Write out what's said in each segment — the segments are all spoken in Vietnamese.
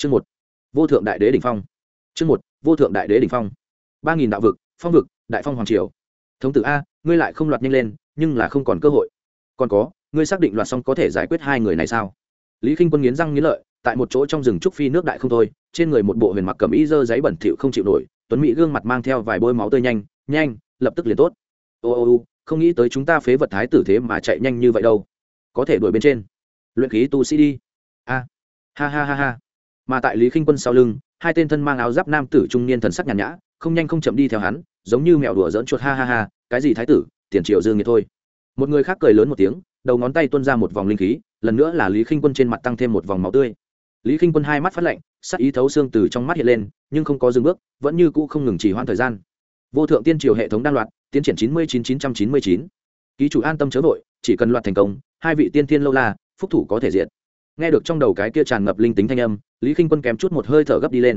chương một. Vô thượng đại đế đ ỉ n h phong. Chương một, vô thượng đại đế đ ỉ n h phong. Ba nghìn đạo vực, phong vực, đại phong hoàng triều. Thống tử a, ngươi lại không loạt nhanh lên, nhưng là không còn cơ hội. Còn có, ngươi xác định loạt xong có thể giải quyết hai người này sao? Lý k i n h quân nghiến răng nghiến lợi, tại một chỗ trong rừng trúc phi nước đại không thôi, trên người một bộ huyền mặc cầm ý dơ giấy bẩn thỉu không chịu nổi, tuấn mỹ gương mặt mang theo vài bôi máu tươi nhanh nhanh, lập tức liền tốt. Ô ô ô, không nghĩ tới chúng ta phế vật thái tử thế mà chạy nhanh như vậy đâu. Có thể đuổi bên trên. Luyện khí tu sĩ đi. A. Ha ha ha ha mà tại lý khinh quân sau lưng, hai tên thân mang áo giáp nam tử trung niên thần sắc nhàn nhã, không nhanh không chậm đi theo hắn, giống như mèo đùa dỡn chuột ha ha ha, cái gì thái tử, tiền triệu dương nghiệt thôi. Một người khác cười lớn một tiếng, đầu ngón tay tuôn ra một vòng linh khí, lần nữa là lý khinh quân trên mặt tăng thêm một vòng máu tươi. Lý khinh quân hai mắt phát lạnh, sắc ý thấu xương từ trong mắt hiện lên, nhưng không có dừng bước, vẫn như cũ không ngừng chỉ hoãn thời gian. Vô thượng tiên triều hệ thống đan loạt tiến triển chín mươi chín chín trăm chín mươi chín. Ký chủ an tâm chớ vội, chỉ cần loạt thành công, hai vị tiên thiên lâu la, phúc thủ có thể diện nghe được trong đầu cái kia tràn ngập linh tính thanh âm lý k i n h quân kém chút một hơi thở gấp đi lên.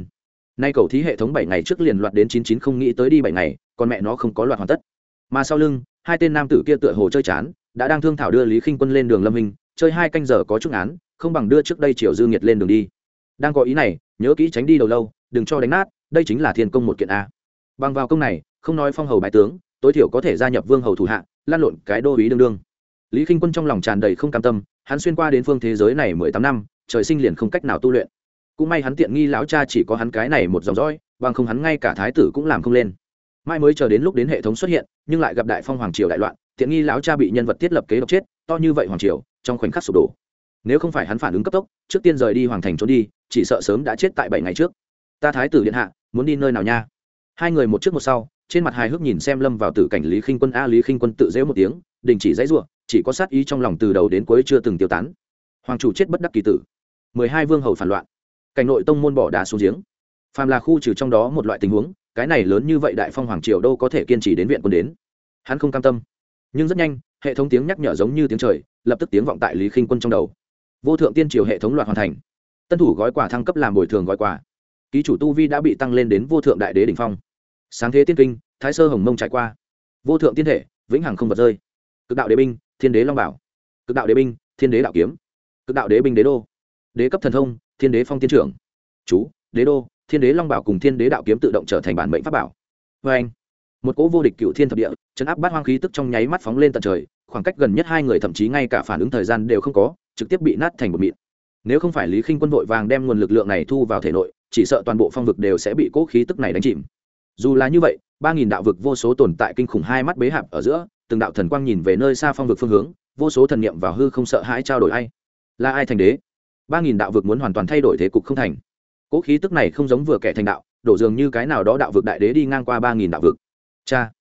Nay cầu thí hệ thống bảy ngày trước liền loạt đến chín chín không nghĩ tới đi bảy ngày, còn mẹ nó không có loạt hoàn tất. Mà sau lưng, hai tên nam tử kia tựa hồ chơi chán, đã đang thương thảo đưa lý k i n h quân lên đường lâm hình, chơi hai canh giờ có chút án không bằng đưa trước đây triều dư nghiệt lên đường đi. Đang có ý này, nhớ kỹ tránh đi đầu lâu, đừng cho đánh nát, đây chính là thiên công một kiện a. Bằng vào công này, không nói phong hầu bài tướng, tối thiểu có thể gia nhập vương hầu thủ hạ, lan lộn cái đô ý đương đương. Lý k i n h quân trong lòng tràn đầy không cam tâm, hắn xuyên qua đến phương thế giới này mười tám năm, trời sinh liền không cách nào tu luyện cũng may hắn tiện nghi lão cha chỉ có hắn cái này một dòng dõi, bằng không hắn ngay cả thái tử cũng làm không lên. Mai mới chờ đến lúc đến hệ thống xuất hiện, nhưng lại gặp đại phong hoàng triều đại loạn, tiện nghi lão cha bị nhân vật thiết lập kế độc chết, to như vậy hoàng triều, trong khoảnh khắc sụp đổ. Nếu không phải hắn phản ứng cấp tốc, trước tiên rời đi hoàng thành trốn đi, chỉ sợ sớm đã chết tại bảy ngày trước. Ta thái tử điện hạ, muốn đi nơi nào nha? Hai người một trước một sau, trên mặt hài hước nhìn xem lâm vào tử cảnh lý khinh quân, a lý khinh quân tự dễu một tiếng, đình chỉ dãy ruộng chỉ có sát ý trong lòng từ đầu đến cuối chưa từng tiêu tán. Hoàng chủ chết bất đắc kỳ tử. Mười hai vương hầu phản loạn cảnh nội tông môn bỏ đá xuống giếng. Phàm là khu trừ trong đó một loại tình huống, cái này lớn như vậy đại phong hoàng triều đâu có thể kiên trì đến viện quân đến. Hắn không cam tâm. Nhưng rất nhanh, hệ thống tiếng nhắc nhở giống như tiếng trời, lập tức tiếng vọng tại lý khinh quân trong đầu. Vô thượng tiên triều hệ thống loạt hoàn thành. Tân thủ gói quà thăng cấp làm bồi thường gói quà. Ký chủ tu vi đã bị tăng lên đến vô thượng đại đế đ ỉ n h phong. Sáng thế tiên kinh, thái sơ hồng mông trải qua. Vô thượng tiên thể, vĩnh hằng không vật rơi. Cực đạo đế binh, thiên đế long bảo. Cực đạo đế binh, thiên đế đạo kiếm. Cực đạo đế binh đế đô. Đế cấp thần thông thiên đế phong tiên trưởng. Chú, đế đô, thiên đế long bảo cùng thiên đế đạo kiếm tự động trở thành bản mệnh pháp bảo. Vê anh. Một cỗ vô địch cựu thiên thập địa, chấn áp bát hoang khí tức trong nháy mắt phóng lên tận trời, khoảng cách gần nhất hai người thậm chí ngay cả phản ứng thời gian đều không có, trực tiếp bị nát thành một mịn. Nếu không phải lý khinh quân vội vàng đem nguồn lực lượng này thu vào thể nội, chỉ sợ toàn bộ phong vực đều sẽ bị cỗ khí tức này đánh chìm. Dù là như vậy, ba nghìn đạo vực vô số tồn tại kinh khủng hai mắt bế hạp ở giữa, từng đạo thần quang nhìn về nơi xa phong vực phương hướng, vô số thần niệm vào hư không sợ hãi trao đổi ai. Là ai thành đế? Ba nghìn đạo vực muốn hoàn toàn thay đổi thế cục không thành. Cỗ khí tức này không giống vừa kẻ thành đạo, đổ dường như cái nào đó đạo vực đại đế đi ngang qua ba nghìn đạo vực. Cha,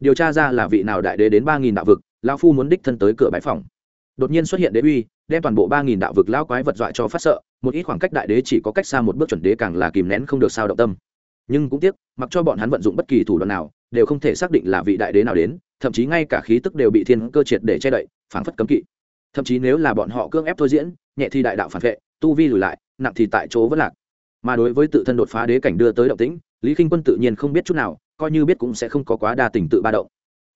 điều tra ra là vị nào đại đế đến ba nghìn đạo vực lao phu muốn đích thân tới cửa bãi phòng. Đột nhiên xuất hiện đế uy, đem toàn bộ ba nghìn đạo vực lao quái vật dọa cho phát sợ, một ít khoảng cách đại đế chỉ có cách xa một bước chuẩn đế càng là kìm nén không được sao động tâm. Nhưng cũng tiếc, mặc cho bọn hắn vận dụng bất kỳ thủ đoạn nào, đều không thể xác định là vị đại đế nào đến, thậm chí ngay cả khí tức đều bị thiên cơ triệt để che đậy, phảng phất cấm kỵ thậm chí nếu là bọn họ cưỡng ép thôi diễn, nhẹ thì đại đạo phản vệ, tu vi lùi lại, nặng thì tại chỗ vẫn lạc. Mà đối với tự thân đột phá đế cảnh đưa tới động tĩnh, lý k i n h quân tự nhiên không biết chút nào, coi như biết cũng sẽ không có quá đa tình tự ba động.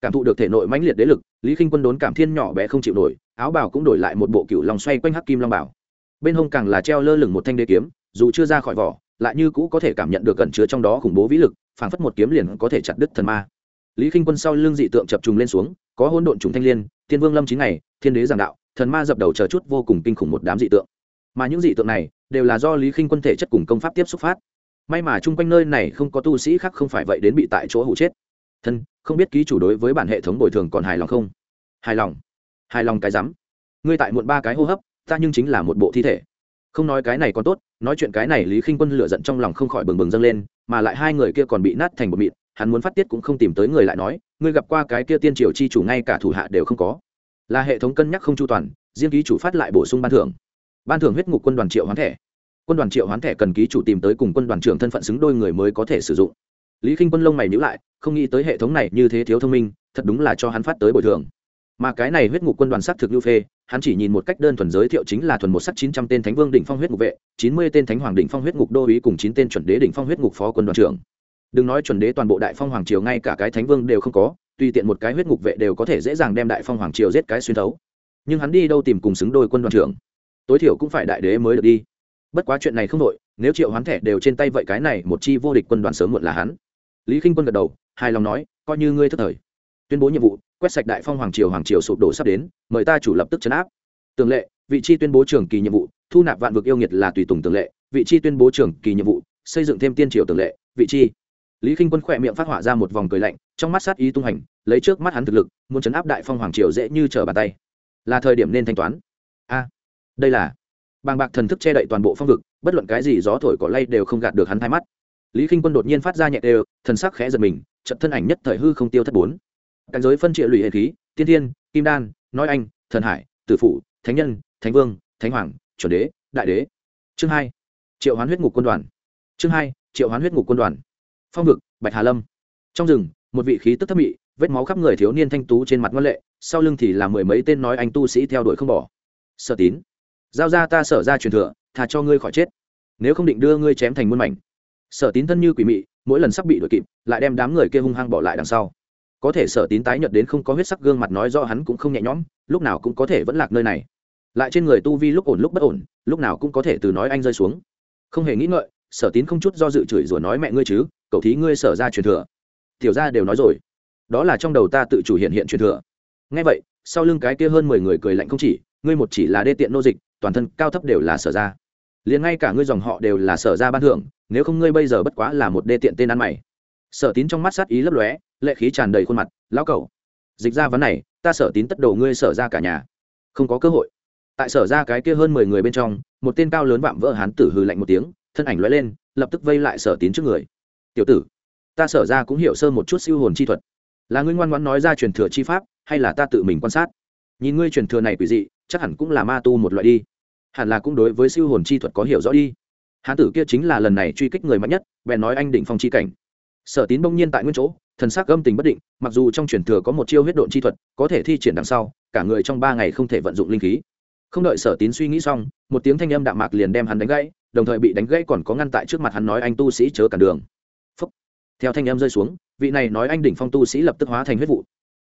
Cảm thụ được thể nội mãnh liệt đế lực, lý k i n h quân đốn cảm thiên nhỏ bé không chịu nổi, áo bào cũng đổi lại một bộ cựu lòng xoay quanh hắc kim long bảo. Bên hông càng là treo lơ lửng một thanh đế kiếm, dù chưa ra khỏi vỏ, lại như cũ có thể cảm nhận được cẩn chứa trong đó khủng bố vĩ lực, phảng phất một kiếm liền có thể chặt đứt thần ma. Lý k i n h quân sau lưng dị tượng chập trùng lên xuống, có hỗn độn trùng thanh l i ê n thiên vương lâm chín ngày, thiên đế giảng đạo thần ma dập đầu chờ chút vô cùng kinh khủng một đám dị tượng. Mà những dị tượng này đều là do lý k i n h quân thể chất cùng công pháp tiếp xúc phát. May mà chung quanh nơi này không có tu sĩ khác không phải vậy đến bị tại chỗ hụ chết. Thân, không biết ký chủ đối với bản hệ thống bồi thường còn hài lòng không? Hài lòng. Hài lòng cái rắm. Ngươi tại muộn ba cái hô hấp, ta nhưng chính là một bộ thi thể. Không nói cái này còn tốt, nói chuyện cái này lý khinh quân lựa giận trong lòng không khỏi bừng bừng dâng lên, mà lại hai người kia còn bị nát thành một mịn, hắn muốn phát tiết cũng không tìm tới người lại nói, ngươi gặp qua cái kia tiên triều chi chủ ngay cả thủ hạ đều không có là hệ thống cân nhắc không chu toàn, riêng ký chủ phát lại bổ sung ban thưởng. Ban thưởng huyết ngục quân đoàn triệu hoán thẻ. Quân đoàn triệu hoán thẻ cần ký chủ tìm tới cùng quân đoàn trưởng thân phận xứng đôi người mới có thể sử dụng. Lý k i n h quân lông mày nhữ lại, không nghĩ tới hệ thống này như thế thiếu thông minh, thật đúng là cho hắn phát tới bồi thường. Mà cái này huyết ngục quân đoàn s á c thực lưu phê, hắn chỉ nhìn một cách đơn thuần giới thiệu chính là thuần một sắc chín trăm tên thánh vương đỉnh phong huyết ngục vệ, chín mươi tên thánh hoàng đỉnh phong huyết ngục đô ý cùng chín tên chuẩn đế đỉnh phong huyết ngục phó quân đoàn trưởng. Đừng nói chuẩn đế toàn bộ đại phong hoàng triều, ngay cả cái thánh vương đều không có tùy tiện một cái huyết ngục vệ đều có thể dễ dàng đem đại phong hoàng triều giết cái xuyên thấu. Nhưng hắn đi đâu tìm cùng xứng đôi quân đoàn trưởng? Tối thiểu cũng phải đại đế mới được đi. Bất quá chuyện này không đội nếu triệu hoán thẻ đều trên tay vậy cái này một chi vô địch quân đoàn sớm muộn là hắn. Lý k i n h quân gật đầu, hài lòng nói, coi như ngươi thất thời. Tuyên bố nhiệm vụ, quét sạch đại phong hoàng triều hoàng triều sụp đổ sắp đến, mời ta chủ lập tức chấn áp. Tường lệ, vị chi tuyên bố trường kỳ nhiệm vụ, thu nạp vạn vực yêu nghiệt là tùy tùng tường lệ, vị chi tuyên bố trường kỳ nhiệm vụ, xây dựng thêm tiên triều tường lệ, vị chi. Lý k i n h quân khỏe miệng phát họa ra một vòng cười lạnh trong mắt sát ý tung hành, lấy trước mắt hắn thực lực, muốn chấn áp đại phong hoàng triều dễ như trở bàn tay. Là thời điểm nên thanh toán. A, đây là. Bàng bạc thần thức che đậy toàn bộ phong vực, bất luận cái gì gió thổi cỏ lay đều không gạt được hắn hai mắt. Lý k i n h quân đột nhiên phát ra nhẹ đều, thần sắc khẽ giật mình trận thân ảnh nhất thời hư không tiêu thất bốn. Cảnh giới phân triệu lụy hệ khí, tiên thiên, kim đan, nói anh, thần hải, tử phụ thánh nhân, thánh vương, thánh hoàng, chuẩn đế, đại đế. Chương hai, triệu hoán huyết ngục quân đoàn. Chương hai, triệu hoán huyết ngục quân đoàn. Phong vực, bạch hà lâm. Trong rừng một vị khí tức thấp mị, vết máu khắp người thiếu niên thanh tú trên mặt ngân lệ, sau lưng thì là mười mấy tên nói anh tu sĩ theo đuổi không bỏ. Sở tín, giao ra ta sở ra truyền thừa thà cho ngươi khỏi chết. Nếu không định đưa ngươi chém thành muôn mảnh. Sở tín thân như quỷ mị, mỗi lần sắp bị đuổi kịp, lại đem đám người kia hung hăng bỏ lại đằng sau. Có thể sở tín tái nhợt đến không có huyết sắc gương mặt nói do hắn cũng không nhẹ nhõm, lúc nào cũng có thể vẫn lạc nơi này. Lại trên người tu vi lúc ổn lúc bất ổn, lúc nào cũng có thể từ nói anh rơi xuống. Không hề nghĩ ngợi, sở tín không chút do dự chửi rủa nói mẹ ngươi chứ cậu thí ngươi sở ra truyền thừa tiểu ra đều nói rồi. Đó là trong đầu ta tự chủ hiện hiện truyền thừa. Ngay vậy, sau lưng cái kia hơn mười người cười lạnh không chỉ, ngươi một chỉ là đê tiện nô dịch, toàn thân cao thấp đều là sở ra. Liền ngay cả ngươi dòng họ đều là sở ra ban thưởng, nếu không ngươi bây giờ bất quá là một đê tiện tên ăn mày. Sở tín trong mắt sát ý lấp lóe, lệ khí tràn đầy khuôn mặt, lão cẩu, dịch ra vấn này, ta sở tín tất đồ ngươi sở ra cả nhà. Không có cơ hội. Tại sở ra cái kia hơn mười người bên trong, một tên cao lớn vạm vỡ hán tử hừ lạnh một tiếng, thân ảnh lóe lên, lập tức vây lại sở tín trước người. Tiểu tử ta sở ra cũng hiểu sơ một chút siêu hồn chi thuật. Là ngươi ngoan ngoãn nói ra truyền thừa chi pháp, hay là ta tự mình quan sát? Nhìn ngươi truyền thừa này quỷ dị, chắc hẳn cũng là ma tu một loại đi. Hẳn là cũng đối với siêu hồn chi thuật có hiểu rõ đi. Hán tử kia chính là lần này truy kích người mạnh nhất, bèn nói anh đỉnh phong chi cảnh. Sở tín bỗng nhiên tại nguyên chỗ, thần sắc âm tình bất định, mặc dù trong truyền thừa có một chiêu huyết độn chi thuật, có thể thi triển đằng sau, cả người trong ba ngày không thể vận dụng linh khí. Không đợi sở tín suy nghĩ xong, một tiếng thanh âm đạm mạc liền đem hắn đánh gãy, đồng thời bị đánh gãy còn có ngăn tại trước mặt hắn nói anh tu sĩ chớ cản đường theo thanh em rơi xuống, vị này nói anh đỉnh phong tu sĩ lập tức hóa thành huyết vụ.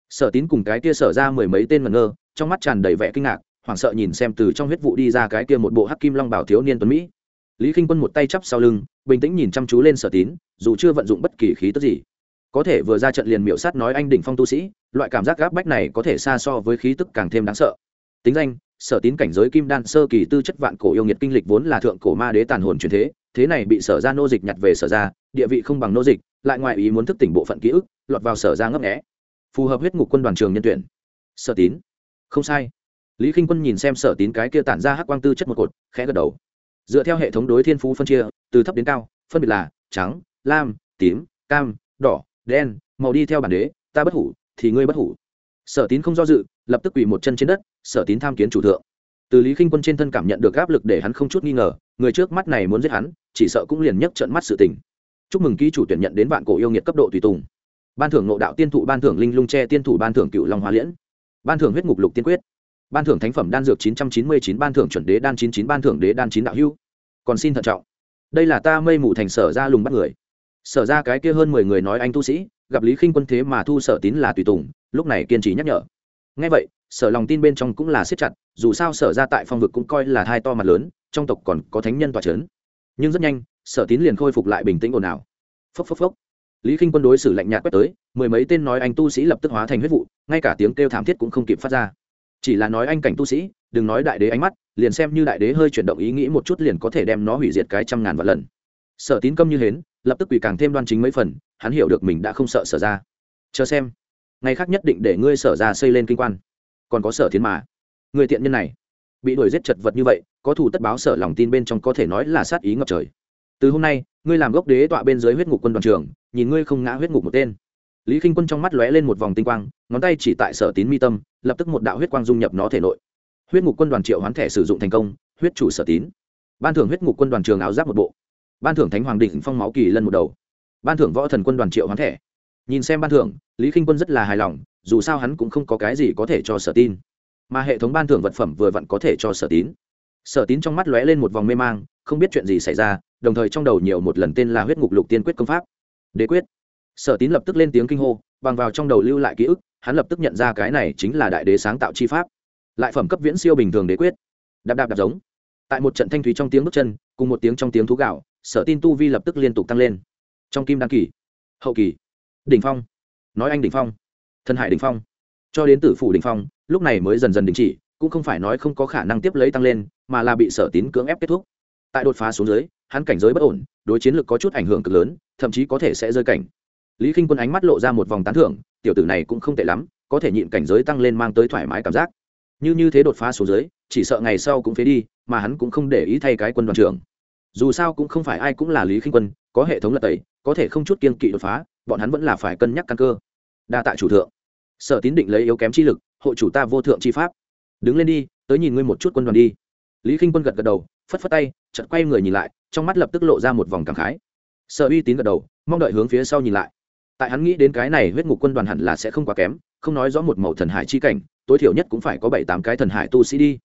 Sở tín cùng cái kia sở ra mười mấy tên mẩn ngơ, trong mắt tràn đầy vẻ kinh ngạc, hoảng sợ nhìn xem từ trong huyết vụ đi ra cái kia một bộ hắc kim long bảo thiếu niên tuấn mỹ. Lý k i n h quân một tay chắp sau lưng, bình tĩnh nhìn chăm chú lên sở tín, dù chưa vận dụng bất kỳ khí tức gì. Có thể vừa ra trận liền miệu sát nói anh đỉnh phong tu sĩ, loại cảm giác gáp bách này có thể xa so với khí tức càng thêm đáng sợ. Tính danh, sở tín cảnh giới kim đan sơ kỳ tư chất vạn cổ yêu nghiệt kinh lịch vốn là thượng cổ ma đế tàn hồn truyền thế thế này bị sở ra nô dịch nhặt về sở ra, địa vị không bằng nô dịch lại ngoài ý muốn thức tỉnh bộ phận ký ức, lọt vào sở ra ngấp nghẽ phù hợp huyết ngục quân đoàn trường nhân tuyển. Sở tín. Không sai. Lý k i n h quân nhìn xem sở tín cái kia tản ra hắc quang tư chất một cột, khẽ gật đầu. Dựa theo hệ thống đối thiên phú phân chia, từ thấp đến cao, phân biệt là trắng, lam, tím, cam, đỏ, đen, màu đi theo bản đế, ta bất hủ, thì ngươi bất hủ. Sở tín không do dự, lập tức quỳ một chân trên đất, sở tín tham kiến chủ thượng. Từ lý khinh quân trên thân cảm nhận được áp lực để hắn không chút nghi ngờ, người trước mắt này muốn giết hắn, chỉ sợ cũng liền nhấc trận mắt sự tình chúc mừng ký chủ tuyển nhận đến vạn cổ yêu nghiệt cấp độ tùy tùng. Ban thưởng nộ đạo tiên thụ, ban thưởng linh lung tre, tiên thủ ban thưởng cựu long hóa liễn. Ban thưởng huyết ngục lục tiên quyết. Ban thưởng thánh phẩm đan dược 999 ban thưởng chuẩn đế đan 99 ban thưởng đế đan chín đạo hưu còn xin thận trọng. Đây là ta mây mù thành sở ra lùng bắt người. Sở ra cái kia hơn mười người nói anh tu sĩ, gặp lý khinh quân thế mà thu sở tín là tùy tùng, lúc này kiên trì nhắc nhở. Ngay vậy, sở lòng tin bên trong cũng là siết chặt, dù sao sở ra tại phong vực cũng coi là thai to mặt lớn, trong tộc còn có thánh nhân tòa c h ấ n nhưng rất nhanh, sở tín liền khôi phục lại bình tĩnh ồn ào phốc phốc phốc. Lý khinh quân đối xử lạnh nhạt quét tới, mười mấy tên nói anh tu sĩ lập tức hóa thành huyết vụ, ngay cả tiếng kêu thảm thiết cũng không kịp phát ra. Chỉ là nói anh cảnh tu sĩ, đừng nói đại đế ánh mắt, liền xem như đại đế hơi chuyển động ý nghĩ một chút liền có thể đem nó hủy diệt cái trăm ngàn vạn lần. Sở tín câm như hến, lập tức quỳ càng thêm đoan chính mấy phần, hắn hiểu được mình đã không sợ sở ra. Chờ xem. Ngày khác nhất định để ngươi sở ra xây lên kinh quan. Còn có sở thiến mà. Người tiện nhân này. Bị đuổi giết chật vật như vậy, có thủ tất báo sở lòng tin bên trong có thể nói là sát ý ngập trời. Từ hôm nay ngươi làm gốc đế tọa bên dưới huyết ngục quân đoàn trường nhìn ngươi không ngã huyết ngục một tên. Lý k i n h quân trong mắt lóe lên một vòng tinh quang, ngón tay chỉ tại sở tín mi tâm, lập tức một đạo huyết quang dung nhập nó thể nội. Huyết ngục quân đoàn triệu hoán thẻ sử dụng thành công, huyết chủ sở tín. Ban thưởng huyết ngục quân đoàn trường áo giáp một bộ. Ban thưởng thánh hoàng định phong máu kỳ lân một đầu. Ban thưởng võ thần quân đoàn triệu hoán thẻ. Nhìn xem ban thưởng, lý k i n h quân rất là hài lòng, dù sao hắn cũng không có cái gì có thể cho sở tin mà hệ thống ban thưởng vật phẩm vừa vặn có thể cho sở tín sở tín trong mắt lóe lên một vòng mê mang, không biết chuyện gì xảy ra, đồng thời trong đầu nhiều một lần tên là huyết ngục lục tiên quyết công pháp. Đế quyết. Sở tín lập tức lên tiếng kinh hô, bằng vào trong đầu lưu lại ký ức, hắn lập tức nhận ra cái này chính là đại đế sáng tạo chi pháp. Lại phẩm cấp viễn siêu bình thường đế quyết. Đạp đạp đạp giống. Tại một trận thanh thúy trong tiếng bước chân, cùng một tiếng trong tiếng thú gạo, sở tin tu vi lập tức liên tục tăng lên. Trong kim đăng kỳ, hậu kỳ, đỉnh phong, nói anh đỉnh phong, thân hải đỉnh phong, cho đến tử phủ đỉnh phong, lúc này mới dần dần đình chỉ, cũng không phải nói không có khả năng tiếp lấy tăng lên mà là bị sở tín cưỡng ép kết thúc. Tại đột phá xuống dưới, hắn cảnh giới bất ổn, đối chiến lược có chút ảnh hưởng cực lớn, thậm chí có thể sẽ rơi cảnh. Lý k i n h quân ánh mắt lộ ra một vòng tán thưởng, tiểu tử này cũng không tệ lắm, có thể nhịn cảnh giới tăng lên mang tới thoải mái cảm giác. Như như thế đột phá xuống dưới, chỉ sợ ngày sau cũng phế đi, mà hắn cũng không để ý thay cái quân đoàn trưởng. Dù sao cũng không phải ai cũng là lý k i n h quân, có hệ thống lật tẩy, có thể không chút kiên kỵ đột phá, bọn hắn vẫn là phải cân nhắc căn cơ. Đa tạ chủ thượng. Sở tín định lấy yếu kém chi lực, hộ chủ ta vô thượng chi pháp. Đứng lên đi, tới nhìn ngươi một chút quân đoàn đi lý k i n h quân gật gật đầu, phất phất tay, chợt quay người nhìn lại, trong mắt lập tức lộ ra một vòng cảm khái. Sợ uy tín gật đầu, mong đợi hướng phía sau nhìn lại. Tại hắn nghĩ đến cái này huyết ngục quân đoàn hẳn là sẽ không quá kém, không nói rõ một màu thần hải chi cảnh, tối thiểu nhất cũng phải có bảy tám cái thần hải tu sĩ đi.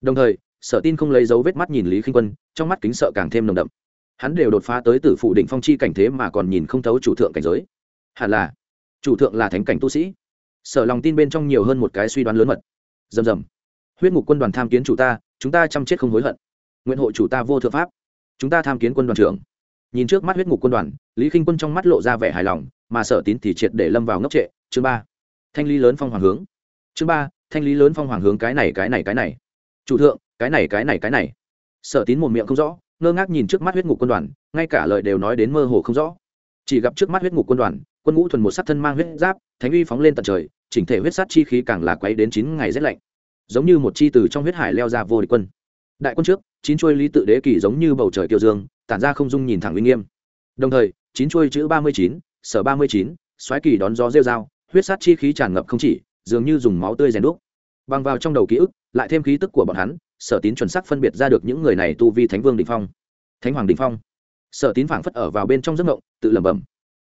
Đồng thời, sở tin không lấy dấu vết mắt nhìn lý khinh quân, trong mắt kính sợ càng thêm nồng đậm. Hắn đều đột phá tới từ phụ định phong chi cảnh thế mà còn nhìn không thấu chủ thượng cảnh giới. Hẳn là, chủ thượng là thánh cảnh tu sĩ. Sở lòng tin bên trong nhiều hơn một cái suy đoán lớn mật. Dầm dầm huyết ngục quân đoàn tham kiến chủ ta chúng ta chăm chết không hối hận. Nguyện hộ chủ ta vô thượng pháp. Chúng ta tham kiến quân đoàn trưởng. Nhìn trước mắt huyết ngục quân đoàn, lý k i n h quân trong mắt lộ ra vẻ hài lòng, mà sở tín thì triệt để lâm vào ngốc trệ. Chương ba. Thanh lý lớn phong hoàng hướng. Chương ba, thanh lý lớn phong hoàng hướng cái này cái này cái này. Chủ thượng, cái này cái này cái này. Sở tín một miệng không rõ, ngơ ngác nhìn trước mắt huyết ngục quân đoàn, ngay cả lời đều nói đến mơ hồ không rõ. Chỉ gặp trước mắt huyết ngục quân đoàn, quân ngũ thuần một sắc thân mang huyết giáp, thánh uy phóng lên tận trời, chỉnh thể huyết sát chi khí càng là quấy đến chín ngày rét lạnh giống như một chi từ trong huyết hải leo ra vô địch quân. Đại quân trước, chín chuôi lý tự đế kỳ giống như bầu trời kiều dương, tản ra không dung nhìn thẳng uy nghiêm. Đồng thời, chín chuôi chữ ba mươi chín, sở ba mươi chín, xoáy kỳ đón gió rêu dao huyết sát chi khí tràn ngập không chỉ, dường như dùng máu tươi rèn đúc. Bằng vào trong đầu ký ức, lại thêm khí tức của bọn hắn, sở tín chuẩn xác phân biệt ra được những người này tu vi thánh vương đình phong. Thánh hoàng đình phong. Sở tín phảng phất ở vào bên trong giấc ngộng tự lẩm bẩm.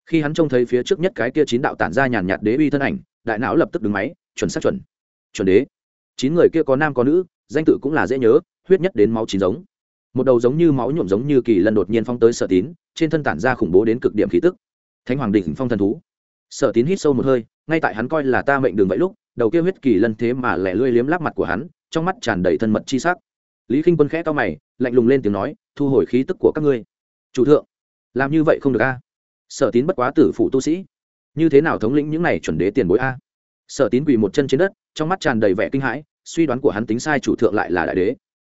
Khi hắn trông thấy phía trước nhất cái kia chín đạo tản ra nhàn nhạt đế uy thân ảnh, đại não lập tức đứng máy, chuẩn xác chuẩn. Chuẩn đế chín người kia có nam có nữ, danh tự cũng là dễ nhớ, huyết nhất đến máu chín giống. Một đầu giống như máu nhuộm giống như kỳ lân đột nhiên phong tới sở tín, trên thân tản ra khủng bố đến cực điểm khí tức. Thánh hoàng đỉnh phong thần thú. Sở tín hít sâu một hơi, ngay tại hắn coi là ta mệnh đường vậy lúc, đầu kia huyết kỳ lân thế mà lẻ lươi liếm láp mặt của hắn, trong mắt tràn đầy thân mật chi sắc. Lý k i n h quân khẽ to mày, lạnh lùng lên tiếng nói, thu hồi khí tức của các ngươi. Chủ thượng, làm như vậy không được a. Sở tín bất quá tử phụ tu sĩ. Như thế nào thống lĩnh những này chuẩn đế tiền bối a? Sở tín quỳ một chân trên đất, trong mắt tràn đầy vẻ kinh hãi, suy đoán của hắn tính sai chủ thượng lại là đại đế.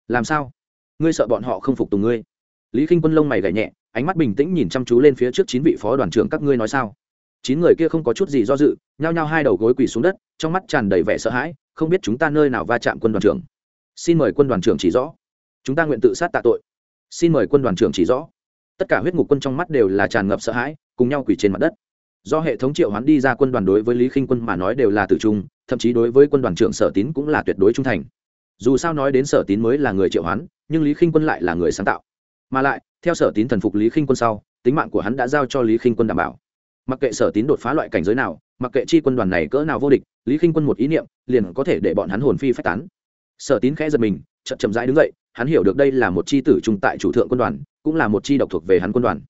Làm sao? Ngươi sợ bọn họ không phục tùng ngươi? Lý k i n h quân lông mày gảy nhẹ, ánh mắt bình tĩnh nhìn chăm chú lên phía trước chín vị phó đoàn trưởng các ngươi nói sao? Chín người kia không có chút gì do dự, nhao nhao hai đầu gối quỳ xuống đất, trong mắt tràn đầy vẻ sợ hãi, không biết chúng ta nơi nào va chạm quân đoàn trưởng. Xin mời quân đoàn trưởng chỉ rõ. Chúng ta nguyện tự sát tạ tội. Xin mời quân đoàn trưởng chỉ rõ. Tất cả huyết ngục quân trong mắt đều là tràn ngập sợ hãi, cùng nhau quỳ trên mặt đất do hệ thống triệu hoán đi ra quân đoàn đối với lý khinh quân mà nói đều là tử trung, thậm chí đối với quân đoàn trưởng sở tín cũng là tuyệt đối trung thành. Dù sao nói đến sở tín mới là người triệu hoán, nhưng lý khinh quân lại là người sáng tạo. Mà lại, theo sở tín thần phục lý khinh quân sau, tính mạng của hắn đã giao cho lý khinh quân đảm bảo. Mặc kệ sở tín đột phá loại cảnh giới nào, mặc kệ chi quân đoàn này cỡ nào vô địch, lý khinh quân một ý niệm, liền có thể để bọn hắn hồn phi phách tán. Sở tín khẽ giật mình, chậm chậm rãi đứng dậy, hắn hiểu được đây là một chi tử trung tại chủ thượng quân đoàn, cũng là một chi độc thuộc về hắn quân đoàn.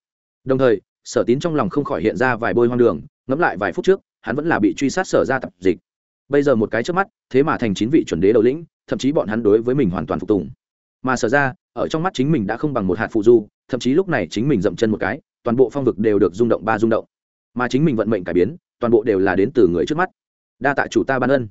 Đồng thời sở tín trong lòng không khỏi hiện ra vài bôi hoang đường, ngẫm lại vài phút trước, hắn vẫn là bị truy sát sở ra tập dịch. Bây giờ một cái trước mắt, thế mà thành chín vị chuẩn đế đầu lĩnh, thậm chí bọn hắn đối với mình hoàn toàn phục tùng. Mà sở ra ở trong mắt chính mình đã không bằng một hạt phụ du, thậm chí lúc này chính mình dậm chân một cái, toàn bộ phong vực đều được rung động ba rung động. Mà chính mình vận mệnh cải biến, toàn bộ đều là đến từ người trước mắt. Đa tạ chủ ta ban ân.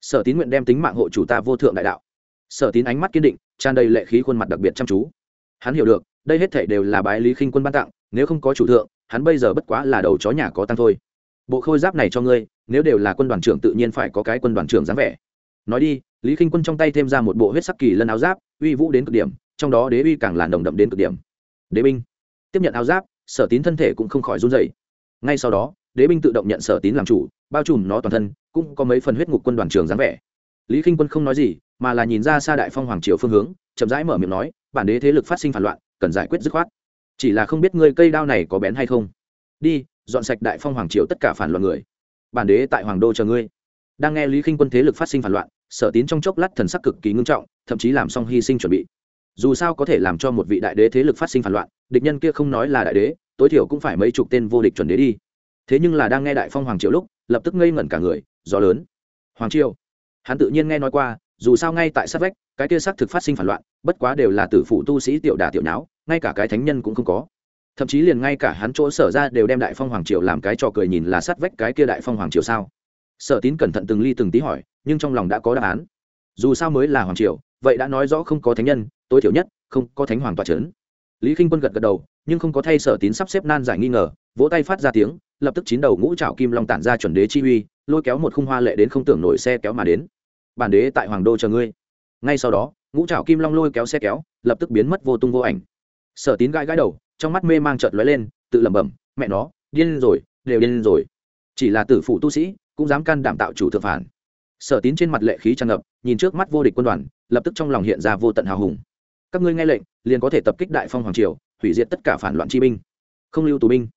Sở tín nguyện đem tính mạng hộ chủ ta vô thượng đại đạo. Sở tín ánh mắt kiên định, tràn đầy lệ khí khuôn mặt đặc biệt chăm chú. Hắn hiểu được, đây hết thể đều là bái lý khinh quân ban tặng, nếu không có chủ thượng hắn bây giờ bất quá là đầu chó nhà có tăng thôi. Bộ khôi giáp này cho ngươi, nếu đều là quân đoàn trưởng tự nhiên phải có cái quân đoàn trưởng dáng vẻ. Nói đi, lý k i n h quân trong tay thêm ra một bộ huyết sắc kỳ lân áo giáp, uy vũ đến cực điểm, trong đó đế uy càng là nồng đậm đến cực điểm. Đế binh. Tiếp nhận áo giáp, sở tín thân thể cũng không khỏi run rẩy. Ngay sau đó, đế binh tự động nhận sở tín làm chủ, bao trùm nó toàn thân, cũng có mấy phần huyết ngục quân đoàn trường dáng vẻ. Lý k i n h quân không nói gì, mà là nhìn ra xa đại phong hoàng triều phương hướng, chậm rãi mở miệng nói, bản đế thế lực phát sinh phản loạn, cần giải quyết dứt khoát chỉ là không biết ngươi cây đao này có bén hay không. Đi, dọn sạch đại phong hoàng triều tất cả phản loạn người. Bản đế tại hoàng đô chờ ngươi. Đang nghe lý khinh quân thế lực phát sinh phản loạn, sở tín trong chốc lát thần sắc cực kỳ ngưng trọng, thậm chí làm xong hy sinh chuẩn bị. Dù sao có thể làm cho một vị đại đế thế lực phát sinh phản loạn, địch nhân kia không nói là đại đế, tối thiểu cũng phải mấy chục tên vô địch chuẩn đế đi. Thế nhưng là đang nghe đại phong hoàng triều lúc, lập tức ngây ngẩn cả người, gió lớn. Hoàng triều. Hắn tự nhiên nghe nói qua, dù sao ngay tại sát vách, cái kia xác thực phát sinh phản loạn, bất quá đều là tử phụ tu sĩ tiểu đà tiểu nháo ngay cả cái thánh nhân cũng không có. Thậm chí liền ngay cả hắn chỗ sở ra đều đem đại phong hoàng triều làm cái trò cười nhìn là sát vách cái kia đại phong hoàng triều sao? Sở tín cẩn thận từng ly từng tí hỏi, nhưng trong lòng đã có đáp án. Dù sao mới là hoàng triều, vậy đã nói rõ không có thánh nhân, tối thiểu nhất, không có thánh hoàng tọa trấn lý k i n h quân gật gật đầu, nhưng không có thay sở tín sắp xếp nan giải nghi ngờ, vỗ tay phát ra tiếng, lập tức chín đầu ngũ trạo kim long tản ra chuẩn đế chi uy, lôi kéo một khung hoa lệ đến không tưởng nổi xe kéo mà đến. Bản đế tại hoàng đô chờ ngươi. Ngay sau đó, ngũ trạo kim long lôi kéo xe kéo, lập tức biến mất vô tung vô ảnh sở tín gãi gãi đầu, trong mắt mê mang trợt lóe lên, tự lẩm bẩm, mẹ nó, điên rồi, đều điên rồi. Chỉ là tử phụ tu sĩ, cũng dám can đảm tạo chủ thượng phản. Sở tín trên mặt lệ khí tràn ngập, nhìn trước mắt vô địch quân đoàn, lập tức trong lòng hiện ra vô tận hào hùng. Các ngươi nghe lệnh, liền có thể tập kích đại phong hoàng triều, hủy diệt tất cả phản loạn chi binh. Không lưu tù binh.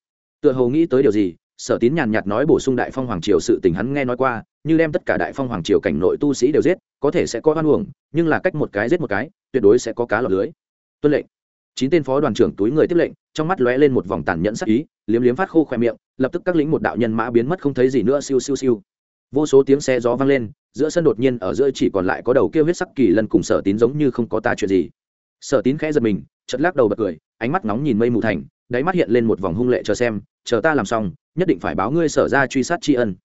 Tựa hồ nghĩ tới điều gì, sở tín nhàn nhạt nói bổ sung đại phong hoàng triều sự tình hắn nghe nói qua, như đem tất cả đại phong hoàng triều cảnh nội tu sĩ đều giết, có thể sẽ có oan uổng, nhưng là cách một cái giết một cái, tuyệt đối sẽ có cá lọt lưới. Tuân lệnh chín tên phó đoàn trưởng túi người tiếp lệnh, trong mắt lóe lên một vòng tàn nhẫn sắc ý, liếm liếm phát khô khoe miệng, lập tức các lính một đạo nhân mã biến mất không thấy gì nữa, siêu siêu siêu. Vô số tiếng xe gió vang lên, giữa sân đột nhiên ở giữa chỉ còn lại có đầu kêu huyết sắc kỳ lân cùng sở tín giống như không có ta chuyện gì. Sở tín khẽ giật mình chật lắc đầu bật cười, ánh mắt nóng nhìn mây mù thành, đáy mắt hiện lên một vòng hung lệ chờ xem, chờ ta làm xong, nhất định phải báo ngươi sở ra truy sát tri ân.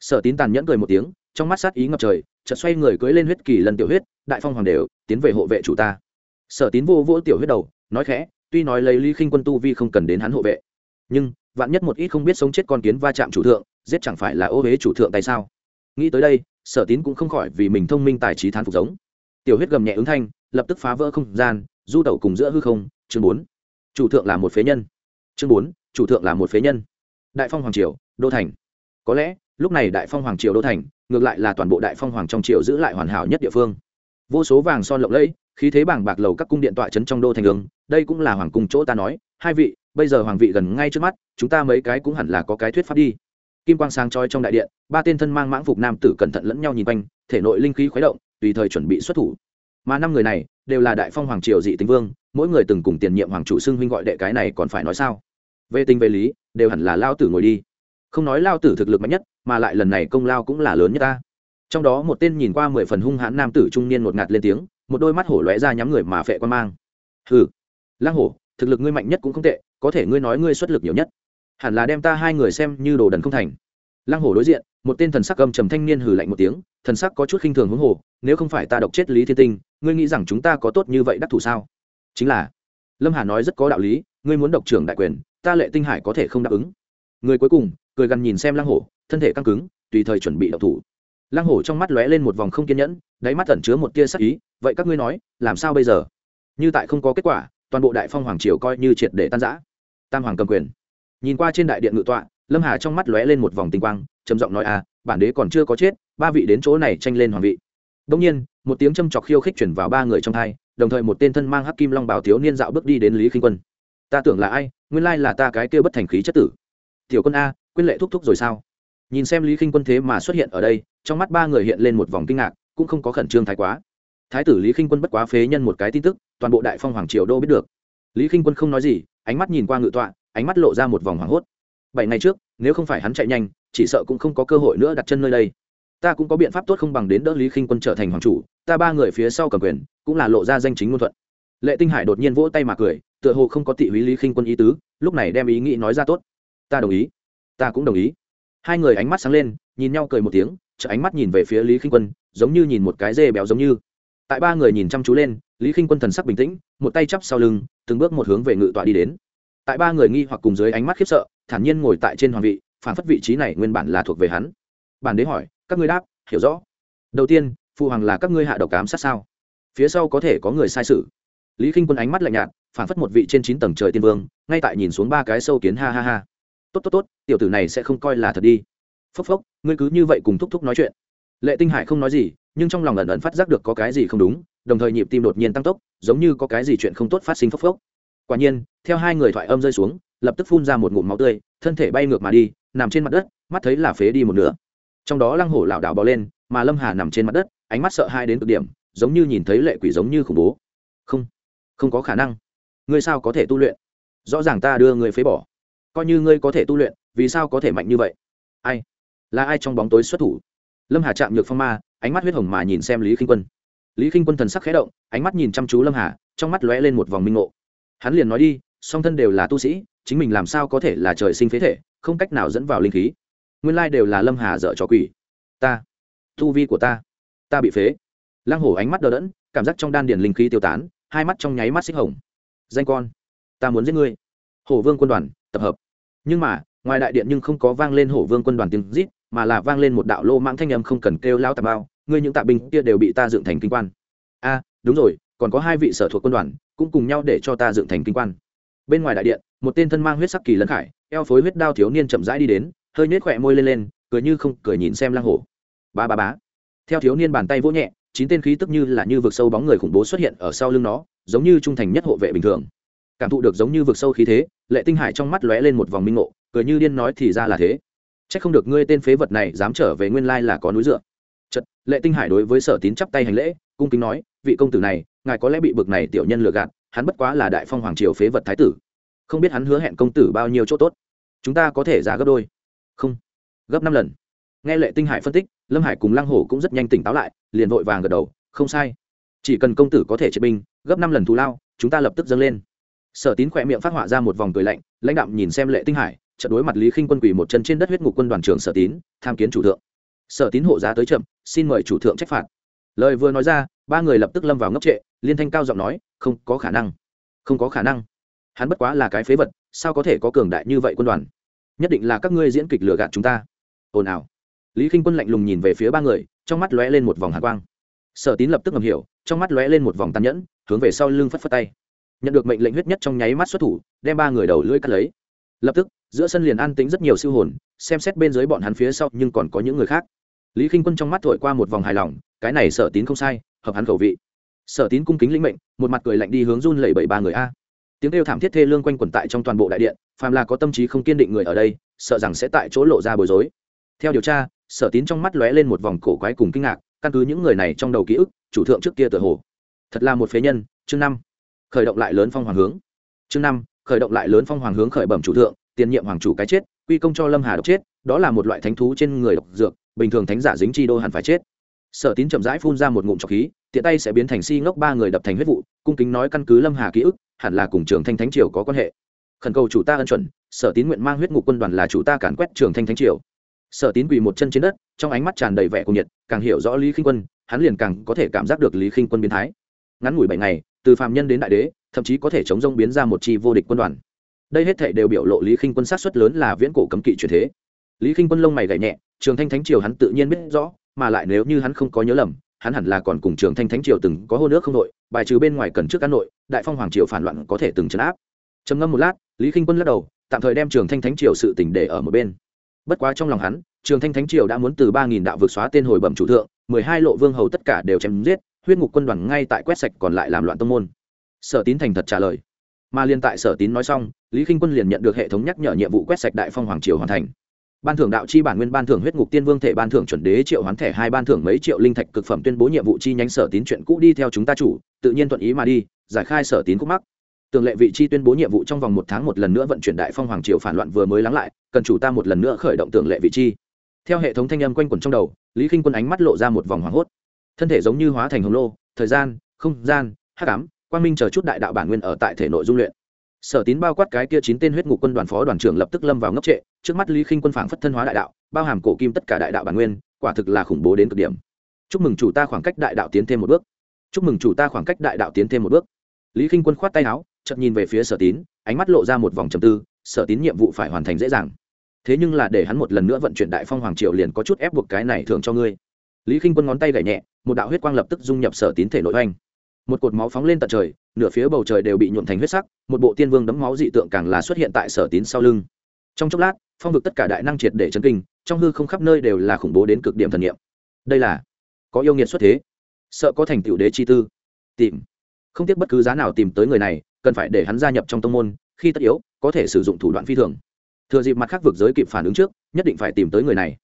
Sở tín tàn nhẫn cười một tiếng, trong mắt sát ý ngập trời, chợt xoay người cưới lên huyết kỳ lân tiểu huyết, đại phong hoàng đều, tiến về hộ vệ chủ ta. Sở tín vô vỗ tiểu huyết đầu nói khẽ, tuy nói lấy Lý khinh quân tu vi không cần đến hắn hộ vệ, nhưng vạn nhất một ít không biết sống chết con kiến va chạm chủ thượng, giết chẳng phải là ô huế chủ thượng tại sao? Nghĩ tới đây, sở tín cũng không khỏi vì mình thông minh tài trí thán phục giống. Tiểu huyết gầm nhẹ ứng thanh, lập tức phá vỡ không gian, du tẩu cùng giữa hư không, chương bốn. Chủ thượng là một phế nhân. Chương bốn, chủ thượng là một phế nhân. Đại phong hoàng triều, đô thành. Có lẽ, lúc này đại phong hoàng triều đô thành, ngược lại là toàn bộ đại phong hoàng trong triều giữ lại hoàn hảo nhất địa phương. Vô số vàng son lộng lẫy, khí thế bảng bạc lầu các cung điện tọa trấn trong đô thành đường đây cũng là hoàng cung chỗ ta nói, hai vị, bây giờ hoàng vị gần ngay trước mắt, chúng ta mấy cái cũng hẳn là có cái thuyết pháp đi. Kim quang sáng trói trong đại điện, ba tên thân mang mãng phục nam tử cẩn thận lẫn nhau nhìn quanh, thể nội linh khí khuấy động, tùy thời chuẩn bị xuất thủ. Mà năm người này, đều là đại phong hoàng triều dị tính vương, mỗi người từng cùng tiền nhiệm hoàng chủ xưng huynh gọi đệ cái này còn phải nói sao? Về tình về lý, đều hẳn là lao tử ngồi đi. Không nói lao tử thực lực mạnh nhất, mà lại lần này công lao cũng là lớn nhất ta. Trong đó một tên nhìn qua mười phần hung hãn nam tử trung niên một ngạt lên tiếng, một đôi mắt hổ lóe ra nhắm người mà phệ quan mang. Hừ lang hổ, thực lực ngươi mạnh nhất cũng không tệ, có thể ngươi nói ngươi xuất lực nhiều nhất. Hẳn là đem ta hai người xem như đồ đần không thành. Lang hổ đối diện, một tên thần sắc âm trầm thanh niên hừ lạnh một tiếng, thần sắc có chút khinh thường huống hồ, nếu không phải ta độc chết lý thiên tinh, ngươi nghĩ rằng chúng ta có tốt như vậy đắc thủ sao? Chính là, lâm hà nói rất có đạo lý, ngươi muốn độc trưởng đại quyền, ta lệ tinh hải có thể không đáp ứng. Người cuối cùng, cười gần nhìn xem Lang hổ, thân thể căng cứng, tùy thời chuẩn bị độc thủ. Lang hổ trong mắt lóe lên một vòng không kiên nhẫn, đáy mắt ẩn chứa một tia sắc ý, vậy các ngươi nói, làm sao bây giờ? Như tại không có kết quả toàn bộ đại phong hoàng triều coi như triệt để tan giã tam hoàng cầm quyền. Nhìn qua trên đại điện ngự tọa, lâm hà trong mắt lóe lên một vòng tinh quang, trầm giọng nói à bản đế còn chưa có chết, ba vị đến chỗ này tranh lên hoàng vị. Đông nhiên, một tiếng châm chọc khiêu khích chuyển vào ba người trong hai, đồng thời một tên thân mang hắc kim long bảo thiếu niên dạo bước đi đến lý khinh quân. Ta tưởng là ai? Nguyên lai là ta cái kêu bất thành khí chất tử. Tiểu quân a quyên lệ thúc thúc rồi sao? Nhìn xem lý khinh quân thế mà xuất hiện ở đây, trong mắt ba người hiện lên một vòng kinh ngạc, cũng không có khẩn trương thái quá. Thái tử lý khinh quân bất quá phế nhân một cái tin tức toàn bộ đại phong hoàng triều đô biết được. Lý khinh quân không nói gì, ánh mắt nhìn qua ngự tọa, ánh mắt lộ ra một vòng hoảng hốt. Bảy ngày trước, nếu không phải hắn chạy nhanh, chỉ sợ cũng không có cơ hội nữa đặt chân nơi đây. Ta cũng có biện pháp tốt không bằng đến đỡ lý khinh quân trở thành hoàng chủ, ta ba người phía sau cầm quyền, cũng là lộ ra danh chính ngôn thuận. Lệ tinh hải đột nhiên vỗ tay mà cười, tựa hồ không có tị húy lý h quân ý tứ, lúc này đem ý nghĩ nói ra tốt. Ta đồng ý. Ta cũng đồng ý. Hai người ánh mắt sáng lên, nhìn nhau cười một tiếng, chợ ánh mắt nhìn về phía lý khinh quân, giống như nhìn một cái dê béo giống như tại ba người nhìn chăm chú lên, lý khinh quân thần sắc bình tĩnh, một tay chắp sau lưng, từng bước một hướng về ngự tọa đi đến. Tại ba người nghi hoặc cùng dưới ánh mắt khiếp sợ, thản nhiên ngồi tại trên hoàng vị, phản phất vị trí này nguyên bản là thuộc về hắn. Bản đế hỏi, các ngươi đáp, hiểu rõ. Đầu tiên, phụ hoàng là các ngươi hạ độc cám sát sao? Phía sau có thể có người sai sự. Lý k i n h quân ánh mắt lạnh nhạt, phản phất một vị trên chín tầng trời tiên vương, ngay tại nhìn xuống ba cái sâu kiến ha ha ha. Tốt tốt tốt, tiểu tử này sẽ không coi là thật đi. Phốc phốc, ngươi cứ như vậy cùng thúc thúc nói chuyện lệ tinh hải không nói gì, nhưng trong lòng ẩn ẩn phát giác được có cái gì không đúng, đồng thời nhịp tim đột nhiên tăng tốc, giống như có cái gì chuyện không tốt phát sinh phốc phốc. Quả nhiên, theo hai người thoại âm rơi xuống, lập tức phun ra một ngụm máu tươi, thân thể bay ngược mà đi, nằm trên mặt đất, mắt thấy là phế đi một nửa. Trong đó lăng hổ lảo đảo bò lên, mà lâm hà nằm trên mặt đất, ánh mắt sợ hai đến cực điểm, giống như nhìn thấy lệ quỷ giống như khủng bố. Không không có khả năng. Ngươi sao có thể tu luyện? Rõ ràng ta đưa người phế bỏ. Coi như ngươi có thể tu luyện, vì sao có thể mạnh như vậy? Ai? Là ai trong bóng tối xuất thủ? Lâm hà chạm nhược phong ma, ánh mắt huyết hồng mà nhìn xem lý khinh quân. Lý k i n h quân thần sắc khẽ động, ánh mắt nhìn chăm chú lâm hà, trong mắt lóe lên một vòng minh ngộ. Hắn liền nói đi, song thân đều là tu sĩ, chính mình làm sao có thể là trời sinh phế thể, không cách nào dẫn vào linh khí. Nguyên lai đều là lâm hà dợ trò quỷ. Ta, tu vi của ta ta bị phế. Lăng hổ ánh mắt đờ đẫn, cảm giác trong đan điền linh khí tiêu tán, hai mắt trong nháy mắt xích hồng. Danh con, ta muốn giết ngươi. Hổ vương quân đoàn, tập hợp. Nhưng mà, ngoài đại điện nhưng không có vang lên hổ vương quân đoàn tiếng rít mà là vang lên một đạo lô mãng thanh âm không cần kêu lao tà bao, ngươi những tạ binh kia đều bị ta dựng thành kinh quan. A, đúng rồi, còn có hai vị sở thuộc quân đoàn, cũng cùng nhau để cho ta dựng thành kinh quan. Bên ngoài đại điện, một tên thân mang huyết sắc kỳ lân khải, eo phối huyết đao thiếu niên chậm rãi đi đến, hơi nhếch khỏe môi lên lên, cười như không cười nhìn xem lang hổ. Ba ba bá theo thiếu niên bàn tay vỗ nhẹ, chín tên khí tức như là như vực sâu bóng người khủng bố xuất hiện ở sau lưng nó, giống như trung thành nhất hộ vệ bình thường. Cảm thụ được giống như vực sâu khí thế, lệ tinh hải trong mắt lóe lên một vòng minh ngộ, cười như điên nói thì ra là thế. Chắc không được ngươi tên phế vật này dám trở về nguyên lai là có núi dựa. Chật, lệ tinh hải đối với sở tín chắp tay hành lễ, cung kính nói, vị công tử này, ngài có lẽ bị bực này tiểu nhân lừa gạt, hắn bất quá là đại phong hoàng triều phế vật thái tử. Không biết hắn hứa hẹn công tử bao nhiêu chỗ tốt. Chúng ta có thể giá gấp đôi. Không. Gấp năm lần. Nghe lệ tinh hải phân tích, lâm hải cùng lăng hổ cũng rất nhanh tỉnh táo lại, liền vội vàng gật đầu, không sai. Chỉ cần công tử có thể chế binh, gấp năm lần thù lao, chúng ta lập tức dâng lên. Sở tín khỏe miệng phát họa ra một vòng cười lạnh, lãnh đạm nhìn xem lệ tinh hải trận đối mặt lý khinh quân quỳ một chân trên đất huyết ngục quân đoàn trưởng sở tín, tham kiến chủ thượng. Sở tín hộ giá tới chậm, xin mời chủ thượng trách phạt. Lời vừa nói ra, ba người lập tức lâm vào ngốc trệ, liên thanh cao giọng nói, không có khả năng, không có khả năng. Hắn bất quá là cái phế vật, sao có thể có cường đại như vậy quân đoàn? Nhất định là các ngươi diễn kịch lừa gạt chúng ta. Ồn ào. Lý k i n h quân lạnh lùng nhìn về phía ba người, trong mắt lóe lên một vòng hạ quang. Sở tín lập tức ngầm hiểu, trong mắt lóe lên một vòng tàn nhẫn, hướng về sau lưng phất phất tay. Nhận được mệnh lệnh huyết nhất trong nháy mắt xuất thủ, đem ba người đầu lưỡi cắt lấy. Lập tức giữa sân liền an tính rất nhiều siêu hồn, xem xét bên dưới bọn hắn phía sau nhưng còn có những người khác. Lý k i n h quân trong mắt thổi qua một vòng hài lòng, cái này sở tín không sai, hợp hắn khẩu vị. Sở tín cung kính linh mệnh, một mặt cười lạnh đi hướng run lẩy bẩy ba người a. Tiếng kêu thảm thiết thê lương quanh quẩn tại trong toàn bộ đại điện, phàm là có tâm trí không kiên định người ở đây, sợ rằng sẽ tại chỗ lộ ra bối rối. Theo điều tra, sở tín trong mắt lóe lên một vòng cổ quái cùng kinh ngạc, căn cứ những người này trong đầu ký ức, chủ thượng trước kia tự hồ. Thật là một phế nhân, chương năm. Khởi động lại lớn phong hoàng hướng. Chương năm, khởi động lại lớn phong hoàng hướng khởi bẩm chủ thượng tiền nhiệm hoàng chủ cái chết, quy công cho lâm hà độc chết, đó là một loại thánh thú trên người độc dược, bình thường thánh giả dính chi đô hẳn phải chết. Sở tín chậm rãi phun ra một ngụm trọc khí, tiện tay sẽ biến thành si ngốc ba người đập thành huyết vụ, cung kính nói căn cứ lâm hà ký ức, hẳn là cùng trường thanh thánh triều có quan hệ. Khẩn cầu chủ ta ân chuẩn, sở tín nguyện mang huyết ngục quân đoàn là chủ ta càn quét trường thanh thánh triều. Sở tín quỳ một chân trên đất, trong ánh mắt tràn đầy vẻ cuồng nhiệt, càng hiểu rõ lý khinh quân, hắn liền càng có thể cảm giác được lý khinh quân biến thái. Ngắn ngủi bảy ngày, từ phàm nhân đến đại đế, thậm chí có thể chống rông biến ra một chi vô địch quân đoàn đây hết thể đều biểu lộ lý khinh quân sát xuất lớn là viễn cổ cấm kỵ truyền thế. Lý khinh quân lông mày gảy nhẹ, trường thanh thánh triều hắn tự nhiên biết rõ, mà lại nếu như hắn không có nhớ lầm, hắn hẳn là còn cùng trường thanh thánh triều từng có hôn ước không nội, bài trừ bên ngoài cần trước cán nội, đại phong hoàng triều phản loạn có thể từng chấn áp. Trầm ngâm một lát, lý khinh quân lắc đầu, tạm thời đem trường thanh thánh triều sự tỉnh để ở một bên. Bất quá trong lòng hắn, trường thanh thánh triều đã muốn từ ba nghìn đạo vượt xóa tên hồi bẩm chủ thượng, mười hai lộ vương hầu tất cả đều chém giết, huyết ngục quân đoàn ngay tại quét sạch còn lại làm loạn tông môn. Sở tín thành thật trả lời mà liên tại sở tín nói xong, lý k i n h quân liền nhận được hệ thống nhắc nhở nhiệm vụ quét sạch đại phong hoàng triều hoàn thành. Ban thưởng đạo chi bản nguyên ban thưởng huyết ngục tiên vương thể ban thưởng chuẩn đế triệu hoán thẻ hai ban thưởng mấy triệu linh thạch cực phẩm tuyên bố nhiệm vụ chi nhánh sở tín chuyện cũ đi theo chúng ta chủ, tự nhiên thuận ý mà đi, giải khai sở tín khúc mắc. Tường lệ vị chi tuyên bố nhiệm vụ trong vòng một tháng một lần nữa vận chuyển đại phong hoàng triều phản loạn vừa mới lắng lại, cần chủ ta một lần nữa khởi động tường lệ vị chi. Theo hệ thống thanh âm quanh quẩn trong đầu, lý k i n h quân ánh mắt lộ ra một vòng hoảng hốt. Thân thể giống như hóa thành hồng lô, thời gian, không gian, hắc ám quang minh chờ chút đại đạo bản nguyên ở tại thể nội dung luyện. Sở tín bao quát cái kia chín tên huyết ngục quân đoàn phó đoàn trưởng lập tức lâm vào ngốc trệ, trước mắt lý khinh quân phảng phất thân hóa đại đạo, bao hàm cổ kim tất cả đại đạo bản nguyên, quả thực là khủng bố đến cực điểm. Chúc mừng chủ ta khoảng cách đại đạo tiến thêm một bước. Chúc mừng chủ ta khoảng cách đại đạo tiến thêm một bước. Lý khinh quân khoát tay áo, chợt nhìn về phía sở tín, ánh mắt lộ ra một vòng trầm tư, sở tín nhiệm vụ phải hoàn thành dễ dàng. Thế nhưng là để hắn một lần nữa vận chuyển đại phong hoàng triều liền có chút ép buộc cái này thường cho ngươi. Lý khinh quân ngón tay gảy nhẹ, một đạo huyết quang lập tức dung nhập sở tín thể nội oanh một cột máu phóng lên tận trời, nửa phía bầu trời đều bị nhuộm thành huyết sắc, một bộ tiên vương đấm máu dị tượng càng là xuất hiện tại sở tín sau lưng. Trong chốc lát, phong vực tất cả đại năng triệt để chấn kinh, trong hư không khắp nơi đều là khủng bố đến cực điểm thần nghiệm đây là, có yêu nghiệt xuất thế, sợ có thành tựu đế chi tư. Tìm. Không tiếc bất cứ giá nào tìm tới người này, cần phải để hắn gia nhập trong tông môn, khi tất yếu, có thể sử dụng thủ đoạn phi thường. Thừa dịp mặt khác vực giới kịp phản ứng trước, nhất định phải tìm tới người này.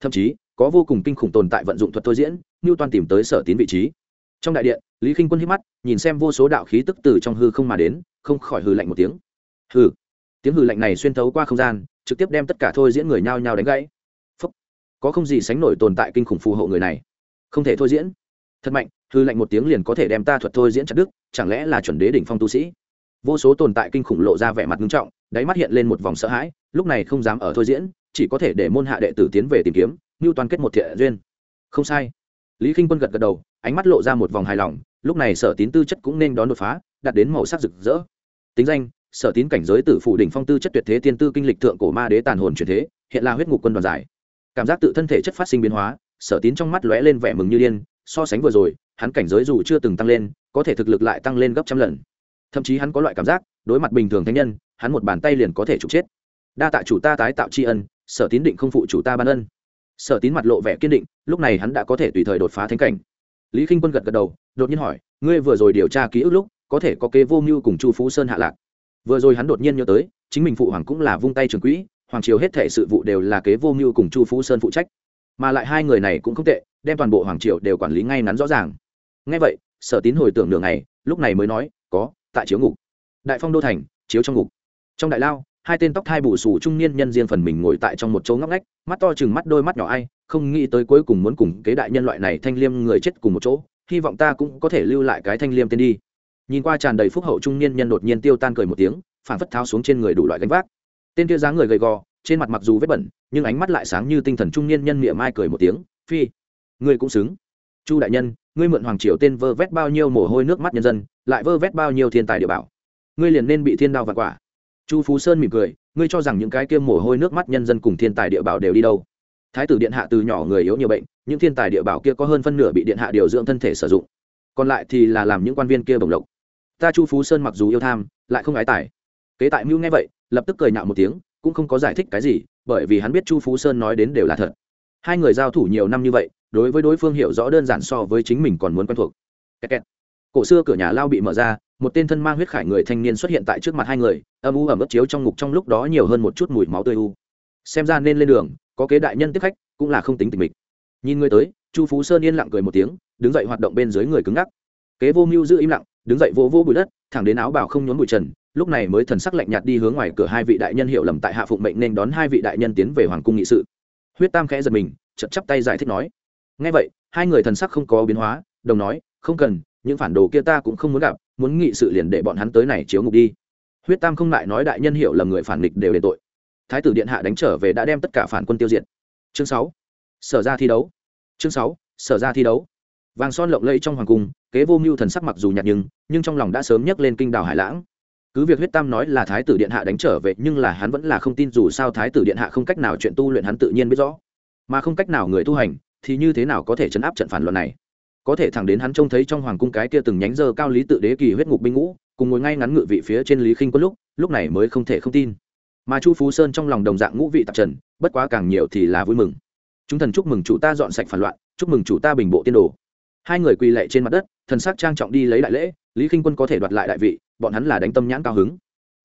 Thậm chí, có vô cùng kinh khủng tồn tại vận dụng thuật thôi diễn, như toàn tìm tới sở tín vị trí. Trong đại điện lý k i n h quân hít mắt, nhìn xem vô số đạo khí tức từ trong hư không mà đến, không khỏi hư lạnh một tiếng. Hư tiếng hư lạnh này xuyên thấu qua không gian, trực tiếp đem tất cả thôi diễn người nhao nhao đánh gãy. Phúc. có không gì sánh nổi tồn tại kinh khủng phù hộ người này. Không thể thôi diễn. Thật mạnh hư lạnh một tiếng liền có thể đem ta thuật thôi diễn chặt đức chẳng lẽ là chuẩn đế đỉnh phong tu sĩ? Vô số tồn tại kinh khủng lộ ra vẻ mặt nghiêm trọng, đáy mắt hiện lên một vòng sợ hãi, lúc này không dám ở thôi diễn, chỉ có thể để môn hạ đệ tử tiến về tìm kiếm, như toàn kết một thiện duyên. Không sai. Lý k i n h quân gật gật đầu, ánh mắt lộ ra một vòng hài lòng lúc này sở tín tư chất cũng nên đón đột phá, đạt đến màu sắc rực rỡ. Tính danh, sở tín cảnh giới tử phủ đỉnh phong tư chất tuyệt thế tiên tư kinh lịch thượng cổ ma đế tàn hồn truyền thế, hiện là huyết ngục quân đoàn giải. Cảm giác tự thân thể chất phát sinh biến hóa, sở tín trong mắt lóe lên vẻ mừng như điên, so sánh vừa rồi, hắn cảnh giới dù chưa từng tăng lên, có thể thực lực lại tăng lên gấp trăm lần. Thậm chí hắn có loại cảm giác, đối mặt bình thường thanh nhân, hắn một bàn tay liền có thể trục chết. Đa tạ chủ ta tái tạo tri ân, sở tín định không phụ chủ ta ban ân. Sở tín mặt lộ vẻ kiên định, lúc này hắn đã có thể tùy thời đột phá thánh cảnh. Lý k i n h quân gật gật đầu đột nhiên hỏi, ngươi vừa rồi điều tra ký ức lúc, có thể có kế vô mưu cùng chu phú sơn hạ lạc? Vừa rồi hắn đột nhiên nhớ tới, chính mình phụ hoàng cũng là vung tay trường quỹ, hoàng triều hết thể sự vụ đều là kế vô mưu cùng chu phú sơn phụ trách. Mà lại hai người này cũng không tệ, đem toàn bộ hoàng triều đều quản lý ngay ngắn rõ ràng. Ngay vậy, sở tín hồi tưởng đường này lúc này mới nói, có, tại chiếu ngục. Đại phong đô thành, chiếu trong ngục. Trong đại lao, hai tên tóc thai bù xù trung niên nhân riêng phần mình ngồi tại trong một chỗ ngóc ngách, mắt to chừng mắt đôi mắt nhỏ ai, không nghĩ tới cuối cùng muốn cùng kế đại nhân loại này thanh liêm người chết cùng một chỗ hy vọng ta cũng có thể lưu lại cái thanh liêm tên đi. Nhìn qua tràn đầy phúc hậu trung niên nhân đột nhiên tiêu tan cười một tiếng, phản phất tháo xuống trên người đủ loại gánh vác. Tên kia dáng người gầy gò, trên mặt mặc dù vết bẩn, nhưng ánh mắt lại sáng như tinh thần trung niên nhân miệng mai cười một tiếng, phi, ngươi cũng xứng. Chu đại nhân, ngươi mượn hoàng triều tên vơ vét bao nhiêu mồ hôi nước mắt nhân dân, lại vơ vét bao nhiêu thiên tài địa bảo. Ngươi liền nên bị thiên đao vặt quả. Chu phú sơn mỉm cười, ngươi cho rằng những cái kia mồ hôi nước mắt nhân dân cùng thiên tài địa bảo đều đi đâu? Thái tử điện hạ từ nhỏ người yếu nhiều bệnh những thiên tài địa bảo kia có hơn phân nửa bị điện hạ điều dưỡng thân thể sử dụng. Còn lại thì là làm những quan viên kia bồng lộc. Ta chu phú sơn mặc dù yêu tham, lại không ái tài. Kế tại mưu nghe vậy, lập tức cười nhạo một tiếng, cũng không có giải thích cái gì, bởi vì hắn biết chu phú sơn nói đến đều là thật. Hai người giao thủ nhiều năm như vậy, đối với đối phương hiểu rõ đơn giản so với chính mình còn muốn quen thuộc. Kẹt kẹt. cổ xưa cửa nhà lao bị mở ra, một tên thân mang huyết khải người thanh niên xuất hiện tại trước mặt hai người, âm u ẩm ướt chiếu trong ngục trong lúc đó nhiều hơn một chút mùi máu tươi u. Xem ra nên lên đường, có kế đại nhân tiếp khách, cũng là không tính tình mình nhìn người tới, chu phú sơn yên lặng cười một tiếng, đứng dậy hoạt động bên dưới người cứng ngắc. Kế vô mưu giữ im lặng, đứng dậy vô vô bụi đất, thẳng đến áo bào không nhốn bụi trần, lúc này mới thần sắc lạnh nhạt đi hướng ngoài cửa hai vị đại nhân hiệu lầm tại hạ phụng mệnh nên đón hai vị đại nhân tiến về hoàng cung nghị sự. Huyết tam khẽ giật mình chật chắp tay giải thích nói ngay vậy, hai người thần sắc không có biến hóa, đồng nói, không cần, những phản đồ kia ta cũng không muốn gặp, muốn nghị sự liền để bọn hắn tới này chiếu ngục đi. Huyết tam không lại nói đại nhân hiệu là người phản nghịch đều để tội. Thái tử điện hạ đánh trở về đã đem tất cả phản quân tiêu diệt. Chương sáu sở ra thi đấu. Chương sáu, sở ra thi đấu. Vàng son lộng lẫy trong hoàng cung, kế vô mưu thần sắc mặc dù nhạt nhưng nhưng trong lòng đã sớm nhấc lên kinh đảo hải lãng. Cứ việc huyết tam nói là thái tử điện hạ đánh trở về, nhưng là hắn vẫn là không tin dù sao thái tử điện hạ không cách nào chuyện tu luyện hắn tự nhiên biết rõ. Mà không cách nào người tu hành, thì như thế nào có thể chấn áp trận phản luận này? Có thể thẳng đến hắn trông thấy trong hoàng cung cái kia từng nhánh dơ cao lý tự đế kỳ huyết ngục binh ngũ, cùng ngồi ngay ngắn ngự vị phía trên lý khinh quân lúc lúc này mới không thể không tin. Mà chu phú sơn trong lòng đồng dạng ngũ vị tạp trần, bất quá càng nhiều thì là vui mừng chúng thần chúc mừng chủ ta dọn sạch phản loạn, chúc mừng chủ ta bình bộ tiên đồ. Hai người quỳ lệ trên mặt đất, thần sắc trang trọng đi lấy đại lễ, lý khinh quân có thể đoạt lại đại vị, bọn hắn là đánh tâm nhãn cao hứng.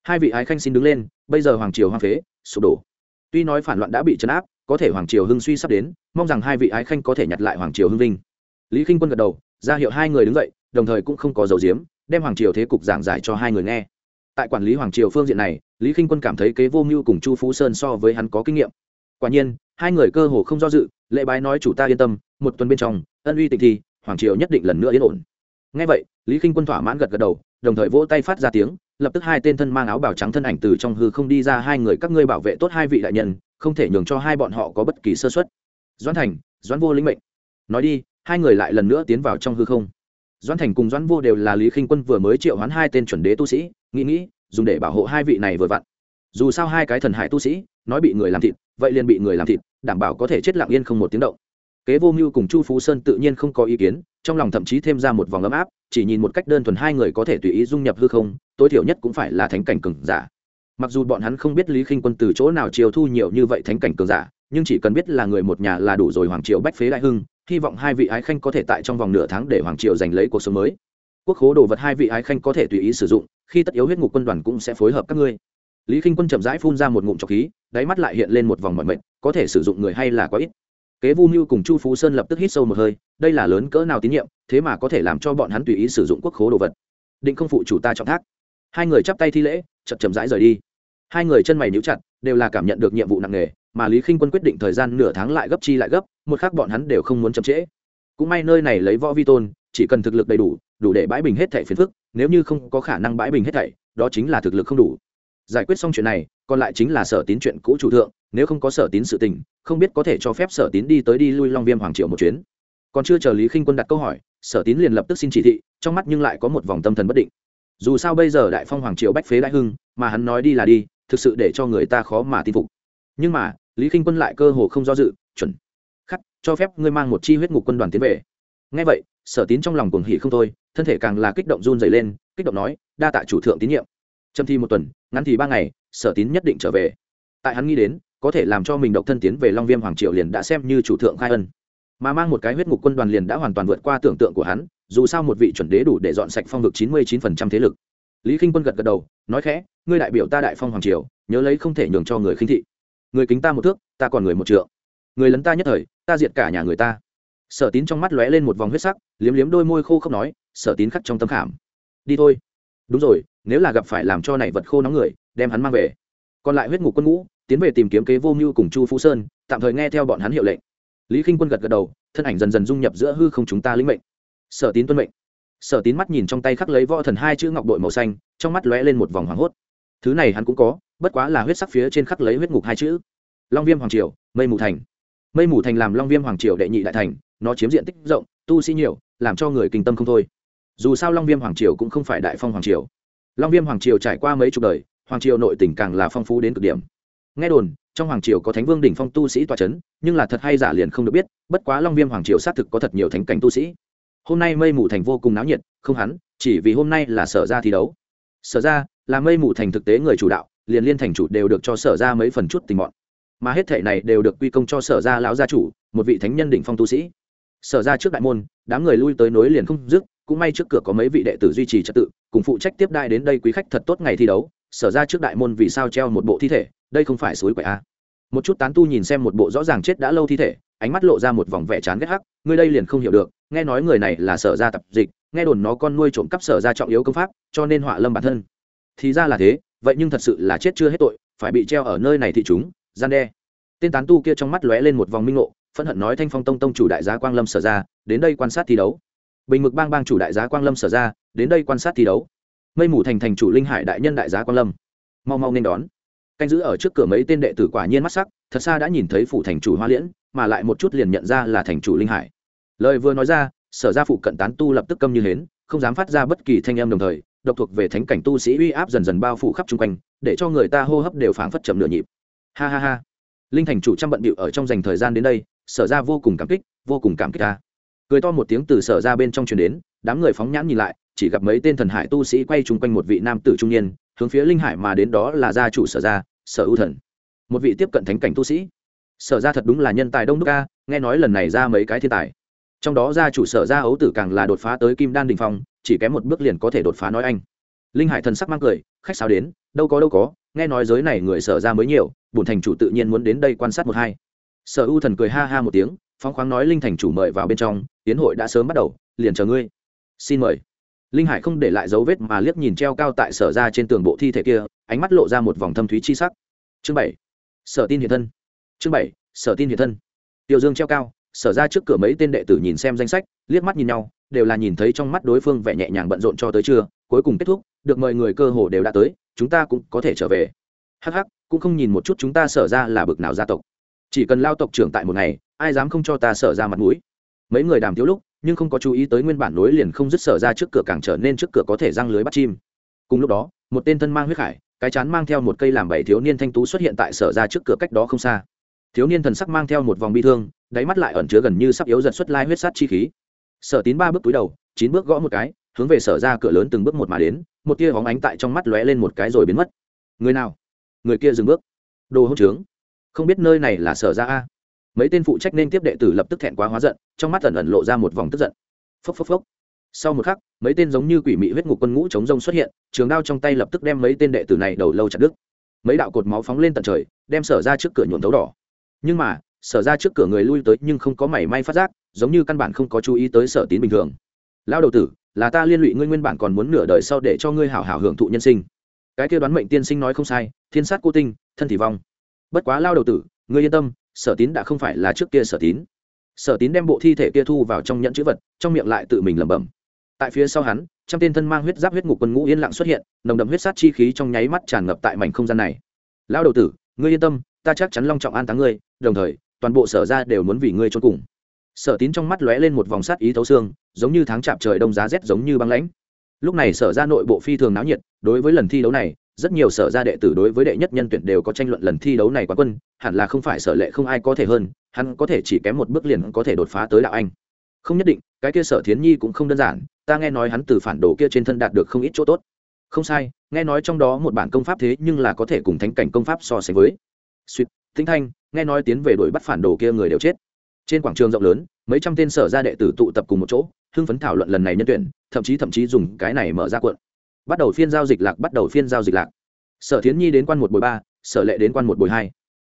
Hai vị ái khanh xin đứng lên, bây giờ hoàng triều hoang phế, sụp đổ. Tuy nói phản loạn đã bị chấn áp, có thể hoàng triều hưng suy sắp đến, mong rằng hai vị ái khanh có thể nhặt lại hoàng triều hưng vinh. Lý khinh quân gật đầu, ra hiệu hai người đứng dậy, đồng thời cũng không có dầu diếm đem hoàng triều thế cục giảng giải cho hai người nghe. Tại quản lý hoàng triều phương diện này, lý khinh quân cảm thấy kế vô mưu cùng chu phú sơn so với hắn có kinh nghiệm quả nhiên, hai người cơ hồ không do dự lệ bái nói chủ ta yên tâm, một tuần bên trong, ân uy tịch thi, hoàng triều nhất định lần nữa yên ổn. Ngay vậy, lý k i n h quân thỏa mãn gật gật đầu, đồng thời vỗ tay phát ra tiếng, lập tức hai tên thân mang áo bào trắng thân ảnh từ trong hư không đi ra, hai người các ngươi bảo vệ tốt hai vị đại nhân, không thể nhường cho hai bọn họ có bất kỳ sơ xuất doãn thành, doãn vô lĩnh mệnh. Nói đi, hai người lại lần nữa tiến vào trong hư không. Doãn thành cùng doãn vô đều là lý khinh quân vừa mới triệu hoán hai tên chuẩn đế tu sĩ, nghĩ nghĩ, dùng để bảo hộ hai vị này vừa vặn. Dù sao hai cái thần hải tu sĩ, nói bị người làm thịt vậy liền bị người làm thịt, đảm bảo có thể chết lặng yên không một tiếng động. Kế vô mưu cùng chu phú sơn tự nhiên không có ý kiến, trong lòng thậm chí thêm ra một vòng ấm áp, chỉ nhìn một cách đơn thuần hai người có thể tùy ý dung nhập hư không, tối thiểu nhất cũng phải là thánh cảnh cường giả. Mặc dù bọn hắn không biết lý khinh quân từ chỗ nào chiều thu nhiều như vậy thánh cảnh cường giả, nhưng chỉ cần biết là người một nhà là đủ rồi hoàng triều bách phế đại hưng, hy vọng hai vị ái khanh có thể tại trong vòng nửa tháng để hoàng triều giành lấy cuộc sống mới. Quốc khố đồ vật hai vị ái khanh có thể tùy ý sử dụng, khi tất yếu huyết ngục quân đoàn cũng sẽ phối hợp các ngươi lý khinh quân chậm rãi phun ra một ngụm trọc khí, đáy mắt lại hiện lên một vòng mọi mệnh có thể sử dụng người hay là quá ít. Kế vu mưu cùng chu phú sơn lập tức hít sâu một hơi, đây là lớn cỡ nào tín nhiệm, thế mà có thể làm cho bọn hắn tùy ý sử dụng quốc khố đồ vật. Định không phụ chủ ta trọng thác. Hai người chắp tay thi lễ, chậm chậm rãi rời đi. Hai người chân mày níu chặt, đều là cảm nhận được nhiệm vụ nặng nề, mà lý khinh quân quyết định thời gian nửa tháng lại gấp chi lại gấp, một khác bọn hắn đều không muốn chậm trễ. Cũng may nơi này lấy võ vi tôn, chỉ cần thực lực đầy đủ đủ để bãi bình hết thảy phiền phức, nếu như không có khả năng bãi bình hết thảy, đó chính là thực lực không đủ giải quyết xong chuyện này, còn lại chính là sở tín chuyện cũ chủ thượng, nếu không có sở tín sự tình, không biết có thể cho phép sở tín đi tới đi lui long viêm hoàng triệu một chuyến. Còn chưa chờ lý khinh quân đặt câu hỏi, sở tín liền lập tức xin chỉ thị, trong mắt nhưng lại có một vòng tâm thần bất định. Dù sao bây giờ đại phong hoàng Triệu bách phế đại hưng, mà hắn nói đi là đi, thực sự để cho người ta khó mà tin phục. Nhưng mà, lý k i n h quân lại cơ hồ không do dự, chuẩn. Khắc, cho phép ngươi mang một chi huyết ngục quân đoàn tiến về. Ngay vậy, sở tín trong lòng cuồng hỉ không thôi, thân thể càng là kích động run dày lên, kích động nói, đa tạ chủ thượng tín nhiệm. Trâm thi một tuần ngắn thì ba ngày, sở tín nhất định trở về. Tại hắn nghĩ đến, có thể làm cho mình độc thân tiến về long viêm hoàng triều liền đã xem như chủ thượng khai ân. Mà mang một cái huyết ngục quân đoàn liền đã hoàn toàn vượt qua tưởng tượng của hắn, dù sao một vị chuẩn đế đủ để dọn sạch phong vực chín mươi chín phần trăm thế lực. Lý k i n h quân gật gật đầu, nói khẽ, ngươi đại biểu ta đại phong hoàng triều, nhớ lấy không thể nhường cho người khinh thị. Người kính ta một thước, ta còn người một trượng. Người lấn ta nhất thời, ta diệt cả nhà người ta. Sở tín trong mắt lóe lên một vòng huyết sắc, liếm liếm đôi môi khô không nói, sở tín khắc trong tâm khảm. Đi thôi. Đúng rồi nếu là gặp phải làm cho này vật khô nóng người, đem hắn mang về. Còn lại huyết ngục quân ngũ, tiến về tìm kiếm kế vô mưu cùng chu phú sơn, tạm thời nghe theo bọn hắn hiệu lệnh. Lý k i n h quân gật gật đầu, thân ảnh dần dần dung nhập giữa hư không chúng ta lĩnh mệnh. Sở tín tuân mệnh. Sở tín mắt nhìn trong tay khắc lấy võ thần hai chữ ngọc đội màu xanh, trong mắt lóe lên một vòng hoảng hốt. Thứ này hắn cũng có, bất quá là huyết sắc phía trên khắc lấy huyết ngục hai chữ. Long viêm hoàng triều, mây mù thành. Mây mù thành làm long viêm hoàng triều đệ nhị đại thành, nó chiếm diện tích rộng, tu sĩ nhiều, làm cho người kinh tâm không thôi. Dù sao long viêm hoàng triều cũng không phải đại phong hoàng triều long viêm hoàng triều trải qua mấy chục đời, hoàng triều nội tỉnh càng là phong phú đến cực điểm. Nghe đồn, trong hoàng triều có thánh vương đỉnh phong tu sĩ tọa c h ấ n nhưng là thật hay giả liền không được biết, bất quá long viêm hoàng triều xác thực có thật nhiều thánh cảnh tu sĩ. Hôm nay mây mù thành vô cùng náo nhiệt, không hắn, chỉ vì hôm nay là sở ra thi đấu. Sở ra, là mây mù thành thực tế người chủ đạo, liền liên thành chủ đều được cho sở ra mấy phần chút tình bọn mà hết thể này đều được quy công cho sở ra lão gia chủ, một vị thánh nhân đỉnh phong tu sĩ. Sở ra trước đại môn, đám người lui tới nối liền không dứt, cũng may trước cửa có mấy vị đệ tử duy trì trật tự cùng phụ trách tiếp đai đến đây quý khách thật tốt ngày thi đấu, sở ra trước đại môn vì sao treo một bộ thi thể, đây không phải suối quậy a một chút tán tu nhìn xem một bộ rõ ràng chết đã lâu thi thể, ánh mắt lộ ra một vòng vẻ chán ghét hắc ngươi đây liền không hiểu được, nghe nói người này là sở ra tập dịch, nghe đồn nó con nuôi trộm cắp sở ra trọng yếu công pháp, cho nên họa lâm bản thân. Thì ra là thế, vậy nhưng thật sự là chết chưa hết tội, phải bị treo ở nơi này thị chúng, gian đe. Tên tán tu kia trong mắt lóe lên một vòng minh ngộ, phẫn hận nói thanh phong tông tông chủ đại giá quang lâm sở ra, đến đây quan sát thi đấu. Bình mực bang bang chủ đại giá quang lâm sở ra đến đây quan sát thi đấu. Mây mù thành thành chủ linh hải đại nhân đại giá quan lâm. Mau mau nên đón. Canh giữ ở trước cửa mấy tên đệ tử quả nhiên mắt sắc, thật xa đã nhìn thấy phủ thành chủ hoa liễn, mà lại một chút liền nhận ra là thành chủ linh hải. Lời vừa nói ra, sở ra phụ cận tán tu lập tức câm như hến, không dám phát ra bất kỳ thanh âm đồng thời, độc thuộc về thánh cảnh tu sĩ uy áp dần dần bao phủ khắp chung quanh, để cho người ta hô hấp đều phảng phất chậm nửa nhịp. Ha ha ha. Linh thành chủ trăm bận bịu ở trong dành thời gian đến đây, sở ra vô cùng cảm kích, vô cùng cảm kích ta. Cười to một tiếng từ sở ra bên trong truyền đến, đám người phóng nhãn nhìn lại chỉ gặp mấy tên thần hải tu sĩ quay chung quanh một vị nam tử trung niên, hướng phía linh hải mà đến đó là gia chủ sở gia, sở ưu thần. Một vị tiếp cận thánh cảnh tu sĩ. Sở ra thật đúng là nhân tài đông đúc ca nghe nói lần này ra mấy cái thiên tài. Trong đó gia chủ sở ra ấu tử càng là đột phá tới kim đan đình phong, chỉ kém một bước liền có thể đột phá nói anh. Linh hải thần sắc mang cười, khách sao đến, đâu có đâu có, nghe nói giới này người sở ra mới nhiều bùn thành chủ tự nhiên muốn đến đây quan sát một hai. Sở ưu thần cười ha ha một tiếng, phóng khoáng nói linh thành chủ mời vào bên trong tiến hội đã sớm bắt đầu, liền chờ ngươi. Xin mời linh hải không để lại dấu vết mà liếc nhìn treo cao tại sở ra trên tường bộ thi thể kia, ánh mắt lộ ra một vòng thâm thúy chi sắc. Chương bảy, sở tin hiện thân. Chương bảy, sở tin hiện thân. Tiểu dương treo cao, sở ra trước cửa mấy tên đệ tử nhìn xem danh sách, liếc mắt nhìn nhau, đều là nhìn thấy trong mắt đối phương vẻ nhẹ nhàng bận rộn cho tới trưa, cuối cùng kết thúc, được mời người cơ hồ đều đã tới, chúng ta cũng có thể trở về. Hắc hắc, cũng không nhìn một chút chúng ta sở ra là bực nào gia tộc. Chỉ cần lao tộc trưởng tại một ngày, ai dám không cho ta sở ra mặt mũi? Mấy người đàm thiếu lúc nhưng không có chú ý tới nguyên bản nối liền không dứt sở ra trước cửa càng trở nên trước cửa có thể răng lưới bắt chim. Cùng lúc đó, một tên thân mang huyết khải cái chán mang theo một cây làm bảy thiếu niên thanh tú xuất hiện tại sở ra trước cửa cách đó không xa. Thiếu niên thần sắc mang theo một vòng bi thương, đáy mắt lại ẩn chứa gần như sắp yếu giật xuất lai huyết sát chi khí. Sở tín ba bước túi đầu, chín bước gõ một cái, hướng về sở ra cửa lớn từng bước một mà đến, một tia hóng ánh tại trong mắt lóe lên một cái rồi biến mất. Người nào? Người kia dừng bước. Đồ hỗn trướng. Không biết nơi này là sở ra a? Mấy tên phụ trách nên tiếp đệ tử lập tức thẹn quá hóa giận, trong mắt ẩn ẩn lộ ra một vòng tức giận. Phốc phốc phốc. Sau một khắc, mấy tên giống như quỷ mị huyết ngục quân ngũ chống rông xuất hiện, trường đao trong tay lập tức đem mấy tên đệ tử này đầu lâu chặt đứt. Mấy đạo cột máu phóng lên tận trời, đem sở ra trước cửa nhuộm tấu đỏ. Nhưng mà, sở ra trước cửa người lui tới nhưng không có mảy may phát giác, giống như căn bản không có chú ý tới sở tín bình thường. Lao đầu tử, là ta liên lụy ngươi nguyên bản còn muốn nửa đời sau để cho ngươi hảo hảo hưởng thụ nhân sinh. Cái kia đoán mệnh tiên sinh nói không sai, thiên sát cô tinh, thân thì vong. Bất quá lao đầu tử, ngươi yên tâm sở tín đã không phải là trước kia sở tín. Sở tín đem bộ thi thể kia thu vào trong nhẫn chữ vật, trong miệng lại tự mình lẩm bẩm. Tại phía sau hắn, trăm tên thân mang huyết giáp huyết ngục quân ngũ yên lặng xuất hiện, nồng đậm huyết sát chi khí trong nháy mắt tràn ngập tại mảnh không gian này. Lão đầu tử, ngươi yên tâm, ta chắc chắn long trọng an táng ngươi, đồng thời, toàn bộ sở ra đều muốn vì ngươi trốn cùng. Sở tín trong mắt lóe lên một vòng sát ý thấu xương, giống như tháng chạp trời đông giá rét giống như băng lãnh. Lúc này sở ra nội bộ phi thường náo nhiệt, đối với lần thi đấu này rất nhiều sở gia đệ tử đối với đệ nhất nhân tuyển đều có tranh luận lần thi đấu này quá quân, hẳn là không phải sở lệ không ai có thể hơn, hắn có thể chỉ kém một bước liền có thể đột phá tới đạo anh. Không nhất định, cái kia sở thiến nhi cũng không đơn giản, ta nghe nói hắn từ phản đồ kia trên thân đạt được không ít chỗ tốt. Không sai, nghe nói trong đó một bản công pháp thế nhưng là có thể cùng thánh cảnh công pháp so sánh với. Suýt thính thanh, nghe nói tiến về đuổi bắt phản đồ kia người đều chết. Trên quảng trường rộng lớn, mấy trăm tên sở gia đệ tử tụ tập cùng một chỗ, hưng phấn thảo luận lần này nhân tuyển, thậm chí thậm chí dùng cái này mở ra cuộn bắt đầu phiên giao dịch lạc bắt đầu phiên giao dịch lạc. Sở thiến nhi đến quan một bồi ba, sở lệ đến quan một bồi hai.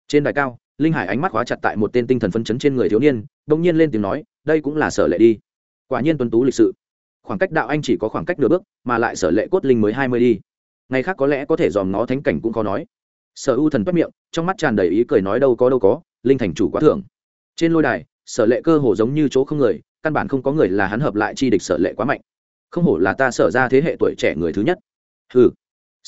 Trên đài cao, linh hải ánh mắt khóa chặt tại một tên tinh thần phân chấn trên người thiếu niên đông nhiên lên tiếng nói, đây cũng là sở lệ đi. Quả nhiên tuân tú lịch sự. Khoảng cách đạo anh chỉ có khoảng cách nửa bước, mà lại sở lệ cốt linh mới hai mươi đi. Ngày khác có lẽ có thể dòm ngó thánh cảnh cũng khó nói. Sở u thần toát miệng, trong mắt tràn đầy ý cười nói đâu có đâu có, linh thành chủ quá thưởng trên lôi đài, sở lệ cơ hồ giống như chỗ không người, căn bản không có người là hắn hợp lại chi địch sở lệ quá mạnh không hổ là ta sở ra thế hệ tuổi trẻ người thứ nhất. Ừ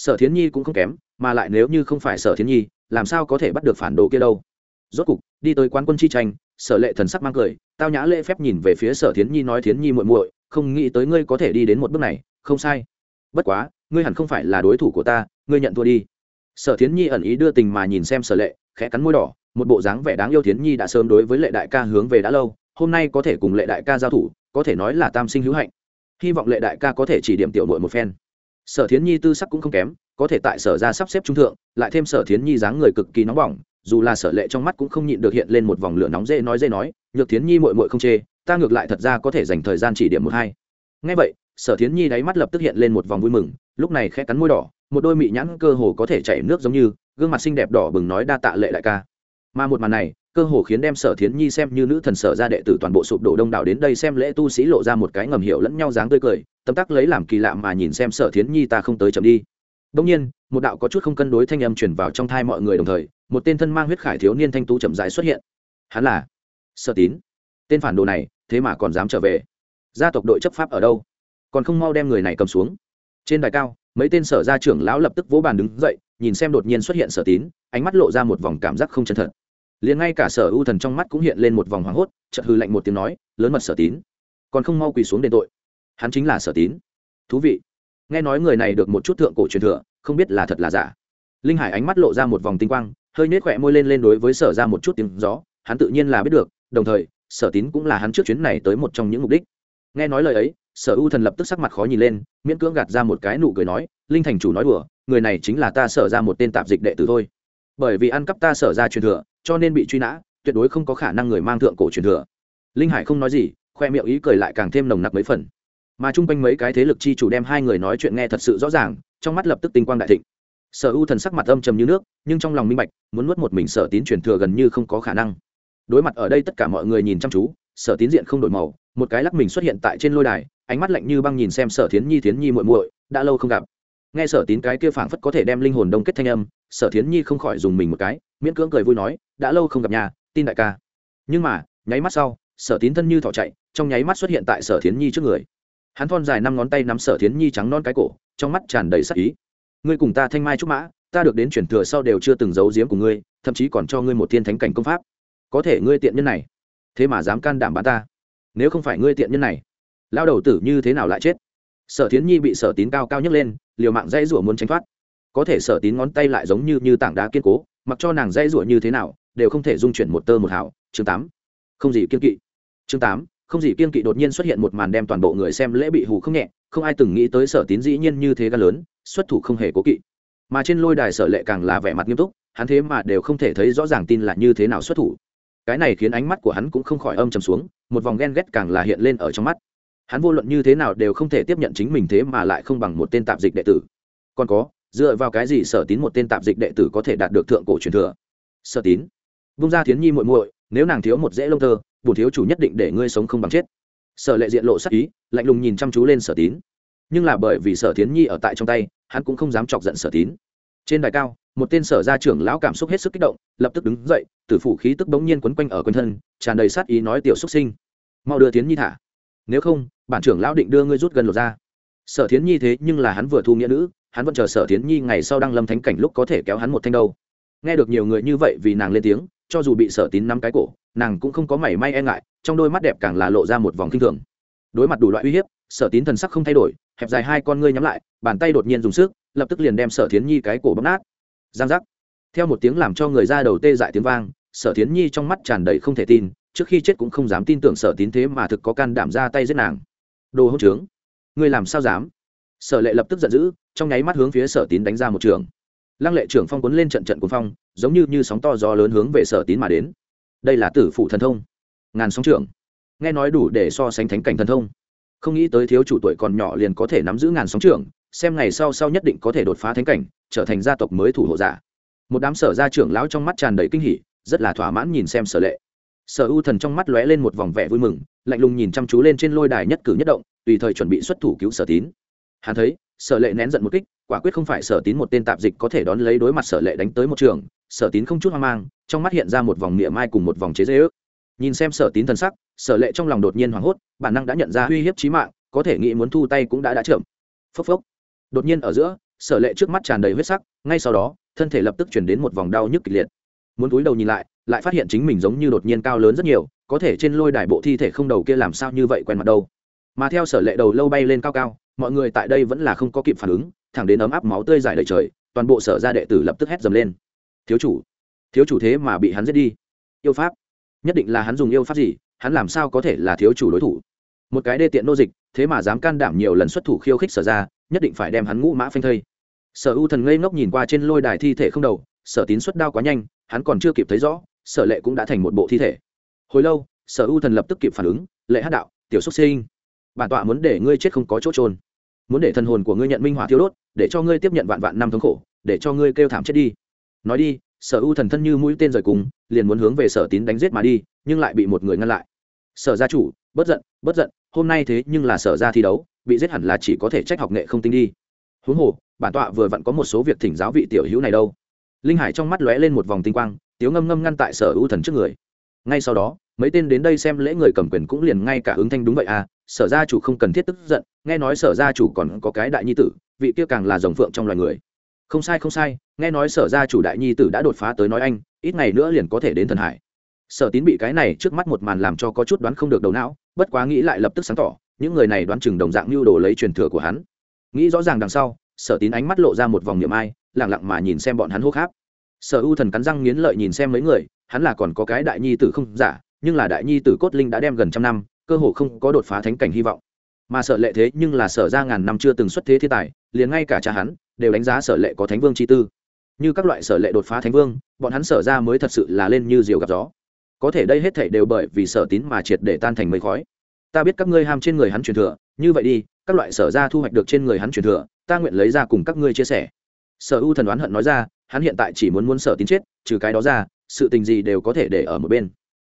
sở thiến nhi cũng không kém, mà lại nếu như không phải sở thiến nhi, làm sao có thể bắt được phản đồ kia đâu? Rốt cục, đi tới quán quân chi tranh, sở lệ thần sắc mang cười, tao nhã lễ phép nhìn về phía sở thiến nhi nói, thiến nhi muội muội, không nghĩ tới ngươi có thể đi đến một bước này, không sai. Bất quá, ngươi hẳn không phải là đối thủ của ta, ngươi nhận thua đi. Sở thiến nhi ẩn ý đưa tình mà nhìn xem sở lệ, khẽ cắn môi đỏ, một bộ dáng vẻ đáng yêu thiến nhi đã sớm đối với lệ đại ca hướng về đã lâu, hôm nay có thể cùng lệ đại ca giao thủ, có thể nói là tam sinh hữu hạnh hy vọng lệ đại ca có thể chỉ điểm tiểu nội một phen. Sở thiến nhi tư sắc cũng không kém, có thể tại sở ra sắp xếp trung thượng, lại thêm sở thiến nhi dáng người cực kỳ nóng bỏng, dù là sở lệ trong mắt cũng không nhịn được hiện lên một vòng lửa nóng dễ nói dễ nói, nhược thiến nhi mội mội không chê, ta ngược lại thật ra có thể dành thời gian chỉ điểm một hai. Ngay vậy, sở thiến nhi đáy mắt lập tức hiện lên một vòng vui mừng, lúc này khẽ cắn môi đỏ, một đôi mị nhãn cơ hồ có thể chảy nước giống như, gương mặt xinh đẹp đỏ bừng nói đa tạ lệ đại ca. Mà một màn này cơ hồ khiến đem sở thiến nhi xem như nữ thần sở ra đệ tử toàn bộ sụp đổ đông đảo đến đây xem lễ tu sĩ lộ ra một cái ngầm hiểu lẫn nhau dáng tươi cười tâm tắc lấy làm kỳ lạ mà nhìn xem sở thiến nhi ta không tới chậm đi. Đông nhiên, một đạo có chút không cân đối thanh âm chuyển vào trong thai mọi người đồng thời, một tên thân mang huyết khải thiếu niên thanh tú chậm rãi xuất hiện. Hắn là sở tín. Tên phản đồ này, thế mà còn dám trở về. Gia tộc đội chấp pháp ở đâu? Còn không mau đem người này cầm xuống. Trên đài cao, mấy tên sở gia trưởng lão lập tức vỗ bàn đứng dậy, nhìn xem đột nhiên xuất hiện sở tín, ánh mắt lộ ra một vòng cảm giác không chân thật liền ngay cả sở ưu thần trong mắt cũng hiện lên một vòng hoảng hốt, chợt hư lạnh một tiếng nói, lớn mật sở tín, còn không mau quỳ xuống đền tội. Hắn chính là sở tín. Thú vị. Nghe nói người này được một chút thượng cổ truyền thừa, không biết là thật là giả. Linh hải ánh mắt lộ ra một vòng tinh quang, hơi nết khỏe môi lên lên đối với sở ra một chút tiếng gió, hắn tự nhiên là biết được, đồng thời, sở tín cũng là hắn trước chuyến này tới một trong những mục đích. Nghe nói lời ấy, sở ưu thần lập tức sắc mặt khó nhìn lên, miễn cưỡng gạt ra một cái nụ cười nói, linh thành chủ nói đùa, người này chính là ta sở ra một tên tạp dịch đệ tử thôi. Bởi vì ăn cắp ta sở ra truyền thừa cho nên bị truy nã, tuyệt đối không có khả năng người mang thượng cổ truyền thừa. Linh hải không nói gì, khoe miệng ý cười lại càng thêm nồng nặc mấy phần. Mà chung quanh mấy cái thế lực chi chủ đem hai người nói chuyện nghe thật sự rõ ràng, trong mắt lập tức tinh quang đại thịnh. Sở U thần sắc mặt âm trầm như nước, nhưng trong lòng minh bạch, muốn nuốt một mình sở tín truyền thừa gần như không có khả năng. Đối mặt ở đây tất cả mọi người nhìn chăm chú, sở tín diện không đổi màu, một cái lắc mình xuất hiện tại trên lôi đài, ánh mắt lạnh như băng nhìn xem sở thiến nhi thiến nhi muội muội, đã lâu không gặp. Nghe sở tín cái kia phảng phất có thể đem linh hồn đông kết thanh âm, sở thiến nhi không khỏi dùng mình một cái miễn cưỡng cười vui nói, đã lâu không gặp nhà, tin đại ca. Nhưng mà, nháy mắt sau, sở tín thân như thỏ chạy, trong nháy mắt xuất hiện tại sở thiến nhi trước người. Hắn thon dài năm ngón tay nắm sở thiến nhi trắng non cái cổ, trong mắt tràn đầy sắc ý. Ngươi cùng ta thanh mai trúc mã, ta được đến chuyển thừa sau đều chưa từng giấu giếm của ngươi, thậm chí còn cho ngươi một thiên thánh cảnh công pháp. Có thể ngươi tiện nhân này, thế mà dám can đảm bán ta. Nếu không phải ngươi tiện nhân này lao đầu tử như thế nào lại chết? Sở thiến nhi bị sở tín cao cao nhấc lên, liều mạng dây rủa muốn tránh thoát. Có thể sở tín ngón tay lại giống như như tảng đá kiên cố mặc cho nàng dây rủa như thế nào, đều không thể dung chuyển một tơ một hào. Chương tám. Không gì kiên kỵ. Chương tám. Không gì kiên kỵ đột nhiên xuất hiện một màn đem toàn bộ người xem lễ bị hù không nhẹ, không ai từng nghĩ tới sở tín dĩ nhiên như thế gan lớn, xuất thủ không hề cố kỵ. Mà trên lôi đài sở lệ càng là vẻ mặt nghiêm túc, hắn thế mà đều không thể thấy rõ ràng tin là như thế nào xuất thủ. Cái này khiến ánh mắt của hắn cũng không khỏi âm trầm xuống, một vòng ghen ghét càng là hiện lên ở trong mắt. Hắn vô luận như thế nào đều không thể tiếp nhận chính mình thế mà lại không bằng một tên tạp dịch đệ tử. Còn có dựa vào cái gì sở tín một tên tạp dịch đệ tử có thể đạt được thượng cổ truyền thừa? Sở tín. Vung ra thiến nhi muội muội, nếu nàng thiếu một dễ lông tơ bổn thiếu chủ nhất định để ngươi sống không bằng chết. Sở lệ diện lộ sắc ý, lạnh lùng nhìn chăm chú lên sở tín. Nhưng là bởi vì sở thiến nhi ở tại trong tay, hắn cũng không dám chọc giận sở tín. Trên đài cao, một tên sở gia trưởng lão cảm xúc hết sức kích động, lập tức đứng dậy, tử phủ khí tức bỗng nhiên quấn quanh ở quanh thân, tràn đầy sát ý nói tiểu xúc sinh. Mau đưa thiến nhi thả. Nếu không, bản trưởng lão định đưa ngươi rút gần lột ra. Sở thiến nhi thế nhưng là hắn vừa thu nghĩa nữ hắn vẫn chờ sở thiến nhi ngày sau đang lâm thánh cảnh lúc có thể kéo hắn một thanh đâu. Nghe được nhiều người như vậy vì nàng lên tiếng, cho dù bị sở tín nắm cái cổ, nàng cũng không có mảy may e ngại, trong đôi mắt đẹp càng là lộ ra một vòng kinh thường. Đối mặt đủ loại uy hiếp, sở tín thần sắc không thay đổi, hẹp dài hai con ngươi nhắm lại, bàn tay đột nhiên dùng sức, lập tức liền đem sở thiến nhi cái cổ bấm nát. Giang giác. Theo một tiếng làm cho người ra đầu tê dại tiếng vang, sở thiến nhi trong mắt tràn đầy không thể tin, trước khi chết cũng không dám tin tưởng sở tín thế mà thực có can đảm ra tay giết nàng. Đồ hỗn trướng. Ngươi làm sao dám? Sở lệ lập tức giận dữ, trong nháy mắt hướng phía sở tín đánh ra một trường. Lăng lệ trưởng phong cuốn lên trận trận cuốn phong, giống như như sóng to gió lớn hướng về sở tín mà đến. Đây là tử phụ thần thông. Ngàn sóng trưởng. Nghe nói đủ để so sánh thánh cảnh thần thông. Không nghĩ tới thiếu chủ tuổi còn nhỏ liền có thể nắm giữ ngàn sóng trưởng, xem ngày sau sau nhất định có thể đột phá thánh cảnh, trở thành gia tộc mới thủ hộ giả. Một đám sở gia trưởng lão trong mắt tràn đầy kinh hỉ, rất là thỏa mãn nhìn xem sở lệ. Sở u thần trong mắt lóe lên một vòng vẻ vui mừng, lạnh lùng nhìn chăm chú lên trên lôi đài nhất cử nhất động, tùy thời chuẩn bị xuất thủ cứu sở tín hắn thấy, sở lệ nén giận một kích, quả quyết không phải sở tín một tên tạp dịch có thể đón lấy đối mặt sở lệ đánh tới một trường. Sở tín không chút hoang mang, trong mắt hiện ra một vòng miệng mai cùng một vòng chế dễ ước nhìn xem sở tín thần sắc, sở lệ trong lòng đột nhiên hoảng hốt, bản năng đã nhận ra uy hiếp trí mạng, có thể nghĩ muốn thu tay cũng đã đã chậm. Phốc phốc. Đột nhiên ở giữa, sở lệ trước mắt tràn đầy huyết sắc, ngay sau đó, thân thể lập tức chuyển đến một vòng đau nhức kịch liệt. Muốn túi đầu nhìn lại lại phát hiện chính mình giống như đột nhiên cao lớn rất nhiều, có thể trên lôi đài bộ thi thể không đầu kia làm sao như vậy quen mặt đâu. Mà theo sở lệ đầu lâu bay lên cao cao mọi người tại đây vẫn là không có kịp phản ứng, thẳng đến ấm áp máu tươi dài đầy trời, toàn bộ sở gia đệ tử lập tức hét dầm lên. Thiếu chủ thiếu chủ thế mà bị hắn giết đi. Yêu pháp, nhất định là hắn dùng yêu pháp gì, hắn làm sao có thể là thiếu chủ đối thủ? Một cái đê tiện nô dịch, thế mà dám can đảm nhiều lần xuất thủ khiêu khích sở ra, nhất định phải đem hắn ngũ mã phanh thây. Sở u thần ngây ngốc nhìn qua trên lôi đài thi thể không đầu, sở tín xuất đao quá nhanh, hắn còn chưa kịp thấy rõ, sở lệ cũng đã thành một bộ thi thể. Hồi lâu, sở u thần lập tức kịp phản ứng, lệ hát đạo, tiểu xúc sinh, bản tọa muốn để ngươi chết không có chỗ trôn muốn để thần hồn của ngươi nhận minh hỏa thiêu đốt, để cho ngươi tiếp nhận vạn vạn năm thống khổ, để cho ngươi kêu thảm chết đi. Nói đi, sở u thần thân như mũi tên rời cùng, liền muốn hướng về sở tín đánh giết mà đi, nhưng lại bị một người ngăn lại. Sở gia chủ, bất giận bất giận, hôm nay thế nhưng là sở ra thi đấu, bị giết hẳn là chỉ có thể trách học nghệ không tinh đi. Huống hồ, bản tọa vừa vặn có một số việc thỉnh giáo vị tiểu hữu này đâu. Linh hải trong mắt lóe lên một vòng tinh quang, tiếu ngâm ngâm ngăn tại sở ưu thần trước người. Ngay sau đó, mấy tên đến đây xem lễ người cầm quyền cũng liền ngay cả ứng thanh đúng vậy à sở gia chủ không cần thiết tức giận, nghe nói sở gia chủ còn có cái đại nhi tử, vị kia càng là rồng phượng trong loài người. Không sai không sai, nghe nói sở gia chủ đại nhi tử đã đột phá tới nói anh, ít ngày nữa liền có thể đến thần hải. Sở tín bị cái này trước mắt một màn làm cho có chút đoán không được đầu não, bất quá nghĩ lại lập tức sáng tỏ, những người này đoán chừng đồng dạng mưu đồ lấy truyền thừa của hắn. Nghĩ rõ ràng đằng sau, sở tín ánh mắt lộ ra một vòng niệm ai lẳng lặng mà nhìn xem bọn hắn hô khác sở u thần cắn răng nghiến lợi nhìn xem mấy người, hắn là còn có cái đại nhi tử không giả, nhưng là đại nhi tử cốt linh đã đem gần trăm năm cơ hồ không có đột phá thánh cảnh hy vọng. Mà sở lệ thế nhưng là sở ra ngàn năm chưa từng xuất thế thiên tài, liền ngay cả cha hắn đều đánh giá sở lệ có thánh vương chi tư. Như các loại sở lệ đột phá thánh vương, bọn hắn sở ra mới thật sự là lên như diều gặp gió. Có thể đây hết thảy đều bởi vì sở tín mà triệt để tan thành mây khói. Ta biết các ngươi ham trên người hắn truyền thừa, như vậy đi, các loại sở ra thu hoạch được trên người hắn truyền thừa, ta nguyện lấy ra cùng các ngươi chia sẻ. Sở u thần oán hận nói ra, hắn hiện tại chỉ muốn muốn sở tín chết, trừ cái đó ra, sự tình gì đều có thể để ở một bên.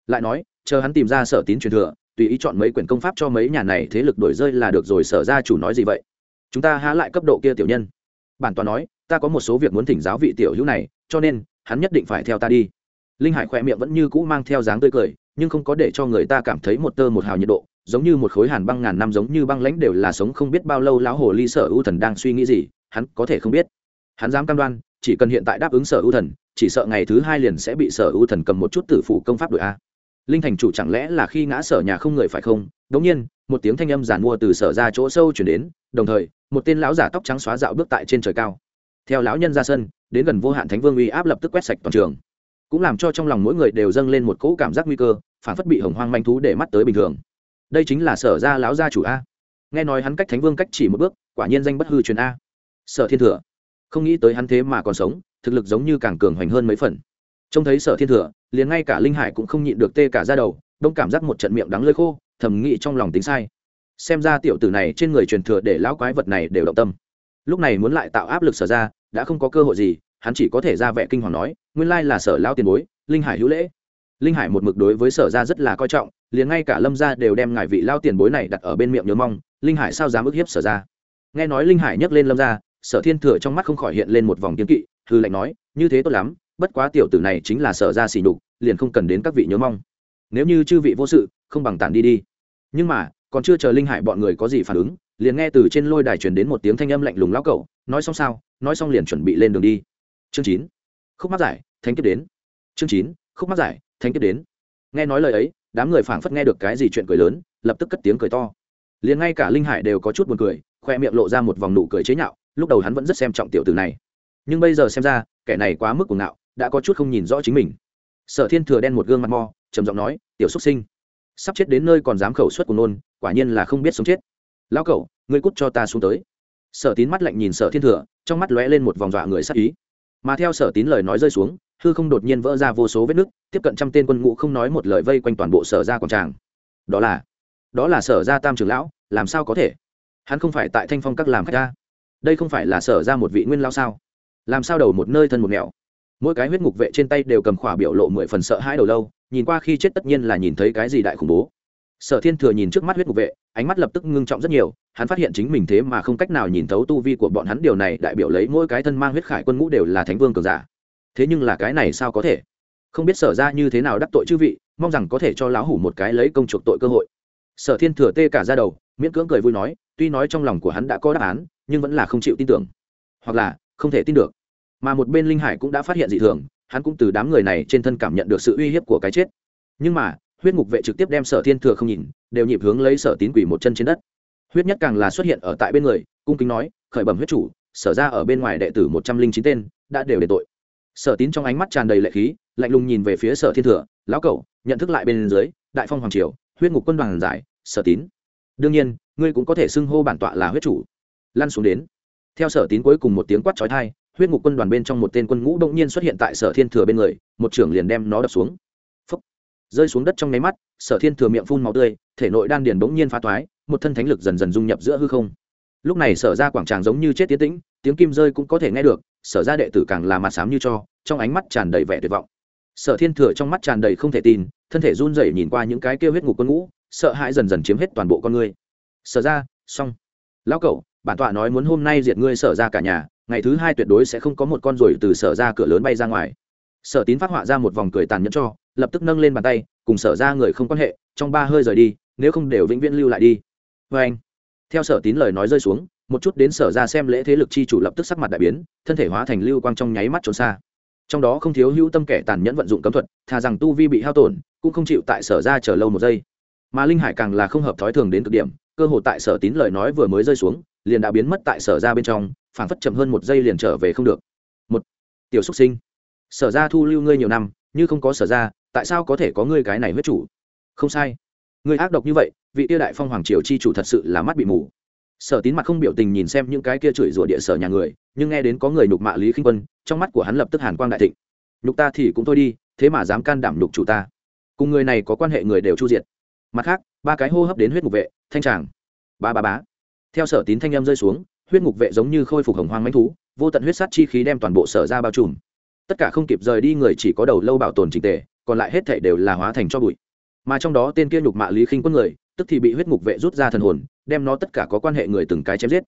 Lại nói, chờ hắn tìm ra sở tín truyền thừa tùy ý chọn mấy quyển công pháp cho mấy nhà này thế lực đổi rơi là được rồi, sở ra chủ nói gì vậy? Chúng ta há lại cấp độ kia tiểu nhân. Bản tòa nói, ta có một số việc muốn thỉnh giáo vị tiểu hữu này, cho nên, hắn nhất định phải theo ta đi. Linh hải khoe miệng vẫn như cũ mang theo dáng tươi cười, nhưng không có để cho người ta cảm thấy một tơ một hào nhiệt độ, giống như một khối hàn băng ngàn năm giống như băng lãnh đều là sống không biết bao lâu lão hồ ly sở ưu thần đang suy nghĩ gì, hắn có thể không biết. Hắn dám cam đoan, chỉ cần hiện tại đáp ứng sở ưu thần, chỉ sợ ngày thứ hai liền sẽ bị sở ưu thần cầm một chút tử phủ công pháp đội a linh thành chủ chẳng lẽ là khi ngã sở nhà không người phải không? Đống nhiên, một tiếng thanh âm giản mua từ sở ra chỗ sâu chuyển đến, đồng thời, một tên lão giả tóc trắng xóa dạo bước tại trên trời cao. Theo lão nhân ra sân, đến gần vô hạn thánh vương uy áp lập tức quét sạch toàn trường. Cũng làm cho trong lòng mỗi người đều dâng lên một cỗ cảm giác nguy cơ, phản phất bị hồng hoang manh thú để mắt tới bình thường. Đây chính là sở ra lão gia chủ a. Nghe nói hắn cách thánh vương cách chỉ một bước, quả nhiên danh bất hư truyền a. Sở thiên thừa, không nghĩ tới hắn thế mà còn sống, thực lực giống như càng cường hoành hơn mấy phần trông thấy sở thiên thừa, liền ngay cả linh hải cũng không nhịn được tê cả ra đầu, đông cảm giác một trận miệng đắng lơi khô, thầm nghĩ trong lòng tính sai. Xem ra tiểu tử này trên người truyền thừa để lão quái vật này đều động tâm. Lúc này muốn lại tạo áp lực sở ra, đã không có cơ hội gì, hắn chỉ có thể ra vẻ kinh hoàng nói, nguyên lai là sở lao tiền bối, linh hải hữu lễ. Linh hải một mực đối với sở ra rất là coi trọng, liền ngay cả lâm gia đều đem ngài vị lao tiền bối này đặt ở bên miệng nhớ mong, linh hải sao dám ức hiếp sở ra. Nghe nói linh hải nhấc lên lâm gia, sở thiên thừa trong mắt không khỏi hiện lên một vòng kiến kỵ hư lệnh nói, như thế tốt lắm bất quá tiểu tử này chính là sở ra xỉ nhục, liền không cần đến các vị nhớ mong. Nếu như chư vị vô sự, không bằng tản đi đi. Nhưng mà, còn chưa chờ linh hải bọn người có gì phản ứng, liền nghe từ trên lôi đài truyền đến một tiếng thanh âm lạnh lùng lão cẩu, nói xong sao, nói xong liền chuẩn bị lên đường đi. Chương chín, khúc mắc giải, thánh kiếp đến. Chương chín, khúc mắc giải, thánh kiếp đến. Nghe nói lời ấy, đám người phảng phất nghe được cái gì chuyện cười lớn, lập tức cất tiếng cười to. Liền ngay cả linh hải đều có chút buồn cười, khoe miệng lộ ra một vòng nụ cười chế nhạo, lúc đầu hắn vẫn rất xem trọng tiểu tử này. Nhưng bây giờ xem ra, kẻ này quá mức cuồng ngạo đã có chút không nhìn rõ chính mình. Sở thiên thừa đen một gương mặt mo, trầm giọng nói, tiểu xuất sinh, sắp chết đến nơi còn dám khẩu suất của nôn, quả nhiên là không biết sống chết. Lão cậu ngươi cút cho ta xuống tới. Sở tín mắt lạnh nhìn sở thiên thừa, trong mắt lóe lên một vòng dọa người sắc ý. Mà theo sở tín lời nói rơi xuống, hư không đột nhiên vỡ ra vô số vết nứt, tiếp cận trăm tên quân ngũ không nói một lời vây quanh toàn bộ sở ra quảng tràng. Đó là đó là sở ra tam trưởng lão, làm sao có thể? Hắn không phải tại thanh phong các làm khách ta. Đây không phải là sở ra một vị nguyên lao sao? Làm sao đầu một nơi thân một nghèo mỗi cái huyết ngục vệ trên tay đều cầm khỏa biểu lộ mười phần sợ hãi đầu lâu, nhìn qua khi chết tất nhiên là nhìn thấy cái gì đại khủng bố. Sở thiên thừa nhìn trước mắt huyết ngục vệ, ánh mắt lập tức ngưng trọng rất nhiều, hắn phát hiện chính mình thế mà không cách nào nhìn thấu tu vi của bọn hắn, điều này đại biểu lấy mỗi cái thân mang huyết khải quân ngũ đều là thánh vương cường giả. Thế nhưng là cái này sao có thể? Không biết sở ra như thế nào đắc tội chư vị, mong rằng có thể cho lão hủ một cái lấy công chuộc tội cơ hội. Sở thiên thừa tê cả ra đầu, miễn cưỡng cười vui nói, tuy nói trong lòng của hắn đã có đáp án, nhưng vẫn là không chịu tin tưởng. Hoặc là, không thể tin được mà một bên linh hải cũng đã phát hiện dị thường, hắn cũng từ đám người này trên thân cảm nhận được sự uy hiếp của cái chết. Nhưng mà, huyết ngục vệ trực tiếp đem sở thiên thừa không nhìn, đều nhịp hướng lấy sở tín quỷ một chân trên đất. Huyết nhất càng là xuất hiện ở tại bên người, cung kính nói, khởi bẩm huyết chủ, sở ra ở bên ngoài đệ tử một trăm linh chín tên, đã đều để tội. Sở tín trong ánh mắt tràn đầy lệ khí, lạnh lùng nhìn về phía sở thiên thừa, lão cẩu, nhận thức lại bên dưới, đại phong hoàng triều, huyết ngục quân đoàn giải, sở tín. Đương nhiên, ngươi cũng có thể xưng hô bản tọa là huyết chủ. Lăn xuống đến. Theo sở tín cuối cùng một tiếng quát trói thai huyết ngục quân đoàn bên trong một tên quân ngũ bỗng nhiên xuất hiện tại sở thiên thừa bên người, một trưởng liền đem nó đập xuống. Phúc. rơi xuống đất trong nháy mắt, sở thiên thừa miệng phun màu tươi, thể nội đan điền bỗng nhiên phá toái một thân thánh lực dần dần dung nhập giữa hư không. Lúc này sở ra quảng tràng giống như chết tiến tĩnh, tiếng kim rơi cũng có thể nghe được, sở ra đệ tử càng là mặt xám như cho, trong ánh mắt tràn đầy vẻ tuyệt vọng. Sở thiên thừa trong mắt tràn đầy không thể tin, thân thể run rẩy nhìn qua những cái kêu huyết ngục quân ngũ, sợ hãi dần dần chiếm hết toàn bộ con ngươi sở ra, xong. Lão cậu, bản tọa nói muốn hôm nay diệt ngươi sở ra cả nhà ngày thứ hai tuyệt đối sẽ không có một con ruồi từ sở ra cửa lớn bay ra ngoài. Sở tín phát họa ra một vòng cười tàn nhẫn cho, lập tức nâng lên bàn tay, cùng sở ra người không quan hệ, trong ba hơi rời đi, nếu không đều vĩnh viễn lưu lại đi. Vê anh, theo sở tín lời nói rơi xuống, một chút đến sở ra xem lễ thế lực chi chủ lập tức sắc mặt đại biến, thân thể hóa thành lưu quang trong nháy mắt trốn xa. Trong đó không thiếu hữu tâm kẻ tàn nhẫn vận dụng cấm thuật, thà rằng tu vi bị hao tổn, cũng không chịu tại sở ra chờ lâu một giây. Mà linh hải càng là không hợp thói thường đến cực điểm cơ hội tại sở tín lời nói vừa mới rơi xuống, liền đã biến mất tại sở ra bên trong, phảng phất chậm hơn một giây liền trở về không được. Một, tiểu xúc sinh. Sở ra thu lưu ngươi nhiều năm, như không có sở ra, tại sao có thể có ngươi cái này huyết chủ? Không sai. Ngươi ác độc như vậy, vị tiêu đại phong hoàng triều chi chủ thật sự là mắt bị mù. Sở tín mặt không biểu tình nhìn xem những cái kia chửi rủa địa sở nhà người, nhưng nghe đến có người nhục mạ lý khinh quân, trong mắt của hắn lập tức hàn quang đại thịnh. Nhục ta thì cũng thôi đi, thế mà dám can đảm nhục chủ ta. Cùng người này có quan hệ người đều chu diệt mặt khác, ba cái hô hấp đến huyết ngục vệ, thanh tràng. Ba ba bá theo sở tín thanh em rơi xuống, huyết ngục vệ giống như khôi phục hồng hoang manh thú, vô tận huyết sát chi khí đem toàn bộ sở ra bao trùm. Tất cả không kịp rời đi người chỉ có đầu lâu bảo tồn trình tề, còn lại hết thể đều là hóa thành cho bụi. Mà trong đó tên kia nhục mạ lý khinh quân người, tức thì bị huyết ngục vệ rút ra thần hồn, đem nó tất cả có quan hệ người từng cái chém giết.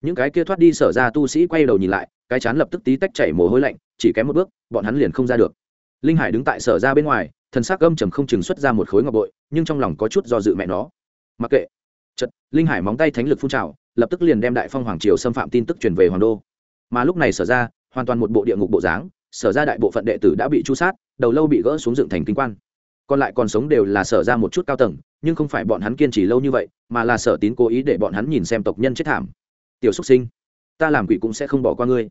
Những cái kia thoát đi sở ra tu sĩ quay đầu nhìn lại, cái chán lập tức tí tách chảy mồ hôi lạnh, chỉ kém một bước, bọn hắn liền không ra được. Linh hải đứng tại sở ra bên ngoài thần sắc âm trầm không chừng xuất ra một khối ngọc bội, nhưng trong lòng có chút do dự mẹ nó. Mặc kệ. Chật linh hải móng tay thánh lực phun trào, lập tức liền đem đại phong hoàng triều xâm phạm tin tức truyền về hoàng đô. Mà lúc này sở ra, hoàn toàn một bộ địa ngục bộ dáng, sở ra đại bộ phận đệ tử đã bị chu sát, đầu lâu bị gỡ xuống dựng thành kinh quan. Còn lại còn sống đều là sở ra một chút cao tầng, nhưng không phải bọn hắn kiên trì lâu như vậy, mà là sở tín cố ý để bọn hắn nhìn xem tộc nhân chết thảm. Tiểu xúc sinh, ta làm quỷ cũng sẽ không bỏ qua ngươi.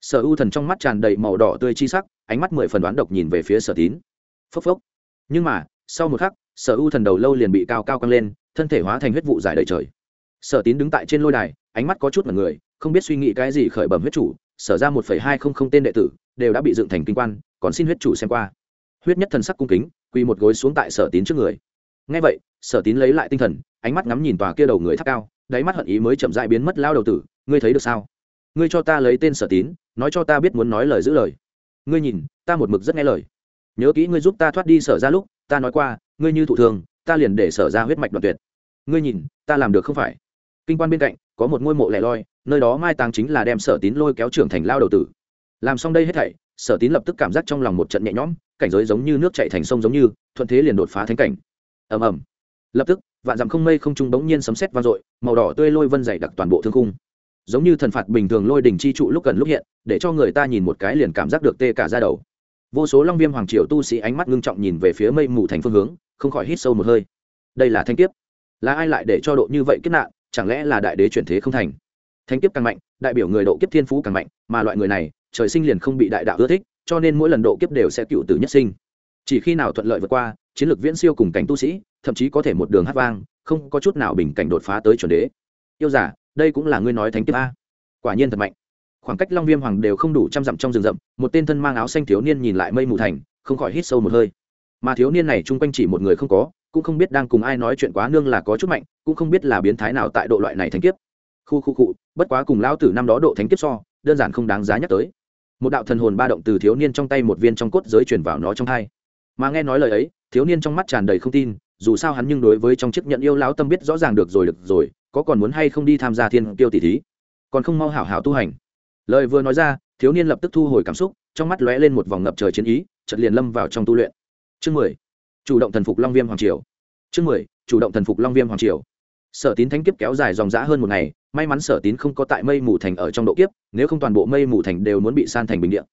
Sở u thần trong mắt tràn đầy màu đỏ tươi chi sắc, ánh mắt mười phần đoán độc nhìn về phía sở tín phốc phốc. Nhưng mà, sau một khắc, sở u thần đầu lâu liền bị cao cao căng lên, thân thể hóa thành huyết vụ dài đầy trời. Sở tín đứng tại trên lôi đài, ánh mắt có chút mật người, không biết suy nghĩ cái gì khởi bẩm huyết chủ, sở ra một phẩy hai không không tên đệ tử, đều đã bị dựng thành kinh quan, còn xin huyết chủ xem qua. Huyết nhất thần sắc cung kính, quỳ một gối xuống tại sở tín trước người. Ngay vậy, sở tín lấy lại tinh thần, ánh mắt ngắm nhìn tòa kia đầu người tháp cao, đáy mắt hận ý mới chậm dại biến mất lao đầu tử, ngươi thấy được sao? Ngươi cho ta lấy tên sở tín, nói cho ta biết muốn nói lời giữ lời. Ngươi nhìn, ta một mực rất nghe lời nhớ kỹ ngươi giúp ta thoát đi sở ra lúc, ta nói qua, ngươi như thụ thường, ta liền để sở ra huyết mạch đoạn tuyệt. Ngươi nhìn, ta làm được không phải? Kinh quan bên cạnh, có một ngôi mộ lẻ loi, nơi đó mai tàng chính là đem sở tín lôi kéo trưởng thành lao đầu tử. Làm xong đây hết thảy, sở tín lập tức cảm giác trong lòng một trận nhẹ nhõm, cảnh giới giống như nước chạy thành sông giống như, thuận thế liền đột phá thánh cảnh. Ầm ầm. Lập tức, vạn dặm không mây không trung bỗng nhiên sấm sét vang dội, màu đỏ tươi lôi vân dày đặc toàn bộ thương khung. Giống như thần phạt bình thường lôi đỉnh chi trụ lúc gần lúc hiện, để cho người ta nhìn một cái liền cảm giác được tê cả ra đầu vô số long viêm hoàng triều tu sĩ ánh mắt ngưng trọng nhìn về phía mây mù thành phương hướng, không khỏi hít sâu một hơi. Đây là thanh kiếp. Là ai lại để cho độ như vậy kết nạn? Chẳng lẽ là đại đế chuyển thế không thành? Thanh kiếp càng mạnh, đại biểu người độ kiếp thiên phú càng mạnh, mà loại người này, trời sinh liền không bị đại đạo ưa thích, cho nên mỗi lần độ kiếp đều sẽ cựu tử nhất sinh. Chỉ khi nào thuận lợi vượt qua, chiến lược viễn siêu cùng cảnh tu sĩ, thậm chí có thể một đường hát vang, không có chút nào bình cảnh đột phá tới chuẩn đế. Yêu giả, đây cũng là ngươi nói thánh kiếp a. Quả nhiên thật mạnh khoảng cách long viêm hoàng đều không đủ trăm dặm trong rừng rậm, một tên thân mang áo xanh thiếu niên nhìn lại mây mù thành, không khỏi hít sâu một hơi. Mà thiếu niên này chung quanh chỉ một người không có, cũng không biết đang cùng ai nói chuyện quá nương là có chút mạnh, cũng không biết là biến thái nào tại độ loại này thánh kiếp. Khu khu cụ bất quá cùng lao tử năm đó độ thánh kiếp so, đơn giản không đáng giá nhắc tới. Một đạo thần hồn ba động từ thiếu niên trong tay một viên trong cốt giới chuyển vào nó trong hai. Mà nghe nói lời ấy, thiếu niên trong mắt tràn đầy không tin, dù sao hắn nhưng đối với trong chiếc nhận yêu lão tâm biết rõ ràng được rồi được rồi, có còn muốn hay không đi tham gia thiên tiêu tỷ thí? Còn không mau hảo hảo tu hành lời vừa nói ra, thiếu niên lập tức thu hồi cảm xúc, trong mắt lóe lên một vòng ngập trời chiến ý chật liền lâm vào trong tu luyện. Chương mười. Chủ động thần phục long viêm hoàng triều. Chương mười. Chủ động thần phục long viêm hoàng triều. Sở tín thánh kiếp kéo dài dòng dã hơn một ngày, may mắn sở tín không có tại mây mù thành ở trong độ kiếp, nếu không toàn bộ mây mù thành đều muốn bị san thành bình điện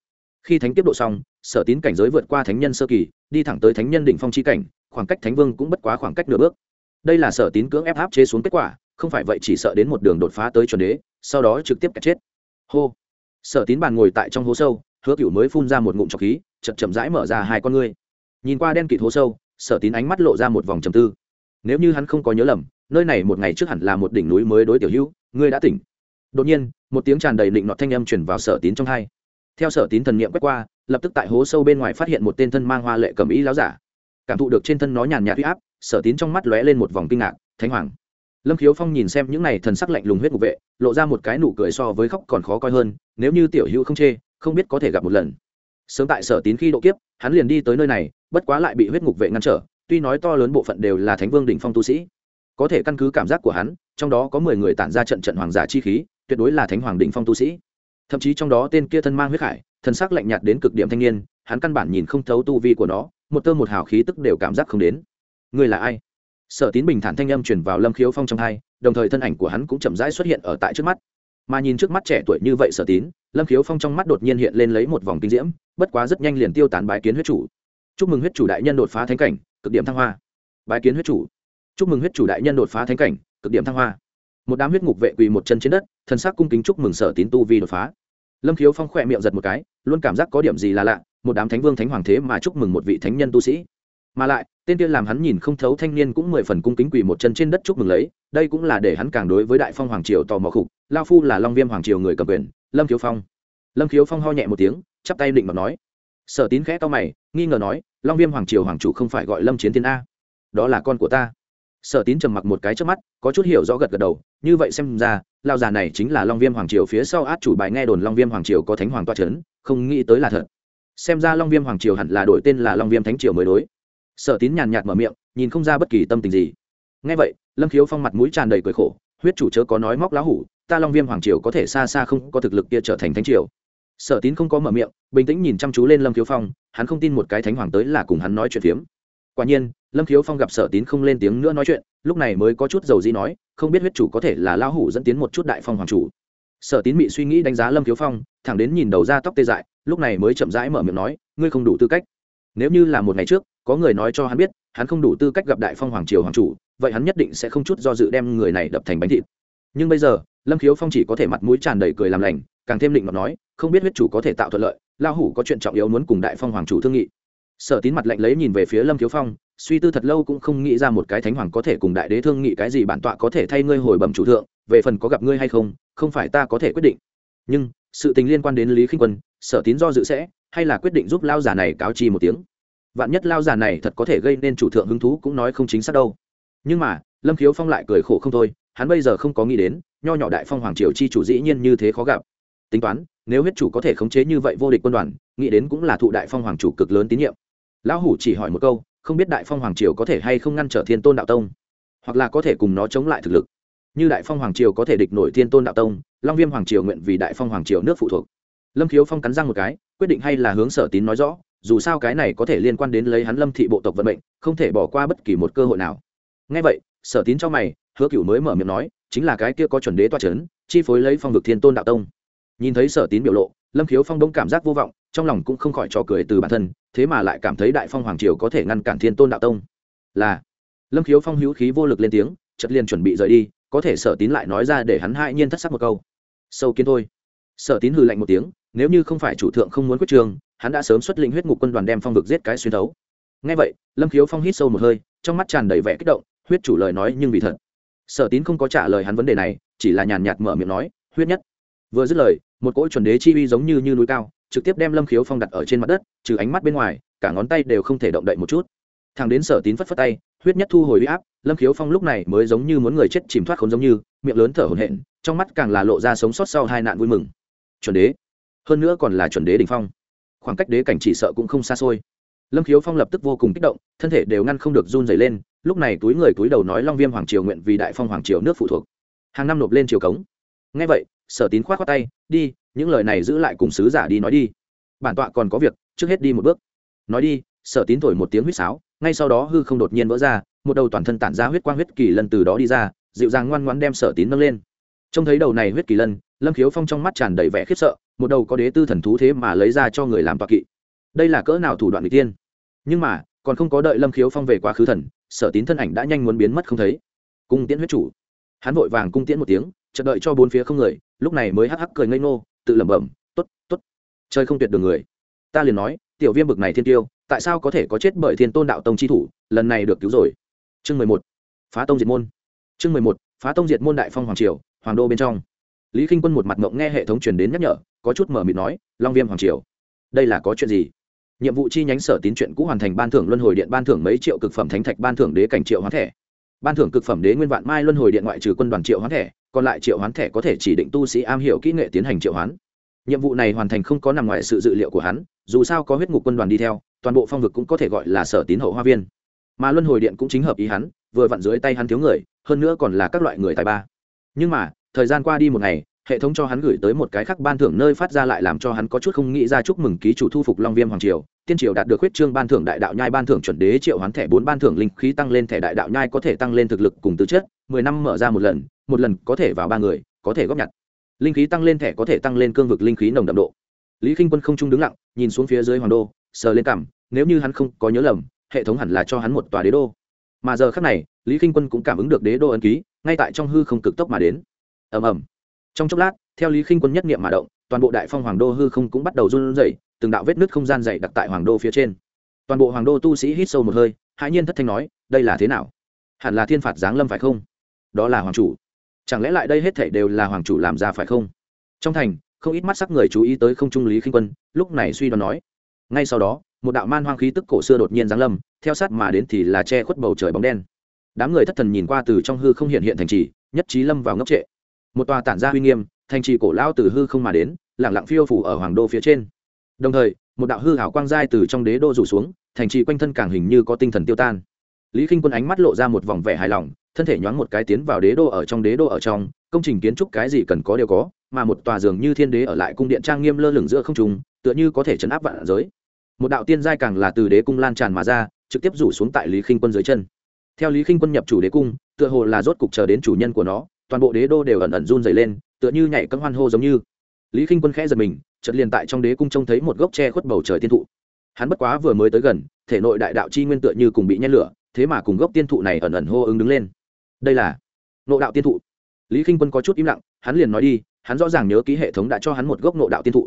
khi thánh kiếp độ xong, sở tín cảnh giới vượt qua thánh nhân sơ kỳ, đi thẳng tới thánh nhân đỉnh phong chi cảnh, khoảng cách thánh vương cũng bất quá khoảng cách nửa bước. Đây là sở tín cưỡng ép áp chế xuống kết quả, không phải vậy chỉ sợ đến một đường đột phá tới chuẩn đế, sau đó trực tiếp cách chết. Hô sở tín bàn ngồi tại trong hố sâu, hứa cựu mới phun ra một ngụm trọc khí, chậm chậm rãi mở ra hai con ngươi. Nhìn qua đen kịt hố sâu, sở tín ánh mắt lộ ra một vòng trầm tư. Nếu như hắn không có nhớ lầm, nơi này một ngày trước hẳn là một đỉnh núi mới đối tiểu hữu, ngươi đã tỉnh. Đột nhiên, một tiếng tràn đầy định nọt thanh âm chuyển vào sở tín trong hai. Theo sở tín thần niệm quét qua, lập tức tại hố sâu bên ngoài phát hiện một tên thân mang hoa lệ cầm ý láo giả. Cảm thụ được trên thân nó nhàn nhạt huy áp, sở tín trong mắt lóe lên một vòng kinh ngạc, thánh hoàng lâm khiếu phong nhìn xem những này thần sắc lạnh lùng huyết ngục vệ, lộ ra một cái nụ cười so với khóc còn khó coi hơn, nếu như tiểu hữu không chê, không biết có thể gặp một lần. Sớm tại sở tín khi độ kiếp, hắn liền đi tới nơi này, bất quá lại bị huyết ngục vệ ngăn trở, tuy nói to lớn bộ phận đều là thánh vương đỉnh phong tu sĩ. Có thể căn cứ cảm giác của hắn, trong đó có mười người tản ra trận trận hoàng giả chi khí, tuyệt đối là thánh hoàng đỉnh phong tu sĩ. Thậm chí trong đó tên kia thân mang huyết hải, thần sắc lạnh nhạt đến cực điểm thanh niên, hắn căn bản nhìn không thấu tu vi của nó, một tơ một hào khí tức đều cảm giác không đến. Người là ai? Sở tín bình thản thanh âm truyền vào lâm khiếu phong trong hai, đồng thời thân ảnh của hắn cũng chậm rãi xuất hiện ở tại trước mắt. Mà nhìn trước mắt trẻ tuổi như vậy sở tín, lâm khiếu phong trong mắt đột nhiên hiện lên lấy một vòng kinh diễm, bất quá rất nhanh liền tiêu tán bái kiến huyết chủ. Chúc mừng huyết chủ đại nhân đột phá thánh cảnh, cực điểm thăng hoa. Bái kiến huyết chủ. Chúc mừng huyết chủ đại nhân đột phá thánh cảnh, cực điểm thăng hoa. Một đám huyết ngục vệ quỳ một chân trên đất thân xác cung kính chúc mừng sở tín tu vi đột phá. Lâm khiếu phong khỏe miệng giật một cái, luôn cảm giác có điểm gì là lạ, một đám thánh vương thánh hoàng thế mà chúc mừng một vị thánh nhân tu sĩ mà lại, tên kia làm hắn nhìn không thấu thanh niên cũng mười phần cung kính quỳ một chân trên đất chúc mừng lấy, đây cũng là để hắn càng đối với đại phong hoàng triều tò mò khục. Lao phu là long viêm hoàng triều người cầm quyền, lâm khiếu phong. Lâm khiếu phong ho nhẹ một tiếng, chắp tay định mà nói. Sở tín khẽ to mày, nghi ngờ nói, long viêm hoàng triều hoàng chủ không phải gọi lâm chiến thiên a. Đó là con của ta. Sở tín trầm mặc một cái trước mắt, có chút hiểu rõ gật gật đầu, như vậy xem ra lao già này chính là long viêm hoàng triều phía sau át chủ bài nghe đồn long viêm hoàng triều có thánh hoàng toa c không nghĩ tới là thật. Xem ra long viêm hoàng triều hẳn là đổi tên là long viêm thánh triều mới đối sở tín nhàn nhạt mở miệng, nhìn không ra bất kỳ tâm tình gì. Ngay vậy, lâm khiếu phong mặt mũi tràn đầy cười khổ, huyết chủ chớ có nói móc lá hủ, ta long viêm hoàng triều có thể xa xa không có thực lực kia trở thành thánh triều. Sở tín không có mở miệng, bình tĩnh nhìn chăm chú lên lâm khiếu phong, hắn không tin một cái thánh hoàng tới là cùng hắn nói chuyện phiếm. Quả nhiên, lâm khiếu phong gặp sở tín không lên tiếng nữa nói chuyện, lúc này mới có chút dầu dĩ nói, không biết huyết chủ có thể là lão hủ dẫn tiến một chút đại phong hoàng chủ. Sở tín bị suy nghĩ đánh giá lâm khiếu phong, thẳng đến nhìn đầu ra tóc tê dại, lúc này mới chậm rãi mở miệng nói, ngươi không đủ tư cách. Nếu như là một ngày trước có người nói cho hắn biết, hắn không đủ tư cách gặp đại phong hoàng triều hoàng chủ, vậy hắn nhất định sẽ không chút do dự đem người này đập thành bánh thịt. Nhưng bây giờ, lâm khiếu phong chỉ có thể mặt mũi tràn đầy cười làm lành, càng thêm định mà nói, không biết huyết chủ có thể tạo thuận lợi, lão hủ có chuyện trọng yếu muốn cùng đại phong hoàng chủ thương nghị. Sở tín mặt lạnh lấy nhìn về phía lâm thiếu phong, suy tư thật lâu cũng không nghĩ ra một cái thánh hoàng có thể cùng đại đế thương nghị cái gì bản tọa có thể thay ngươi hồi bẩm chủ thượng, về phần có gặp ngươi hay không không phải ta có thể quyết định. Nhưng, sự tình liên quan đến lý khinh quân, sở tín do dự sẽ, hay là quyết định giúp lao giả này cáo chi một tiếng vạn nhất lao giả này thật có thể gây nên chủ thượng hứng thú cũng nói không chính xác đâu. Nhưng mà, lâm khiếu phong lại cười khổ không thôi, hắn bây giờ không có nghĩ đến, nho nhỏ đại phong hoàng triều chi chủ dĩ nhiên như thế khó gặp. Tính toán, nếu huyết chủ có thể khống chế như vậy vô địch quân đoàn, nghĩ đến cũng là thụ đại phong hoàng chủ cực lớn tín nhiệm. Lão hủ chỉ hỏi một câu, không biết đại phong hoàng triều có thể hay không ngăn trở thiên tôn đạo tông? Hoặc là có thể cùng nó chống lại thực lực? Như đại phong hoàng triều có thể địch nổi thiên tôn đạo tông, long viêm hoàng triều nguyện vì đại phong hoàng triều nước phụ thuộc. Lâm khiếu phong cắn răng một cái, quyết định hay là hướng sở tín nói rõ dù sao cái này có thể liên quan đến lấy hắn lâm thị bộ tộc vận mệnh, không thể bỏ qua bất kỳ một cơ hội nào. Ngay vậy, sở tín cho mày, hứa cựu mới mở miệng nói, chính là cái kia có chuẩn đế toa c h ấ n chi phối lấy phong vực thiên tôn đạo tông. Nhìn thấy sở tín biểu lộ, lâm khiếu phong đông cảm giác vô vọng, trong lòng cũng không khỏi trò cười từ bản thân, thế mà lại cảm thấy đại phong hoàng triều có thể ngăn cản thiên tôn đạo tông. Là, lâm khiếu phong hữu khí vô lực lên tiếng chật liền chuẩn bị rời đi, có thể sở tín lại nói ra để hắn hại nhiên thất sắc một câu. Sâu kiến thôi. Sở tín hừ lạnh một tiếng, nếu như không phải chủ thượng không muốn quyết trường hắn đã sớm xuất lĩnh huyết ngục quân đoàn đem phong vực giết cái xuyên thấu. Ngay vậy lâm khiếu phong hít sâu một hơi trong mắt tràn đầy vẻ kích động huyết chủ lời nói nhưng vì thật. Sở tín không có trả lời hắn vấn đề này chỉ là nhàn nhạt mở miệng nói huyết nhất. Vừa dứt lời một cỗ chuẩn đế chi uy giống như, như núi cao trực tiếp đem lâm khiếu phong đặt ở trên mặt đất trừ ánh mắt bên ngoài cả ngón tay đều không thể động đậy một chút. Thằng đến sở tín phất phất tay huyết nhất thu hồi huy áp lâm khiếu phong lúc này mới giống như muốn người chết chìm thoát khốn giống như miệng lớn thở hổn hển trong mắt càng là lộ ra sống sót sau hai nạn vui mừng. Chuẩn đế. Hơn nữa còn là chuẩn đế đ ỉ n h phong khoảng cách đế cảnh chỉ sợ cũng không xa xôi. Lâm khiếu phong lập tức vô cùng kích động, thân thể đều ngăn không được run dày lên, lúc này túi người túi đầu nói long viêm hoàng triều nguyện vì đại phong hoàng triều nước phụ thuộc. Hàng năm nộp lên triều cống. Ngay vậy, sở tín k h o á t khoác tay, đi, những lời này giữ lại cùng sứ giả đi nói đi. Bản tọa còn có việc, trước hết đi một bước. Nói đi, sở tín thổi một tiếng huýt sáo, ngay sau đó hư không đột nhiên vỡ ra, một đầu toàn thân tản ra huyết quang huyết kỳ lần từ đó đi ra, dịu dàng ngoan ngoan đem sở tín nâng lên. Trông thấy đầu này huyết kỳ lân lâm khiếu phong trong mắt tràn đầy vẻ khiếp sợ, một đầu có đế tư thần thú thế mà lấy ra cho người làm toạc kỵ. Đây là cỡ nào thủ đoạn người tiên? Nhưng mà, còn không có đợi lâm khiếu phong về quá khứ thần, sở tín thân ảnh đã nhanh muốn biến mất không thấy. Cung tiễn huyết chủ. Hắn vội vàng cung tiễn một tiếng, chợt đợi cho bốn phía không người, lúc này mới hắc hắc cười ngây ngô, tự lẩm bẩm t ố t t ố t chơi không tuyệt đường người. Ta liền nói, tiểu viêm bực này thiên tiêu, tại sao có thể có chết bởi thiên tôn đạo tông chi thủ, lần này được cứu rồi. Chương mười một, phá tông diệt môn. Chương mười một, phá tông diệt môn đại phong hoàng triều, hoàng đô bên trong lý k i n h quân một mặt ngộng nghe hệ thống truyền đến nhắc nhở, có chút mở mịt nói, long viêm hoàng triều, đây là có chuyện gì? Nhiệm vụ chi nhánh sở tín chuyện cũ hoàn thành ban thưởng luân hồi điện ban thưởng mấy triệu cực phẩm thánh thạch ban thưởng đế cảnh triệu hoán thẻ. Ban thưởng cực phẩm đế nguyên vạn mai luân hồi điện ngoại trừ quân đoàn triệu hoán thẻ, còn lại triệu hoán thẻ có thể chỉ định tu sĩ am hiểu kỹ nghệ tiến hành triệu hoán. Nhiệm vụ này hoàn thành không có nằm ngoài sự dự liệu của hắn, dù sao có huyết ngục quân đoàn đi theo, toàn bộ phong vực cũng có thể gọi là sở tín hậu hoa viên. Mà luân hồi điện cũng chính hợp ý hắn, vừa vặn dưới tay hắn thiếu người, hơn nữa còn là các loại người tài ba. Nhưng mà thời gian qua đi một ngày, hệ thống cho hắn gửi tới một cái khác ban thưởng nơi phát ra lại làm cho hắn có chút không nghĩ ra chúc mừng ký chủ thu phục long viêm hoàng triều. Tiên triều đạt được huyết trương ban thưởng đại đạo nhai ban thưởng chuẩn đế triệu hoán thẻ bốn ban thưởng linh khí tăng lên thẻ đại đạo nhai có thể tăng lên thực lực cùng tư chất, mười năm mở ra một lần một lần có thể vào ba người, có thể góp nhặt. Linh khí tăng lên thẻ có thể tăng lên cương vực linh khí nồng đậm độ. Lý k i n h quân không trung đứng lặng, nhìn xuống phía dưới hoàng đô, sờ lên cảm nếu như hắn không có nhớ lầm, hệ thống hẳn là cho hắn một tòa đế đô. Mà giờ khác này, lý k i n h quân cũng cảm ứng được đế đô ấn ký, ngay tại trong hư không cực tốc mà đến ầm ầm. Trong chốc lát, theo lý khinh quân nhất nghiệm mà động, toàn bộ đại phong hoàng đô hư không cũng bắt đầu run rẩy, từng đạo vết nứt không gian dày đặc tại hoàng đô phía trên. Toàn bộ hoàng đô tu sĩ hít sâu một hơi, hãi nhiên thất thanh nói, đây là thế nào? Hẳn là thiên phạt giáng lâm phải không? Đó là hoàng chủ. Chẳng lẽ lại đây hết thảy đều là hoàng chủ làm ra phải không? Trong thành, không ít mắt sắc người chú ý tới không trung lý khinh quân, lúc này suy đoán nói, ngay sau đó, một đạo man hoang khí tức cổ xưa đột nhiên giáng lâm, theo sát mà đến thì là che khuất bầu trời bóng đen. Đám người thất thần nhìn qua từ trong hư không hiện hiện thành trì, nhất trí lâm vào ngốc trệ một tòa tản ra uy nghiêm, thành trì cổ lao từ hư không mà đến lẳng lặng phiêu phủ ở hoàng đô phía trên. Đồng thời, một đạo hư hảo quang giai từ trong đế đô rủ xuống, thành trì quanh thân càng hình như có tinh thần tiêu tan. Lý k i n h quân ánh mắt lộ ra một vòng vẻ hài lòng, thân thể nhoáng một cái tiến vào đế đô ở trong đế đô ở trong, công trình kiến trúc cái gì cần có đều có, mà một tòa giường như thiên đế ở lại cung điện trang nghiêm lơ lửng giữa không trùng tựa như có thể chấn áp vạn giới. Một đạo tiên giai càng là từ đế cung lan tràn mà ra, trực tiếp rủ xuống tại lý k i n h quân dưới chân. Theo lý k i n h quân nhập chủ đế cung, tựa hồ là rốt cục chờ đến chủ nhân của nó toàn bộ đế đô đều ẩn ẩn run dày lên, tựa như nhảy cấm hoan hô giống như. Lý k i n h quân khẽ giật mình, chợt liền tại trong đế cung trông thấy một gốc tre khuất bầu trời tiên thụ. Hắn bất quá vừa mới tới gần, thể nội đại đạo chi nguyên tựa như cùng bị nhen lửa, thế mà cùng gốc tiên thụ này ẩn ẩn hô ứng đứng lên. Đây là nộ đạo tiên thụ. Lý k i n h quân có chút im lặng, hắn liền nói đi, hắn rõ ràng nhớ ký hệ thống đã cho hắn một gốc nộ đạo tiên thụ.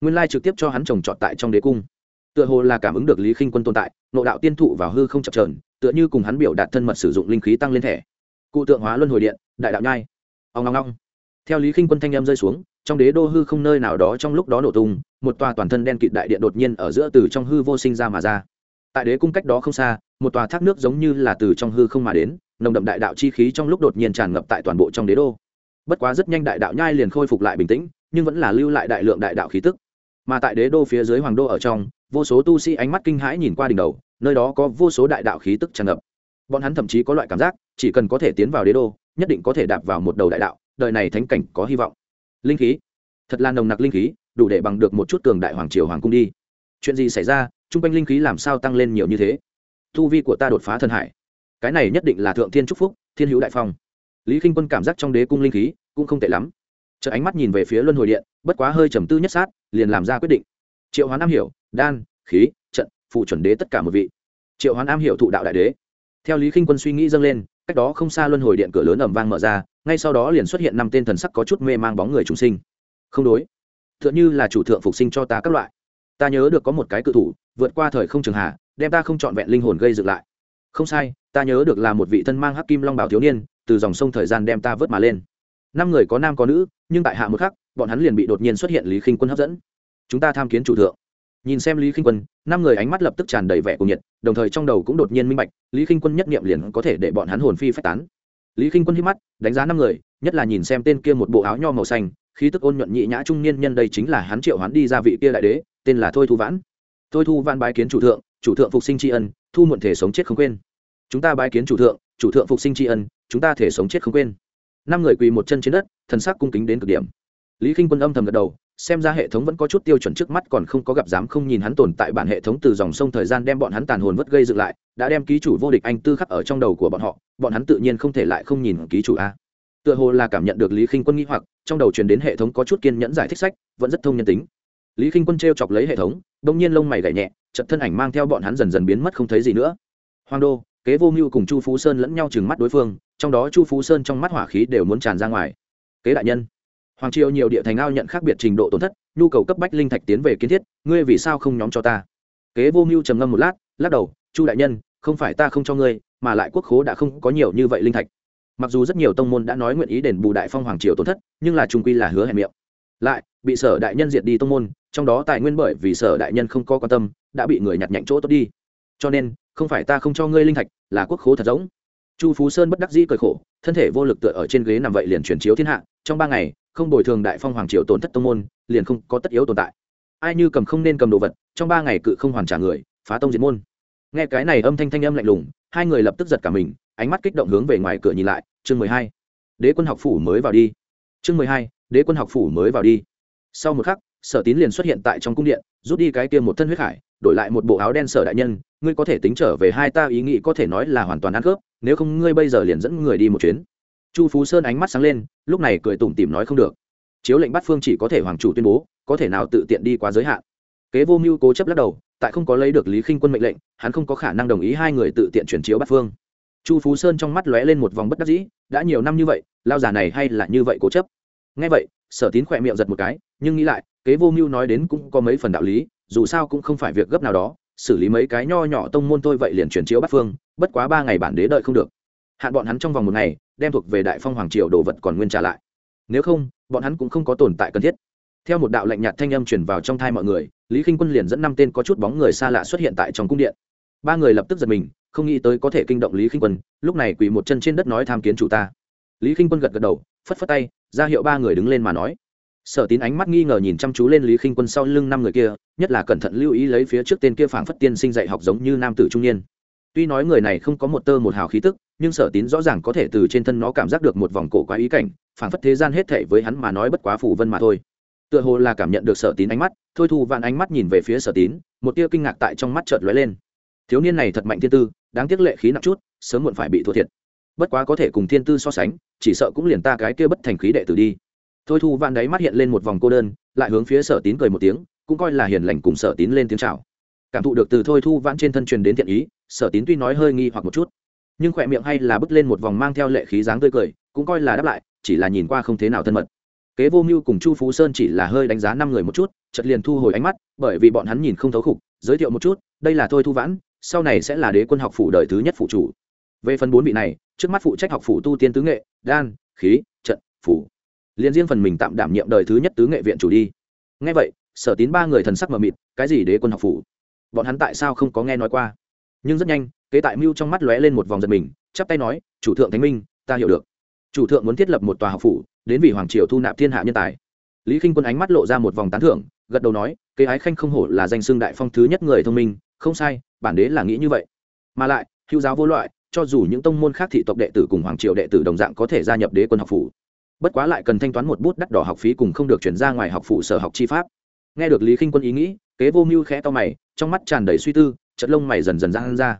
Nguyên lai trực tiếp cho hắn trồng trọt tại trong đế cung. Tựa hồ là cảm ứng được lý k i n h quân tồn tại, nộ đạo tiên thụ vào hư không chập trờn tựa như cùng hắn biểu đạt thân mật sử dụng linh khí tăng lên thẻ cụ tượng hóa luân hồi điện, đại đạo nhai. Ông long long theo lý khinh quân thanh em rơi xuống, trong đế đô hư không nơi nào đó trong lúc đó nổ tung, một tòa toàn thân đen kịt đại điện đột nhiên ở giữa từ trong hư vô sinh ra mà ra. Tại đế cung cách đó không xa, một tòa thác nước giống như là từ trong hư không mà đến, nồng đậm đại đạo chi khí trong lúc đột nhiên tràn ngập tại toàn bộ trong đế đô. Bất quá rất nhanh đại đạo nhai liền khôi phục lại bình tĩnh, nhưng vẫn là lưu lại đại lượng đại đạo khí tức. Mà tại đế đô phía dưới hoàng đô ở trong, vô số tu sĩ ánh mắt kinh hãi nhìn qua đỉnh đầu, nơi đó có vô số đại đạo khí tức tràn ngập bọn hắn thậm chí có loại cảm giác, chỉ cần có thể tiến vào đế đô, nhất định có thể đạp vào một đầu đại đạo, đời này thánh cảnh có hy vọng. Linh khí. Thật là nồng nặc linh khí, đủ để bằng được một chút cường đại hoàng triều hoàng cung đi. Chuyện gì xảy ra t r u n g quanh linh khí làm sao tăng lên nhiều như thế? Thu vi của ta đột phá thần hải. Cái này nhất định là thượng thiên trúc phúc, thiên hữu đại phong. Lý k i n h quân cảm giác trong đế cung linh khí cũng không tệ lắm. Chợ ánh mắt nhìn về phía luân hồi điện, bất quá hơi trầm tư nhất sát, liền làm ra quyết định. Triệu hoán am hiểu, đan, khí, trận phụ chuẩn đế tất cả một vị. Triệu hoán am hiểu thụ đạo đại đế theo lý k quân suy nghĩ dâng lên, cách đó không xa luân hồi điện cửa lớn ẩm vang mở ra, ngay sau đó liền xuất hiện năm tên thần sắc có chút mê mang bóng người trùng sinh. Không đối. T h ư ợ n h ư là chủ thượng phục sinh cho ta các loại. Ta nhớ được có một cái cự thủ, vượt qua thời không trường hạ, đem ta không trọn vẹn linh hồn gây dựng lại. Không sai, ta nhớ được là một vị thân mang hắc kim long bảo thiếu niên, từ dòng sông thời gian đem ta vớt mà lên. Năm người có nam có nữ, nhưng tại hạ một khắc, bọn hắn liền bị đột nhiên xuất hiện lý khinh quân hấp dẫn. Chúng ta tham kiến chủ thượng nhìn xem lý khinh quân, năm người ánh mắt lập tức tràn đầy vẻ cuồng nhiệt, đồng thời trong đầu cũng đột nhiên minh bạch, lý khinh quân nhất niệm liền có thể để bọn hắn hồn phi phách tán. Lý khinh quân hít mắt, đánh giá năm người, nhất là nhìn xem tên kia một bộ áo nho màu xanh, khí tức ôn nhuận nhị nhã trung niên nhân đây chính là hắn triệu hắn đi ra vị kia đại đế, tên là thôi thu vãn. Thôi thu vãn bái kiến chủ thượng chủ thượng phục sinh tri ân, thu muộn thể sống chết không quên. Chúng ta bái kiến chủ thượng chủ thượng phục sinh tri ân, chúng ta thể sống chết không quên. Năm người quỳ một chân trên đất, thần sắc cung kính đến cực điểm. Lý k i n h quân âm thầm gật đầu xem ra hệ thống vẫn có chút tiêu chuẩn trước mắt còn không có gặp dám không nhìn hắn tồn tại bản hệ thống từ dòng sông thời gian đem bọn hắn tàn hồn vất gây dựng lại, đã đem ký chủ vô địch anh tư khắc ở trong đầu của bọn họ, bọn hắn tự nhiên không thể lại không nhìn ký chủ a. Tựa hồ là cảm nhận được lý khinh quân nghĩ hoặc, trong đầu truyền đến hệ thống có chút kiên nhẫn giải thích sách, vẫn rất thông nhân tính. Lý khinh quân t r e o chọc lấy hệ thống đông nhiên lông mày gảy nhẹ chật thân ảnh mang theo bọn hắn dần dần biến mất không thấy gì nữa. Hoàng đô, kế vô mưu cùng chu phú sơn lẫn nhau chừng mắt đối phương, trong đó chu phú sơn trong mắt hỏa khí đều muốn tràn ra ngoài. Kế đại nhân hoàng triều nhiều địa thành ao nhận khác biệt trình độ tổn thất, nhu cầu cấp bách linh thạch tiến về kiến thiết, ngươi vì sao không nhóm cho ta? Kế vô mưu trầm ngâm một lát, lắc đầu, chu đại nhân, không phải ta không cho ngươi, mà lại quốc khố đã không có nhiều như vậy linh thạch. Mặc dù rất nhiều tông môn đã nói nguyện ý đền bù đại phong hoàng triều tổn thất, nhưng là trung quy là hứa hẹn miệng. Lại, bị sở đại nhân diệt đi tông môn, trong đó tài nguyên bởi vì sở đại nhân không có quan tâm, đã bị người nhặt nhạnh chỗ tốt đi. Cho nên, không phải ta không cho ngươi linh thạch, là quốc khố thật giống chu phú sơn bất đắc dĩ cười khổ, thân thể vô lực tựa ở trên ghế nằm vậy liền chuyển chiếu thiên hạ, trong ba ngày, không bồi thường đại phong hoàng triều tổn thất tông môn, liền không có tất yếu tồn tại. Ai như cầm không nên cầm đồ vật, trong ba ngày cự không hoàn trả người, phá tông diệt môn. Nghe cái này âm thanh thanh âm lạnh lùng, hai người lập tức giật cả mình, ánh mắt kích động hướng về ngoài cửa nhìn lại, chương mười hai. Đế quân học phủ mới vào đi. Chương mười hai, đế quân học phủ mới vào đi. Sau một khắc, sở tín liền xuất hiện tại trong cung điện, rút đi cái kia một thân huyết hải, đổi lại một bộ áo đen sở đại nhân, ngươi có thể tính trở về hai ta ý nghĩ có thể nói là hoàn toàn ăn khớp nếu không ngươi bây giờ liền dẫn người đi một chuyến. Chu phú sơn ánh mắt sáng lên, lúc này cười tủm tỉm nói không được. Chiếu lệnh bắt phương chỉ có thể hoàng chủ tuyên bố, có thể nào tự tiện đi quá giới hạn. Kế vô mưu cố chấp lắc đầu, tại không có lấy được lý khinh quân mệnh lệnh, hắn không có khả năng đồng ý hai người tự tiện chuyển chiếu bắt phương. Chu phú sơn trong mắt lóe lên một vòng bất đắc dĩ, đã nhiều năm như vậy, lao già này hay là như vậy cố chấp? Ngay vậy, sở tín khỏe miệng giật một cái, nhưng nghĩ lại, kế vô mưu nói đến cũng có mấy phần đạo lý, dù sao cũng không phải việc gấp nào đó xử lý mấy cái nho nhỏ tông môn thôi vậy liền chuyển chiếu bắt phương, bất quá ba ngày bản đế đợi không được. Hạn bọn hắn trong vòng một ngày, đem thuộc về đại phong hoàng triều đồ vật còn nguyên trả lại. Nếu không, bọn hắn cũng không có tồn tại cần thiết. Theo một đạo lạnh nhạt thanh âm truyền vào trong thai mọi người, lý k i n h quân liền dẫn năm tên có chút bóng người xa lạ xuất hiện tại trong cung điện. Ba người lập tức giật mình, không nghĩ tới có thể kinh động lý khinh quân, lúc này quỳ một chân trên đất nói tham kiến chủ ta. Lý khinh quân gật gật đầu, phất phất tay, ra hiệu ba người đứng lên mà nói sở tín ánh mắt nghi ngờ nhìn chăm chú lên lý khinh quân sau lưng năm người kia, nhất là cẩn thận lưu ý lấy phía trước tên kia phảng phất tiên sinh dạy học giống như nam tử trung niên. Tuy nói người này không có một tơ một hào khí tức, nhưng sở tín rõ ràng có thể từ trên thân nó cảm giác được một vòng cổ quá ý cảnh, phảng phất thế gian hết thể với hắn mà nói bất quá phủ vân mà thôi. Tựa hồ là cảm nhận được sở tín ánh mắt, thôi thu vạn ánh mắt nhìn về phía sở tín, một tia kinh ngạc tại trong mắt chợt lóe lên. Thiếu niên này thật mạnh thiên tư, đáng tiếc lệ khí nặng chút, sớm muộn phải bị thua thiệt. Bất quá có thể cùng thiên tư so sánh, chỉ sợ cũng liền ta cái kia bất thành khí đệ tử đi thôi thu vạn đáy mắt hiện lên một vòng cô đơn, lại hướng phía sở tín cười một tiếng, cũng coi là hiền lành cùng sở tín lên tiếng chào. Cảm thụ được từ thôi thu vãn trên thân truyền đến thiện ý, sở tín tuy nói hơi nghi hoặc một chút, nhưng khỏe miệng hay là bứt lên một vòng mang theo lệ khí dáng tươi cười, cũng coi là đáp lại, chỉ là nhìn qua không thế nào thân mật. Kế vô mưu cùng chu phú sơn chỉ là hơi đánh giá năm người một chút chật liền thu hồi ánh mắt, bởi vì bọn hắn nhìn không thấu khục, giới thiệu một chút, đây là thôi thu vãn, sau này sẽ là đế quân học phủ đời thứ nhất phụ chủ. Về phần bốn vị này, trước mắt phụ trách học phủ tu tiên tứ nghệ, đan, khí, trận, phủ liền riêng phần mình tạm đảm nhiệm đời thứ nhất tứ nghệ viện chủ đi. Ngay vậy, sở tín ba người thần sắc mờ mịt, cái gì đế quân học phủ? Bọn hắn tại sao không có nghe nói qua? Nhưng rất nhanh, kế tại mưu trong mắt lóe lên một vòng giật mình, chắp tay nói, chủ thượng thánh minh, ta hiểu được. Chủ thượng muốn thiết lập một tòa học phủ, đến vì hoàng triều thu nạp thiên hạ nhân tài. Lý k i n h quân ánh mắt lộ ra một vòng tán thưởng, gật đầu nói, kế ái khanh không hổ là danh xương đại phong thứ nhất người thông minh, không sai, bản đế là nghĩ như vậy. Mà lại, hữu giáo vô loại, cho dù những tông môn khác thị tộc đệ tử cùng hoàng triều đệ tử đồng dạng có thể gia nhập đế quân học phủ bất quá lại cần thanh toán một bút đắt đỏ học phí cùng không được chuyển ra ngoài học phụ sở học chi pháp. Nghe được lý khinh quân ý nghĩ, kế vô mưu khẽ to mày, trong mắt tràn đầy suy tư chật lông mày dần dần ra ra.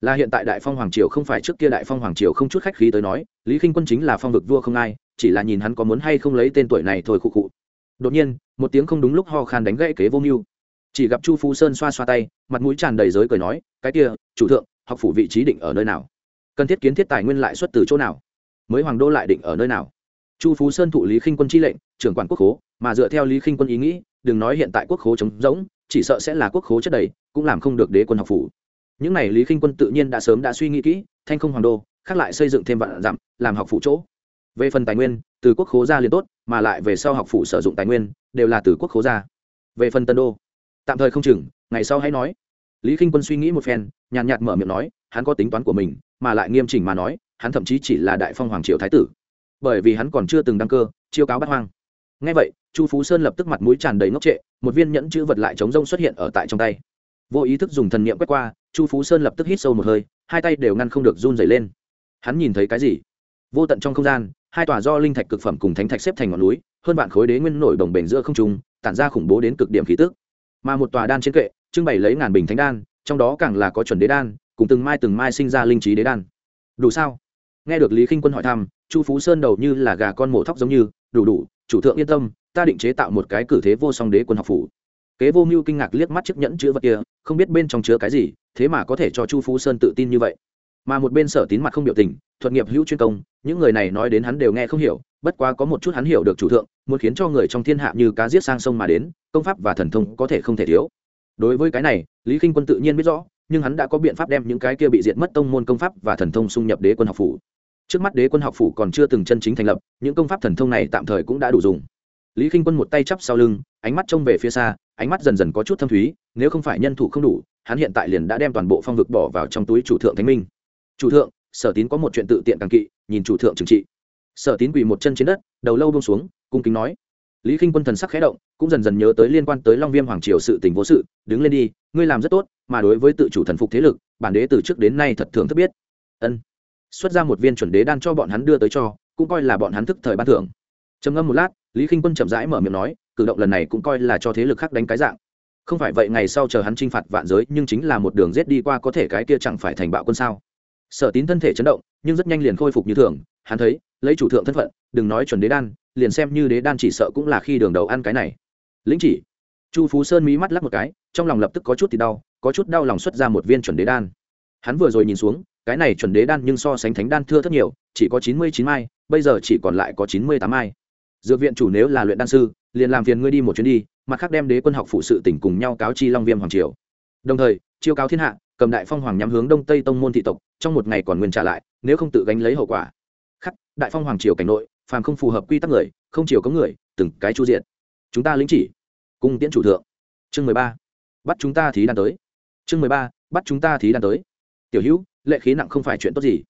Là hiện tại đại phong hoàng triều không phải trước kia đại phong hoàng triều không chút khách khí tới nói, lý khinh quân chính là phong vực vua không ai, chỉ là nhìn hắn có muốn hay không lấy tên tuổi này thôi khụ khụ. Đột nhiên, một tiếng không đúng lúc ho khan đánh gãy kế vô mưu. Chỉ gặp chu phú sơn xoa xoa tay, mặt mũi tràn đầy giới cười nói, cái kia, chủ thượng, học phủ vị trí định ở nơi nào? Cần thiết kiến thiết tài nguyên lại xuất từ chỗ nào? Mới hoàng đô lại định ở nơi nào? Chu phú sơn thụ lý khinh quân chi lệnh, trưởng quản quốc khố, mà dựa theo lý khinh quân ý nghĩ, đừng nói hiện tại quốc khố trống rỗng, chỉ sợ sẽ là quốc khố chất đầy, cũng làm không được đế quân học phủ. Những n à y lý khinh quân tự nhiên đã sớm đã suy nghĩ kỹ, thanh không hoàng đô, khác lại xây dựng thêm vạn dặm, làm học phủ chỗ. Về phần tài nguyên, từ quốc khố ra liền tốt, mà lại về sau học phủ sử dụng tài nguyên, đều là từ quốc khố ra. Về phần tân đô, tạm thời không chừng, ngày sau hãy nói. Lý k i n h quân suy nghĩ một phen, nhàn nhạt mở miệng nói, hắn có tính toán của mình, mà lại nghiêm chỉnh mà nói, hắn thậm chí chỉ là đại phong hoàng triều thái tử bởi vì hắn còn chưa từng đăng cơ, chiêu cáo bắt hoang. Ngay vậy, chu phú sơn lập tức mặt mũi tràn đầy ngốc trệ, một viên nhẫn chữ vật lại chống rông xuất hiện ở tại trong tay. Vô ý thức dùng thần niệm quét qua, chu phú sơn lập tức hít sâu một hơi, hai tay đều ngăn không được run dày lên. Hắn nhìn thấy cái gì? Vô tận trong không gian, hai tòa do linh thạch cực phẩm cùng thánh thạch xếp thành ngọn núi, hơn vạn khối đế nguyên nổi đồng bền giữa không trung, tản ra khủng bố đến cực điểm khí tức. Mà một tòa đan trên kệ, trưng bày lấy ngàn bình thánh đan, trong đó càng là có chuẩn đế đan, cùng từng mai từng mai sinh ra linh trí đế đan. Đủ sao? Nghe được lý khinh quân hỏi thăm, chu phú sơn đầu như là gà con mổ thóc giống như, đủ đủ, chủ thượng yên tâm, ta định chế tạo một cái cử thế vô song đế quân học phủ. Kế vô mưu kinh ngạc liếc mắt chiếc nhẫn chứa vật kia, không biết bên trong chứa cái gì, thế mà có thể cho chu phú sơn tự tin như vậy. Mà một bên sở tín mặt không biểu tình, thuật nghiệp hữu chuyên công, những người này nói đến hắn đều nghe không hiểu, bất quá có một chút hắn hiểu được chủ thượng, muốn khiến cho người trong thiên hạ như cá giết sang sông mà đến, công pháp và thần thông có thể không thể thiếu. Đối với cái này, lý k i n h quân tự nhiên biết rõ, nhưng hắn đã có biện pháp đem những cái kia bị diệt mất tông môn công pháp và thần thông xung nhập đế quân học phủ trước mắt đế quân học phủ còn chưa từng chân chính thành lập, những công pháp thần thông này tạm thời cũng đã đủ dùng. Lý k i n h quân một tay chắp sau lưng, ánh mắt trông về phía xa, ánh mắt dần dần có chút thâm thúy, nếu không phải nhân thủ không đủ, hắn hiện tại liền đã đem toàn bộ phong vực bỏ vào trong túi chủ thượng thánh minh. Chủ thượng, sở tín có một chuyện tự tiện càng kỵ, nhìn chủ thượng trừng trị. Sở tín quỳ một chân trên đất, đầu lâu bông xuống, cung kính nói. Lý k i n h quân thần sắc khẽ động, cũng dần dần nhớ tới liên quan tới long viêm hoàng triều sự tình vô sự, đứng lên đi, ngươi làm rất tốt, mà đối với tự chủ thần phục thế lực, bản đế từ trước đến nay thật thường thức biết. Ân xuất ra một viên chuẩn đế đan cho bọn hắn đưa tới cho, cũng coi là bọn hắn thức thời ban thưởng. Trầm ngâm một lát, lý k i n h quân chậm rãi mở miệng nói, cử động lần này cũng coi là cho thế lực khác đánh cái dạng. Không phải vậy ngày sau chờ hắn t r i n h phạt vạn giới, nhưng chính là một đường rết đi qua có thể cái kia chẳng phải thành bạo quân sao? Sở tín thân thể chấn động, nhưng rất nhanh liền khôi phục như thường, hắn thấy, lấy chủ thượng thân phận, đừng nói chuẩn đế đan, liền xem như đế đan chỉ sợ cũng là khi đường đầu ăn cái này. Lĩnh chỉ. Chu phú sơn mí mắt lắc một cái, trong lòng lập tức có chút thì đau, có chút đau lòng xuất ra một viên chuẩn đế đan. Hắn vừa rồi nhìn xuống cái này chuẩn đế đan nhưng so sánh thánh đan thưa rất nhiều, chỉ có chín mươi chín mai, bây giờ chỉ còn lại có chín mươi tám mai. Dược viện chủ nếu là luyện đan sư, liền làm phiền ngươi đi một chuyến đi, mặt khác đem đế quân học phụ sự tỉnh cùng nhau cáo chi long viêm hoàng triều. Đồng thời, chiêu cáo thiên hạ, cầm đại phong hoàng nhắm hướng đông tây tông môn thị tộc, trong một ngày còn nguyên trả lại, nếu không tự gánh lấy hậu quả. Khắc, đại phong hoàng triều cảnh nội, phàm không phù hợp quy tắc người, không chiều có người, từng cái chu diện chúng ta lính chỉ. Cung tiễn chủ thượng. Chương mười ba. Bắt chúng ta thí đan tới. Chương mười ba. Bắt chúng ta thí đan tới tiểu hữu, lệ khí nặng không phải chuyện tốt gì.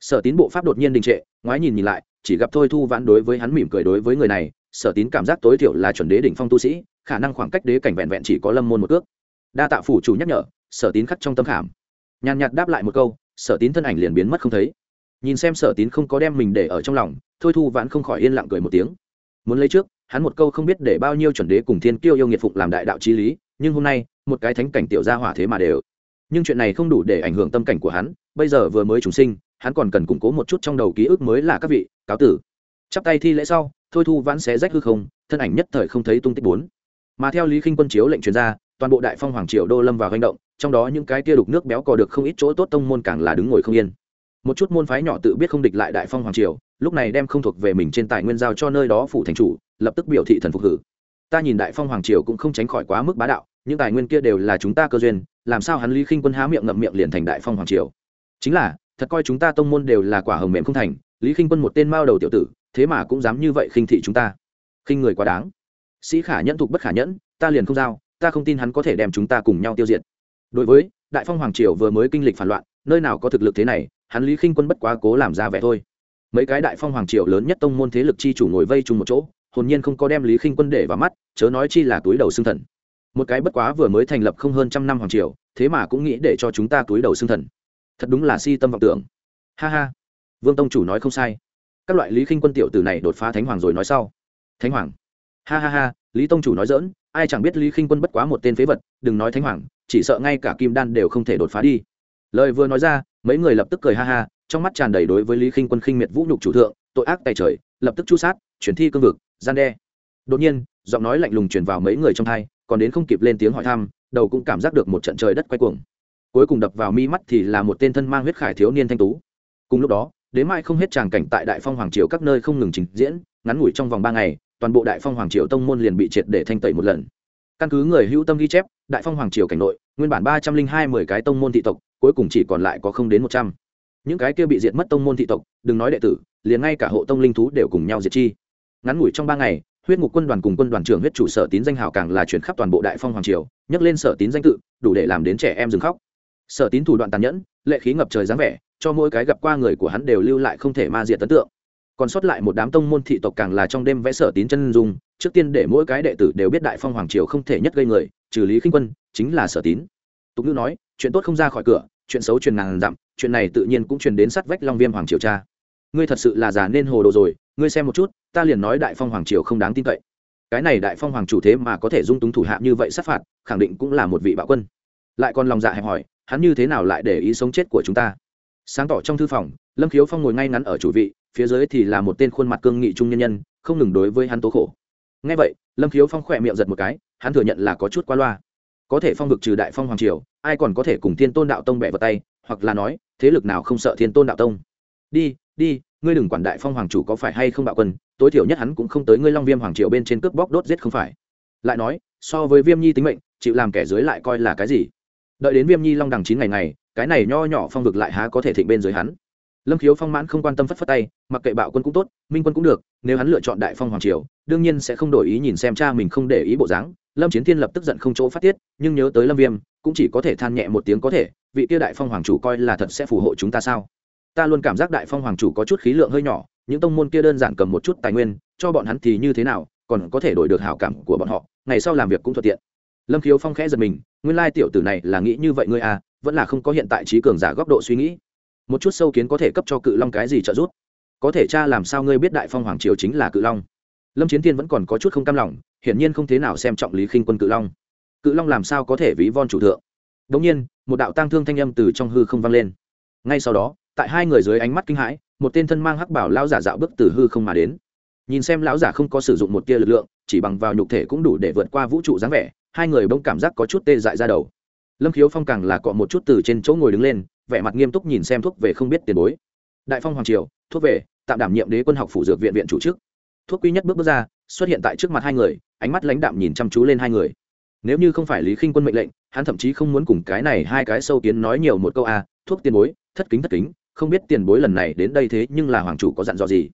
Sở tín bộ pháp đột nhiên đình trệ, ngoái nhìn nhìn lại, chỉ gặp thôi thu vãn đối với hắn mỉm cười đối với người này, sở tín cảm giác tối thiểu là chuẩn đế đỉnh phong tu sĩ, khả năng khoảng cách đế cảnh vẹn vẹn chỉ có lâm môn một cước. Đa tạ phủ chủ nhắc nhở, sở tín khắc trong tâm khảm. Nhàn nhạt đáp lại một câu, sở tín thân ảnh liền biến mất không thấy. Nhìn xem sở tín không có đem mình để ở trong lòng, thôi thu vãn không khỏi yên lặng cười một tiếng. Muốn lấy trước, hắn một câu không biết để bao nhiêu chuẩn đế cùng thiên kiêu yêu nghiệt phụng làm đại đạo trí lý, nhưng hôm nay, một cái thánh cảnh tiểu gia hỏa thế mà đều nhưng chuyện này không đủ để ảnh hưởng tâm cảnh của hắn, bây giờ vừa mới trùng sinh, hắn còn cần củng cố một chút trong đầu ký ức mới là các vị, cáo tử. Chắp tay thi lễ sau, thôi thu vãn xé rách hư không, thân ảnh nhất thời không thấy tung tích bốn. Mà theo lý khinh quân chiếu lệnh truyền ra, toàn bộ đại phong hoàng triều đô lâm vào hành động, trong đó những cái tia đục nước béo cò được không ít chỗ tốt tông môn càng là đứng ngồi không yên. Một chút môn phái nhỏ tự biết không địch lại đại phong hoàng triều, lúc này đem không thuộc về mình trên tài nguyên giao cho nơi đó phủ thành chủ, lập tức biểu thị thần phục hử. Ta nhìn đại phong hoàng triều cũng không tránh khỏi quá mức bá đạo, những tài nguyên kia đều là chúng ta cơ duyên làm sao hắn lý khinh quân há miệng ngậm miệng liền thành đại phong hoàng triều? Chính là, thật coi chúng ta tông môn đều là quả hồng mềm không thành, lý khinh quân một tên mao đầu tiểu tử, thế mà cũng dám như vậy khinh thị chúng ta. Khinh người quá đáng. Sĩ khả nhẫn thục bất khả nhẫn, ta liền không giao, ta không tin hắn có thể đem chúng ta cùng nhau tiêu diệt. Đối với, đại phong hoàng triều vừa mới kinh lịch phản loạn, nơi nào có thực lực thế này, hắn lý khinh quân bất quá cố làm ra vẻ thôi. Mấy cái đại phong hoàng triều lớn nhất tông môn thế lực chi chủ ngồi vây chung một chỗ, hồn nhiên không có đem lý khinh quân để vào mắt, chớ nói chi là túi đầu xương thần một cái bất quá vừa mới thành lập không hơn trăm năm hoàng triều, thế mà cũng nghĩ để cho chúng ta túi đầu xương thần. Thật đúng là si tâm vọng tưởng. Ha ha. Vương tông chủ nói không sai. Các loại lý khinh quân tiểu tử này đột phá thánh hoàng rồi nói sau. Thánh hoàng. Ha ha ha, lý tông chủ nói dỡn ai chẳng biết lý khinh quân bất quá một tên phế vật, đừng nói thánh hoàng, chỉ sợ ngay cả kim đan đều không thể đột phá đi. Lời vừa nói ra, mấy người lập tức cười ha ha, trong mắt tràn đầy đối với lý khinh quân khinh miệt vũ nhục chủ thượng, tội ác tài trời, lập tức chu sát, chuyển thi cương vực, gian đe. Đột nhiên, giọng nói lạnh lùng truyền vào mấy người trong thai còn đến không kịp lên tiếng hỏi thăm, đầu cũng cảm giác được một trận trời đất quay cuồng. Cuối cùng đập vào mi mắt thì là một tên thân mang huyết khải thiếu niên thanh tú. Cùng lúc đó, đến mai không hết tràng cảnh tại đại phong hoàng triều các nơi không ngừng trình diễn, ngắn ngủi trong vòng ba ngày, toàn bộ đại phong hoàng triều tông môn liền bị triệt để thanh tẩy một lần. Căn cứ người hữu tâm ghi chép, đại phong hoàng triều cảnh nội, nguyên bản ba trăm linh hai mười cái tông môn thị tộc, cuối cùng chỉ còn lại có không đến một trăm. Những cái kia bị diệt mất tông môn thị tộc, đừng nói đệ tử, liền ngay cả hộ tông linh thú đều cùng nhau diệt chi. Ngắn ngủi trong ba ngày huyết ngục quân đoàn cùng quân đoàn trưởng huyết chủ sở tín danh hào càng là chuyển khắp toàn bộ đại phong hoàng triều, nhắc lên sở tín danh tự, đủ để làm đến trẻ em dừng khóc. Sở tín thủ đoạn tàn nhẫn, lệ khí ngập trời dáng vẻ, cho mỗi cái gặp qua người của hắn đều lưu lại không thể ma diệt ấn tượng. Còn sót lại một đám tông môn thị tộc càng là trong đêm vẽ sở tín chân dung, trước tiên để mỗi cái đệ tử đều biết đại phong hoàng triều không thể nhất gây người, trừ lý khinh quân, chính là sở tín. Tục ngữ nói, chuyện tốt không ra khỏi cửa, chuyện xấu truyền ngàn dặm, chuyện này tự nhiên cũng truyền đến sát vách long viêm hoàng triều cha. Ngươi thật sự là già nên hồ đồ rồi ngươi xem một chút, ta liền nói đại phong hoàng triều không đáng tin cậy. Cái này đại phong hoàng chủ thế mà có thể dung túng thủ hạ như vậy sát phạt, khẳng định cũng là một vị bạo quân. Lại còn lòng dạ hẹp hỏi hắn như thế nào lại để ý sống chết của chúng ta? Sáng tỏ trong thư phòng, lâm khiếu phong ngồi ngay ngắn ở chủ vị, phía dưới thì là một tên khuôn mặt cương nghị trung nhân nhân, không ngừng đối với hắn tố khổ. Ngay vậy, lâm khiếu phong khỏe miệng giật một cái, hắn thừa nhận là có chút qua loa. Có thể phong vực trừ đại phong hoàng triều, ai còn có thể cùng thiên tôn đạo tông bẻ vào tay, hoặc là nói, thế lực nào không sợ thiên tôn đạo tông? Đi đi ngươi đừng quản đại phong hoàng chủ có phải hay không bạo quân, tối thiểu nhất hắn cũng không tới ngươi long viêm hoàng triều bên trên cướp bóc đốt giết không phải. Lại nói, so với viêm nhi tính mệnh, chịu làm kẻ dưới lại coi là cái gì? Đợi đến viêm nhi long đằng chín ngày ngày, cái này nho nhỏ phong vực lại há có thể thịnh bên dưới hắn. Lâm khiếu phong mãn không quan tâm phất phất tay, mặc kệ bạo quân cũng tốt, minh quân cũng được, nếu hắn lựa chọn đại phong hoàng triều, đương nhiên sẽ không đổi ý nhìn xem cha mình không để ý bộ dáng. Lâm chiến thiên lập tức giận không chỗ phát tiết, nhưng nhớ tới lâm viêm, cũng chỉ có thể than nhẹ một tiếng có thể, vị tiêu đại phong hoàng chủ coi là thật sẽ phù hộ chúng ta sao? Ta luôn cảm giác đại phong hoàng chủ có chút khí lượng hơi nhỏ, những tông môn kia đơn giản cầm một chút tài nguyên, cho bọn hắn thì như thế nào, còn có thể đổi được hảo cảm của bọn họ, ngày sau làm việc cũng thuận tiện. Lâm khiếu phong khẽ giật mình, nguyên lai tiểu tử này là nghĩ như vậy ngươi à vẫn là không có hiện tại trí cường giả góc độ suy nghĩ. Một chút sâu kiến có thể cấp cho cự long cái gì trợ giúp? Có thể cha làm sao ngươi biết đại phong hoàng triều chính là cự long? Lâm chiến thiên vẫn còn có chút không cam lòng, hiển nhiên không thế nào xem trọng lý khinh quân cự long. Cự long làm sao có thể ví von chủ thượng? Đ ỗ n g nhiên, một đạo tang thương thanh âm từ trong hư không vang lên. Ngay sau đó tại hai người dưới ánh mắt kinh hãi, một tên thân mang hắc bảo lão giả dạo bước từ hư không mà đến. Nhìn xem lão giả không có sử dụng một tia lực lượng, chỉ bằng vào nhục thể cũng đủ để vượt qua vũ trụ dáng vẻ, hai người bỗng cảm giác có chút tê dại ra đầu. Lâm khiếu phong càng là cọ một chút từ trên chỗ ngồi đứng lên, vẻ mặt nghiêm túc nhìn xem thuốc về không biết tiền bối. Đại phong hoàng triều, thuốc về, tạm đảm nhiệm đế quân học phủ dược viện viện chủ chức thuốc quý nhất bước bước ra, xuất hiện tại trước mặt hai người, ánh mắt lãnh đạm nhìn chăm chú lên hai người. Nếu như không phải lý khinh quân mệnh lệnh, hắn thậm chí không muốn cùng cái này hai cái sâu kiến nói nhiều một câu a thuốc tiền bối, thất kính thất kính không biết tiền bối lần này đến đây thế nhưng là hoàng chủ có dặn dò gì.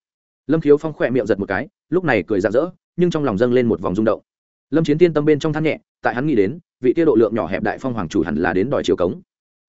Lâm khiếu phong khỏe miệng giật một cái, lúc này cười rạng rỡ, nhưng trong lòng dâng lên một vòng rung động. Lâm chiến tiên tâm bên trong than nhẹ, tại hắn nghĩ đến, vị tiêu độ lượng nhỏ hẹp đại phong hoàng chủ hẳn là đến đòi chiều cống.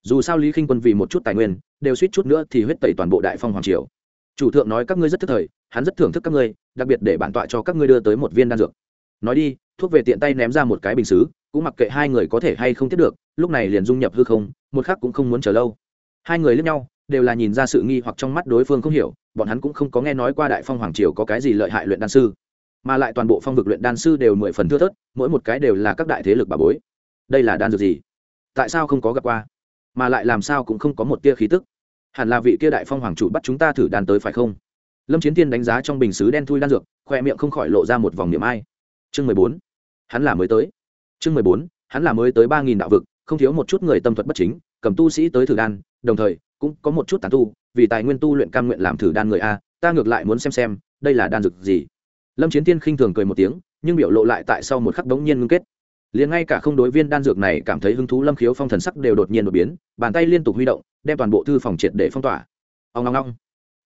Dù sao lý khinh quân vì một chút tài nguyên, đều suýt chút nữa thì huyết tẩy toàn bộ đại phong hoàng triều. Chủ thượng nói các ngươi rất thức thời, hắn rất thưởng thức các ngươi, đặc biệt để bản tọa cho các ngươi đưa tới một viên đan dược. Nói đi, thuốc về tiện tay ném ra một cái bình xứ, cũng mặc kệ hai người có thể hay không tiếp được, lúc này liền dung nhập hư không, một khắc cũng không muốn chờ lâu. Hai người lướt nhau đều là nhìn ra sự nghi hoặc trong mắt đối phương không hiểu, bọn hắn cũng không có nghe nói qua đại phong hoàng triều có cái gì lợi hại luyện đan sư, mà lại toàn bộ phong vực luyện đan sư đều mười phần thưa thớt, mỗi một cái đều là các đại thế lực bà bối. Đây là đan dược gì? Tại sao không có gặp qua? Mà lại làm sao cũng không có một tia khí tức. Hẳn là vị kia đại phong hoàng chủ bắt chúng ta thử đan tới phải không? Lâm chiến tiên đánh giá trong bình xứ đen thui đan dược, khoe miệng không khỏi lộ ra một vòng niệm ai. Chương mười bốn. Hắn là mới tới. Chương mười bốn. Hắn là mới tới ba nghìn đạo vực, không thiếu một chút người tâm thuật bất chính, cầm tu sĩ tới thử đan, đồng thời cũng có một chút tàn tu, vì tài nguyên tu luyện cam nguyện làm thử đan người a, ta ngược lại muốn xem xem, đây là đan dược gì. Lâm chiến tiên khinh thường cười một tiếng, nhưng biểu lộ lại tại sau một khắc đống nhiên ngưng kết. Liền ngay cả không đối viên đan dược này cảm thấy hứng thú lâm khiếu phong thần sắc đều đột nhiên đột biến, bàn tay liên tục huy động, đem toàn bộ thư phòng triệt để phong tỏa. Ông ngong ngong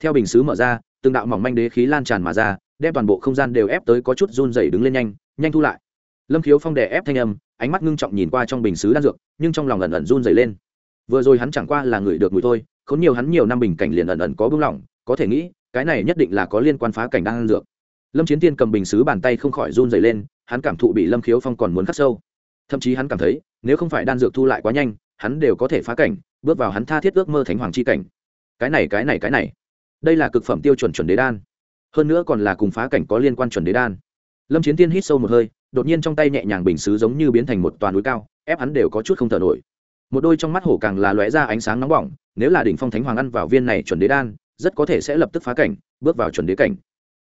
theo bình xứ mở ra, từng đạo mỏng manh đế khí lan tràn mà ra, đem toàn bộ không gian đều ép tới có chút run dày đứng lên nhanh nhanh thu lại. Lâm khiếu phong đè ép thanh âm, ánh mắt ngưng trọng nhìn qua trong bình xứ đan dược, nhưng trong lòng lần lần run dày lên vừa rồi hắn chẳng qua là người được mùi thôi không nhiều hắn nhiều năm bình cảnh liền ẩn ẩn có bưng lỏng, có thể nghĩ, cái này nhất định là có liên quan phá cảnh đan dược. Lâm chiến tiên cầm bình xứ bàn tay không khỏi run dày lên, hắn cảm thụ bị lâm khiếu phong còn muốn khắc sâu. Thậm chí hắn cảm thấy, nếu không phải đan dược thu lại quá nhanh, hắn đều có thể phá cảnh, bước vào hắn tha thiết ước mơ thánh hoàng c h i cảnh. Cái này cái này cái này. Đây là cực phẩm tiêu chuẩn chuẩn đế đan. Hơn nữa còn là cùng phá cảnh có liên quan chuẩn đế đan. Lâm chiến tiên hít sâu một hơi, đột nhiên trong tay nhẹ nhàng bình xứ giống như biến thành một toàn núi cao, ép hắn đều có chút không thở nổi một đôi trong mắt hổ càng là lóe ra ánh sáng nóng bỏng, nếu là đỉnh phong thánh hoàng ăn vào viên này chuẩn đế đan, rất có thể sẽ lập tức phá cảnh, bước vào chuẩn đế cảnh.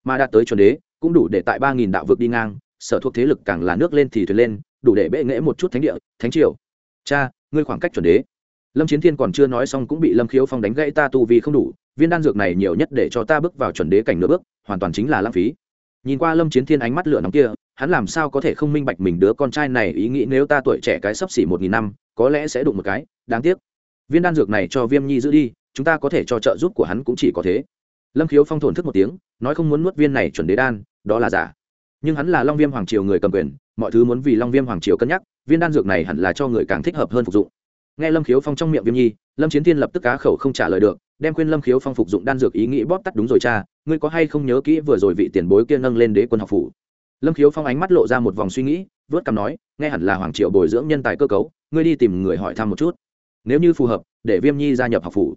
Mà đạt tới chuẩn đế, cũng đủ để tại ba nghìn đạo vực đi ngang, sở thuộc thế lực càng là nước lên thì thuyền lên, đủ để bệ nghễ một chút thánh địa, thánh triều. Cha, ngươi khoảng cách chuẩn đế. Lâm chiến thiên còn chưa nói xong cũng bị lâm khiếu phong đánh gãy ta tu vì không đủ, viên đan dược này nhiều nhất để cho ta bước vào chuẩn đế cảnh nửa bước, hoàn toàn chính là lãng phí. Nhìn qua lâm chiến thiên ánh mắt lửa nóng kia, hắn làm sao có thể không minh bạch mình đứa con trai này ý nghĩ nếu ta tuổi trẻ cái sắp xỉ một nghìn năm có lẽ sẽ đụng một cái, đáng tiếc. Viên đan dược này cho viêm nhi giữ đi, chúng ta có thể cho trợ giúp của hắn cũng chỉ có thế. Lâm khiếu phong thổn thức một tiếng, nói không muốn nuốt viên này chuẩn đế đan, đó là giả. Nhưng hắn là long viêm hoàng triều người cầm quyền, mọi thứ muốn vì long viêm hoàng triều cân nhắc, viên đan dược này hẳn là cho người càng thích hợp hơn phục dụng. Nghe lâm khiếu phong trong miệng viêm nhi, lâm chiến thiên lập tức cá khẩu không trả lời được, đem khuyên lâm khiếu phong phục dụng đan dược ý nghĩ bóp tắt đúng rồi cha, ngươi có hay không nhớ kỹ vừa rồi vị tiền bối kia nâng lên đế quân học phủ? Lâm khiếu phong ánh mắt lộ ra một vòng suy nghĩ, vớt cằm nói, nghe hẳn là hoàng triệu bồi dưỡng nhân tài cơ cấu ngươi đi tìm người hỏi thăm một chút. Nếu như phù hợp, để viêm nhi gia nhập học phủ.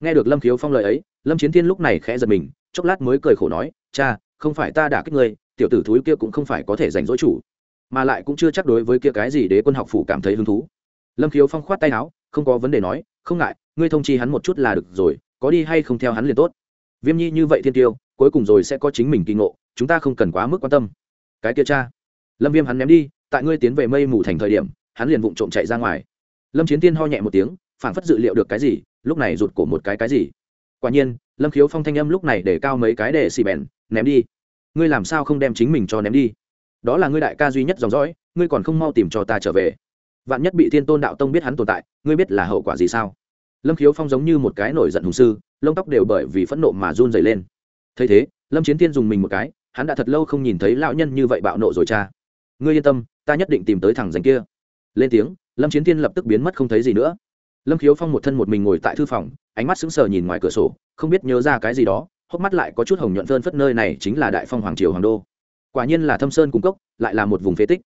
Nghe được lâm khiếu phong lời ấy, lâm chiến thiên lúc này khẽ giật mình, chốc lát mới cười khổ nói, cha, không phải ta đả kích ngươi, tiểu tử thúi kia cũng không phải có thể giành dỗ chủ, mà lại cũng chưa chắc đối với kia cái gì đế quân học phủ cảm thấy hứng thú. Lâm khiếu phong khoát tay áo, không có vấn đề nói, không ngại, ngươi thông chi hắn một chút là được rồi, có đi hay không theo hắn liền tốt. Viêm nhi như vậy thiên tiêu, cuối cùng rồi sẽ có chính mình kỳ ngộ, chúng ta không cần quá mức quan tâm. Cái kia cha. Lâm viêm hắn ném đi, tại ngươi tiến về mây mù thành thời điểm hắn liền vụng trộm chạy ra ngoài. Lâm chiến tiên ho nhẹ một tiếng, phảng phất dự liệu được cái gì, lúc này rụt cổ một cái cái gì. Quả nhiên, lâm khiếu phong thanh âm lúc này để cao mấy cái để xì bèn, ném đi. Ngươi làm sao không đem chính mình cho ném đi? Đó là ngươi đại ca duy nhất dòng dõi, ngươi còn không mau tìm cho ta trở về. Vạn nhất bị thiên tôn đạo tông biết hắn tồn tại, ngươi biết là hậu quả gì sao? Lâm khiếu phong giống như một cái nổi giận hùng sư, lông tóc đều bởi vì phẫn nộ mà run dày lên. Thấy thế, lâm chiến tiên dùng mình một cái, hắn đã thật lâu không nhìn thấy lão nhân như vậy bạo nộ rồi cha. Ngươi yên tâm, ta nhất định tìm tới thằng danh kia lên tiếng, lâm chiến Thiên lập tức biến mất không thấy gì nữa. Lâm khiếu phong một thân một mình ngồi tại thư phòng, ánh mắt sững sờ nhìn ngoài cửa sổ, không biết nhớ ra cái gì đó, hốc mắt lại có chút hồng nhuận phơn phất nơi này chính là đại phong hoàng triều hoàng đô. Quả nhiên là thâm sơn cung cốc, lại là một vùng phế tích.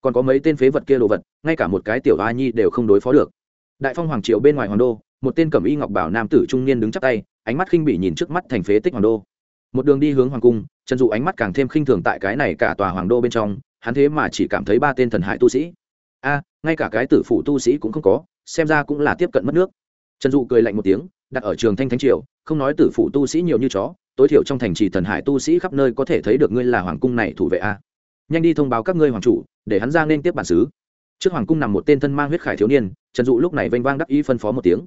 Còn có mấy tên phế vật kia đồ vật, ngay cả một cái tiểu a nhi đều không đối phó được. Đại phong hoàng triều bên ngoài hoàng đô, một tên cẩm y ngọc bảo nam tử trung niên đứng chắp tay, ánh mắt khinh bỉ nhìn trước mắt thành phế tích hoàng đô. Một đường đi hướng hoàng cung, trần dụ ánh mắt càng thêm khinh thường tại cái này cả tòa hoàng đô bên trong, hắn thế mà chỉ cảm thấy ba tên thần hại tu sĩ. A ngay cả cái tử phụ tu sĩ cũng không có, xem ra cũng là tiếp cận mất nước. Trần dụ cười lạnh một tiếng, đặt ở trường thanh thánh triều, không nói tử phụ tu sĩ nhiều như chó, tối thiểu trong thành trì thần hải tu sĩ khắp nơi có thể thấy được ngươi là hoàng cung này thủ vệ a. Nhanh đi thông báo các ngươi hoàng chủ, để hắn ra nên tiếp bản xứ. Trước hoàng cung nằm một tên thân mang huyết khải thiếu niên, trần dụ lúc này vênh vang đắc ý phân phó một tiếng.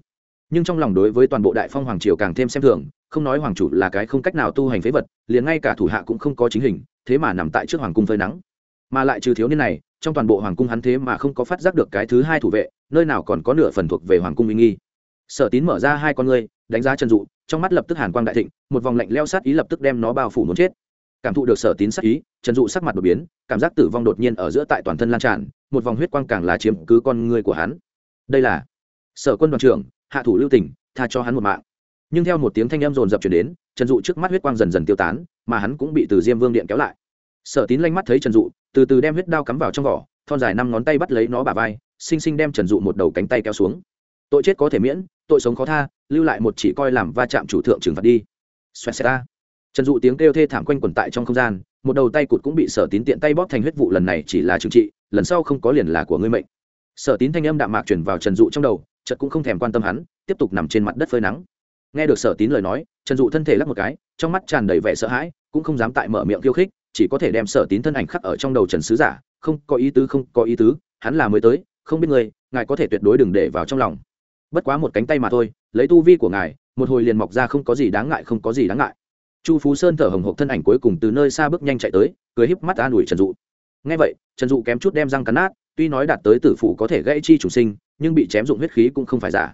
Nhưng trong lòng đối với toàn bộ đại phong hoàng triều càng thêm xem thường, không nói hoàng chủ là cái không cách nào tu hành phế vật, liền ngay cả thủ hạ cũng không có chính hình, thế mà nằm tại trước hoàng cung phơi nắng. Mà lại trừ thiếu niên này trong toàn bộ hoàng cung hắn thế mà không có phát giác được cái thứ hai thủ vệ, nơi nào còn có nửa phần thuộc về hoàng cung uy nghi. Sở tín mở ra hai con ngươi, đánh giá trần dụ, trong mắt lập tức hàn quang đại thịnh, một vòng lạnh leo sát ý lập tức đem nó bao phủ muốn chết. Cảm thụ được sở tín sát ý, trần dụ sắc mặt đột biến, cảm giác tử vong đột nhiên ở giữa tại toàn thân lan tràn, một vòng huyết quang càng là chiếm cứ con người của hắn. Đây là sở quân đoàn trưởng, hạ thủ lưu tỉnh, tha cho hắn một mạng. Nhưng theo một tiếng thanh âm rồn rập chuyển đến, trần dụ trước mắt huyết quang dần dần tiêu tán, mà hắn cũng bị từ diêm vương điện kéo lại sở tín lanh mắt thấy trần dụ, từ từ đem huyết đao cắm vào trong vỏ, thon dài năm ngón tay bắt lấy nó bà vai, xinh xinh đem trần dụ một đầu cánh tay kéo xuống. Tội chết có thể miễn, tội sống khó tha, lưu lại một chỉ coi làm va chạm chủ thượng trừng phạt đi. Xoẹt xẹt ta trần dụ tiếng kêu thê thảm quanh quẩn tại trong không gian, một đầu tay cụt cũng bị sở tín tiện tay bóp thành huyết vụ lần này chỉ là trừng trị, lần sau không có liền là của ngươi mệnh. Sở tín thanh âm đạm mạc chuyển vào trần dụ trong đầu, chợt cũng không thèm quan tâm hắn, tiếp tục nằm trên mặt đất phơi nắng. Nghe được sở tín lời nói, trần dụ thân thể lắc một cái, trong mắt tràn đầy vẻ sợ hãi, cũng không dám tại mở miệng khiêu khích chỉ có thể đem sở tín thân ảnh khắc ở trong đầu trần sứ giả, không có ý tứ, không có ý tứ, hắn là mới tới, không biết người ngài có thể tuyệt đối đừng để vào trong lòng. Bất quá một cánh tay mà thôi, lấy tu vi của ngài, một hồi liền mọc ra không có gì đáng ngại, không có gì đáng ngại. Chu phú sơn thở hồng hộc thân ảnh cuối cùng từ nơi xa bước nhanh chạy tới, cười híp mắt an ủi trần dụ. Ngay vậy, trần dụ kém chút đem răng cắn nát, tuy nói đạt tới tử phủ có thể gãy chi chủ sinh, nhưng bị chém dụng huyết khí cũng không phải giả.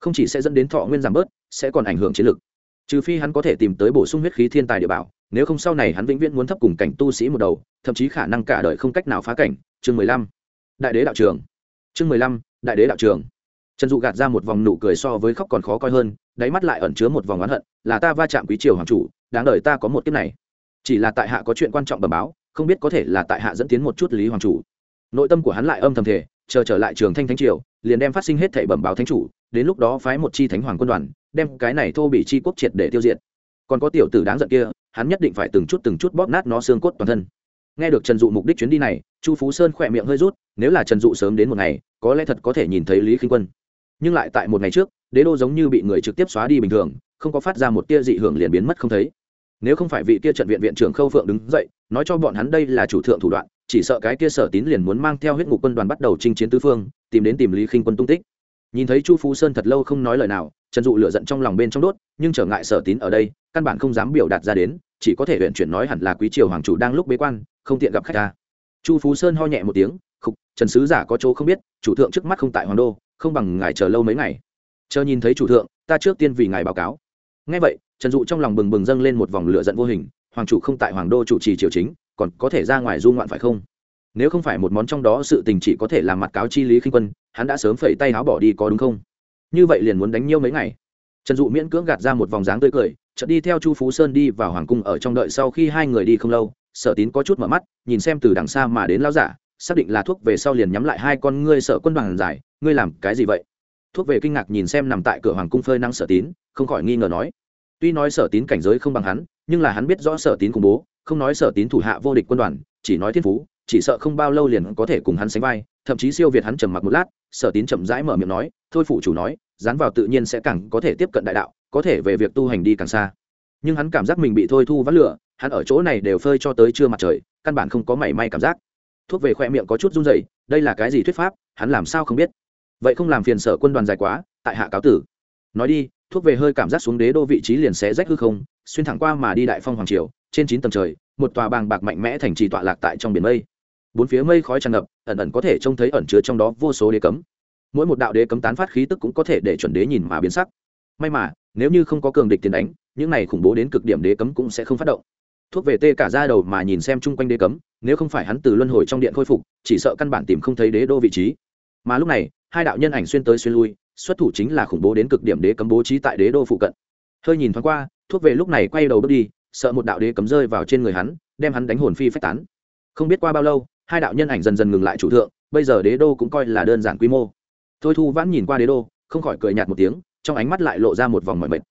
Không chỉ sẽ dẫn đến thọ nguyên giảm bớt, sẽ còn ảnh hưởng chiến lực. Trừ phi hắn có thể tìm tới bổ sung huyết khí thiên tài địa bảo nếu không sau này hắn vĩnh viễn muốn thấp cùng cảnh tu sĩ một đầu, thậm chí khả năng cả đời không cách nào phá cảnh. Chương mười lăm. Đại đế đạo trường. Chương mười lăm, đại đế đạo trường. Trần dụ gạt ra một vòng nụ cười so với khóc còn khó coi hơn, đáy mắt lại ẩn chứa một vòng oán hận, là ta va chạm quý triều hoàng chủ, đáng đời ta có một kiếp này. Chỉ là tại hạ có chuyện quan trọng bẩm báo, không biết có thể là tại hạ dẫn tiến một chút lý hoàng chủ. Nội tâm của hắn lại âm thầm thể chờ trở lại trường thanh thánh triều, liền đem phát sinh hết thể bẩm báo thánh chủ, đến lúc đó phái một chi thánh hoàng quân đoàn, đem cái này thô bị chi quốc triệt để tiêu diệt còn có tiểu tử đáng giận kia, hắn nhất định phải từng chút từng chút bóp nát nó xương cốt toàn thân. Nghe được trần dụ mục đích chuyến đi này, chu phú sơn khỏe miệng hơi rút, nếu là trần dụ sớm đến một ngày, có lẽ thật có thể nhìn thấy lý khinh quân. Nhưng lại tại một ngày trước, đế đô giống như bị người trực tiếp xóa đi bình thường, không có phát ra một tia dị hưởng liền biến mất không thấy. Nếu không phải vị kia trận viện viện trưởng khâu phượng đứng dậy, nói cho bọn hắn đây là chủ thượng thủ đoạn, chỉ sợ cái kia sở tín liền muốn mang theo huyết ngục quân đoàn bắt đầu chinh chiến tứ phương, tìm đến tìm lý khinh quân tung tích. Nhìn thấy chu phú sơn thật lâu không nói lời nào trần dụ lửa giận trong lòng bên trong đốt, nhưng trở ngại sở tín ở đây, căn bản không dám biểu đạt ra đến, chỉ có thể huyện chuyển nói hẳn là quý triều hoàng chủ đang lúc bế quan, không tiện gặp khách ta. Chu phú sơn ho nhẹ một tiếng, khục, trần sứ giả có chỗ không biết, chủ thượng trước mắt không tại hoàng đô, không bằng ngài chờ lâu mấy ngày. Chờ nhìn thấy chủ thượng, ta trước tiên vì ngài báo cáo. Ngay vậy, trần dụ trong lòng bừng bừng dâng lên một vòng lửa giận vô hình, hoàng chủ không tại hoàng đô chủ trì triều chính, còn có thể ra ngoài du ngoạn phải không? Nếu không phải một món trong đó sự tình chỉ có thể làm mặt cáo chi lý khinh quân, hắn đã sớm phẩy tay áo bỏ đi có đúng không? Như vậy liền muốn đánh nhiêu mấy ngày? Trần dụ miễn cưỡng gạt ra một vòng dáng tươi cười, chợt đi theo chu phú sơn đi vào hoàng cung ở trong đợi sau khi hai người đi không lâu, sở tín có chút mở mắt, nhìn xem từ đằng xa mà đến lao giả, xác định là thuốc về sau liền nhắm lại hai con ngươi sợ quân đoàn giải, ngươi làm cái gì vậy? Thuốc về kinh ngạc nhìn xem nằm tại cửa hoàng cung phơi năng sở tín, không khỏi nghi ngờ nói. Tuy nói sở tín cảnh giới không bằng hắn, nhưng là hắn biết rõ sở tín cùng bố, không nói sở tín thủ hạ vô địch quân đoàn, chỉ nói thiên phú, chỉ sợ không bao lâu liền có thể cùng hắn sánh vai thậm chí siêu việt hắn trầm mặc một lát, sở tín chậm rãi mở miệng nói, thôi phụ chủ nói, dán vào tự nhiên sẽ càng có thể tiếp cận đại đạo, có thể về việc tu hành đi càng xa. Nhưng hắn cảm giác mình bị thôi thu vắt lửa, hắn ở chỗ này đều phơi cho tới trưa mặt trời, căn bản không có mảy may cảm giác. Thuốc về khoe miệng có chút run rẩy, đây là cái gì thuyết pháp? Hắn làm sao không biết? Vậy không làm phiền sở quân đoàn dài quá, tại hạ cáo tử. Nói đi, thuốc về hơi cảm giác xuống đế đô vị trí liền xé rách hư không, xuyên thẳng qua mà đi đại phong hoàng triều, trên chín tầng trời, một tòa bàng bạc mạnh mẽ thành trì tọa lạc tại trong biển mây bốn phía mây khói tràn ngập, ẩn ẩn có thể trông thấy ẩn chứa trong đó vô số đế cấm. Mỗi một đạo đế cấm tán phát khí tức cũng có thể để chuẩn đế nhìn mà biến sắc. May mà, nếu như không có cường địch tiền đánh, những này khủng bố đến cực điểm đế cấm cũng sẽ không phát động. Thuốc về tê cả ra đầu mà nhìn xem chung quanh đế cấm, nếu không phải hắn từ luân hồi trong điện khôi phục, chỉ sợ căn bản tìm không thấy đế đô vị trí. Mà lúc này, hai đạo nhân ảnh xuyên tới xuyên lui, xuất thủ chính là khủng bố đến cực điểm đế cấm bố trí tại đế đô phụ cận. Hơi nhìn thoáng qua, thuốc về lúc này quay đầu bước đi, sợ một đạo đế cấm rơi vào trên người hắn, đem hắn đánh hồn phi phách tán. Không biết qua bao lâu hai đạo nhân ảnh dần dần ngừng lại chủ thượng, bây giờ đế đô cũng coi là đơn giản quy mô. Thôi thu vãn nhìn qua đế đô, không khỏi cười nhạt một tiếng, trong ánh mắt lại lộ ra một vòng mọi mệt.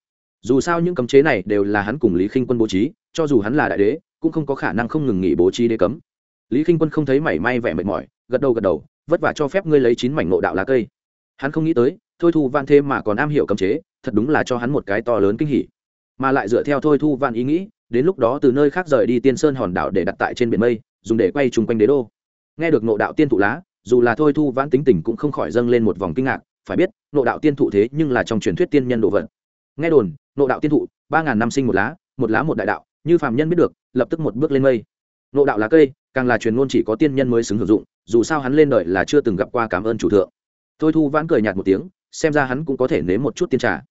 Dù sao những cấm chế này đều là hắn cùng lý khinh quân bố trí, cho dù hắn là đại đế, cũng không có khả năng không ngừng nghỉ bố trí đế cấm. Lý khinh quân không thấy mảy may vẻ mệt mỏi, gật đầu gật đầu, vất vả cho phép ngươi lấy chín mảnh nộ đạo lá cây. Hắn không nghĩ tới, thôi thu van thêm mà còn am hiểu cấm chế, thật đúng là cho hắn một cái to lớn kinh hỉ. Mà lại dựa theo thôi thu van ý nghĩ, đến lúc đó từ nơi khác rời đi tiên sơn hòn đảo để đặt tại trên biển mây dùng để quay chung quanh đế đô. Nghe được nộ đạo tiên thụ lá, dù là thôi thu vãn tính tình cũng không khỏi dâng lên một vòng kinh ngạc, phải biết nộ đạo tiên thụ thế nhưng là trong truyền thuyết tiên nhân đồ vật. Nghe đồn nộ đạo tiên thụ, ba ngàn năm sinh một lá một lá một đại đạo, như phàm nhân biết được, lập tức một bước lên mây. Nộ đạo lá cây, càng là truyền ngôn chỉ có tiên nhân mới xứng hưởng dụng, dù sao hắn lên đời là chưa từng gặp qua cảm ơn chủ thượng. Thôi thu vãn cười nhạt một tiếng, xem ra hắn cũng có thể nếm một chút tiên trà.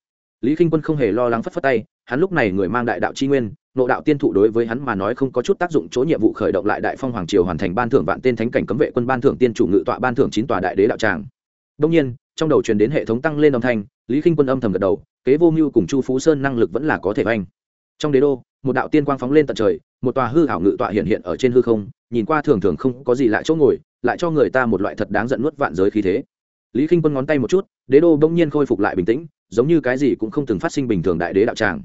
Lý k i n h quân không hề lo lắng phất phất tay, hắn lúc này người mang đại đạo tri nguyên nộ đạo tiên thụ đối với hắn mà nói không có chút tác dụng, chỗ nhiệm vụ khởi động lại đại phong hoàng triều hoàn thành ban thưởng vạn tên thánh cảnh cấm vệ quân, ban thưởng tiên chủ ngự tọa, ban thưởng chín tòa đại đế đạo tràng. Đông nhiên, trong đầu truyền đến hệ thống tăng lên âm thanh, lý k i n h quân âm thầm gật đầu, kế vô mưu cùng chu phú sơn năng lực vẫn là có thể oanh. Trong đế đô, một đạo tiên quang phóng lên tận trời, một tòa hư hảo ngự tọa hiện hiện ở trên hư không, nhìn qua thường thường không có gì lại chỗ ngồi, lại cho người ta một loại thật đáng giận nuốt vạn giới khí thế. Lý k i n h quân ngón tay một chút, đế đô bỗng nhiên khôi phục lại bình tĩnh, giống như cái gì cũng không từng phát sinh bình thường đại đế đạo tràng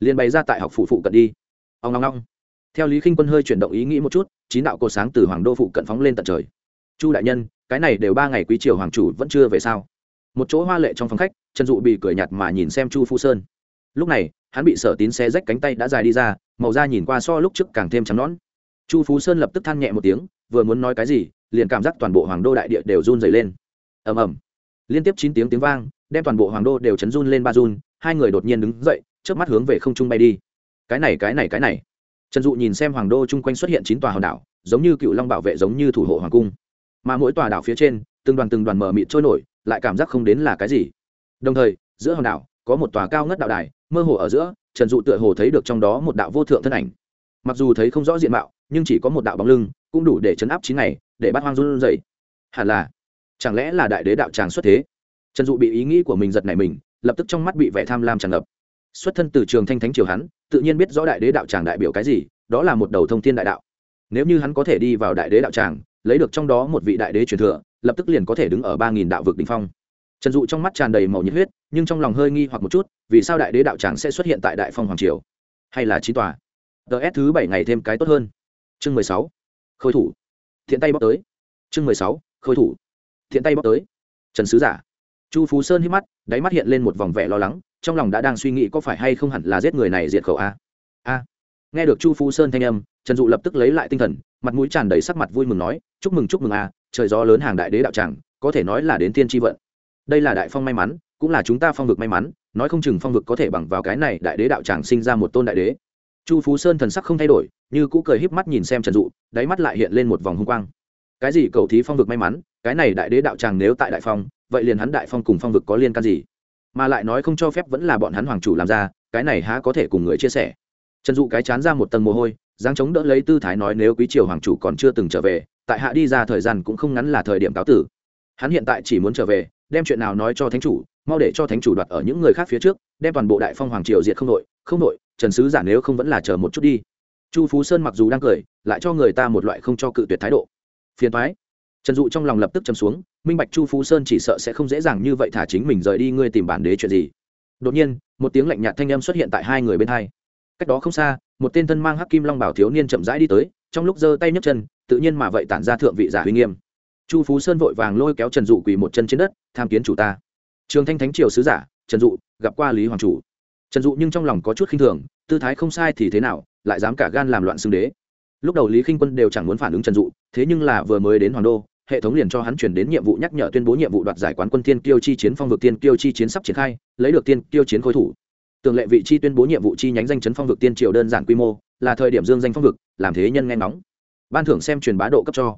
liền bày ra tại học phụ phụ cận đi. Ông ngong ngong theo lý k i n h quân hơi chuyển động ý nghĩ một chút, chín đạo cột sáng từ hoàng đô phụ cận phóng lên tận trời. Chu đại nhân, cái này đều ba ngày quý triều hoàng chủ vẫn chưa về sao? Một chỗ hoa lệ trong phòng khách, trần dụ bị cười nhạt mà nhìn xem chu phu sơn. Lúc này, hắn bị sở tín xe rách cánh tay đã dài đi ra, màu da nhìn qua so lúc trước càng thêm trắng nón chu phú sơn lập tức than nhẹ một tiếng, vừa muốn nói cái gì, liền cảm giác toàn bộ hoàng đô đại địa đều run dày lên. Ầm ầm. Liên tiếp chín tiếng tiếng vang, đem toàn bộ hoàng đô đều chấn run lên ba run, hai người đột nhiên đứng dậy trước mắt hướng về không trung bay đi. Cái này cái này cái này. Trần dụ nhìn xem hoàng đô chung quanh xuất hiện chín tòa hòn đảo, giống như cựu long bảo vệ giống như thủ hộ hoàng cung. Mà mỗi tòa đảo phía trên, từng đoàn từng đoàn mở mịt trôi nổi, lại cảm giác không đến là cái gì. Đồng thời, giữa hòn đảo, có một tòa cao ngất đạo đài, mơ hồ ở giữa, trần dụ tựa hồ thấy được trong đó một đạo vô thượng thân ảnh. Mặc dù thấy không rõ diện mạo, nhưng chỉ có một đạo bóng lưng, cũng đủ để chấn áp chín ngày, để bắt hoang run dậy hẳn là, chẳng lẽ là đại đế đạo tràng xuất thế? Trần dụ bị ý nghĩ của mình giật nảy mình, lập tức trong mắt bị vẻ tham lam tràn ngập xuất thân từ trường thanh thánh triều hắn, tự nhiên biết rõ đại đế đạo tràng đại biểu cái gì, đó là một đầu thông thiên đại đạo. Nếu như hắn có thể đi vào đại đế đạo tràng, lấy được trong đó một vị đại đế truyền thừa, lập tức liền có thể đứng ở ba nghìn đạo vực đ ỉ n h phong. Trần dụ trong mắt tràn đầy màu nhiệt huyết, nhưng trong lòng hơi nghi hoặc một chút, vì sao đại đế đạo tràng sẽ xuất hiện tại đại phong hoàng triều? Hay là trí tòa? Ts thứ bảy ngày thêm cái tốt hơn. Chương mười sáu. Khôi thủ. Thiện tay bóc tới. Chương mười sáu. Khôi thủ. Thiện tay bóc tới. Trần sứ giả. Chu phú sơn hít mắt, đáy mắt hiện lên một vòng vẻ lo lắng trong lòng đã đang suy nghĩ có phải hay không hẳn là giết người này diệt khẩu a. A. Nghe được chu phú sơn thanh âm, trần dụ lập tức lấy lại tinh thần, mặt mũi tràn đầy sắc mặt vui mừng nói, chúc mừng chúc mừng a, trời gió lớn hàng đại đế đạo tràng, có thể nói là đến tiên tri vận. Đây là đại phong may mắn, cũng là chúng ta phong vực may mắn, nói không chừng phong vực có thể bằng vào cái này đại đế đạo tràng sinh ra một tôn đại đế. Chu phú sơn thần sắc không thay đổi, như cũ cười híp mắt nhìn xem trần dụ, đáy mắt lại hiện lên một vòng hung quang. Cái gì cầu thí phong vực may mắn, cái này đại đế đạo tràng nếu tại đại phong, vậy liền hắn đại phong cùng phong vực có liên can gì? Mà lại nói không cho phép vẫn là bọn hắn hoàng chủ làm ra, cái này há có thể cùng người chia sẻ. Trần dụ cái chán ra một tầng mồ hôi giáng chống đỡ lấy tư thái nói nếu quý triều hoàng chủ còn chưa từng trở về, tại hạ đi ra thời gian cũng không ngắn là thời điểm cáo tử. Hắn hiện tại chỉ muốn trở về, đem chuyện nào nói cho thánh chủ, mau để cho thánh chủ đoạt ở những người khác phía trước, đem toàn bộ đại phong hoàng triều diệt không nội không nội trần sứ giả nếu không vẫn là chờ một chút đi. Chu phú sơn mặc dù đang cười, lại cho người ta một loại không cho cự tuyệt thái độ. Phiền thoái trần dụ trong lòng lập tức chấm xuống, minh bạch chu phú sơn chỉ sợ sẽ không dễ dàng như vậy thả chính mình rời đi, ngươi tìm bản đế chuyện gì? Đột nhiên, một tiếng lạnh nhạt thanh âm xuất hiện tại hai người bên hai. Cách đó không xa, một tên thân mang hắc kim long bảo thiếu niên chậm rãi đi tới, trong lúc giơ tay nhấc chân, tự nhiên mà vậy tản ra thượng vị giả huy nghiêm. Chu phú sơn vội vàng lôi kéo trần dụ quỳ một chân trên đất, tham kiến chủ ta. Trường thanh thánh triều sứ giả, trần dụ, gặp qua lý hoàng chủ. Trần dụ nhưng trong lòng có chút khinh thường, tư thái không sai thì thế nào, lại dám cả gan làm loạn xưng đế. Lúc đầu lý khinh quân đều chẳng muốn phản ứng trần dụ, thế nhưng là vừa mới đến hoàng đô hệ thống liền cho hắn chuyển đến nhiệm vụ nhắc nhở tuyên bố nhiệm vụ đoạt giải quán quân tiên kiêu chi chiến phong vực tiên kiêu chi chiến sắp triển khai, lấy được tiên kiêu chiến khối thủ. Tường lệ vị chi tuyên bố nhiệm vụ chi nhánh danh chấn phong vực tiên triều đơn giản quy mô, là thời điểm dương danh phong vực, làm thế nhân nghe nóng ban thưởng xem truyền bá độ cấp cho.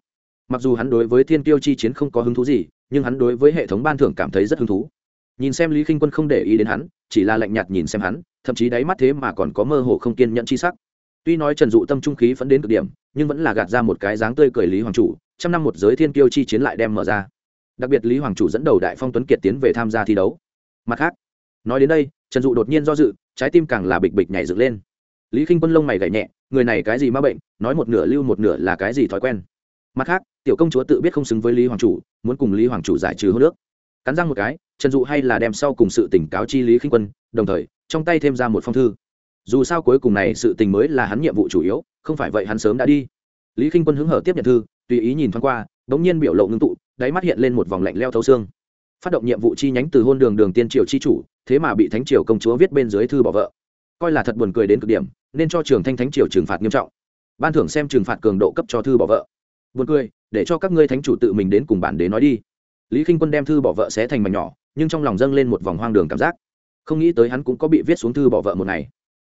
Mặc dù hắn đối với thiên kiêu chi chiến không có hứng thú gì, nhưng hắn đối với hệ thống ban thưởng cảm thấy rất hứng thú. Nhìn xem lý khinh quân không để ý đến hắn, chỉ là lạnh nhạt nhìn xem hắn, thậm chí đáy mắt thế mà còn có mơ hồ không kiên nhận chi sắc tuy nói trần dụ tâm trung khí vẫn đến cực điểm, nhưng vẫn là gạt ra một cái dáng tươi cười lý hoàng chủ, trăm năm một giới thiên kiêu chi chiến lại đem mở ra. Đặc biệt lý hoàng chủ dẫn đầu đại phong tuấn kiệt tiến về tham gia thi đấu. Mặt khác, nói đến đây, trần dụ đột nhiên do dự, trái tim càng là bịch bịch nhảy dựng lên. Lý k i n h quân lông mày gảy nhẹ, người này cái gì m a bệnh, nói một nửa lưu một nửa là cái gì thói quen. Mặt khác, tiểu công chúa tự biết không xứng với lý hoàng chủ, muốn cùng lý hoàng chủ giải trừ hô nước cắn răng một cái, trần dụ hay là đem sau cùng sự tỉnh cáo chi lý k i n h quân, đồng thời, trong tay thêm ra một phong thư dù sao cuối cùng này sự tình mới là hắn nhiệm vụ chủ yếu, không phải vậy hắn sớm đã đi. Lý k i n h quân hứng hở tiếp nhận thư, tùy ý nhìn thoáng qua đ ố n g nhiên biểu lộ ngưng tụ, đáy mắt hiện lên một vòng lạnh leo thấu xương. Phát động nhiệm vụ chi nhánh từ hôn đường đường tiên triều chi chủ, thế mà bị thánh triều công chúa viết bên dưới thư bỏ vợ. Coi là thật buồn cười đến cực điểm, nên cho trường thanh thánh triều trừng phạt nghiêm trọng. Ban thưởng xem trừng phạt cường độ cấp cho thư bỏ vợ. Buồn cười, để cho các ngươi thánh chủ tự mình đến cùng bản đế nói đi. Lý k i n h quân đem thư bỏ vợ xé thành mảnh nhỏ, nhưng trong lòng dâng lên một vòng hoang đường cảm giác. Không nghĩ tới hắn cũng có bị viết xuống thư bỏ vợ một ngày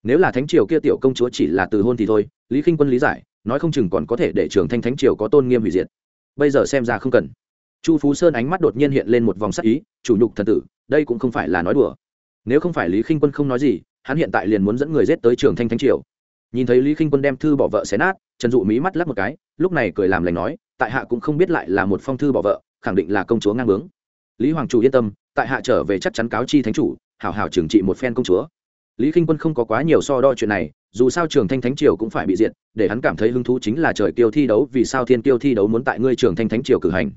nếu là thánh triều kia tiểu công chúa chỉ là từ hôn thì thôi, lý k i n h quân lý giải, nói không chừng còn có thể để trường thanh thánh triều có tôn nghiêm hủy diệt. Bây giờ xem ra không cần. Chu phú sơn ánh mắt đột nhiên hiện lên một vòng sắc ý, chủ nhục thần tử, đây cũng không phải là nói đùa. Nếu không phải lý k i n h quân không nói gì, hắn hiện tại liền muốn dẫn người rết tới trường thanh thánh triều. Nhìn thấy lý k i n h quân đem thư bỏ vợ xé nát, trần dụ mỹ mắt lắp một cái, lúc này cười làm lành nói, tại hạ cũng không biết lại là một phong thư bỏ vợ, khẳng định là công chúa ngang bướng. Lý hoàng chủ yên tâm, tại hạ trở về chắc chắn cáo chi thánh chủ, hảo hảo trừng trị một phen công chúa lý k i n h quân không có quá nhiều so đo chuyện này, dù sao trường thanh thánh triều cũng phải bị diệt, để hắn cảm thấy hứng thú chính là trời kiêu thi đấu, vì sao thiên kiêu thi đấu muốn tại ngươi trường thanh thánh triều cử hành?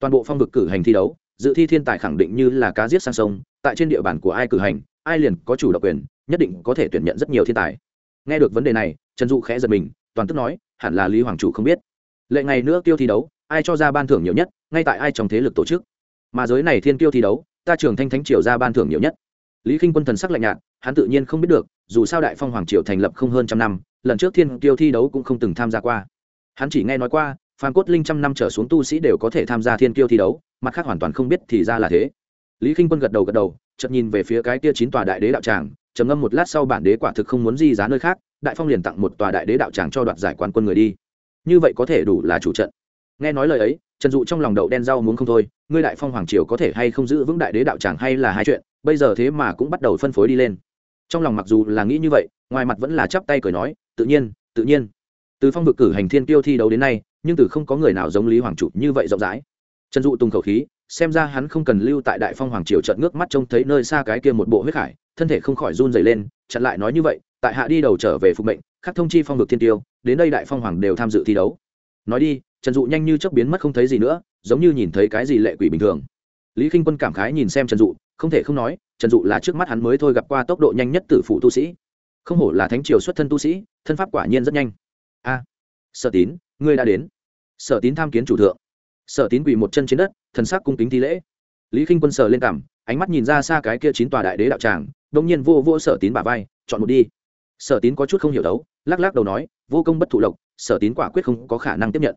Toàn bộ phong vực cử hành thi đấu, dự thi thiên tài khẳng định như là cá giết sang sông, tại trên địa bàn của ai cử hành, ai liền có chủ độc quyền, nhất định có thể tuyển nhận rất nhiều thiên tài. Nghe được vấn đề này, trần dụ khẽ giật mình, toàn tức nói, hẳn là lý hoàng chủ không biết. Lệ ngày nữa tiêu thi đấu, ai cho ra ban thưởng nhiều nhất, ngay tại ai trong thế lực tổ chức. Mà giới này thiên tiêu thi đấu, ta trường thanh thánh triều ra ban thưởng nhiều nhất. Lý k i n h quân thần sắc lạnh nhạt hắn tự nhiên không biết được, dù sao đại phong hoàng triều thành lập không hơn trăm năm, lần trước thiên tiêu thi đấu cũng không từng tham gia qua. Hắn chỉ nghe nói qua, phàm cốt linh trăm năm trở xuống tu sĩ đều có thể tham gia thiên tiêu thi đấu, mặt khác hoàn toàn không biết thì ra là thế. Lý k i n h quân gật đầu gật đầu, chợt nhìn về phía cái kia chín tòa đại đế đạo tràng, trầm ngâm một lát sau bản đế quả thực không muốn di giá nơi khác, đại phong liền tặng một tòa đại đế đạo tràng cho đoạt giải quán quân người đi. Như vậy có thể đủ là chủ trận. Nghe nói lời ấy, trần dụ trong lòng đậu đen rau muốn không thôi, ngươi đại phong hoàng triều có thể hay không giữ vững đại đế đạo tràng hay là hai chuyện, bây giờ thế mà cũng bắt đầu phân phối đi lên trong lòng mặc dù là nghĩ như vậy ngoài mặt vẫn là chắp tay cười nói tự nhiên tự nhiên. Từ phong vực cử hành thiên tiêu thi đấu đến nay nhưng từ không có người nào giống lý hoàng chủ như vậy rộng rãi. Trần dụ tung khẩu khí xem ra hắn không cần lưu tại đại phong hoàng triều trận ngước mắt trông thấy nơi xa cái kia một bộ huyết hải, thân thể không khỏi run dày lên chặn lại nói như vậy tại hạ đi đầu trở về phục mệnh khắc thông chi phong vực thiên tiêu đến đây đại phong hoàng đều tham dự thi đấu. Nói đi trần dụ nhanh như chớp biến mất không thấy gì nữa giống như nhìn thấy cái gì lệ quỷ bình thường. Lý k i n h quân cảm khái nhìn xem trần dụ không thể không nói trần dụ là trước mắt hắn mới thôi gặp qua tốc độ nhanh nhất tử phụ tu sĩ. Không hổ là thánh triều xuất thân tu sĩ, thân pháp quả nhiên rất nhanh. A, sở tín, ngươi đã đến. Sở tín tham kiến chủ thượng. Sở tín quỳ một chân trên đất, thần sắc cung kính thi lễ. Lý k i n h quân sở lên cảm ánh mắt nhìn ra xa cái kia chín tòa đại đế đạo tràng đông nhiên vô vô sở tín bà vai, chọn một đi. Sở tín có chút không hiểu đấu, lắc lắc đầu nói, vô công bất thụ lộc, sở tín quả quyết không có khả năng tiếp nhận.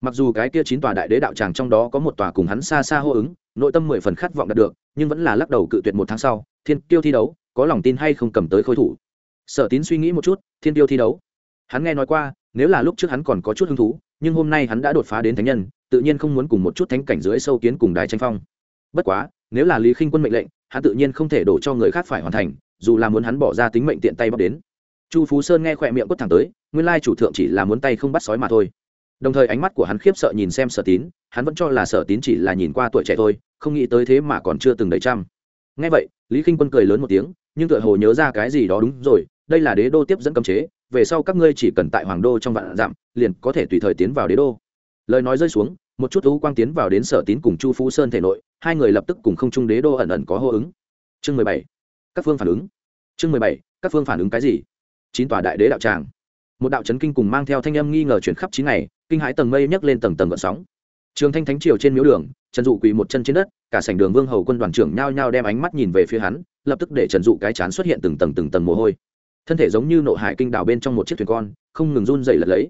Mặc dù cái kia chín tòa đại đế đạo tràng trong đó có một tòa cùng hắn xa xa hô ứng nội tâm mười phần khát vọng đạt được, nhưng vẫn là lắc đầu cự tuyệt một tháng sau, thiên tiêu thi đấu, có lòng tin hay không cầm tới khôi thủ. Sở tín suy nghĩ một chút, thiên tiêu thi đấu. Hắn nghe nói qua, nếu là lúc trước hắn còn có chút hứng thú, nhưng hôm nay hắn đã đột phá đến thánh nhân, tự nhiên không muốn cùng một chút thánh cảnh dưới sâu kiến cùng đài tranh phong. Bất quá, nếu là lý khinh quân mệnh lệnh, hắn tự nhiên không thể đổ cho người khác phải hoàn thành, dù là muốn hắn bỏ ra tính mệnh tiện tay bóc đến. Chu phú sơn nghe khỏe miệng quất thẳng tới, nguyên lai chủ thượng chỉ là muốn tay không bắt sói mà thôi đồng thời ánh mắt của hắn khiếp sợ nhìn xem sở tín, hắn vẫn cho là sở tín chỉ là nhìn qua tuổi trẻ thôi, không nghĩ tới thế mà còn chưa từng đầy trăm. Nghe vậy, lý khinh quân cười lớn một tiếng, nhưng tựa hồ nhớ ra cái gì đó đúng rồi, đây là đế đô tiếp dẫn cấm chế, về sau các ngươi chỉ cần tại hoàng đô trong vạn dặm, liền có thể tùy thời tiến vào đế đô. Lời nói rơi xuống, một chút thú quang tiến vào đến sở tín cùng chu phú sơn thể nội, hai người lập tức cùng không trung đế đô ẩn ẩn có hô ứng. Chương mười bảy, các phương phản ứng. Chương mười bảy, các phương phản ứng cái gì? Chín tòa đại đế đạo tràng một đạo chấn kinh cùng mang theo thanh âm nghi ngờ chuyển khắp chín ngày, kinh hãi tầng mây nhấc lên tầng tầng gợn sóng. Trường thanh thánh triều trên miếu đường, trần dụ quỳ một chân trên đất, cả sảnh đường vương hầu quân đoàn trưởng nhao nhao đem ánh mắt nhìn về phía hắn, lập tức để trần dụ cái chán xuất hiện từng tầng từng tầng mồ hôi. Thân thể giống như nộ hải kinh đảo bên trong một chiếc thuyền con, không ngừng run dày lật lấy.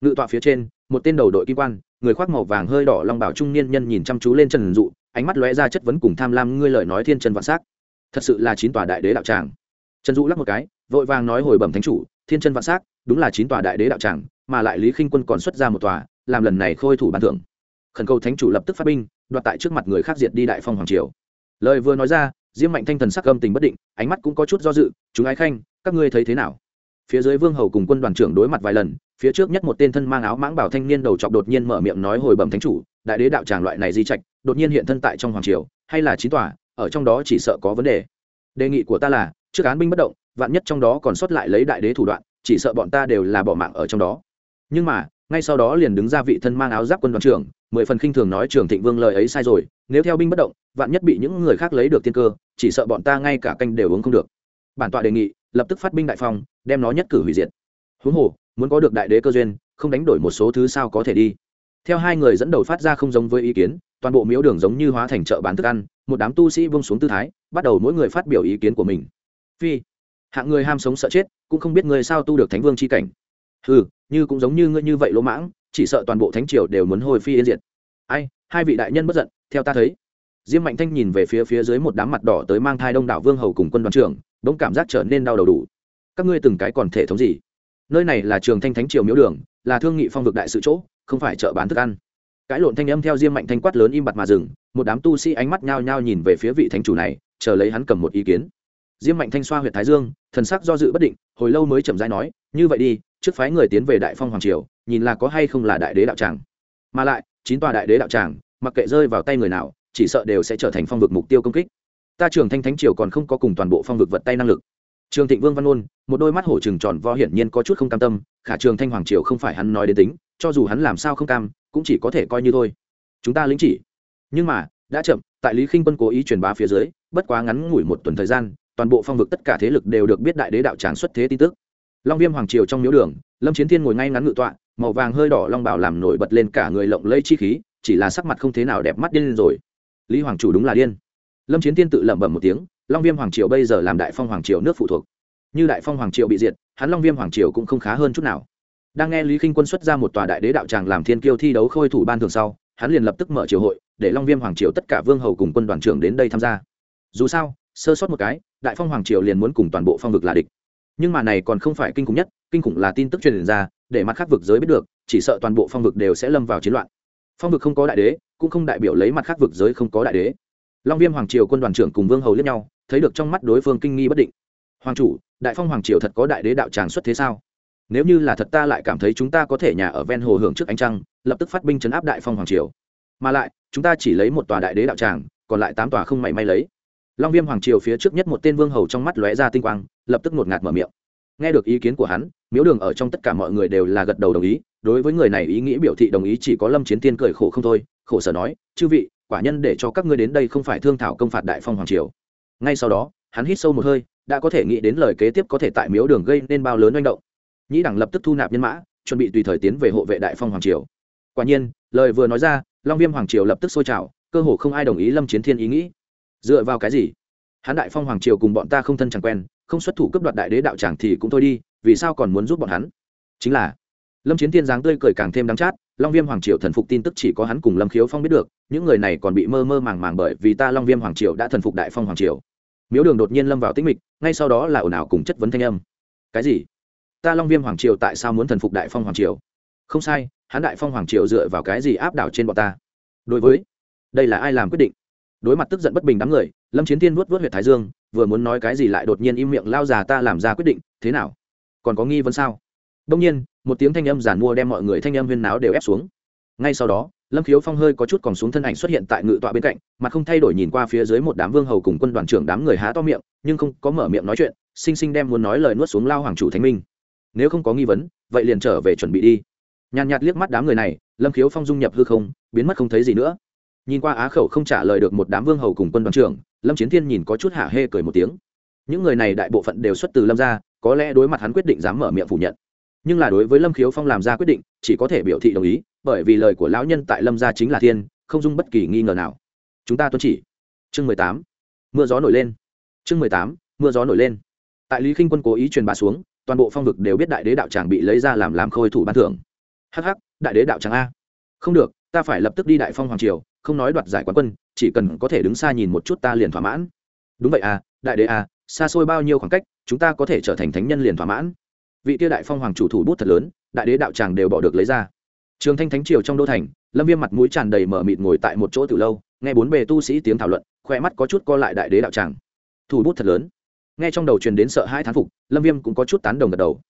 Ngự tọa phía trên, một tên đầu đội kim quan, người khoác màu vàng hơi đỏ long bảo trung niên nhân nhìn chăm chú lên trần dụ, ánh mắt lóe ra chất vấn cùng tham lam, ngươi lời nói thiên trần vạn s á c thật sự là chín tòa đại đế đạo tràng. Trần dụ lắc một cái, vội vàng nói hồi bẩm thánh chủ, thiên chân vạn s á c đúng là chín tòa đại đế đạo tràng, mà lại lý khinh quân còn xuất ra một tòa, làm lần này khôi thủ ban thưởng. Khẩn cầu thánh chủ lập tức phát binh, đoạt tại trước mặt người khác diệt đi đại phong hoàng triều. Lời vừa nói ra, diêm mạnh thanh thần sắc gâm tình bất định, ánh mắt cũng có chút do dự, chúng ái khanh, các ngươi thấy thế nào? Phía dưới vương hầu cùng quân đoàn trưởng đối mặt vài lần, phía trước nhất một tên thân mang áo mãng bảo thanh niên đầu chọc đột nhiên mở miệng nói hồi bẩm thánh chủ, đại đế đạo tràng loại này di trạch, đột nhiên hiện thân tại trong hoàng triều, hay là chín tòa, ở trong đó chỉ sợ có vấn đề. Đề nghị của ta là, trước án binh bất động, vạn nhất trong đó còn sót lại lấy đại đế thủ đoạn chỉ sợ bọn ta đều là bỏ mạng ở trong đó. Nhưng mà, ngay sau đó liền đứng ra vị thân mang áo giáp quân đoàn trưởng, mười phần khinh thường nói trường thịnh vương lời ấy sai rồi, nếu theo binh bất động, vạn nhất bị những người khác lấy được tiên cơ, chỉ sợ bọn ta ngay cả canh đều uống không được. Bản tọa đề nghị, lập tức phát binh đại phong, đem nó nhất cử hủy diệt. Huống hồ, muốn có được đại đế cơ duyên, không đánh đổi một số thứ sao có thể đi. Theo hai người dẫn đầu phát ra không giống với ý kiến, toàn bộ miếu đường giống như hóa thành chợ bán thức ăn, một đám tu sĩ vung xuống tư thái, bắt đầu mỗi người phát biểu ý kiến của mình. Phi hạng người ham sống sợ chết, cũng không biết người sao tu được thánh vương c h i cảnh. Ừ như cũng giống như ngươi như vậy lỗ mãng, chỉ sợ toàn bộ thánh triều đều muốn hồi phi yên diệt. Ai, hai vị đại nhân bất giận, theo ta thấy. Diêm mạnh thanh nhìn về phía phía dưới một đám mặt đỏ tới mang thai đông đảo vương hầu cùng quân đoàn trưởng, bỗng cảm giác trở nên đau đầu đủ. Các ngươi từng cái còn thể thống gì? Nơi này là trường thanh thánh triều miếu đường, là thương nghị phong vực đại sự chỗ, không phải chợ bán thức ăn. Cãi lộn thanh âm theo diêm mạnh thanh quát lớn im bặt mà dừng, một đám tu sĩ ánh mắt nhao nhao nhìn về phía vị thánh chủ này, chờ lấy hắn cầm một ý kiến diêm mạnh thanh xoa huyện thái dương, thần sắc do dự bất định, hồi lâu mới chậm rãi nói, như vậy đi, trước phái người tiến về đại phong hoàng triều, nhìn là có hay không là đại đế đạo tràng. Mà lại, chín tòa đại đế đạo tràng, mặc kệ rơi vào tay người nào, chỉ sợ đều sẽ trở thành phong vực mục tiêu công kích. Ta trường thanh thánh triều còn không có cùng toàn bộ phong vực vật tay năng lực. Trường thịnh vương văn ôn, một đôi mắt hổ trừng tròn vo hiển nhiên có chút không cam tâm, khả trường thanh hoàng triều không phải hắn nói đến tính, cho dù hắn làm sao không cam, cũng chỉ có thể coi như thôi. Chúng ta lính chỉ. Nhưng mà, đã chậm, tại lý khinh quân cố ý truyền bá phía dưới, bất quá ngắn ngủi một tuần thời gian toàn bộ phong vực tất cả thế lực đều được biết đại đế đạo tràng xuất thế tin tức. Long viêm hoàng triều trong miếu đường, lâm chiến thiên ngồi ngay ngắn ngự tọa, màu vàng hơi đỏ long bảo làm nổi bật lên cả người lộng lây chi khí, chỉ là sắc mặt không thế nào đẹp mắt điên rồi. Lý hoàng chủ đúng là điên. Lâm chiến thiên tự lẩm bẩm một tiếng, long viêm hoàng triều bây giờ làm đại phong hoàng triều nước phụ thuộc. Như đại phong hoàng triều bị diệt, hắn long viêm hoàng triều cũng không khá hơn chút nào. Đang nghe lý k i n h quân xuất ra một tòa đại đế đạo tràng làm thiên kiêu thi đấu khôi thủ ban thường sau, hắn liền lập tức mở triều hội, để long viêm hoàng triều tất cả vương hầu cùng quân đoàn trưởng đến đây tham gia. Dù sao sơ sót một cái, đại phong hoàng triều liền muốn cùng toàn bộ phong vực là địch. Nhưng mà này còn không phải kinh khủng nhất, kinh khủng là tin tức truyền ra, để mặt khác vực giới biết được, chỉ sợ toàn bộ phong vực đều sẽ lâm vào chiến loạn. Phong vực không có đại đế, cũng không đại biểu lấy mặt khác vực giới không có đại đế. Long viêm hoàng triều quân đoàn trưởng cùng vương hầu liếc nhau, thấy được trong mắt đối phương kinh nghi bất định. Hoàng chủ, đại phong hoàng triều thật có đại đế đạo tràng xuất thế sao? Nếu như là thật ta lại cảm thấy chúng ta có thể nhà ở ven hồ hưởng trước ánh trăng, lập tức phát binh chấn áp đại phong hoàng triều. Mà lại, chúng ta chỉ lấy một tòa đại đế đạo tràng, còn lại tám tòa không mảy may lấy long viêm hoàng triều phía trước nhất một tên vương hầu trong mắt lóe ra tinh quang, lập tức ngột ngạt mở miệng. Nghe được ý kiến của hắn, miếu đường ở trong tất cả mọi người đều là gật đầu đồng ý, đối với người này ý nghĩ biểu thị đồng ý chỉ có lâm chiến tiên cười khổ không thôi, khổ sở nói, chư vị, quả nhân để cho các ngươi đến đây không phải thương thảo công phạt đại phong hoàng triều. Ngay sau đó, hắn hít sâu một hơi, đã có thể nghĩ đến lời kế tiếp có thể tại miếu đường gây nên bao lớn manh động. Nhĩ đẳng lập tức thu nạp nhân mã, chuẩn bị tùy thời tiến về hộ vệ đại phong hoàng triều. Quả nhiên, lời vừa nói ra, long viêm hoàng triều lập tức sôi trào, cơ hồ không ai đồng ý lâm chiến thiên ý nghĩ dựa vào cái gì? Hắn đại phong hoàng triều cùng bọn ta không thân chẳng quen, không xuất thủ cấp đoạt đại đế đạo tràng thì cũng thôi đi, vì sao còn muốn giúp bọn hắn? Chính là, lâm chiến thiên giáng tươi cười càng thêm đắng chát, long viêm hoàng triều thần phục tin tức chỉ có hắn cùng lâm khiếu phong biết được, những người này còn bị mơ mơ màng màng bởi vì ta long viêm hoàng triều đã thần phục đại phong hoàng triều. Miếu đường đột nhiên lâm vào tĩnh mịch, ngay sau đó là ồn ào cùng chất vấn thanh âm. Cái gì? Ta long viêm hoàng triều tại sao muốn thần phục đại phong hoàng triều? Không sai, hắn đại phong hoàng triều dựa vào cái gì áp đảo trên bọn ta? Đối với, đây là ai làm quyết định? Đối mặt tức giận bất bình đám người, lâm chiến thiên vuốt vuốt huyệt thái dương, vừa muốn nói cái gì lại đột nhiên im miệng lao già ta làm ra quyết định, thế nào? Còn có nghi vấn sao? Đông nhiên, một tiếng thanh âm giản mua đem mọi người thanh âm huyên náo đều ép xuống. Ngay sau đó, lâm khiếu phong hơi có chút còn xuống thân ảnh xuất hiện tại ngự tọa bên cạnh mà không thay đổi nhìn qua phía dưới một đám vương hầu cùng quân đoàn trưởng đám người há to miệng, nhưng không có mở miệng nói chuyện sinh sinh đem muốn nói lời nuốt xuống lao hoàng chủ thánh minh. Nếu không có nghi vấn, vậy liền trở về chuẩn bị đi. Nhàn nhạt liếc mắt đám người này, lâm khiếu phong dung nhập hư không, biến mất không thấy gì nữa nhìn qua á khẩu không trả lời được một đám vương hầu cùng quân đoàn trưởng, lâm chiến thiên nhìn có chút hả hê cười một tiếng. Những người này đại bộ phận đều xuất từ lâm gia, có lẽ đối mặt hắn quyết định dám mở miệng phủ nhận. Nhưng là đối với lâm khiếu phong làm ra quyết định, chỉ có thể biểu thị đồng ý, bởi vì lời của lão nhân tại lâm gia chính là thiên, không dung bất kỳ nghi ngờ nào. Chúng ta tuân chỉ. Chương mười tám. Mưa gió nổi lên. Chương mười tám. Mưa gió nổi lên. Tại lý khinh quân cố ý truyền bá xuống, toàn bộ phong vực đều biết đại đế đạo tràng bị lấy ra làm làm khôi thủ ban thưởng. Hh đại đế đạo tràng a. Không được ta phải lập tức đi đại phong hoàng triều, không nói đoạt giải quán quân, chỉ cần có thể đứng xa nhìn một chút ta liền thỏa mãn. Đúng vậy à đại đế à xa xôi bao nhiêu khoảng cách, chúng ta có thể trở thành thánh nhân liền thỏa mãn. Vị kia đại phong hoàng chủ thủ bút thật lớn, đại đế đạo tràng đều bỏ được lấy ra. Trường thanh thánh triều trong đô thành, lâm viêm mặt mũi tràn đầy mở mịt ngồi tại một chỗ từ lâu, nghe bốn bề tu sĩ tiếng thảo luận, khoe mắt có chút co lại đại đế đạo tràng. Thủ bút thật lớn. Nghe trong đầu truyền đến sợ hai thán phục, lâm viêm cũng có chút tán đồng gật đầu.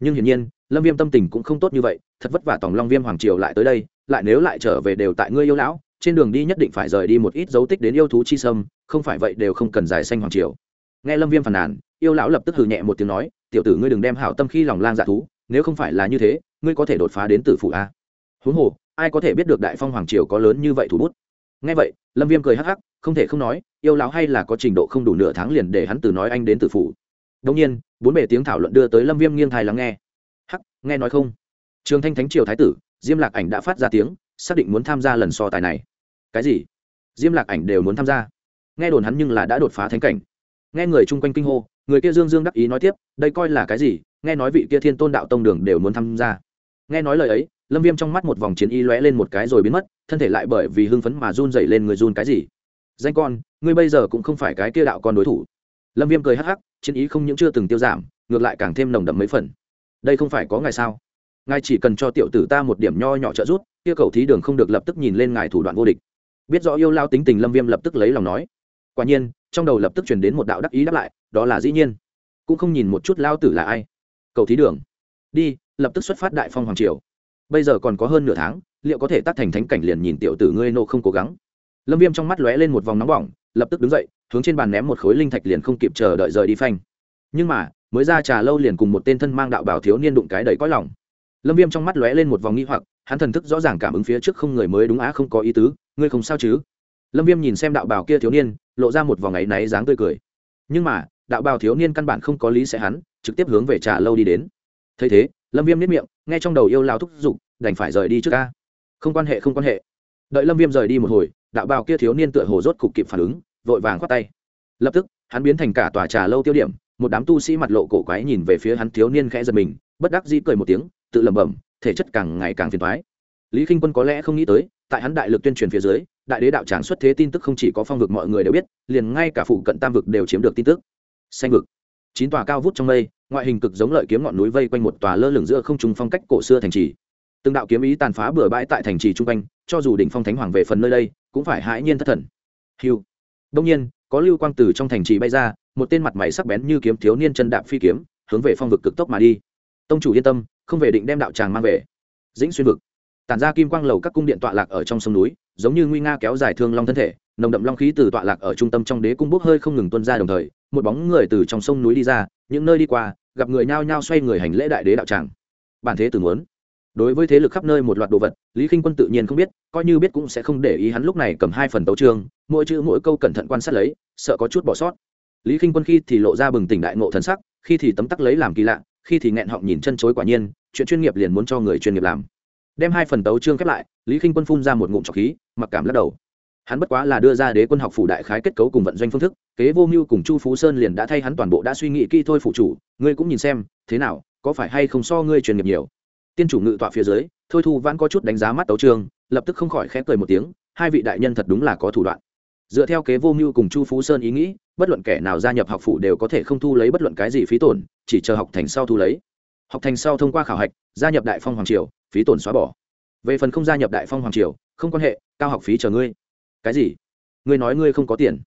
Nhưng hiển nhiên, lâm viêm tâm tình cũng không tốt như vậy, thật vất vả tòng long viêm hoàng triều lại tới đây lại nếu lại trở về đều tại ngươi yêu lão, trên đường đi nhất định phải rời đi một ít dấu tích đến yêu thú chi sâm, không phải vậy đều không cần giải xanh hoàng triều. Nghe lâm viêm phàn nàn, yêu lão lập tức hừ nhẹ một tiếng nói, tiểu tử ngươi đừng đem hảo tâm khi lòng lang dạ thú, nếu không phải là như thế, ngươi có thể đột phá đến tử phụ a. Huống hồ, ai có thể biết được đại phong hoàng triều có lớn như vậy thủ bút? Nghe vậy, lâm viêm cười hắc hắc, không thể không nói, yêu lão hay là có trình độ không đủ nửa tháng liền để hắn từ nói anh đến tử phụ đông nhiên, bốn bề tiếng thảo luận đưa tới lâm viêm nghiêng thai lắng nghe. Hắc, nghe nói không? Trường thanh thánh triều thái tử diêm lạc ảnh đã phát ra tiếng, xác định muốn tham gia lần so tài này. Cái gì? Diêm lạc ảnh đều muốn tham gia. Nghe đồn hắn nhưng là đã đột phá thánh cảnh. Nghe người chung quanh kinh hô, người kia dương dương đắc ý nói tiếp, đây coi là cái gì? Nghe nói vị kia thiên tôn đạo tông đường đều muốn tham gia. Nghe nói lời ấy, lâm viêm trong mắt một vòng chiến y lóe lên một cái rồi biến mất, thân thể lại bởi vì hưng phấn mà run dậy lên người run cái gì? Danh con, ngươi bây giờ cũng không phải cái kia đạo con đối thủ. Lâm viêm cười hắc hắc, chiến ý không những chưa từng tiêu giảm, ngược lại càng thêm nồng đậm mấy phần. Đây không phải có ngày sao? Ngài chỉ cần cho tiểu tử ta một điểm nho nhỏ trợ giúp, kia cầu thí đường không được lập tức nhìn lên ngài thủ đoạn vô địch. Biết rõ yêu lao tính tình lâm viêm lập tức lấy lòng nói. Quả nhiên, trong đầu lập tức truyền đến một đạo đắc ý đáp lại, đó là dĩ nhiên. Cũng không nhìn một chút lao tử là ai. Cầu thí đường. Đi, lập tức xuất phát đại phong hoàng triều. Bây giờ còn có hơn nửa tháng, liệu có thể tác thành thánh cảnh liền nhìn tiểu tử ngươi nô không cố gắng? Lâm viêm trong mắt lóe lên một vòng nóng bỏng, lập tức đứng dậy, hướng trên bàn ném một khối linh thạch liền không kịp chờ đợi rời đi phanh. Nhưng mà, mới ra trà lâu liền cùng một tên thân mang đạo bảo thiếu niên đụng cái đầy cõi lòng lâm viêm trong mắt lóe lên một vòng nghi hoặc, hắn thần thức rõ ràng cảm ứng phía trước không người mới đúng á, không có ý tứ, ngươi không sao chứ? Lâm viêm nhìn xem đạo bào kia thiếu niên, lộ ra một vòng ngày náy dáng tươi cười. Nhưng mà, đạo bào thiếu niên căn bản không có lý sẽ hắn, trực tiếp hướng về trà lâu đi đến. Thấy thế, lâm viêm nếp miệng, nghe trong đầu yêu lao thúc giục, đành phải rời đi trước ca không quan hệ, không quan hệ. Đợi lâm viêm rời đi một hồi, đạo bào kia thiếu niên tựa hồ rốt cục kịp phản ứng, vội vàng khoát tay. Lập tức, hắn biến thành cả tòa trà lâu tiêu điểm, một đám tu sĩ mặt lộ cổ quái nhìn về phía hắn thiếu niên khẽ giật mình, bất đắc dĩ cười một tiếng tự lẩm bẩm, thể chất càng ngày càng phiền thoái lý k i n h quân có lẽ không nghĩ tới, tại hắn đại lực tuyên truyền phía dưới, đại đế đạo tràng xuất thế tin tức không chỉ có phong vực mọi người đều biết, liền ngay cả phụ cận tam vực đều chiếm được tin tức. Xanh vực. Chín tòa cao vút trong mây, ngoại hình cực giống lợi kiếm ngọn núi vây quanh một tòa lơ lửng giữa không trùng phong cách cổ xưa thành trì. Từng đạo kiếm ý tàn phá bừa bãi tại thành trì trung quanh, cho dù đỉnh phong thánh hoàng về phần nơi đây, cũng phải hãi nhiên thất thần. Hiu đông nhiên, có lưu quang từ trong thành trì bay ra, một tên mặt mày sắc bén như kiếm thiếu niên chân đạp phi kiếm, hướng về phong vực cực tốc mà đi tông chủ yên tâm, không về định đem đạo tràng mang về. Dĩnh xuyên vực. Tản ra kim quang lầu các cung điện tọa lạc ở trong sông núi, giống như nguy nga kéo dài thương long thân thể, nồng đậm long khí từ tọa lạc ở trung tâm trong đế cung bốc hơi không ngừng tuân ra đồng thời, một bóng người từ trong sông núi đi ra, những nơi đi qua, gặp người nhao nhao xoay người hành lễ đại đế đạo tràng. Bản thế tử muốn. Đối với thế lực khắp nơi một loạt đồ vật, lý k i n h quân tự nhiên không biết, coi như biết cũng sẽ không để ý hắn lúc này cầm hai phần tấu trương mỗi chữ mỗi câu cẩn thận quan sát lấy, sợ có chút bỏ sót. Lý k i n h quân khi thì lộ ra bừng tỉnh đại ngộ thần sắc, khi thì tấm tắc lấy làm kỳ lạ khi thì nghẹn họng nhìn chân chối quả nhiên, chuyện chuyên nghiệp liền muốn cho người chuyên nghiệp làm. Đem hai phần tấu chương khép lại, lý k i n h quân phun ra một ngụm trọc khí, mặc cảm lắc đầu. Hắn bất quá là đưa ra đế quân học phủ đại khái kết cấu cùng vận doanh phương thức, kế vô mưu cùng chu phú sơn liền đã thay hắn toàn bộ đã suy nghĩ kỹ thôi phụ chủ, ngươi cũng nhìn xem, thế nào, có phải hay không so ngươi chuyên nghiệp nhiều? Tiên chủ ngự tọa phía dưới, thôi thu vãn có chút đánh giá mắt tấu trương lập tức không khỏi khẽ cười một tiếng, hai vị đại nhân thật đúng là có thủ đoạn. Dựa theo kế vô mưu cùng chu phú sơn ý nghĩ bất luận kẻ nào gia nhập học phủ đều có thể không thu lấy bất luận cái gì phí tổn, chỉ chờ học thành sau thu lấy. Học thành sau thông qua khảo hạch, gia nhập đại phong hoàng triều, phí tổn xóa bỏ. Về phần không gia nhập đại phong hoàng triều, không quan hệ, cao học phí chờ ngươi. Cái gì? Ngươi nói ngươi không có tiền.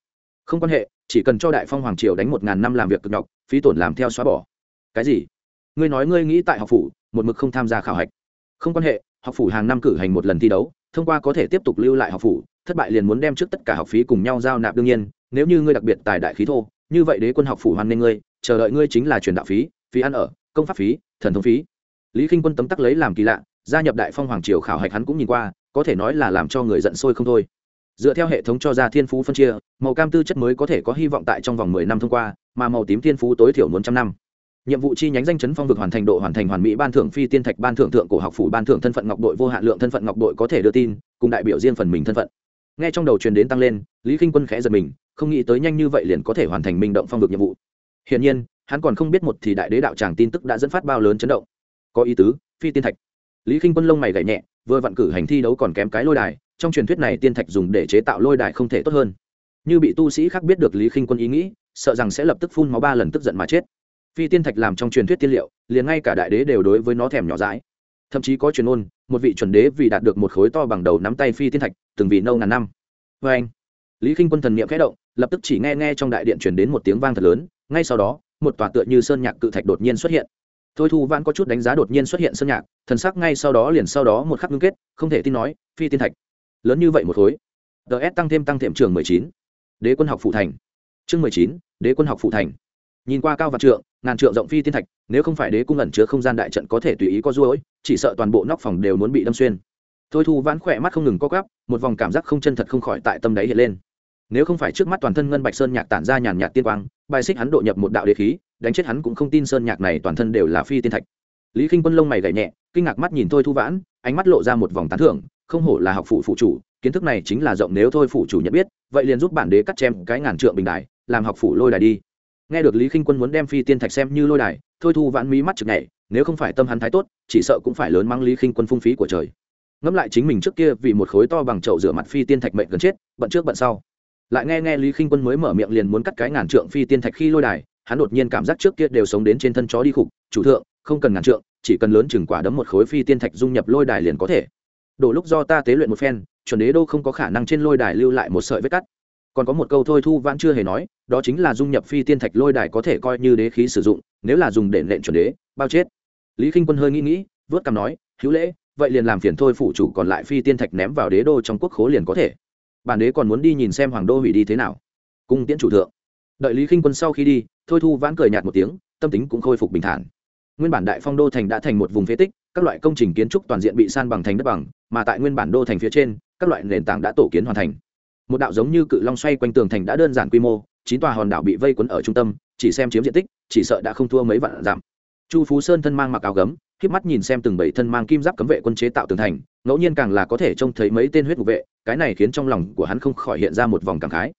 Không quan hệ, chỉ cần cho đại phong hoàng triều đánh một ngàn năm làm việc cực nhọc, phí tổn làm theo xóa bỏ. Cái gì? Ngươi nói ngươi nghĩ tại học phủ, một mực không tham gia khảo hạch. Không quan hệ, học phủ hàng năm cử hành một lần thi đấu, thông qua có thể tiếp tục lưu lại học phủ, thất bại liền muốn đem trước tất cả học phí cùng nhau giao nạp đương nhiên nếu như ngươi đặc biệt tài đại khí thô, như vậy đế quân học phủ hoan nên ngươi, chờ đợi ngươi chính là truyền đạo phí phí ăn ở, công pháp phí, thần thống phí. Lý k i n h quân tấm tắc lấy làm kỳ lạ, gia nhập đại phong hoàng triều khảo hạch hắn cũng nhìn qua, có thể nói là làm cho người giận sôi không thôi. Dựa theo hệ thống cho ra thiên phú phân chia, màu cam tư chất mới có thể có hy vọng tại trong vòng mười năm thông qua, mà màu tím thiên phú tối thiểu muốn trăm năm. Nhiệm vụ chi nhánh danh chấn phong vực hoàn thành độ hoàn thành hoàn mỹ ban thưởng phi tiên thạch ban thưởng thượng cổ học phủ ban thưởng thân phận ngọc đội vô hạn lượng thân phận ngọc đội có thể đưa tin, cùng đại biểu riêng phần mình thân phận. Nghe trong đầu truyền đến tăng lên, lý k i n h quân khẽ giật mình không nghĩ tới nhanh như vậy liền có thể hoàn thành minh động phong vực nhiệm vụ. Hiển nhiên, hắn còn không biết một thì đại đế đạo tràng tin tức đã dẫn phát bao lớn chấn động. Có ý tứ, phi tiên thạch. Lý k i n h quân lông mày gảy nhẹ, vừa vặn cử hành thi đấu còn kém cái lôi đài, trong truyền thuyết này tiên thạch dùng để chế tạo lôi đài không thể tốt hơn. Như bị tu sĩ khác biết được lý k i n h quân ý nghĩ, sợ rằng sẽ lập tức phun máu ba lần tức giận mà chết. Phi tiên thạch làm trong truyền thuyết tiên liệu, liền ngay cả đại đế đều đối với nó thèm nhỏ dãi. Thậm chí có truyền ôn, một vị chuẩn đế vì đạt được một khối to bằng đầu nắm tay phi tiên thạch, từng vì nâu ngàn năm. Vê anh lý k i n h quân thần n i ệ m khẽ động lập tức chỉ nghe nghe trong đại điện truyền đến một tiếng vang thật lớn, ngay sau đó, một tòa tựa như sơn nhạc cự thạch đột nhiên xuất hiện. Thôi thu vãn có chút đánh giá đột nhiên xuất hiện sơn nhạc, thần sắc ngay sau đó liền sau đó một khắc ngưng kết, không thể tin nói, phi tiên thạch. Lớn như vậy một khối. Ts tăng thêm tăng thêm trường mười chín. Đế quân học phụ thành. Chương mười chín, đế quân học phụ thành. Nhìn qua cao vạn trượng, ngàn trượng rộng phi tiên thạch, nếu không phải đế cung ẩn chứa không gian đại trận có thể tùy ý có ruỗi chỉ sợ toàn bộ nóc phòng đều muốn bị đâm xuyên. Thôi thu vãn khỏe mắt không ngừng co gắp một vòng cảm giác không chân thật không khỏi tại tâm đáy hiện lên nếu không phải trước mắt toàn thân ngân bạch sơn nhạc tản ra nhàn nhạt tiên quang, bài xích hắn độ nhập một đạo đế khí, đánh chết hắn cũng không tin sơn nhạc này toàn thân đều là phi tiên thạch. Lý k i n h quân lông mày gậy nhẹ, kinh ngạc mắt nhìn thôi thu vãn, ánh mắt lộ ra một vòng tán thưởng, không hổ là học phụ phụ chủ, kiến thức này chính là rộng nếu thôi phụ chủ nhận biết, vậy liền giúp bản đế cắt chém cái ngàn trượng bình đài, làm học phụ lôi đài đi. Nghe được lý k i n h quân muốn đem phi tiên thạch xem như lôi đài, thôi thu vãn mí mắt chực nhảy, nếu không phải tâm hắn thái tốt, chỉ sợ cũng phải lớn mang lý k i n h quân phung phí của trời. Ngẫm lại chính mình trước kia vì một khối to bằng chậu rửa mặt phi tiên thạch mệnh gần chết, bận trước bận sau lại nghe nghe lý khinh quân mới mở miệng liền muốn cắt cái ngàn trượng phi tiên thạch khi lôi đài, hắn đột nhiên cảm giác trước kia đều sống đến trên thân chó đi khục, chủ thượng, không cần ngàn trượng, chỉ cần lớn chừng quả đấm một khối phi tiên thạch dung nhập lôi đài liền có thể. Đổ lúc do ta tế luyện một phen, chuẩn đế đô không có khả năng trên lôi đài lưu lại một sợi vết cắt. Còn có một câu thôi thu vãn chưa hề nói, đó chính là dung nhập phi tiên thạch lôi đài có thể coi như đế khí sử dụng, nếu là dùng để nện chuẩn đế, bao chết. Lý khinh quân hơi nghĩ nghĩ, vớt cằm nói, hữu lễ, vậy liền làm phiền thôi phụ chủ còn lại phi tiên thạch ném vào đế đô trong quốc khố liền có thể bản đế còn muốn đi nhìn xem hoàng đô hủy đi thế nào. Cung tiễn chủ thượng. Đợi lý khinh quân sau khi đi, thôi thu vãn cười nhạt một tiếng, tâm tính cũng khôi phục bình thản. Nguyên bản đại phong đô thành đã thành một vùng phế tích, các loại công trình kiến trúc toàn diện bị san bằng thành đất bằng, mà tại nguyên bản đô thành phía trên, các loại nền tảng đã tổ kiến hoàn thành. Một đạo giống như cự long xoay quanh tường thành đã đơn giản quy mô, chín tòa hòn đảo bị vây quấn ở trung tâm, chỉ xem chiếm diện tích, chỉ sợ đã không thua mấy vạn giảm chu phú sơn thân mang mặc áo gấm híp mắt nhìn xem từng bảy thân mang kim giáp cấm vệ quân chế tạo tường thành, ngẫu nhiên càng là có thể trông thấy mấy tên huyết ngục vệ, cái này khiến trong lòng của hắn không khỏi hiện ra một vòng cảm khái.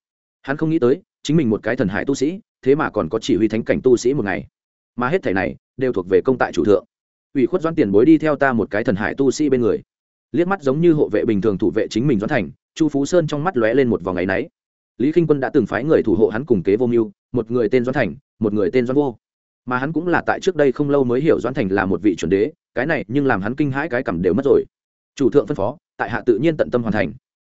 Hắn không nghĩ tới, chính mình một cái thần hải tu sĩ, thế mà còn có chỉ huy thánh cảnh tu sĩ một ngày. Mà hết thảy này, đều thuộc về công tại chủ thượng. Ủy khuất doan tiền bối đi theo ta một cái thần hải tu sĩ bên người. Liếc mắt giống như hộ vệ bình thường thủ vệ chính mình doãn thành, chu phú sơn trong mắt lóe lên một vòng ngày náy. Lý Kinh quân đã từng phái người thủ hộ hắn cùng kế vô mưu, một người tên doãn thành, một người tên doãn vô mà hắn cũng là tại trước đây không lâu mới hiểu doãn thành là một vị chuẩn đế, cái này nhưng làm hắn kinh hãi cái cảm đều mất rồi. Chủ thượng phân phó, tại hạ tự nhiên tận tâm hoàn thành.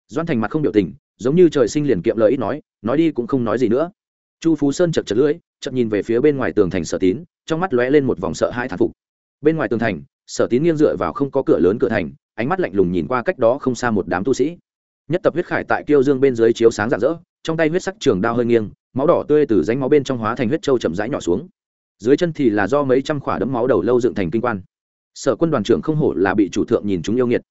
Doãn thành mặt không biểu tình, giống như trời sinh liền kiệm lời ít nói nói đi cũng không nói gì nữa. Chu phú sơn chật chật lưỡi chậm nhìn về phía bên ngoài tường thành sở tín, trong mắt lóe lên một vòng sợ hai thán phục. Bên ngoài tường thành, sở tín nghiêng dựa vào không có cửa lớn cửa thành, ánh mắt lạnh lùng nhìn qua cách đó không xa một đám tu sĩ. Nhất tập huyết khải tại kiêu dương bên dưới chiếu sáng rạng rỡ, trong tay huyết sắc trường đao hơi nghiêng, máu đỏ tươi từ ránh máu bên trong hóa thành huyết trâu chậm rãi nhỏ xuống dưới chân thì là do mấy trăm khỏa đấm máu đầu lâu dựng thành kinh quan. Sở quân đoàn trưởng không hổ là bị chủ thượng nhìn chúng yêu nghiệt.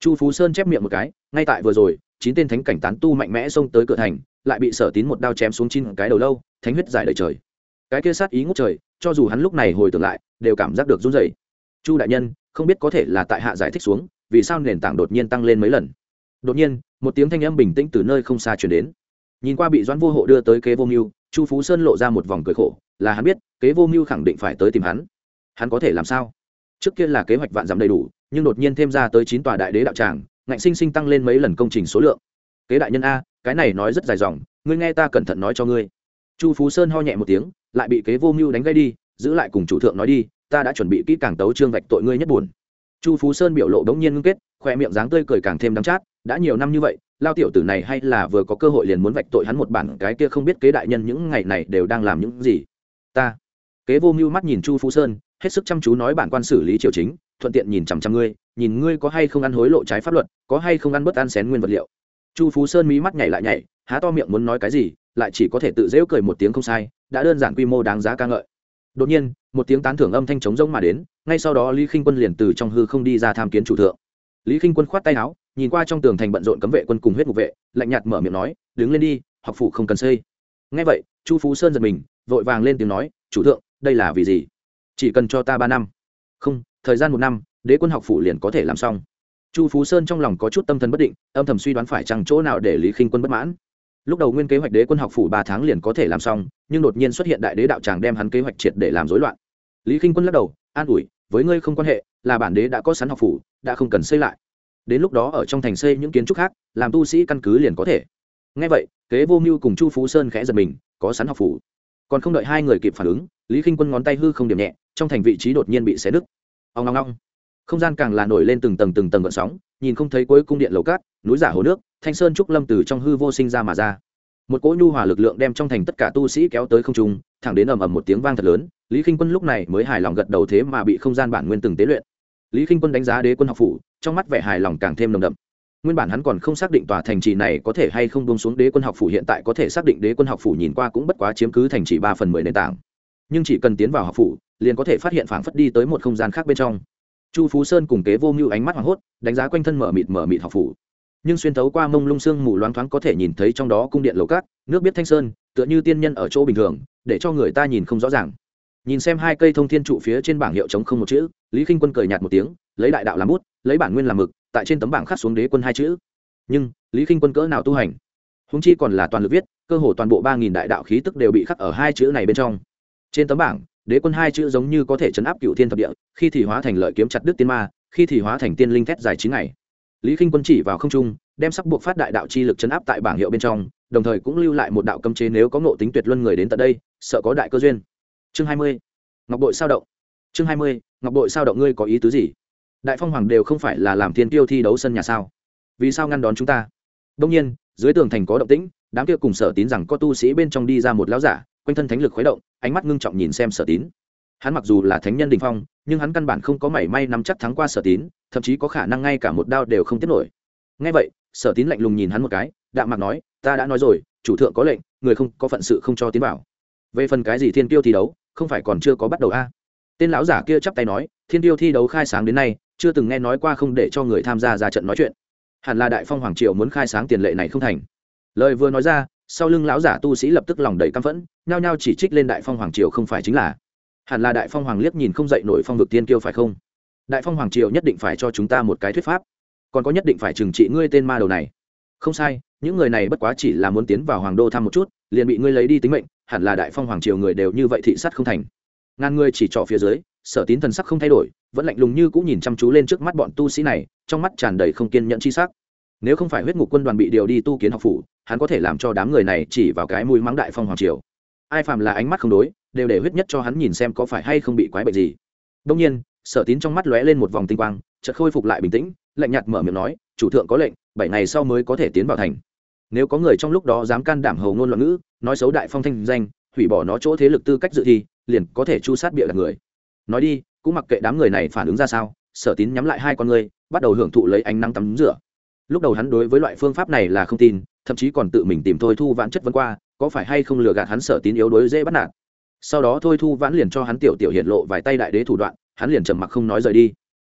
Chu phú sơn chép miệng một cái, ngay tại vừa rồi, chín tên thánh cảnh tán tu mạnh mẽ xông tới cửa thành, lại bị sở tín một đao chém xuống chín cái đầu lâu, thánh huyết dài đời trời. Cái kia sát ý ngút trời, cho dù hắn lúc này hồi tưởng lại, đều cảm giác được run rẩy. Chu đại nhân, không biết có thể là tại hạ giải thích xuống, vì sao nền tảng đột nhiên tăng lên mấy lần? Đột nhiên, một tiếng thanh âm bình tĩnh từ nơi không xa chuyển đến. Nhìn qua bị doãn vô hộ đưa tới kế vô mưu chu phú sơn lộ ra một vòng cười khổ, là hắn biết, kế vô mưu khẳng định phải tới tìm hắn. Hắn có thể làm sao? Trước kia là kế hoạch vạn giảm đầy đủ, nhưng đột nhiên thêm ra tới chín tòa đại đế đạo tràng, ngạnh sinh sinh tăng lên mấy lần công trình số lượng. Kế đại nhân a, cái này nói rất dài dòng, ngươi nghe ta cẩn thận nói cho ngươi. Chu phú sơn ho nhẹ một tiếng, lại bị kế vô mưu đánh gây đi, giữ lại cùng chủ thượng nói đi, ta đã chuẩn bị kỹ càng tấu trương vạch tội ngươi nhất buồn. Chu phú sơn biểu lộ đống nhiên ngưng kết, khoe miệng dáng tươi cười càng thêm đắng chát, đã nhiều năm như vậy lao tiểu tử này hay là vừa có cơ hội liền muốn vạch tội hắn một bản cái kia không biết kế đại nhân những ngày này đều đang làm những gì? Ta. Kế vô mưu mắt nhìn chu phú sơn, hết sức chăm chú nói bản quan xử lý triều chính, thuận tiện nhìn chằm chằm ngươi, nhìn ngươi có hay không ăn hối lộ trái pháp luật, có hay không ăn bất ăn xén nguyên vật liệu. Chu phú sơn mí mắt nhảy lại nhảy, há to miệng muốn nói cái gì, lại chỉ có thể tự dễu cười một tiếng không sai, đã đơn giản quy mô đáng giá ca ngợi. Đột nhiên, một tiếng tán thưởng âm thanh trống rỗng mà đến, ngay sau đó lý khinh quân liền từ trong hư không đi ra tham kiến chủ thượng. Lý khinh quân khoát tay áo nhìn qua trong tường thành bận rộn cấm vệ quân cùng huyết ngục vệ, lạnh nhạt mở miệng nói, đứng lên đi, học phủ không cần xây. Ngay vậy, chu phú sơn giật mình, vội vàng lên tiếng nói, chủ thượng, đây là vì gì? Chỉ cần cho ta ba năm. Không, thời gian một năm, đế quân học phủ liền có thể làm xong. Chu phú sơn trong lòng có chút tâm thần bất định, âm thầm suy đoán phải chăng chỗ nào để lý khinh quân bất mãn. Lúc đầu nguyên kế hoạch đế quân học phủ ba tháng liền có thể làm xong, nhưng đột nhiên xuất hiện đại đế đạo tràng đem hắn kế hoạch triệt để làm rối loạn. Lý k i n h quân lắc đầu, an ủi, với ngươi không quan hệ, là bản đế đã có sẵn học phủ, đã không cần xây lại đến lúc đó ở trong thành xây những kiến trúc khác, làm tu sĩ căn cứ liền có thể. Ngay vậy, kế vô mưu cùng chu phú sơn khẽ giật mình, có sẵn học phủ. Còn không đợi hai người kịp phản ứng, lý k i n h quân ngón tay hư không điểm nhẹ, trong thành vị trí đột nhiên bị xé nứt. Ông ngong ngong không gian càng là nổi lên từng tầng từng tầng gợn sóng, nhìn không thấy cuối cung điện lầu cát, núi giả hồ nước, thanh sơn trúc lâm từ trong hư vô sinh ra mà ra. Một cỗ nhu hòa lực lượng đem trong thành tất cả tu sĩ kéo tới không trung, thẳng đến ầm ầm một tiếng vang thật lớn, lý k i n h quân lúc này mới hài lòng gật đầu thế mà bị không gian bản nguyên từng tế luyện lý k i n h quân đánh giá đế quân học phủ, trong mắt vẻ hài lòng càng thêm nồng đậm. Nguyên bản hắn còn không xác định tòa thành trì này có thể hay không bông xuống đế quân học phủ, hiện tại có thể xác định đế quân học phủ nhìn qua cũng bất quá chiếm cứ thành trì ba phần mười nền tảng. Nhưng chỉ cần tiến vào học phủ, liền có thể phát hiện phảng phất đi tới một không gian khác bên trong. Chu phú sơn cùng kế vô mưu ánh mắt hoảng hốt, đánh giá quanh thân mở mịt mở mịt học phủ. Nhưng xuyên thấu qua mông lung sương mù loáng thoáng có thể nhìn thấy trong đó cung điện lầu cát nước biết thanh sơn, tựa như tiên nhân ở chỗ bình thường, để cho người ta nhìn không rõ ràng nhìn xem hai cây thông thiên trụ phía trên bảng hiệu chống không một chữ, lý k i n h quân cười nhạt một tiếng, lấy đại đạo làm bút, lấy bản nguyên làm mực, tại trên tấm bảng khắc xuống đế quân hai chữ. Nhưng, lý k i n h quân cỡ nào tu hành? Húng chi còn là toàn lực viết, cơ hồ toàn bộ ba nghìn đại đạo khí tức đều bị khắc ở hai chữ này bên trong. Trên tấm bảng, đế quân hai chữ giống như có thể chấn áp cựu thiên thập địa, khi thì hóa thành lợi kiếm chặt đức tiên ma, khi thì hóa thành tiên linh thét dài chín ngày. Lý k i n h quân chỉ vào không trung, đem sắc buộc phát đại đạo chi lực chấn áp tại bảng hiệu bên trong, đồng thời cũng lưu lại một đạo cấm chế nếu có ngộ tính tuyệt luân người đến tận đây, sợ có đại cơ duyên chương hai mươi, ngọc bội sao động. Chương hai mươi, ngọc bội sao động ngươi có ý tứ gì? Đại phong hoàng đều không phải là làm thiên tiêu thi đấu sân nhà sao? Vì sao ngăn đón chúng ta? Đông nhiên, dưới tường thành có động tĩnh, đám kia cùng sở tín rằng có tu sĩ bên trong đi ra một lão giả, quanh thân thánh lực khuấy động, ánh mắt ngưng trọng nhìn xem sở tín. Hắn mặc dù là thánh nhân đình phong, nhưng hắn căn bản không có mảy may nắm chắc thắng qua sở tín, thậm chí có khả năng ngay cả một đao đều không tiếp nổi. Ngay vậy, sở tín lạnh lùng nhìn hắn một cái, đạm mạc nói, ta đã nói rồi, chủ thượng có lệnh, người không có phận sự không cho tiến vào. Về phần cái gì thiên tiêu thi đấu không phải còn chưa có bắt đầu a? À? tên lão giả kia chắp tay nói, thiên tiêu thi đấu khai sáng đến nay, chưa từng nghe nói qua không để cho người tham gia ra trận nói chuyện. Hẳn là đại phong hoàng triều muốn khai sáng tiền lệ này không thành. Lời vừa nói ra, sau lưng lão giả tu sĩ lập tức lòng đầy căm phẫn, nhao nhao chỉ trích lên đại phong hoàng triều không phải chính là. Hẳn là đại phong hoàng liếc nhìn không dậy nổi phong vực tiên kiêu phải không? Đại phong hoàng triều nhất định phải cho chúng ta một cái thuyết pháp. Còn có nhất định phải trừng trị ngươi tên ma đầu này. Không sai những người này bất quá chỉ là muốn tiến vào hoàng đô thăm một chút, liền bị ngươi lấy đi tính mệnh, hẳn là đại phong hoàng triều người đều như vậy thị sát không thành. Ngàn ngươi chỉ trỏ phía dưới, sở tín thần sắc không thay đổi, vẫn lạnh lùng như cũng nhìn chăm chú lên trước mắt bọn tu sĩ này, trong mắt tràn đầy không kiên nhẫn chi sắc. Nếu không phải huyết ngục quân đoàn bị điều đi tu kiến học phủ, hắn có thể làm cho đám người này chỉ vào cái mũi mắng đại phong hoàng triều. Ai phàm là ánh mắt không đối, đều để huyết nhất cho hắn nhìn xem có phải hay không bị quái bệnh gì. Đông nhiên, sở tín trong mắt lóe lên một vòng tinh quang, chợt khôi phục lại bình tĩnh, lạnh nhạt mở miệng nói, chủ thượng có lệnh, bảy ngày sau mới có thể tiến vào thành nếu có người trong lúc đó dám can đảm hầu ngôn loạn ngữ, nói xấu đại phong thanh danh, hủy bỏ nó chỗ thế lực tư cách dự thi, liền có thể chu sát bịa đặt người. Nói đi, cũng mặc kệ đám người này phản ứng ra sao, sở tín nhắm lại hai con người bắt đầu hưởng thụ lấy ánh nắng tắm rửa. Lúc đầu hắn đối với loại phương pháp này là không tin, thậm chí còn tự mình tìm thôi thu vãn chất vấn qua, có phải hay không lừa gạt hắn sở tín yếu đối dễ bắt nạt. Sau đó thôi thu vãn liền cho hắn tiểu tiểu hiện lộ vài tay đại đế thủ đoạn, hắn liền trầm mặc không nói rời đi.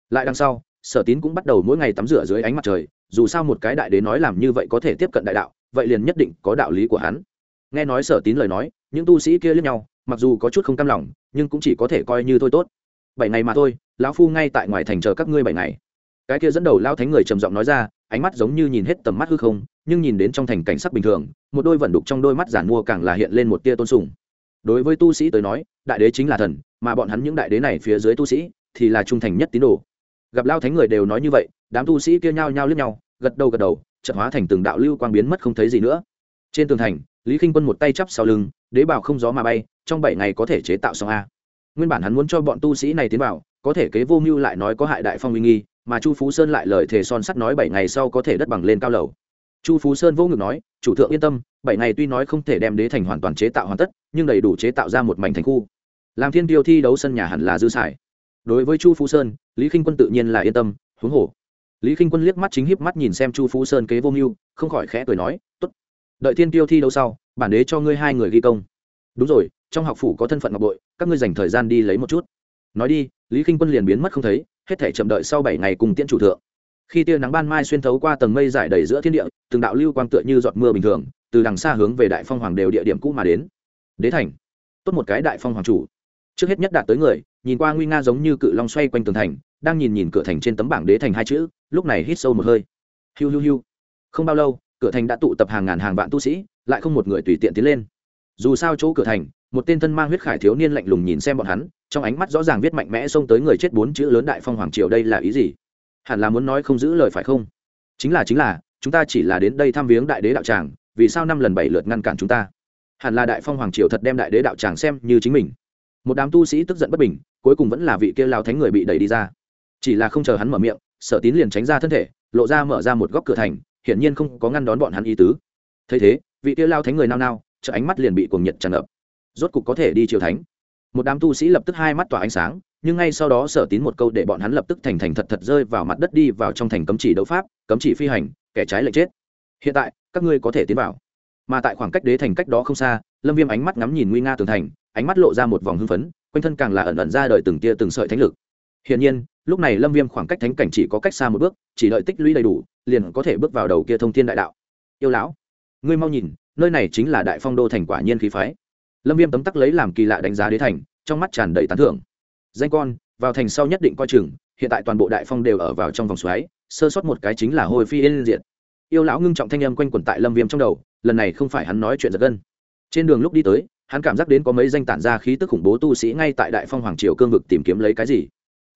Lại đằng sau sở tín cũng bắt đầu mỗi ngày tắm rửa dưới ánh mặt trời, dù sao một cái đại đế nói làm như vậy có thể tiếp cận đại đạo, vậy liền nhất định có đạo lý của hắn. Nghe nói sở tín lời nói, những tu sĩ kia lướt nhau, mặc dù có chút không cam lòng, nhưng cũng chỉ có thể coi như thôi tốt. Bảy ngày mà thôi, lão phu ngay tại ngoài thành chờ các ngươi bảy ngày. Cái kia dẫn đầu lao thánh người trầm giọng nói ra, ánh mắt giống như nhìn hết tầm mắt hư không, nhưng nhìn đến trong thành cảnh sắc bình thường, một đôi vẩn đục trong đôi mắt giản mua càng là hiện lên một tia tôn sùng. Đối với tu sĩ tới nói, đại đế chính là thần, mà bọn hắn những đại đế này phía dưới tu sĩ, thì là trung thành nhất tín đồ gặp lao thánh người đều nói như vậy, đám tu sĩ kia nhao nhao lướt nhau, gật đầu gật đầu, chợt hóa thành từng đạo lưu quang biến mất không thấy gì nữa. Trên tường thành, lý k i n h quân một tay chắp sau lưng, đế bảo không gió mà bay, trong bảy ngày có thể chế tạo xong a. Nguyên bản hắn muốn cho bọn tu sĩ này tiến vào, có thể kế vô mưu lại nói có hại đại phong uy nghi, mà chu phú sơn lại lời thề son sắt nói bảy ngày sau có thể đất bằng lên cao lầu. Chu phú sơn vô ngực nói, chủ thượng yên tâm, bảy ngày tuy nói không thể đem đế thành hoàn toàn chế tạo hoàn tất, nhưng đầy đủ chế tạo ra một mảnh thành khu. Làm thiên tiêu thi đấu sân nhà hẳn là dư xài đối với chu phú sơn, lý k i n h quân tự nhiên là yên tâm, huống hồ. Lý k i n h quân liếc mắt chính hiếp mắt nhìn xem chu phú sơn kế vô mưu, không khỏi khẽ cười nói t ố t đợi thiên tiêu thi đấu sau, bản đế cho ngươi hai người ghi công. Đúng rồi, trong học phủ có thân phận ngọc bội, các ngươi dành thời gian đi lấy một chút. Nói đi, lý k i n h quân liền biến mất không thấy, hết thể chậm đợi sau bảy ngày cùng tiễn chủ thượng. Khi tia nắng ban mai xuyên thấu qua tầng mây giải đầy giữa thiên địa, từng đạo lưu quang tựa như giọt mưa bình thường, từ đằng xa hướng về đại phong hoàng đều địa điểm cũ mà đến. Đế thành, tốt một cái đại phong hoàng chủ. Trước hết nhất đạt tới người nhìn qua nguy nga giống như cự long xoay quanh tường thành, đang nhìn nhìn cửa thành trên tấm bảng đế thành hai chữ, lúc này hít sâu một hơi. Hiu hiu hiu. Không bao lâu, cửa thành đã tụ tập hàng ngàn hàng vạn tu sĩ, lại không một người tùy tiện tiến lên. Dù sao chỗ cửa thành, một tên thân mang huyết khải thiếu niên lạnh lùng nhìn xem bọn hắn, trong ánh mắt rõ ràng viết mạnh mẽ xông tới người chết bốn chữ lớn đại phong hoàng triều đây là ý gì? Hẳn là muốn nói không giữ lời phải không? Chính là chính là, chúng ta chỉ là đến đây thăm viếng đại đế đạo tràng, vì sao năm lần bảy lượt ngăn cản chúng ta? Hẳn là đại phong hoàng triều thật đem đại đế đạo tràng xem như chính mình một đám tu sĩ tức giận bất bình, cuối cùng vẫn là vị kia lao thánh người bị đẩy đi ra. Chỉ là không chờ hắn mở miệng, sở tín liền tránh ra thân thể, lộ ra mở ra một góc cửa thành, hiển nhiên không có ngăn đón bọn hắn ý tứ. Thấy thế, vị kia lao thánh người nao nao chợ ánh mắt liền bị cuồng nhiệt tràn ngập. Rốt cục có thể đi triều thánh. Một đám tu sĩ lập tức hai mắt tỏa ánh sáng, nhưng ngay sau đó sở tín một câu để bọn hắn lập tức thành thành thật thật rơi vào mặt đất đi vào trong thành cấm chỉ đấu pháp, cấm chỉ phi hành, kẻ trái lệnh chết. Hiện tại, các ngươi có thể tiến vào. Mà tại khoảng cách đế thành cách đó không xa, lâm viêm ánh mắt ngắm nhìn nguy nga tường thành ánh mắt lộ ra một vòng hưng phấn, quanh thân càng là ẩn ẩn ra đời từng tia từng sợi thánh lực. Hiển nhiên, lúc này lâm viêm khoảng cách thánh cảnh chỉ có cách xa một bước, chỉ đợi tích lũy đầy đủ, liền có thể bước vào đầu kia thông thiên đại đạo. Yêu lão, ngươi mau nhìn, nơi này chính là đại phong đô thành quả nhiên khí phái. Lâm viêm tấm tắc lấy làm kỳ lạ đánh giá đế thành, trong mắt tràn đầy tán thưởng. Danh con, vào thành sau nhất định coi chừng, hiện tại toàn bộ đại phong đều ở vào trong vòng xoáy, sơ sót một cái chính là hồi phi yên diện yêu lão ngưng trọng thanh âm quanh quẩn tại lâm viêm trong đầu, lần này không phải hắn nói chuyện giật gân. Trên đường lúc đi tới hắn cảm giác đến có mấy danh tản ra khí tức khủng bố tu sĩ ngay tại đại phong hoàng triều cương vực tìm kiếm lấy cái gì.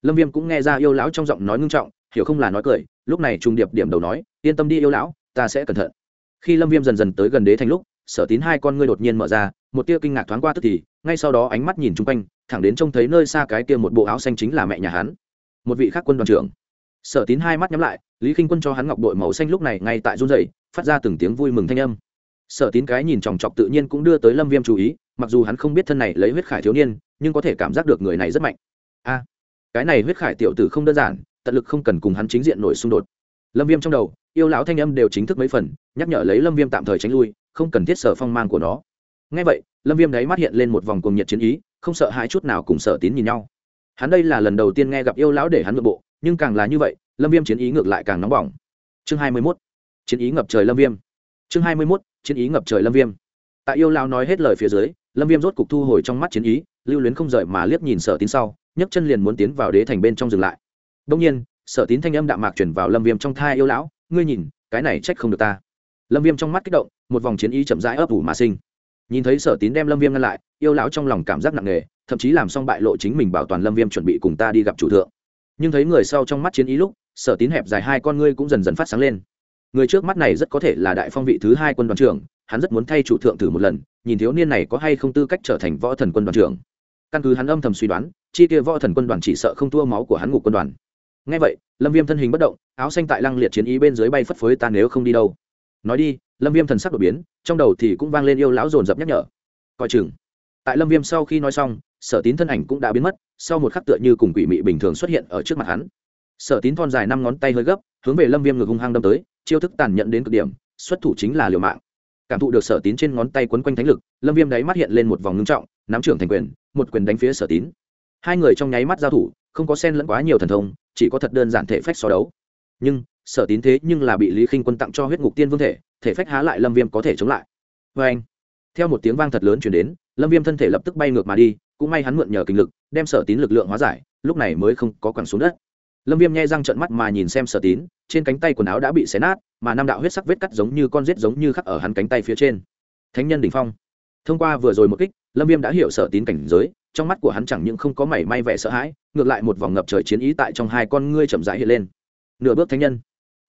Lâm viêm cũng nghe ra yêu lão trong giọng nói ngưng trọng, hiểu không là nói cười, lúc này trung điệp điểm đầu nói, yên tâm đi yêu lão, ta sẽ cẩn thận. Khi lâm viêm dần dần tới gần đế thành lúc, sở tín hai con ngươi đột nhiên mở ra, một tia kinh ngạc thoáng qua tức thì, ngay sau đó ánh mắt nhìn chung quanh, thẳng đến trông thấy nơi xa cái kia một bộ áo xanh chính là mẹ nhà hắn, một vị khác quân đoàn trưởng. Sở tín hai mắt nhắm lại, lý k i n h quân cho hắn ngọc đội màu xanh lúc này ngay tại run dậy phát ra từng tiếng vui mừng thanh âm sở tín cái nhìn chòng chọc tự nhiên cũng đưa tới lâm viêm chú ý, mặc dù hắn không biết thân này lấy huyết khải thiếu niên, nhưng có thể cảm giác được người này rất mạnh. A, cái này huyết khải tiểu tử không đơn giản, tận lực không cần cùng hắn chính diện nổi xung đột. Lâm viêm trong đầu, yêu lão thanh âm đều chính thức mấy phần, nhắc nhở lấy lâm viêm tạm thời tránh lui, không cần thiết sở phong mang của nó. Ngay vậy, lâm viêm đáy mắt hiện lên một vòng cuồng nhiệt chiến ý, không sợ hãi chút nào cùng sở tín nhìn nhau. Hắn đây là lần đầu tiên nghe gặp yêu lão để hắn nội bộ nhưng càng là như vậy, lâm viêm chiến ý ngược lại càng nóng bỏng. Chương hai mươi 21. chiến ý ngập trời lâm viêm chương hai mươi 21. chiến ý ngập trời lâm viêm. Tại yêu lão nói hết lời phía dưới, lâm viêm rốt cục thu hồi trong mắt chiến ý, lưu luyến không rời mà liếc nhìn sở tín sau, nhấc chân liền muốn tiến vào đế thành bên trong dừng lại. Đông nhiên, sở tín thanh âm đạm mạc chuyển vào lâm viêm trong thai yêu lão, ngươi nhìn, cái này trách không được ta. Lâm viêm trong mắt kích động, một vòng chiến ý chậm rãi ấp ủ mà sinh. Nhìn thấy sở tín đem lâm viêm ngăn lại, yêu lão trong lòng cảm giác nặng nề, thậm chí làm xong bại lộ chính mình bảo toàn lâm viêm chuẩn bị cùng ta đi gặp chủ thượng. Nhưng thấy người sau trong mắt chiến ý lúc, sở tín hẹp dài hai con ngươi cũng dần dần phát sáng lên người trước mắt này rất có thể là đại phong vị thứ hai quân đoàn trưởng, hắn rất muốn thay chủ thượng thử một lần, nhìn thiếu niên này có hay không tư cách trở thành võ thần quân đoàn trưởng. Căn cứ hắn âm thầm suy đoán, chi kia võ thần quân đoàn chỉ sợ không thua máu của hắn ngục quân đoàn. Ngay vậy, lâm viêm thân hình bất động, áo xanh tại lăng liệt chiến ý bên dưới bay phất phới ta nếu không đi đâu. Nói đi, lâm viêm thần sắc đột biến, trong đầu thì cũng vang lên yêu lão dồn dập nhắc nhở. Coi chừng. Tại lâm viêm sau khi nói xong, sở tín thân ảnh cũng đã biến mất, sau một khắc tựa như cùng quỷ mị bình thường xuất hiện ở trước mặt hắn. Sở tín thon dài năm ngón tay hơi gấp hướng về lâm viêm ngực hung hăng đâm tới, chiêu thức tàn nhẫn đến cực điểm, xuất thủ chính là liều mạng. Cảm thụ được sở tín trên ngón tay quấn quanh thánh lực, lâm viêm đáy mắt hiện lên một vòng ngưng trọng, nắm trưởng thành quyền, một quyền đánh phía sở tín. Hai người trong nháy mắt giao thủ, không có sen lẫn quá nhiều thần thông, chỉ có thật đơn giản thể phách so đấu. Nhưng, sở tín thế nhưng là bị lý khinh quân tặng cho huyết ngục tiên vương thể thể phách há lại lâm viêm có thể chống lại. Vê anh, theo một tiếng vang thật lớn chuyển đến, lâm viêm thân thể lập tức bay ngược mà đi, cũng may hắn mượn nhờ kinh lực, đem sở tín lực lượng hóa giải, lúc này mới không có quẳng xuống đất lâm viêm nghe răng trận mắt mà nhìn xem sở tín, trên cánh tay quần áo đã bị xé nát, mà năm đạo huyết sắc vết cắt giống như con rết giống như khắc ở hắn cánh tay phía trên. Thánh nhân đỉnh phong. Thông qua vừa rồi một kích, lâm viêm đã hiểu sở tín cảnh giới, trong mắt của hắn chẳng những không có mảy may vẻ sợ hãi, ngược lại một vòng ngập trời chiến ý tại trong hai con ngươi chậm rãi hiện lên. Nửa bước thánh nhân.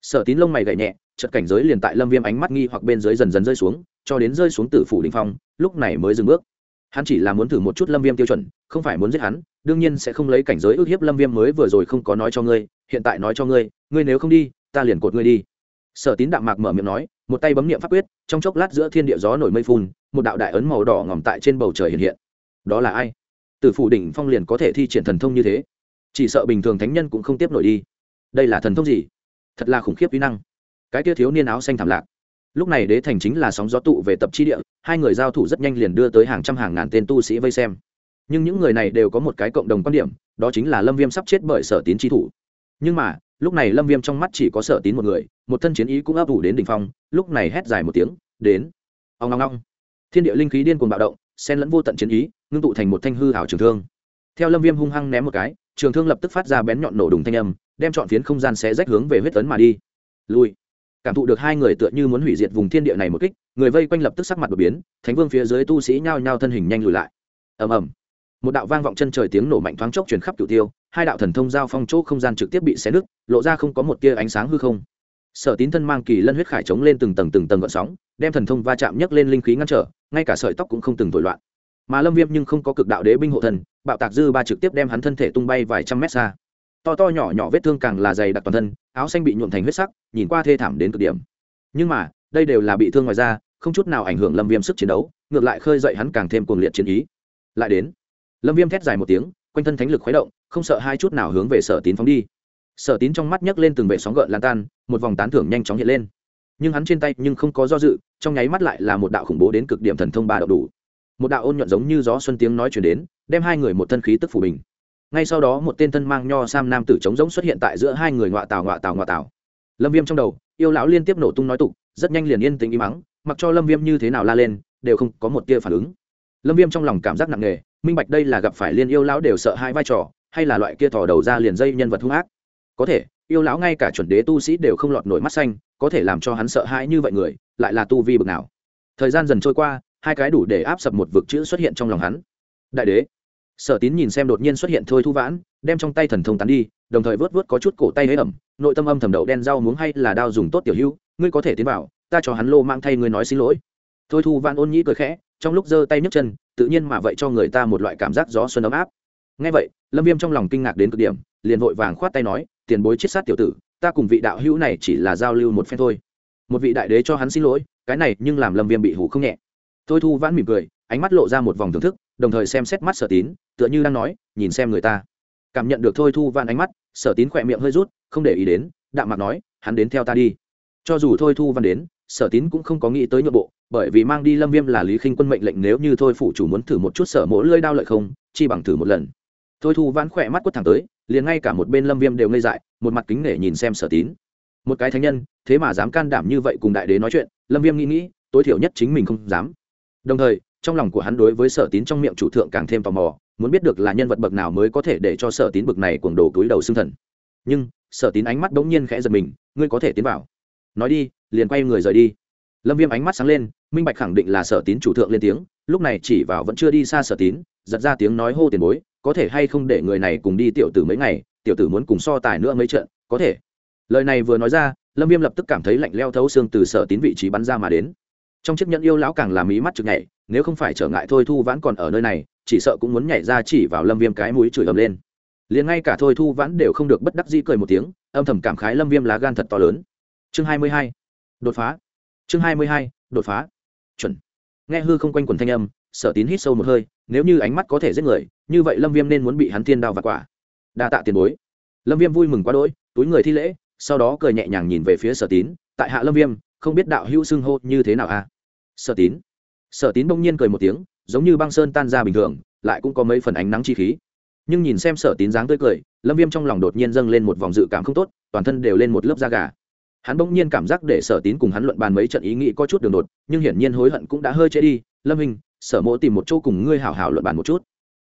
Sở tín lông mày gậy nhẹ chật cảnh giới liền tại lâm viêm ánh mắt nghi hoặc bên dưới dần dần rơi xuống, cho đến rơi xuống tử phủ đình phong, lúc này mới dừng bước. Hắn chỉ là muốn thử một chút lâm viêm tiêu chuẩn, không phải muốn giết hắn đương nhiên sẽ không lấy cảnh giới ước hiếp lâm viêm mới vừa rồi không có nói cho ngươi, hiện tại nói cho ngươi ngươi nếu không đi, ta liền cột ngươi đi. Sở tín đạm mạc mở miệng nói, một tay bấm nghiệm pháp quyết, trong chốc lát giữa thiên địa gió nổi mây phun, một đạo đại ấn màu đỏ ngòm tại trên bầu trời hiện hiện. Đó là ai? Từ phủ đỉnh phong liền có thể thi triển thần thông như thế. Chỉ sợ bình thường thánh nhân cũng không tiếp nổi đi. Đây là thần thông gì? Thật là khủng khiếp kỹ năng. Cái kia thiếu niên áo xanh thảm lạc. Lúc này đế thành chính là sóng gió tụ về tập chi địa, hai người giao thủ rất nhanh liền đưa tới hàng trăm hàng ngàn tên tu sĩ vây xem nhưng những người này đều có một cái cộng đồng quan điểm, đó chính là lâm viêm sắp chết bởi sở tín tri thủ. Nhưng mà, lúc này lâm viêm trong mắt chỉ có sở tín một người, một thân chiến ý cũng ấp ủ đến đ ỉ n h phong, lúc này hét dài một tiếng, đến! Ông ngong ngong thiên địa linh khí điên cuồng bạo động sen lẫn vô tận chiến ý, ngưng tụ thành một thanh hư hảo trường thương. Theo lâm viêm hung hăng ném một cái, trường thương lập tức phát ra bén nhọn nổ đùng thanh âm, đem chọn phiến không gian xé rách hướng về huyết tấn mà đi. Lui. Cảm thụ được hai người tựa như muốn hủy diệt vùng thiên địa này một kích, người vây quanh lập tức sắc mặt đột biến, thánh vương phía dưới tu sĩ nhao nhao thân hình nhanh lùi lại. Ầm ầm một đạo vang vọng chân trời tiếng nổ mạnh thoáng chốc truyền khắp cửu tiêu, hai đạo thần thông giao phong chỗ không gian trực tiếp bị xé nứt, lộ ra không có một tia ánh sáng hư không. Sở tín thân mang kỳ lân huyết khải chống lên từng tầng từng tầng gợn sóng, đem thần thông va chạm nhấc lên linh khí ngăn trở, ngay cả sợi tóc cũng không từng thổi loạn. Mà lâm viêm nhưng không có cực đạo đế binh hộ thần, bạo tạc dư ba trực tiếp đem hắn thân thể tung bay vài trăm mét xa. To to nhỏ nhỏ vết thương càng là dày đặc toàn thân, áo xanh bị nhuộm thành huyết sắc, nhìn qua thê thảm đến cực điểm. Nhưng mà, đây đều là bị thương ngoài ra không chút nào ảnh hưởng lâm viêm sức chiến đấu, ngược lại khơi dậy hắn càng thêm cuồng liệt chiến ý. Lại đến lâm viêm thét dài một tiếng, quanh thân thánh lực khuấy động, không sợ hai chút nào hướng về sở tín phóng đi. Sở tín trong mắt nhấc lên từng vệ sóng gợn lan tan, một vòng tán thưởng nhanh chóng hiện lên. Nhưng hắn trên tay nhưng không có do dự, trong nháy mắt lại là một đạo khủng bố đến cực điểm thần thông ba đậu đủ. Một đạo ôn nhuận giống như gió xuân tiếng nói chuyển đến, đem hai người một thân khí tức phủ bình. Ngay sau đó một tên thân mang nho sam nam tử trống rỗng xuất hiện tại giữa hai người ngọa tào ngọa tào ngọa tào. Lâm viêm trong đầu, yêu lão liên tiếp nổ tung nói tục, rất nhanh liền yên tính im mắng mặc cho lâm viêm như thế nào la lên, đều không có một tia phản ứng. Lâm viêm trong lòng cảm giác nặng nề minh bạch đây là gặp phải liên yêu lão đều sợ hai vai trò, hay là loại kia thò đầu ra liền dây nhân vật hung ác? Có thể, yêu lão ngay cả chuẩn đế tu sĩ đều không lọt nổi mắt xanh, có thể làm cho hắn sợ hãi như vậy người, lại là tu vi bực nào? Thời gian dần trôi qua, hai cái đủ để áp sập một vực chữ xuất hiện trong lòng hắn. Đại đế, sở tín nhìn xem đột nhiên xuất hiện thôi thu vãn, đem trong tay thần thông tán đi, đồng thời vớt vớt có chút cổ tay hế ẩm, nội tâm âm thầm đậu đen rau muống hay là đao dùng tốt tiểu hưu ngươi có thể tiến vào, ta cho hắn lô mang thay ngươi nói xin lỗi. Thôi thu vãn ôn nhĩ cười khẽ trong lúc giơ tay nhấc chân, tự nhiên mà vậy cho người ta một loại cảm giác gió xuân ấm áp. Ngay vậy, lâm viêm trong lòng kinh ngạc đến cực điểm, liền vội vàng khoát tay nói, tiền bối chết sát tiểu tử, ta cùng vị đạo hữu này chỉ là giao lưu một phen thôi. Một vị đại đế cho hắn xin lỗi, cái này nhưng làm lâm viêm bị hủ không nhẹ. Thôi thu vãn mỉm cười, ánh mắt lộ ra một vòng thưởng thức, đồng thời xem xét mắt sở tín, tựa như đang nói, nhìn xem người ta. Cảm nhận được thôi thu vãn ánh mắt, sở tín khỏe miệng hơi rút, không để ý đến, đạm mặt nói, hắn đến theo ta đi. Cho dù thôi thu văn đến sở tín cũng không có nghĩ tới nhượng bộ, bởi vì mang đi lâm viêm là lý khinh quân mệnh lệnh nếu như thôi phủ chủ muốn thử một chút sở mỗ lơi đao lợi không, chi bằng thử một lần. Thôi thu vãn khỏe mắt quất thẳng tới, liền ngay cả một bên lâm viêm đều ngây dại, một mặt kính nể nhìn xem sở tín. Một cái thánh nhân, thế mà dám can đảm như vậy cùng đại đế nói chuyện, lâm viêm nghĩ nghĩ, tối thiểu nhất chính mình không dám. Đồng thời, trong lòng của hắn đối với sở tín trong miệng chủ thượng càng thêm tò mò, muốn biết được là nhân vật bậc nào mới có thể để cho sở tín bậc này cuồng đồ túi đầu xương thần. Nhưng, sở tín ánh mắt đ ố n g nhiên khẽ giật mình, ngươi có thể tiến vào. Nói đi liền quay người rời đi. Lâm viêm ánh mắt sáng lên, minh bạch khẳng định là sở tín chủ thượng lên tiếng, lúc này chỉ vào vẫn chưa đi xa sở tín, giật ra tiếng nói hô tiền bối, có thể hay không để người này cùng đi tiểu tử mấy ngày, tiểu tử muốn cùng so tài nữa mấy trận, có thể. Lời này vừa nói ra, lâm viêm lập tức cảm thấy lạnh leo thấu xương từ sở tín vị trí bắn ra mà đến. Trong chiếc nhẫn yêu lão càng làm ý mắt chực nhảy, nếu không phải trở ngại thôi thu vãn còn ở nơi này, chỉ sợ cũng muốn nhảy ra chỉ vào lâm viêm cái mũi chửi ầm lên. Liền ngay cả thôi thu vãn đều không được bất đắc dĩ cười một tiếng, âm thầm cảm khái lâm viêm lá gan thật to lớn. Chương hai mươi hai đột phá. Chương hai mươi hai, đột phá. Chuẩn. Nghe hư không quanh quần thanh âm, sở tín hít sâu một hơi, nếu như ánh mắt có thể giết người, như vậy lâm viêm nên muốn bị hắn thiên đao và quả. Đa tạ tiền bối. Lâm viêm vui mừng quá đỗi, túi người thi lễ, sau đó cười nhẹ nhàng nhìn về phía sở tín, tại hạ lâm viêm, không biết đạo hữu xưng hô như thế nào à? Sở tín. Sở tín bỗng nhiên cười một tiếng, giống như băng sơn tan ra bình thường, lại cũng có mấy phần ánh nắng chi khí. Nhưng nhìn xem sở tín dáng tươi cười, lâm viêm trong lòng đột nhiên dâng lên một vòng dự cảm không tốt, toàn thân đều lên một lớp da gà hắn bỗng nhiên cảm giác để sở tín cùng hắn luận bàn mấy trận ý nghĩ có chút đường đột, nhưng hiển nhiên hối hận cũng đã hơi trễ đi. Lâm hình, sở mộ tìm một chỗ cùng ngươi hảo hảo luận bàn một chút.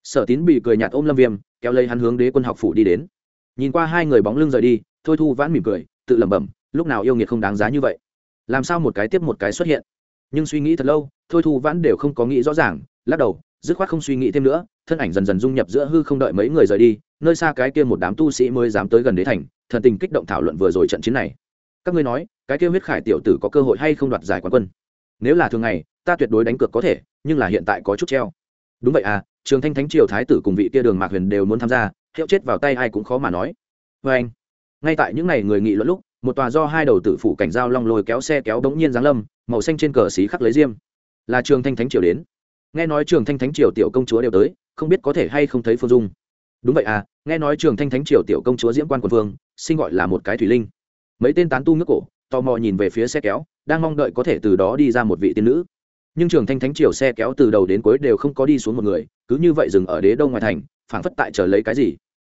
Sở tín bị cười nhạt ôm lâm viêm, kéo lấy hắn hướng đế quân học phủ đi đến. Nhìn qua hai người bóng lưng rời đi, thôi thu vãn mỉm cười, tự lẩm bẩm, lúc nào yêu nghiệt không đáng giá như vậy? Làm sao một cái tiếp một cái xuất hiện? Nhưng suy nghĩ thật lâu, thôi thu vãn đều không có nghĩ rõ ràng, lắc đầu, dứt khoát không suy nghĩ thêm nữa, thân ảnh dần dần dung nhập giữa hư không đợi mấy người rời đi, nơi xa cái kia một đám tu sĩ mới dám tới gần đế thành, thần tình kích động thảo luận vừa rồi trận chiến này các ngươi nói, cái kia huyết khải tiểu tử có cơ hội hay không đoạt giải quán quân? Nếu là thường ngày, ta tuyệt đối đánh cược có thể, nhưng là hiện tại có chút treo. Đúng vậy à trường thanh thánh triều thái tử cùng vị kia đường mạc huyền đều muốn tham gia, hiệu chết vào tay ai cũng khó mà nói. Vê anh, ngay tại những ngày người nghị luận lúc, một tòa do hai đầu tử phủ cảnh giao long lôi kéo xe kéo đống nhiên giáng lâm, màu xanh trên cờ xí khắc lấy diêm. Là trường thanh thánh triều đến. Nghe nói trường thanh thánh triều tiểu công chúa đều tới, không biết có thể hay không thấy phương dung. Đúng vậy à nghe nói trường thanh thánh triều tiểu công chúa diễm quan quần vương sinh gọi là một cái thủy linh mấy tên tán tu nước cổ, tò mò nhìn về phía xe kéo, đang mong đợi có thể từ đó đi ra một vị tiên nữ. Nhưng trường thanh thánh triều xe kéo từ đầu đến cuối đều không có đi xuống một người, cứ như vậy dừng ở đế đông ngoài thành, phảng phất tại chờ lấy cái gì.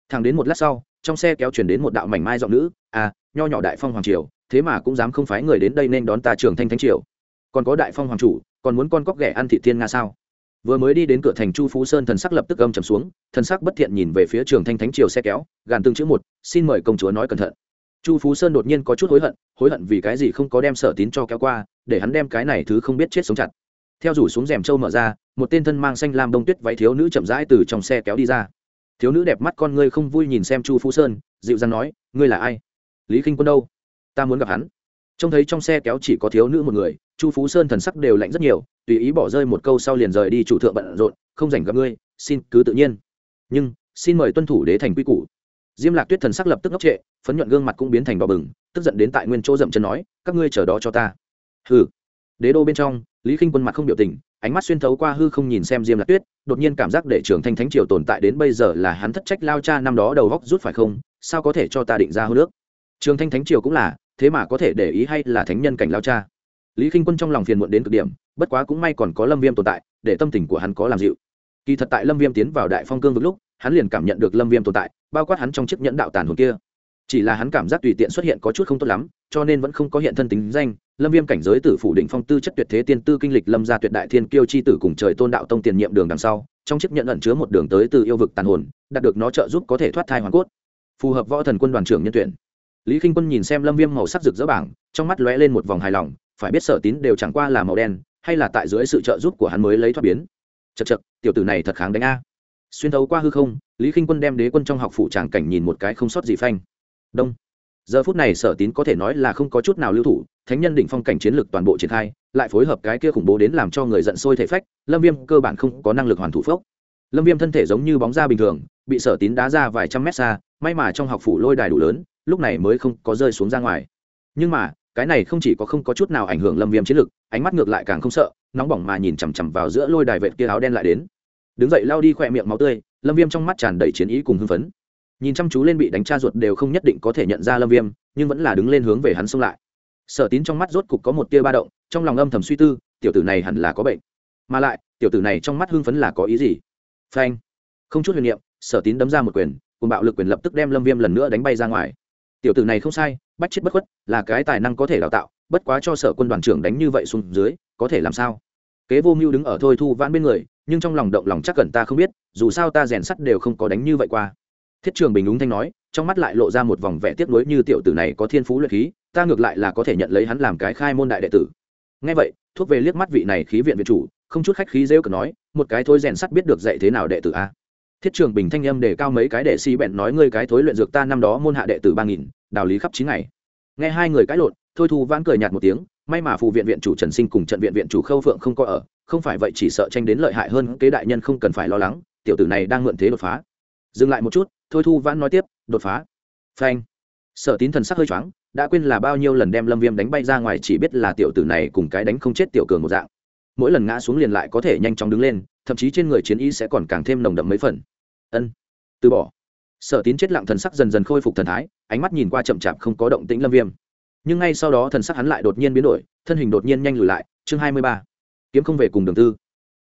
Thằng đến một lát sau, trong xe kéo chuyển đến một đạo mảnh mai giọng nữ à nho nhỏ đại phong hoàng triều, thế mà cũng dám không phái người đến đây nên đón ta trường thanh thánh triều. Còn có đại phong hoàng chủ, còn muốn con cóc ghẻ ăn thị thiên nga sao? Vừa mới đi đến cửa thành chu phú sơn thần sắc lập tức âm trầm xuống, thần sắc bất thiện nhìn về phía trường thanh thánh triều xe kéo, gàn tương chữ một, xin mời công chúa nói cẩn thận chu phú sơn đột nhiên có chút hối hận hối hận vì cái gì không có đem sở tín cho kéo qua, để hắn đem cái này thứ không biết chết sống chặt. Theo rủ xuống rèm trâu mở ra, một tên thân mang xanh lam đông tuyết váy thiếu nữ chậm rãi từ trong xe kéo đi ra. Thiếu nữ đẹp mắt con ngươi không vui nhìn xem chu phú sơn, dịu dàng nói, ngươi là ai? Lý k i n h quân đâu? Ta muốn gặp hắn. Trông thấy trong xe kéo chỉ có thiếu nữ một người, chu phú sơn thần sắc đều lạnh rất nhiều, tùy ý bỏ rơi một câu sau liền rời đi chủ thượng bận rộn, không dành gặp ngươi, xin cứ tự nhiên. Nhưng, xin mời tuân thủ đế thành quy củ diêm lạc tuyết thần sắc lập tức ngốc trệ, phấn nhuận gương mặt cũng biến thành đỏ bừng, tức giận đến tại nguyên chỗ dậm chân nói, các ngươi chờ đó cho ta. Hừ. Đế đô bên trong, lý khinh quân mặt không biểu tình, ánh mắt xuyên thấu qua hư không nhìn xem diêm lạc tuyết, đột nhiên cảm giác để trưởng thanh thánh triều tồn tại đến bây giờ là hắn thất trách lao cha năm đó đầu góc rút phải không, sao có thể cho ta định ra hô nước trường thanh thánh triều cũng là, thế mà có thể để ý hay là thánh nhân cảnh lao cha? Lý k i n h quân trong lòng phiền muộn đến cực điểm, bất quá cũng may còn có lâm viêm tồn tại, để tâm tình của hắn có làm dịu. Kỳ thật tại lâm viêm tiến vào đại phong cương vực lúc hắn liền cảm nhận được lâm viêm tồn tại, bao quát hắn trong chiếc nhẫn đạo tàn hồn kia. Chỉ là hắn cảm giác tùy tiện xuất hiện có chút không tốt lắm, cho nên vẫn không có hiện thân tính danh. Lâm viêm cảnh giới tử phủ định phong tư chất tuyệt thế tiên tư kinh lịch lâm gia tuyệt đại thiên kiêu chi tử cùng trời tôn đạo tông tiền nhiệm đường đằng sau, trong chiếc nhẫn ẩn chứa một đường tới từ yêu vực tàn hồn, đạt được nó trợ giúp có thể thoát thai hoàn cốt. Phù hợp võ thần quân đoàn trưởng nhân tuyển. Lý k i n h quân nhìn xem lâm viêm màu sắc rực rỡ bảng, trong mắt lóe lên một vòng hài lòng, phải biết sở tín đều chẳng qua là màu đen, hay là tại dưới sự trợ giúp của hắn mới lấy thoát biến. Chật chật tiểu tử này thật kháng đánh a xuyên thấu qua hư không lý k i n h quân đem đế quân trong học phủ tràng cảnh nhìn một cái không sót gì phanh. Đông. Giờ phút này sở tín có thể nói là không có chút nào lưu thủ thánh nhân đỉnh phong cảnh chiến lược toàn bộ triển khai lại phối hợp cái kia khủng bố đến làm cho người giận sôi thể phách lâm viêm cơ bản không có năng lực hoàn thủ phốc. Lâm viêm thân thể giống như bóng da bình thường bị sở tín đá ra vài trăm mét xa may mà trong học phủ lôi đài đủ lớn lúc này mới không có rơi xuống ra ngoài. Nhưng mà cái này không chỉ có không có chút nào ảnh hưởng lâm viêm chiến lược, ánh mắt ngược lại càng không sợ nóng bỏng mà nhìn chằm chằm vào giữa lôi đài vệt kia áo đen lại đến đứng dậy lao đi khỏe miệng máu tươi, lâm viêm trong mắt tràn đầy chiến ý cùng hưng phấn. Nhìn chăm chú lên bị đánh tra ruột đều không nhất định có thể nhận ra lâm viêm, nhưng vẫn là đứng lên hướng về hắn xông lại. Sở tín trong mắt rốt cục có một tia ba động, trong lòng âm thầm suy tư, tiểu tử này hẳn là có bệnh. Mà lại, tiểu tử này trong mắt hưng phấn là có ý gì? Phanh. Không chút huyền niệm, sở tín đấm ra một quyền cùng bạo lực quyền lập tức đem lâm viêm lần nữa đánh bay ra ngoài. Tiểu tử này không sai bắt chết bất khuất, là cái tài năng có thể đào tạo, bất quá cho sở quân đoàn trưởng đánh như vậy xuống dưới, có thể làm sao? Kế vô mưu đứng ở thôi thu vãn bên người nhưng trong lòng động lòng chắc cần ta không biết, dù sao ta rèn sắt đều không có đánh như vậy qua. Thiết trường bình úng thanh nói, trong mắt lại lộ ra một vòng vẻ tiếc nuối như tiểu tử này có thiên phú luyện khí, ta ngược lại là có thể nhận lấy hắn làm cái khai môn đại đệ tử. Ngay vậy, thuốc về liếc mắt vị này khí viện viện chủ, không chút khách khí rêu cực nói, một cái thôi rèn sắt biết được dạy thế nào đệ tử a. Thiết trường bình thanh âm để cao mấy cái đệ si bẹn nói ngươi cái thối luyện dược ta năm đó môn hạ đệ tử ba nghìn, đào lý khắp chín ngày. Nghe hai người cãi lộn, thôi thu vãn cười nhạt một tiếng may mà phụ viện viện chủ trần sinh cùng trận viện viện chủ khâu phượng không có ở, không phải vậy chỉ sợ tranh đến lợi hại hơn kế đại nhân không cần phải lo lắng, tiểu tử này đang mượn thế đột phá. Dừng lại một chút, thôi thu vãn nói tiếp, đột phá. Phanh. Sở tín thần sắc hơi choáng, đã quên là bao nhiêu lần đem lâm viêm đánh bay ra ngoài chỉ biết là tiểu tử này cùng cái đánh không chết tiểu cường một dạng. Mỗi lần ngã xuống liền lại có thể nhanh chóng đứng lên, thậm chí trên người chiến ý sẽ còn càng thêm nồng đậm mấy phần. Ân. Từ bỏ. Sở tín chết lặng thần sắc dần dần khôi phục thần thái, ánh mắt nhìn qua chậm chạp không có động tĩnh lâm viêm nhưng ngay sau đó thần sắc hắn lại đột nhiên biến đổi, thân hình đột nhiên nhanh lùi lại, chương hai mươi ba. Kiếm không về cùng đường tư.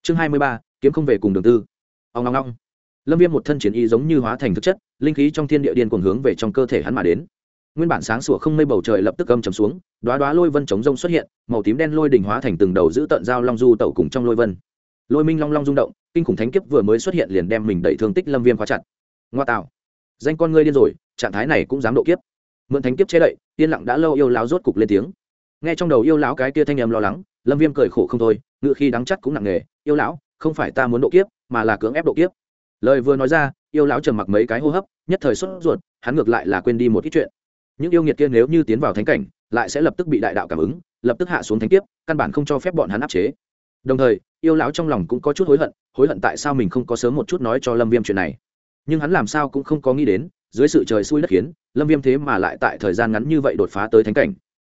Chương hai mươi ba, kiếm không về cùng đường tư. Ông ngong ngong lâm viêm một thân chiến y giống như hóa thành thực chất, linh khí trong thiên địa điên cuồng hướng về trong cơ thể hắn mà đến. Nguyên bản sáng sủa không mây bầu trời lập tức âm trầm xuống đoá đoá lôi vân chống rông xuất hiện, màu tím đen lôi đỉnh hóa thành từng đầu giữ tận dao long du tẩu cùng trong lôi vân. Lôi minh long long rung động, kinh khủng thánh kiếp vừa mới xuất hiện liền đem mình đẩy thương tích lâm viêm khóa chặt. Ngoa tạo. Danh con ngươi điên rồi, trạng thái này cũng dám độ kiếp mượn thánh kiếp che đậy, yên lặng đã lâu yêu láo rốt cục lên tiếng. Nghe trong đầu yêu lão cái kia thanh âm lo lắng, lâm viêm cười khổ không thôi, ngự khi đắng chắc cũng nặng nề, yêu lão, không phải ta muốn độ kiếp, mà là cưỡng ép độ kiếp. Lời vừa nói ra, yêu lão trầm mặc mấy cái hô hấp, nhất thời sốt ruột, hắn ngược lại là quên đi một ít chuyện. Những yêu nghiệt kia nếu như tiến vào thánh cảnh, lại sẽ lập tức bị đại đạo cảm ứng, lập tức hạ xuống thánh kiếp, căn bản không cho phép bọn hắn áp chế. Đồng thời, yêu lão trong lòng cũng có chút hối hận hối hận tại sao mình không có sớm một chút nói cho lâm viêm chuyện này. Nhưng hắn làm sao cũng không có nghĩ đến dưới sự trời xui đất khiến, lâm viêm thế mà lại tại thời gian ngắn như vậy đột phá tới thánh cảnh.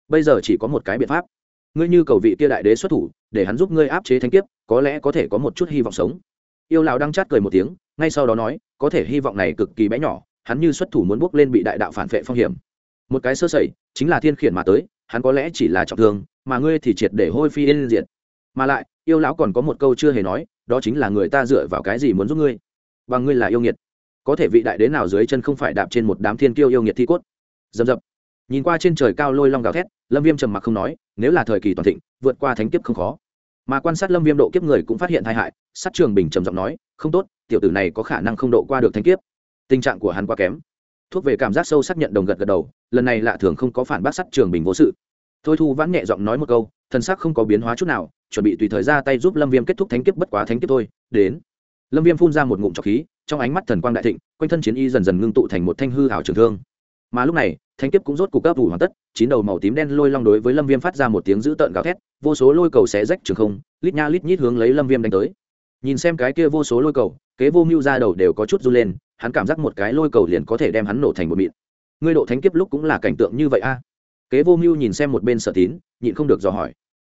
Bây giờ chỉ có một cái biện pháp. Ngươi như cầu vị kia đại đế xuất thủ, để hắn giúp ngươi áp chế thánh kiếp, có lẽ có thể có một chút hy vọng sống. Yêu lão đang chát cười một tiếng, ngay sau đó nói, có thể hy vọng này cực kỳ bé nhỏ, hắn như xuất thủ muốn bước lên bị đại đạo phản vệ phong hiểm. Một cái sơ sẩy, chính là thiên khiển mà tới, hắn có lẽ chỉ là trọng thương, mà ngươi thì triệt để hôi phi yên diệt. Mà lại, yêu lão còn có một câu chưa hề nói, đó chính là người ta dựa vào cái gì muốn giúp ngươi? Và ngươi là yêu nghiệt có thể vị đại đế nào dưới chân không phải đạp trên một đám thiên kiêu yêu nghiệt thi cốt. Dầm dập. Nhìn qua trên trời cao lôi long gào thét, lâm viêm trầm mặc không nói, nếu là thời kỳ toàn thịnh, vượt qua thánh kiếp không khó. Mà quan sát lâm viêm độ kiếp người cũng phát hiện tai hại, sát trường bình trầm giọng nói, không tốt, tiểu tử này có khả năng không độ qua được thánh kiếp. Tình trạng của hắn quá kém. Thuốc về cảm giác sâu xác nhận đồng gật gật đầu, lần này lạ thường không có phản bác sát trường bình vô sự. Thôi thu vãn nhẹ giọng nói một câu thân sắc không có biến hóa chút nào, chuẩn bị tùy thời ra tay giúp lâm viêm kết thúc thánh kiếp bất quá thánh kiếp thôi, đến. Lâm viêm phun ra một ngụm trọc khí trong ánh mắt thần quang đại thịnh, quanh thân chiến y dần dần ngưng tụ thành một thanh hư hảo trường thương. Mà lúc này, thanh kiếp cũng rốt cục cấp vụ hoàn tất, chín đầu màu tím đen lôi long đối với lâm viêm phát ra một tiếng dữ tợn gào thét, vô số lôi cầu xé rách trường không, lít nha lít nhít hướng lấy lâm viêm đánh tới. Nhìn xem cái kia vô số lôi cầu, kế vô mưu ra đầu đều có chút run lên, hắn cảm giác một cái lôi cầu liền có thể đem hắn nổ thành một mịn. Ngươi độ thánh kiếp lúc cũng là cảnh tượng như vậy a. Kế vô mưu nhìn xem một bên sở tín, nhịn không được dò hỏi.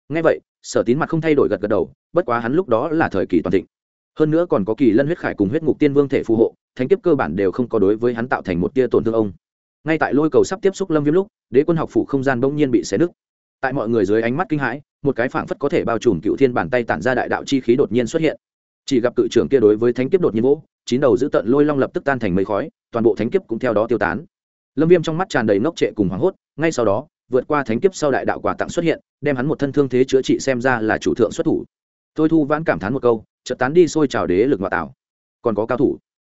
Ngay vậy, sở tín mặt không thay đổi gật gật đầu, bất quá hắn lúc đó là thời kỳ toàn thịnh hơn nữa còn có kỳ lân huyết khải cùng huyết ngục tiên vương thể phù hộ, thánh kiếp cơ bản đều không có đối với hắn tạo thành một tia tổn thương ông. Ngay tại lôi cầu sắp tiếp xúc lâm viêm lúc, đế quân học phủ không gian bỗng nhiên bị xé nứt. Tại mọi người dưới ánh mắt kinh hãi, một cái phảng phất có thể bao trùm cựu thiên bàn tay tản ra đại đạo chi khí đột nhiên xuất hiện. Chỉ gặp cự trưởng kia đối với thánh kiếp đột nhiên vỗ, chín đầu giữ tận lôi long lập tức tan thành mây khói, toàn bộ thánh kiếp cũng theo đó tiêu tán. Lâm viêm trong mắt tràn đầy ngốc trệ cùng hoảng hốt, ngay sau đó, vượt qua thánh kiếp sau đại đạo quà tặng xuất hiện, đem hắn một thân thương thế chữa trị xem ra là chủ thượng xuất thủ. Tôi thu vãn cảm thán một câu chợt tán đi xôi trào đế lực ngoại tạo. Còn có cao thủ.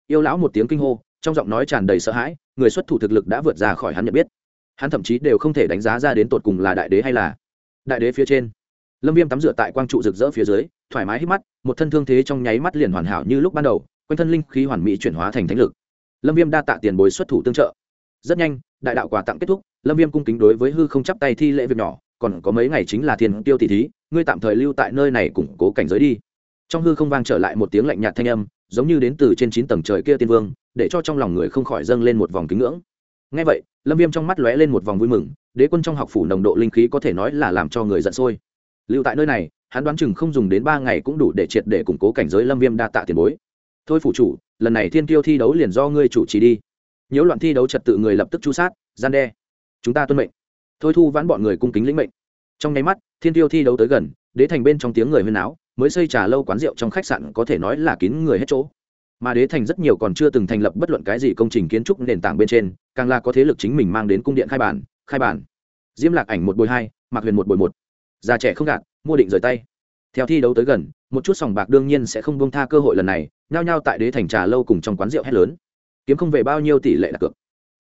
Yêu lão một tiếng kinh hô, trong giọng nói tràn đầy sợ hãi, người xuất thủ thực lực đã vượt ra khỏi hắn nhận biết. Hắn thậm chí đều không thể đánh giá ra đến tột cùng là đại đế hay là đại đế phía trên. Lâm viêm tắm rửa tại quang trụ rực rỡ phía dưới, thoải mái hít mắt, một thân thương thế trong nháy mắt liền hoàn hảo như lúc ban đầu, quanh thân linh khí hoàn mỹ chuyển hóa thành thánh lực. Lâm viêm đa tạ tiền bồi xuất thủ tương trợ. Rất nhanh, đại đạo quà tặng kết thúc, lâm viêm cung kính đối với hư không chắp tay thi lễ việc nhỏ, còn có mấy ngày chính là thiên tiêu tỷ thí, ngươi tạm thời lưu tại nơi này củng cố cảnh giới đi trong hư không vang trở lại một tiếng lạnh nhạt thanh âm, giống như đến từ trên chín tầng trời kia tiên vương, để cho trong lòng người không khỏi dâng lên một vòng kính ngưỡng. Ngay vậy, lâm viêm trong mắt lóe lên một vòng vui mừng, đế quân trong học phủ nồng độ linh khí có thể nói là làm cho người giận sôi. Lưu tại nơi này, hắn đoán chừng không dùng đến ba ngày cũng đủ để triệt để củng cố cảnh giới lâm viêm đa tạ tiền bối. Thôi phủ chủ, lần này thiên tiêu thi đấu liền do ngươi chủ trì đi. Nhiễu loạn thi đấu trật tự người lập tức chu sát, gian đe. Chúng ta tuân mệnh. Thôi thu vãn bọn người cung kính lĩnh mệnh. Trong nháy mắt, thiên tiêu thi đấu tới gần, đế thành bên trong tiếng người huyên áo mới xây trà lâu quán rượu trong khách sạn có thể nói là kín người hết chỗ. Mà đế thành rất nhiều còn chưa từng thành lập bất luận cái gì công trình kiến trúc nền tảng bên trên, càng là có thế lực chính mình mang đến cung điện khai bản khai bản. Diêm lạc ảnh một bồi hai, mạc huyền một bồi một. Già trẻ không gạt, mua định rời tay. Theo thi đấu tới gần, một chút sòng bạc đương nhiên sẽ không buông tha cơ hội lần này, nhao nhao tại đế thành trà lâu cùng trong quán rượu hét lớn. Kiếm không về bao nhiêu tỷ lệ đặt cược.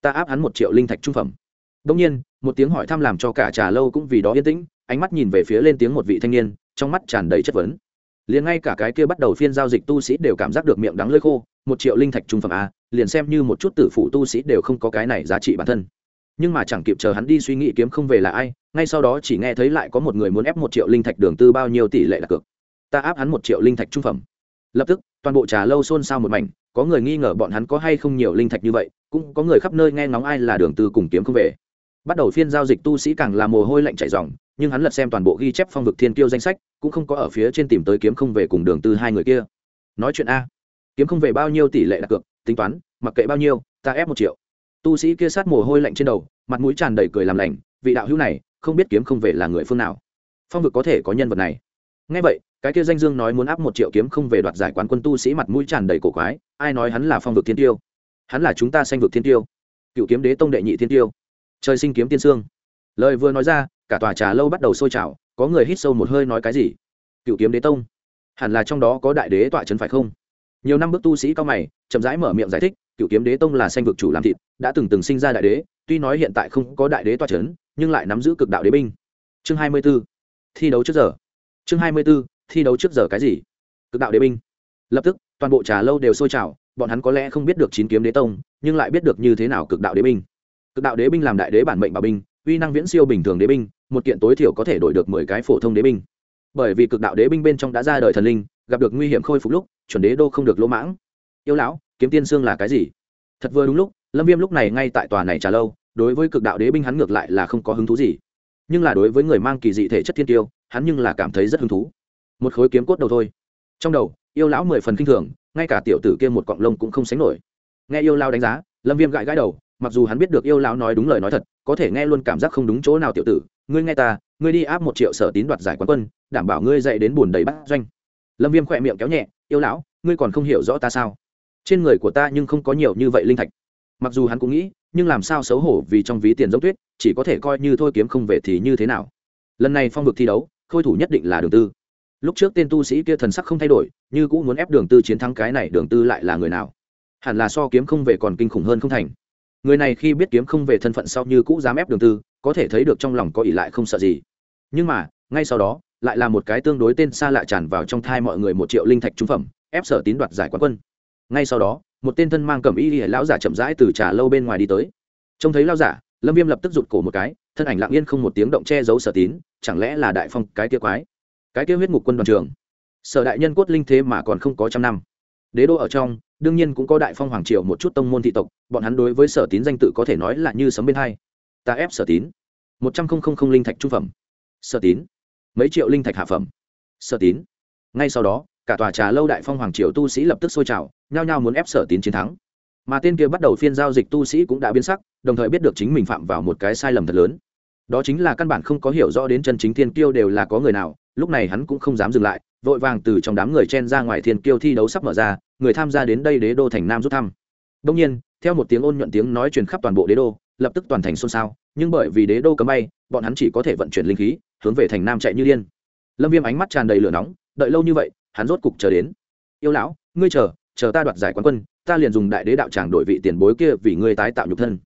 Ta áp hắn một triệu linh thạch trung phẩm. Đông nhiên, một tiếng hỏi thăm làm cho cả trà lâu cũng vì đó yên tĩnh, ánh mắt nhìn về phía lên tiếng một vị thanh niên, trong mắt tràn đầy chất vấn liền ngay cả cái kia bắt đầu phiên giao dịch tu sĩ đều cảm giác được miệng đắng lơi khô, một triệu linh thạch trung phẩm a, liền xem như một chút tử phụ tu sĩ đều không có cái này giá trị bản thân. Nhưng mà chẳng kịp chờ hắn đi suy nghĩ kiếm không về là ai, ngay sau đó chỉ nghe thấy lại có một người muốn ép một triệu linh thạch đường tư bao nhiêu tỷ lệ đặt cược. Ta áp hắn một triệu linh thạch trung phẩm. Lập tức, toàn bộ trà lâu xôn xao một mảnh, có người nghi ngờ bọn hắn có hay không nhiều linh thạch như vậy, cũng có người khắp nơi nghe ngóng ai là đường tư cùng kiếm không về. Bắt đầu phiên giao dịch tu sĩ càng là mồ hôi lạnh chảy dòng nhưng hắn lật xem toàn bộ ghi chép phong vực thiên tiêu danh sách cũng không có ở phía trên tìm tới kiếm không về cùng đường tư hai người kia. Nói chuyện a. Kiếm không về bao nhiêu tỷ lệ đặt cược, tính toán, mặc kệ bao nhiêu, ta ép một triệu. Tu sĩ kia sát mồ hôi lạnh trên đầu, mặt mũi tràn đầy cười làm lành, vị đạo hữu này, không biết kiếm không về là người phương nào. Phong vực có thể có nhân vật này. Ngay vậy, cái kia danh dương nói muốn áp một triệu kiếm không về đoạt giải quán quân tu sĩ mặt mũi tràn đầy cổ quái, ai nói hắn là phong vực thiên tiêu? Hắn là chúng ta sanh vực thiên tiêu. Cựu kiếm đế tông đệ nhị thiên tiêu. Trời sinh kiếm tiên sương lời vừa nói ra cả tòa trà lâu bắt đầu sôi trào, có người hít sâu một hơi nói cái gì? Cựu kiếm đế tông, hẳn là trong đó có đại đế tọa trấn phải không? Nhiều năm bước tu sĩ cao mày, chậm rãi mở miệng giải thích, cựu kiếm đế tông là sanh vực chủ làm thịt, đã từng từng sinh ra đại đế, tuy nói hiện tại không có đại đế tọa trấn, nhưng lại nắm giữ cực đạo đế binh. Chương hai mươi b ố thi đấu trước giờ. Chương hai mươi b ố thi đấu trước giờ cái gì? Cực đạo đế binh. Lập tức, toàn bộ trà lâu đều sôi trào, bọn hắn có lẽ không biết được chín kiếm đế tông, nhưng lại biết được như thế nào cực đạo đế binh. Cực đạo đế binh làm đại đế bản mệnh bảo binh, uy năng viễn siêu bình thường đế binh một kiện tối thiểu có thể đổi được mười cái phổ thông đế binh. Bởi vì cực đạo đế binh bên trong đã ra đời thần linh, gặp được nguy hiểm khôi phục lúc, chuẩn đế đô không được lỗ mãng. Yêu lão, kiếm tiên xương là cái gì? Thật vừa đúng lúc, lâm viêm lúc này ngay tại tòa này trà lâu, đối với cực đạo đế binh hắn ngược lại là không có hứng thú gì. Nhưng là đối với người mang kỳ dị thể chất thiên tiêu, hắn nhưng là cảm thấy rất hứng thú. Một khối kiếm cốt đầu thôi. Trong đầu, yêu lão mười phần k i n h thường, ngay cả tiểu tử kia một cọng lông cũng không sánh nổi. Nghe yêu lao đánh giá, lâm viêm gãi gãi đầu, mặc dù hắn biết được yêu lão nói đúng lời nói thật, có thể nghe luôn cảm giác không đúng chỗ nào tiểu tử ngươi nghe ta, ngươi đi áp một triệu sở tín đoạt giải quán quân, đảm bảo ngươi dậy đến bùn đầy bắt doanh. Lâm viêm khỏe miệng kéo nhẹ, yêu lão, ngươi còn không hiểu rõ ta sao? Trên người của ta nhưng không có nhiều như vậy linh thạch. Mặc dù hắn cũng nghĩ, nhưng làm sao xấu hổ vì trong ví tiền giống tuyết, chỉ có thể coi như thôi kiếm không về thì như thế nào. Lần này phong vực thi đấu, khôi thủ nhất định là đường tư. Lúc trước tên tu sĩ kia thần sắc không thay đổi, như cũng muốn ép đường tư chiến thắng cái này, đường tư lại là người nào? Hẳn là so kiếm không về còn kinh khủng hơn không thành. Người này khi biết kiếm không về thân phận sau như cũ dám ép đường tư có thể thấy được trong lòng có ỷ lại không sợ gì. Nhưng mà, ngay sau đó, lại là một cái tương đối tên xa lạ tràn vào trong thai mọi người một triệu linh thạch trúng phẩm, ép sở tín đoạt giải quán quân. Ngay sau đó, một tên thân mang cầm y y lão giả chậm rãi từ trà lâu bên ngoài đi tới. Trông thấy lao giả, lâm viêm lập tức rụt cổ một cái, thân ảnh lặng yên không một tiếng động che giấu sở tín, chẳng lẽ là đại phong cái kia quái? Cái kia huyết ngục quân đoàn trường sở đại nhân cốt linh thế mà còn không có trăm năm. Đế đô ở trong, đương nhiên cũng có đại phong hoàng triều một chút tông môn thị tộc, bọn hắn đối với sở tín danh tự có thể nói là như sấm bên hai ta ép sở tín. Một trăm linh linh thạch trung phẩm. Sở tín. Mấy triệu linh thạch hạ phẩm. Sở tín. Ngay sau đó, cả tòa trà lâu đại phong hoàng triều tu sĩ lập tức sôi trào, nhao nhao muốn ép sở tín chiến thắng. Mà tên kia bắt đầu phiên giao dịch tu sĩ cũng đã biến sắc, đồng thời biết được chính mình phạm vào một cái sai lầm thật lớn. Đó chính là căn bản không có hiểu rõ đến chân chính thiên kiêu đều là có người nào, lúc này hắn cũng không dám dừng lại, vội vàng từ trong đám người chen ra ngoài thiên kiêu thi đấu sắp mở ra, người tham gia đến đây đế đô thành nam rút thăm. Đông nhiên, theo một tiếng ôn nhuận tiếng nói truyền khắp toàn bộ đế đô lập tức toàn thành xôn xao, nhưng bởi vì đế đô cấm bay, bọn hắn chỉ có thể vận chuyển linh khí, hướng về thành nam chạy như điên. Lâm viêm ánh mắt tràn đầy lửa nóng, đợi lâu như vậy, hắn rốt cục chờ đến. Yêu lão, ngươi chờ chờ ta đoạt giải quán quân, ta liền dùng đại đế đạo tràng đổi vị tiền bối kia vì ngươi tái tạo nhục thân.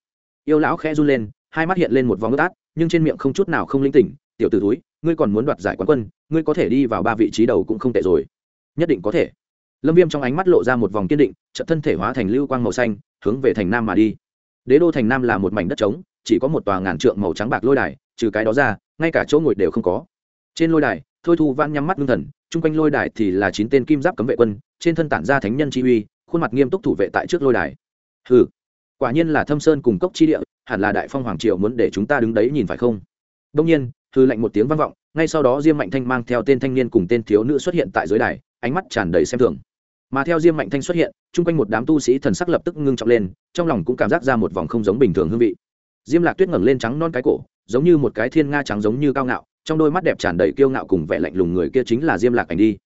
Yêu lão khẽ run lên, hai mắt hiện lên một vòng ướt át, nhưng trên miệng không chút nào không linh tỉnh, tiểu t ử túi ngươi còn muốn đoạt giải quán quân, ngươi có thể đi vào ba vị trí đầu cũng không tệ rồi. Nhất định có thể. Lâm viêm trong ánh mắt lộ ra một vòng kiên định trận thân thể hóa thành lưu quang màu xanh, hướng về thành nam mà đi đế đô thành nam là một mảnh đất trống, chỉ có một tòa ngàn trượng màu trắng bạc lôi đài, trừ cái đó ra, ngay cả chỗ ngồi đều không có. Trên lôi đài, thôi thu văn nhắm mắt ngưng thần, chung quanh lôi đài thì là chín tên kim giáp cấm vệ quân, trên thân tản ra thánh nhân chi uy, khuôn mặt nghiêm túc thủ vệ tại trước lôi đài. Hừ, quả nhiên là thâm sơn cùng cốc chi địa, hẳn là đại phong hoàng Triệu muốn để chúng ta đứng đấy nhìn phải không? Đông nhiên hư lạnh một tiếng vang vọng, ngay sau đó diêm mạnh thanh mang theo tên thanh niên cùng tên thiếu nữ xuất hiện tại dưới đài, ánh mắt tràn đầy xem thường mà theo diêm mạnh thanh xuất hiện, chung quanh một đám tu sĩ thần sắc lập tức ngưng trọng lên, trong lòng cũng cảm giác ra một vòng không giống bình thường hương vị. Diêm lạc tuyết ngẩng lên trắng non cái cổ, giống như một cái thiên nga trắng giống như cao ngạo, trong đôi mắt đẹp tràn đầy kiêu ngạo cùng vẻ lạnh lùng người kia chính là diêm lạc ảnh đi.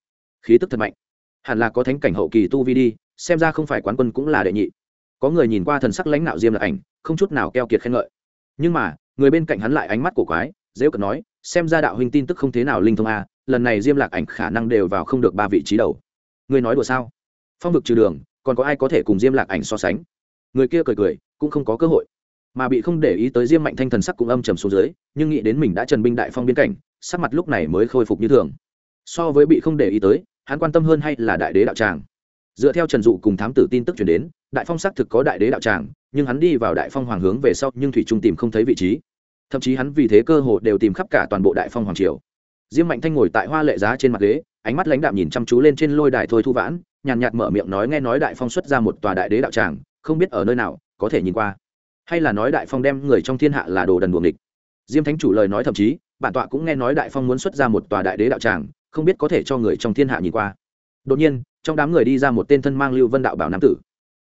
Khí tức thật mạnh. Hẳn là có thánh cảnh hậu kỳ tu vi đi, xem ra không phải quán quân cũng là đệ nhị. Có người nhìn qua thần sắc lãnh nạo diêm lạc ảnh, không chút nào keo kiệt khen ngợi. Nhưng mà, người bên cạnh hắn lại ánh mắt của quái, dễ cận nói, xem ra đạo huynh tin tức không thế nào linh thông a, lần này diêm lạc ảnh khả năng đều vào không được ba vị trí đầu. Người nói đùa sao? Phong vực trừ đường, còn có ai có thể cùng diêm lạc ảnh so sánh? Người kia cười cười, cũng không có cơ hội. Mà bị không để ý tới diêm mạnh thanh thần sắc cũng âm trầm xuống dưới, nhưng nghĩ đến mình đã trần binh đại phong biên cảnh, sắc mặt lúc này mới khôi phục như thường. So với bị không để ý tới, hắn quan tâm hơn hay là đại đế đạo tràng? Dựa theo trần dụ cùng thám tử tin tức chuyển đến, đại phong xác thực có đại đế đạo tràng, nhưng hắn đi vào đại phong hoàng hướng về sau, nhưng thủy trung tìm không thấy vị trí. Thậm chí hắn vì thế cơ hồ đều tìm khắp cả toàn bộ đại phong hoàng triều. Diêm mạnh thanh ngồi tại hoa lệ giá trên mặt ghế, ánh mắt lãnh đạm nhìn chăm chú lên trên lôi đài thôi thu vãn nhàn nhạt mở miệng nói nghe nói đại phong xuất ra một tòa đại đế đạo tràng, không biết ở nơi nào, có thể nhìn qua. Hay là nói đại phong đem người trong thiên hạ là đồ đần buồng địch diêm thánh chủ lời nói thậm chí, bản tọa cũng nghe nói đại phong muốn xuất ra một tòa đại đế đạo tràng, không biết có thể cho người trong thiên hạ nhìn qua. Đột nhiên, trong đám người đi ra một tên thân mang lưu vân đạo bảo nam tử.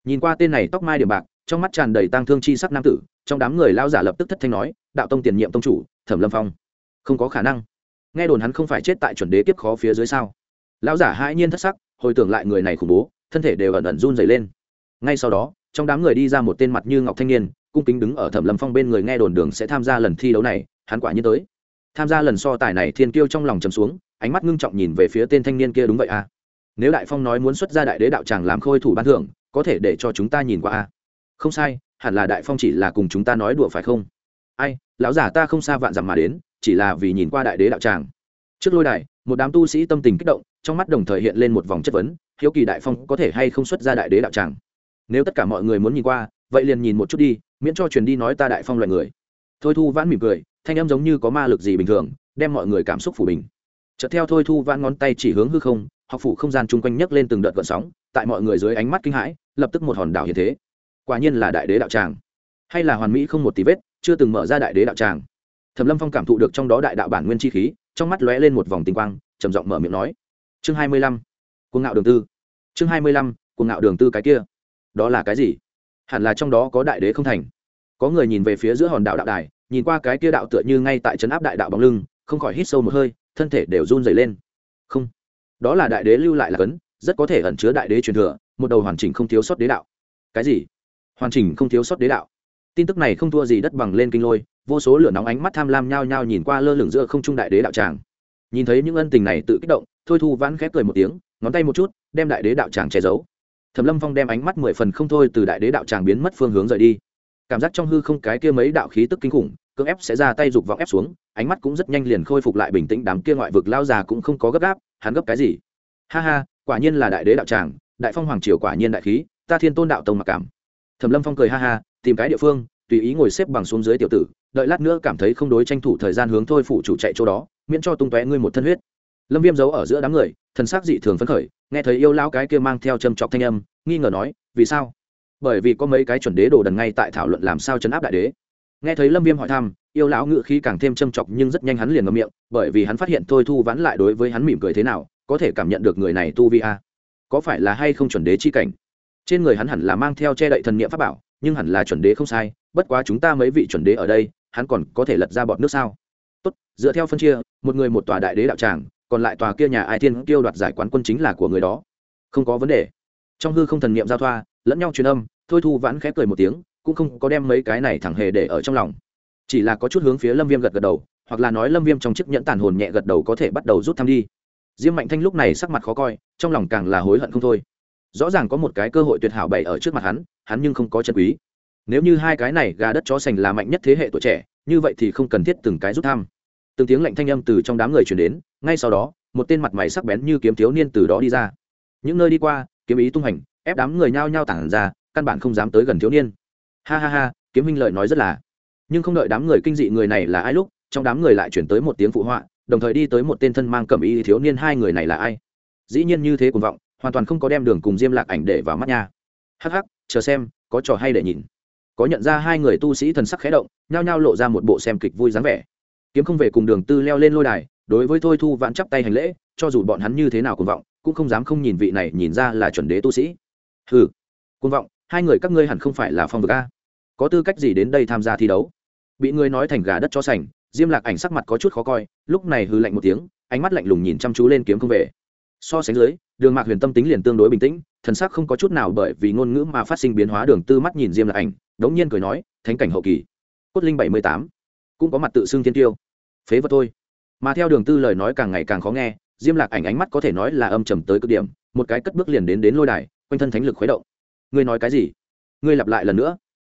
Nhìn qua tên này tóc mai điểm bạc, trong mắt tràn đầy tang thương chi sắc nam tử, trong đám người lao giả lập tức thất thanh nói, đạo tông tiền nhiệm tông chủ, thẩm lâm phong, không có khả năng. Nghe đồn hắn không phải chết tại chuẩn đế kiếp khó phía dưới sao? Lão giả hãi nhiên thất sắc, hồi tưởng lại người này khủng bố, thân thể đều ẩn ẩn run dày lên. Ngay sau đó, trong đám người đi ra một tên mặt như ngọc thanh niên, cung kính đứng ở thẩm lâm phong bên người nghe đồn đường sẽ tham gia lần thi đấu này, hắn quả nhiên tới. Tham gia lần so tài này thiên kiêu trong lòng chầm xuống, ánh mắt ngưng trọng nhìn về phía tên thanh niên kia đúng vậy à? Nếu đại phong nói muốn xuất ra đại đế đạo tràng làm khôi thủ ban thưởng, có thể để cho chúng ta nhìn qua à? Không sai, hẳn là đại phong chỉ là cùng chúng ta nói đùa phải không? Ai, lão giả ta không xa vạn dặm mà đến, chỉ là vì nhìn qua đại đế đạo tràng. Trước lôi đài một đám tu sĩ tâm tình kích động, trong mắt đồng thời hiện lên một vòng chất vấn, hiếu kỳ đại phong có thể hay không xuất ra đại đế đạo tràng? Nếu tất cả mọi người muốn nhìn qua, vậy liền nhìn một chút đi, miễn cho truyền đi nói ta đại phong loại người. Thôi thu vãn mỉm cười, thanh âm giống như có ma lực gì bình thường, đem mọi người cảm xúc phủ bình. Chợt theo thôi thu vãn ngón tay chỉ hướng hư không, học phủ không gian chung quanh nhấc lên từng đợt gợn sóng, tại mọi người dưới ánh mắt kinh hãi, lập tức một hòn đảo hiện thế. Quả nhiên là đại đế đạo tràng. Hay là hoàn mỹ không một tí vết, chưa từng mở ra đại đế đạo tràng. Thẩm lâm phong cảm thụ được trong đó đại đạo bản nguyên chi khí trong mắt lóe lên một vòng tinh quang, trầm giọng mở miệng nói, chương hai mươi lăm, cuồng ngạo đường tư. Chương hai mươi lăm, cuồng ngạo đường tư cái kia. Đó là cái gì? Hẳn là trong đó có đại đế không thành. Có người nhìn về phía giữa hòn đảo đạo đài, nhìn qua cái kia đạo tựa như ngay tại trấn áp đại đạo bóng lưng, không khỏi hít sâu một hơi, thân thể đều run dày lên. Không, đó là đại đế lưu lại là cấn, rất có thể ẩn chứa đại đế truyền thừa, một đầu hoàn chỉnh không thiếu sót đế đạo. Cái gì? Hoàn chỉnh không thiếu sót đế đạo? Tin tức này không thua gì đất bằng lên kinh lôi, vô số lửa nóng ánh mắt tham lam nhao nhao nhìn qua lơ lửng giữa không trung đại đế đạo tràng. Nhìn thấy những ân tình này tự kích động, thôi thu vãn khép cười một tiếng, ngón tay một chút, đem đại đế đạo tràng che giấu. Thẩm lâm phong đem ánh mắt mười phần không thôi từ đại đế đạo tràng biến mất phương hướng rời đi. Cảm giác trong hư không cái kia mấy đạo khí tức kinh khủng, cưỡng ép sẽ ra tay giục vọng ép xuống, ánh mắt cũng rất nhanh liền khôi phục lại bình tĩnh, đám kia ngoại vực lao già cũng không có gấp gáp, hắn gấp cái gì? Ha ha, quả nhiên là đại đế đạo tràng, đại phong hoàng triều quả nhiên đại khí, ta thiên tôn đạo tông mặc cảm. Thẩm lâm phong cười ha ha tìm cái địa phương, tùy ý ngồi xếp bằng xuống dưới tiểu tử, đợi lát nữa cảm thấy không đối tranh thủ thời gian hướng thôi phụ chủ chạy chỗ đó, miễn cho tung tóe ngươi một thân huyết. Lâm viêm giấu ở giữa đám người, thần s ắ c dị thường phấn khởi, nghe thấy yêu lão cái kia mang theo châm chọc thanh âm, nghi ngờ nói, vì sao? Bởi vì có mấy cái chuẩn đế đồ đần ngay tại thảo luận làm sao chấn áp đại đế. Nghe thấy lâm viêm hỏi thăm, yêu lão ngự khí càng thêm châm chọc nhưng rất nhanh hắn liền ngâm miệng, bởi vì hắn phát hiện thôi thu vãn lại đối với hắn mỉm cười thế nào, có thể cảm nhận được người này tu vi a. Có phải là hay không chuẩn đế chi cảnh? Trên người hắn hẳn là mang theo che đậy thần niệm pháp bảo nhưng hẳn là chuẩn đế không sai, bất quá chúng ta mấy vị chuẩn đế ở đây, hắn còn có thể lật ra bọn nước sao? Tốt, dựa theo phân chia, một người một tòa đại đế đạo tràng, còn lại tòa kia nhà ai thiên kêu đoạt giải quán quân chính là của người đó. Không có vấn đề. Trong hư không thần niệm giao thoa, lẫn nhau truyền âm, thôi thu vãn khẽ cười một tiếng, cũng không có đem mấy cái này thẳng hề để ở trong lòng. Chỉ là có chút hướng phía lâm viêm gật gật đầu, hoặc là nói lâm viêm trong chiếc nhẫn tàn hồn nhẹ gật đầu có thể bắt đầu rút thăm đi. Diêm mạnh thanh lúc này sắc mặt khó coi, trong lòng càng là hối hận không thôi rõ ràng có một cái cơ hội tuyệt hảo bày ở trước mặt hắn hắn nhưng không có chân quý. Nếu như hai cái này gà đất chó sành là mạnh nhất thế hệ tuổi trẻ, như vậy thì không cần thiết từng cái rút thăm. Từng tiếng lạnh thanh âm từ trong đám người chuyển đến, ngay sau đó, một tên mặt mày sắc bén như kiếm thiếu niên từ đó đi ra. Những nơi đi qua, kiếm ý tung hành, ép đám người nhao nhao tản ra, căn bản không dám tới gần thiếu niên. Ha ha ha, kiếm minh lợi nói rất là. Nhưng không đợi đám người kinh dị người này là ai lúc, trong đám người lại chuyển tới một tiếng phụ họa, đồng thời đi tới một tên thân mang cẩm y thiếu niên hai người này là ai? Dĩ nhiên như thế cuồng vọng hoàn toàn không có đem đường cùng diêm lạc ảnh để vào mắt nha. Hắc hắc, chờ xem, có trò hay để nhìn. Có nhận ra hai người tu sĩ thần sắc khẽ động, nhao nhao lộ ra một bộ xem kịch vui dáng vẻ. Kiếm không về cùng đường tư leo lên lôi đài, đối với thôi thu vãn chắp tay hành lễ, cho dù bọn hắn như thế nào cuồng vọng, cũng không dám không nhìn vị này nhìn ra là chuẩn đế tu sĩ. Hừ, cuồng vọng, hai người các ngươi hẳn không phải là phong vực a. Có tư cách gì đến đây tham gia thi đấu? Bị ngươi nói thành gà đất cho sành, diêm lạc ảnh sắc mặt có chút khó coi, lúc này hư lạnh một tiếng, ánh mắt lạnh lùng nhìn chăm chú lên kiếm không về so sánh dưới, đường mạc huyền tâm tính liền tương đối bình tĩnh, thần sắc không có chút nào bởi vì ngôn ngữ mà phát sinh biến hóa đường tư mắt nhìn diêm lạc ảnh, đống nhiên cười nói, thánh cảnh hậu kỳ, cốt linh bảy mươi tám, cũng có mặt tự xưng thiên tiêu. Phế vật thôi. Mà theo đường tư lời nói càng ngày càng khó nghe, diêm lạc ảnh ánh mắt có thể nói là âm trầm tới cực điểm, một cái cất bước liền đến đến lôi đài, quanh thân thánh lực khuấy động. Ngươi nói cái gì? Ngươi lặp lại lần nữa.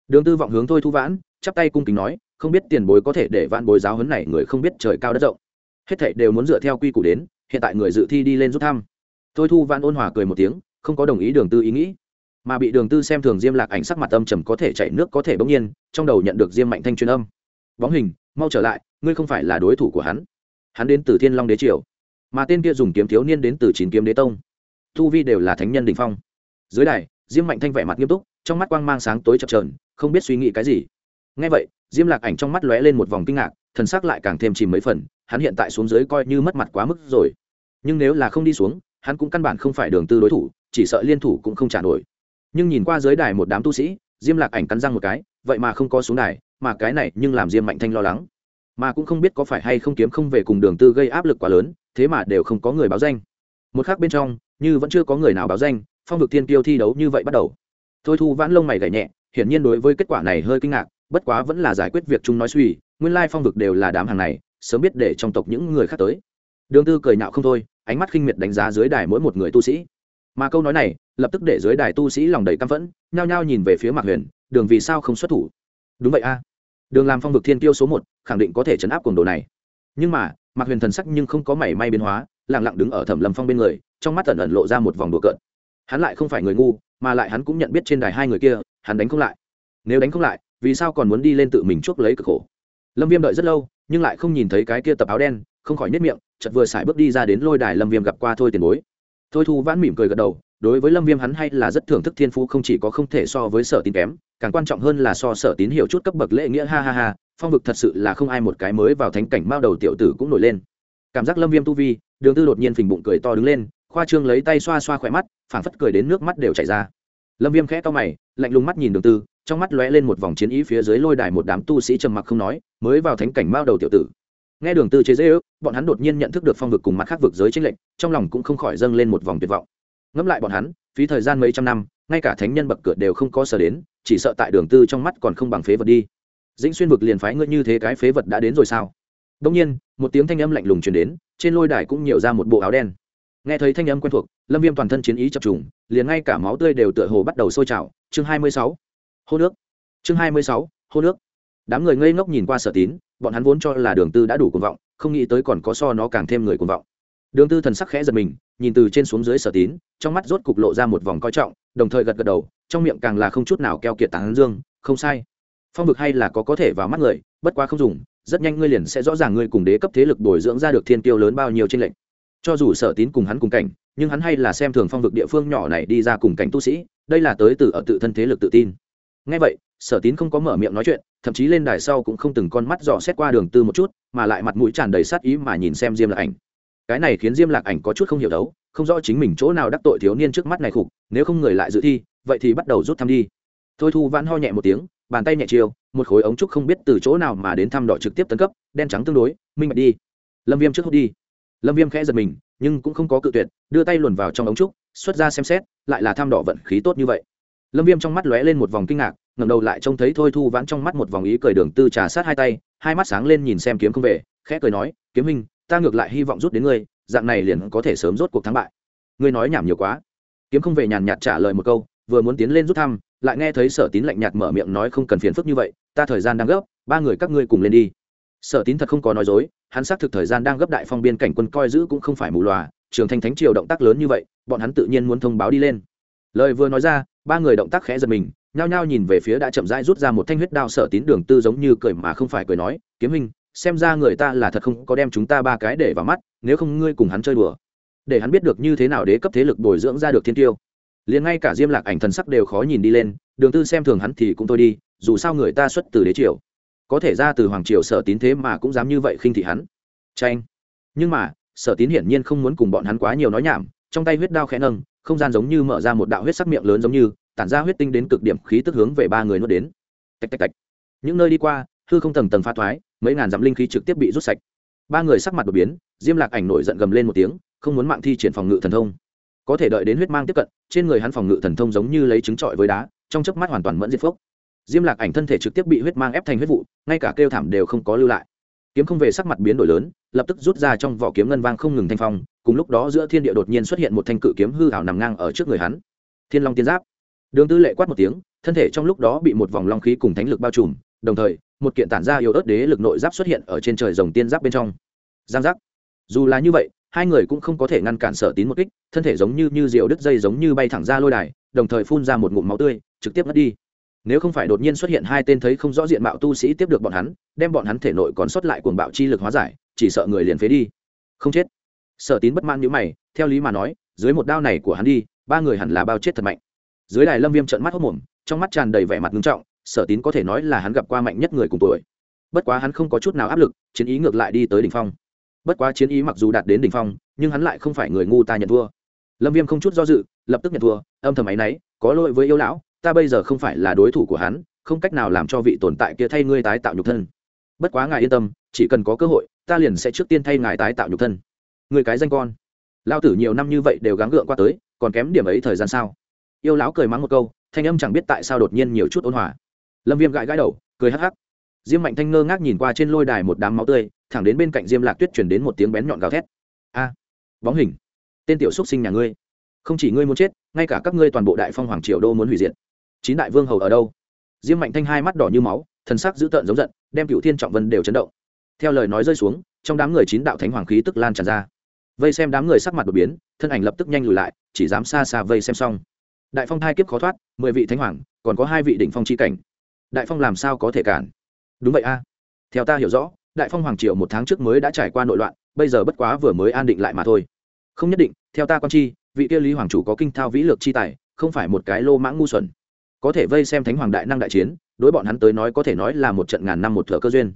Đường tư vọng hướng thôi thu vãn, chắp tay cung kính nói, không biết tiền bối có thể để vãn bối giáo huấn này người không biết trời cao đất rộng. Hết thảy đều muốn dựa theo quy củ đến hiện tại người dự thi đi lên rút thăm. Thôi thu văn ôn hòa cười một tiếng, không có đồng ý đường tư ý nghĩ. Mà bị đường tư xem thường diêm lạc ảnh sắc mặt âm trầm có thể chạy nước có thể bỗng nhiên, trong đầu nhận được diêm mạnh thanh truyền âm. Bóng hình, mau trở lại, ngươi không phải là đối thủ của hắn. Hắn đến từ thiên long đế triều. Mà tên kia dùng kiếm thiếu niên đến từ chín kiếm đế tông. Thu vi đều là thánh nhân đình phong. Dưới đài, diêm mạnh thanh vẻ mặt nghiêm túc, trong mắt quang mang sáng tối chập trờn không biết suy nghĩ cái gì. Ngay vậy, diêm lạc ảnh trong mắt lóe lên một vòng kinh ngạc, thần sắc lại càng thêm chìm mấy phần, hắn hiện tại xuống dưới coi như mất mặt quá mức rồi nhưng nếu là không đi xuống, hắn cũng căn bản không phải đường tư đối thủ, chỉ sợ liên thủ cũng không trả nổi. Nhưng nhìn qua dưới đài một đám tu sĩ, diêm lạc ảnh cắn răng một cái, vậy mà không có xuống đài, mà cái này nhưng làm diêm mạnh thanh lo lắng. Mà cũng không biết có phải hay không kiếm không về cùng đường tư gây áp lực quá lớn, thế mà đều không có người báo danh. Một khác bên trong, như vẫn chưa có người nào báo danh, phong vực thiên kiêu thi đấu như vậy bắt đầu. Thôi thu vãn lông mày gảy nhẹ, hiển nhiên đối với kết quả này hơi kinh ngạc, bất quá vẫn là giải quyết việc chúng nói suy, nguyên lai phong vực đều là đám hàng này, sớm biết để trong tộc những người khác tới. Đường tư cười nhạo không thôi ánh mắt khinh miệt đánh giá dưới đài mỗi một người tu sĩ. Mà câu nói này, lập tức để dưới đài tu sĩ lòng đầy căm phẫn, nhao nhao nhìn về phía mạc huyền, đường vì sao không xuất thủ? Đúng vậy a. Đường làm phong vực thiên tiêu số một, khẳng định có thể chấn áp cuồng đồ này. Nhưng mà, mạc huyền thần sắc nhưng không có mảy may biến hóa lẳng lặng đứng ở thẩm lâm phong bên người, trong mắt ẩn ẩn lộ ra một vòng đùa cợt. Hắn lại không phải người ngu, mà lại hắn cũng nhận biết trên đài hai người kia, hắn đánh không lại. Nếu đánh không lại, vì sao còn muốn đi lên tự mình chuốc lấy cực khổ? Lâm viêm đợi rất lâu, nhưng lại không nhìn thấy cái kia tập áo đen không khỏi nếp miệng chật vừa xài bước đi ra đến lôi đài lâm viêm gặp qua thôi tiền bối. Thôi thu vãn mỉm cười gật đầu, đối với lâm viêm hắn hay là rất thưởng thức thiên phú không chỉ có không thể so với sở tín kém, càng quan trọng hơn là so sở tín hiểu chút cấp bậc lễ nghĩa, ha ha ha, phong vực thật sự là không ai một cái mới vào thánh cảnh mao đầu tiểu tử cũng nổi lên. Cảm giác lâm viêm tu vi, đường tư đột nhiên phình bụng cười to đứng lên, khoa trương lấy tay xoa xoa khỏe mắt, phảng phất cười đến nước mắt đều chảy ra. Lâm viêm khẽ to mày, lạnh lùng mắt nhìn đường tư, trong mắt lóe lên một vòng chiến ý phía dưới lôi đài một đám tu sĩ trầm mặc không nói, mới vào thánh cảnh mao đầu tiểu tử nghe đường tư chế dễ ước, bọn hắn đột nhiên nhận thức được phong vực cùng mặt khác vực giới tranh lệch, trong lòng cũng không khỏi dâng lên một vòng tuyệt vọng. Ngẫm lại bọn hắn, phí thời gian mấy trăm năm, ngay cả thánh nhân bậc cửa đều không có sở đến, chỉ sợ tại đường tư trong mắt còn không bằng phế vật đi. Dĩnh xuyên vực liền phái ngươi như thế cái phế vật đã đến rồi sao? Đông nhiên, một tiếng thanh âm lạnh lùng truyền đến, trên lôi đài cũng nhiều ra một bộ áo đen. Nghe thấy thanh âm quen thuộc, lâm viêm toàn thân chiến ý chập trùng, liền ngay cả máu tươi đều tựa hồ bắt đầu sôi trào. Chương hai mươi sáu, hô nước. Chương hai mươi sáu, hô nước đám người ngây ngốc nhìn qua sở tín, bọn hắn vốn cho là đường tư đã đủ cuồng vọng, không nghĩ tới còn có so nó càng thêm người cuồng vọng. Đường tư thần sắc khẽ giật mình, nhìn từ trên xuống dưới sở tín, trong mắt rốt cục lộ ra một vòng coi trọng, đồng thời gật gật đầu, trong miệng càng là không chút nào keo kiệt tán dương, không sai. Phong vực hay là có có thể vào mắt người, bất quá không dùng, rất nhanh ngươi liền sẽ rõ ràng ngươi cùng đế cấp thế lực bồi dưỡng ra được thiên tiêu lớn bao nhiêu trên lệnh cho dù sở tín cùng hắn cùng cảnh, nhưng hắn hay là xem thường phong vực địa phương nhỏ này đi ra cùng cảnh tu sĩ, đây là tới từ ở tự thân thế lực tự tin. Ngay vậy sở tín không có mở miệng nói chuyện, thậm chí lên đài sau cũng không từng con mắt dò xét qua đường tư một chút, mà lại mặt mũi tràn đầy sát ý mà nhìn xem diêm lạc ảnh. Cái này khiến diêm lạc ảnh có chút không hiểu đấu, không rõ chính mình chỗ nào đắc tội thiếu niên trước mắt này khục, nếu không người lại dự thi, vậy thì bắt đầu rút thăm đi. Thôi thu vãn ho nhẹ một tiếng, bàn tay nhẹ chiều, một khối ống trúc không biết từ chỗ nào mà đến thăm đỏ trực tiếp tấn cấp, đen trắng tương đối, minh bạch đi. Lâm viêm trước hút đi. Lâm viêm khẽ giật mình, nhưng cũng không có cự tuyệt, đưa tay luồn vào trong ống trúc, xuất ra xem xét, lại là thăm đỏ vận khí tốt như vậy lâm viêm trong mắt lóe lên một vòng kinh ngạc, ngẩng đầu lại trông thấy thôi thu vãn trong mắt một vòng ý cười đường tư trà sát hai tay, hai mắt sáng lên nhìn xem kiếm không về, khẽ cười nói, kiếm hình ta ngược lại hy vọng rút đến ngươi, dạng này liền có thể sớm rốt cuộc thắng bại. Ngươi nói nhảm nhiều quá. Kiếm không về nhàn nhạt trả lời một câu, vừa muốn tiến lên rút thăm, lại nghe thấy sở tín lạnh nhạt mở miệng nói không cần phiền phức như vậy, ta thời gian đang gấp, ba người các ngươi cùng lên đi. Sở tín thật không có nói dối, hắn xác thực thời gian đang gấp đại phong biên cảnh quân coi giữ cũng không phải mù loà, trường thanh thánh triều động tác lớn như vậy, bọn hắn tự nhiên muốn thông báo đi lên. Lời vừa nói ra ba người động tác khẽ giật mình, nhao nhao nhìn về phía đã chậm rãi rút ra một thanh huyết đao sở tín đường tư giống như cười mà không phải cười nói, kiếm hình xem ra người ta là thật không có đem chúng ta ba cái để vào mắt, nếu không ngươi cùng hắn chơi đùa. Để hắn biết được như thế nào đế cấp thế lực bồi dưỡng ra được thiên tiêu. Liền ngay cả diêm lạc ảnh thần sắc đều khó nhìn đi lên, đường tư xem thường hắn thì cũng thôi đi, dù sao người ta xuất từ đế triều. Có thể ra từ hoàng triều sở tín thế mà cũng dám như vậy khinh thị hắn. Tranh nhưng mà, sở tín hiển nhiên không muốn cùng bọn hắn quá nhiều nói nhảm, trong tay huyết đao khẽ nâng không gian giống như mở ra một đạo huyết sắc miệng lớn giống như, tản ra huyết tinh đến cực điểm khí tức hướng về ba người nuốt đến. Tạch tạch tạch. Những nơi đi qua, hư không tầng tầng pha thoái, mấy ngàn dặm linh khí trực tiếp bị rút sạch. Ba người sắc mặt đột biến, diêm lạc ảnh nổi giận gầm lên một tiếng, không muốn mạng thi triển phòng ngự thần thông. Có thể đợi đến huyết mang tiếp cận, trên người hắn phòng ngự thần thông giống như lấy trứng trọi với đá, trong chớp mắt hoàn toàn mẫn diệt phốc. Diêm lạc ảnh thân thể trực tiếp bị huyết mang ép thành huyết vụ, ngay cả kêu thảm đều không có lưu lại kiếm không về sắc mặt biến đổi lớn, lập tức rút ra trong vỏ kiếm ngân vang không ngừng thanh phong, cùng lúc đó giữa thiên địa đột nhiên xuất hiện một thanh cự kiếm hư ảo nằm ngang ở trước người hắn. Thiên long tiên giáp. Đường tư lệ quát một tiếng, thân thể trong lúc đó bị một vòng long khí cùng thánh lực bao trùm, đồng thời, một kiện tản ra yếu ớt đế lực nội giáp xuất hiện ở trên trời rồng tiên giáp bên trong. Giang giác. Dù là như vậy, hai người cũng không có thể ngăn cản sở tín một kích, thân thể giống như như diều đứt dây giống như bay thẳng ra lôi đài, đồng thời phun ra một ngụm máu tươi, trực tiếp mất đi nếu không phải đột nhiên xuất hiện hai tên thấy không rõ diện mạo tu sĩ tiếp được bọn hắn, đem bọn hắn thể nội còn sót lại cuồng bạo chi lực hóa giải, chỉ sợ người liền phế đi. Không chết. Sở tín bất mãn như mày, theo lý mà nói, dưới một đao này của hắn đi, ba người hẳn là bao chết thật mạnh. Dưới đài lâm viêm trận mắt hốc mồm, trong mắt tràn đầy vẻ mặt nghiêm trọng, sở tín có thể nói là hắn gặp qua mạnh nhất người cùng tuổi. Bất quá hắn không có chút nào áp lực, chiến ý ngược lại đi tới đỉnh phong. Bất quá chiến ý mặc dù đạt đến đỉnh phong, nhưng hắn lại không phải người ngu ta nhận thua. Lâm viêm không chút do dự, lập tức nhận thua, âm thầm áy náy có lỗi với yêu lão ta bây giờ không phải là đối thủ của hắn, không cách nào làm cho vị tồn tại kia thay ngươi tái tạo nhục thân. Bất quá ngài yên tâm, chỉ cần có cơ hội, ta liền sẽ trước tiên thay ngài tái tạo nhục thân. Người cái danh con. Lao tử nhiều năm như vậy đều gắng gượng qua tới, còn kém điểm ấy thời gian sao? Yêu lão cười mắng một câu, thanh âm chẳng biết tại sao đột nhiên nhiều chút ôn hòa. Lâm viêm gãi gãi đầu, cười hắc hắc. Diêm mạnh thanh ngơ ngác nhìn qua trên lôi đài một đám máu tươi, thẳng đến bên cạnh diêm lạc tuyết chuyển đến một tiếng bén nhọn gào thét. A, bóng hình. Tên tiểu xúc sinh nhà ngươi. Không chỉ ngươi muốn chết, ngay cả các ngươi toàn bộ đại phong hoàng triều đô muốn hủy diệt chín đại vương hầu ở đâu? Diêm mạnh thanh hai mắt đỏ như máu, thần sắc dữ tợn giống giận, đem cựu thiên trọng vân đều chấn động. Theo lời nói rơi xuống, trong đám người chín đạo thánh hoàng khí tức lan tràn ra. Vây xem đám người sắc mặt đột biến, thân ảnh lập tức nhanh lùi lại, chỉ dám xa xa vây xem xong. Đại phong hai kiếp khó thoát, mười vị thánh hoàng, còn có hai vị đỉnh phong c h i cảnh. Đại phong làm sao có thể cản? Đúng vậy a. Theo ta hiểu rõ, đại phong hoàng triều một tháng trước mới đã trải qua nội loạn, bây giờ bất quá vừa mới an định lại mà thôi. Không nhất định, theo ta con chi, vị kia lý hoàng chủ có kinh thao vĩ lược chi tài, không phải một cái lô mãng ngu xuẩn có thể vây xem thánh hoàng đại năng đại chiến, đối bọn hắn tới nói có thể nói là một trận ngàn năm một thợ cơ duyên.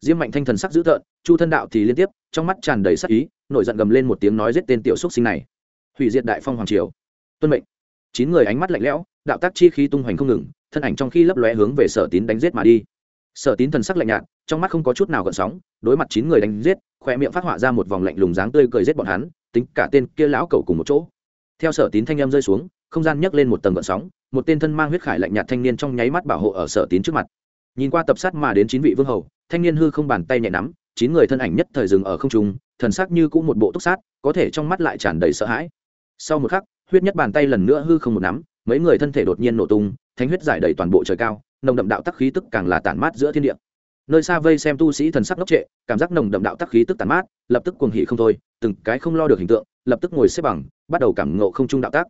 Diêm mạnh thanh thần sắc dữ tợn, chu thân đạo thì liên tiếp, trong mắt tràn đầy sắc ý, nổi giận gầm lên một tiếng nói giết tên tiểu xúc sinh này. Hủy diệt đại phong hoàng triều. Tuân mệnh. Chín người ánh mắt lạnh lẽo, đạo tác chi khí tung hoành không ngừng, thân ảnh trong khi lấp lóe hướng về sở tín đánh giết mà đi. Sở tín thần sắc lạnh nhạt, trong mắt không có chút nào gợn sóng, đối mặt chín người đánh giết khoe miệng phát họa ra một vòng lạnh lùng dáng tươi cười giết bọn hắn, tính cả tên kia lão cầu cùng một chỗ. Theo sở tín thanh em rơi xuống không gian nhấc lên một tầng gợn sóng, một tên thân mang huyết khải lạnh nhạt thanh niên trong nháy mắt bảo hộ ở sở tín trước mặt. Nhìn qua tập sát mà đến chín vị vương hầu, thanh niên hư không bàn tay nhẹ nắm, chín người thân ảnh nhất thời dừng ở không trung, thần sắc như cũng một bộ túc sát, có thể trong mắt lại tràn đầy sợ hãi. Sau một khắc, huyết nhất bàn tay lần nữa hư không một nắm, mấy người thân thể đột nhiên nổ tung, thánh huyết giải đầy toàn bộ trời cao, nồng đậm đạo tắc khí tức càng là tản mát giữa thiên địa. Nơi xa vây xem tu sĩ thần sắc ngốc trệ, cảm giác nồng đậm đạo tắc khí tức tản mát, lập tức cuồng hỉ không thôi, từng cái không lo được hình tượng, lập tức ngồi xếp bằng, bắt đầu cảm ngộ không trung đạo tác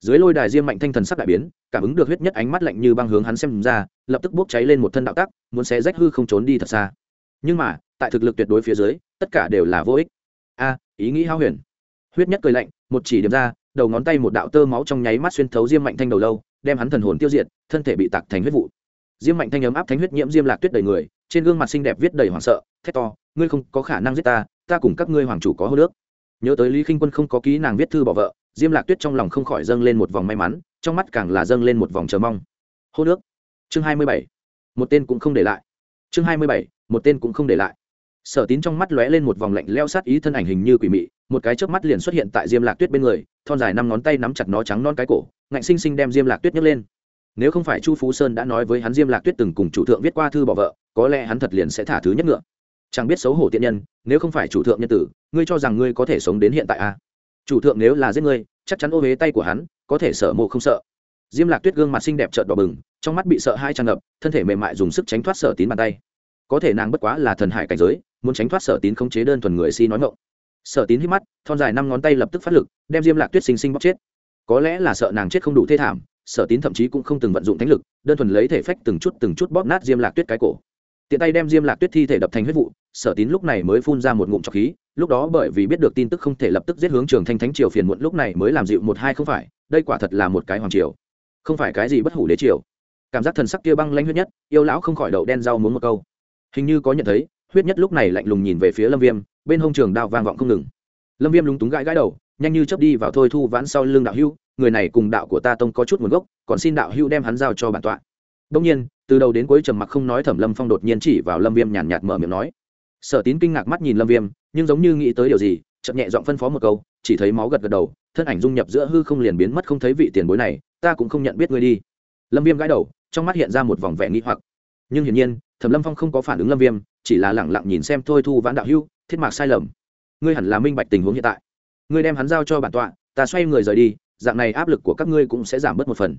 dưới lôi đài diêm mạnh thanh thần sắc đại biến cảm ứng được huyết nhất ánh mắt lạnh như băng hướng hắn xem ra lập tức bốc cháy lên một thân đạo tắc, muốn xé rách hư không trốn đi thật xa. Nhưng mà tại thực lực tuyệt đối phía dưới tất cả đều là vô ích. A ý nghĩ hao huyền. Huyết nhất cười lạnh một chỉ điểm ra đầu ngón tay một đạo tơ máu trong nháy mắt xuyên thấu diêm mạnh thanh đầu lâu đem hắn thần hồn tiêu diệt thân thể bị tạc thành huyết vụ. Diêm mạnh thanh ấm áp thánh huyết nhiễm diêm lạc tuyết đầy người trên gương mặt xinh đẹp viết đầy hoảng sợ thét to ngươi không có khả năng giết ta ta cùng các ngươi hoàng chủ có hô nước. Nhớ tới lý khinh quân không có ký nàng viết thư bỏ vợ diêm lạc tuyết trong lòng không khỏi dâng lên một vòng may mắn, trong mắt càng là dâng lên một vòng chờ mong. Hô nước. Chương hai mươi bảy. Một tên cũng không để lại. Chương hai mươi bảy. Một tên cũng không để lại. Sở tín trong mắt lóe lên một vòng lạnh leo sát ý thân ảnh hình như quỷ mị, một cái chớp mắt liền xuất hiện tại diêm lạc tuyết bên người, thon dài năm ngón tay nắm chặt nó trắng non cái cổ, ngạnh sinh sinh đem diêm lạc tuyết nhấc lên. Nếu không phải chu phú sơn đã nói với hắn diêm lạc tuyết từng cùng chủ thượng viết qua thư bỏ vợ, có lẽ hắn thật liền sẽ thả thứ nhất ngựa. Chẳng biết xấu hổ tiện nhân, nếu không phải chủ thượng nhân tử, ngươi cho rằng ngươi có thể sống đến hiện tại à? Chủ thượng nếu là giết ngươi, chắc chắn ô huế tay của hắn, có thể sợ mộ không sợ. Diêm lạc tuyết gương mặt xinh đẹp trợn đỏ bừng, trong mắt bị sợ hai tràn ngập, thân thể mềm mại dùng sức tránh thoát sở tín bàn tay. Có thể nàng bất quá là thần hải cảnh giới, muốn tránh thoát sở tín không chế đơn thuần người si nói ngộng sở tín hít mắt, thon dài năm ngón tay lập tức phát lực, đem diêm lạc tuyết sinh sinh bóc chết. Có lẽ là sợ nàng chết không đủ thê thảm, sở tín thậm chí cũng không từng vận dụng thánh lực, đơn thuần lấy thể phách từng chút từng chút bóp nát diêm lạc tuyết cái cổ. Tiện tay đem diêm lạc tuyết thi thể đập thành huyết vụ, sở tín lúc này mới phun ra một ngụm trọc khí lúc đó bởi vì biết được tin tức không thể lập tức giết hướng trường thanh thánh triều phiền muộn, lúc này mới làm dịu một hai không phải, đây quả thật là một cái hoàng triều. Không phải cái gì bất hủ đế triều. Cảm giác thần sắc kia băng lanh huyết nhất, yêu lão không khỏi đậu đen rau muốn một câu. Hình như có nhận thấy, huyết nhất lúc này lạnh lùng nhìn về phía lâm viêm, bên hông trường đao vang vọng không ngừng. Lâm viêm lúng túng gãi gãi đầu, nhanh như chấp đi vào thôi thu vãn sau lưng đạo hưu người này cùng đạo của ta tông có chút nguồn gốc, còn xin đạo hưu đem hắn giao cho bản tọa. Đông nhiên, từ đầu đến cuối trầm mặc không nói thẩm lâm phong đột nhiên chỉ vào lâm viêm nhàn nhạt mở miệng nói. Sở tín kinh ngạc mắt nhìn lâm viêm nhưng giống như nghĩ tới điều gì chậm nhẹ giọng phân phó một câu, chỉ thấy máu gật gật đầu, thân ảnh dung nhập giữa hư không liền biến mất không thấy vị tiền bối này, ta cũng không nhận biết ngươi đi. Lâm viêm gãi đầu, trong mắt hiện ra một vòng vẻ nghĩ hoặc. Nhưng hiển nhiên, thẩm lâm phong không có phản ứng lâm viêm, chỉ là lẳng lặng nhìn xem thôi thu vãn đạo hưu thiết mạc sai lầm. Ngươi hẳn là minh bạch tình huống hiện tại. Ngươi đem hắn giao cho bản tọa, ta xoay người rời đi, dạng này áp lực của các ngươi cũng sẽ giảm bớt một phần.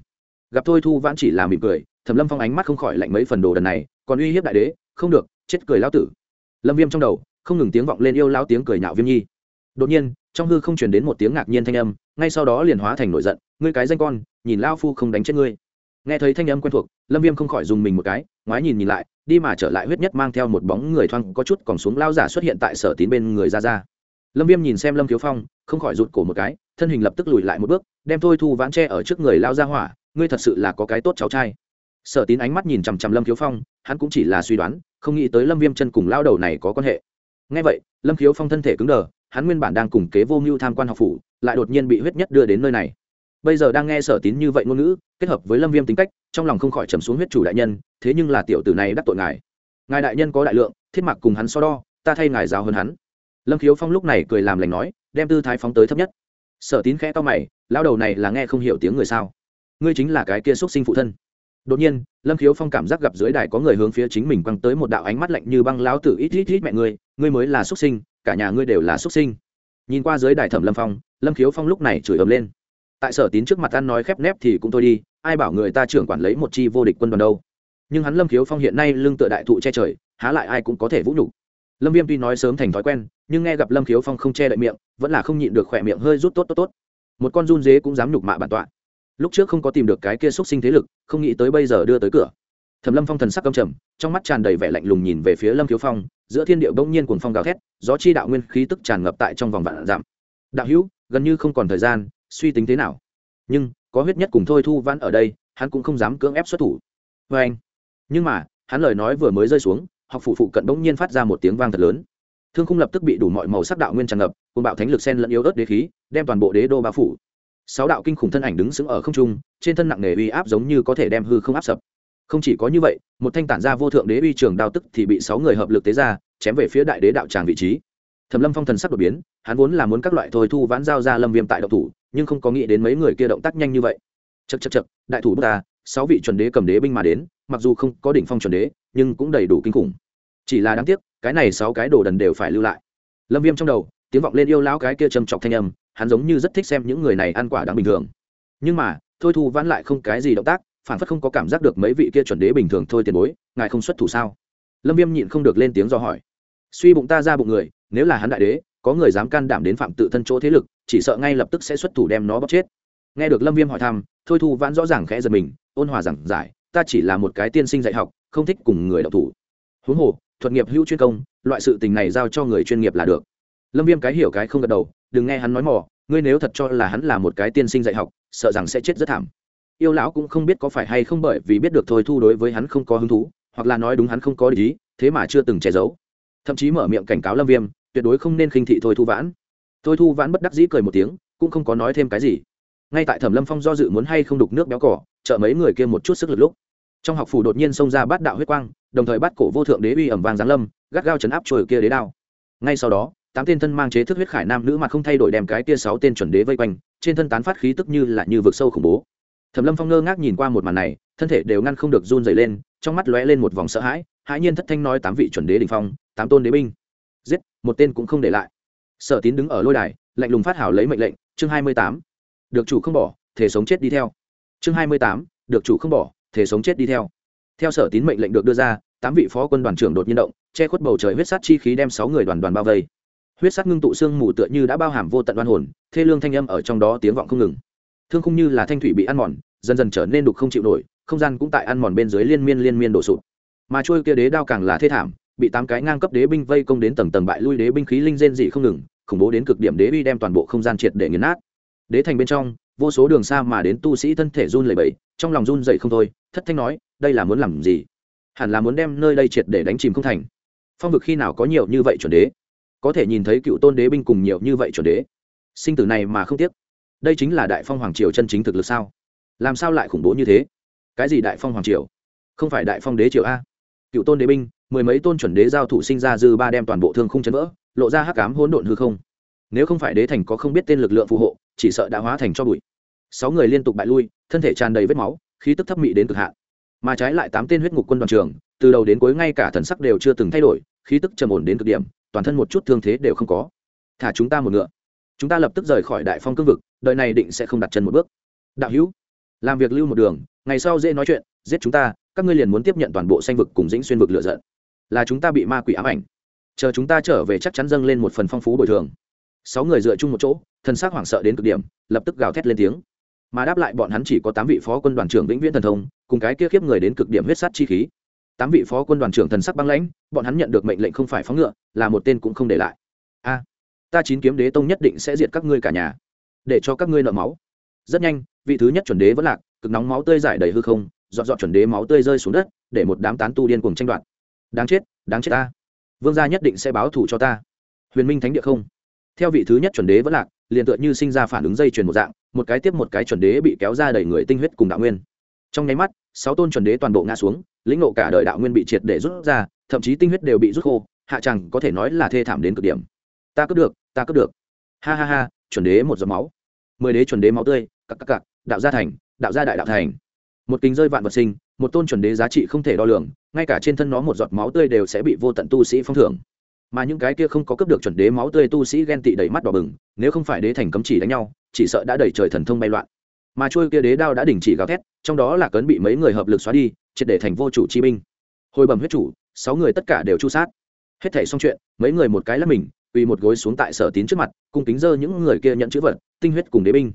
Gặp thôi thu vãn chỉ là mỉm cười, thẩm lâm phong ánh mắt không khỏi lạnh mấy phần đồ đần này, còn uy hiếp đại đế, không được, chết cười lao tử. Lâm viêm trong đầu không ngừng tiếng vọng lên yêu lao tiếng cười nhạo viêm nhi. Đột nhiên, trong hư không truyền đến một tiếng ngạc nhiên thanh âm, ngay sau đó liền hóa thành nổi giận, ngươi cái danh con, nhìn lao phu không đánh chết ngươi. Nghe thấy thanh âm quen thuộc, lâm viêm không khỏi dùng mình một cái, ngoái nhìn nhìn lại, đi mà trở lại huyết nhất mang theo một bóng người thoang, có chút còn xuống lao giả xuất hiện tại sở tín bên người ra ra. Lâm viêm nhìn xem lâm thiếu phong, không khỏi rụt cổ một cái, thân hình lập tức lùi lại một bước, đem thôi thu vãn tre ở trước người lao ra hỏa, ngươi thật sự là có cái tốt cháu trai. Sở tín ánh mắt nhìn chằm chằm lâm thiếu phong, hắn cũng chỉ là suy đoán, không nghĩ tới lâm viêm chân cùng lao đầu này có quan hệ ngay vậy, lâm thiếu phong thân thể cứng đờ, hắn nguyên bản đang cùng kế vô mưu tham quan học phủ, lại đột nhiên bị huyết nhất đưa đến nơi này. Bây giờ đang nghe sở tín như vậy ngôn ngữ, kết hợp với lâm viêm tính cách, trong lòng không khỏi trầm xuống huyết chủ đại nhân, thế nhưng là tiểu tử này đắc tội ngài. Ngài đại nhân có đại lượng, thiết mặc cùng hắn so đo, ta thay ngài giáo hơn hắn. Lâm khiếu phong lúc này cười làm lành nói, đem tư thái phóng tới thấp nhất. Sở tín khẽ to mày lao đầu này là nghe không hiểu tiếng người sao? Ngươi chính là cái kia x sinh phụ thân. Đột nhiên, lâm khiếu phong cảm giác gặp dưới đài có người hướng phía chính mình quăng tới một đạo ánh mắt lạnh như băng láo tử, ít ít ít mẹ ngươi ngươi mới là xuất sinh, cả nhà ngươi đều là xuất sinh. Nhìn qua dưới đài thẩm lâm phong, lâm khiếu phong lúc này chửi ấm lên. Tại sở tín trước mặt ăn nói khép nép thì cũng thôi đi, ai bảo người ta trưởng quản lấy một chi vô địch quân đoàn đâu. Nhưng hắn lâm khiếu phong hiện nay lưng tựa đại thụ che trời, há lại ai cũng có thể vũ nhục. Lâm viêm tuy nói sớm thành thói quen, nhưng nghe gặp lâm khiếu phong không che đậy miệng, vẫn là không nhịn được khỏe miệng hơi rút tốt tốt tốt. Một con run dế cũng dám nhục mạ bản tọa. Lúc trước không có tìm được cái kia xúc sinh thế lực, không nghĩ tới bây giờ đưa tới cửa. Thẩm lâm phong thần sắc căm trầm, trong mắt tràn đầy vẻ lạnh lùng nhìn về phía lâm khiếu phong giữa thiên điệu bỗng nhiên cuồng phong gào thét, gió chi đạo nguyên khí tức tràn ngập tại trong vòng vạn giảm đạo hữu, gần như không còn thời gian, suy tính thế nào? Nhưng, có huyết nhất cùng thôi thu vãn ở đây, hắn cũng không dám cưỡng ép xuất thủ. Vê anh. Nhưng mà, hắn lời nói vừa mới rơi xuống, học phụ phụ cận bỗng nhiên phát ra một tiếng vang thật lớn. Thương khung lập tức bị đủ mọi màu sắc đạo nguyên tràn ngập cùng bạo thánh lực sen lẫn yếu ớt đế khí, đem toàn bộ đế đô bao phủ. Sáu đạo kinh khủng thân ảnh đứng sững ở không trung, trên thân nặng nề uy áp giống như có thể đem hư không áp sập không chỉ có như vậy, một thanh tản ra vô thượng đế uy trường đao tức thì bị sáu người hợp lực tế ra, chém về phía đại đế đạo tràng vị trí. Thẩm lâm phong thần sắc đột biến, hắn vốn là muốn các loại thôi thu vãn giao ra lâm viêm tại động thủ, nhưng không có nghĩ đến mấy người kia động tác nhanh như vậy. Chật chật chật đại thủ bức ta, sáu vị chuẩn đế cầm đế binh mà đến, mặc dù không có đỉnh phong chuẩn đế, nhưng cũng đầy đủ kinh khủng. Chỉ là đáng tiếc, cái này sáu cái đồ đần đều phải lưu lại. Lâm viêm trong đầu, tiếng vọng lên yêu lão cái kia trầm trọc thanh âm, hắn giống như rất thích xem những người này ăn quả đáng bình thường. Nhưng mà, thôi thu vãn lại không cái gì động tác phản phất không có cảm giác được mấy vị kia chuẩn đế bình thường thôi tiền bối, ngài không xuất thủ sao? Lâm viêm nhịn không được lên tiếng do hỏi. Suy bụng ta ra bụng người, nếu là hắn đại đế, có người dám can đảm đến phạm tự thân chỗ thế lực, chỉ sợ ngay lập tức sẽ xuất thủ đem nó bóc chết. Nghe được lâm viêm hỏi thăm, thôi thu vãn rõ ràng khẽ giật mình, ôn hòa giảng giải, ta chỉ là một cái tiên sinh dạy học, không thích cùng người đọc thủ. Huống hồ, thuật nghiệp hữu chuyên công, loại sự tình này giao cho người chuyên nghiệp là được. Lâm viêm cái hiểu cái không gật đầu, đừng nghe hắn nói mỏ ngươi nếu thật cho là hắn là một cái tiên sinh dạy học, sợ rằng sẽ chết rất thảm yêu lão cũng không biết có phải hay không bởi vì biết được thôi thu đối với hắn không có hứng thú, hoặc là nói đúng hắn không có lý thế mà chưa từng che giấu. Thậm chí mở miệng cảnh cáo lâm viêm, tuyệt đối không nên khinh thị thôi thu vãn. Thôi thu vãn bất đắc dĩ cười một tiếng, cũng không có nói thêm cái gì. Ngay tại thẩm lâm phong do dự muốn hay không đục nước béo cỏ chợ mấy người kia một chút sức lực lúc. Trong học phủ đột nhiên xông ra bát đạo huyết quang, đồng thời bắt cổ vô thượng đế uy ẩm vàng giáng lâm, gắt gao chấn áp trồi kia đế đao. Ngay sau đó, tám tên thân mang chế thức huyết khải nam nữ mặt không thay đổi đem cái tia sáu tên chuẩn đế vây quanh, trên thân tán phát khí tức như là như vực sâu khủng bố thẩm lâm phong ngơ ngác nhìn qua một màn này, thân thể đều ngăn không được run dày lên, trong mắt lóe lên một vòng sợ hãi hãi nhiên thất thanh nói tám vị chuẩn đế đình phong, tám tôn đế binh. Giết, một tên cũng không để lại. Sở tín đứng ở lôi đài, lạnh lùng phát hảo lấy mệnh lệnh, chương hai mươi tám. Được chủ không bỏ thể sống chết đi theo. Chương hai mươi tám, được chủ không bỏ thể sống chết đi theo. Theo sở tín mệnh lệnh được đưa ra, tám vị phó quân đoàn trưởng đột nhiên động, che khuất bầu trời huyết sát chi khí đem sáu người đoàn đoàn bao vây. Huyết sát ngưng tụ xương mù tựa như đã bao hàm vô tận đoan hồn, thê lương thanh âm ở trong đó tiếng vọng không ngừng thương không như là thanh thủy bị ăn mòn, dần dần trở nên đục không chịu nổi, không gian cũng tại ăn mòn bên dưới liên miên liên miên đổ sụp. Mà trôi kia đế đao càng là thê thảm, bị tám cái ngang cấp đế binh vây công đến tầng tầng bại lui đế binh khí linh rên dị không ngừng, khủng bố đến cực điểm đế bi đem toàn bộ không gian triệt để nghiền nát. Đế thành bên trong, vô số đường xa mà đến tu sĩ thân thể run lẩy bẩy, trong lòng run dậy không thôi, thất thanh nói, đây là muốn làm gì? Hẳn là muốn đem nơi đây triệt để đánh chìm không thành. Phong vực khi nào có nhiều như vậy chuẩn đế? Có thể nhìn thấy cựu tôn đế binh cùng nhiều như vậy chuẩn đế. Sinh tử này mà không tiếc đây chính là đại phong hoàng triều chân chính thực lực sao? Làm sao lại khủng bố như thế? Cái gì đại phong hoàng triều? Không phải đại phong đế triều a? Cựu tôn đế binh, mười mấy tôn chuẩn đế giao thủ sinh ra dư ba đem toàn bộ thương không chấn vỡ, lộ ra hắc cám hỗn độn hư không. Nếu không phải đế thành có không biết tên lực lượng phù hộ, chỉ sợ đã hóa thành cho bụi. Sáu người liên tục bại lui, thân thể tràn đầy vết máu, khí tức thấp mị đến cực hạn. Mà trái lại tám tên huyết ngục quân đoàn trường từ đầu đến cuối ngay cả thần sắc đều chưa từng thay đổi, khí tức trầm ổn đến cực điểm, toàn thân một chút thương thế đều không có. Thả chúng ta một ngựa chúng ta lập tức rời khỏi đại phong cương vực, đợi này định sẽ không đặt chân một bước. Đạo hữu, làm việc lưu một đường, ngày sau dễ nói chuyện, giết chúng ta, các ngươi liền muốn tiếp nhận toàn bộ xanh vực cùng dĩnh xuyên vực lựa giận. Là chúng ta bị ma quỷ ám ảnh. Chờ chúng ta trở về chắc chắn dâng lên một phần phong phú bồi thường. Sáu người dựa chung một chỗ thân xác hoảng sợ đến cực điểm, lập tức gào thét lên tiếng. Mà đáp lại bọn hắn chỉ có tám vị phó quân đoàn trưởng vĩnh viễn thần thông, cùng cái kia khiếp người đến cực điểm huyết sát chi khí. Tám vị phó quân đoàn trưởng thần sắc băng lãnh, bọn hắn nhận được mệnh lệnh không phải phóng ngựa, là một tên cũng không để lại. A! Ta chín kiếm đế tông nhất định sẽ diệt các ngươi cả nhà, để cho các ngươi nợ máu. Rất nhanh, vị thứ nhất chuẩn đế vẫn lạc, cực nóng máu tươi giải đầy hư không dọn dọn chuẩn đế máu tươi rơi xuống đất, để một đám tán tu điên cùng tranh đoạt. Đáng chết đáng chết ta. Vương gia nhất định sẽ báo thù cho ta. Huyền minh thánh địa không. Theo vị thứ nhất chuẩn đế vẫn lạc, liền tựa như sinh ra phản ứng dây chuyền một dạng, một cái tiếp một cái chuẩn đế bị kéo ra đầy người tinh huyết cùng đạo nguyên. Trong nháy mắt, sáu tôn chuẩn đế toàn bộ ngã xuống, lĩnh ngộ cả đời đạo nguyên bị triệt để rút ra, thậm chí tinh huyết đều bị rút khô, hạ chẳng có thể nói là thê thảm đến cực điểm ta cướp được, ta cướp được. Ha ha ha, chuẩn đế một giọt máu. Mười đế chuẩn đế máu tươi cặp cặp cặp đạo gia thành, đạo gia đại đạo thành. Một kính rơi vạn vật sinh, một tôn chuẩn đế giá trị không thể đo lường, ngay cả trên thân nó một giọt máu tươi đều sẽ bị vô tận tu sĩ phong thưởng. Mà những cái kia không có cấp được chuẩn đế máu tươi tu sĩ ghen tị đầy mắt đỏ bừng, nếu không phải đế thành cấm chỉ đánh nhau, chỉ sợ đã đẩy trời thần thông bay loạn. Mà trôi kia đế đao đã đình chỉ gào thét, trong đó là cấn bị mấy người hợp lực xóa đi, triệt để thành vô chủ chi binh. Hồi bẩm huyết chủ, sáu người tất cả đều chu sát. Hết thể xong chuyện, mấy người một cái là mình quỳ một gối xuống tại sở tín trước mặt, cung kính dơ những người kia nhận chữ vật, tinh huyết cùng đế binh.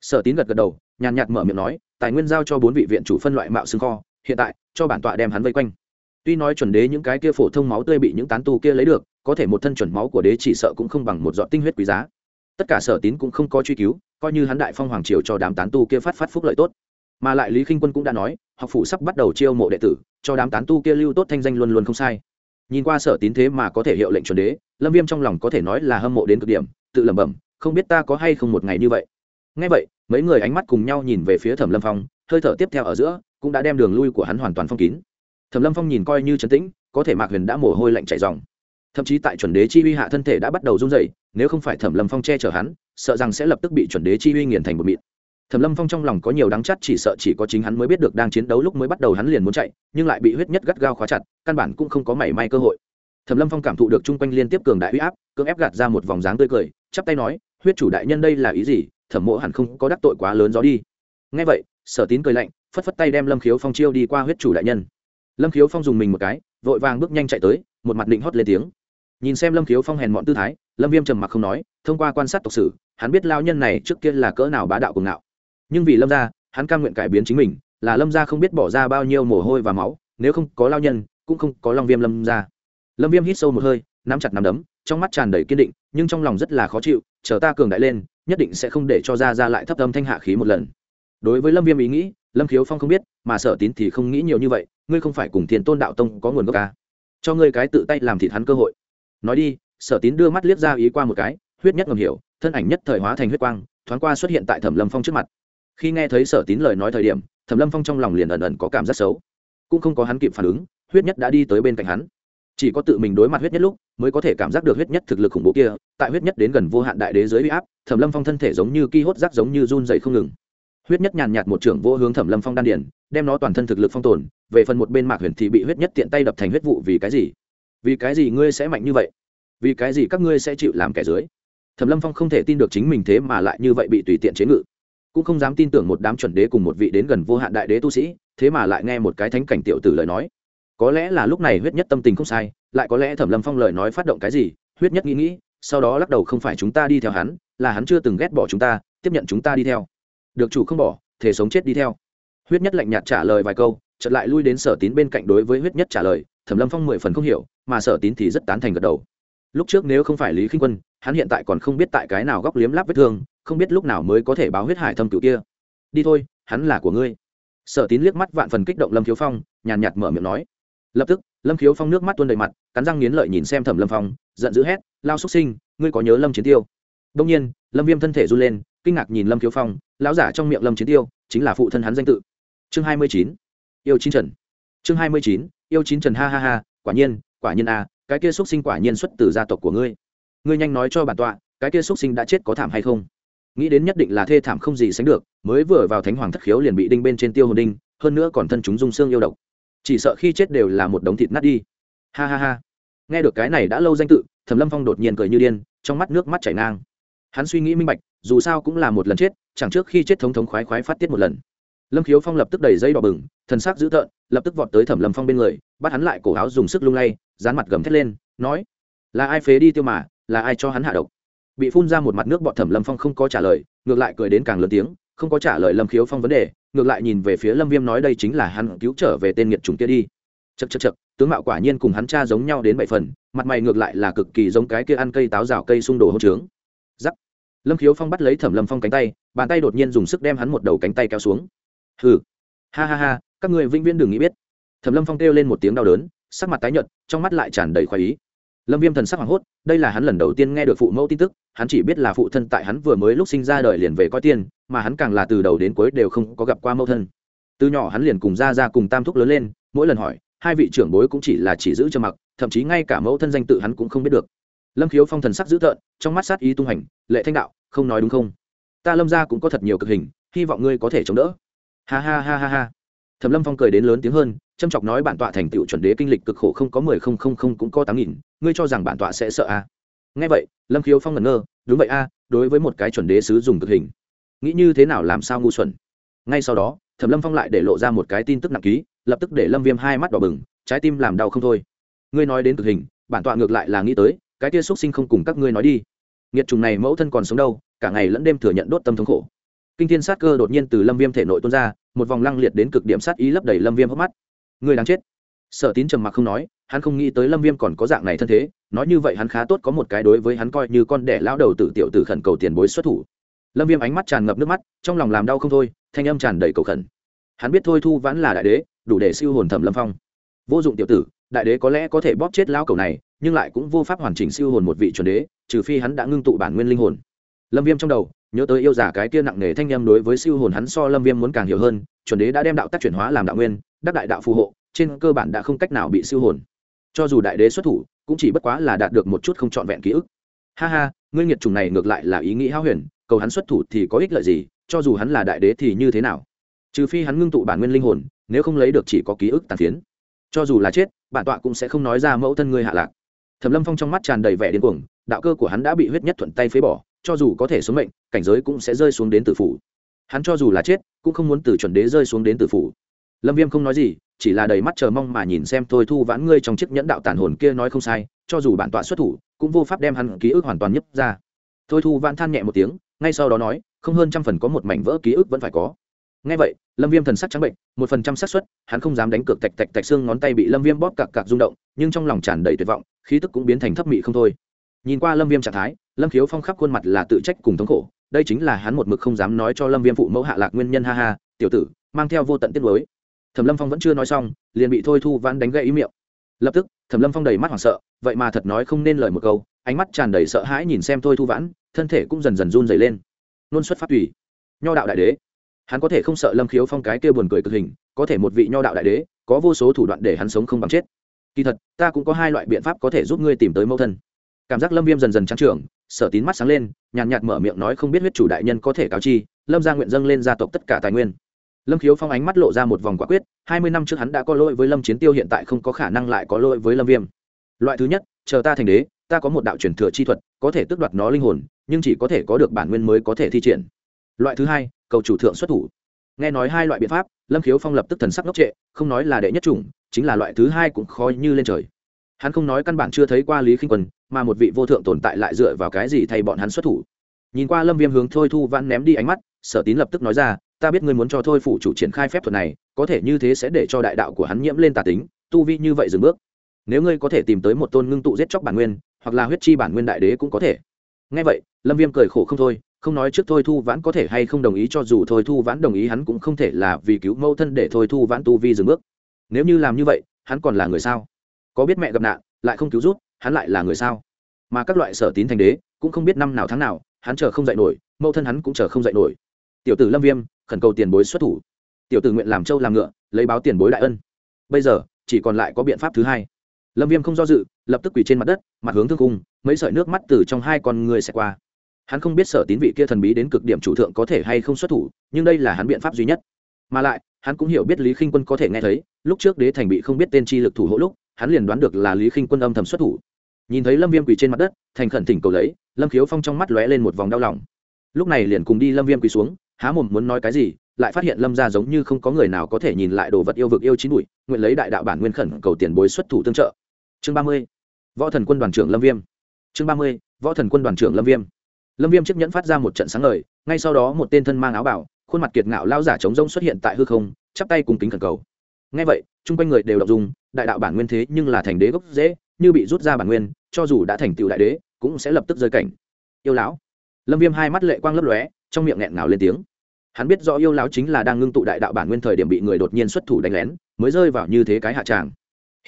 Sở tín gật gật đầu, nhàn nhạt mở miệng nói, tài nguyên giao cho bốn vị viện chủ phân loại mạo xương kho, hiện tại, cho bản tọa đem hắn vây quanh. Tuy nói chuẩn đế những cái kia phổ thông máu tươi bị những tán tu kia lấy được, có thể một thân chuẩn máu của đế chỉ sợ cũng không bằng một giọt tinh huyết quý giá. Tất cả sở tín cũng không có truy cứu, coi như hắn đại phong hoàng triều cho đám tán tu kia phát phát phúc lợi tốt. Mà lại lý khinh quân cũng đã nói, học phủ sắp bắt đầu chiêu mộ đệ tử, cho đám tán tu kia lưu tốt thanh danh luôn luôn không sai nhìn qua sở tín thế mà có thể hiệu lệnh chuẩn đế, lâm viêm trong lòng có thể nói là hâm mộ đến cực điểm, tự lẩm bẩm, không biết ta có hay không một ngày như vậy? Ngay vậy, mấy người ánh mắt cùng nhau nhìn về phía thẩm lâm phong, hơi thở tiếp theo ở giữa, cũng đã đem đường lui của hắn hoàn toàn phong kín. Thẩm lâm phong nhìn coi như trấn tĩnh, có thể mạc huyền đã mồ hôi lạnh chảy dòng thậm chí tại chuẩn đế chi uy hạ thân thể đã bắt đầu run dậy nếu không phải thẩm lâm phong che chở hắn, sợ rằng sẽ lập tức bị chuẩn đế chi uy nghiền thành một mịn thẩm lâm phong trong lòng có nhiều đắng chắt chỉ sợ chỉ có chính hắn mới biết được đang chiến đấu lúc mới bắt đầu hắn liền muốn chạy, nhưng lại bị huyết nhất gắt gao khóa chặt, căn bản cũng không có mảy may cơ hội. Thẩm lâm phong cảm thụ được chung quanh liên tiếp cường đại huy áp, cưỡng ép gạt ra một vòng dáng tươi cười, chắp tay nói, huyết chủ đại nhân đây là ý gì? Thẩm mộ hẳn không có đắc tội quá lớn gió đi. Ngay vậy, sở tín cười lạnh, phất phất tay đem lâm khiếu phong chiêu đi qua huyết chủ đại nhân. Lâm khiếu phong dùng mình một cái, vội vàng bước nhanh chạy tới, một mặt định hót lên tiếng. Nhìn xem lâm khiếu phong hèn mọn tư thái, lâm viêm trầm mặc không nói, thông qua quan sát tộc sử, hắn biết lao nhân này trước kia là cỡ nào bá đạo cùng ngạo nhưng vì lâm gia, hắn cam nguyện cải biến chính mình, là lâm gia không biết bỏ ra bao nhiêu mồ hôi và máu, nếu không có lao nhân, cũng không có long viêm lâm gia. Lâm viêm hít sâu một hơi, nắm chặt nắm đấm, trong mắt tràn đầy kiên định, nhưng trong lòng rất là khó chịu, chờ ta cường đại lên, nhất định sẽ không để cho ra ra lại thấp âm thanh hạ khí một lần. Đối với lâm viêm ý nghĩ, lâm khiếu phong không biết, mà sở tín thì không nghĩ nhiều như vậy, ngươi không phải cùng thiền tôn đạo tông có nguồn gốc ca cho ngươi cái tự tay làm thịt hắn cơ hội. Nói đi, sở tín đưa mắt liếc ra ý qua một cái, huyết nhất ngầm hiểu, thân ảnh nhất thời hóa thành huyết quang, thoáng qua xuất hiện tại thẩm lâm phong trước mặt khi nghe thấy sở tín lời nói thời điểm, thẩm lâm phong trong lòng liền ẩn ẩn có cảm giác xấu. Cũng không có hắn kịp phản ứng, huyết nhất đã đi tới bên cạnh hắn. Chỉ có tự mình đối mặt huyết nhất lúc, mới có thể cảm giác được huyết nhất thực lực khủng bố kia. Tại huyết nhất đến gần vô hạn đại đế dưới huy áp, thẩm lâm phong thân thể giống như ki hốt rác giống như run dậy không ngừng. Huyết nhất nhàn nhạt một trưởng vô hướng thẩm lâm phong đan điển đem nó toàn thân thực lực phong tồn. Về phần một bên mạc huyền thì bị huyết nhất tiện tay đập thành huyết vụ vì cái gì? Vì cái gì ngươi sẽ mạnh như vậy? Vì cái gì các ngươi sẽ chịu làm kẻ dưới? Thẩm lâm phong không thể tin được chính mình thế mà lại như vậy bị tùy tiện chế ngự cũng không dám tin tưởng một đám chuẩn đế cùng một vị đến gần vô hạn đại đế tu sĩ, thế mà lại nghe một cái thánh cảnh tiểu tử lời nói. Có lẽ là lúc này huyết nhất tâm tình không sai, lại có lẽ thẩm lâm phong lời nói phát động cái gì, huyết nhất nghĩ nghĩ, sau đó lắc đầu không phải chúng ta đi theo hắn, là hắn chưa từng ghét bỏ chúng ta, tiếp nhận chúng ta đi theo. Được chủ không bỏ thể sống chết đi theo. Huyết nhất lạnh nhạt trả lời vài câu, chợt lại lui đến sở tín bên cạnh đối với huyết nhất trả lời, thẩm lâm phong mười phần không hiểu, mà sở tín thì rất tán thành gật đầu. Lúc trước nếu không phải lý khinh quân, hắn hiện tại còn không biết tại cái nào góc liếm láp vết thương không biết lúc nào mới có thể báo huyết hải thâm cựu kia. Đi thôi hắn là của ngươi. Sở tín liếc mắt vạn phần kích động lâm khiếu phong nhàn nhạt mở miệng nói. Lập tức lâm khiếu phong nước mắt tuôn đầy mặt cắn răng nghiến lợi nhìn xem thẩm lâm phong giận dữ hét lao xuất sinh ngươi có nhớ lâm chiến tiêu? Đông nhiên lâm viêm thân thể run lên kinh ngạc nhìn lâm khiếu phong lão giả trong miệng lâm chiến tiêu chính là phụ thân hắn danh tự. Chương hai mươi chín. Yêu chín trần. Chương hai mươi chín. Yêu chín trần ha ha ha quả nhiên quả nhiên a à, cái kia xuất sinh quả nhiên xuất từ gia tộc của ngươi. Ngươi nhanh nói cho bản tọa cái kia xuất sinh đã chết có thảm hay không? Nghĩ đến nhất định là thê thảm không gì sánh được, mới vừa vào thánh hoàng thất khiếu liền bị đinh bên trên tiêu hồn đinh, hơn nữa còn thân chúng dung xương yêu độc. Chỉ sợ khi chết đều là một đống thịt nát đi. Ha ha ha. Nghe được cái này đã lâu danh tự, thẩm lâm phong đột nhiên cười như điên, trong mắt nước mắt chảy ngang. Hắn suy nghĩ minh bạch, dù sao cũng là một lần chết, chẳng trước khi chết thống thống khoái khoái phát tiết một lần. Lâm khiếu phong lập tức đẩy dây đỏ bừng, thần sắc dữ tợn, lập tức vọt tới thẩm lâm phong bên người, bắt hắn lại cổ áo dùng sức lung lay, dán mặt gầm thét lên, nói, là ai phế đi tiêu mà, là ai cho hắn hạ độc? Bị phun ra một mặt nước bọt thẩm lâm phong không có trả lời, ngược lại cười đến càng lớn tiếng, không có trả lời lâm khiếu phong vấn đề, ngược lại nhìn về phía lâm viêm nói đây chính là hắn cứu trở về tên nghiệt trùng kia đi. Chật chật chật tướng mạo quả nhiên cùng hắn cha giống nhau đến bảy phần, mặt mày ngược lại là cực kỳ giống cái kia ăn cây táo rào cây xung đồ hỗ trướng. Giắc. Lâm khiếu phong bắt lấy thẩm lâm phong cánh tay, bàn tay đột nhiên dùng sức đem hắn một đầu cánh tay kéo xuống. Hừ. Ha ha ha, các người vĩnh viễn đừng nghĩ biết. Thẩm lâm phong kêu lên một tiếng đau đớn, sắc mặt tái nhợt, trong mắt lại tràn đầy khoái ý lâm viêm thần sắc hoảng hốt, đây là hắn lần đầu tiên nghe được phụ mẫu tin tức, hắn chỉ biết là phụ thân tại hắn vừa mới lúc sinh ra đời liền về coi tiên mà hắn càng là từ đầu đến cuối đều không có gặp qua mẫu thân. Từ nhỏ hắn liền cùng ra ra cùng tam thúc lớn lên, mỗi lần hỏi, hai vị trưởng bối cũng chỉ là chỉ giữ cho mặc, thậm chí ngay cả mẫu thân danh tự hắn cũng không biết được. Lâm khiếu phong thần sắc dữ tợn, trong mắt sát ý tung hành, lệ thanh đạo, không nói đúng không? Ta lâm ra cũng có thật nhiều cực hình, hy vọng ngươi có thể chống đỡ. Ha ha ha ha ha thẩm lâm phong cười đến lớn tiếng hơn, châm chọc nói bản tọa thành tựu chuẩn đế kinh lịch cực khổ không có mười không không không cũng có tám nghìn, ngươi cho rằng bản tọa sẽ sợ à. nghe vậy, lâm khiếu phong ngẩn ngơ, đúng vậy a đối với một cái chuẩn đế sứ dùng cực hình. Nghĩ như thế nào làm sao ngu xuẩn? Ngay sau đó, thẩm lâm phong lại để lộ ra một cái tin tức nặng ký, lập tức để lâm viêm hai mắt đỏ bừng, trái tim làm đau không thôi. Ngươi nói đến cực hình, bản tọa ngược lại là nghĩ tới, cái kia x sinh không cùng các ngươi nói đi. Nghiệt trùng này mẫu thân còn sống đâu, cả ngày lẫn đêm thừa nhận đốt tâm thống khổ kinh thiên sát cơ đột nhiên từ lâm viêm thể nội tuôn ra, một vòng lăng liệt đến cực điểm sát ý lấp đầy lâm viêm hốc mắt. Người đáng chết. Sở tín trầm mặc không nói, hắn không nghĩ tới lâm viêm còn có dạng này thân thế, nói như vậy hắn khá tốt có một cái đối với hắn coi như con đẻ lao đầu tử tiểu tử khẩn cầu tiền bối xuất thủ. Lâm viêm ánh mắt tràn ngập nước mắt, trong lòng làm đau không thôi, thanh âm tràn đầy cầu khẩn. Hắn biết thôi thu vãn là đại đế, đủ để siêu hồn thẩm lâm phong. Vô dụng tiểu tử, đại đế có lẽ có thể bóp chết lao cầu này, nhưng lại cũng vô pháp hoàn chỉnh siêu hồn một vị chuẩn đế, trừ phi hắn đã ngưng tụ bản nguyên linh hồn lâm viêm trong đầu, nhớ tới yêu giả cái kia nặng nề thanh â đối với siêu hồn hắn so lâm viêm muốn càng hiểu hơn, chuẩn đế đã đem đạo tác chuyển hóa làm đạo nguyên, đắc đại đạo phù hộ, trên cơ bản đã không cách nào bị siêu hồn. Cho dù đại đế xuất thủ, cũng chỉ bất quá là đạt được một chút không trọn vẹn ký ức. Ha ha, ngươi nghiệt trùng này ngược lại là ý nghĩ hao huyền, cầu hắn xuất thủ thì có ích lợi gì, cho dù hắn là đại đế thì như thế nào? Trừ phi hắn ngưng tụ bản nguyên linh hồn, nếu không lấy được chỉ có ký ức tàn phiến. Cho dù là chết, bản tọa cũng sẽ không nói ra mẫu thân ngươi hạ lạc. Thẩm lâm phong trong mắt tràn đầy vẻ điên cuồng, đạo cơ của hắn đã bị huyết nhất thuận tay phế bỏ cho dù có thể xuống mệnh, cảnh giới cũng sẽ rơi xuống đến tử phủ. Hắn cho dù là chết, cũng không muốn từ chuẩn đế rơi xuống đến tử phủ. Lâm viêm không nói gì, chỉ là đầy mắt chờ mong mà nhìn xem thôi thu vãn ngươi trong chiếc nhẫn đạo tàn hồn kia nói không sai, cho dù bản tọa xuất thủ, cũng vô pháp đem hắn ký ức hoàn toàn nhấp ra. Thôi thu vãn than nhẹ một tiếng, ngay sau đó nói, không hơn trăm phần có một mảnh vỡ ký ức vẫn phải có. Ngay vậy, lâm viêm thần sắc trắng bệnh, một phần trăm xác suất, hắn không dám đánh cược tạch tạch tạch xương ngón tay bị lâm viêm bóp cạc cạc rung động, nhưng trong lòng tràn đầy tuyệt vọng, khí tức cũng biến thành thấp mị không thôi. Nhìn qua lâm viêm trạng thái lâm khiếu phong khắp khuôn mặt là tự trách cùng thống khổ, đây chính là hắn một mực không dám nói cho lâm viêm phụ mẫu hạ lạc nguyên nhân, ha ha, tiểu tử, mang theo vô tận tiết mới thẩm lâm phong vẫn chưa nói xong, liền bị thôi thu vãn đánh gậy ý miệng. Lập tức, thẩm lâm phong đầy mắt hoảng sợ, vậy mà thật nói không nên lời một câu, ánh mắt tràn đầy sợ hãi nhìn xem thôi thu vãn, thân thể cũng dần dần run dày lên. Nôn xuất phát tùy. Nho đạo đại đế. Hắn có thể không sợ lâm khiếu phong cái kia buồn cười cực hình, có thể một vị nho đạo đại đế, có vô số thủ đoạn để hắn sống không bằng chết. Kỳ thật, ta cũng có hai loại biện pháp có thể giúp ngươi tìm tới mẫu thân. Cảm giác lâm viêm dần dần trắng trưởng sở tín mắt sáng lên, nhàn nhạt mở miệng nói không biết huyết chủ đại nhân có thể cáo chi, lâm gia nguyện dâng lên gia tộc tất cả tài nguyên. Lâm khiếu phong ánh mắt lộ ra một vòng quả quyết, hai mươi năm trước hắn đã có lỗi với lâm chiến tiêu hiện tại không có khả năng lại có lỗi với lâm viêm. Loại thứ nhất, chờ ta thành đế, ta có một đạo truyền thừa chi thuật, có thể tước đoạt nó linh hồn, nhưng chỉ có thể có được bản nguyên mới có thể thi triển. Loại thứ hai, cầu chủ thượng xuất thủ. Nghe nói hai loại biện pháp, lâm khiếu phong lập tức thần sắc ngốc trệ, không nói là đệ nhất chủng, chính là loại thứ hai cũng khó như lên trời. Hắn không nói căn bản chưa thấy qua lý khinh quân mà một vị vô thượng tồn tại lại dựa vào cái gì thay bọn hắn xuất thủ. Nhìn qua lâm viêm hướng thôi thu văn ném đi ánh mắt, sở tín lập tức nói ra, ta biết ngươi muốn cho thôi phủ chủ triển khai phép thuật này, có thể như thế sẽ để cho đại đạo của hắn nhiễm lên tà tính, tu vi như vậy dừng bước. Nếu ngươi có thể tìm tới một tôn ngưng tụ giết chóc bản nguyên, hoặc là huyết chi bản nguyên đại đế cũng có thể. Ngay vậy, lâm viêm cười khổ không thôi, không nói trước thôi thu vãn có thể hay không đồng ý cho dù thôi thu vãn đồng ý hắn cũng không thể là vì cứu mẫu thân để thôi thu vãn tu vi dừng bước. Nếu như làm như vậy, hắn còn là người sao? Có biết mẹ gặp nạn, lại không cứu rút hắn lại là người sao? Mà các loại sở tín thành đế cũng không biết năm nào tháng nào, hắn chờ không dạy nổi, mẫu thân hắn cũng chờ không dạy nổi. Tiểu tử lâm viêm, khẩn cầu tiền bối xuất thủ. Tiểu tử nguyện làm trâu làm ngựa, lấy báo tiền bối đại ân. Bây giờ, chỉ còn lại có biện pháp thứ hai. Lâm viêm không do dự, lập tức quỳ trên mặt đất, mặt hướng thương cung, mấy sợi nước mắt từ trong hai con người sẽ qua. Hắn không biết sở tín vị kia thần bí đến cực điểm chủ thượng có thể hay không xuất thủ, nhưng đây là hắn biện pháp duy nhất. Mà lại, hắn cũng hiểu biết lý khinh quân có thể nghe thấy, lúc trước đế thành bị không biết tên chi lực thủ hộ lúc hắn liền đoán được là lý khinh quân âm thầm xuất thủ. Nhìn thấy lâm viêm quỳ trên mặt đất, thành khẩn thỉnh cầu lấy, lâm khiếu phong trong mắt lóe lên một vòng đau lòng. Lúc này liền cùng đi lâm viêm quỳ xuống, há mồm muốn nói cái gì, lại phát hiện lâm ra giống như không có người nào có thể nhìn lại đồ vật yêu vực yêu chín bụi, nguyện lấy đại đạo bản nguyên khẩn cầu tiền bối xuất thủ tương trợ. Chương ba mươi, võ thần quân đoàn trưởng lâm viêm. Chương ba mươi, võ thần quân đoàn trưởng lâm viêm. Lâm viêm chiếc nhẫn phát ra một trận sáng ngời, ngay sau đó một tên thân mang áo bảo, khuôn mặt kiệt ngạo lao giả trống rông xuất hiện tại hư không, chắp tay cùng kính khẩn cầu ngay vậy, chung quanh người đều đọc dùng đại đạo bản nguyên thế nhưng là thành đế gốc dễ như bị rút ra bản nguyên, cho dù đã thành tựu đại đế, cũng sẽ lập tức rơi cảnh. Yêu lão. Lâm viêm hai mắt lệ quang lấp lóe, trong miệng nghẹn ngào lên tiếng. Hắn biết rõ yêu lão chính là đang ngưng tụ đại đạo bản nguyên thời điểm bị người đột nhiên xuất thủ đánh lén, mới rơi vào như thế cái hạ tràng.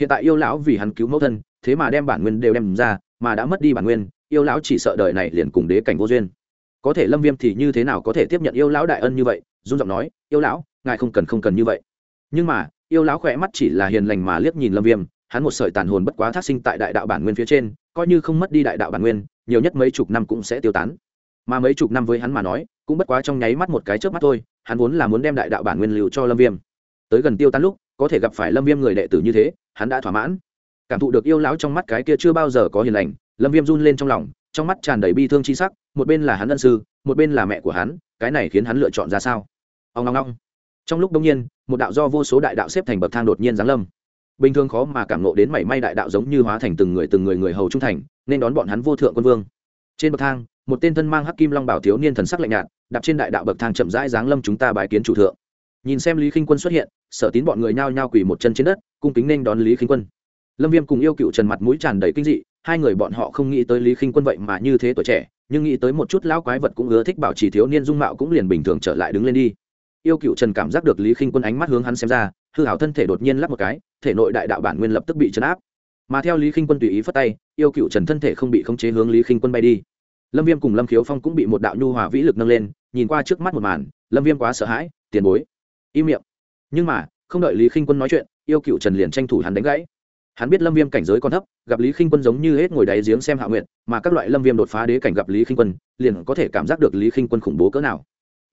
Hiện tại yêu lão vì hắn cứu mẫu thân, thế mà đem bản nguyên đều đem ra, mà đã mất đi bản nguyên, yêu lão chỉ sợ đời này liền cùng đế cảnh vô duyên. Có thể lâm viêm thì như thế nào có thể tiếp nhận yêu lão đại ân như vậy? Dung giọng nói, yêu lão, ngài không cần không cần như vậy. Nhưng mà yêu lão khỏe mắt chỉ là hiền lành mà liếc nhìn lâm viêm, hắn một sợi tàn hồn bất quá thác sinh tại đại đạo bản nguyên phía trên, coi như không mất đi đại đạo bản nguyên, nhiều nhất mấy chục năm cũng sẽ tiêu tán. Mà mấy chục năm với hắn mà nói, cũng bất quá trong nháy mắt một cái trước mắt thôi, hắn vốn là muốn đem đại đạo bản nguyên lưu cho lâm viêm. Tới gần tiêu tan lúc, có thể gặp phải lâm viêm người đệ tử như thế, hắn đã thỏa mãn. Cảm thụ được yêu lão trong mắt cái kia chưa bao giờ có hiền lành, lâm viêm run lên trong lòng, trong mắt tràn đầy bi thương chi sắc, một bên là hắn ân sư, một bên là mẹ của hắn, cái này khiến hắn lựa chọn ra sao? Ông long long trong lúc đông nhiên, một đạo do vô số đại đạo xếp thành bậc thang đột nhiên giáng lâm. Bình thường khó mà cảm nộ đến mảy may đại đạo giống như hóa thành từng người từng người người hầu trung thành, nên đón bọn hắn vô thượng quân vương. Trên bậc thang, một tên thân mang hắc kim long bảo thiếu niên thần sắc lạnh nhạt, đạp trên đại đạo bậc thang chậm rãi giáng lâm chúng ta bái kiến chủ thượng. Nhìn xem lý khinh quân xuất hiện sở tín bọn người nhao nhao quỳ một chân trên đất, cung kính nên đón lý khinh quân. Lâm viêm cùng yêu cựu trần mặt mũi tràn đầy kinh dị, hai người bọn họ không nghĩ tới lý khinh quân vậy mà như thế tuổi trẻ, nhưng nghĩ tới một chút lão quái vật cũng ưa thích bảo trì thiếu niên dung mạo cũng liền bình thường trở lại đứng lên đi yêu cựu trần cảm giác được lý khinh quân ánh mắt hướng hắn xem ra, hư hảo thân thể đột nhiên lắp một cái, thể nội đại đạo bản nguyên lập tức bị chấn áp. Mà theo lý khinh quân tùy ý phất tay, yêu cựu trần thân thể không bị khống chế hướng lý khinh quân bay đi. Lâm viêm cùng lâm khiếu phong cũng bị một đạo nhu hòa vĩ lực nâng lên, nhìn qua trước mắt một màn, lâm viêm quá sợ hãi, tiền bối. Im miệng. Nhưng mà, không đợi lý khinh quân nói chuyện, yêu cựu trần liền tranh thủ hắn đánh gãy. Hắn biết lâm viêm cảnh giới còn thấp, gặp lý khinh quân giống như hết ngồi đáy giếng xem hạ nguyện mà các loại lâm viêm đột phá đế cảnh gặp lý khinh quân, liền có thể cảm giác được lý khinh quân khủng bố cỡ nào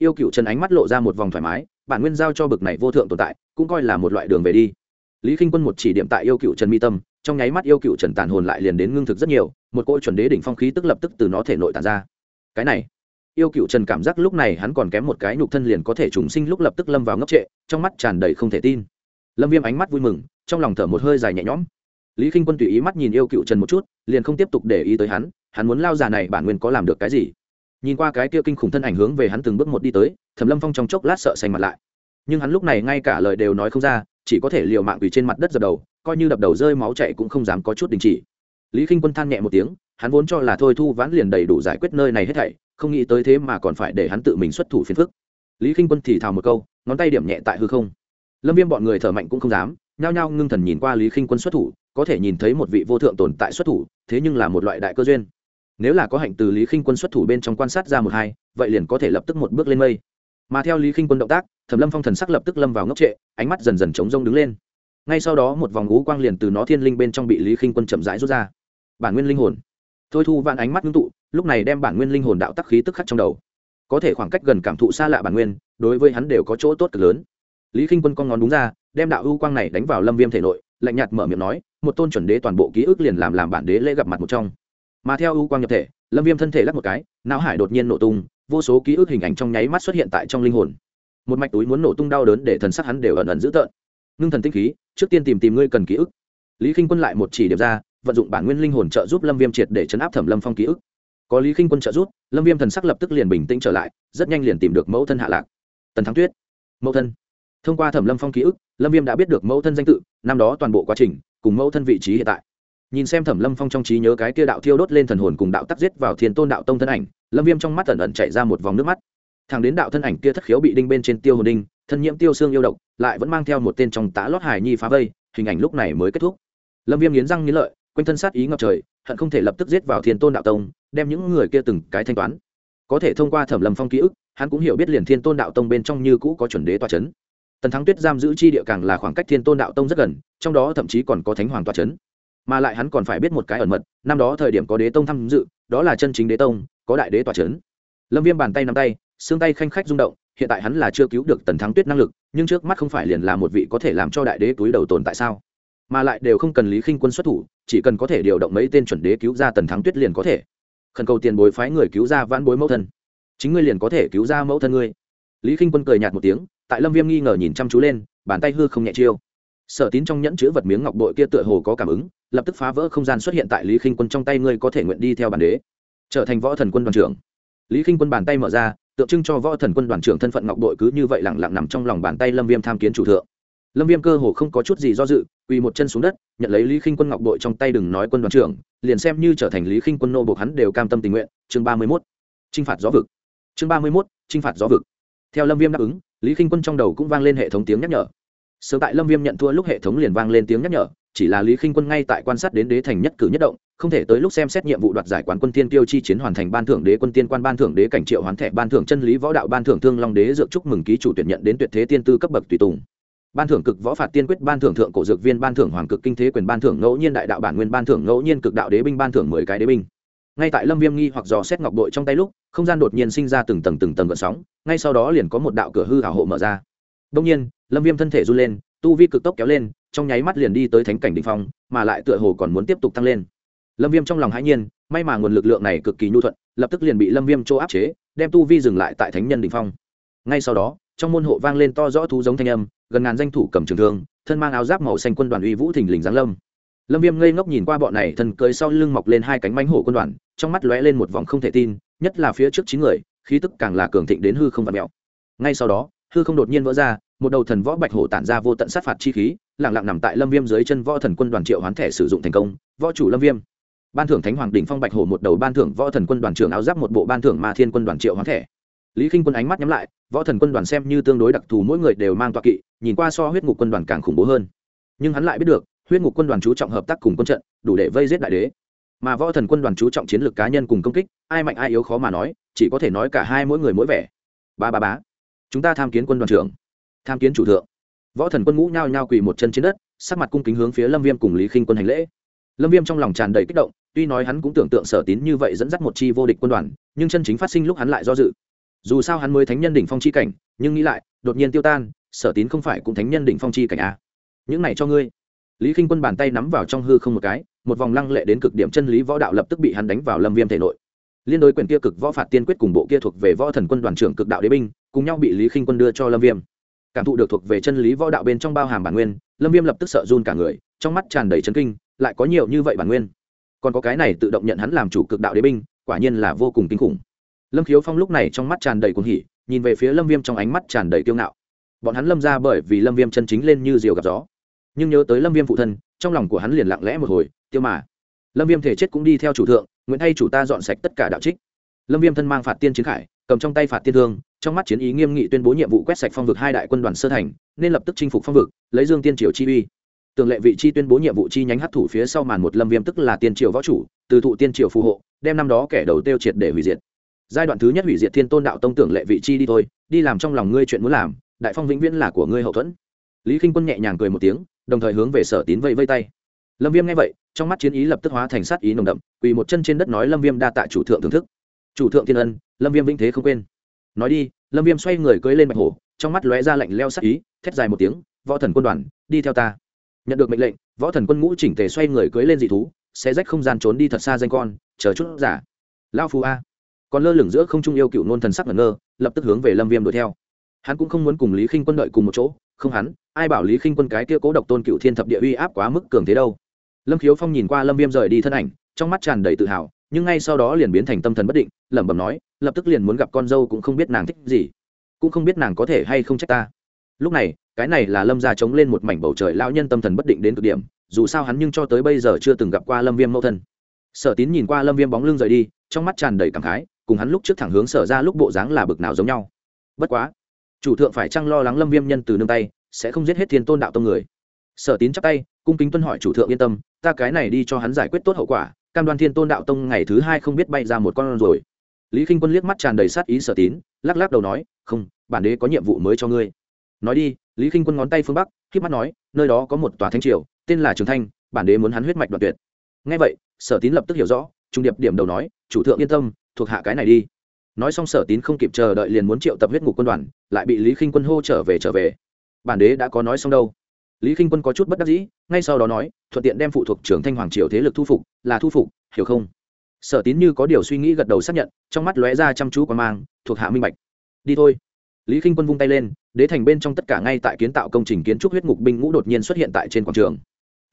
yêu cựu trần ánh mắt lộ ra một vòng thoải mái, bản nguyên giao cho bực này vô thượng tồn tại, cũng coi là một loại đường về đi. Lý khinh quân một chỉ điểm tại yêu cựu trần mi tâm, trong nháy mắt yêu cựu trần tàn hồn lại liền đến ngưng thực rất nhiều, một cỗ chuẩn đế đỉnh phong khí tức lập tức từ nó thể nội tàn ra. Cái này, yêu cựu trần cảm giác lúc này hắn còn kém một cái nhục thân liền có thể trùng sinh lúc lập tức lâm vào ngốc trệ, trong mắt tràn đầy không thể tin. Lâm viêm ánh mắt vui mừng, trong lòng thở một hơi dài nhẹ nhõm. Lý k i n h quân tùy ý mắt nhìn yêu cựu trần một chút, liền không tiếp tục để ý tới hắn hắn muốn lao già này bản nguyên có làm được cái gì? Nhìn qua cái kia kinh khủng thân ảnh hướng về hắn từng bước một đi tới, thẩm lâm phong trong chốc lát sợ xanh mặt lại. Nhưng hắn lúc này ngay cả lời đều nói không ra, chỉ có thể l i ề u mạng vì trên mặt đất dập đầu, coi như đập đầu rơi máu chạy cũng không dám có chút đình chỉ. Lý k i n h quân than nhẹ một tiếng, hắn vốn cho là thôi thu vãn liền đầy đủ giải quyết nơi này hết thảy, không nghĩ tới thế mà còn phải để hắn tự mình xuất thủ phiền phức. Lý k i n h quân thì thào một câu, ngón tay điểm nhẹ tại hư không. Lâm viêm bọn người thở mạnh cũng không dám, nhao nhao ngưng thần nhìn qua lý k i n h quân xuất thủ, có thể nhìn thấy một vị vô thượng tồn tại xuất thủ, thế nhưng là một loại đại cơ duyên nếu là có hạnh từ lý khinh quân xuất thủ bên trong quan sát ra một hai, vậy liền có thể lập tức một bước lên mây. Mà theo lý khinh quân động tác, thẩm lâm phong thần sắc lập tức lâm vào ngốc trệ, ánh mắt dần dần chống rông đứng lên. Ngay sau đó một vòng ngũ quang liền từ nó thiên linh bên trong bị lý khinh quân chậm rãi rút ra. Bản nguyên linh hồn. Thôi thu vạn ánh mắt ngưng tụ, lúc này đem bản nguyên linh hồn đạo tắc khí tức khắc trong đầu. Có thể khoảng cách gần cảm thụ xa lạ bản nguyên, đối với hắn đều có chỗ tốt cực lớn. Lý khinh quân con ngón đúng ra, đem đạo ưu quang này đánh vào lâm viêm thể nội, lạnh nhạt mở miệng nói, một tôn chuẩn đế toàn bộ ký ức liền làm làm bản đế lễ gặp mặt một trong mà theo ưu quang nhập thể, lâm viêm thân thể lắc một cái, não hải đột nhiên nổ tung, vô số ký ức hình ảnh trong nháy mắt xuất hiện tại trong linh hồn. Một mạch túi muốn nổ tung đau đớn để thần sắc hắn đều ẩn ẩn dữ tợn. Ngưng thần tinh khí, trước tiên tìm tìm ngươi cần ký ức. Lý k quân lại một chỉ điểm ra, vận dụng bản nguyên linh hồn trợ giúp lâm viêm triệt để chấn áp thẩm lâm phong ký ức. Có lý k quân trợ giúp, lâm viêm thần sắc lập tức liền bình tĩnh trở lại, rất nhanh liền tìm được mẫu thân hạ lạc. Tần thắng tuyết. Mẫu thân. Thông qua thẩm lâm phong ký ức, lâm viêm đã biết được mẫu thân danh tự, năm đó toàn bộ quá trình, cùng mẫu thân vị trí hiện tại nhìn xem thẩm lâm phong trong trí nhớ cái kia đạo thiêu đốt lên thần hồn cùng đạo tắc giết vào thiên tôn đạo tông thân ảnh, lâm viêm trong mắt ẩn ẩn chạy ra một vòng nước mắt. Thằng đến đạo thân ảnh kia thất khiếu bị đinh bên trên tiêu hồn đinh, thân nhiễm tiêu xương yêu độc, lại vẫn mang theo một tên trong tá lót hải nhi phá vây, hình ảnh lúc này mới kết thúc. Lâm viêm nghiến răng nghiến lợi, quanh thân sát ý ngập trời, hận không thể lập tức giết vào thiên tôn đạo tông, đem những người kia từng cái thanh toán. Có thể thông qua thẩm lâm phong ký ức, hắn cũng hiểu biết liền thiên tôn đạo tông bên trong như cũ có chuẩn đế toa c h ấ n tần thắng tuyết giam giữ chi địa càng là khoảng cách thiên tôn đạo tông rất gần, trong đó thậm chí còn có thánh hoàng toa c h ấ n mà lại hắn còn phải biết một cái ẩn mật, năm đó thời điểm có đế tông tham dự, đó là chân chính đế tông, có đại đế tỏa c h ấ n lâm viêm bàn tay nắm tay, xương tay khanh khách rung động, hiện tại hắn là chưa cứu được tần thắng tuyết năng lực, nhưng trước mắt không phải liền là một vị có thể làm cho đại đế túi đầu tồn tại sao? Mà lại đều không cần lý khinh quân xuất thủ, chỉ cần có thể điều động mấy tên chuẩn đế cứu ra tần thắng tuyết liền có thể. Khẩn cầu tiền bối phái người cứu ra vãn bối mẫu thân. Chính ngươi liền có thể cứu ra mẫu thân ngươi. Lý khinh quân cười nhạt một tiếng, tại lâm viêm nghi ngờ nhìn chăm chú lên, bàn tay hư không nhẹ chiêu. Sở tín trong nhẫn chữ vật miếng ngọc bội kia tựa hồ có cảm ứng lập tức phá vỡ không gian xuất hiện tại lý khinh quân trong tay ngươi có thể nguyện đi theo bản đế. Trở thành võ thần quân đoàn trưởng. Lý khinh quân bàn tay mở ra, tượng trưng cho võ thần quân đoàn trưởng thân phận ngọc đội cứ như vậy lẳng lặng nằm trong lòng bàn tay lâm viêm tham kiến chủ thượng. Lâm viêm cơ hồ không có chút gì do dự, quỳ một chân xuống đất, nhận lấy lý khinh quân ngọc đội trong tay đừng nói quân đoàn trưởng, liền xem như trở thành lý khinh quân nô buộc hắn đều cam tâm tình nguyện. Chương ba mươi mốt. Chinh phạt gió vực. Chương ba mươi mốt. Chinh phạt gió vực. Theo lâm viêm đáp ứng, lý k i n h quân trong đầu cũng vang lên hệ thống tiếng nhắc nhở. Sớm tại lâm viêm nhận thua lúc hệ thống liền vang lên tiếng nhắc nhở chỉ là lý k i n h quân ngay tại quan sát đến đế thành nhất cử nhất động, không thể tới lúc xem xét nhiệm vụ đoạt giải quán quân tiên tiêu chi chiến hoàn thành ban thưởng đế quân tiên quan, ban thưởng đế cảnh triệu hoán thẻ, ban thưởng chân lý võ đạo, ban thưởng thương long đế dược chúc mừng ký chủ tuyển nhận đến tuyệt thế tiên tư cấp bậc tùy tùng. Ban thưởng cực võ phạt tiên quyết, ban thưởng thượng cổ dược viên, ban thưởng hoàng cực kinh thế quyền, ban thưởng ngẫu nhiên đại đạo bản nguyên, ban thưởng ngẫu nhiên cực đạo đế binh, ban thưởng mười cái đế binh. Ngay tại lâm viêm nghi hoặc dò xét ngọc bội trong tay lúc, không gian đột nhiên sinh ra từng tầng từng tầng gợn sóng, ngay sau đó liền có một đạo cửa hư hảo hộ mở ra. Đông nhiên, lâm viêm thân thể run lên, tu vi cực tốc kéo lên trong nháy mắt liền đi tới thánh cảnh đ ỉ n h phong, mà lại tựa hồ còn muốn tiếp tục tăng lên. Lâm viêm trong lòng hãi nhiên, may mà nguồn lực lượng này cực kỳ nhu thuận, lập tức liền bị lâm viêm chỗ áp chế, đem tu vi dừng lại tại thánh nhân đ ỉ n h phong. Ngay sau đó, trong môn hộ vang lên to rõ thú giống thanh âm, gần ngàn danh thủ cầm trường thương, thân mang áo giáp màu xanh quân đoàn uy vũ thình lình giáng lâm. Lâm viêm ngây ngốc nhìn qua bọn này thần cưới sau lưng mọc lên hai cánh bánh hổ quân đoàn, trong mắt lóe lên một vòng không thể tin, nhất là phía trước chín người, khí tức càng là cường thịnh đến hư không và mẹo. Ngay sau đó, hư không đột nhiên vỡ ra, một đầu thần võ bạch hổ tản ra vô tận sát phạt chi khí lẳng lặng nằm tại lâm viêm dưới chân võ thần quân đoàn triệu hoán thẻ sử dụng thành công, võ chủ lâm viêm. Ban thưởng thánh hoàng đỉnh phong bạch hổ một đầu ban thưởng võ thần quân đoàn trưởng áo giáp một bộ ban thưởng ma thiên quân đoàn triệu hoán thẻ. Lý k i n h quân ánh mắt nhắm lại, võ thần quân đoàn xem như tương đối đặc thù mỗi người đều mang toa kỵ, nhìn qua so huyết ngục quân đoàn càng khủng bố hơn. Nhưng hắn lại biết được, huyết ngục quân đoàn chú trọng hợp tác cùng quân trận, đủ để vây giết đại đế. Mà võ thần quân đoàn chú trọng chiến lược cá nhân cùng công kích, ai mạnh ai yếu khó mà nói, chỉ có thể nói cả hai mỗi người mỗi vẻ. Ba ba bá chúng ta tham kiến quân đoàn trưởng. Tham kiến chủ thượng võ thần quân ngũ nhao nhao quỳ một chân trên đất, sắc mặt cung kính hướng phía lâm viêm cùng lý khinh quân hành lễ. Lâm viêm trong lòng tràn đầy kích động, tuy nói hắn cũng tưởng tượng sở tín như vậy dẫn dắt một chi vô địch quân đoàn, nhưng chân chính phát sinh lúc hắn lại do dự. Dù sao hắn mới thánh nhân đỉnh phong chi cảnh, nhưng nghĩ lại, đột nhiên tiêu tan, sở tín không phải cũng thánh nhân đỉnh phong chi cảnh à. những này cho ngươi. Lý khinh quân bàn tay nắm vào trong hư không một cái, một vòng lăng lệ đến cực điểm chân lý võ đạo lập tức bị hắn đánh vào lâm viêm thể nội. Liên đối quyền kia cực võ phạt tiên quyết cùng bộ kia thuộc về võ thần quân đoàn trưởng cực đạo đế binh, cùng nhau bị lý khinh quân đưa cho lâm viêm cảm thụ được thuộc về chân lý võ đạo bên trong bao hàm bản nguyên, lâm viêm lập tức sợ run cả người, trong mắt tràn đầy chấn kinh, lại có nhiều như vậy bản nguyên. Còn có cái này tự động nhận hắn làm chủ cực đạo đế binh, quả nhiên là vô cùng kinh khủng. Lâm khiếu phong lúc này trong mắt tràn đầy cuồng hỉ, nhìn về phía lâm viêm trong ánh mắt tràn đầy kiêu ngạo. Bọn hắn lâm ra bởi vì lâm viêm chân chính lên như diều gặp gió. Nhưng nhớ tới lâm viêm phụ thân, trong lòng của hắn liền lặng lẽ một hồi, tiêu mà, lâm viêm thể chết cũng đi theo chủ thượng nguyễn thay chủ ta dọn sạch tất cả đạo trích. Lâm viêm thân mang phạt tiên chiến khải, cầm trong tay phạt tiên thương trong mắt chiến ý nghiêm nghị tuyên bố nhiệm vụ quét sạch phong vực hai đại quân đoàn sơ thành, nên lập tức chinh phục phong vực, lấy dương tiên triều chi uy. Tường lệ vị chi tuyên bố nhiệm vụ chi nhánh hấp thủ phía sau màn một lâm viêm tức là tiên triều võ chủ, từ thụ tiên triều phù hộ, đem năm đó kẻ đầu tiêu triệt để hủy diệt. Giai đoạn thứ nhất hủy diệt thiên tôn đạo tông tưởng lệ vị chi đi thôi, đi làm trong lòng ngươi chuyện muốn làm, đại phong vĩnh viễn là của ngươi hậu thuẫn. Lý k quân nhẹ nhàng cười một tiếng, đồng thời hướng về sở tín vây vây tay. Lâm viêm nghe vậy, trong mắt chiến ý lập tức hóa thành sát ý nồng đậm, quỳ một chân trên đất nói lâm viêm đa tạ chủ thượng thưởng thức. Chủ thượng thiên ân, lâm viêm vĩnh thế không quên nói đi, lâm viêm xoay người cưới lên bạch hổ, trong mắt lóe ra lạnh leo sắc ý, thét dài một tiếng, võ thần quân đoàn, đi theo ta. Nhận được mệnh lệnh, võ thần quân ngũ chỉnh tề xoay người cưới lên dị thú sẽ rách không gian trốn đi thật xa danh con, chờ chút giả. Lao phu a. Còn lơ lửng giữa không trung yêu cựu nôn thần sắc ngẩn ngơ, lập tức hướng về lâm viêm đuổi theo. Hắn cũng không muốn cùng lý khinh quân đợi cùng một chỗ, không hắn, ai bảo lý khinh quân cái kia cố độc tôn cựu thiên thập địa uy áp quá mức cường thế đâu. Lâm khiếu phong nhìn qua lâm viêm rời đi thân ảnh, trong mắt tràn đầy tự hào, nhưng ngay sau đó liền biến thành tâm thần bất định, lẩm bẩm nói lập tức liền muốn gặp con dâu cũng không biết nàng thích gì, cũng không biết nàng có thể hay không trách ta. Lúc này, cái này là lâm gia chống lên một mảnh bầu trời lão nhân tâm thần bất định đến cực điểm, dù sao hắn nhưng cho tới bây giờ chưa từng gặp qua lâm viêm mẫu thân. Sở tín nhìn qua lâm viêm bóng lưng rời đi, trong mắt tràn đầy cảm khái, cùng hắn lúc trước thẳng hướng sở ra lúc bộ dáng là bực nào giống nhau. Bất quá, chủ thượng phải chăng lo lắng lâm viêm nhân từ nương tay, sẽ không giết hết thiên tôn đạo tông người. Sở tín chắc tay, cung kính tuân hỏi chủ thượng yên tâm, ta cái này đi cho hắn giải quyết tốt hậu quả, cam đoan thiên tôn đạo tông ngày thứ hai không biết bay ra một con rồi lý k i n h quân liếc mắt tràn đầy sát ý sở tín, lắc lắc đầu nói, không, bản đế có nhiệm vụ mới cho ngươi. Nói đi, lý k i n h quân ngón tay phương bắc k mắt nói, nơi đó có một tòa thanh triều, tên là trường thanh, bản đế muốn hắn huyết mạch đoạn tuyệt. Ngay vậy sở tín lập tức hiểu rõ, trung điệp điểm đầu nói, chủ thượng yên tâm, thuộc hạ cái này đi. Nói xong sở tín không kịp chờ đợi liền muốn triệu tập huyết ngục quân đoàn, lại bị lý k i n h quân hô trở về trở về. Bản đế đã có nói xong đâu. Lý k i n h quân có chút bất đắc dĩ, ngay sau đó nói, thuận tiện đem phụ thuộc trưởng thanh hoàng triều thế lực thu phục, là thu phục, hiểu không? Sở tín như có điều suy nghĩ gật đầu xác nhận, trong mắt lóe ra chăm chú còn mang, thuộc hạ minh bạch. Đi thôi. Lý k i n h quân vung tay lên, đế thành bên trong tất cả ngay tại kiến tạo công trình kiến trúc huyết ngục binh ngũ đột nhiên xuất hiện tại trên quảng trường.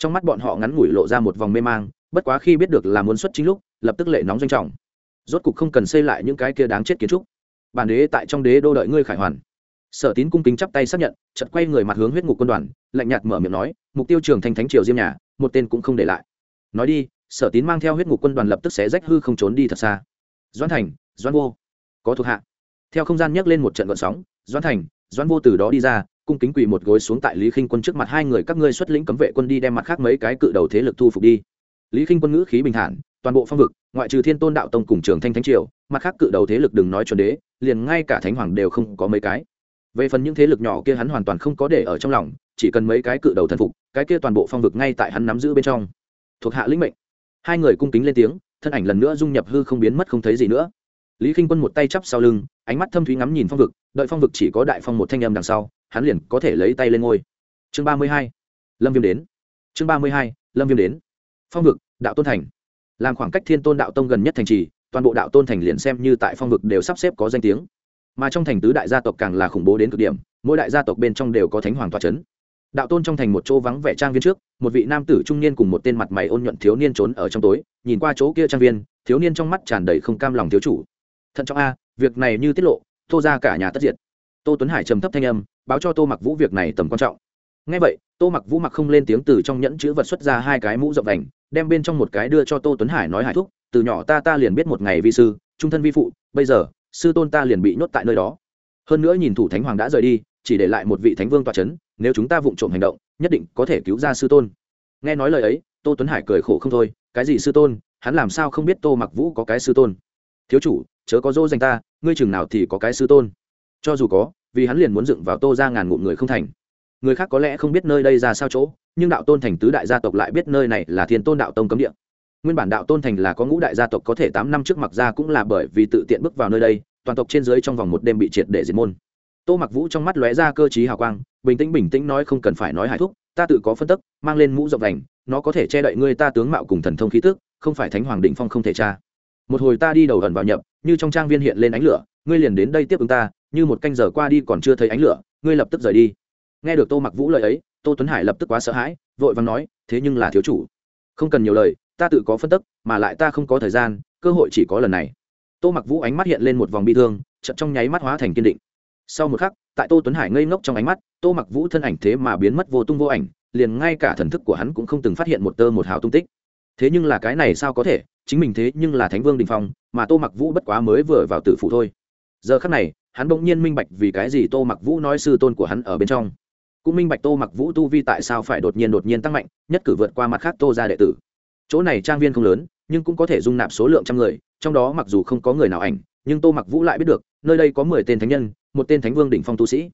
Trong mắt bọn họ ngắn ngủi lộ ra một vòng mê mang, bất quá khi biết được là muốn xuất chính lúc, lập tức lệ nóng doanh trọng. Rốt cục không cần xây lại những cái kia đáng chết kiến trúc. Bản đế tại trong đế đô đợi ngươi khải hoàn. Sở tín cung kính chắp tay xác nhận chật quay người mặt hướng huyết ngục quân đoàn, lạnh nhạt mở miệng nói, mục tiêu trường thanh thánh triều diêm nhà, một tên cũng không để lại. Nói đi sở tín mang theo huyết ngục quân đoàn lập tức xé rách hư không trốn đi thật xa. Doãn thành, doãn vô, có thuộc hạ. Theo không gian nhấc lên một trận gợn sóng, doãn thành, doãn vô từ đó đi ra, cung kính quỳ một gối xuống tại lý khinh quân trước mặt hai người các ngươi xuất lĩnh cấm vệ quân đi đem mặt khác mấy cái cự đầu thế lực thu phục đi. Lý khinh quân ngữ khí bình thản, toàn bộ phong vực, ngoại trừ thiên tôn đạo tông cùng trường thanh thánh triều, mặt khác cự đầu thế lực đừng nói chuẩn đế, liền ngay cả thánh hoàng đều không có mấy cái. Về phần những thế lực nhỏ kia hắn hoàn toàn không có để ở trong lòng, chỉ cần mấy cái cự đầu thần phục, cái kia toàn bộ phong vực ngay tại hắn nắm giữ bên trong. Thuộc hạ lĩnh mệnh hai người cung kính lên tiếng, thân ảnh lần nữa dung nhập hư không biến mất không thấy gì nữa. Lý k i n h quân một tay chắp sau lưng, ánh mắt thâm thúy ngắm nhìn phong vực, đợi phong vực chỉ có đại phong một thanh âm đằng sau, hắn liền có thể lấy tay lên ngôi. Chương ba mươi hai, lâm viêm đến. Chương ba mươi hai, lâm viêm đến. Phong vực, đạo tôn thành. Làm khoảng cách thiên tôn đạo tông gần nhất thành trì, toàn bộ đạo tôn thành liền xem như tại phong vực đều sắp xếp có danh tiếng. Mà trong thành tứ đại gia tộc càng là khủng bố đến cực điểm, mỗi đại gia tộc bên trong đều có thánh hoàng tòa c h ấ n đạo tôn trong thành một chỗ vắng vẻ trang viên trước, một vị nam tử trung niên cùng một tên mặt mày ôn nhuận thiếu niên trốn ở trong tối, nhìn qua chỗ kia trang viên, thiếu niên trong mắt tràn đầy không cam lòng thiếu chủ. Thận trọng a, việc này như tiết lộ, tô ra cả nhà tất diệt. Tô tuấn hải trầm thấp thanh âm, báo cho tô mặc vũ việc này tầm quan trọng. Ngay vậy, tô mặc vũ mặc không lên tiếng từ trong nhẫn chữ vật xuất ra hai cái mũ rộng đành đem bên trong một cái đưa cho tô tuấn hải nói hải thúc, từ nhỏ ta ta liền biết một ngày vi sư, trung thân vi phụ, bây giờ, sư tôn ta liền bị nhốt tại nơi đó. Hơn nữa nhìn thủ thánh hoàng đã rời đi chỉ để lại một vị thánh vương toa c h ấ n nếu chúng ta vụng trộm hành động, nhất định có thể cứu ra sư tôn. Nghe nói lời ấy, tô tuấn hải cười khổ không thôi, cái gì sư tôn, hắn làm sao không biết tô mặc vũ có cái sư tôn? Thiếu chủ, chớ có dỗ dành ta, ngươi chừng nào thì có cái sư tôn. Cho dù có, vì hắn liền muốn dựng vào tô ra ngàn ngụm người không thành. Người khác có lẽ không biết nơi đây ra sao chỗ, nhưng đạo tôn thành tứ đại gia tộc lại biết nơi này là thiên tôn đạo tông cấm địa. Nguyên bản đạo tôn thành là có ngũ đại gia tộc có thể tám năm trước mặc ra cũng là bởi vì tự tiện bước vào nơi đây, toàn tộc trên dưới trong vòng một đêm bị triệt để diệt môn tô mặc vũ trong mắt lóe ra cơ t hào quang, bình tĩnh bình tĩnh nói không cần phải nói hài thúc, ta tự có phân tức, mang lên mũ rộng đành, nó có thể che đậy ngươi ta tướng mạo cùng thần thông khí tức, không phải thánh hoàng định phong không thể tra. Một hồi ta đi đầu ẩn vào nhập, như trong trang viên hiện lên ánh lửa, ngươi liền đến đây tiếp ứng ta, như một canh giờ qua đi còn chưa thấy ánh lửa, ngươi lập tức rời đi. Nghe được tô mặc vũ lời ấy, tô tuấn hải lập tức quá sợ hãi, vội vàng nói, thế nhưng là thiếu chủ. Không cần nhiều lời, ta tự có phân tức, mà lại ta không có thời gian, cơ hội chỉ có lần này. Tô mặc vũ ánh mắt hiện lên một vòng bi thương chậm trong nháy mắt hóa thành kiên định sau một khắc, tại tô tuấn hải ngây ngốc trong ánh mắt, tô mặc vũ thân ảnh thế mà biến mất vô tung vô ảnh, liền ngay cả thần thức của hắn cũng không từng phát hiện một tơ một hào tung tích. Thế nhưng là cái này sao có thể, chính mình thế nhưng là thánh vương đình phong, mà tô mặc vũ bất quá mới vừa vào tử phủ thôi. Giờ khắc này, hắn bỗng nhiên minh bạch vì cái gì tô mặc vũ nói sư tôn của hắn ở bên trong. Cũng minh bạch tô mặc vũ tu vi tại sao phải đột nhiên đột nhiên tăng mạnh, nhất cử vượt qua mặt khác tô ra đệ tử. Chỗ này trang viên không lớn, nhưng cũng có thể dung nạp số lượng trăm người, trong đó mặc dù không có người nào ảnh nhưng tô mặc vũ lại biết được, nơi đây có mười tên thánh nhân, một tên thánh vương đỉnh phong tu sĩ.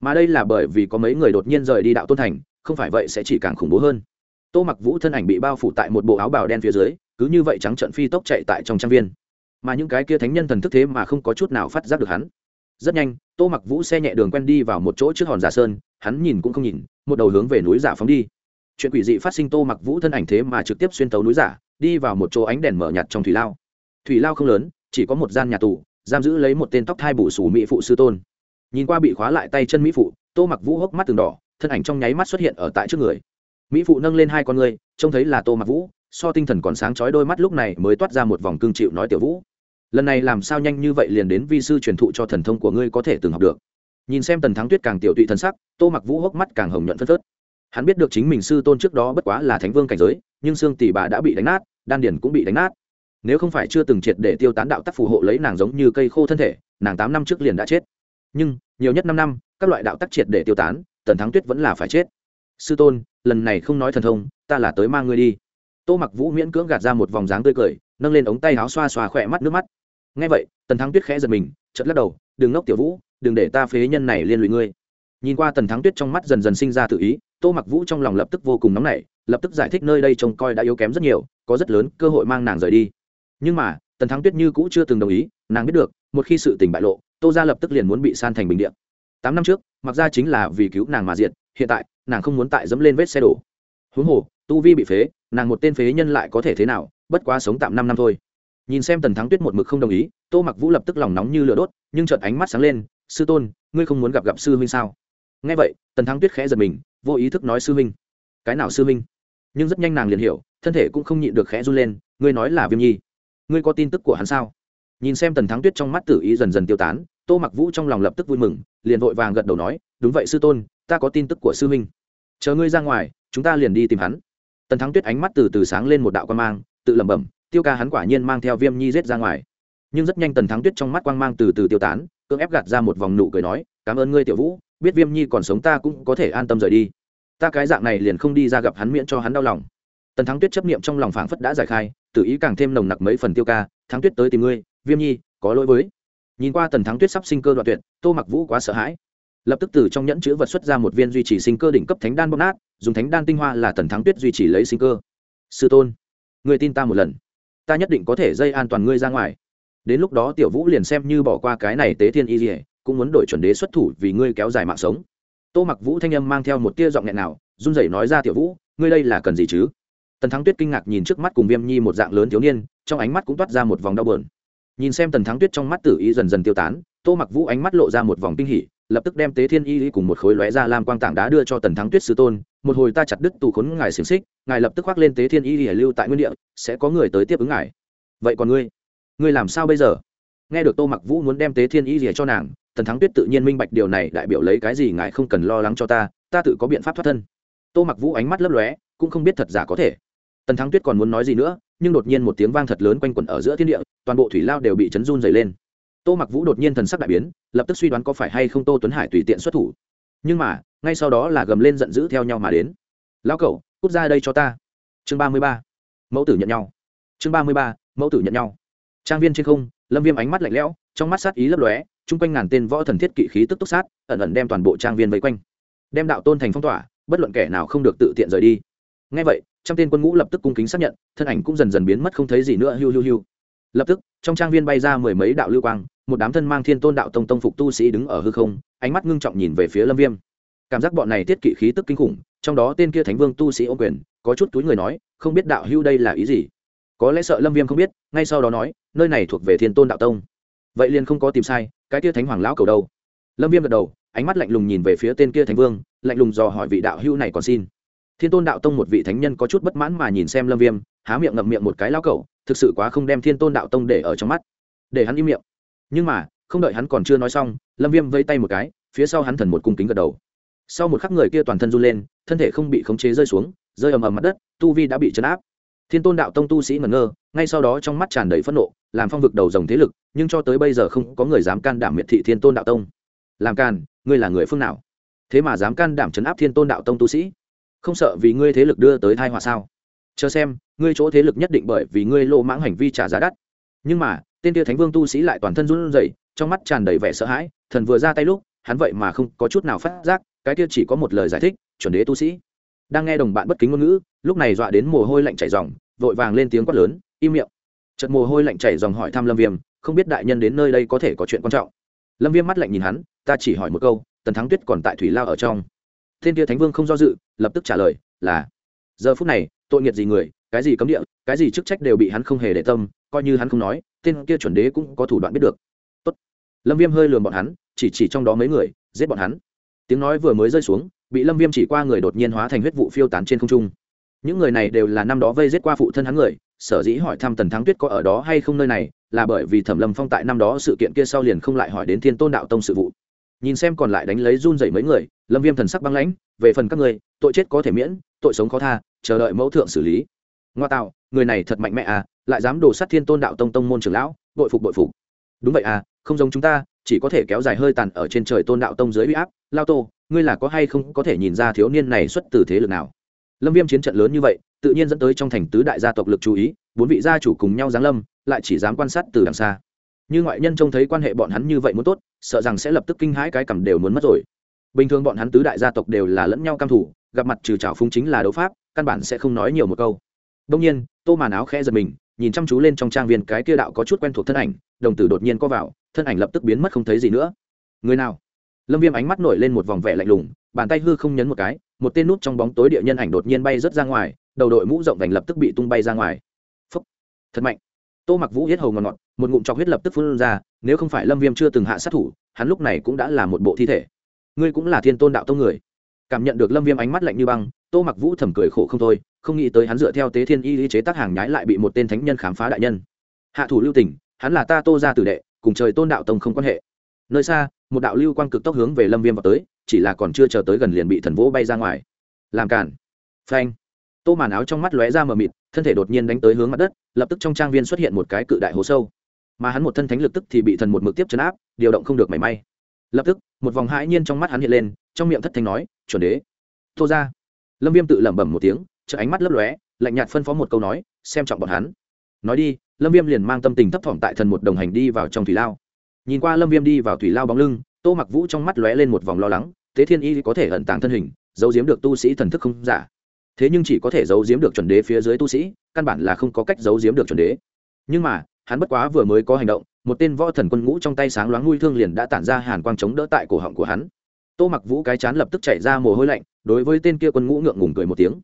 Mà đây là bởi vì có mấy người đột nhiên rời đi đạo tôn thành, không phải vậy sẽ chỉ càng khủng bố hơn. Tô mặc vũ thân ảnh bị bao phủ tại một bộ áo bào đen phía dưới, cứ như vậy trắng trận phi tốc chạy tại trong trang viên. Mà những cái kia thánh nhân thần thức thế mà không có chút nào phát giác được hắn. Rất nhanh, tô mặc vũ xe nhẹ đường quen đi vào một chỗ trước hòn giả sơn, hắn nhìn cũng không nhìn, một đầu hướng về núi giả phóng đi. Chuyện quỷ dị phát sinh tô mặc vũ thân ảnh thế mà trực tiếp xuyên tấu núi giả, đi vào một chỗ ánh đèn mở nhặt trong thủy lao. Thủy lao không lớn chỉ có một gian nhà tù, giam giữ lấy một tên tóc thai bù sù mỹ phụ sư tôn. Nhìn qua bị khóa lại tay chân mỹ phụ, tô mặc vũ hốc mắt từng đỏ, thân ảnh trong nháy mắt xuất hiện ở tại trước người. Mỹ phụ nâng lên hai con người trông thấy là tô mặc vũ, so tinh thần còn sáng chói đôi mắt lúc này mới toát ra một vòng cương chịu nói tiểu vũ. Lần này làm sao nhanh như vậy liền đến vi sư truyền thụ cho thần thông của ngươi có thể từng học được. Nhìn xem tần thắng tuyết càng tiểu tụy thần sắc, tô mặc vũ hốc mắt càng hồng nhuận phân phớt. Hắn biết được chính mình sư tôn trước đó bất quá là thánh vương cảnh giới, nhưng xương tỷ bà đã bị đánh nát, đan điển cũng bị đánh nát nếu không phải chưa từng triệt để tiêu tán đạo tắc phù hộ lấy nàng giống như cây khô thân thể, nàng tám năm trước liền đã chết. Nhưng, nhiều nhất năm năm, các loại đạo tắc triệt để tiêu tán, tần thắng tuyết vẫn là phải chết. Sư tôn, lần này không nói thần thông, ta là tới mang ngươi đi. Tô mặc vũ miễn cưỡng gạt ra một vòng dáng tươi cười, nâng lên ống tay áo xoa xoa khỏe mắt nước mắt. Ngay vậy, tần thắng tuyết khẽ giật mình chật lắc đầu, đừng ngốc tiểu vũ, đừng để ta phế nhân này liên lụy ngươi. Nhìn qua tần thắng tuyết trong mắt dần dần sinh ra tự ý, tô mặc vũ trong lòng lập tức vô cùng nóng nảy, lập tức giải thích nơi đây trông coi đã yếu kém rất nhiều, có rất lớn cơ hội mang nàng rời đi nhưng mà, tần thắng tuyết như cũ chưa từng đồng ý, nàng biết được, một khi sự tình bại lộ, tô ra lập tức liền muốn bị san thành bình điện tám năm trước, mặc ra chính là vì cứu nàng mà diệt, hiện tại, nàng không muốn tại dẫm lên vết xe đổ. Huống hồ, tu vi bị phế, nàng một tên phế nhân lại có thể thế nào, bất quá sống tạm năm năm thôi. Nhìn xem tần thắng tuyết một mực không đồng ý, tô mặc vũ lập tức lòng nóng như lửa đốt, nhưng chợt ánh mắt sáng lên, sư tôn, ngươi không muốn gặp gặp sư huynh sao? Nghe vậy, tần thắng tuyết khẽ giật mình, vô ý thức nói, sư huynh. Cái nào sư huynh? Nhưng rất nhanh nàng liền hiểu, thân thể cũng không nhịn được khẽ run lên, ngươi nói là viêm nhi ngươi có tin tức của hắn sao? Nhìn xem tần thắng tuyết trong mắt tử ý dần dần tiêu tán, tô mặc vũ trong lòng lập tức vui mừng, liền vội vàng gật đầu nói, đúng vậy sư tôn, ta có tin tức của sư huynh. Chờ ngươi ra ngoài, chúng ta liền đi tìm hắn. Tần thắng tuyết ánh mắt từ từ sáng lên một đạo quan mang, tự lẩm bẩm, tiêu ca hắn quả nhiên mang theo viêm nhi rết ra ngoài. Nhưng rất nhanh tần thắng tuyết trong mắt quang mang từ từ tiêu tán, cưỡng ép gạt ra một vòng nụ cười nói, cảm ơn ngươi, tiểu vũ, biết viêm nhi còn sống ta cũng có thể an tâm rời đi. Ta cái dạng này liền không đi ra gặp hắn miễn cho hắn đau lòng. Tần thắng tuyết chấp niệm trong lòng phảng phất đã giải khai tự ý càng thêm nồng nặc mấy phần tiêu ca, thắng tuyết tới tìm ngươi, viêm nhi, có lỗi với. Nhìn qua tần thắng tuyết sắp sinh cơ đoạn tuyệt, tô mặc vũ quá sợ hãi. Lập tức từ trong nhẫn chữ vật xuất ra một viên duy trì sinh cơ đỉnh cấp thánh đan bóp nát, dùng thánh đan tinh hoa là tần thắng tuyết duy trì lấy sinh cơ. Sư tôn người tin ta một lần. Ta nhất định có thể dây an toàn ngươi ra ngoài. Đến lúc đó tiểu vũ liền xem như bỏ qua cái này tế thiên y dỉa cũng muốn đổi chuẩn đế xuất thủ vì ngươi kéo dài mạng sống. Tô mặc vũ thanh âm mang theo một tia giọng nghẹn nào, run rẩy nói ra tiểu vũ, ngươi đây là cần gì chứ? Tần thắng tuyết kinh ngạc nhìn trước mắt cùng viêm nhi một dạng lớn thiếu niên, trong ánh mắt cũng toát ra một vòng đau bờn nhìn xem tần thắng tuyết trong mắt tử y dần dần tiêu tán, tô mặc vũ ánh mắt lộ ra một vòng kinh hỉ, lập tức đem tế thiên y cùng một khối lóe ra làm quang tảng đá đưa cho tần thắng tuyết sư tôn, một hồi ta chặt đứt tù khốn ngài xiềng xích, ngài lập tức khoác lên tế thiên y lưu tại nguyên địa, sẽ có người tới tiếp ứng ngài. Vậy còn ngươi? Ngươi làm sao bây giờ? Nghe được tô mặc vũ muốn đem tế thiên y rìa cho nàng, tần thắng tuyết tự nhiên minh bạch điều này, đại biểu lấy cái gì ngài không cần lo lắng cho ta ta tự có biện pháp thoát thân. Tô mặc vũ ánh mắt lấp lóe, cũng không biết thật giả có thể tần thắng tuyết còn muốn nói gì nữa, nhưng đột nhiên một tiếng vang thật lớn quanh quẩn ở giữa thiên địa, toàn bộ thủy lao đều bị chấn run dày lên. Tô mặc vũ đột nhiên thần sắc đại biến, lập tức suy đoán có phải hay không tô tuấn hải tùy tiện xuất thủ. Nhưng mà, ngay sau đó là gầm lên giận dữ theo nhau mà đến. Lao cậu cút ra đây cho ta. Chương ba mươi ba. Mẫu tử nhận nhau. Chương ba mươi ba, mẫu tử nhận nhau. Trang viên trên không, lâm viêm ánh mắt lạnh lẽo, trong mắt sát ý lấp lóe, chung quanh ngàn tên võ thần thiết kỵ khí tức túc sát, ẩn ẩn đem toàn bộ trang viên vây quanh. Đem đạo tôn thành phong tỏa, bất luận kẻ nào không được tự tiện rời đi. Ngay vậy trăm tên quân ngũ lập tức cung kính xác nhận, thân ảnh cũng dần dần biến mất không thấy gì nữa, hiu hiu hiu. Lập tức, trong trang viên bay ra mười mấy đạo lưu quang, một đám thân mang thiên tôn đạo tông tông phục tu sĩ đứng ở hư không, ánh mắt ngưng trọng nhìn về phía lâm viêm. Cảm giác bọn này thiết kỵ khí tức kinh khủng, trong đó tên kia thánh vương tu sĩ ô quyền, có chút túi người nói, không biết đạo hưu đây là ý gì? Có lẽ sợ lâm viêm không biết, ngay sau đó nói, nơi này thuộc về thiên tôn đạo tông. Vậy liền không có tìm sai, cái kia thánh hoàng lão cầu đâu? Lâm viêm gật đầu, ánh mắt lạnh lùng nhìn về phía tên kia thánh vương, lạnh lùng dò hỏi vị đạo hưu này còn xin thiên tôn đạo tông một vị thánh nhân có chút bất mãn mà nhìn xem lâm viêm, há miệng ngậm miệng một cái lao cẩu, thực sự quá không đem thiên tôn đạo tông để ở trong mắt. Để hắn im miệng. Nhưng mà, không đợi hắn còn chưa nói xong, lâm viêm vây tay một cái, phía sau hắn thần một cung kính gật đầu. Sau một khắc người kia toàn thân run lên, thân thể không bị khống chế rơi xuống, rơi ầm ầm mặt đất, tu vi đã bị chấn áp. Thiên tôn đạo tông tu sĩ ngẩn ngơ, ngay sau đó trong mắt tràn đầy phẫn nộ, làm phong vực đầu dòng thế lực, nhưng cho tới bây giờ không có người dám can đảm miệt thị thiên tôn đạo tông. Làm can ngươi là người phương nào? Thế mà dám can đảm chấn áp thiên tôn đạo tông tu sĩ? Không sợ vì ngươi thế lực đưa tới thai họa sao? Chờ xem, ngươi chỗ thế lực nhất định bởi vì ngươi lô mãng hành vi trả giá đắt. Nhưng mà, tên tia thánh vương tu sĩ lại toàn thân run rẩy, trong mắt tràn đầy vẻ sợ hãi, thần vừa ra tay lúc, hắn vậy mà không có chút nào phát giác, cái tia chỉ có một lời giải thích, chuẩn đế tu sĩ. Đang nghe đồng bạn bất kính ngôn ngữ, lúc này dọa đến mồ hôi lạnh chảy dòng vội vàng lên tiếng quát lớn, im miệng. Chật mồ hôi lạnh chảy dòng hỏi thăm lâm viêm, không biết đại nhân đến nơi đây có thể có chuyện quan trọng. Lâm viêm mắt lạnh nhìn hắn, ta chỉ hỏi một câu, tần thắng tuyết còn tại thủy lao ở trong thiên kia thánh vương không do dự, lập tức trả lời là, giờ phút này, tội nghiệt gì người, cái gì cấm địa, cái gì chức trách đều bị hắn không hề để tâm, coi như hắn không nói, tên kia chuẩn đế cũng có thủ đoạn biết được. Tốt. lâm viêm hơi lườm bọn hắn, chỉ chỉ trong đó mấy người, giết bọn hắn. Tiếng nói vừa mới rơi xuống, bị lâm viêm chỉ qua người đột nhiên hóa thành huyết vụ phiêu tán trên không trung. Những người này đều là năm đó vây giết qua phụ thân hắn người, sở dĩ hỏi thăm tần thắng tuyết có ở đó hay không nơi này, là bởi vì thẩm lâm phong tại năm đó sự kiện kia sau liền không lại hỏi đến thiên tôn đạo tông sự vụ nhìn xem còn lại đánh lấy run dậy mấy người, lâm viêm thần sắc băng lãnh, về phần các người, tội chết có thể miễn, tội sống khó tha, chờ đợi mẫu thượng xử lý. Ngoa tạo, người này thật mạnh mẽ à lại dám đổ sát thiên tôn đạo tông tông môn trưởng lão, bội phục bội phục. Đúng vậy à không giống chúng ta, chỉ có thể kéo dài hơi tàn ở trên trời tôn đạo tông dưới uy áp. Lao tô, ngươi là có hay không có thể nhìn ra thiếu niên này xuất từ thế lực nào? Lâm viêm chiến trận lớn như vậy, tự nhiên dẫn tới trong thành tứ đại gia tộc lực chú ý, bốn vị gia chủ cùng nhau giáng lâm, lại chỉ dám quan sát từ đằng xa như ngoại nhân trông thấy quan hệ bọn hắn như vậy muốn tốt, sợ rằng sẽ lập tức kinh hãi cái cầm đều muốn mất rồi. Bình thường bọn hắn tứ đại gia tộc đều là lẫn nhau cam thủ gặp mặt trừ trào phúng chính là đấu pháp, căn bản sẽ không nói nhiều một câu. Đông nhiên, tô màn áo khẽ giật mình, nhìn chăm chú lên trong trang viên cái kia đạo có chút quen thuộc thân ảnh, đồng tử đột nhiên có vào, thân ảnh lập tức biến mất không thấy gì nữa. Người nào? Lâm viêm ánh mắt nổi lên một vòng vẻ lạnh lùng, bàn tay hư không nhấn một cái, một tên nút trong bóng tối địa nhân ảnh đột nhiên bay rớt ra ngoài, đầu đội mũ rộng vành lập tức bị tung bay ra ngoài. Phấp thật mạnh! Tô mặc vũ hết hầu ngọt ngọt, một ngụm chọc huyết lập tức phun ra, nếu không phải lâm viêm chưa từng hạ sát thủ, hắn lúc này cũng đã là một bộ thi thể. Ngươi cũng là thiên tôn đạo tông người. Cảm nhận được lâm viêm ánh mắt lạnh như băng, tô mặc vũ thầm cười khổ không thôi, không nghĩ tới hắn dựa theo tế thiên y lý chế tác hàng nhái lại bị một tên thánh nhân khám phá đại nhân. Hạ thủ lưu tỉnh hắn là ta tô ra tử đệ, cùng trời tôn đạo tông không quan hệ. Nơi xa, một đạo lưu quang cực tốc hướng về lâm viêm vào tới, chỉ là còn chưa chờ tới gần liền bị thần vỗ bay ra ngoài. Làm cản phanh. Tô màn áo trong mắt lóe ra mờ mịt thân thể đột nhiên đánh tới hướng mặt đất, lập tức trong trang viên xuất hiện một cái cự đại hố sâu. Mà hắn một thân thánh lực tức thì bị thần một mực tiếp chấn áp, điều động không được mảy may. Lập tức, một vòng hãi nhiên trong mắt hắn hiện lên, trong miệng thất thanh nói, chuẩn đế. Tô ra lâm viêm tự lẩm bẩm một tiếng chợ ánh mắt lấp lóe, lạnh nhạt phân phó một câu nói, xem trọng bọn hắn. Nói đi, lâm viêm liền mang tâm tình thấp thỏm tại thần một đồng hành đi vào trong thủy lao. Nhìn qua lâm viêm đi vào thủy lao bóng lưng, tô mặc vũ trong mắt lóe lên một vòng lo lắng, thế thiên y có thể ẩn tàng thân hình, giấu giếm được tu sĩ thần thức không giả thế nhưng chỉ có thể giấu giếm được chuẩn đế phía dưới tu sĩ, căn bản là không có cách giấu giếm được chuẩn đế. Nhưng mà, hắn bất quá vừa mới có hành động, một tên võ thần quân ngũ trong tay sáng loáng nuôi thương liền đã tản ra hàn quang chống đỡ tại cổ họng của hắn. Tô mặc vũ cái chán lập tức chạy ra mồ hôi lạnh, đối với tên kia quân ngũ ngượng ngùng cười một tiếng.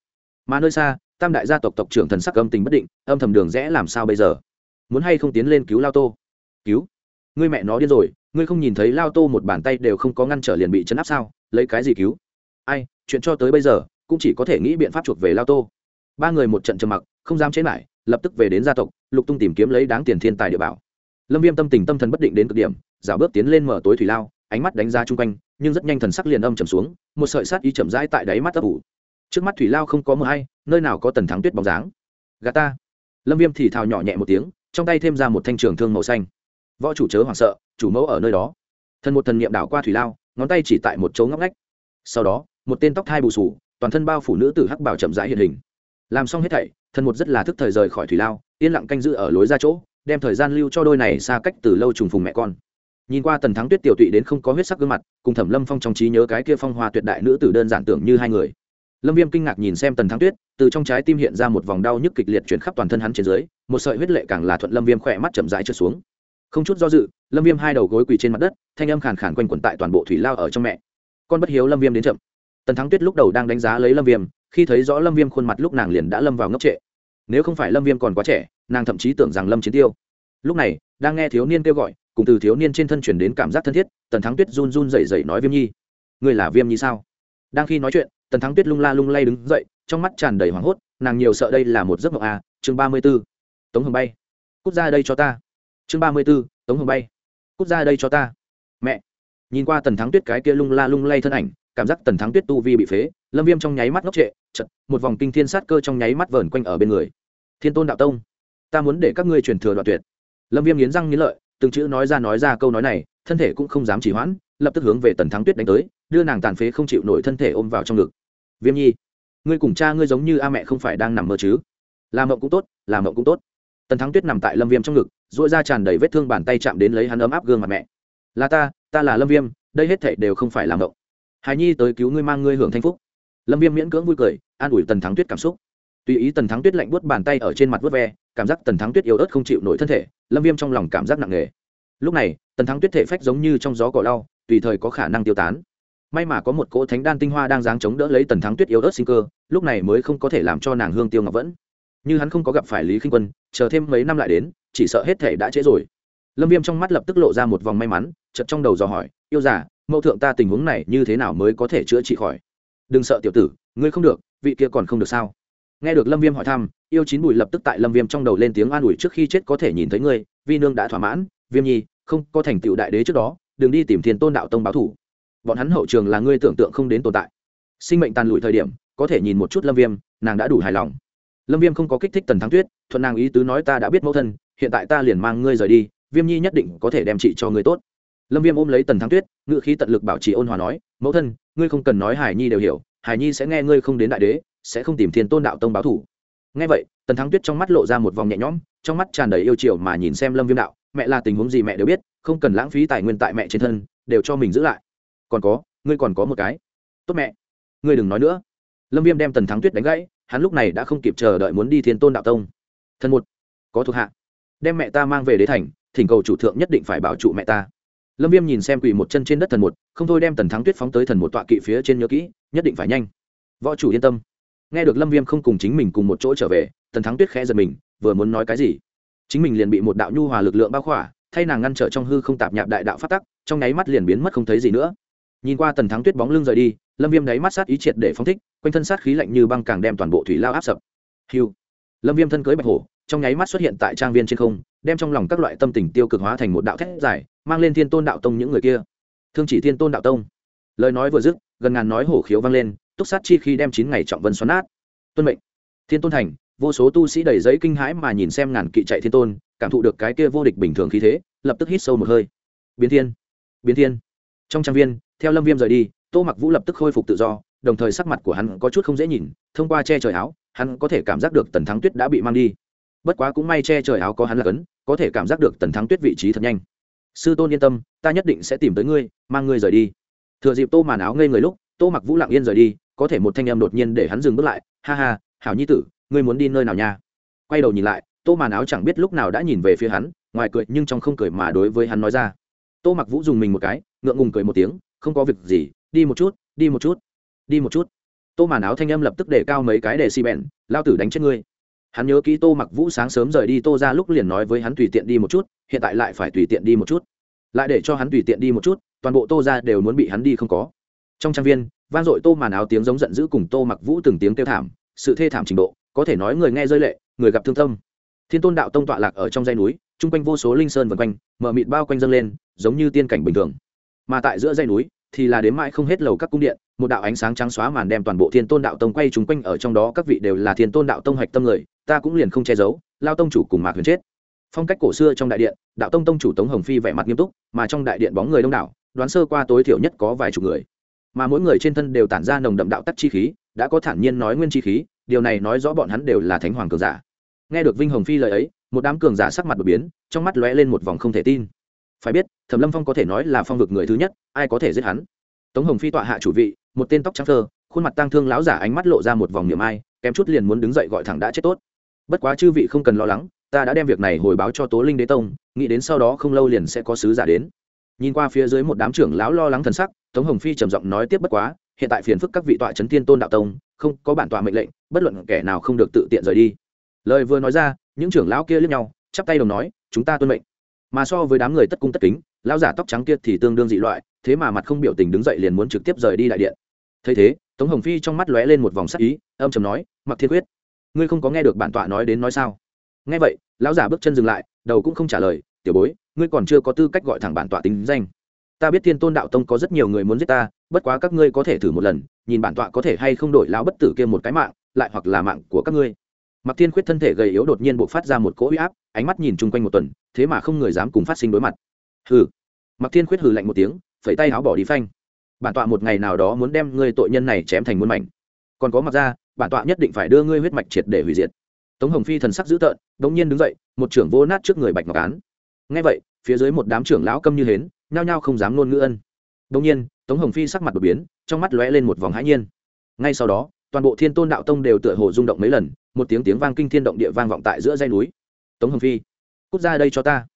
Mà nơi xa, tam đại gia tộc tộc trưởng thần sắc âm tình bất định, âm thầm đường rẽ làm sao bây giờ? Muốn hay không tiến lên cứu lao tô? Cứu? Ngươi mẹ nó điên rồi, ngươi không nhìn thấy lao tô một bàn tay đều không có ngăn trở liền bị chấn áp sao? Lấy cái gì cứu? Ai, chuyện cho tới bây giờ cũng chỉ có thể nghĩ biện pháp chuộc về lao tô. Ba người một trận trầm mặc, không dám chế lại, lập tức về đến gia tộc, lục tung tìm kiếm lấy đáng tiền thiên tài địa bảo. Lâm viêm tâm tình tâm thần bất định đến cực điểm giả bước tiến lên mở tối thủy lao, ánh mắt đánh ra chung quanh, nhưng rất nhanh thần sắc liền âm trầm xuống, một sợi sát ý chậm rãi tại đáy mắt ấp ủ. Trước mắt thủy lao không có mờ hay, nơi nào có tần thắng tuyết bóng dáng. Gà ta. Lâm viêm thì thào nhỏ nhẹ một tiếng, trong tay thêm ra một thanh trường thương màu xanh. Võ chủ chớ hoảng sợ, chủ mẫu ở nơi đó. Thần một thần niệm đảo qua thủy lao, ngón tay chỉ tại một chỗ ngóc ngách. Sau đó, một tên tóc thai bù sù toàn thân bao phủ nữ tử hắc bảo chậm rãi hiện hình. Làm xong hết thảy, thần một rất là thức thời rời khỏi thủy lao, yên lặng canh giữ ở lối ra chỗ, đem thời gian lưu cho đôi này xa cách từ lâu trùng phùng mẹ con. Nhìn qua tần thắng tuyết tiểu tụy đến không có huyết sắc gương mặt, cùng thẩm lâm phong trong trí nhớ cái kia phong hoa tuyệt đại nữ tử đơn giản tưởng như hai người. Lâm viêm kinh ngạc nhìn xem tần thắng tuyết, từ trong trái tim hiện ra một vòng đau nhức kịch liệt chuyển khắp toàn thân hắn trên dưới, một sợi huyết lệ càng là thuận lâm viêm khỏe mắt chậm rãi trượt xuống. Không chút do dự, lâm viêm hai đầu gối quỳ trên mặt đất, thanh âm khàn khàn quanh quẩn tại toàn bộ thủy lao ở trong mẹ. Con bất hiếu lâm viêm đến chậm tần thắng tuyết lúc đầu đang đánh giá lấy lâm viêm khi thấy rõ lâm viêm khuôn mặt lúc nàng liền đã lâm vào ngốc trệ nếu không phải lâm viêm còn quá trẻ nàng thậm chí tưởng rằng lâm chiến tiêu lúc này đang nghe thiếu niên kêu gọi cùng từ thiếu niên trên thân chuyển đến cảm giác thân thiết tần thắng tuyết run run dậy dậy nói viêm nhi người là viêm nhi sao đang khi nói chuyện tần thắng tuyết lung la lung lay đứng dậy trong mắt tràn đầy hoảng hốt nàng nhiều sợ đây là một giấc mộng à chương ba mươi b ố tống hồng bay cút ra đây cho ta chương ba mươi b ố tống hồng bay cút ra đây cho ta mẹ nhìn qua tần thắng tuyết cái kia lung la lung lay thân ảnh cảm giác tần thắng tuyết tu vi bị phế, lâm viêm trong nháy mắt ngốc trệ chật một vòng kinh thiên sát cơ trong nháy mắt vờn quanh ở bên người. Thiên tôn đạo tông, ta muốn để các ngươi truyền thừa đoạn tuyệt. Lâm viêm nghiến răng nghiến lợi, từng chữ nói ra nói ra câu nói này, thân thể cũng không dám chỉ hoãn, lập tức hướng về tần thắng tuyết đánh tới, đưa nàng tàn phế không chịu nổi thân thể ôm vào trong ngực. Viêm nhi, ngươi cùng cha ngươi giống như a mẹ không phải đang nằm mơ chứ? Làm mộng cũng tốt làm mộng cũng tốt. Tần thắng tuyết nằm tại lâm viêm trong ngực dội ra tràn đầy vết thương bàn tay chạm đến lấy hắn ấm áp gương mặt mẹ. Là ta ta là lâm viêm, đây hết thảy đều không phải làm mộng hài nhi tới cứu ngươi mang ngươi hưởng thanh phúc. Lâm viêm miễn cưỡng vui cười, an ủi tần thắng tuyết cảm xúc. Tùy ý tần thắng tuyết lạnh buốt bàn tay ở trên mặt vớt ve, cảm giác tần thắng tuyết yếu ớt không chịu nổi thân thể, lâm viêm trong lòng cảm giác nặng nề. Lúc này, tần thắng tuyết thể phách giống như trong gió cỏ lau, tùy thời có khả năng tiêu tán. May mà có một cỗ thánh đan tinh hoa đang dáng chống đỡ lấy tần thắng tuyết yếu ớt sinh cơ, lúc này mới không có thể làm cho nàng hương tiêu ngọc vẫn. Như hắn không có gặp phải lý khinh quân, chờ thêm mấy năm lại đến, chỉ sợ hết thể đã trễ rồi. Lâm viêm trong mắt lập tức lộ ra một vòng may mắn chật trong đầu dò hỏi, yêu giả mẫu thượng ta tình huống này như thế nào mới có thể chữa trị khỏi? Đừng sợ tiểu tử, ngươi không được, vị kia còn không được sao? Nghe được lâm viêm hỏi thăm, yêu chín bùi lập tức tại lâm viêm trong đầu lên tiếng an ủi trước khi chết có thể nhìn thấy ngươi, vi nương đã thỏa mãn, viêm nhi, không, có thành tựu đại đế trước đó, đừng đi tìm thiên tôn đạo tông báo thủ. Bọn hắn hậu trường là ngươi tưởng tượng không đến tồn tại. Sinh mệnh tàn lụi thời điểm, có thể nhìn một chút lâm viêm, nàng đã đủ hài lòng. Lâm viêm không có kích thích tần thắng tuyết, thuận nàng ý tứ nói ta đã biết mẫu thân, hiện tại ta liền mang ngươi rời đi, viêm nhi nhất định có thể đem chị cho ngươi tốt. Lâm viêm ôm lấy tần thắng tuyết ngự khí tận lực bảo trì ôn hòa nói, mẫu thân, ngươi không cần nói hải nhi đều hiểu, hải nhi sẽ nghe ngươi không đến đại đế, sẽ không tìm thiên tôn đạo tông báo thủ. Nghe vậy, tần thắng tuyết trong mắt lộ ra một vòng nhẹ nhõm, trong mắt tràn đầy yêu chiều mà nhìn xem lâm viêm đạo, mẹ là tình huống gì mẹ đều biết, không cần lãng phí tài nguyên tại mẹ trên thân, đều cho mình giữ lại. Còn có, ngươi còn có một cái. Tốt mẹ, ngươi đừng nói nữa. Lâm viêm đem tần thắng tuyết đánh gãy, hắn lúc này đã không kịp chờ đợi muốn đi thiên tôn đạo tông. Thân một, có thuộc hạ, đem mẹ ta mang về đế thành, thỉnh cầu chủ thượng nhất định phải bảo trụ mẹ ta lâm viêm nhìn xem quỳ một chân trên đất thần một, không thôi đem tần thắng tuyết phóng tới thần một tọa kỵ phía trên nhớ kỹ, nhất định phải nhanh. Võ chủ yên tâm. Nghe được lâm viêm không cùng chính mình cùng một chỗ trở về, tần thắng tuyết khẽ giật mình, vừa muốn nói cái gì? Chính mình liền bị một đạo nhu hòa lực lượng bao khỏa, thay nàng ngăn trở trong hư không tạp nhạp đại đạo phát tắc, trong nháy mắt liền biến mất không thấy gì nữa. Nhìn qua tần thắng tuyết bóng lưng rời đi, lâm viêm đáy mắt sát ý triệt để phóng thích, quanh thân sát khí lạnh như băng càng đem toàn bộ thủy lao áp sập. Hiu lâm viêm thân cưới bạch hổ, trong nháy mắt xuất hiện tại trang viên trên không, đem trong lòng các loại tâm tình tiêu cực hóa thành một đạo thét dài mang lên thiên tôn đạo tông những người kia. Thương chỉ thiên tôn đạo tông. Lời nói vừa dứt, gần ngàn nói hổ khiếu vang lên, túc sát chi khi đem chín ngày trọng vân xoắn nát. Tuân mệnh. Thiên tôn thành, vô số tu sĩ đầy giấy kinh hãi mà nhìn xem ngàn kỵ chạy thiên tôn, cảm thụ được cái kia vô địch bình thường khí thế, lập tức hít sâu một hơi. Biến thiên. Biến thiên. Trong trang viên, theo lâm viêm rời đi, tô mặc vũ lập tức khôi phục tự do, đồng thời sắc mặt của hắn có chút không dễ nhìn, thông qua che trời áo, hắn có thể cảm giác được tần thắng tuyết đã bị mang đi. Bất quá cũng may che trời áo có hắn là cấn, có thể cảm giác được tần thắng tuyết vị trí thật nhanh sư tôn yên tâm, ta nhất định sẽ tìm tới ngươi, mang ngươi rời đi. Thừa dịp tô màn áo ngây người lúc, tô mặc vũ lặng yên rời đi, có thể một thanh em đột nhiên để hắn dừng bước lại, ha ha, hảo nhi tử, ngươi muốn đi nơi nào nha? Quay đầu nhìn lại, tô màn áo chẳng biết lúc nào đã nhìn về phía hắn, ngoài cười nhưng trong không cười mà đối với hắn nói ra. Tô mặc vũ dùng mình một cái, ngượng ngùng cười một tiếng, không có việc gì, đi một chút, đi một chút, đi một chút. Tô màn áo thanh em lập tức để cao mấy cái để xi bèn lao tử đánh chết ngươi hắn nhớ kỹ tô mặc vũ sáng sớm rời đi, tô ra lúc liền nói với hắn tùy tiện đi một chút, hiện tại lại phải tùy tiện đi một chút. Lại để cho hắn tùy tiện đi một chút, toàn bộ tô ra đều muốn bị hắn đi không có. Trong trang viên, vang dội tô màn áo tiếng giống giận dữ cùng tô mặc vũ từng tiếng kêu thảm, sự thê thảm trình độ, có thể nói người nghe rơi lệ, người gặp thương tâm. Thiên tôn đạo tông tọa lạc ở trong dây núi, chung quanh vô số linh sơn vần quanh mở mịt bao quanh dâng lên, giống như tiên cảnh bình thường. Mà tại giữa dây núi thì là đến mãi không hết lầu các cung điện, một đạo ánh sáng trắng xóa màn đem toàn bộ thiên tôn đạo tông quay chung quanh ở trong đó, các vị đều là thiên tôn đạo tông hạch tâm người ta cũng liền không che giấu, lao tông chủ cùng mạc huyền chết. Phong cách cổ xưa trong đại điện, đạo tông tông chủ tống hồng phi vẻ mặt nghiêm túc, mà trong đại điện bóng người đông đảo, đoán sơ qua tối thiểu nhất có vài chục người. Mà mỗi người trên thân đều tản ra nồng đậm đạo tắc chi khí, đã có thản nhiên nói nguyên chi khí, điều này nói rõ bọn hắn đều là thánh hoàng cường giả. Nghe được vinh hồng phi lời ấy, một đám cường giả sắc mặt đột biến, trong mắt lóe lên một vòng không thể tin. Phải biết, thẩm lâm phong có thể nói là phong vực người thứ nhất, ai có thể giết hắn? Tống hồng phi tọa hạ chủ vị, một tên tóc trắng thơ, khuôn mặt tang thương láo giả ánh mắt lộ ra một vòng niềm ai, kém chút liền muốn đứng dậy gọi thẳng đã chết tốt bất quá chư vị không cần lo lắng, ta đã đem việc này hồi báo cho tố linh đế tông, nghĩ đến sau đó không lâu liền sẽ có sứ giả đến. Nhìn qua phía dưới một đám trưởng lão lo lắng thần sắc, tống hồng phi trầm giọng nói tiếp bất quá, hiện tại phiền phức các vị tọa trấn tiên tôn đạo tông, không có bản tọa mệnh lệnh, bất luận kẻ nào không được tự tiện rời đi. Lời vừa nói ra, những trưởng lão kia lướt nhau, chắp tay đồng nói, chúng ta tuân mệnh. Mà so với đám người tất cung tất kính, lão giả tóc trắng kia thì tương đương dị loại, thế mà mặt không biểu tình đứng dậy liền muốn trực tiếp rời đi đại điện. Thấy thế, tống hồng phi trong mắt lóe lên một vòng sắc ý, âm chầm nói, mặc thiên quyết ngươi không có nghe được bản tọa nói đến nói sao? Nghe vậy, lão giả bước chân dừng lại, đầu cũng không trả lời, tiểu bối, ngươi còn chưa có tư cách gọi thẳng bản tọa tính danh. Ta biết thiên tôn đạo tông có rất nhiều người muốn giết ta, bất quá các ngươi có thể thử một lần, nhìn bản tọa có thể hay không đổi lão bất tử kia một cái mạng, lại hoặc là mạng của các ngươi. Mặc thiên khuyết thân thể gầy yếu đột nhiên buộc phát ra một cỗ huy áp, ánh mắt nhìn chung quanh một tuần, thế mà không người dám cùng phát sinh đối mặt. Hừ. Mặc thiên khuyết hừ lạnh một tiếng, phẩy tay áo bỏ đi phanh. Bản tọa một ngày nào đó muốn đem ngươi tội nhân này chém thành muôn mảnh. Còn có mặt ra bản tọa nhất định phải đưa ngươi huyết mạch triệt để hủy diệt. Tống hồng phi thần sắc dữ tợn đ ỗ n g nhiên đứng dậy, một trưởng vô nát trước người bạch ngọc án. Ngay vậy, phía dưới một đám trưởng lão câm như hến, nhao nhao không dám nôn ngữ ân. Đông nhiên, tống hồng phi sắc mặt đột biến, trong mắt lóe lên một vòng hãi nhiên. Ngay sau đó, toàn bộ thiên tôn đạo tông đều tựa hồ rung động mấy lần, một tiếng tiếng vang kinh thiên động địa vang vọng tại giữa dây núi. Tống hồng phi, cút ra đây cho ta.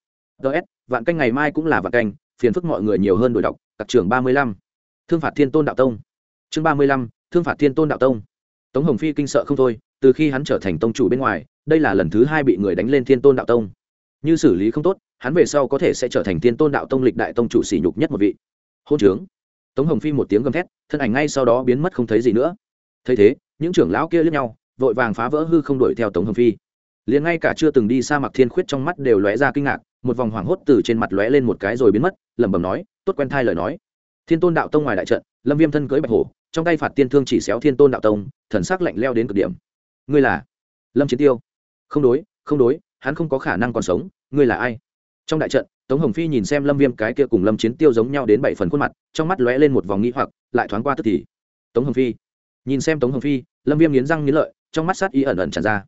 Ts vạn canh ngày mai cũng là vạn canh, phiền phức mọi người nhiều hơn đổi đọc, tặc trưởng ba mươi lăm. Thương phạt thiên tôn đạo tông. Chương ba mươi lăm, thương phạt thiên tôn đạo tông tống hồng phi kinh sợ không thôi, từ khi hắn trở thành tông chủ bên ngoài, đây là lần thứ hai bị người đánh lên thiên tôn đạo tông. Như xử lý không tốt, hắn về sau có thể sẽ trở thành thiên tôn đạo tông lịch đại tông chủ sỉ nhục nhất một vị. Hôn trướng. Tống hồng phi một tiếng gầm thét, thân ảnh ngay sau đó biến mất không thấy gì nữa. Thấy thế, những trưởng lão kia lướt nhau, vội vàng phá vỡ hư không đuổi theo tống hồng phi. Liền ngay cả chưa từng đi xa mặc thiên khuyết trong mắt đều lóe ra kinh ngạc, một vòng hoảng hốt từ trên mặt lóe lên một cái rồi biến mất, lẩm bẩm nói, tốt quen thai lời nói thiên tôn đạo tông ngoài đại trận, lâm viêm thân cưới bạch hổ, trong tay phạt tiên thương chỉ xéo thiên tôn đạo tông, thần sắc lạnh leo đến cực điểm. Ngươi là lâm chiến tiêu? Không đối không đối, hắn không có khả năng còn sống, ngươi là ai? Trong đại trận, tống hồng phi nhìn xem lâm viêm cái kia cùng lâm chiến tiêu giống nhau đến bảy phần khuôn mặt, trong mắt lóe lên một vòng nghĩ hoặc, lại thoáng qua tức thì. Tống hồng phi, nhìn xem tống hồng phi, lâm viêm nghiến răng nghiến lợi, trong mắt sát ý ẩn ẩn tràn ra.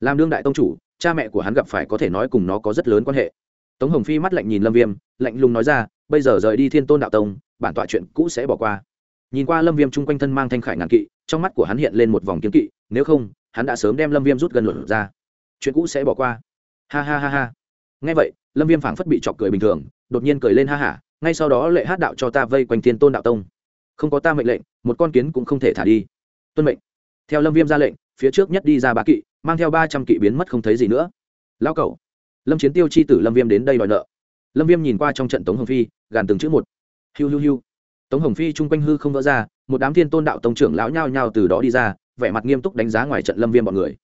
Làm đương đại tông chủ, cha mẹ của hắn gặp phải có thể nói cùng nó có rất lớn quan hệ. Tống hồng phi mắt lạnh nhìn lâm viêm, lạnh lùng nói ra bây giờ rời đi thiên tôn đạo tông, bản tọa chuyện cũ sẽ bỏ qua. Nhìn qua lâm viêm chung quanh thân mang thanh khải ngàn kỵ, trong mắt của hắn hiện lên một vòng kiếm kỵ, nếu không, hắn đã sớm đem lâm viêm rút gần luật ra. Chuyện cũ sẽ bỏ qua. Ha ha ha ha. Ngay vậy, lâm viêm phảng phất bị chọc cười bình thường, đột nhiên cười lên ha hả, ngay sau đó lệ hát đạo cho ta vây quanh thiên tôn đạo tông. Không có ta mệnh lệnh, một con kiến cũng không thể thả đi. Tuân mệnh. Theo lâm viêm ra lệnh, phía trước nhất đi ra ba kỵ, mang theo ba trăm kỵ biến mất không thấy gì nữa. Lao cẩu. Lâm chiến tiêu chi tử lâm viêm đến đây đòi nợ. Lâm viêm nhìn qua trong trận tống hồng phi gàn từng chữ một. Hiu hiu hiu. Tống hồng phi chung quanh hư không vỡ ra, một đám thiên tôn đạo tông trưởng lão nhao nhao từ đó đi ra, vẻ mặt nghiêm túc đánh giá ngoài trận lâm viêm bọn người.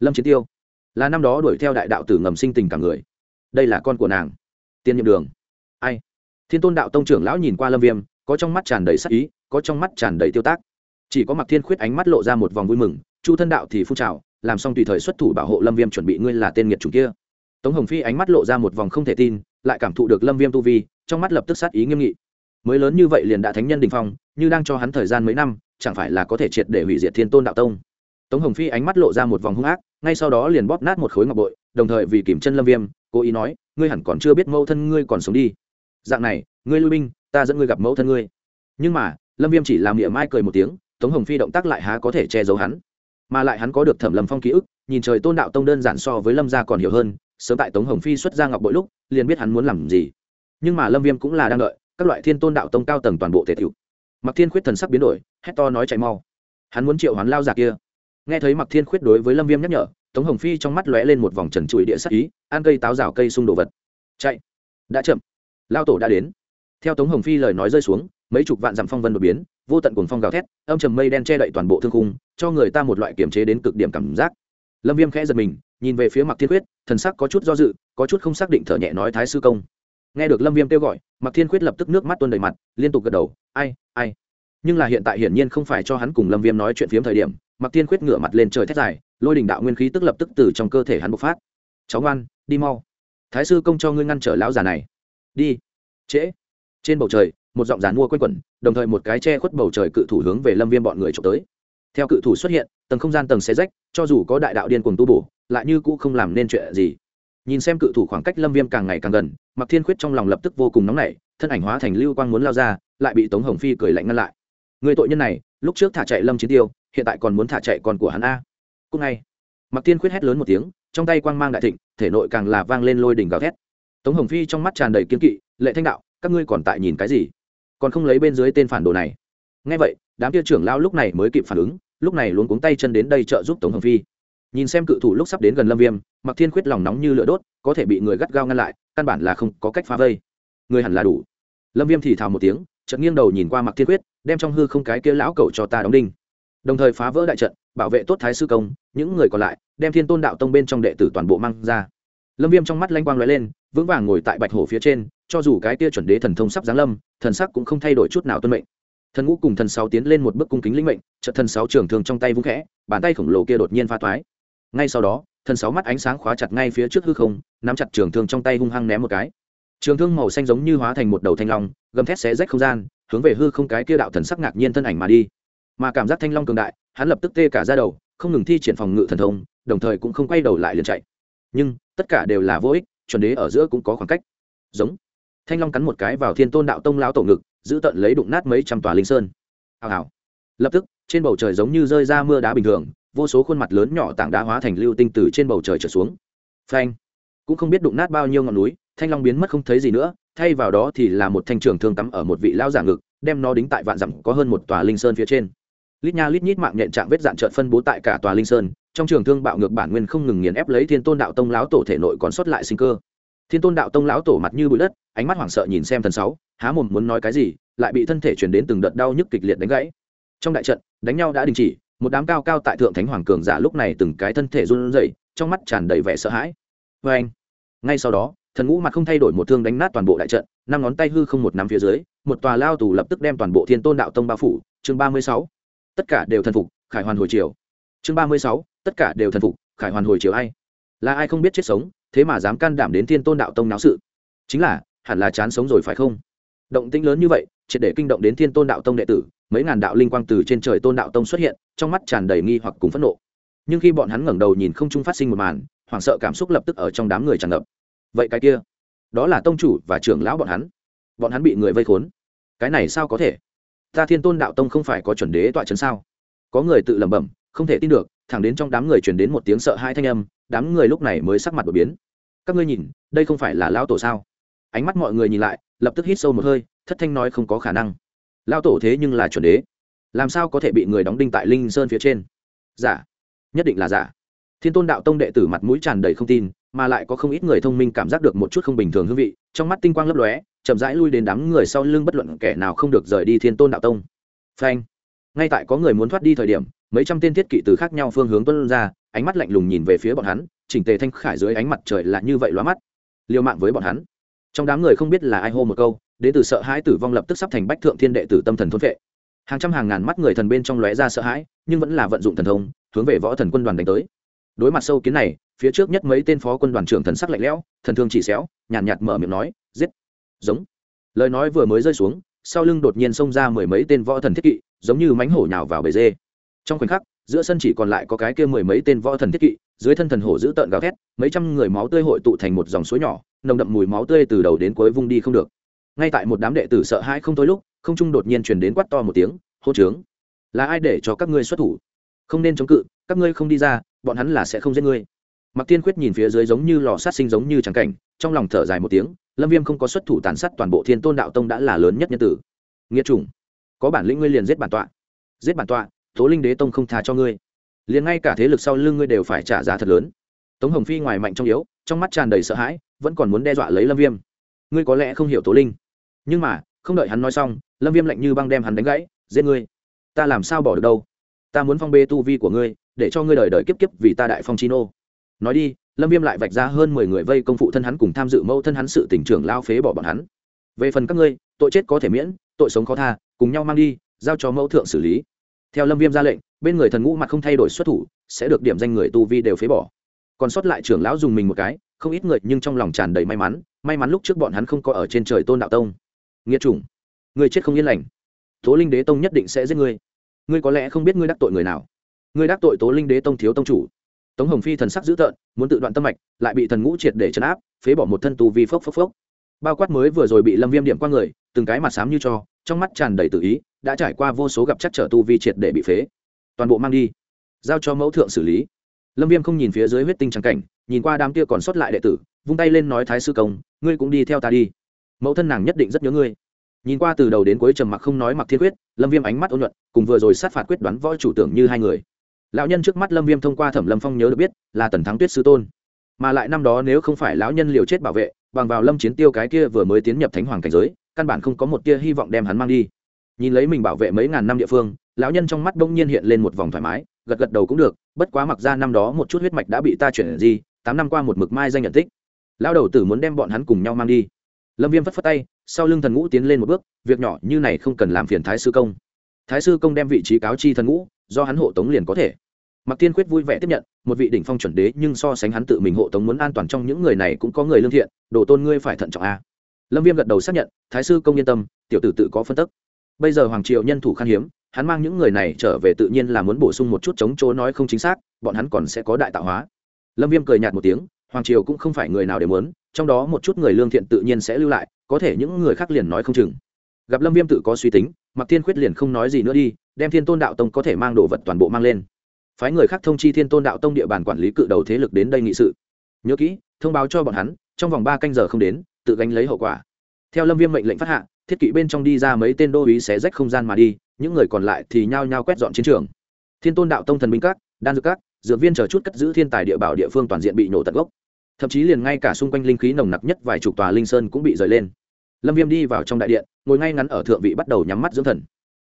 Lâm chiến tiêu, là năm đó đuổi theo đại đạo tử ngầm sinh tình cả người. Đây là con của nàng. Tiên nhiệm đường. Ai? Thiên tôn đạo tông trưởng lão nhìn qua lâm viêm, có trong mắt tràn đầy sắc ý, có trong mắt tràn đầy tiêu tác. Chỉ có mặc thiên khuyết ánh mắt lộ ra một vòng vui mừng, chu thân đạo thì phun trào, làm xong tùy thời xuất thủ bảo hộ lâm viêm chuẩn bị ngươi là tên nghiệt chủng kia. Tống hồng phi ánh mắt lộ ra một vòng không thể tin, lại cảm thụ được lâm viêm tu vi trong mắt lập tức sát ý nghiêm nghị. Mới lớn như vậy liền đã thánh nhân đình phong, như đang cho hắn thời gian mấy năm, chẳng phải là có thể triệt để hủy diệt thiên tôn đạo tông? Tống hồng phi ánh mắt lộ ra một vòng hung ác, ngay sau đó liền bóp nát một khối ngọc bội, đồng thời vì kìm chân lâm viêm, cố ý nói, ngươi hẳn còn chưa biết mẫu thân ngươi còn sống đi. Dạng này, ngươi lui binh, ta dẫn ngươi gặp mẫu thân ngươi. Nhưng mà, lâm viêm chỉ làm miệng mai cười một tiếng, tống hồng phi động tác lại há có thể che giấu hắn. Mà lại hắn có được thẩm lầm phong ký ức, nhìn trời tôn đạo tông đơn giản so với lâm gia còn hiểu hơn, sớm tại tống hồng phi xuất ra ngọc bội lúc, liền biết hắn muốn làm gì nhưng mà lâm viêm cũng là đang đợi, các loại thiên tôn đạo tông cao tầng toàn bộ thể thiệu. Mặc thiên khuyết thần sắc biến đổi, hét to nói chạy mau. Hắn muốn triệu hắn lao già kia. Nghe thấy mặc thiên khuyết đối với lâm viêm nhắc nhở, tống hồng phi trong mắt lóe lên một vòng trần trụi địa sắc ý, ăn cây táo rào cây xung đồ vật. Chạy. Đã chậm. Lao tổ đã đến. Theo tống hồng phi lời nói rơi xuống, mấy chục vạn dặm phong vân đột biến, vô tận cuồng phong gào thét, âm trầm mây đen che đậy toàn bộ thương khung, cho người ta một loại kiểm chế đến cực điểm cảm giác. Lâm viêm khẽ giật mình, nhìn về phía mặc thiên quyết thần sắc có chút do dự, có chút không xác định thở nhẹ nói thái sư công nghe được lâm viêm kêu gọi mặc thiên quyết lập tức nước mắt tuôn đầy mặt, liên tục gật đầu, ai ai? Nhưng là hiện tại hiển nhiên không phải cho hắn cùng lâm viêm nói chuyện phiếm thời điểm mặc thiên quyết ngửa mặt lên trời thét dài, lôi đình đạo nguyên khí tức lập tức từ trong cơ thể hắn bộc phát. Cháu ngoan, đi mau. Thái sư công cho ngươi ngăn trở lão già này. Đi. Trễ. Trên bầu trời, một giọng giàn mua quanh quẩn, đồng thời một cái che khuất bầu trời cự thủ hướng về lâm viêm bọn người trộm tới. Theo cự thủ xuất hiện, tầng không gian tầng xé rách, cho dù có đại đạo điên cuồng tu bổ, lại như cũ không làm nên chuyện gì nhìn xem cự thủ khoảng cách lâm viêm càng ngày càng gần mặc thiên khuyết trong lòng lập tức vô cùng nóng nảy, thân ảnh hóa thành lưu quang muốn lao ra, lại bị tống hồng phi cười lạnh ngăn lại. Người tội nhân này, lúc trước thả chạy lâm chiến tiêu, hiện tại còn muốn thả chạy con của hắn a. Cúc ngay mặc thiên khuyết hét lớn một tiếng, trong tay quang mang đại thịnh, thể nội càng là vang lên lôi đỉnh gào thét. Tống hồng phi trong mắt tràn đầy kiếm kỵ, lệ thanh đạo, các ngươi còn tại nhìn cái gì? Còn không lấy bên dưới tên phản đồ này. Ngay vậy, đám tiêu trưởng lao lúc này mới kịp phản ứng, lúc này luôn cuống tay chân đến đây trợ giúp tống hồng phi nhìn xem cự thủ lúc sắp đến gần lâm viêm mặc thiên khuyết lòng nóng như lửa đốt, có thể bị người gắt gao ngăn lại, căn bản là không có cách phá vây. Người hẳn là đủ. Lâm viêm thì thào một tiếng, chợt nghiêng đầu nhìn qua mặc thiên khuyết, đem trong hư không cái kia lão cầu cho ta đóng đinh. Đồng thời phá vỡ đại trận, bảo vệ tốt thái sư công, những người còn lại, đem thiên tôn đạo tông bên trong đệ tử toàn bộ mang ra. Lâm viêm trong mắt lanh quang l lên, vững vàng ngồi tại bạch hổ phía trên, cho dù cái kia chuẩn đế thần thông sắp giáng lâm, thần sắc cũng không thay đổi chút nào tuân mệnh. Thần ngũ cùng thần sáu tiến lên một bước cung kính linh mệnh trợ thần sáu trường thường trong tay vung khẽ, bàn tay khổng lồ kia đột nhiên pha thoái ngay sau đó thần sáu mắt ánh sáng khóa chặt ngay phía trước hư không, nắm chặt trường thương trong tay hung hăng ném một cái. Trường thương màu xanh giống như hóa thành một đầu thanh long, gầm thét xé rách không gian, hướng về hư không cái kia đạo thần sắc ngạc nhiên thân ảnh mà đi. Mà cảm giác thanh long cường đại, hắn lập tức tê cả ra đầu, không ngừng thi triển phòng ngự thần thông, đồng thời cũng không quay đầu lại liền chạy. Nhưng, tất cả đều là vô ích, chuẩn đế ở giữa cũng có khoảng cách. Giống. Thanh long cắn một cái vào thiên tôn đạo tông lao tổ ngực, giữ tận lấy đụng nát mấy trăm tòa linh sơn. Hào hào. Lập tức, trên bầu trời giống như rơi ra mưa đá bình thường vô số khuôn mặt lớn nhỏ tảng đá hóa thành lưu tinh từ trên bầu trời trở xuống. Phanh. Cũng không biết đụng nát bao nhiêu ngọn núi, thanh long biến mất không thấy gì nữa, thay vào đó thì là một thanh trường thương cắm ở một vị lao giả ngực, đem nó đính tại vạn dặm có hơn một tòa linh sơn phía trên. Lít nha lít nhít mạng nhện trạng vết dạn trợn phân bố tại cả tòa linh sơn, trong trường thương bạo ngược bản nguyên không ngừng nghiền ép lấy thiên tôn đạo tông lão tổ thể nội còn sót lại sinh cơ. Thiên tôn đạo tông lão tổ mặt như bụi đất, ánh mắt hoảng sợ nhìn xem thần sáu, há mồm muốn nói cái gì, lại bị thân thể chuyển đến từng đợt đau nhức kịch liệt đánh gãy. Trong đại trận, đánh nhau đã đình chỉ một đám cao cao tại thượng thánh hoàng cường giả lúc này từng cái thân thể run rẩy, trong mắt tràn đầy vẻ sợ hãi. Vê anh, ngay sau đó, thần ngũ mặt không thay đổi một thương đánh nát toàn bộ đại trận, năm ngón tay hư không một nắm phía dưới, một tòa lao tù lập tức đem toàn bộ thiên tôn đạo tông bao phủ. Chương ba mươi sáu, tất cả đều thần phục, khải hoàn hồi chiều chương ba mươi sáu, tất cả đều thần phục, khải hoàn hồi chiều ai? Là ai không biết chết sống, thế mà dám can đảm đến thiên tôn đạo tông náo sự? Chính là, hẳn là chán sống rồi phải không? Động tĩnh lớn như vậy, triệt để kinh động đến thiên tôn đạo tông đệ tử, mấy ngàn đạo linh quang từ trên trời tôn đạo tông xuất hiện trong mắt tràn đầy nghi hoặc cùng phẫn nộ. Nhưng khi bọn hắn ngẩng đầu nhìn không trung phát sinh một màn, hoảng sợ cảm xúc lập tức ở trong đám người tràn ngập. Vậy cái kia, đó là tông chủ và trưởng lão bọn hắn. Bọn hắn bị người vây khốn. Cái này sao có thể? Ta thiên tôn đạo tông không phải có chuẩn đế tọa trấn sao? Có người tự lẩm bẩm, không thể tin được, thẳng đến trong đám người truyền đến một tiếng sợ hai thanh âm, đám người lúc này mới sắc mặt đột biến. Các ngươi nhìn, đây không phải là lão tổ sao? Ánh mắt mọi người nhìn lại, lập tức hít sâu một hơi, thất thanh nói không có khả năng. Lao tổ thế nhưng là chuẩn đế làm sao có thể bị người đóng đinh tại linh sơn phía trên? Giả. Nhất định là giả. Thiên tôn đạo tông đệ tử mặt mũi tràn đầy không tin, mà lại có không ít người thông minh cảm giác được một chút không bình thường hương vị, trong mắt tinh quang lấp lóe, chậm rãi lui đến đám người sau lưng bất luận kẻ nào không được rời đi thiên tôn đạo tông. Phanh. Ngay tại có người muốn thoát đi thời điểm, mấy trăm tên thiết kỵ từ khác nhau phương hướng tuân ra, ánh mắt lạnh lùng nhìn về phía bọn hắn, chỉnh tề thanh khải dưới ánh mặt trời là như vậy lóa mắt. Liều mạng với bọn hắn. Trong đám người không biết là ai hô một câu, đến từ sợ hãi tử vong lập tức sắp thành bách thượng thiên đệ tử tâm thần thôn vệ hàng trăm hàng ngàn mắt người thần bên trong lóe ra sợ hãi nhưng vẫn là vận dụng thần thông hướng về võ thần quân đoàn đánh tới. Đối mặt sâu kiến này phía trước nhất mấy tên phó quân đoàn trưởng thần sắc lạnh lẽo thần thương chỉ xéo nhàn nhạt, nhạt mở miệng nói giết! Giống. Lời nói vừa mới rơi xuống sau lưng đột nhiên xông ra mười mấy tên võ thần thiết kỵ giống như mánh hổ nhào vào bề dê. Trong khoảnh khắc giữa sân chỉ còn lại có cái kia mười mấy tên võ thần thiết kỵ dưới thân thần hổ giữ tợn gào thét mấy trăm người máu tươi hội tụ thành một dòng suối nhỏ nồng đậm mùi máu tươi từ đầu đến cuối vung đi không được. Ngay tại một đám đệ tử sợ hãi không thôi lúc không trung đột nhiên truyền đến quát to một tiếng, hô trướng, là ai để cho các ngươi xuất thủ? Không nên chống cự, các ngươi không đi ra, bọn hắn là sẽ không giết ngươi. Mặc tiên quyết nhìn phía dưới giống như lò sát sinh giống như trắng cảnh, trong lòng thở dài một tiếng, lâm viêm không có xuất thủ tàn sát toàn bộ thiên tôn đạo tông đã là lớn nhất nhân tử. Nghĩa chủng, có bản lĩnh ngươi liền giết bản tọa. Giết bản tọa, tố linh đế tông không tha cho ngươi. Liền ngay cả thế lực sau lưng ngươi đều phải trả giá thật lớn. Tống hồng phi ngoài mạnh trong yếu, trong mắt tràn đầy sợ hãi, vẫn còn muốn đe dọa lấy lâm viêm. Ngươi có lẽ không hiểu tố linh, nhưng mà không đợi hắn nói xong, lâm viêm lạnh như băng đem hắn đánh gãy, giết ngươi, ta làm sao bỏ được đâu? Ta muốn phong bê tu vi của ngươi, để cho ngươi đời đời kiếp kiếp vì ta đại phong chi nô. Nói đi, lâm viêm lại vạch ra hơn mười người vây công phụ thân hắn cùng tham dự mẫu thân hắn sự tỉnh trưởng lao phế bỏ bọn hắn. Về phần các ngươi, tội chết có thể miễn, tội sống khó tha, cùng nhau mang đi, giao cho mẫu thượng xử lý. Theo lâm viêm ra lệnh, bên người thần ngũ mặt không thay đổi xuất thủ, sẽ được điểm danh người tu vi đều phế bỏ. Còn sót lại trưởng lão dùng mình một cái, không ít người nhưng trong lòng tràn đầy may mắn may mắn lúc trước bọn hắn không có ở trên trời tôn đạo tông nghĩa chủng. Người chết không yên lành. Tố linh đế tông nhất định sẽ giết ngươi. Ngươi có lẽ không biết ngươi đắc tội người nào. Ngươi đắc tội tố linh đế tông thiếu tông chủ. Tống hồng phi thần sắc dữ tợn, muốn tự đoạn tâm mạch, lại bị thần ngũ triệt để chấn áp, phế bỏ một thân tu vi phốc phốc phốc. Bao quát mới vừa rồi bị lâm viêm điểm qua người, từng cái mặt xám như cho, trong mắt tràn đầy tự ý, đã trải qua vô số gặp chắc trở tu vi triệt để bị phế. Toàn bộ mang đi. Giao cho mẫu thượng xử lý. Lâm viêm không nhìn phía dưới huyết tinh trắng cảnh, nhìn qua đám kia còn sót lại đệ tử, vung tay lên nói thái sư công, ngươi cũng đi theo ta đi mẫu thân nàng nhất định rất nhớ ngươi. Nhìn qua từ đầu đến cuối trầm mặc không nói mặc thiên quyết, lâm viêm ánh mắt ôn nhuận, cùng vừa rồi sát phạt quyết đoán võ chủ tưởng như hai người. Lão nhân trước mắt lâm viêm thông qua thẩm lâm phong nhớ được biết, là tần thắng tuyết sư tôn. Mà lại năm đó nếu không phải lão nhân liều chết bảo vệ, bằng vào lâm chiến tiêu cái kia vừa mới tiến nhập thánh hoàng cảnh giới, căn bản không có một tia hy vọng đem hắn mang đi. Nhìn lấy mình bảo vệ mấy ngàn năm địa phương, lão nhân trong mắt đông nhiên hiện lên một vòng thoải mái, gật gật đầu cũng được, bất quá mặc ra năm đó một chút huyết mạch đã bị ta chuyển gì tám năm qua một mực mai danh nhận tích. Lão đầu tử muốn đem bọn hắn cùng nhau mang đi lâm viêm phất phất tay, sau lưng thần ngũ tiến lên một bước, việc nhỏ như này không cần làm phiền thái sư công. Thái sư công đem vị trí cáo chi thần ngũ, do hắn hộ tống liền có thể. Mặc tiên quyết vui vẻ tiếp nhận, một vị đỉnh phong chuẩn đế nhưng so sánh hắn tự mình hộ tống muốn an toàn trong những người này cũng có người lương thiện, đồ tôn ngươi phải thận trọng a. Lâm viêm gật đầu xác nhận, thái sư công yên tâm, tiểu tử tự có phân tức. Bây giờ hoàng triều nhân thủ khan hiếm, hắn mang những người này trở về tự nhiên là muốn bổ sung một chút chống chỗ nói không chính xác, bọn hắn còn sẽ có đại tạo hóa. Lâm viêm cười nhạt một tiếng, hoàng triều cũng không phải người nào để muốn trong đó một chút người lương thiện tự nhiên sẽ lưu lại, có thể những người khác liền nói không chừng. Gặp lâm viêm tự có suy tính mặc thiên khuyết liền không nói gì nữa đi, đem thiên tôn đạo tông có thể mang đồ vật toàn bộ mang lên. Phái người khác thông chi thiên tôn đạo tông địa bàn quản lý cự đầu thế lực đến đây nghị sự. Nhớ kỹ, thông báo cho bọn hắn, trong vòng ba canh giờ không đến, tự gánh lấy hậu quả. Theo lâm viêm mệnh lệnh phát hạ, thiết kỵ bên trong đi ra mấy tên đô uý xé rách không gian mà đi, những người còn lại thì nhao nhao quét dọn chiến trường. Thiên tôn đạo tông thần minh các, đan dược các, dược viên chờ chút cất giữ thiên tài địa bảo địa phương toàn diện bị nổ tận gốc thậm chí liền ngay cả xung quanh linh khí nồng nặc nhất vài chục tòa linh sơn cũng bị rời lên. Lâm viêm đi vào trong đại điện, ngồi ngay ngắn ở thượng vị bắt đầu nhắm mắt dưỡng thần.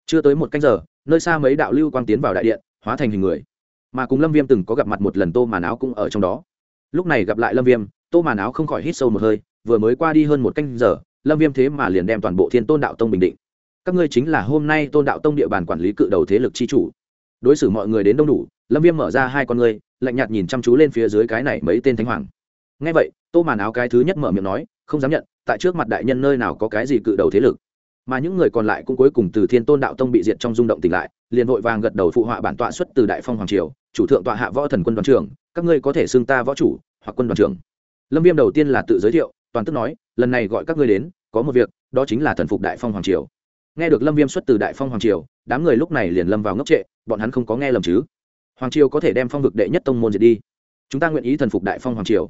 Chưa tới một canh giờ, nơi xa mấy đạo lưu quang tiến vào đại điện, hóa thành hình người. Mà cùng lâm viêm từng có gặp mặt một lần tô màn áo cũng ở trong đó. Lúc này gặp lại lâm viêm, tô màn áo không khỏi hít sâu một hơi, vừa mới qua đi hơn một canh giờ, lâm viêm thế mà liền đem toàn bộ thiên tôn đạo tông bình định. Các ngươi chính là hôm nay tôn đạo tông địa bàn quản lý cự đầu thế lực chi chủ. Đối xử mọi người đến đông đủ, lâm viêm mở ra hai con ngươi, lạnh nhạt nhìn chăm chú lên phía dưới cái này mấy tên thánh hoàng ngay vậy, tô màn áo cái thứ nhất mở miệng nói, không dám nhận, tại trước mặt đại nhân nơi nào có cái gì cự đầu thế lực. Mà những người còn lại cũng cuối cùng từ thiên tôn đạo tông bị diệt trong rung động tỉnh lại, liền vội vàng gật đầu phụ họa bản tọa xuất từ đại phong hoàng triều, chủ thượng tọa hạ võ thần quân đoàn trưởng, các ngươi có thể xưng ta võ chủ, hoặc quân đoàn trưởng. Lâm viêm đầu tiên là tự giới thiệu, toàn tức nói, lần này gọi các ngươi đến, có một việc, đó chính là thần phục đại phong hoàng triều. Nghe được lâm viêm xuất từ đại phong hoàng triều, đám người lúc này liền lâm vào ngốc trệ, bọn hắn không có nghe lầm chứ. Hoàng triều có thể đem phong vực đệ nhất tông môn diệt đi. Chúng ta nguyện ý thần phục đại phong hoàng triều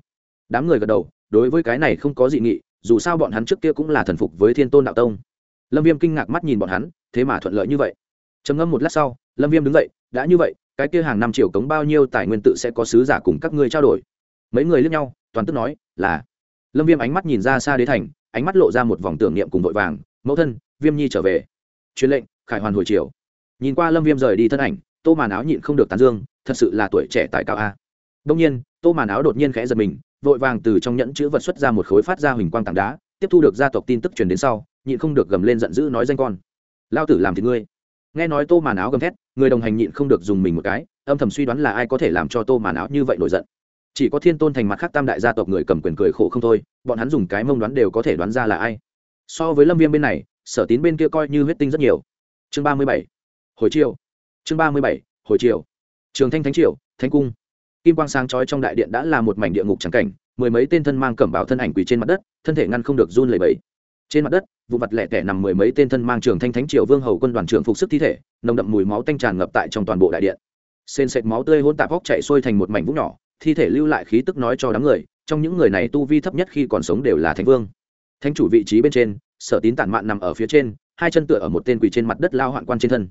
đám người gật đầu, đối với cái này không có dị nghị, dù sao bọn hắn trước kia cũng là thần phục với thiên tôn đạo tông. Lâm viêm kinh ngạc mắt nhìn bọn hắn, thế mà thuận lợi như vậy. Trầm ngâm một lát sau, lâm viêm đứng dậy, đã như vậy, cái kia hàng năm triệu cống bao nhiêu tài nguyên tự sẽ có sứ giả cùng các ngươi trao đổi. Mấy người lướt nhau, toàn tức nói, là lâm viêm ánh mắt nhìn ra xa đế thành, ánh mắt lộ ra một vòng tưởng niệm cùng vội vàng, mẫu thân, viêm nhi trở về. Truyền lệnh, khải hoàn hồi chiều nhìn qua lâm viêm rời đi thân ảnh, tô màn áo nhịn không được tán dương, thật sự là tuổi trẻ tại cao a. Đông nhiên, tô màn áo đột nhiên khẽ giật mình vội vàng từ trong nhẫn chữ vật xuất ra một khối phát ra huỳnh quang tảng đá, tiếp thu được gia tộc tin tức truyền đến sau, nhịn không được gầm lên giận dữ nói danh con. Lao tử làm thì ngươi. Nghe nói tô màn áo gầm thét, người đồng hành nhịn không được dùng mình một cái, âm thầm suy đoán là ai có thể làm cho tô màn áo như vậy nổi giận. Chỉ có thiên tôn thành mặt khác tam đại gia tộc người cầm quyền cười khổ không thôi, bọn hắn dùng cái mông đoán đều có thể đoán ra là ai. So với lâm viêm bên này, sở tín bên kia coi như huyết tinh rất nhiều. Chương ba mươi bảy, hồi chiều chương ba mươi bảy, hồi chiều trường thanh thánh triều, thánh cung kim quang sáng chói trong đại điện đã là một mảnh địa ngục trắng cảnh, mười mấy tên thân mang cẩm bào thân ảnh quỳ trên mặt đất, thân thể ngăn không được run lẩy bẩy. Trên mặt đất, vụ mặt lẻ tẻ nằm mười mấy tên thân mang trường thanh thánh triều vương hầu quân đoàn trưởng phục sức thi thể, nồng đậm mùi máu tanh tràn ngập tại trong toàn bộ đại điện. Sền sệt máu tươi hôn tạp hóc chạy xuôi thành một mảnh vũng nhỏ, thi thể lưu lại khí tức nói cho đám người, trong những người này tu vi thấp nhất khi còn sống đều là thánh vương. Thánh chủ vị trí bên trên, sở tín tản mạn nằm ở phía trên, hai chân tựa ở một tên quỳ trên mặt đất lao hoạn quan trên thân.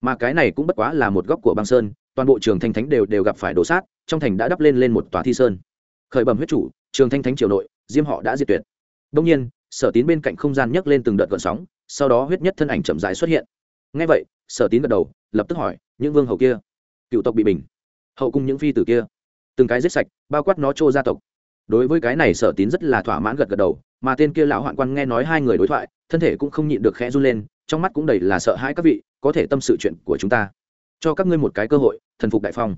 Mà cái này cũng bất quá là một góc của băng sơn toàn bộ trường thanh thánh đều đều gặp phải đổ sát, trong thành đã đắp lên lên một tòa thi sơn. Khởi bẩm huyết chủ, trường thanh thánh triều nội, diêm họ đã diệt tuyệt. Đông nhiên, sở tín bên cạnh không gian nhấc lên từng đợt gợn sóng, sau đó huyết nhất thân ảnh chậm dài xuất hiện. Ngay vậy, sở tín gật đầu, lập tức hỏi, những vương hầu kia? Cựu tộc bị bình. Hậu cung những phi tử kia? Từng cái giết sạch, bao quát nó trô gia tộc. Đối với cái này sở tín rất là thỏa mãn gật gật đầu, mà tên kia lão hoạn quan nghe nói hai người đối thoại, thân thể cũng không nhịn được khẽ run lên, trong mắt cũng đầy là sợ hãi các vị, có thể tâm sự chuyện của chúng ta cho các ngươi một cái cơ hội, thần phục đại phong.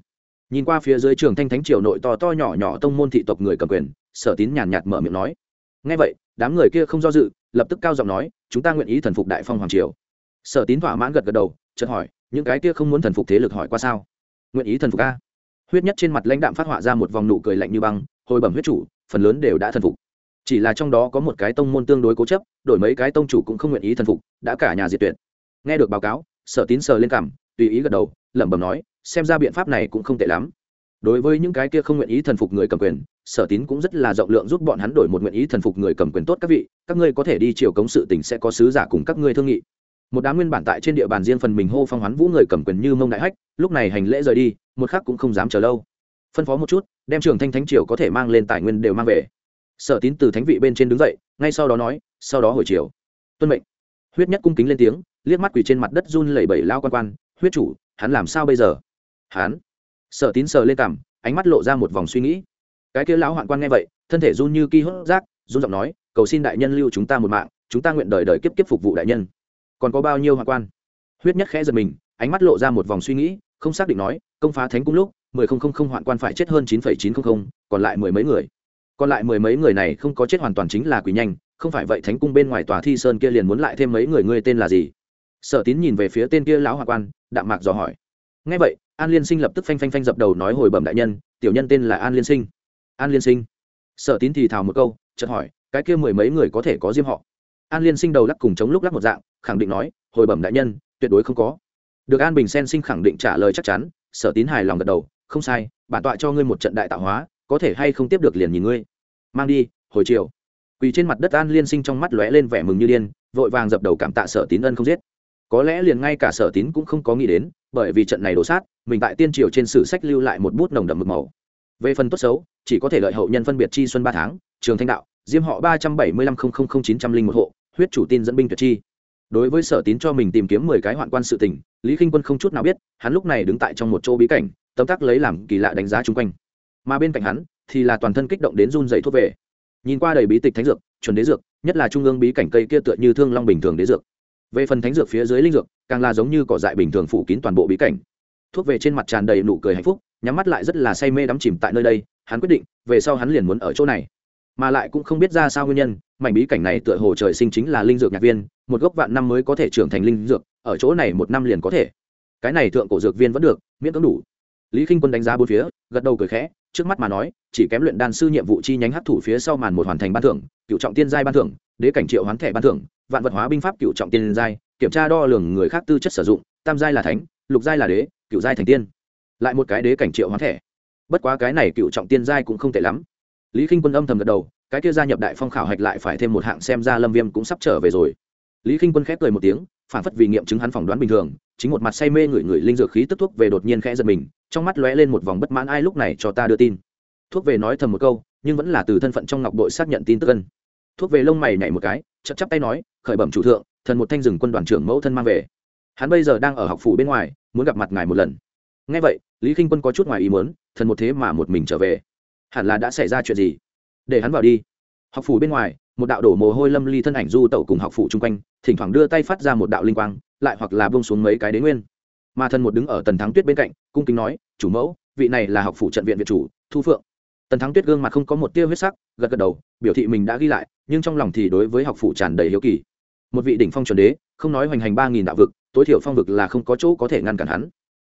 Nhìn qua phía dưới trường thanh thánh triều nội to to nhỏ nhỏ tông môn thị tộc người cầm quyền, sở tín nhàn nhạt mở miệng nói. Ngay vậy, đám người kia không do dự, lập tức cao giọng nói, chúng ta nguyện ý thần phục đại phong hoàng triều. Sở tín thỏa mãn gật gật đầu, chợt hỏi, những cái kia không muốn thần phục thế lực hỏi qua sao? Nguyện ý thần phục a. Huyết nhất trên mặt lãnh đạm phát họa ra một vòng nụ cười lạnh như băng, hồi bẩm huyết chủ, phần lớn đều đã thần phục. Chỉ là trong đó có một cái tông môn tương đối cố chấp, đổi mấy cái tông chủ cũng không nguyện ý thần phục, đã cả nhà diệt tuyệt. Nghe được báo cáo, sở tín sờ lên cảm tùy ý gật đầu, lẩm bẩm nói, xem ra biện pháp này cũng không tệ lắm. Đối với những cái kia không nguyện ý thần phục người cầm quyền, sở tín cũng rất là rộng lượng giúp bọn hắn đổi một nguyện ý thần phục người cầm quyền tốt các vị, các ngươi có thể đi chiều cống sự tỉnh sẽ có sứ giả cùng các ngươi thương nghị. Một đám nguyên bản tại trên địa bàn riêng phần mình hô phong hoán vũ người cầm quyền như mông đại hách, lúc này hành lễ rời đi, một khắc cũng không dám chờ lâu. Phân phó một chút, đem trường thanh thánh triều có thể mang lên tài nguyên đều mang về. Sở tín từ thánh vị bên trên đứng dậy, ngay sau đó nói, sau đó hồi chiều tuân mệnh. Huyết nhất cung kính lên tiếng, liếc mắt quỳ trên mặt đất run lẩy bẩy lao quan quan huyết chủ, hắn làm sao bây giờ? Hắn sở tín sờ lên cằm, ánh mắt lộ ra một vòng suy nghĩ. Cái kia lão hoạn quan nghe vậy, thân thể run như ki hốt rác, run giọng nói, cầu xin đại nhân lưu chúng ta một mạng, chúng ta nguyện đời đời kiếp kiếp phục vụ đại nhân. Còn có bao nhiêu hoạn quan? Huyết nhất khẽ giật mình, ánh mắt lộ ra một vòng suy nghĩ, không xác định nói, công phá thánh cung lúc, mười không không không hoạn quan phải chết hơn chín phẩy chín không không, còn lại mười mấy người. Còn lại mười mấy người này không có chết hoàn toàn chính là quỷ nhanh, không phải vậy thánh cung bên ngoài tòa thi sơn kia liền muốn lại thêm mấy người, ngươi tên là gì? Sở tín nhìn về phía tên kia lão hoạn quan đạm mạc dò hỏi. Ngay vậy, an liên sinh lập tức phanh phanh phanh dập đầu nói hồi bẩm đại nhân, tiểu nhân tên là an liên sinh. An liên sinh. Sở tín thì thào một câu, chợt hỏi, cái kia mười mấy người có thể có diêm họ? An liên sinh đầu lắc cùng chống lúc lắc một dạng, khẳng định nói, hồi bẩm đại nhân, tuyệt đối không có. Được an bình sen sinh khẳng định trả lời chắc chắn, sở tín hài lòng gật đầu, không sai, bản tọa cho ngươi một trận đại tạo hóa, có thể hay không tiếp được liền nhìn ngươi. Mang đi, hồi chiều. Quỳ trên mặt đất an liên sinh trong mắt lóe lên vẻ mừng như điên, vội vàng dập đầu cảm tạ sở tín ân không giết có lẽ liền ngay cả sở tín cũng không có nghĩ đến, bởi vì trận này đổ sát, mình tại tiên triều trên sử sách lưu lại một bút nồng đậm mực màu. Về phần tốt xấu, chỉ có thể lợi hậu nhân phân biệt chi xuân ba tháng, trường thanh đạo, diêm họ ba trăm bảy mươi lăm chín trăm linh một hộ, huyết chủ tin dẫn binh tuyệt chi. Đối với sở tín cho mình tìm kiếm mười cái hoạn quan sự tình, lý k i n h quân không chút nào biết, hắn lúc này đứng tại trong một chỗ bí cảnh, tấm tắc lấy làm kỳ lạ đánh giá chung quanh. Mà bên cạnh hắn, thì là toàn thân kích động đến run dày thuốc về. Nhìn qua đầy bí tịch thánh dược, chuẩn đế dược, nhất là trung ương bí cảnh cây kia tựa như thương long bình thường đế dược về phần thánh dược phía dưới linh dược, càng là giống như cỏ dại bình thường phủ kín toàn bộ bí cảnh. Thuốc về trên mặt tràn đầy nụ cười hạnh phúc, nhắm mắt lại rất là say mê đắm chìm tại nơi đây, hắn quyết định, về sau hắn liền muốn ở chỗ này. Mà lại cũng không biết ra sao nguyên nhân, mảnh bí cảnh này tựa hồ trời sinh chính là linh dược nhạc viên, một gốc vạn năm mới có thể trưởng thành linh dược, ở chỗ này một năm liền có thể. Cái này thượng cổ dược viên vẫn được, miễn cưỡng đủ. Lý k i n h quân đánh giá bốn phía, gật đầu cười khẽ trước mắt mà nói, chỉ kém luyện đan sư nhiệm vụ chi nhánh hấp thủ phía sau màn một hoàn thành ban thưởng, cựu trọng tiên giai ban thưởng, đế cảnh triệu hoán thẻ ban thưởng, vạn vật hóa binh pháp cựu trọng tiên giai, kiểm tra đo lường người khác tư chất sử dụng, tam giai là thánh, lục giai là đế, cựu giai thành tiên. Lại một cái đế cảnh triệu hoán thẻ. Bất quá cái này cựu trọng tiên giai cũng không tệ lắm. Lý k i n h quân âm thầm gật đầu, cái kia gia nhập đại phong khảo hạch lại phải thêm một hạng xem ra lâm viêm cũng sắp trở về rồi. Lý k i n h quân khép cười một tiếng, phản phất vì nghiệm chứng hắn phỏng đoán bình thường, chính một mặt say mê ngửi ngửi linh dược khí tức thuốc về đột nhiên khẽ giật mình trong mắt lóe lên một vòng bất mãn ai lúc này cho ta đưa tin. Thuốc về nói thầm một câu, nhưng vẫn là từ thân phận trong ngọc đội xác nhận tin tức ân. Thuốc về lông mày nhảy một cái chắc chắp tay nói, khởi bẩm chủ thượng, thần một thanh rừng quân đoàn trưởng mẫu thân mang về. Hắn bây giờ đang ở học phủ bên ngoài, muốn gặp mặt ngài một lần. Ngay vậy, lý k i n h quân có chút ngoài ý muốn, thần một thế mà một mình trở về. Hẳn là đã xảy ra chuyện gì? Để hắn vào đi. Học phủ bên ngoài, một đạo đổ mồ hôi lâm ly thân ảnh du tẩu cùng học phủ chung quanh, thỉnh thoảng đưa tay phát ra một đạo linh quang, lại hoặc là bông xuống mấy cái đế nguyên mà thần một đứng ở tần thắng tuyết bên cạnh, cung kính nói, chủ mẫu, vị này là học phủ trận viện viện chủ, thu phượng. Tần thắng tuyết gương mặt không có một tia huyết sắc, gật gật đầu, biểu thị mình đã ghi lại, nhưng trong lòng thì đối với học phủ tràn đầy hiếu kỳ. Một vị đỉnh phong chuẩn đế, không nói hoành hành ba nghìn đạo vực, tối thiểu phong vực là không có chỗ có thể ngăn cản hắn.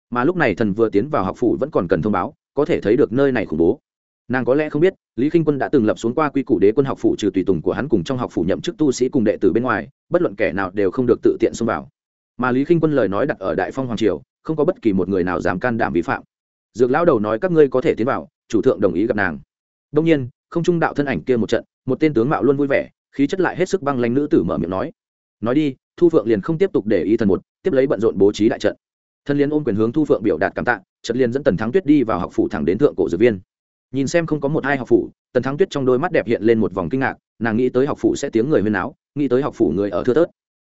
Mà lúc này thần vừa tiến vào học phủ vẫn còn cần thông báo, có thể thấy được nơi này khủng bố. Nàng có lẽ không biết, lý k i n h quân đã từng lập xuống qua quy củ đế quân học phủ trừ tùy tùng của hắn cùng trong học phủ nhậm chức tu sĩ cùng đệ tử bên ngoài, bất luận kẻ nào đều không được tự tiện xông vào mà lý k i n h quân lời nói đặt ở đại phong hoàng triều, không có bất kỳ một người nào dám can đảm vi phạm. Dược lão đầu nói các ngươi có thể tiến vào, chủ thượng đồng ý gặp nàng. Đông nhiên, không trung đạo thân ảnh kia một trận, một tên tướng mạo luôn vui vẻ, khí chất lại hết sức băng lanh nữ tử mở miệng nói. Nói đi, thu phượng liền không tiếp tục để ý thần một, tiếp lấy bận rộn bố trí đại trận. Thân liên ôm quyền hướng thu phượng biểu đạt cảm tạ trận liền dẫn tần thắng tuyết đi vào học phủ thẳng đến thượng cổ dược viên. Nhìn xem không có một hai học phủ, tần thắng tuyết trong đôi mắt đẹp hiện lên một vòng kinh ngạc, nàng nghĩ tới học phủ sẽ tiếng người huyên áo nghĩ tới học phủ người ở thưa tớt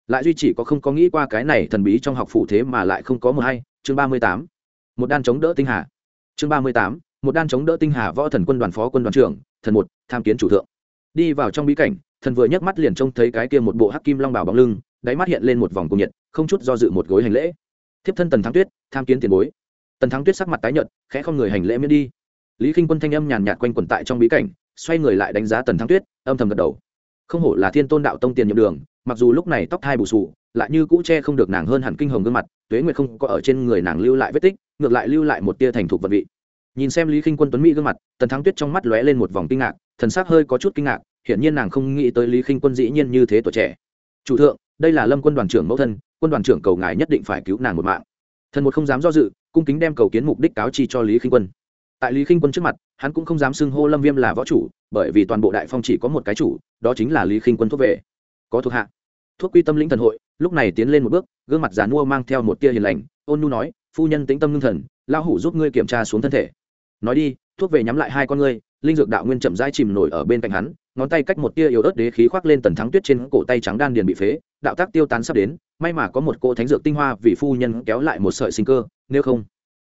lại duy chỉ có không có nghĩ qua cái này thần bí trong học phủ thế mà lại không có một hay, chương ba mươi tám, một đan chống đỡ tinh hà. Chương ba mươi tám, một đan chống đỡ tinh hà võ thần quân đoàn phó quân đoàn trưởng, thần một, tham kiến chủ thượng. Đi vào trong bí cảnh, thần vừa nhấc mắt liền trông thấy cái kia một bộ hắc kim long bảo bóng lưng, đáy mắt hiện lên một vòng cung nhiệt, không chút do dự một gối hành lễ. Thiếp thân tần thắng tuyết, tham kiến tiền bối. Tần thắng tuyết sắc mặt tái nhợt, khẽ không người hành lễ miễn đi. Lý k i n h quân thanh âm nhàn nhạt quanh quẩn tại trong bí cảnh, xoay người lại đánh giá tần thắng tuyết, âm thầm gật đầu. Không hổ là thiên tôn đạo tông tiền nhậm đường mặc dù lúc này tóc thai bù sù, lại như cũ che không được nàng hơn hẳn kinh hồng gương mặt, tuế nguyệt không có ở trên người nàng lưu lại vết tích, ngược lại lưu lại một tia thành thục vật vị. Nhìn xem lý k i n h quân tuấn mỹ gương mặt, tần thắng tuyết trong mắt lóe lên một vòng kinh ngạc, thần s ắ c hơi có chút kinh ngạc, hiển nhiên nàng không nghĩ tới lý k i n h quân dĩ nhiên như thế tuổi trẻ. Chủ thượng, đây là lâm quân đoàn trưởng mẫu thân, quân đoàn trưởng cầu ngài nhất định phải cứu nàng một mạng. Thần một không dám do dự, cung kính đem cầu kiến mục đích cáo chi cho lý k i n h quân. Tại lý k i n h quân trước mặt, hắn cũng không dám xưng hô lâm viêm là võ chủ, bởi vì toàn bộ đại phong chỉ có một cái chủ, đó chính là lý k i n h quân thuốc vệ có thuộc hạ. Thuốc quy tâm lĩnh thần hội, lúc này tiến lên một bước, gương mặt giàn mua mang theo một tia hiền lành, ôn nu nói, phu nhân tĩnh tâm ngưng thần lao hủ giúp ngươi kiểm tra xuống thân thể. Nói đi, thuốc về nhắm lại hai con ngươi, linh dược đạo nguyên chậm dai chìm nổi ở bên cạnh hắn, ngón tay cách một tia yếu ớt đế khí khoác lên tần thắng tuyết trên cổ tay trắng đan điền bị phế, đạo tác tiêu tán sắp đến, may mà có một cỗ thánh dược tinh hoa vì phu nhân kéo lại một sợi sinh cơ, nếu không,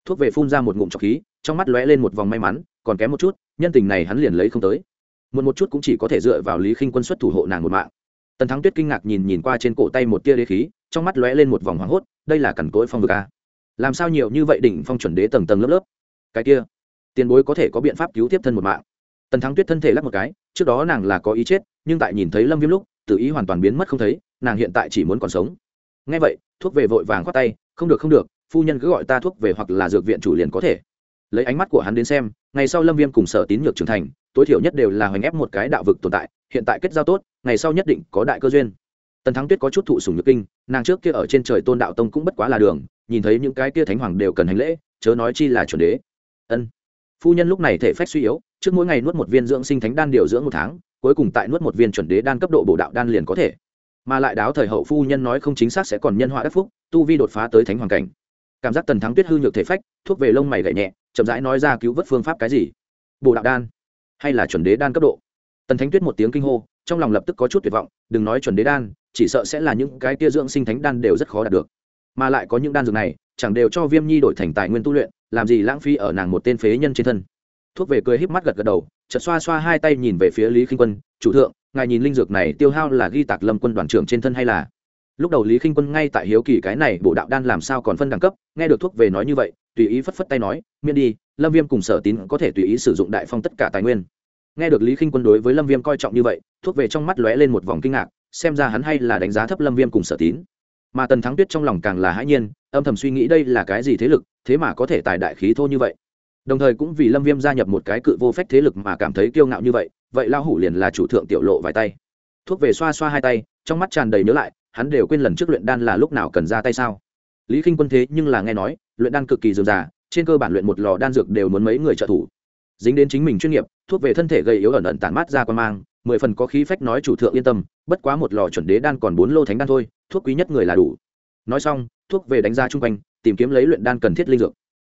thuốc về phun ra một ngụm trọc khí, trong mắt lóe lên một vòng may mắn, còn kém một chút, nhân tình này hắn liền lấy không tới. Một một chút cũng chỉ có thể dựa vào lý khinh quân xuất thủ hộ nàng một mạng tần thắng tuyết kinh ngạc nhìn nhìn qua trên cổ tay một tia đế khí, trong mắt lóe lên một vòng hoảng hốt, đây là cằn cỗi phong vực a làm sao nhiều như vậy đỉnh phong chuẩn đế tầng tầng lớp lớp? Cái kia, tiền bối có thể có biện pháp cứu tiếp thân một mạng. Tần thắng tuyết thân thể lắc một cái, trước đó nàng là có ý chết, nhưng tại nhìn thấy lâm viêm lúc, tự ý hoàn toàn biến mất không thấy, nàng hiện tại chỉ muốn còn sống. Ngay vậy, thuốc về vội vàng khoát tay, không được không được, phu nhân cứ gọi ta thuốc về hoặc là dược viện chủ liền có thể. Lấy ánh mắt của hắn đến xem, ngày sau lâm viêm cùng sở tín nhược trưởng thành tối thiểu nhất đều là hoành ép một cái đạo vực tồn tại, hiện tại kết giao tốt, ngày sau nhất định có đại cơ duyên. Tần thắng tuyết có chút thụ sùng nhược kinh, nàng trước kia ở trên trời tôn đạo tông cũng bất quá là đường, nhìn thấy những cái kia thánh hoàng đều cần hành lễ, chớ nói chi là chuẩn đế. Ân. Phu nhân lúc này thể phách suy yếu, trước mỗi ngày nuốt một viên dưỡng sinh thánh đan điều dưỡng một tháng, cuối cùng tại nuốt một viên chuẩn đế đan cấp độ bổ đạo đan liền có thể. Mà lại đáo thời hậu phu nhân nói không chính xác sẽ còn nhân họa đắc phúc, tu vi đột phá tới thánh hoàng cảnh. Cảm giác tần thắng tuyết hư nhược thể phách, thuốc về lông mày gậy nhẹ, chậm rãi nói ra cứu vớt phương pháp cái gì? Bổ đạo đan hay là chuẩn đế đan cấp độ. Tần thánh tuyết một tiếng kinh hô, trong lòng lập tức có chút tuyệt vọng, đừng nói chuẩn đế đan, chỉ sợ sẽ là những cái tia dưỡng sinh thánh đan đều rất khó đạt được. Mà lại có những đan dược này, chẳng đều cho viêm nhi đổi thành tài nguyên tu luyện, làm gì lãng phí ở nàng một tên phế nhân trên thân. Thuốc về cười híp mắt gật gật đầu, chợt xoa xoa hai tay nhìn về phía lý khinh quân, chủ thượng, ngài nhìn linh dược này tiêu hao là ghi tạc lâm quân đoàn trưởng trên thân hay là? Lúc đầu lý khinh quân ngay tại hiếu kỳ cái này bộ đạo đan làm sao còn phân đẳng cấp, nghe được thuốc về nói như vậy, tùy ý phất phất tay nói, miễn đi lâm viêm cùng sở tín có thể tùy ý sử dụng đại phong tất cả tài nguyên. Nghe được lý khinh quân đối với lâm viêm coi trọng như vậy, thuốc về trong mắt lóe lên một vòng kinh ngạc, xem ra hắn hay là đánh giá thấp lâm viêm cùng sở tín. Mà tần thắng tuyết trong lòng càng là hãi nhiên, âm thầm suy nghĩ đây là cái gì thế lực, thế mà có thể tài đại khí thô như vậy. Đồng thời cũng vì lâm viêm gia nhập một cái cự vô phách thế lực mà cảm thấy kiêu ngạo như vậy vậy lao hủ liền là chủ thượng tiểu lộ vài tay. Thuốc về xoa xoa hai tay, trong mắt tràn đầy nhớ lại, hắn đều quên lần trước luyện đan là lúc nào cần ra tay sao. Lý k i n h quân thế nhưng là nghe nói, luyện đan cực kỳ dườm già trên cơ bản luyện một lò đan dược đều muốn mấy người trợ thủ. Dính đến chính mình chuyên nghiệp, thuốc về thân thể gây yếu ẩn ẩn tản mát ra quan mang, mười phần có khí phách nói chủ thượng yên tâm, bất quá một lò chuẩn đế đan còn bốn lô thánh đan thôi, thuốc quý nhất người là đủ. Nói xong, thuốc về đánh ra chung quanh, tìm kiếm lấy luyện đan cần thiết linh dược.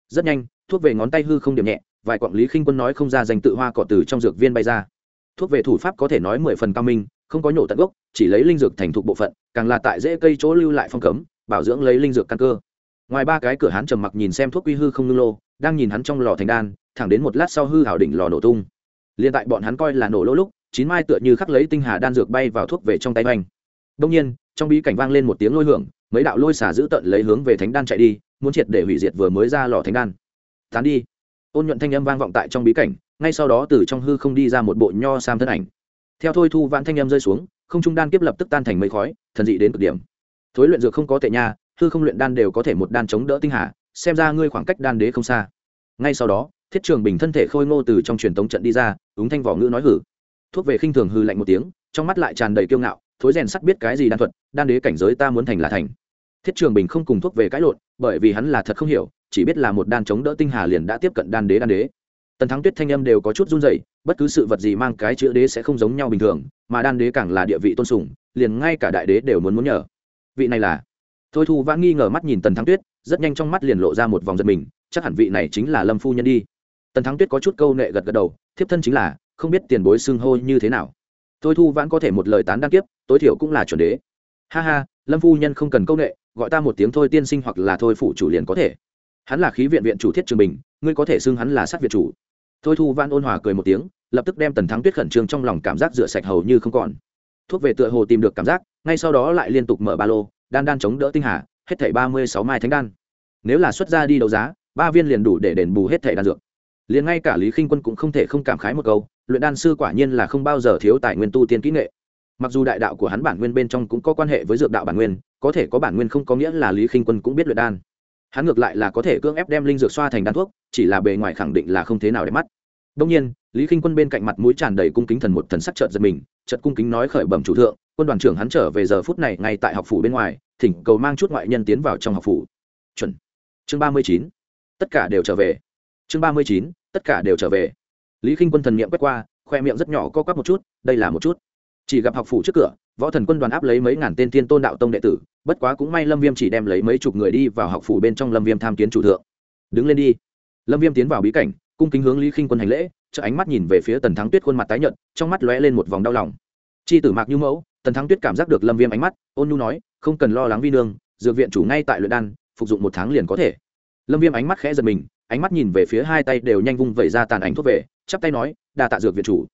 Rất nhanh, thuốc về ngón tay hư không điểm nhẹ, vài quặng lý khinh quân nói không ra danh tự hoa cỏ từ trong dược viên bay ra. Thuốc về thủ pháp có thể nói mười phần cao minh, không có nhổ tận gốc, chỉ lấy linh dược thành thục bộ phận, càng là tại dễ cây chỗ lưu lại phong cấm, bảo dưỡng lấy linh dược căn cơ ngoài ba cái cửa hắn trầm mặc nhìn xem thuốc quy hư không ngưng lô, đang nhìn hắn trong lò thành đan, thẳng đến một lát sau hư hảo đỉnh lò nổ tung. Liền tại bọn hắn coi là nổ lỗ lúc, chín mai tựa như khắc lấy tinh hà đan dược bay vào thuốc về trong tay hoành. Đông nhiên, trong bí cảnh vang lên một tiếng lôi hưởng, mấy đạo lôi xả giữ tận lấy hướng về thánh đan chạy đi, muốn triệt để hủy diệt vừa mới ra lò thánh đan. Tán đi. Ôn nhuận thanh âm vang vọng tại trong bí cảnh, ngay sau đó từ trong hư không đi ra một bộ nho sam thân ảnh. Theo thôi thu vãn thanh âm rơi xuống, không trung đan kiếp lập tức tan thành mây khói, thần dị đến cực điểm. Thối luyện dược không có tệ nha hư không luyện đan đều có thể một đan chống đỡ tinh hà, xem ra ngươi khoảng cách đan đế không xa. Ngay sau đó, thiết trường bình thân thể khôi ngô từ trong truyền tống trận đi ra, ứng thanh vỏ ngữ nói hử. Thuốc về khinh thường hư lạnh một tiếng, trong mắt lại tràn đầy kiêu ngạo, thối rèn sắt biết cái gì đan thuật, đan đế cảnh giới ta muốn thành là thành. Thiết trường bình không cùng thuốc về cãi lộn, bởi vì hắn là thật không hiểu, chỉ biết là một đan chống đỡ tinh hà liền đã tiếp cận đan đế đan đế. Tần thắng tuyết thanh âm đều có chút run rẩy, bất cứ sự vật gì mang cái chữ đế sẽ không giống nhau bình thường, mà đan đế càng là địa vị tôn sùng, liền ngay cả đại đế đều muốn muốn nhờ. Vị này là thôi thu vãn nghi ngờ mắt nhìn tần thắng tuyết, rất nhanh trong mắt liền lộ ra một vòng giật mình, chắc hẳn vị này chính là lâm phu nhân đi. Tần thắng tuyết có chút câu nệ gật gật đầu, thiếp thân chính là, không biết tiền bối xưng hô như thế nào. Thôi thu vãn có thể một lời tán đăng kiếp, tối thiểu cũng là chuẩn đế. Ha ha, lâm phu nhân không cần câu nệ, gọi ta một tiếng thôi tiên sinh hoặc là thôi phụ chủ liền có thể. Hắn là khí viện viện chủ thiết trường bình, ngươi có thể xưng hắn là sát viện chủ. Thôi thu vãn ôn hòa cười một tiếng, lập tức đem tần thắng tuyết khẩn trương trong lòng cảm giác rửa sạch hầu như không còn. Thuốc về tựa hồ tìm được cảm giác, ngay sau đó lại liên tục mở ba lô đan đan chống đỡ tinh hà, hết thảy ba mươi sáu mai thánh đan. Nếu là xuất ra đi đấu giá, ba viên liền đủ để đền bù hết thảy đan dược. Liền ngay cả lý khinh quân cũng không thể không cảm khái một câu, luyện đan sư quả nhiên là không bao giờ thiếu tài nguyên tu tiên kỹ nghệ. Mặc dù đại đạo của hắn bản nguyên bên trong cũng có quan hệ với dược đạo bản nguyên, có thể có bản nguyên không có nghĩa là lý khinh quân cũng biết luyện đan. Hắn ngược lại là có thể cưỡng ép đem linh dược xoa thành đan thuốc, chỉ là bề ngoài khẳng định là không thế nào để mắt. Đông nhiên, lý khinh quân bên cạnh mặt mũi tràn đầy cung kính thần một thần sắc trợn giật mình trợt cung kính nói khởi bẩm chủ thượng quân đoàn trưởng hắn trở về giờ phút này ngay tại học phủ bên ngoài, thỉnh cầu mang chút ngoại nhân tiến vào trong học phủ. Chuẩn. Chương ba mươi chín. Tất cả đều trở về. Chương ba mươi chín. Tất cả đều trở về. Lý k i n h quân thần n i ệ m quét qua, khoe miệng rất nhỏ co quắp một chút, đây là một chút. Chỉ gặp học phủ trước cửa, võ thần quân đoàn áp lấy mấy ngàn tên thiên tôn đạo tông đệ tử, bất quá cũng may lâm viêm chỉ đem lấy mấy chục người đi vào học phủ bên trong lâm viêm tham kiến chủ thượng. Đứng lên đi. Lâm viêm tiến vào bí cảnh, cung kính hướng lý k i n h quân hành lễ chợ ánh mắt nhìn về phía tần thắng tuyết khuôn mặt tái nhợt, trong mắt lóe lên một vòng đau lòng. Chi tử mạc như mẫu tần thắng tuyết cảm giác được lâm viêm ánh mắt, ôn nhu nói, không cần lo lắng vi nương, dược viện chủ ngay tại luyện đan, phục dụng một tháng liền có thể. Lâm viêm ánh mắt khẽ giật mình, ánh mắt nhìn về phía hai tay đều nhanh vung vẩy ra tàn ảnh thuốc về, chắp tay nói, đa tạ dược viện chủ.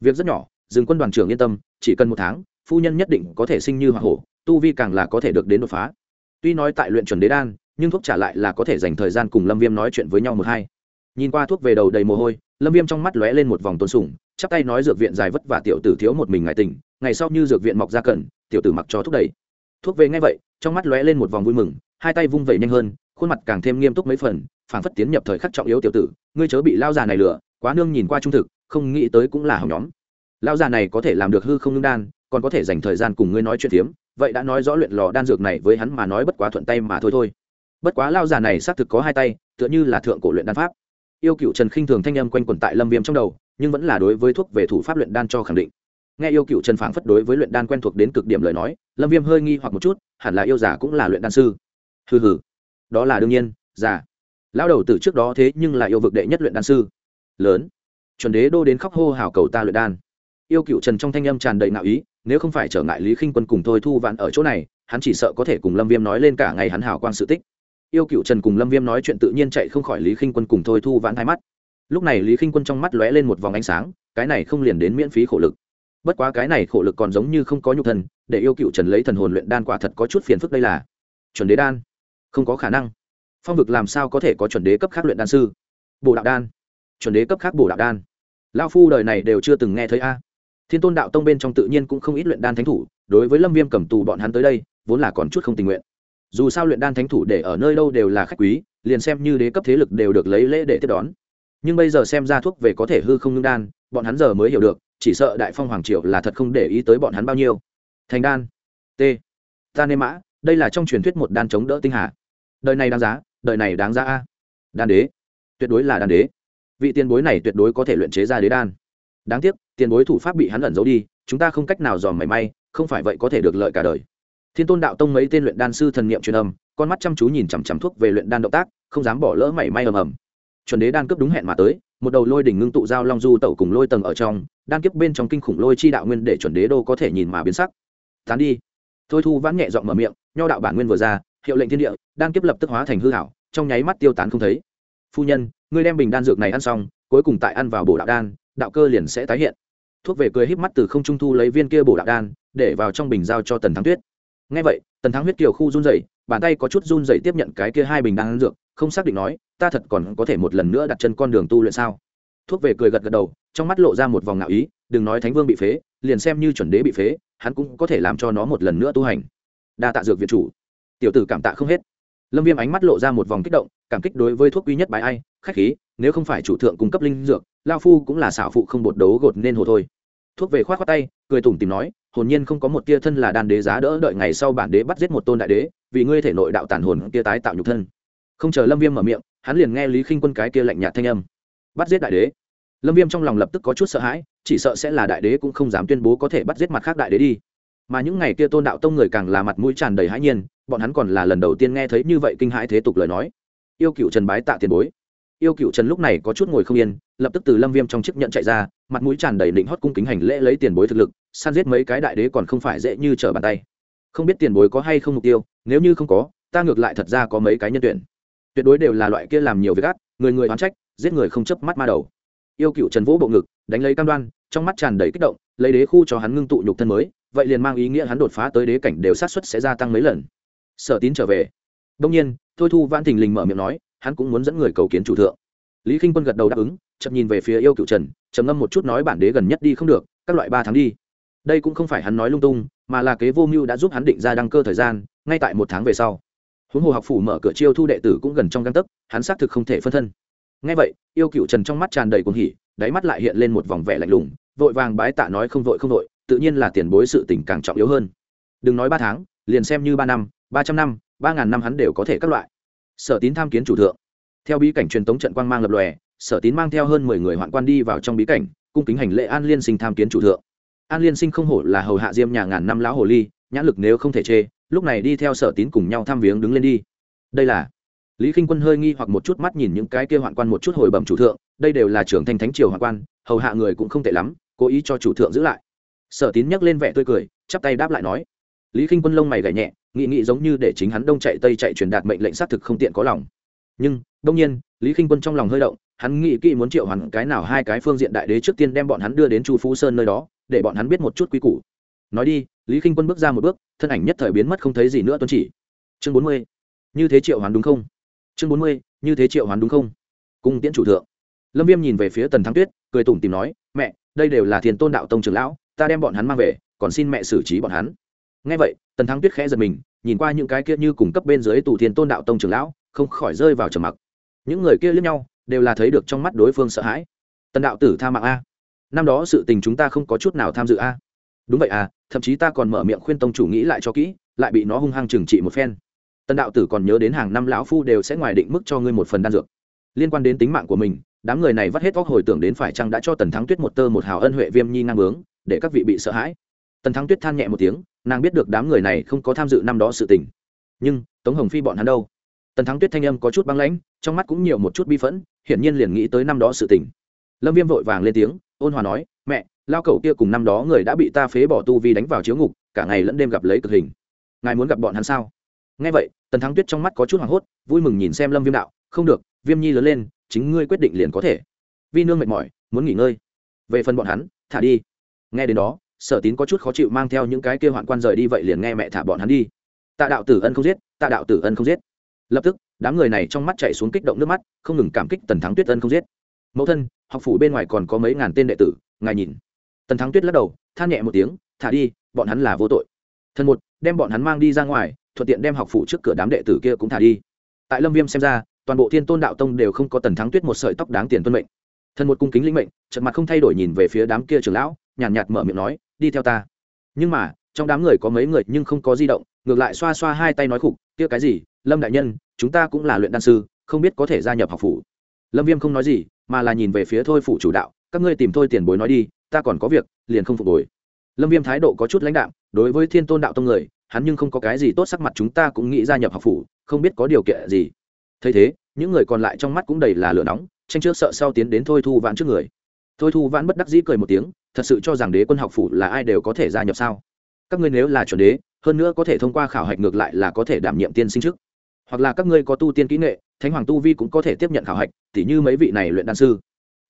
Việc rất nhỏ, dừng quân đoàn trưởng yên tâm, chỉ cần một tháng, phu nhân nhất định có thể sinh như hoa hổ, tu vi càng là có thể được đến đột phá. Tuy nói tại luyện chuẩn đế đan, nhưng thuốc trả lại là có thể dành thời gian cùng lâm viêm nói chuyện với nhau một hai. Nhìn qua thuốc về đầu đầy mồ hôi lâm viêm trong mắt lóe lên một vòng tôn sủng chắp tay nói dược viện dài vất và tiểu tử thiếu một mình ngại tình ngày sau như dược viện mọc ra cần, tiểu tử mặc cho thúc đẩy. Thuốc về ngay vậy trong mắt lóe lên một vòng vui mừng hai tay vung vẩy nhanh hơn khuôn mặt càng thêm nghiêm túc mấy phần phảng phất tiến nhập thời khắc trọng yếu tiểu tử ngươi chớ bị lao già này lừa quá nương nhìn qua trung thực không nghĩ tới cũng là hỏng nhóm. Lao già này có thể làm được hư không nương đan còn có thể dành thời gian cùng ngươi nói chuyện tiếm, vậy đã nói rõ luyện lò đan dược này với hắn mà nói bất quá thuận tay mà thôi thôi. Bất quá lao già này xác thực có hai tay tựa như là thượng cổ luyện đan pháp yêu cựu trần khinh thường thanh âm quanh quẩn tại lâm viêm trong đầu, nhưng vẫn là đối với thuốc về thủ pháp luyện đan cho khẳng định. Nghe yêu cựu trần phảng phất đối với luyện đan quen thuộc đến cực điểm lời nói, lâm viêm hơi nghi hoặc một chút, hẳn là yêu giả cũng là luyện đan sư. Hừ hừ. Đó là đương nhiên giả lão đầu từ trước đó thế nhưng là yêu vực đệ nhất luyện đan sư. Lớn. Chuẩn đế đô đến khóc hô hào cầu ta luyện đan. Yêu cựu trần trong thanh âm tràn đầy nạo ý, nếu không phải trở ngại lý khinh quân cùng thôi thu vạn ở chỗ này, hắn chỉ sợ có thể cùng lâm viêm nói lên cả ngày hắn hào quang sự tích yêu cựu trần cùng lâm viêm nói chuyện tự nhiên chạy không khỏi lý khinh quân cùng thôi thu vãn hai mắt. Lúc này lý khinh quân trong mắt lóe lên một vòng ánh sáng, cái này không liền đến miễn phí khổ lực. Bất quá cái này khổ lực còn giống như không có nhục thần để yêu cựu trần lấy thần hồn luyện đan quả thật có chút phiền phức đây là. Chuẩn đế đan? Không có khả năng. Phong vực làm sao có thể có chuẩn đế cấp khác luyện đan sư? Bồ đạo đan. Chuẩn đế cấp khác bồ đạo đan. Lao phu đời này đều chưa từng nghe thấy a. Thiên tôn đạo tông bên trong tự nhiên cũng không ít luyện đan thánh thủ, đối với lâm viêm cầm tù bọn hắn tới đây, vốn là còn chút không tình nguyện dù sao luyện đan thánh thủ để ở nơi đâu đều là khách quý, liền xem như đế cấp thế lực đều được lấy lễ để tiếp đón. Nhưng bây giờ xem ra thuốc về có thể hư không ngưng đan, bọn hắn giờ mới hiểu được, chỉ sợ đại phong hoàng triều là thật không để ý tới bọn hắn bao nhiêu. Thành đan. T. Ta nê mã, đây là trong truyền thuyết một đan chống đỡ tinh hà. Đời này đáng giá, đời này đáng giá a. Đan đế. Tuyệt đối là đan đế. Vị tiền bối này tuyệt đối có thể luyện chế ra đế đan. Đáng tiếc, tiền bối thủ pháp bị hắn ẩn giấu đi, chúng ta không cách nào dòm mảy may, không phải vậy có thể được lợi cả đời thiên tôn đạo tông mấy tên luyện đan sư thần niệm truyền âm, con mắt chăm chú nhìn chằm chằm thuốc về luyện đan động tác, không dám bỏ lỡ mảy may ầm ầm. Chuẩn đế đan cướp đúng hẹn mà tới, một đầu lôi đỉnh ngưng tụ giao long du tẩu cùng lôi tầng ở trong, đan kiếp bên trong kinh khủng lôi chi đạo nguyên để chuẩn đế đô có thể nhìn mà biến sắc. Tán đi. Thôi thu vãn nhẹ giọng mở miệng, nho đạo bản nguyên vừa ra, hiệu lệnh thiên địa, đan kiếp lập tức hóa thành hư hảo trong nháy mắt tiêu tán không thấy. Phu nhân, ngươi đem bình đan dược này ăn xong, cuối cùng tại ăn vào bổ đạo đan, đạo cơ liền sẽ tái hiện. Thuốc về cười híp mắt từ không trung thu lấy viên kia bổ đạo đan, để vào trong bình giao cho tần thắng tuyết ngay vậy, tần thắng huyết kiều khu run dậy bàn tay có chút run dậy tiếp nhận cái kia hai bình đan dược, không xác định nói, ta thật còn có thể một lần nữa đặt chân con đường tu luyện sao? Thuốc về cười gật gật đầu, trong mắt lộ ra một vòng ngạo ý, đừng nói thánh vương bị phế, liền xem như chuẩn đế bị phế, hắn cũng có thể làm cho nó một lần nữa tu hành. Đa tạ dược viện chủ. Tiểu tử cảm tạ không hết. Lâm viêm ánh mắt lộ ra một vòng kích động, cảm kích đối với thuốc quý nhất bài ai, khách khí, nếu không phải chủ thượng cung cấp linh dược lao phu cũng là xảo phụ không bột đấu gột nên hồ thôi. Thuốc về k h o á t khoác tay, cười tủm tìm nói hồn nhiên không có một tia thân là đàn đế giá đỡ đợi ngày sau bản đế bắt giết một tôn đại đế, vì ngươi thể nội đạo tàn hồn kia tái tạo nhục thân. Không chờ lâm viêm mở miệng, hắn liền nghe lý khinh quân cái kia lạnh nhạt thanh âm. Bắt giết đại đế. Lâm viêm trong lòng lập tức có chút sợ hãi, chỉ sợ sẽ là đại đế cũng không dám tuyên bố có thể bắt giết mặt khác đại đế đi. Mà những ngày kia tôn đạo tông người càng là mặt mũi tràn đầy hãi nhiên, bọn hắn còn là lần đầu tiên nghe thấy như vậy kinh hãi thế tục lời nói. Yêu cựu trần bái tạ tiền bối yêu cựu trần lúc này có chút ngồi không yên, lập tức từ lâm viêm trong chiếc nhận chạy ra, mặt mũi tràn đầy định hót cung kính hành lễ lấy tiền bối thực lực, san giết mấy cái đại đế còn không phải dễ như trở bàn tay. Không biết tiền bối có hay không mục tiêu, nếu như không có, ta ngược lại thật ra có mấy cái nhân tuyển. Tuyệt đối đều là loại kia làm nhiều việc gắt người người oán trách, giết người không chấp mắt ma đầu. Yêu cựu trần vũ bộ ngực, đánh lấy cam đoan, trong mắt tràn đầy kích động, lấy đế khu cho hắn ngưng tụ nhục thân mới, vậy liền mang ý nghĩa hắn đột phá tới đế cảnh đều sát xuất sẽ gia tăng mấy lần. Sở tín trở về. Đông nhiên, thôi thu Vãn thình lình mở miệng nói hắn cũng muốn dẫn người cầu kiến chủ thượng. Lý k i n h quân gật đầu đáp ứng, chậm nhìn về phía yêu cựu trần, trầm ngâm một chút nói bản đế gần nhất đi không được, các loại ba tháng đi. Đây cũng không phải hắn nói lung tung, mà là kế vô mưu đã giúp hắn định ra đăng cơ thời gian, ngay tại một tháng về sau. Huống hồ học phủ mở cửa chiêu thu đệ tử cũng gần trong găng tấc, hắn xác thực không thể phân thân. Ngay vậy, yêu cựu trần trong mắt tràn đầy cuồng hỉ, đáy mắt lại hiện lên một vòng vẻ lạnh lùng, vội vàng bái tạ nói không vội không vội, tự nhiên là tiền bối sự tình càng trọng yếu hơn. Đừng nói ba tháng, liền xem như ba năm, ba trăm năm, ba ngàn năm hắn đều có thể các loại sở tín tham kiến chủ thượng. Theo bí cảnh truyền tống trận quang mang lập lòe, sở tín mang theo hơn mười người hoạn quan đi vào trong bí cảnh, cung kính hành lễ an liên sinh tham kiến chủ thượng. An liên sinh không hổ là hầu hạ diêm nhà ngàn năm lão hồ ly, nhãn lực nếu không thể chê, lúc này đi theo sở tín cùng nhau thăm viếng đứng lên đi. Đây là lý k i n h quân hơi nghi hoặc một chút mắt nhìn những cái kia hoạn quan một chút hồi bẩm chủ thượng, đây đều là trưởng thanh thánh triều hoạn quan, hầu hạ người cũng không tệ lắm, cố ý cho chủ thượng giữ lại. Sở tín nhắc lên vẻ tươi cười, chắp tay đáp lại nói. Lý k i n h quân lông mày gảy nhẹ nghị nghị giống như để chính hắn đông chạy tây chạy truyền đạt mệnh lệnh xác thực không tiện có lòng. Nhưng đông nhiên, lý k i n h quân trong lòng hơi động, hắn nghĩ kỹ muốn triệu hắn cái nào hai cái phương diện đại đế trước tiên đem bọn hắn đưa đến chu phú sơn nơi đó, để bọn hắn biết một chút quy củ. Nói đi, lý k i n h quân bước ra một bước, thân ảnh nhất thời biến mất không thấy gì nữa tuân chỉ. Chương bốn mươi. Như thế triệu hoán đúng không? Chương bốn mươi, như thế triệu hoán đúng không? Cung tiễn chủ thượng. Lâm viêm nhìn về phía tần thắng tuyết, cười tủm tìm nói, mẹ, đây đều là thiền tôn đạo tông trường lão, ta đem bọn hắn mang về, còn xin mẹ xử trí bọn hắn ngay vậy, tần thắng tuyết khẽ giật mình, nhìn qua những cái kia như cùng cấp bên dưới tù thiên tôn đạo tông trường lão, không khỏi rơi vào trầm mặc. Những người kia lướt nhau, đều là thấy được trong mắt đối phương sợ hãi. Tần đạo tử tha mạng a. Năm đó sự tình chúng ta không có chút nào tham dự a. Đúng vậy à thậm chí ta còn mở miệng khuyên tông chủ nghĩ lại cho kỹ, lại bị nó hung hăng trừng trị một phen. Tần đạo tử còn nhớ đến hàng năm lão phu đều sẽ ngoài định mức cho ngươi một phần đan dược. Liên quan đến tính mạng của mình, đám người này vắt hết óc hồi tưởng đến phải chăng đã cho tần thắng tuyết một tơ một hào ân huệ viêm nhi ngang bướng, để các vị bị sợ hãi. Tần thắng tuyết than nhẹ một tiếng nàng biết được đám người này không có tham dự năm đó sự tình. Nhưng, tống hồng phi bọn hắn đâu? Tần thắng tuyết thanh âm có chút băng lãnh, trong mắt cũng nhiều một chút bi phẫn, hiển nhiên liền nghĩ tới năm đó sự tình. Lâm viêm vội vàng lên tiếng, ôn hòa nói, mẹ, lao cậu kia cùng năm đó người đã bị ta phế bỏ tu vi đánh vào chiếu ngục, cả ngày lẫn đêm gặp lấy cực hình. Ngài muốn gặp bọn hắn sao? Nghe vậy, tần thắng tuyết trong mắt có chút hoảng hốt, vui mừng nhìn xem lâm viêm đạo, không được, viêm nhi lớn lên, chính ngươi quyết định liền có thể. Vi nương mệt mỏi, muốn nghỉ ngơi. Về phần bọn hắn, thả đi. Nghe đến đó sở tín có chút khó chịu mang theo những cái kêu hoạn quan rời đi vậy liền nghe mẹ thả bọn hắn đi. Tạ đạo tử ân không giết, tạ đạo tử ân không giết. Lập tức, đám người này trong mắt chạy xuống kích động nước mắt, không ngừng cảm kích tần thắng tuyết ân không giết. Mẫu thân, học phủ bên ngoài còn có mấy ngàn tên đệ tử, ngài nhìn. Tần thắng tuyết lắc đầu, than nhẹ một tiếng, thả đi, bọn hắn là vô tội. Thần một, đem bọn hắn mang đi ra ngoài, thuận tiện đem học phủ trước cửa đám đệ tử kia cũng thả đi. Tại lâm viêm xem ra, toàn bộ thiên tôn đạo tông đều không có tần thắng tuyết một sợi tóc đáng tiền tuân mệnh thần một cung kính linh mệnh trận mặt không thay đổi nhìn về phía đám kia trưởng lão nhàn nhạt, nhạt mở miệng nói đi theo ta. Nhưng mà trong đám người có mấy người nhưng không có di động ngược lại xoa xoa hai tay nói khục kia cái gì? Lâm đại nhân chúng ta cũng là luyện đan sư không biết có thể gia nhập học phủ. Lâm viêm không nói gì mà là nhìn về phía thôi phủ chủ đạo các ngươi tìm thôi tiền bối nói đi ta còn có việc liền không phục hồi. lâm viêm thái độ có chút lãnh đạm đối với thiên tôn đạo tông người hắn nhưng không có cái gì tốt sắc mặt chúng ta cũng nghĩ gia nhập học phủ không biết có điều kiện gì. Thấy thế những người còn lại trong mắt cũng đầy là lửa nóng tranh trước sợ sau tiến đến thôi thu vãn trước người. Thôi thu vãn bất đắc dĩ cười một tiếng, thật sự cho rằng đế quân học phủ là ai đều có thể gia nhập sao? Các ngươi nếu là chuẩn đế, hơn nữa có thể thông qua khảo hạch ngược lại là có thể đảm nhiệm tiên sinh chức hoặc là các ngươi có tu tiên kỹ nghệ, thánh hoàng tu vi cũng có thể tiếp nhận khảo hạch, tỉ như mấy vị này luyện đan sư.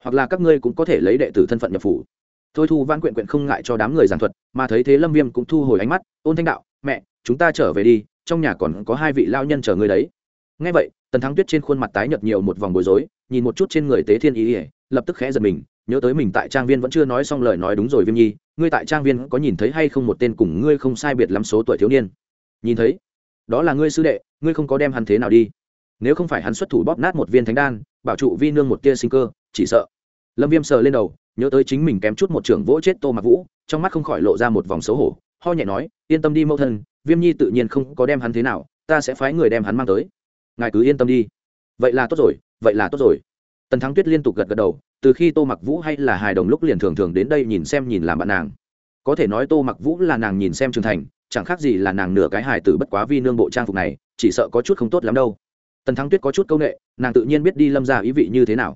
Hoặc là các ngươi cũng có thể lấy đệ tử thân phận nhập phủ. Thôi thu vãn quyện quyện không ngại cho đám người giảng thuật, mà thấy thế lâm viêm cũng thu hồi ánh mắt, ôn thanh đạo, mẹ, chúng ta trở về đi, trong nhà còn có hai vị lao nhân chờ ngươi đấy ngay vậy, tần thắng tuyết trên khuôn mặt tái nhợt nhiều một vòng bối rối, nhìn một chút trên người tế thiên ý ỉa lập tức khẽ giật mình, nhớ tới mình tại trang viên vẫn chưa nói xong lời nói đúng rồi viêm nhi, ngươi tại trang viên có nhìn thấy hay không một tên cùng ngươi không sai biệt lắm số tuổi thiếu niên? Nhìn thấy, đó là ngươi sư đệ, ngươi không có đem hắn thế nào đi. Nếu không phải hắn xuất thủ bóp nát một viên thánh đan, bảo trụ vi nương một tia sinh cơ, chỉ sợ. Lâm viêm sờ lên đầu, nhớ tới chính mình kém chút một trưởng vỗ chết tô mặc vũ, trong mắt không khỏi lộ ra một vòng xấu hổ, ho nhẹ nói, yên tâm đi mẫu thân, viêm nhi tự nhiên không có đem hắn thế nào, ta sẽ phái người đem hắn mang tới ngài cứ yên tâm đi. Vậy là tốt rồi, vậy là tốt rồi. Tần thắng tuyết liên tục gật gật đầu, từ khi tô mặc vũ hay là hài đồng lúc liền thường thường đến đây nhìn xem nhìn làm bạn nàng. Có thể nói tô mặc vũ là nàng nhìn xem trưởng thành, chẳng khác gì là nàng nửa cái hài tử bất quá vi nương bộ trang phục này, chỉ sợ có chút không tốt lắm đâu. Tần thắng tuyết có chút c â u n ệ nàng tự nhiên biết đi lâm ra ý vị như thế nào.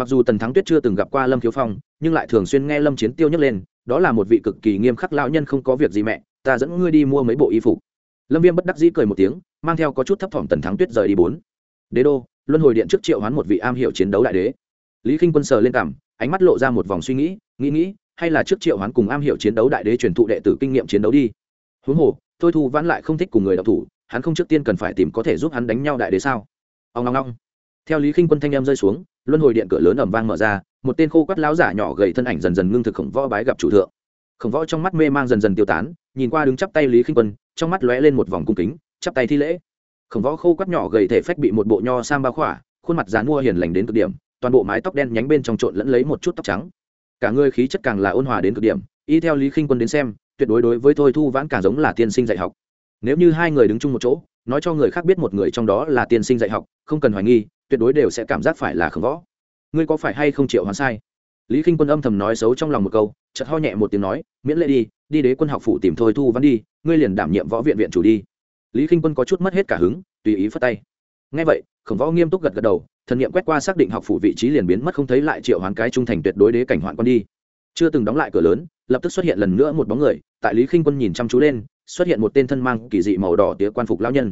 Mặc dù tần thắng tuyết chưa từng gặp qua lâm khiếu phong, nhưng lại thường xuyên nghe lâm chiến tiêu nhấc lên, đó là một vị cực kỳ nghiêm khắc lão nhân không có việc gì mẹ, ta dẫn ngươi đi mua mấy bộ y phục lâm viêm bất đắc dĩ cười một tiếng, mang theo có chút thấp thỏm tần thắng tuyết rời đi bốn. Đế đô, luân hồi điện trước triệu hoán một vị am hiệu chiến đấu đại đế. Lý k i n h quân sờ lên cảm ánh mắt lộ ra một vòng suy nghĩ nghĩ nghĩ, hay là trước triệu hoán cùng am hiệu chiến đấu đại đế truyền thụ đệ tử kinh nghiệm chiến đấu đi. Huống hồ, thôi thu vãn lại không thích cùng người đọc thủ, hắn không trước tiên cần phải tìm có thể giúp hắn đánh nhau đại đế sao? Ông ngong ngong theo lý khinh quân thanh em rơi xuống, luân hồi điện cửa lớn ẩm vang mở ra, một tên khô quắt láo giả nhỏ gầy thân ảnh dần dần ngưng thực khổng võ bái gặp chủ thượng khổng võ trong mắt mê mang dần dần tiêu tán, nhìn qua đứng chắp tay lý khinh quân, trong mắt lóe lên một vòng cung kính, chắp tay thi lễ. Khổng võ khô quắt nhỏ gầy thể phách bị một bộ nho sam bao khỏa, khuôn mặt dán mua hiền lành đến cực điểm, toàn bộ mái tóc đen nhánh bên trong trộn lẫn lấy một chút tóc trắng. Cả người khí chất càng là ôn hòa đến cực điểm, y theo lý khinh quân đến xem, tuyệt đối đối với thôi thu vãn càng giống là tiên sinh dạy học. Nếu như hai người đứng chung một chỗ, nói cho người khác biết một người trong đó là tiên sinh dạy học, không cần hoài nghi, tuyệt đối đều sẽ cảm giác phải là khổng võ. Ngươi có phải hay không chịu hoàn sai? Lý k i n h quân âm thầm nói xấu trong lòng một câu, chợt ho nhẹ một tiếng nói, miễn lệ đi đi đế quân học phủ tìm thôi thu văn đi, ngươi liền đảm nhiệm võ viện viện chủ đi. Lý k i n h quân có chút mất hết cả hứng, tùy ý phất tay. Ngay vậy, khổng võ nghiêm túc gật gật đầu, thần nghiệm quét qua xác định học phủ vị trí liền biến mất không thấy lại triệu hoán cái trung thành tuyệt đối đế cảnh hoạn quân đi. Chưa từng đóng lại cửa lớn, lập tức xuất hiện lần nữa một bóng người, tại lý k i n h quân nhìn chăm chú lên, xuất hiện một tên thân mang kỳ dị màu đỏ tía quan phục lão nhân.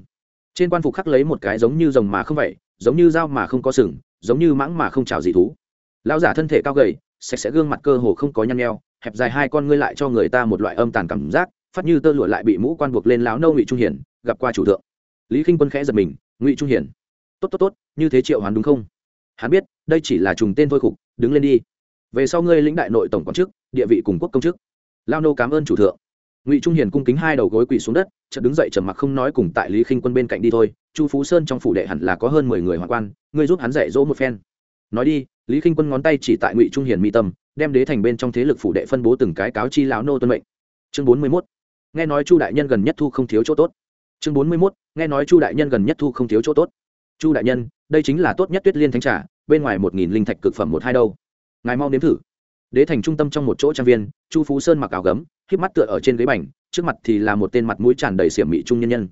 Trên quan phục khắc lấy một cái giống như rồng mà không vậy, giống như dao mà không có sừng, giống như mãng mà không trào dị thú. Lão giả thân thể cao gầy sạch sẽ gương mặt cơ hồ không có nhăn nheo, hẹp dài hai con ngươi lại cho người ta một loại âm tàn cảm giác, phát như tơ lụa lại bị mũ quan buộc lên láo nâu ngụy trung hiển, gặp qua chủ thượng. Lý k i n h quân khẽ giật mình, ngụy trung hiển, tốt tốt tốt, như thế triệu hoán đúng không? Hắn biết, đây chỉ là trùng tên thôi khục, đứng lên đi. Về sau ngươi lĩnh đại nội tổng quản chức, địa vị cùng quốc công chức. Lao nô cảm ơn chủ thượng. Ngụy trung hiền cung kính hai đầu gối quỳ xuống đất, chợt đứng dậy trầm mặc không nói cùng tại lý khinh quân bên cạnh đi thôi. Chu phú sơn trong phủ đệ hẳn là có hơn mười người hoàng quan, ngươi giúp hắn dạy dỗ một phen. Nói đi lý khinh quân ngón tay chỉ tại ngụy trung hiền mỹ tâm đem đế thành bên trong thế lực phủ đệ phân bố từng cái cáo chi lão nô tuân mệnh. Chương bốn mươi mốt. Nghe nói chu đại nhân gần nhất thu không thiếu chỗ tốt. Chương bốn mươi mốt. Nghe nói chu đại nhân gần nhất thu không thiếu chỗ tốt. Chu đại nhân đây chính là tốt nhất tuyết liên thánh Trả, bên ngoài một nghìn linh thạch cực phẩm một hai đâu. Ngài mau nếm thử. Đế thành trung tâm trong một chỗ trang viên chu phú sơn mặc áo gấm híp mắt tựa ở trên ghế bành trước mặt thì là một tên mặt mũi tràn đầy xiểm mị trung nhân nhân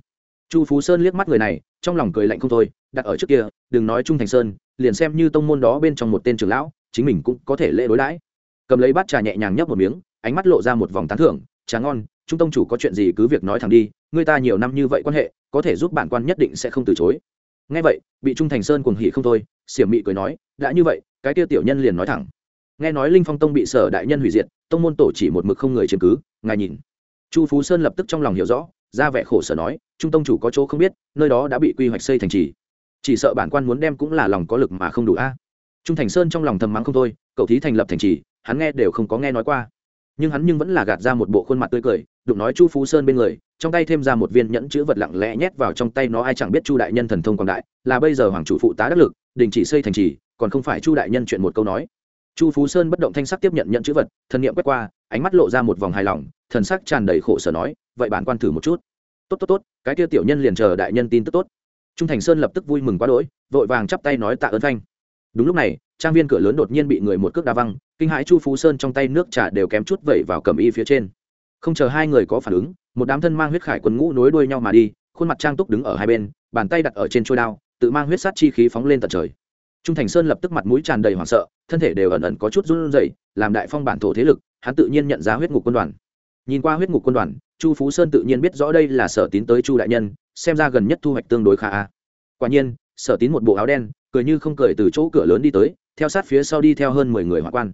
chu phú sơn liếc mắt người này, trong lòng cười lạnh không thôi, đặt ở trước kia, đừng nói trung thành sơn, liền xem như tông môn đó bên trong một tên trưởng lão, chính mình cũng có thể lễ đối đãi. Cầm lấy bát trà nhẹ nhàng nhấp một miếng, ánh mắt lộ ra một vòng tán thưởng, trà ngon, trung tông chủ có chuyện gì cứ việc nói thẳng đi, người ta nhiều năm như vậy quan hệ, có thể giúp bản quan nhất định sẽ không từ chối. Ngay vậy, bị trung thành sơn cuồng hỉ không thôi, xiểm mị cười nói, đã như vậy, cái kia tiểu nhân liền nói thẳng. Nghe nói linh phong tông bị sở đại nhân hủy diệt, tông môn tổ chỉ một mực không người chiếm cứ, ngài nhìn. Chu phú sơn lập tức trong lòng hiểu rõ ra vẻ khổ sở nói, trung tông chủ có chỗ không biết, nơi đó đã bị quy hoạch xây thành trì. Chỉ sợ bản quan muốn đem cũng là lòng có lực mà không đủ a. Trung thành sơn trong lòng thầm mắng không thôi, cậu thí thành lập thành trì, hắn nghe đều không có nghe nói qua. Nhưng hắn nhưng vẫn là gạt ra một bộ khuôn mặt tươi cười, đụng nói chu phú sơn bên người, trong tay thêm ra một viên nhẫn chữ vật lặng lẽ nhét vào trong tay nó, ai chẳng biết chu đại nhân thần thông quảng đại, là bây giờ hoàng chủ phụ tá đắc lực, đình chỉ xây thành trì, còn không phải chu đại nhân chuyện một câu nói. Chu phú sơn bất động thanh sắc tiếp nhận nhận chữ vật, thần niệm quét qua, ánh mắt lộ ra một vòng hài lòng, thần sắc tràn đầy khổ sở nói vậy bản quan thử một chút. Tốt tốt tốt, cái kia tiểu nhân liền chờ đại nhân tin tức tốt. Trung thành sơn lập tức vui mừng quá đỗi, vội vàng chắp tay nói tạ ơn thanh. Đúng lúc này, trang viên cửa lớn đột nhiên bị người một cước đa văng, kinh hãi chu phú sơn trong tay nước trà đều kém chút vẩy vào cầm y phía trên. Không chờ hai người có phản ứng, một đám thân mang huyết khải quân ngũ nối đuôi nhau mà đi, khuôn mặt trang túc đứng ở hai bên, bàn tay đặt ở trên trôi đao, tự mang huyết sát chi khí phóng lên tận trời. Trung thành sơn lập tức mặt mũi tràn đầy hoảng sợ, thân thể đều ẩn ẩn có chút run rẩy, làm đại phong bản thổ thế lực, hắn tự nhiên nhận ra huyết ngục quân đoàn nhìn qua huyết ngục quân đoàn, chu phú sơn tự nhiên biết rõ đây là sở tín tới chu đại nhân, xem ra gần nhất thu hoạch tương đối khá a. Quả nhiên, sở tín một bộ áo đen, cười như không cười từ chỗ cửa lớn đi tới, theo sát phía sau đi theo hơn mười người hỏa quan.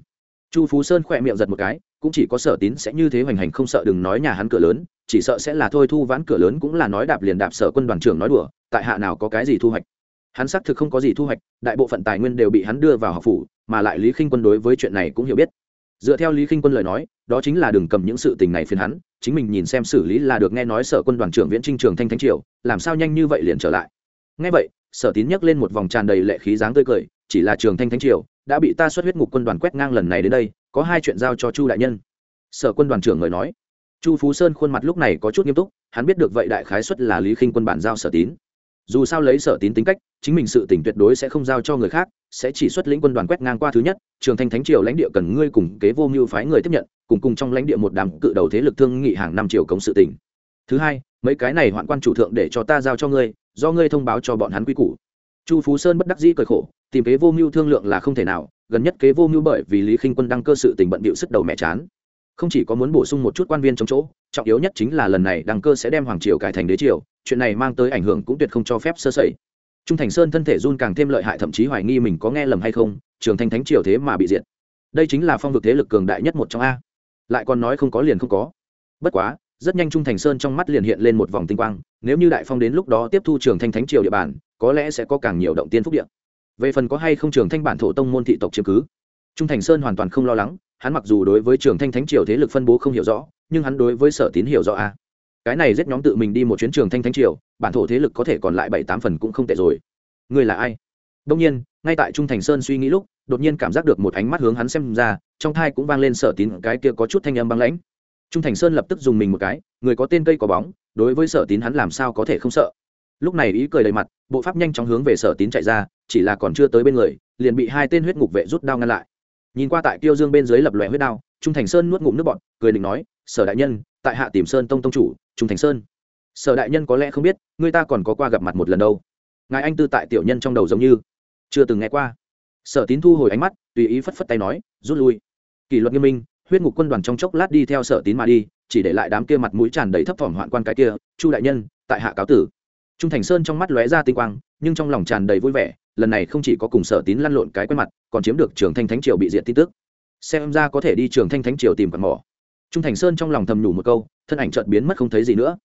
Chu phú sơn khỏe miệng giật một cái, cũng chỉ có sở tín sẽ như thế hoành hành không sợ đừng nói nhà hắn cửa lớn, chỉ sợ sẽ là thôi thu vãn cửa lớn cũng là nói đạp liền đạp sở quân đoàn trưởng nói đùa, tại hạ nào có cái gì thu hoạch. Hắn xác thực không có gì thu hoạch, đại bộ phận tài nguyên đều bị hắn đưa vào học phủ, mà lại lý khinh quân đối với chuyện này cũng hiểu biết dựa theo lý khinh quân lời nói, đó chính là đừng cầm những sự tình này phiền hắn, chính mình nhìn xem xử lý là được nghe nói sở quân đoàn trưởng viễn trinh trường thanh thánh triều, làm sao nhanh như vậy liền trở lại. Ngay vậy, sở tín nhắc lên một vòng tràn đầy lệ khí dáng tươi cười, chỉ là trường thanh thánh triều đã bị ta xuất huyết ngục quân đoàn quét ngang lần này đến đây, có hai chuyện giao cho chu đại nhân. Sở quân đoàn trưởng người nói. Chu phú sơn khuôn mặt lúc này có chút nghiêm túc, hắn biết được vậy đại khái xuất là lý khinh quân bản giao sở tín. Dù sao lấy sở tín tính cách, chính mình sự tỉnh tuyệt đối sẽ không giao cho người khác sẽ chỉ xuất lĩnh quân đoàn quét ngang qua thứ nhất, trường thanh thánh triều lãnh địa cần ngươi cùng kế vô mưu phái người tiếp nhận, cùng cùng trong lãnh địa một đám cự đầu thế lực thương nghị hàng năm triều cống sự tỉnh thứ hai, mấy cái này hoạn quan chủ thượng để cho ta giao cho ngươi, do ngươi thông báo cho bọn hắn quy củ. Chu phú sơn bất đắc dĩ cười khổ, tìm kế vô mưu thương lượng là không thể nào, gần nhất kế vô mưu bởi vì lý khinh quân đăng cơ sự tình bận bịu sức đầu mẹ chán. Không chỉ có muốn bổ sung một chút quan viên trong chỗ, trọng yếu nhất chính là lần này đăng cơ sẽ đem hoàng triều cải thành đế triều, chuyện này mang tới ảnh hưởng cũng tuyệt không cho phép sơ sẩy trung thành sơn thân thể run càng thêm lợi hại, thậm chí hoài nghi mình có nghe lầm hay không, trường thanh thánh triều thế mà bị diệt. Đây chính là phong vực thế lực cường đại nhất một trong a. Lại còn nói không có liền không có. Bất quá, rất nhanh trung thành sơn trong mắt liền hiện lên một vòng tinh quang, nếu như đại phong đến lúc đó tiếp thu trường thanh thánh triều địa bàn, có lẽ sẽ có càng nhiều động tiên phúc địa. Về phần có hay không trường thanh bản thổ tông môn thị tộc chiếm cứ, trung thành sơn hoàn toàn không lo lắng, hắn mặc dù đối với trường thanh thánh triều thế lực phân bố không hiểu rõ, nhưng hắn đối với sở tín hiểu rõ a cái này giết nhóm tự mình đi một chuyến trường thanh thánh triều, bản thổ thế lực có thể còn lại bảy tám phần cũng không tệ rồi. Người là ai? Đông nhiên, ngay tại trung thành sơn suy nghĩ lúc, đột nhiên cảm giác được một ánh mắt hướng hắn xem ra, trong thai cũng vang lên sở tín cái kia có chút thanh âm băng lãnh. Trung thành sơn lập tức dùng mình một cái, người có tên cây có bóng, đối với sở tín hắn làm sao có thể không sợ. Lúc này ý cười đầy mặt, bộ pháp nhanh chóng hướng về sở tín chạy ra, chỉ là còn chưa tới bên người, liền bị hai tên huyết ngục vệ rút đao ngăn lại. Nhìn qua tại tiêu dương bên dưới lập lòe huyết đao, trung thành sơn nuốt ngụm nước bọn cười định nói, sở đại nhân, tại hạ tìm sơn tông tông chủ trung thành sơn. Sở đại nhân có lẽ không biết, người ta còn có qua gặp mặt một lần đâu. Ngài anh tư tại tiểu nhân trong đầu giống như. Chưa từng nghe qua. Sở tín thu hồi ánh mắt, tùy ý phất phất tay nói, rút lui. Kỷ luật nghiêm minh, huyết ngục quân đoàn trong chốc lát đi theo sở tín mà đi, chỉ để lại đám kia mặt mũi tràn đầy thấp thỏm hoạn quan cái kia, chu đại nhân, tại hạ cáo tử. Trung thành sơn trong mắt lóe ra tinh quang, nhưng trong lòng tràn đầy vui vẻ, lần này không chỉ có cùng sở tín lăn lộn cái quen mặt, còn chiếm được trường thanh thánh triều bị diện tin tức. Xem ra có thể đi trường thanh thánh triều tìm quạt mỏ trung thành sơn trong lòng thầm nhủ một câu, thân ảnh chợt biến mất không thấy gì nữa.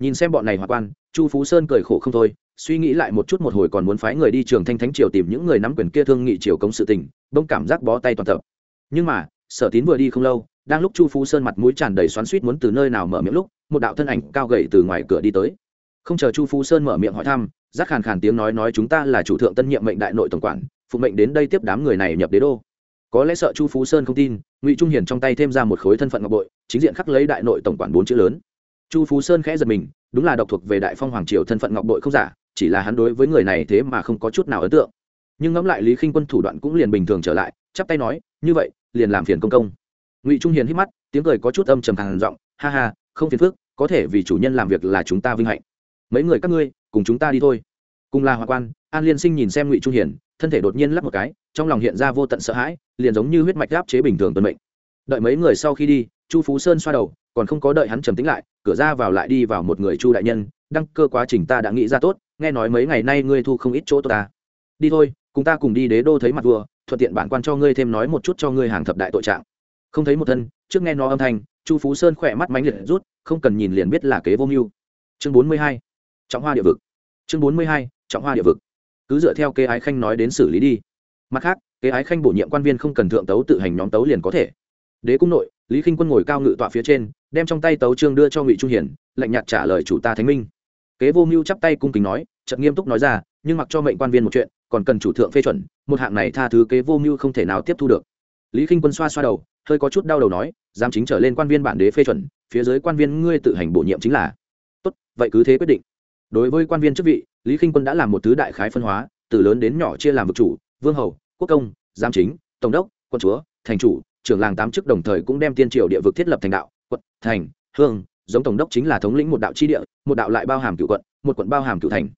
Nhìn xem bọn này hòa quan, chu phú sơn cười khổ không thôi, suy nghĩ lại một chút một hồi còn muốn phái người đi trường thanh thánh triều tìm những người nắm quyền kia thương nghị triều công sự tình bông cảm giác bó tay toàn tập. Nhưng mà, sở tín vừa đi không lâu, đang lúc chu phú sơn mặt mũi tràn đầy xoắn suýt muốn từ nơi nào mở miệng lúc, một đạo thân ảnh cao gậy từ ngoài cửa đi tới. Không chờ chu phú sơn mở miệng hỏi thăm giác khàn khàn tiếng nói nói chúng ta là chủ thượng tân nhiệm mệnh đại nội tổng quản, phụ mệnh đến đây tiếp đám người này nhập đế đô có lẽ sợ chu phú sơn không tin, ngụy trung hiền trong tay thêm ra một khối thân phận ngọc bội, chính diện khắc lấy đại nội tổng quản bốn chữ lớn. Chu phú sơn khẽ giật mình, đúng là độc thuộc về đại phong hoàng triều thân phận ngọc bội không giả, chỉ là hắn đối với người này thế mà không có chút nào ấn tượng. Nhưng ngẫm lại lý khinh quân thủ đoạn cũng liền bình thường trở lại, chắp tay nói, như vậy, liền làm phiền công công. Ngụy trung hiền hít mắt, tiếng cười có chút âm trầm hàng giọng, ha ha, không phiền phức, có thể vì chủ nhân làm việc là chúng ta vinh hạnh. Mấy người các ngươi, cùng chúng ta đi thôi. Cùng là hòa quan an liên sinh nhìn xem ngụy trung hiền, thân thể đột nhiên lắp một cái, trong lòng hiện ra vô tận sợ hãi, liền giống như huyết mạch áp chế bình thường tuần mệnh. Đợi mấy người sau khi đi, chu phú sơn xoa đầu, còn không có đợi hắn trầm tính lại, cửa ra vào lại đi vào một người chu đại nhân, đăng cơ quá trình ta đã nghĩ ra tốt, nghe nói mấy ngày nay ngươi thu không ít chỗ tốt ta. Đi thôi, cùng ta cùng đi đế đô thấy mặt vua, thuận tiện bản quan cho ngươi thêm nói một chút cho ngươi hàng thập đại tội trạng. Không thấy một thân, trước nghe nó âm thanh, chu phú sơn khỏe mắt mánh liệt rút, không cần nhìn liền biết là kế vô mưu. Chương bốn mươi hai, trọng hoa địa vực. Chương bốn mươi hai, trọng hoa địa vực cứ dựa theo kế ái khanh nói đến xử lý đi. Mặt khác, kế ái khanh bổ nhiệm quan viên không cần thượng tấu tự hành nhóm tấu liền có thể. Đế cung nội, lý k i n h quân ngồi cao ngự tọa phía trên, đem trong tay tấu trương đưa cho ngụy trung hiển, lạnh nhạt trả lời chủ ta thánh minh. Kế vô mưu chắp tay cung kính nói trận nghiêm túc nói ra, nhưng mặc cho mệnh quan viên một chuyện, còn cần chủ thượng phê chuẩn, một hạng này tha thứ kế vô mưu không thể nào tiếp thu được. Lý k i n h quân xoa xoa đầu, hơi có chút đau đầu nói giám chính trở lên quan viên bản đế phê chuẩn, phía dưới quan viên ngươi tự hành bổ nhiệm chính là. Tốt, vậy cứ thế quyết định đối với quan viên chức vị, lý k i n h quân đã làm một thứ đại khái phân hóa, từ lớn đến nhỏ chia làm vực chủ, vương hầu, quốc công, giám chính, tổng đốc, quân chúa, thành chủ, trưởng làng tám chức đồng thời cũng đem tiên triều địa vực thiết lập thành đạo, quận, thành, hương, giống tổng đốc chính là thống lĩnh một đạo chi địa, một đạo lại bao hàm cựu quận, một quận bao hàm cựu thành.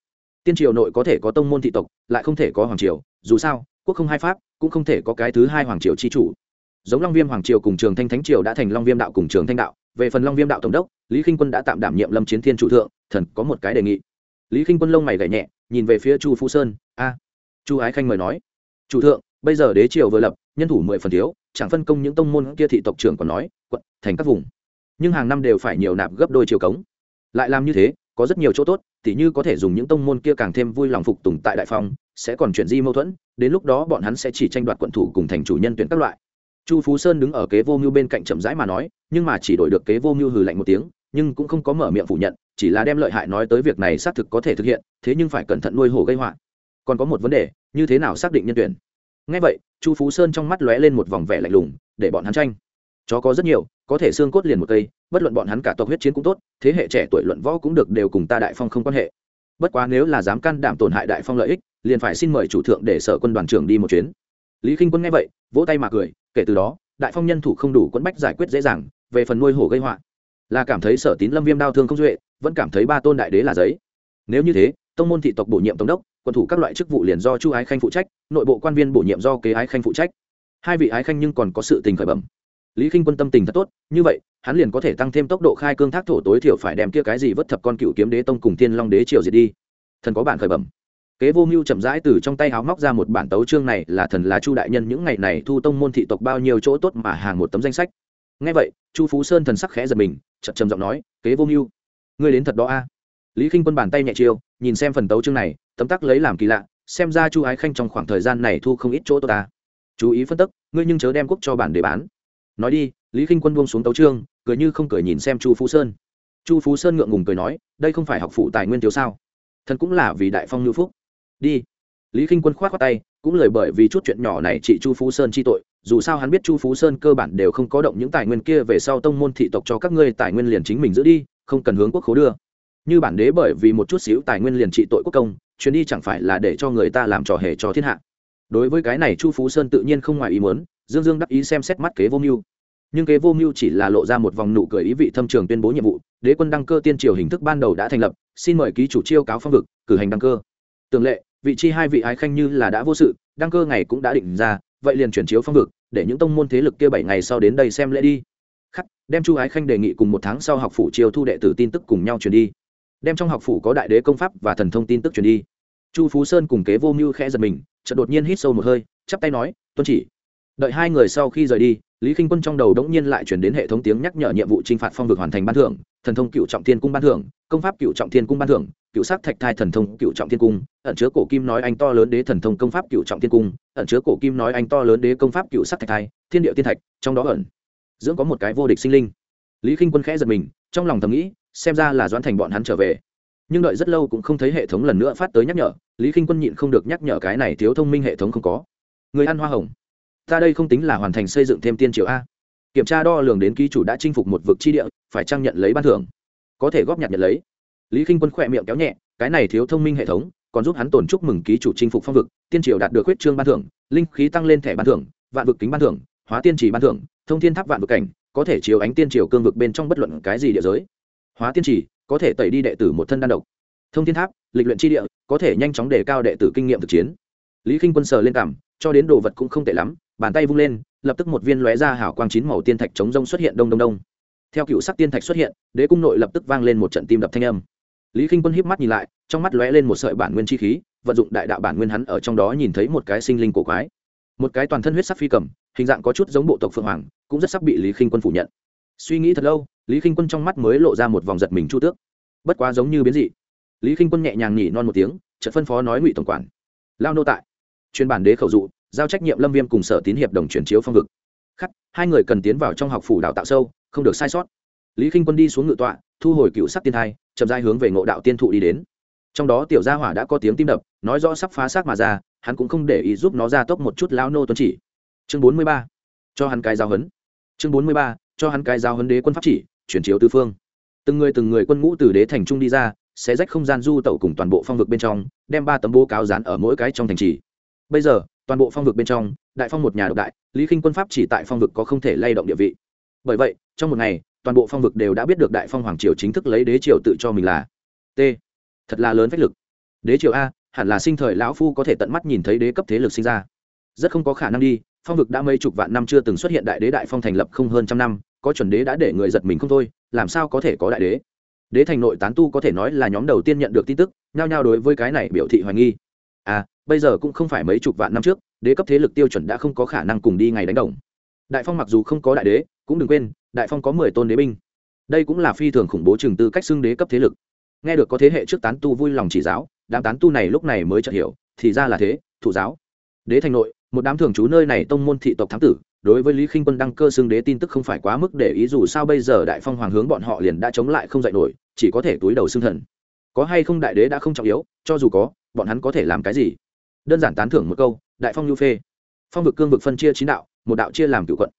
Tiên triều nội có thể có tông môn thị tộc, lại không thể có hoàng triều, dù sao, quốc không hai pháp, cũng không thể có cái thứ hai hoàng triều chi chủ. Giống long viêm hoàng triều cùng trường thanh thánh triều đã thành long viêm đạo cùng trường thanh đạo về phần long viêm đạo tổng đốc, lý k i n h quân đã tạm đảm nhiệm lâm chiến thiên chủ thượng, thần có một cái đề nghị. Lý k i n h quân lông mày gảy nhẹ, nhìn về phía chu phú sơn, a, chu ái khanh mời nói. Chủ thượng, bây giờ đế triều vừa lập, nhân thủ mười phần thiếu, chẳng phân công những tông môn kia thị tộc trưởng còn nói, quận, thành các vùng. Nhưng hàng năm đều phải nhiều nạp gấp đôi chiều cống. Lại làm như thế, có rất nhiều chỗ tốt, tỉ như có thể dùng những tông môn kia càng thêm vui lòng phục tùng tại đại phong, sẽ còn chuyển di mâu thuẫn, đến lúc đó bọn hắn sẽ chỉ tranh đoạt quận thủ cùng thành chủ nhân tuyển các loại chu phú sơn đứng ở kế vô mưu bên cạnh chậm rãi mà nói, nhưng mà chỉ đổi được kế vô mưu hừ lạnh một tiếng, nhưng cũng không có mở miệng phủ nhận, chỉ là đem lợi hại nói tới việc này xác thực có thể thực hiện, thế nhưng phải cẩn thận nuôi hổ gây họa. Còn có một vấn đề, như thế nào xác định nhân tuyển? Ngay vậy, chu phú sơn trong mắt lóe lên một vòng vẻ lạnh lùng, để bọn hắn tranh. Chó có rất nhiều, có thể xương cốt liền một cây, bất luận bọn hắn cả tộc huyết chiến cũng tốt, thế hệ trẻ tuổi luận võ cũng được đều cùng ta đại phong không quan hệ. Bất quá nếu là dám can đảm tổn hại đại phong lợi ích, liền phải xin mời chủ thượng để sở quân đoàn trưởng đi một chuyến. Lý k i n h quân nghe vậy, vỗ tay mà cười kể từ đó, đại phong nhân thủ không đủ quẫn bách giải quyết dễ dàng, về phần nuôi hổ gây họa. Là cảm thấy sở tín lâm viêm đau thương không duệ, vẫn cảm thấy ba tôn đại đế là giấy. Nếu như thế, tông môn thị tộc bổ nhiệm tổng đốc, quân thủ các loại chức vụ liền do chu ái khanh phụ trách, nội bộ quan viên bổ nhiệm do kế ái khanh phụ trách. Hai vị ái khanh nhưng còn có sự tình khởi bẩm. Lý k i n h quân tâm tình thật tốt, như vậy, hắn liền có thể tăng thêm tốc độ khai cương thác thổ tối thiểu phải đem kia cái gì vất thập con cựu kiếm đế tông cùng tiên long đế triều diệt đi. Thần có bản khởi bẩm kế vô mưu chậm rãi từ trong tay háo móc ra một bản tấu chương này là thần là chu đại nhân những ngày này thu tông môn thị tộc bao nhiêu chỗ tốt mà hàng một tấm danh sách. Ngay vậy chu phú sơn thần sắc khẽ giật mình chậm chậm giọng nói kế vô mưu ngươi đến thật đó a. Lý k i n h quân bàn tay nhẹ chiêu nhìn xem phần tấu chương này tấm tắc lấy làm kỳ lạ xem ra chu ái khanh trong khoảng thời gian này thu không ít chỗ tốt ta. Chú ý phân tức ngươi nhưng chớ đem quốc cho bản để bán. Nói đi lý k i n h quân buông xuống tấu chương, cười như không cười nhìn xem chu phú sơn. Chu phú sơn ngượng ngùng cười nói đây không phải học phụ tài nguyên thiếu sao? Thần cũng là vì đại phong ngữ phúc đi. Lý k i n h quân k h o á t khoác tay, cũng lời bởi vì chút chuyện nhỏ này chị chu phú sơn chi tội, dù sao hắn biết chu phú sơn cơ bản đều không có động những tài nguyên kia về sau tông môn thị tộc cho các ngươi tài nguyên liền chính mình giữ đi, không cần hướng quốc khố đưa. Như bản đế bởi vì một chút xíu tài nguyên liền trị tội quốc công, chuyến đi chẳng phải là để cho người ta làm trò hề cho thiên hạ. Đối với cái này chu phú sơn tự nhiên không ngoài ý muốn, dương dương đắc ý xem xét mắt kế vô mưu. Nhưng kế vô mưu chỉ là lộ ra một vòng nụ cười ý vị thâm trường tuyên bố nhiệm vụ, đế quân đăng cơ tiên triều hình thức ban đầu đã thành lập, xin mời ký chủ chiêu cáo phong vực, cử hành đăng cơ. Tường lệ vị chi hai vị ái khanh như là đã vô sự, đăng cơ ngày cũng đã định ra, vậy liền chuyển chiếu phong vực, để những tông môn thế lực kia bảy ngày sau đến đây xem lễ đi. Khắc, đem chu ái khanh đề nghị cùng một tháng sau học phủ chiêu thu đệ tử tin tức cùng nhau truyền đi. Đem trong học phủ có đại đế công pháp và thần thông tin tức truyền đi. Chu phú sơn cùng kế vô mưu khẽ giật mình, chợt đột nhiên hít sâu một hơi, chắp tay nói, tuân chỉ. Đợi hai người sau khi rời đi, lý k i n h quân trong đầu đống nhiên lại chuyển đến hệ thống tiếng nhắc nhở nhiệm vụ t r i n h phạt phong vực hoàn thành ban thưởng, thần thông cựu trọng thiên cung ban thưởng, công pháp cựu trọng thiên cung ban thưởng cựu sắc thạch thai thần thông cựu trọng thiên cung, ẩn chứa cổ kim nói anh to lớn đế thần thông công pháp cựu trọng thiên cung, ẩn chứa cổ kim nói anh to lớn đế công pháp cựu sắc thạch thai, thiên địa tiên thạch, trong đó ẩn dưỡng có một cái vô địch sinh linh. Lý k i n h quân khẽ giật mình, trong lòng thầm nghĩ, xem ra là doãn thành bọn hắn trở về. Nhưng đợi rất lâu cũng không thấy hệ thống lần nữa phát tới nhắc nhở, lý k i n h quân nhịn không được nhắc nhở cái này thiếu thông minh hệ thống không có. Người ăn hoa hồng. Ta đây không tính là hoàn thành xây dựng thêm tiên triều a. Kiểm tra đo lường đến ký chủ đã chinh phục một vực chi địa, phải trang nhận lấy ban thưởng? Có thể góp nhặt nhận lấy lý k i n h quân khỏe miệng kéo nhẹ, cái này thiếu thông minh hệ thống, còn giúp hắn tổn chúc mừng ký chủ chinh phục phong vực, tiên triều đạt được huyết trương ban thưởng, linh khí tăng lên thẻ ban thưởng, vạn vực kính ban thưởng, hóa tiên trì ban thưởng, thông thiên tháp vạn vực cảnh, có thể chiếu ánh tiên triều cương vực bên trong bất luận cái gì địa giới. Hóa tiên trì, có thể tẩy đi đệ tử một thân đan độc. Thông thiên tháp, lịch luyện tri địa, có thể nhanh chóng đề cao đệ tử kinh nghiệm thực chiến. Lý k i n h quân sờ lên cảm, cho đến đồ vật cũng không tệ lắm, bàn tay vung lên, lập tức một viên lóe ra hảo quang chín màu tiên thạch chống rông xuất hiện đông đông đông. Theo cựu sắc tiên thạch xuất hiện, đế cung nội lập tức vang lên một trận tim đập thanh âm lý k i n h quân híp mắt nhìn lại, trong mắt lóe lên một sợi bản nguyên chi khí, vận dụng đại đạo bản nguyên hắn ở trong đó nhìn thấy một cái sinh linh cổ quái. Một cái toàn thân huyết sắc phi cầm, hình dạng có chút giống bộ tộc phượng hoàng, cũng rất sắc bị lý k i n h quân phủ nhận. Suy nghĩ thật lâu, lý k i n h quân trong mắt mới lộ ra một vòng giật mình chu tước. Bất quá giống như biến dị. Lý k i n h quân nhẹ nhàng nhỉ non một tiếng trận phân phó nói ngụy tổng quản. Lao nô tại. Chuyên bản đế khẩu dụ, giao trách nhiệm lâm viêm cùng sở tín hiệp đồng chuyển chiếu phong vực. Khắc, hai người cần tiến vào trong học phủ đào tạo sâu, không được sai sót. Lý k i n h quân đi xuống ngự tọa thu hồi cựu sắc tiên thai, chậm dai hướng về ngộ đạo tiên thụ đi đến. Trong đó tiểu gia hỏa đã có tiếng tim đập, nói rõ sắp phá xác mà ra, hắn cũng không để ý giúp nó ra tốc một chút lao nô tuân chỉ. Chương bốn mươi ba, cho hắn cái giao hấn chương bốn mươi ba, cho hắn cái giao hấn đế quân pháp chỉ, chuyển chiếu tư phương. Từng người từng người quân ngũ từ đế thành trung đi ra sẽ rách không gian du tẩu cùng toàn bộ phong vực bên trong, đem ba tấm bố cáo dán ở mỗi cái trong thành trì. Bây giờ, toàn bộ phong vực bên trong, đại phong một nhà độc đại, lý khinh quân pháp chỉ tại phong vực có không thể lay động địa vị. Bởi vậy, trong một ngày toàn bộ phong vực đều đã biết được đại phong hoàng triều chính thức lấy đế triều tự cho mình là t. Thật là lớn phách lực. Đế triều a, hẳn là sinh thời lão phu có thể tận mắt nhìn thấy đế cấp thế lực sinh ra. Rất không có khả năng đi, phong vực đã mấy chục vạn năm chưa từng xuất hiện đại đế đại phong thành lập không hơn trăm năm, có chuẩn đế đã để người giật mình không thôi, làm sao có thể có đại đế? Đế thành nội tán tu có thể nói là nhóm đầu tiên nhận được tin tức, nhao nhao đối với cái này biểu thị hoài nghi. À bây giờ cũng không phải mấy chục vạn năm trước, đế cấp thế lực tiêu chuẩn đã không có khả năng cùng đi ngày đánh đồng. Đại phong mặc dù không có đại đế cũng đừng quên, đại phong có mười tôn đế binh. Đây cũng là phi thường khủng bố chừng tư cách xưng đế cấp thế lực. Nghe được có thế hệ trước tán tu vui lòng chỉ giáo, đám tán tu này lúc này mới chợt hiểu, thì ra là thế, thụ giáo. Đế thành nội, một đám thường trú nơi này tông môn thị tộc thám tử, đối với lý khinh quân đăng cơ xưng đế tin tức không phải quá mức để ý dù sao bây giờ đại phong hoàng hướng bọn họ liền đã chống lại không dạy nổi, chỉ có thể túi đầu xưng thần. Có hay không đại đế đã không trọng yếu, cho dù có, bọn hắn có thể làm cái gì? Đơn giản tán thưởng một câu, đại phong nhu phê. Phong vực cương vực phân chia chín đạo, một đạo chia làm cựu quận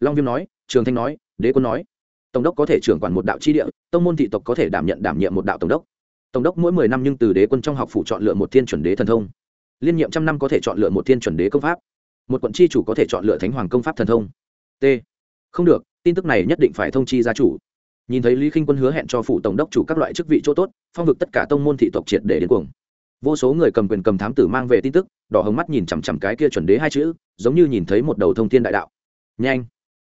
long viêm nói, trường thanh nói, đế quân nói, tổng đốc có thể trưởng quản một đạo chi địa, tông môn thị tộc có thể đảm nhận đảm nhiệm một đạo tổng đốc. Tổng đốc mỗi mười năm nhưng từ đế quân trong học phủ chọn lựa một thiên chuẩn đế thần thông. Liên nhiệm trăm năm có thể chọn lựa một thiên chuẩn đế công pháp. Một quận chi chủ có thể chọn lựa thánh hoàng công pháp thần thông. T. Không được, tin tức này nhất định phải thông chi gia chủ. Nhìn thấy lý khinh quân hứa hẹn cho phủ tổng đốc chủ các loại chức vị chỗ tốt, phong vực tất cả tông môn thị tộc triệt để đến cuồng. Vô số người cầm quyền cầm thám tử mang về tin tức, đỏ hồng mắt nhìn chằm chằm cái kia chuẩn đế hai chữ, giống như nhìn thấy một đầu thông thiên đại đạo. Nhanh!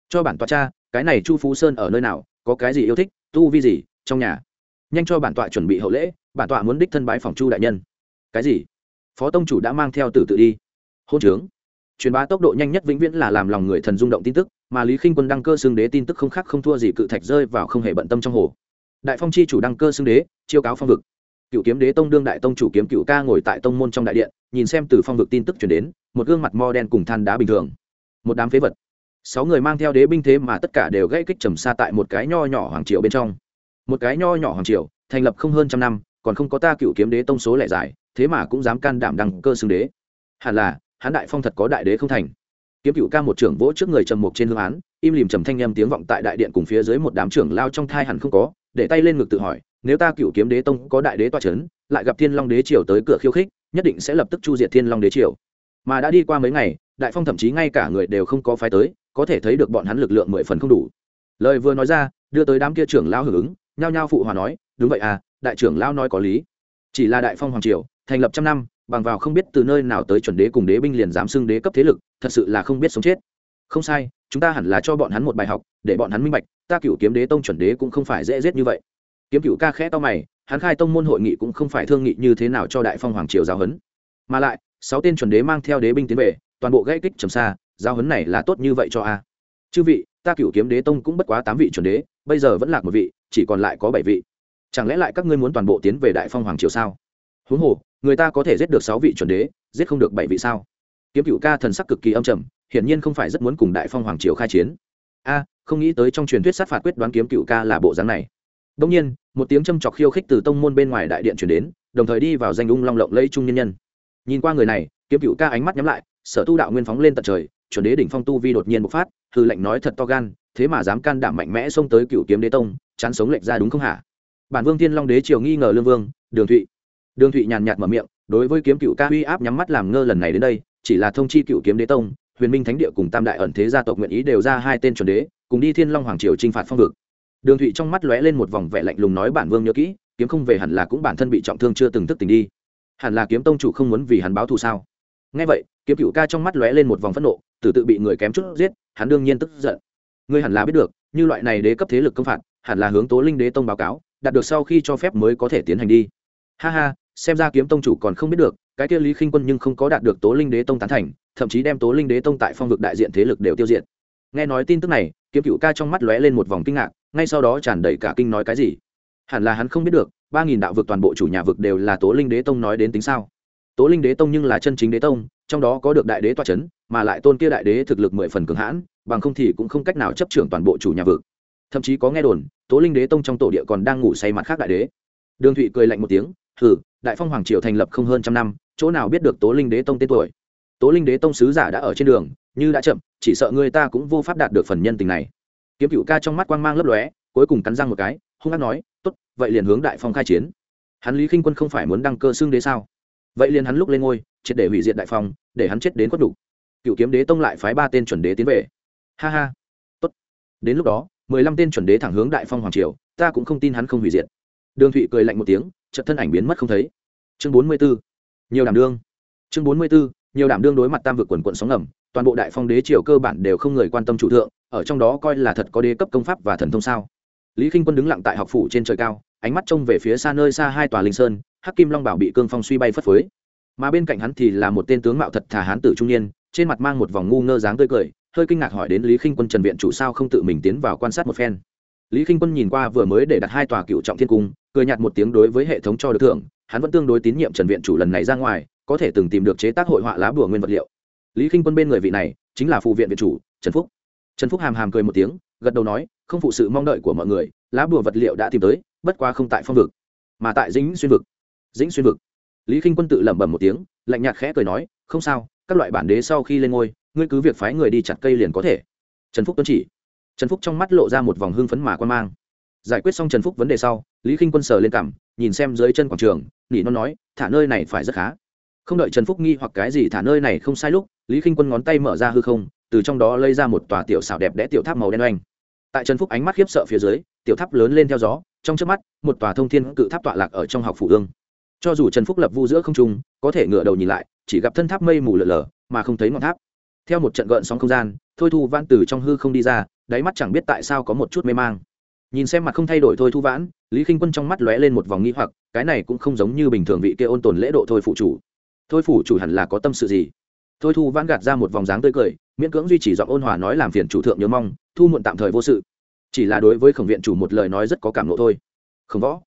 Cho bản tọa cha, cái này chu phú sơn ở nơi nào, có cái gì yêu thích, tu vi gì, trong nhà. Nhanh cho bản tọa chuẩn bị hậu lễ, bản tọa muốn đích thân bái phòng chu đại nhân. Cái gì? Phó tông chủ đã mang theo tử tự đi. Hôn trướng. Truyền bá tốc độ nhanh nhất vĩnh viễn là làm lòng người thần rung động tin tức, mà lý khinh quân đăng cơ xương đế tin tức không khác không thua gì cự thạch rơi vào không hề bận tâm trong hồ. Đại phong chi chủ đăng cơ xương đế, chiêu cáo phong vực. Cựu kiếm đế tông đương đại tông chủ kiếm cựu ca ngồi tại tông môn trong đại điện, nhìn xem từ phong vực tin tức chuyển đến, một gương mặt mo đen cùng than đá bình thường. Một đám phế vật sáu người mang theo đế binh thế mà tất cả đều gãy kích trầm xa tại một cái nho nhỏ hoàng triều bên trong. Một cái nho nhỏ hoàng triều, thành lập không hơn trăm năm, còn không có ta cựu kiếm đế tông số lẻ dài thế mà cũng dám can đảm đăng cơ xưng đế. Hẳn là hán đại phong thật có đại đế không thành. Kiếm cựu ca một trưởng vỗ trước người trầm mục trên hương án im lìm trầm thanh â m tiếng vọng tại đại điện cùng phía dưới một đám trưởng lao trong thai hẳn không có, để tay lên ngực tự hỏi, nếu ta cựu kiếm đế tông có đại đế toa c h ấ n lại gặp thiên long đế triều tới cửa khiêu khích, nhất định sẽ lập tức chu diệt thiên long đế triều. Mà đã đi qua mấy ngày, đại phong thậm chí ngay cả người đều không có phái tới có thể thấy được bọn hắn lực lượng mười phần không đủ. Lời vừa nói ra, đưa tới đám kia trưởng lao hưởng ứng, nhao nhao phụ hòa nói, đúng vậy à đại trưởng lao nói có lý. Chỉ là đại phong hoàng triều, thành lập trăm năm, bằng vào không biết từ nơi nào tới chuẩn đế cùng đế binh liền dám xưng đế cấp thế lực, thật sự là không biết sống chết. Không sai, chúng ta hẳn là cho bọn hắn một bài học, để bọn hắn minh bạch, ta cựu kiếm đế tông chuẩn đế cũng không phải dễ dết như vậy. Kiếm cựu ca khẽ to mày, hắn khai tông môn hội nghị cũng không phải thương nghị như thế nào cho đại phong hoàng triều giáo huấn. Mà lại, sáu tên chuẩn đế mang theo đế binh tiến về, toàn bộ gãy kích trầm xa Giao huấn này là tốt như vậy cho a. Chư vị, ta cựu kiếm đế tông cũng bất quá tám vị chuẩn đế, bây giờ vẫn lạc một vị, chỉ còn lại có bảy vị. Chẳng lẽ lại các ngươi muốn toàn bộ tiến về đại phong hoàng triều sao? Huống hồ, người ta có thể giết được sáu vị chuẩn đế, giết không được bảy vị sao? Kiếm cựu ca thần sắc cực kỳ âm trầm, hiển nhiên không phải rất muốn cùng đại phong hoàng triều khai chiến. A, không nghĩ tới trong truyền thuyết sát phạt quyết đoán kiếm cựu ca là bộ dáng này. Đông nhiên, một tiếng châm chọc khiêu khích từ tông môn bên ngoài đại điện chuyển đến, đồng thời đi vào danh ung long lộng lấy trung nhân nhân. Nhìn qua người này, kiếm cựu ca ánh mắt nhắm lại, sở tu đạo nguyên phóng lên tận trời chuẩn đế đỉnh phong tu vi đột nhiên bộc phát, hư lệnh nói thật to gan, thế mà dám can đảm mạnh mẽ xông tới cựu kiếm đế tông, chán sống lệnh ra đúng không hả? Bản vương thiên long đế triều nghi ngờ lương vương, đường thụy. Đường thụy nhàn nhạt mở miệng, đối với kiếm cựu ca uy áp nhắm mắt làm ngơ lần này đến đây, chỉ là thông chi cựu kiếm đế tông, huyền minh thánh địa cùng tam đại ẩn thế gia tộc nguyện ý đều ra hai tên chuẩn đế, cùng đi thiên long hoàng triều t phạt phong vực. Đường thụy trong mắt lóe lên một vòng vẻ lạnh lùng nói bản vương nhớ kỹ, kiếm không về hẳn là cũng bản thân bị trọng thương chưa từng thức tỉnh đi. Hẳn là kiếm tông chủ không muốn vì hắn báo thù sao? Nghe vậy, kiếm cựu ca trong mắt lóe lên một vòng phẫn nộ tử tự bị người kém chút giết, hắn đương nhiên tức giận. Ngươi hẳn là biết được, như loại này đế cấp thế lực công phạt, hẳn là hướng tố linh đế tông báo cáo, đạt được sau khi cho phép mới có thể tiến hành đi. Ha ha, xem ra kiếm tông chủ còn không biết được, cái kia lý khinh quân nhưng không có đạt được tố linh đế tông tán thành, thậm chí đem tố linh đế tông tại phong vực đại diện thế lực đều tiêu diệt. Nghe nói tin tức này, kiếm cựu ca trong mắt lóe lên một vòng kinh ngạc, ngay sau đó tràn đầy cả kinh nói cái gì? Hẳn là hắn không biết được, ba nghìn đạo vực toàn bộ chủ nhà vực đều là tố linh đế tông nói đến tính sao? Tố linh đế tông nhưng là chân chính đế tông trong đó có được đại đế toa c h ấ n mà lại tôn kia đại đế thực lực mười phần cường hãn, bằng không thì cũng không cách nào chấp trưởng toàn bộ chủ nhà vực. Thậm chí có nghe đồn, tố linh đế tông trong tổ địa còn đang ngủ say mặt khác đại đế. Đường thụy cười lạnh một tiếng thử đại phong hoàng triều thành lập không hơn trăm năm, chỗ nào biết được tố linh đế tông tên tuổi? Tố linh đế tông sứ giả đã ở trên đường, như đã chậm, chỉ sợ người ta cũng vô pháp đạt được phần nhân tình này. Kiếm cựu ca trong mắt quang mang lấp lóe, cuối cùng cắn răng một cái, hung hát nói, tốt, vậy liền hướng đại phong khai chiến. Hắn lý khinh quân không phải muốn đăng cơ xương đế sao? Vậy liền hắn lúc lên ngôi triệt để hủy diệt đại phong, để hắn chết đến quất đủ cựu kiếm đế tông lại phái ba tên chuẩn đế tiến về. Ha ha. Tốt. Đến lúc đó, mười lăm tên chuẩn đế thẳng hướng đại phong hoàng triều, ta cũng không tin hắn không hủy diệt. Đường thụy cười lạnh một tiếng, chợt thân ảnh biến mất không thấy. Chương bốn mươi 44. nhiều đảm đương. Chương bốn mươi 44. nhiều đảm đương đối mặt tam vực quần quận sóng ngầm, toàn bộ đại phong đế triều cơ bản đều không người quan tâm chủ thượng, ở trong đó coi là thật có đế cấp công pháp và thần thông sao. Lý k quân đứng lặng tại học phủ trên trời cao, ánh mắt trông về phía xa nơi xa hai tòa linh sơn, hắc kim long bảo bị cương phong suy bay phất phới mà bên cạnh hắn thì là một tên tướng mạo thật thà hán tử trung niên, trên mặt mang một vòng ngu ngơ dáng tươi cười, hơi kinh ngạc hỏi đến lý k quân trần viện chủ sao không tự mình tiến vào quan sát một phen. Lý k quân nhìn qua vừa mới để đặt hai tòa cựu trọng thiên cung, cười nhạt một tiếng đối với hệ thống cho được thưởng, hắn vẫn tương đối tín nhiệm trần viện chủ lần này ra ngoài, có thể từng tìm được chế tác hội họa lá bùa nguyên vật liệu. Lý k quân bên người vị này, chính là phụ viện viện chủ, trần phúc. Trần phúc hàm hàm cười một tiếng, gật đầu nói, không phụ sự mong đợi của mọi người, lá bùa vật liệu đã tìm tới, bất quá không tại phong vực, mà tại dĩnh xuyên vực. Dĩnh xuyên vực lý k quân tự lẩm bẩm một tiếng, lạnh nhạt khẽ cười nói, không sao, các loại bản đế sau khi lên ngôi, ngươi cứ việc phái người đi chặt cây liền có thể. Trần phúc tuân chỉ. Trần phúc trong mắt lộ ra một vòng hưng phấn mà quan mang. Giải quyết xong trần phúc vấn đề sau, lý k i n h quân sờ lên cằm, nhìn xem dưới chân quảng trường, nỉ nó nói, thả nơi này phải rất khá. Không đợi trần phúc nghi hoặc cái gì thả nơi này không sai lúc, lý k i n h quân ngón tay mở ra hư không, từ trong đó lấy ra một tòa tiểu xảo đẹp đẽ tiểu tháp màu đen oanh. Tại trần phúc ánh mắt khiếp sợ phía dưới, tiểu tháp lớn lên theo gió, trong trước mắt, một tòa thông thiên cự tháp tọa lạc ở trong học phủ ương cho dù trần phúc lập vu giữa không trung, có thể ngựa đầu nhìn lại, chỉ gặp thân tháp mây mù lở lở, mà không thấy ngọn tháp. Theo một trận gợn sóng không gian, thôi thu vãn từ trong hư không đi ra, đáy mắt chẳng biết tại sao có một chút mê mang. Nhìn xem mặt không thay đổi thôi thu vãn, lý k i n h quân trong mắt lóe lên một vòng nghi hoặc, cái này cũng không giống như bình thường vị kia ôn tồn lễ độ thôi phụ chủ. Thôi phủ chủ hẳn là có tâm sự gì? Thôi thu vãn gạt ra một vòng dáng tươi cười, miễn cưỡng duy trì giọng ôn hòa nói làm phiền chủ thượng nhớ mong, thu muộn tạm thời vô sự. Chỉ là đối với khổng viện chủ một lời nói rất có cảm lộ thôi. Khổng võ.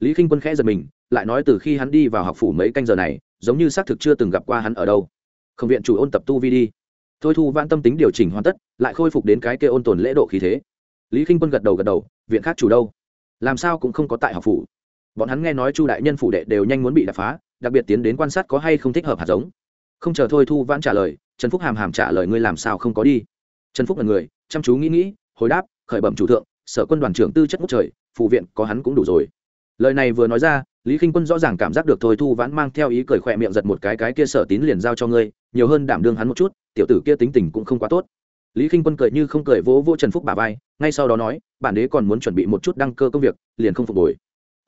Lý k i n h quân khẽ giật mình lại nói từ khi hắn đi vào học phủ mấy canh giờ này, giống như xác thực chưa từng gặp qua hắn ở đâu. Không viện chủ ôn tập tu vi đi. Thôi thu vãn tâm tính điều chỉnh hoàn tất, lại khôi phục đến cái kia ôn tồn lễ độ khí thế. Lý k i n h quân gật đầu gật đầu, viện khác chủ đâu? Làm sao cũng không có tại học phủ. Bọn hắn nghe nói chu đại nhân phủ đệ đều nhanh muốn bị đập phá, đặc biệt tiến đến quan sát có hay không thích hợp hạt giống. Không chờ thôi thu vãn trả lời, trần phúc hàm hàm trả lời ngươi làm sao không có đi. Trần phúc là người, chăm chú nghĩ nghĩ, hồi đáp, khởi bẩm chủ thượng, sở quân đoàn trưởng tư chất ngút trời phụ viện có hắn cũng đủ rồi lời này vừa nói ra, lý k i n h quân rõ ràng cảm giác được thôi thu vãn mang theo ý cười khỏe miệng giật một cái cái kia sở tín liền giao cho ngươi, nhiều hơn đảm đương hắn một chút, tiểu tử kia tính tình cũng không quá tốt. Lý k i n h quân cười như không cười, vỗ vỗ trần phúc bà vai, ngay sau đó nói, bản đế còn muốn chuẩn bị một chút đăng cơ công việc, liền không phục hồi.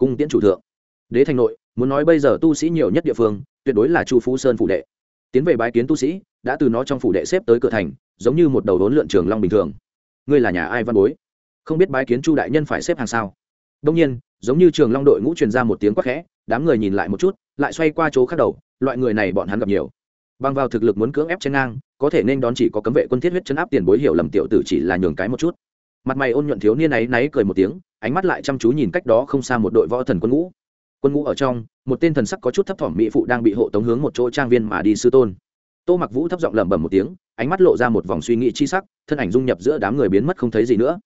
Cung tiễn chủ thượng. Đế thành nội, muốn nói bây giờ tu sĩ nhiều nhất địa phương, tuyệt đối là chu phú sơn phủ đệ. Tiến về bái kiến tu sĩ, đã từ nó trong phủ đệ xếp tới cửa thành, giống như một đầu đốn lượn trường long bình thường. Ngươi là nhà ai văn bối? Không biết bái kiến chu đại nhân phải xếp hàng sao? Đông nhiên giống như trường long đội ngũ truyền ra một tiếng quắc khẽ, đám người nhìn lại một chút, lại xoay qua chỗ khác đầu, loại người này bọn hắn gặp nhiều. Bằng vào thực lực muốn cưỡng ép trên ngang, có thể nên đón chỉ có cấm vệ quân thiết huyết chấn áp tiền bối hiểu lầm tiểu tử chỉ là nhường cái một chút. Mặt mày ôn nhuận thiếu niên ấy náy cười một tiếng, ánh mắt lại chăm chú nhìn cách đó không xa một đội võ thần quân ngũ. Quân ngũ ở trong, một tên thần sắc có chút thấp thỏm mỹ phụ đang bị hộ tống hướng một chỗ trang viên mà đi sư tôn. Tô mặc vũ thấp giọng lẩm bẩm một tiếng, ánh mắt lộ ra một vòng suy nghĩ chi sắc, thân ảnh dung nhập giữa đám người biến mất không thấy gì nữa.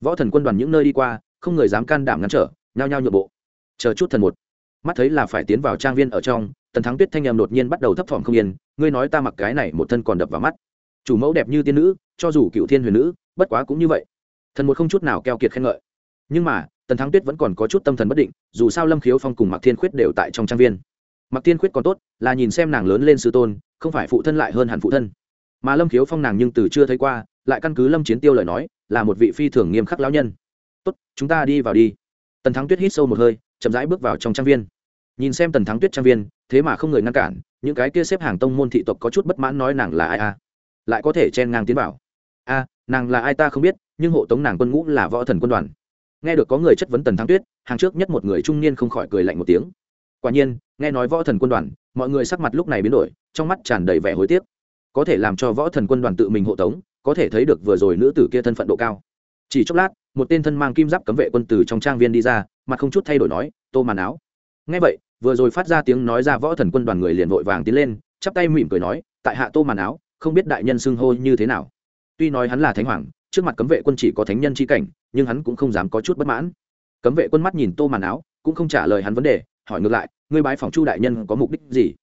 Võ thần quân đoàn những nơi đi qua, không người dám can đảm ngăn trở nhao nhao nhượng bộ. Chờ chút thần một. Mắt thấy là phải tiến vào trang viên ở trong, tần thắng tuyết thanh em đột nhiên bắt đầu thấp thỏm không yên, ngươi nói ta mặc cái này một thân còn đập vào mắt. Chủ mẫu đẹp như tiên nữ, cho dù cựu thiên huyền nữ, bất quá cũng như vậy. Thần một không chút nào keo kiệt khen ngợi. Nhưng mà, tần thắng tuyết vẫn còn có chút tâm thần bất định, dù sao lâm khiếu phong cùng mặc thiên khuyết đều tại trong trang viên. Mặc thiên khuyết còn tốt, là nhìn xem nàng lớn lên sư tôn, không phải phụ thân lại hơn hẳn phụ thân. Mà lâm khiếu phong nàng nhưng từ chưa thấy qua, lại căn cứ lâm chiến tiêu lời nói, là một vị phi thường nghiêm khắc lão nhân. Tốt, chúng ta đi vào đi tần thắng tuyết hít sâu một hơi, chậm rãi bước vào trong trang viên. Nhìn xem tần thắng tuyết trang viên, thế mà không người ngăn cản, những cái kia xếp hàng tông môn thị tộc có chút bất mãn nói nàng là ai a lại có thể chen ngang tiến vào. A nàng là ai ta không biết, nhưng hộ tống nàng quân ngũ là võ thần quân đoàn. Nghe được có người chất vấn tần thắng tuyết, hàng trước nhất một người trung niên không khỏi cười lạnh một tiếng. Quả nhiên, nghe nói võ thần quân đoàn, mọi người sắc mặt lúc này biến đổi, trong mắt tràn đầy vẻ hối tiếc. Có thể làm cho võ thần quân đoàn tự mình hộ tống, có thể thấy được vừa rồi nữ tử kia thân phận độ cao chỉ chốc lát, một tên thân mang kim giáp cấm vệ quân tử trong trang viên đi ra, mặt không chút thay đổi nói, tô màn áo. Ngay vậy, vừa rồi phát ra tiếng nói ra võ thần quân đoàn người liền vội vàng tiến lên, chắp tay mỉm cười nói, tại hạ tô màn áo, không biết đại nhân xưng hô như thế nào. Tuy nói hắn là thánh hoàng, trước mặt cấm vệ quân chỉ có thánh nhân c h i cảnh, nhưng hắn cũng không dám có chút bất mãn. Cấm vệ quân mắt nhìn tô màn áo, cũng không trả lời hắn vấn đề, hỏi ngược lại, ngươi bái phòng chu đại nhân có mục đích gì?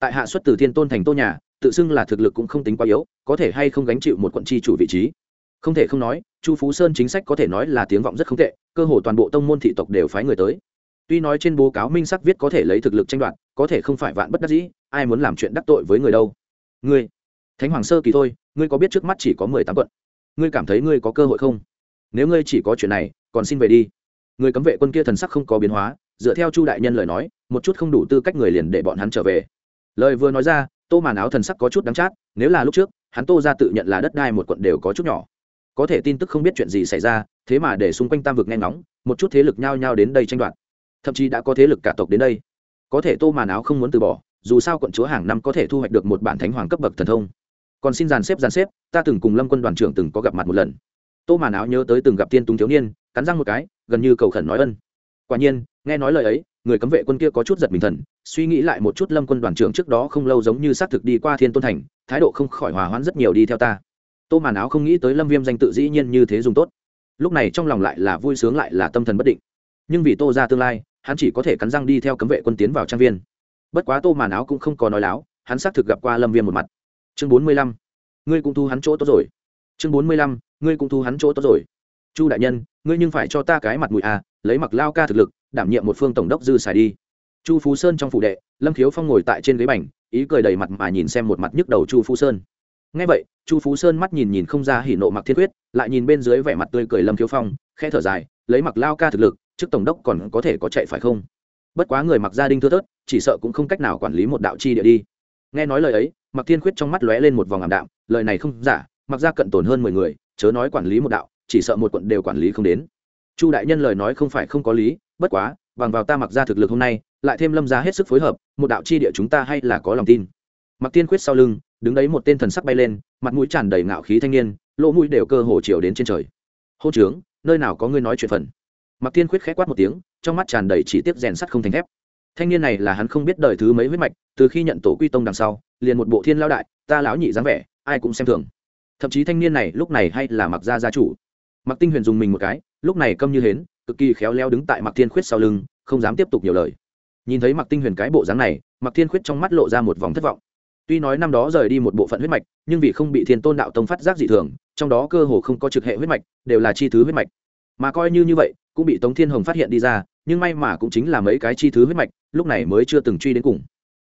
Tại hạ xuất từ thiên tôn thành tô nhà, tự xưng là thực lực cũng không tính quá yếu, có thể hay không gánh chịu một quận tri chủ vị trí không thể không nói, chu phú sơn chính sách có thể nói là tiếng vọng rất không tệ, cơ hồ toàn bộ tông môn thị tộc đều phái người tới. Tuy nói trên bố cáo minh sắc viết có thể lấy thực lực tranh đoạt, có thể không phải vạn bất đắc dĩ, ai muốn làm chuyện đắc tội với người đâu. Ngươi, thánh hoàng sơ kỳ thôi, ngươi có biết trước mắt chỉ có mười tám quận? Ngươi cảm thấy ngươi có cơ hội không? Nếu ngươi chỉ có chuyện này, còn xin về đi. Người cấm vệ quân kia thần sắc không có biến hóa, dựa theo chu đại nhân lời nói, một chút không đủ tư cách người liền để bọn hắn trở về. Lời vừa nói ra, tô màn áo thần sắc có chút đắng chát, nếu là lúc trước, hắn tô ra tự nhận là đất đai một quận đều có chút nhỏ có thể tin tức không biết chuyện gì xảy ra, thế mà để xung quanh tam vực nghe ngóng, một chút thế lực nhao nhao đến đây tranh đoạt. Thậm chí đã có thế lực cả tộc đến đây. Có thể tô màn áo không muốn từ bỏ, dù sao quận chúa hàng năm có thể thu hoạch được một bản thánh hoàng cấp bậc thần thông. Còn xin dàn xếp dàn xếp, ta từng cùng lâm quân đoàn trưởng từng có gặp mặt một lần. Tô màn áo nhớ tới từng gặp tiên túng thiếu niên, cắn răng một cái, gần như cầu khẩn nói ân. Quả nhiên, nghe nói lời ấy, người cấm vệ quân kia có chút giật mình thần, suy nghĩ lại một chút lâm quân đoàn trưởng trước đó không lâu giống như xác thực đi qua thiên tôn thành, thái độ không khỏi hòa hoãn rất nhiều đi theo ta tô màn áo không nghĩ tới lâm viêm danh tự dĩ nhiên như thế dùng tốt. Lúc này trong lòng lại là vui sướng lại là tâm thần bất định. Nhưng vì tô ra tương lai, hắn chỉ có thể cắn răng đi theo cấm vệ quân tiến vào trang viên. Bất quá tô màn áo cũng không có nói láo, hắn xác thực gặp qua lâm viêm một mặt. Chương bốn mươi lăm, ngươi cũng thu hắn chỗ tốt rồi. Chương bốn mươi lăm, ngươi cũng thu hắn chỗ tốt rồi. Chu đại nhân, ngươi nhưng phải cho ta cái mặt mũi à lấy mặc lao ca thực lực, đảm nhiệm một phương tổng đốc dư xài đi. Chu phú sơn trong phủ đệ, lâm khiếu phong ngồi tại trên ghế bành, ý cười đầy mặt mà nhìn xem một mặt nhức đầu chu phú sơn ngay vậy, chu phú sơn mắt nhìn nhìn không ra hỉ nộ mặc thiên quyết, lại nhìn bên dưới vẻ mặt tươi cười lâm thiếu phong khe thở dài, lấy mặc lao ca thực lực, trước tổng đốc còn có thể có chạy phải không? Bất quá người mặc gia đình thưa thớt, chỉ sợ cũng không cách nào quản lý một đạo chi địa đi. Nghe nói lời ấy mặc thiên khuyết trong mắt lóe lên một vòng ảm đạm, lời này không giả mặc ra cận tổn hơn mười người, chớ nói quản lý một đạo, chỉ sợ một quận đều quản lý không đến. Chu đại nhân lời nói không phải không có lý, bất quá, bằng vào ta mặc ra thực lực hôm nay, lại thêm lâm ra hết sức phối hợp, một đạo chi địa chúng ta hay là có lòng tin. Mặc tiên quyết sau lưng đứng đấy một tên thần sắc bay lên, mặt mũi tràn đầy ngạo khí thanh niên, lỗ mũi đều cơ hồ chiều đến trên trời. Hô trướng nơi nào có ngươi nói chuyện phần? Mặc tiên quyết khẽ quát một tiếng, trong mắt tràn đầy chỉ tiếp rèn sắt không thành thép. Thanh niên này là hắn không biết đời thứ mấy huyết mạch, từ khi nhận tổ quy tông đằng sau, liền một bộ thiên lao đại, ta lão nhị dáng vẻ, ai cũng xem thường. Thậm chí thanh niên này lúc này hay là mặc gia gia chủ. Mặc tinh huyền dùng mình một cái, lúc này câm như hến, cực kỳ khéo léo đứng tại mặc thiên khuyết sau lưng, không dám tiếp tục nhiều lời. Nhìn thấy mặc tinh huyền cái bộ dáng này mặc thiên khuyết trong mắt lộ ra một vòng thất vọng tuy nói năm đó rời đi một bộ phận huyết mạch, nhưng vì không bị thiên tôn đạo tông phát giác dị thường, trong đó cơ hồ không có trực hệ huyết mạch, đều là chi thứ huyết mạch. Mà coi như như vậy, cũng bị tống thiên hồng phát hiện đi ra, nhưng may mà cũng chính là mấy cái chi thứ huyết mạch, lúc này mới chưa từng truy đến cùng.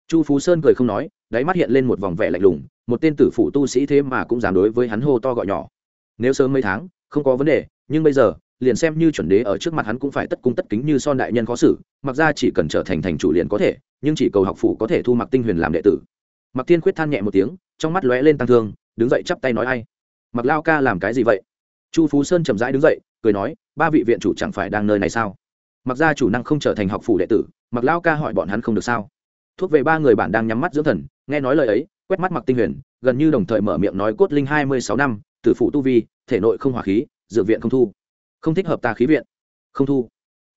Chu phú sơn cười không nói, đáy mắt hiện lên một vòng vẻ lạnh lùng, một tên tử phụ tu sĩ thế mà cũng dám đối với hắn hô to gọi nhỏ. Nếu sớm mấy tháng, không có vấn đề, nhưng bây giờ, liền xem như chuẩn đế ở trước mặt hắn cũng phải tất cung tất kính như son đại nhân khó xử, mặc ra chỉ cần trở thành thành chủ liền có thể, nhưng chỉ cầu học phủ có thể thu mặc tinh huyền làm đệ tử mặc tiên khuyết than nhẹ một tiếng, trong mắt lóe lên tăng thương, đứng dậy chắp tay nói ai? Mặc lao ca làm cái gì vậy? Chu phú sơn chậm rãi đứng dậy, cười nói, ba vị viện chủ chẳng phải đang nơi này sao? Mặc ra chủ năng không trở thành học phủ đệ tử mặc lao ca hỏi bọn hắn không được sao? Thuốc về ba người bạn đang nhắm mắt dưỡng thần, nghe nói lời ấy, quét mắt mặc tinh huyền, gần như đồng thời mở miệng nói cốt linh hai mươi sáu năm, tử phụ tu vi, thể nội không hỏa khí dự viện không thu. Không thích hợp ta khí viện. Không thu.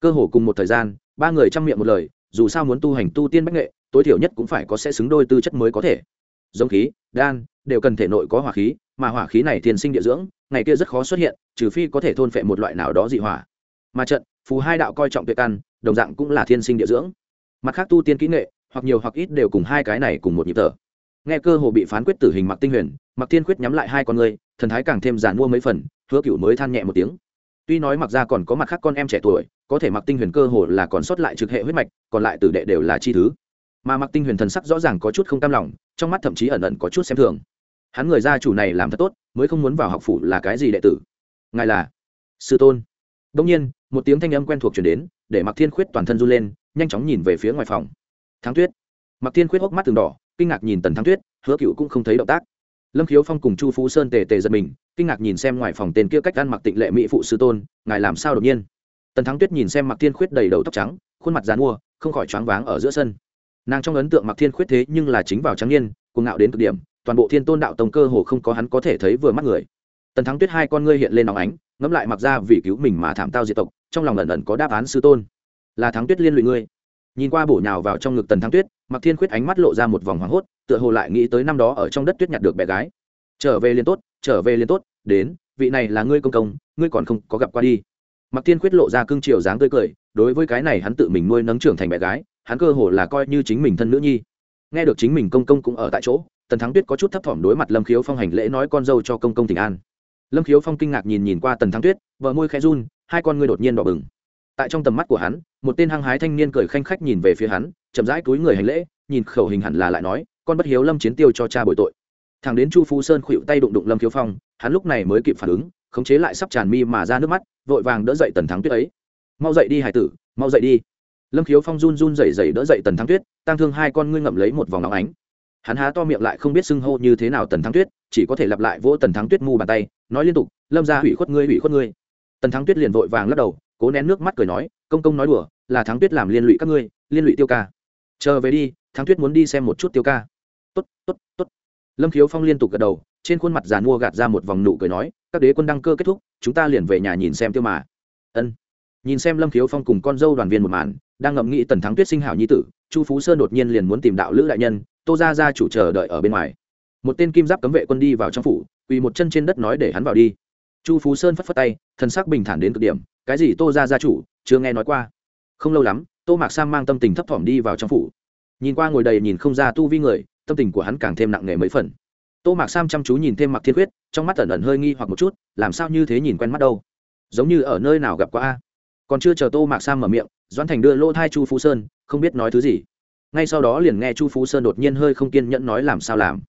Cơ hồ cùng một thời gian, ba người chăm miệng một lời, dù sao muốn tu hành tu tiên bách nghệ tối thiểu nhất cũng phải có sẽ xứng đôi tư chất mới có thể. Giống khí, đan, đều cần thể nội có hỏa khí, mà hỏa khí này thiên sinh địa dưỡng, ngày kia rất khó xuất hiện, trừ phi có thể thôn phệ một loại nào đó dị hỏa. Mà trận, phù hai đạo coi trọng tuệ căn, đồng dạng cũng là thiên sinh địa dưỡng. Mặt khác tu tiên kỹ nghệ, hoặc nhiều hoặc ít đều cùng hai cái này cùng một nhịp thở. Nghe cơ hồ bị phán quyết tử hình mặc tinh huyền mặc thiên quyết nhắm lại hai con người, thần thái càng thêm giàn mua mấy phần, hứa cựu mới than nhẹ một tiếng. Tuy nói mặc ra còn có mặt khác con em trẻ tuổi, có thể mặc tinh huyền cơ hồ là còn sót lại trực hệ huyết mạch, còn lại tử đệ đều là chi thứ mà mặc tinh huyền thần sắc rõ ràng có chút không cam lòng, trong mắt thậm chí ẩn ẩn có chút xem thường. Hắn người gia chủ này làm thật tốt, mới không muốn vào học phủ là cái gì đệ tử. Ngài là sư tôn. Đông nhiên, một tiếng thanh âm quen thuộc chuyển đến, để mặc thiên khuyết toàn thân run lên, nhanh chóng nhìn về phía ngoài phòng. Thắng tuyết. Mặc thiên khuyết hốc mắt từng đỏ, kinh ngạc nhìn tần thắng tuyết, hứa cựu cũng không thấy động tác. Lâm khiếu phong cùng chu phú sơn tề tề giật mình, kinh ngạc nhìn xem ngoài phòng tên kia cách ăn mặc tịnh lệ mỹ phụ sư tôn, ngài làm sao đột nhiên? Tần thắng tuyết nhìn xem mặc thiên khuyết đầy đầu tóc trắng, khuôn mặt dán mua không khỏi choáng váng ở giữa sân nàng trong ấn tượng mặc thiên khuyết thế nhưng là chính vào trắng niên, cuồng ngạo đến cực điểm, toàn bộ thiên tôn đạo tông cơ hồ không có hắn có thể thấy vừa mắt người. Tần thắng tuyết hai con ngươi hiện lên nóng ánh, ngẫm lại mặc ra vì cứu mình mà thảm tao diệt tộc, trong lòng ẩn ẩn có đáp án sư tôn. Là thắng tuyết liên lụy ngươi. Nhìn qua bổ nhào vào trong ngực tần thắng tuyết mặc thiên khuyết ánh mắt lộ ra một vòng hoảng hốt, tựa hồ lại nghĩ tới năm đó ở trong đất tuyết nhặt được bé gái. Trở về liền tốt, trở về liền tốt, đến, vị này là ngươi công công, ngươi còn không có gặp qua đi. Mặc thiên khuyết lộ ra cưng chiều dáng tươi cười, đối với cái này hắn tự mình nuôi nấng trưởng thành bé gái hắn cơ hồ là coi như chính mình thân nữ nhi. Nghe được chính mình công công cũng ở tại chỗ, tần thắng tuyết có chút thấp thỏm đối mặt lâm khiếu phong hành lễ nói con dâu cho công công tỉnh an. Lâm khiếu phong kinh ngạc nhìn nhìn qua tần thắng tuyết vợ môi khẽ run, hai con ngươi đột nhiên đỏ bừng. Tại trong tầm mắt của hắn, một tên hăng hái thanh niên cười khanh khách nhìn về phía hắn, chậm rãi túi người hành lễ, nhìn khẩu hình hẳn là lại nói, con bất hiếu lâm chiến tiêu cho cha bồi tội. Thằng đến chu phu sơn khuỵu tay đụng đụng lâm khiếu phong, hắn lúc này mới kịp phản ứng, khống chế lại sắp tràn mi mà ra nước mắt, vội vàng đỡ dậy tần thắng tuyết ấy. Mau dậy đi, hải tử, mau dậy đi lâm khiếu phong run run rẩy rẩy đỡ dậy tần thắng tuyết tăng thương hai con ngươi ngậm lấy một vòng nóng ánh. Hắn há to miệng lại không biết xưng hô như thế nào tần thắng tuyết, chỉ có thể lặp lại vỗ tần thắng tuyết mu bàn tay, nói liên tục, lâm ra hủy khuất ngươi, hủy khuất ngươi. Tần thắng tuyết liền vội vàng lắc đầu, cố nén nước mắt cười nói, công công nói đùa, là thắng tuyết làm liên lụy các ngươi, liên lụy tiêu ca. Chờ về đi, thắng tuyết muốn đi xem một chút tiêu ca. Tốt tốt tốt. Lâm khiếu phong liên tục gật đầu, trên khuôn mặt giàn mua gạt ra một vòng nụ cười nói, các đế quân đăng cơ kết thúc, chúng ta liền về nhà nhìn xem tiêu mà. Ân. Nhìn xem lâm khiếu phong cùng con dâu đoàn viên một màn đang ngẫm nghĩ tần thắng tuyết sinh hảo nhi tử, chu phú sơn đột nhiên liền muốn tìm đạo lữ đại nhân, tô ra ra chủ chờ đợi ở bên ngoài. Một tên kim giáp cấm vệ quân đi vào trong phủ, quỳ một chân trên đất nói để hắn vào đi. Chu phú sơn phất phất tay, thần sắc bình thản đến cực điểm, cái gì tô ra gia chủ, chưa nghe nói qua. Không lâu lắm, tô mạc sam mang tâm tình thấp thỏm đi vào trong phủ. Nhìn qua ngồi đầy nhìn không ra tu vi người, tâm tình của hắn càng thêm nặng nề mấy phần. Tô mạc sam chăm chú nhìn thêm mặc thiên quyết trong mắt ẩn ẩn hơi nghi hoặc một chút, làm sao như thế nhìn quen mắt đâu. Giống như ở nơi nào gặp qua a. Còn chưa chờ tô mạc sam mở miệng doãn thành đưa lỗ thai chu phú sơn, không biết nói thứ gì. Ngay sau đó liền nghe chu phú sơn đột nhiên hơi không kiên nhẫn nói làm sao làm.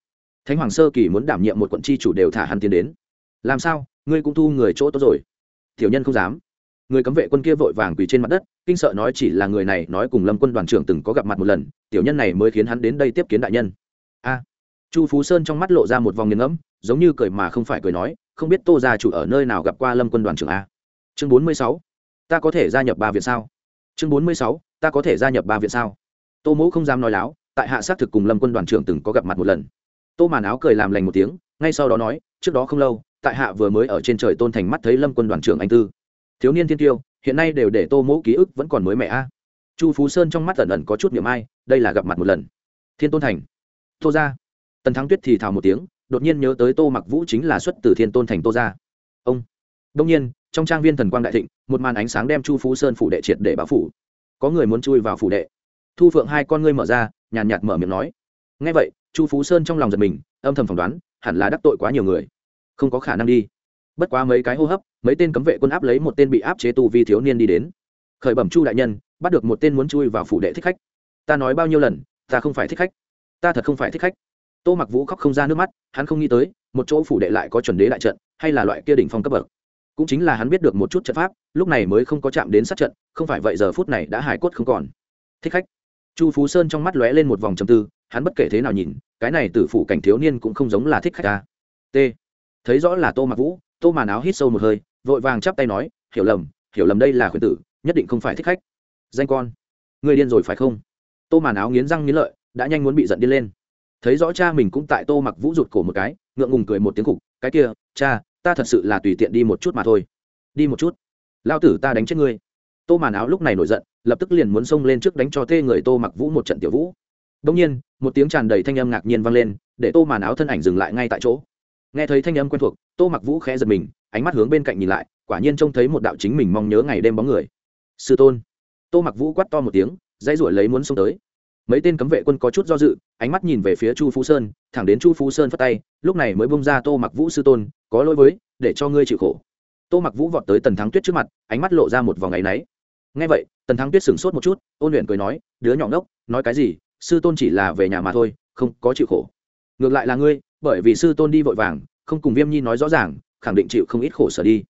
Thánh hoàng sơ kỳ muốn đảm nhiệm một quận tri chủ đều thả hắn tiến đến. Làm sao? Ngươi cũng thu người chỗ tốt rồi. Tiểu nhân không dám. Người cấm vệ quân kia vội vàng quỳ trên mặt đất, kinh sợ nói chỉ là người này nói cùng lâm quân đoàn trưởng từng có gặp mặt một lần, tiểu nhân này mới khiến hắn đến đây tiếp kiến đại nhân. A. Chu phú sơn trong mắt lộ ra một vòng nghiền ngẫm, giống như cười mà không phải cười nói, không biết tô gia chủ ở nơi nào gặp qua lâm quân đoàn trưởng a. Chương bốn mươi sáu. Ta có thể gia nhập ba viện sao? Chương bốn mươi sáu, ta có thể gia nhập ba viện sao? Tô mẫu không dám nói láo, tại hạ xác thực cùng lâm quân đoàn trưởng từng có gặp mặt một lần. Tô màn áo cười làm lành một tiếng, ngay sau đó nói, trước đó không lâu, tại hạ vừa mới ở trên trời tôn thành mắt thấy lâm quân đoàn trưởng anh tư. Thiếu niên thiên tiêu, hiện nay đều để tô mẫu ký ức vẫn còn mới mẻ a. Chu phú sơn trong mắt ẩn ẩn có chút niệm ai, đây là gặp mặt một lần. Thiên tôn thành. Tô ra tần thắng tuyết thì thào một tiếng, đột nhiên nhớ tới tô mặc vũ chính là xuất từ thiên tôn thành tô ra ông. Đông nhiên trong trang viên thần quang đại thịnh, một màn ánh sáng đem chu phú sơn phủ đệ triệt để báo phủ. Có người muốn chui vào phủ đệ. Thu phượng hai con ngươi mở ra, nhàn nhạt mở miệng nói. Ngay vậy, chu phú sơn trong lòng giật mình, âm thầm phỏng đoán, hẳn là đắc tội quá nhiều người. Không có khả năng đi. Bất quá mấy cái hô hấp, mấy tên cấm vệ quân áp lấy một tên bị áp chế tù vi thiếu niên đi đến. Khởi bẩm chu đại nhân, bắt được một tên muốn chui vào phủ đệ thích khách. Ta nói bao nhiêu lần, ta không phải thích khách. Ta thật không phải thích khách. Tô mặc vũ khóc không ra nước mắt, hắn không nghĩ tới, một chỗ phủ đệ lại có chuẩn đế đại trận, hay là loại kia đỉnh phong cấp bậc cũng chính là hắn biết được một chút trận pháp, lúc này mới không có chạm đến sát trận, không phải vậy giờ phút này đã hải cốt không còn. Thích khách. Chu phú sơn trong mắt lóe lên một vòng trầm tư, hắn bất kể thế nào nhìn, cái này từ phủ cảnh thiếu niên cũng không giống là thích khách ta. T. Thấy rõ là tô mặc vũ, tô màn áo hít sâu một hơi, vội vàng chắp tay nói, hiểu lầm hiểu lầm đây là khuyển tử, nhất định không phải thích khách. Danh con người điên rồi phải không? Tô màn áo nghiến răng nghiến lợi, đã nhanh muốn bị giận điên lên. Thấy rõ cha mình cũng tại tô mặc vũ rụt cổ một cái, ngượng ngùng cười một tiếng cục, cái kia, cha ta thật sự là tùy tiện đi một chút mà thôi. Đi một chút. Lao tử ta đánh chết ngươi. Tô màn áo lúc này nổi giận, lập tức liền muốn xông lên trước đánh cho tê người tô mặc vũ một trận tiểu vũ. Đông nhiên, một tiếng tràn đầy thanh âm ngạc nhiên vang lên, để tô màn áo thân ảnh dừng lại ngay tại chỗ. Nghe thấy thanh âm quen thuộc, tô mặc vũ khẽ giật mình, ánh mắt hướng bên cạnh nhìn lại, quả nhiên trông thấy một đạo chính mình mong nhớ ngày đêm bóng người. Sư tôn. Tô mặc vũ quắt to một tiếng, dãy ruổi lấy muốn xông tới. Mấy tên cấm vệ quân có chút do dự, ánh mắt nhìn về phía chu phú sơn, thẳng đến chu phú sơn phất tay lúc này mới bông ra tô mặc vũ sư tôn, có lỗi với, để cho ngươi chịu khổ. Tô mặc vũ vọt tới tần thắng tuyết trước mặt, ánh mắt lộ ra một vòng ngày náy. Ngay vậy, tần thắng tuyết sửng sốt một chút, ôn luyện cười nói, đứa nhỏ ngốc, nói cái gì, sư tôn chỉ là về nhà mà thôi, không có chịu khổ. Ngược lại là ngươi, bởi vì sư tôn đi vội vàng, không cùng viêm nhi nói rõ ràng, khẳng định chịu không ít khổ sở đi.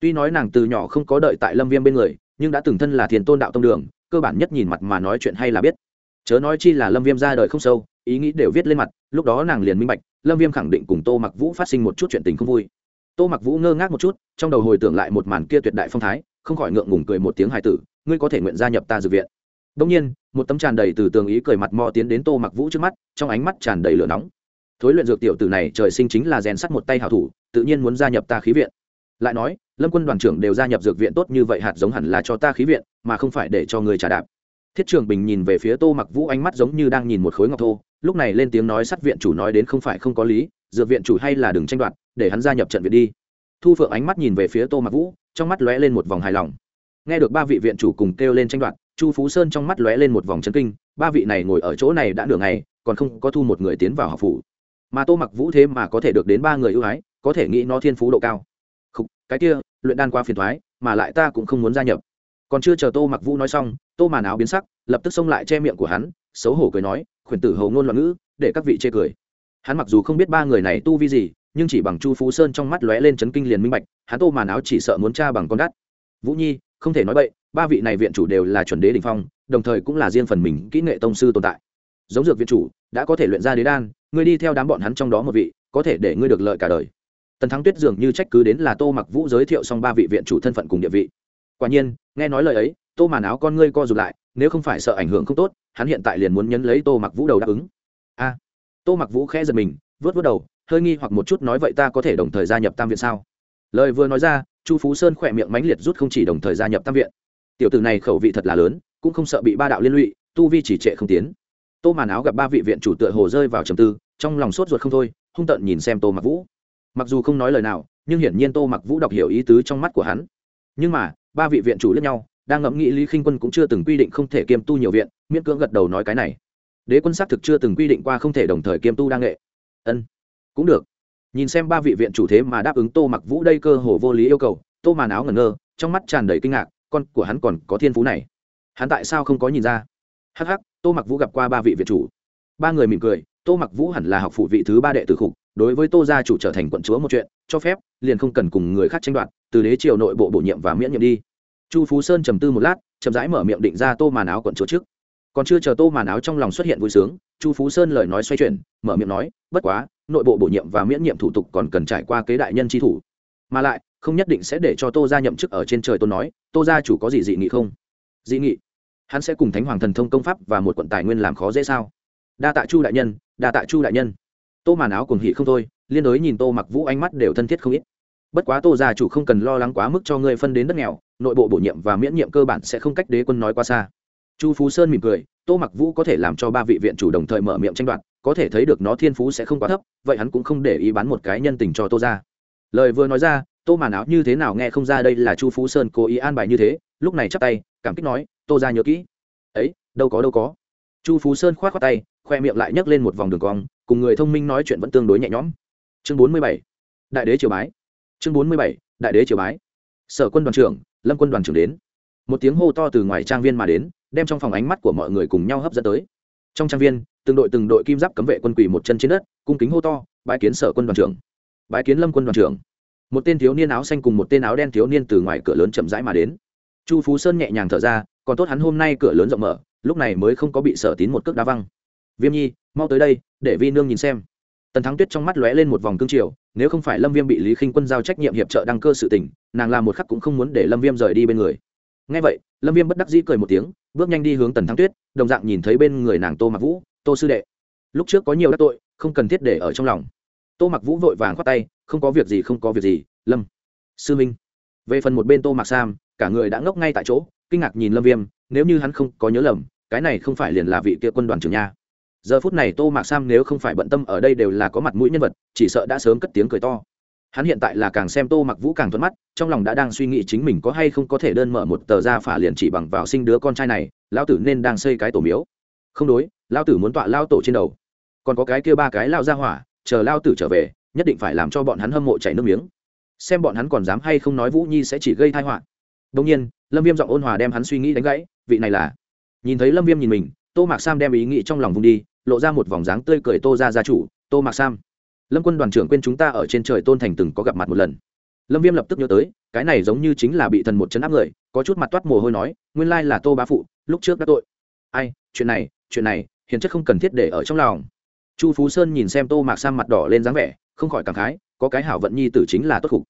Tuy nói nàng từ nhỏ không có đợi tại lâm viêm bên người, nhưng đã từng thân là thiền tôn đạo tông đường, cơ bản nhất nhìn mặt mà nói chuyện hay là biết. Chớ nói chi là lâm viêm ra đời không sâu, ý nghĩ đều viết lên mặt, lúc đó nàng liền minh bạch lâm viêm khẳng định cùng tô mặc vũ phát sinh một chút chuyện tình không vui. Tô mặc vũ ngơ ngác một chút, trong đầu hồi tưởng lại một màn kia tuyệt đại phong thái, không khỏi ngượng ngùng cười một tiếng hài tử, ngươi có thể nguyện gia nhập ta dược viện. Đông nhiên, một tấm tràn đầy từ tường ý cười mặt mò tiến đến tô mặc vũ trước mắt, trong ánh mắt tràn đầy lửa nóng. Thối luyện dược tiểu tử này trời sinh chính là rèn sắt một tay hảo thủ, tự nhiên muốn gia nhập ta khí viện. Lại nói, lâm quân đoàn trưởng đều gia nhập dược viện tốt như vậy hạt giống hẳn là cho ta khí viện, mà không phải để cho người trả đạp. Thiết trường bình nhìn về phía tô mặc vũ ánh mắt giống như đang nhìn một khối ngọc thô lúc này lên tiếng nói sắt viện chủ nói đến không phải không có lý dược viện chủ hay là đừng tranh đoạt để hắn gia nhập trận viện đi. Thu phượng ánh mắt nhìn về phía tô mặc vũ trong mắt lóe lên một vòng hài lòng. Nghe được ba vị viện chủ cùng kêu lên tranh đoạt chu phú sơn trong mắt lóe lên một vòng chân kinh ba vị này ngồi ở chỗ này đã nửa ngày còn không có thu một người tiến vào học phủ. Mà tô mặc vũ thế mà có thể được đến ba người ưu ái có thể nghĩ nó thiên phú độ cao. Khúc, cái kia luyện đan qua phiền thoái mà lại ta cũng không muốn gia nhập. Còn chưa chờ tô mặc vũ nói xong tô màn áo biến sắc lập tức xông lại che miệng của hắn xấu hổ cười nói khuyển tử hầu ngôn loạn ngữ, để các vị chê cười. Hắn mặc dù không biết ba người này tu vi gì, nhưng chỉ bằng chu phú sơn trong mắt lóe lên chấn kinh liền minh bạch, hắn tô màn áo chỉ sợ muốn cha bằng con đắt. Vũ nhi, không thể nói bậy, ba vị này viện chủ đều là chuẩn đế đình phong, đồng thời cũng là riêng phần mình kỹ nghệ tông sư tồn tại. Giống dược viện chủ, đã có thể luyện ra đế đan, ngươi đi theo đám bọn hắn trong đó một vị, có thể để ngươi được lợi cả đời. Tần thắng tuyết dường như trách cứ đến là tô mặc vũ giới thiệu xong ba vị viện chủ thân phận cùng địa vị. Quả nhiên, nghe nói lời ấy, tô màn áo con ngươi co rụt lại nếu không phải sợ ảnh hưởng không tốt, hắn hiện tại liền muốn nhấn lấy tô mặc vũ đầu đáp ứng. A. Tô mặc vũ khẽ giật mình, vớt vớt đầu, hơi nghi hoặc một chút nói vậy ta có thể đồng thời gia nhập tam viện sao? Lời vừa nói ra, chu phú sơn khỏe miệng mãnh liệt rút không chỉ đồng thời gia nhập tam viện. Tiểu tử này khẩu vị thật là lớn, cũng không sợ bị ba đạo liên lụy, tu vi chỉ trệ không tiến. Tô màn áo gặp ba vị viện chủ tựa hồ rơi vào trầm tư, trong lòng sốt ruột không thôi, hung tợn nhìn xem tô mặc vũ. Mặc dù không nói lời nào, nhưng hiển nhiên tô mặc vũ đọc hiểu ý tứ trong mắt của hắn. Nhưng mà, ba vị viện chủ lẫn nhau đang ngẫm nghĩ lý khinh quân cũng chưa từng quy định không thể kiêm tu nhiều viện, miễn cưỡng gật đầu nói cái này. Đế quân xác thực chưa từng quy định qua không thể đồng thời kiêm tu đa nghệ. Ân, cũng được. Nhìn xem ba vị viện chủ thế mà đáp ứng tô mặc vũ đây cơ hồ vô lý yêu cầu, tô màn áo ngẩn ngơ, trong mắt tràn đầy kinh ngạc, con của hắn còn có thiên phú này. Hắn tại sao không có nhìn ra? Hắc Hắc, tô mặc vũ gặp qua ba vị viện chủ. Ba người mỉm cười, tô mặc vũ hẳn là học phụ vị thứ ba đệ tử khục, đối với tô gia chủ trở thành quận chúa một chuyện, cho phép, liền không cần cùng người khác tranh đoạt, từ đế triều nội bộ bổ nhiệm và miễn nhiệm đi chu phú sơn trầm tư một lát, chậm rãi mở miệng định ra tô màn áo quận chúa trước. Còn chưa chờ tô màn áo trong lòng xuất hiện vui sướng, chu phú sơn lời nói xoay chuyển, mở miệng nói, bất quá, nội bộ bổ nhiệm và miễn nhiệm thủ tục còn cần trải qua kế đại nhân tri thủ. Mà lại, không nhất định sẽ để cho tô gia nhậm chức ở trên trời tôn nói, tô gia chủ có gì dị nghị không? Dị nghị? Hắn sẽ cùng thánh hoàng thần thông công pháp và một quận tài nguyên làm khó dễ sao? Đa tạ chu đại nhân, đa tạ chu đại nhân. Tô màn áo cùng hỉ không thôi, liên đối nhìn tô mặc vũ ánh mắt đều thân thiết không ít. Bất quá tô gia chủ không cần lo lắng quá mức cho ngươi phân đến đất nghèo nội bộ bổ nhiệm và miễn nhiệm cơ bản sẽ không cách đế quân nói qua xa. Chu phú sơn mỉm cười, tô mặc vũ có thể làm cho ba vị viện chủ đồng thời mở miệng tranh đoạt, có thể thấy được nó thiên phú sẽ không quá thấp, vậy hắn cũng không để ý bán một cái nhân tình cho tô ra lời vừa nói ra, tô màn áo như thế nào nghe không ra đây là chu phú sơn cố ý an bài như thế, lúc này chắp tay, cảm kích nói, tô ra nhớ kỹ. Ấy, đâu có đâu có. Chu phú sơn k h o á t khoác tay, khoe miệng lại nhấc lên một vòng đường cong, cùng người thông minh nói chuyện vẫn tương đối nhẹ nhõm. Chương bốn mươi bảy, đại đế triều bái. Chương bốn mươi bảy, đại đế triều bái. Sở quân đoàn trưởng lâm quân đoàn trưởng đến. Một tiếng hô to từ ngoài trang viên mà đến, đem trong phòng ánh mắt của mọi người cùng nhau hấp dẫn tới. Trong trang viên, từng đội từng đội kim giáp cấm vệ quân quỳ một chân trên đất, cung kính hô to bãi kiến sở quân đoàn trưởng. Bãi kiến lâm quân đoàn trưởng. Một tên thiếu niên áo xanh cùng một tên áo đen thiếu niên từ ngoài cửa lớn chậm rãi mà đến. Chu phú sơn nhẹ nhàng thở ra, còn tốt hắn hôm nay cửa lớn rộng mở, lúc này mới không có bị sở tín một cước đá văng. Viêm nhi, mau tới đây, để vi nương nhìn xem. Tần thắng tuyết trong mắt lóe lên một vòng cương triều nếu không phải lâm viêm bị lý khinh quân giao trách nhiệm hiệp trợ đăng cơ sự tỉnh nàng làm một khắc cũng không muốn để lâm viêm rời đi bên người. Ngay vậy, lâm viêm bất đắc dĩ cười một tiếng, bước nhanh đi hướng tần thắng tuyết, đồng dạng nhìn thấy bên người nàng tô mặc vũ, tô sư đệ. Lúc trước có nhiều đắc tội, không cần thiết để ở trong lòng. Tô mặc vũ vội vàng khoát tay, không có việc gì, không có việc gì, lâm. Sư minh. Về phần một bên tô mặc sam, cả người đã ngốc ngay tại chỗ, kinh ngạc nhìn lâm viêm, nếu như hắn không có nhớ lầm, cái này không phải liền là vị kia quân đoàn trưởng nha giờ phút này tô mạc sam nếu không phải bận tâm ở đây đều là có mặt mũi nhân vật, chỉ sợ đã sớm cất tiếng cười to. Hắn hiện tại là càng xem tô mặc vũ càng thuận mắt, trong lòng đã đang suy nghĩ chính mình có hay không có thể đơn mở một tờ ra phả liền chỉ bằng vào sinh đứa con trai này lao tử nên đang xây cái tổ miếu. Không đối lao tử muốn tọa lao tổ trên đầu. Còn có cái kia ba cái lao ra hỏa, chờ lao tử trở về, nhất định phải làm cho bọn hắn hâm mộ chảy nước miếng. Xem bọn hắn còn dám hay không nói vũ nhi sẽ chỉ gây thai họa. Đông nhiên, lâm viêm giọng ôn hòa đem hắn suy nghĩ đánh gãy, vị này là. Nhìn thấy lâm viêm nhìn mình tô mạc sam đem ý nghĩ trong lòng vùng đi, lộ ra một vòng dáng tươi cười tô ra gia chủ, tô mạc sam, lâm quân đoàn trưởng quên chúng ta ở trên trời tôn thành từng có gặp mặt một lần. Lâm viêm lập tức nhớ tới, cái này giống như chính là bị thần một chấn áp người, có chút mặt toát mồ hôi nói, nguyên lai là tô bá phụ, lúc trước đã tội. Ai, chuyện này chuyện này, hiền chất không cần thiết để ở trong lòng. Chu phú sơn nhìn xem tô mạc sam mặt đỏ lên dáng vẻ, không khỏi cảm khái, có cái hảo vận nhi tử chính là tốt khục.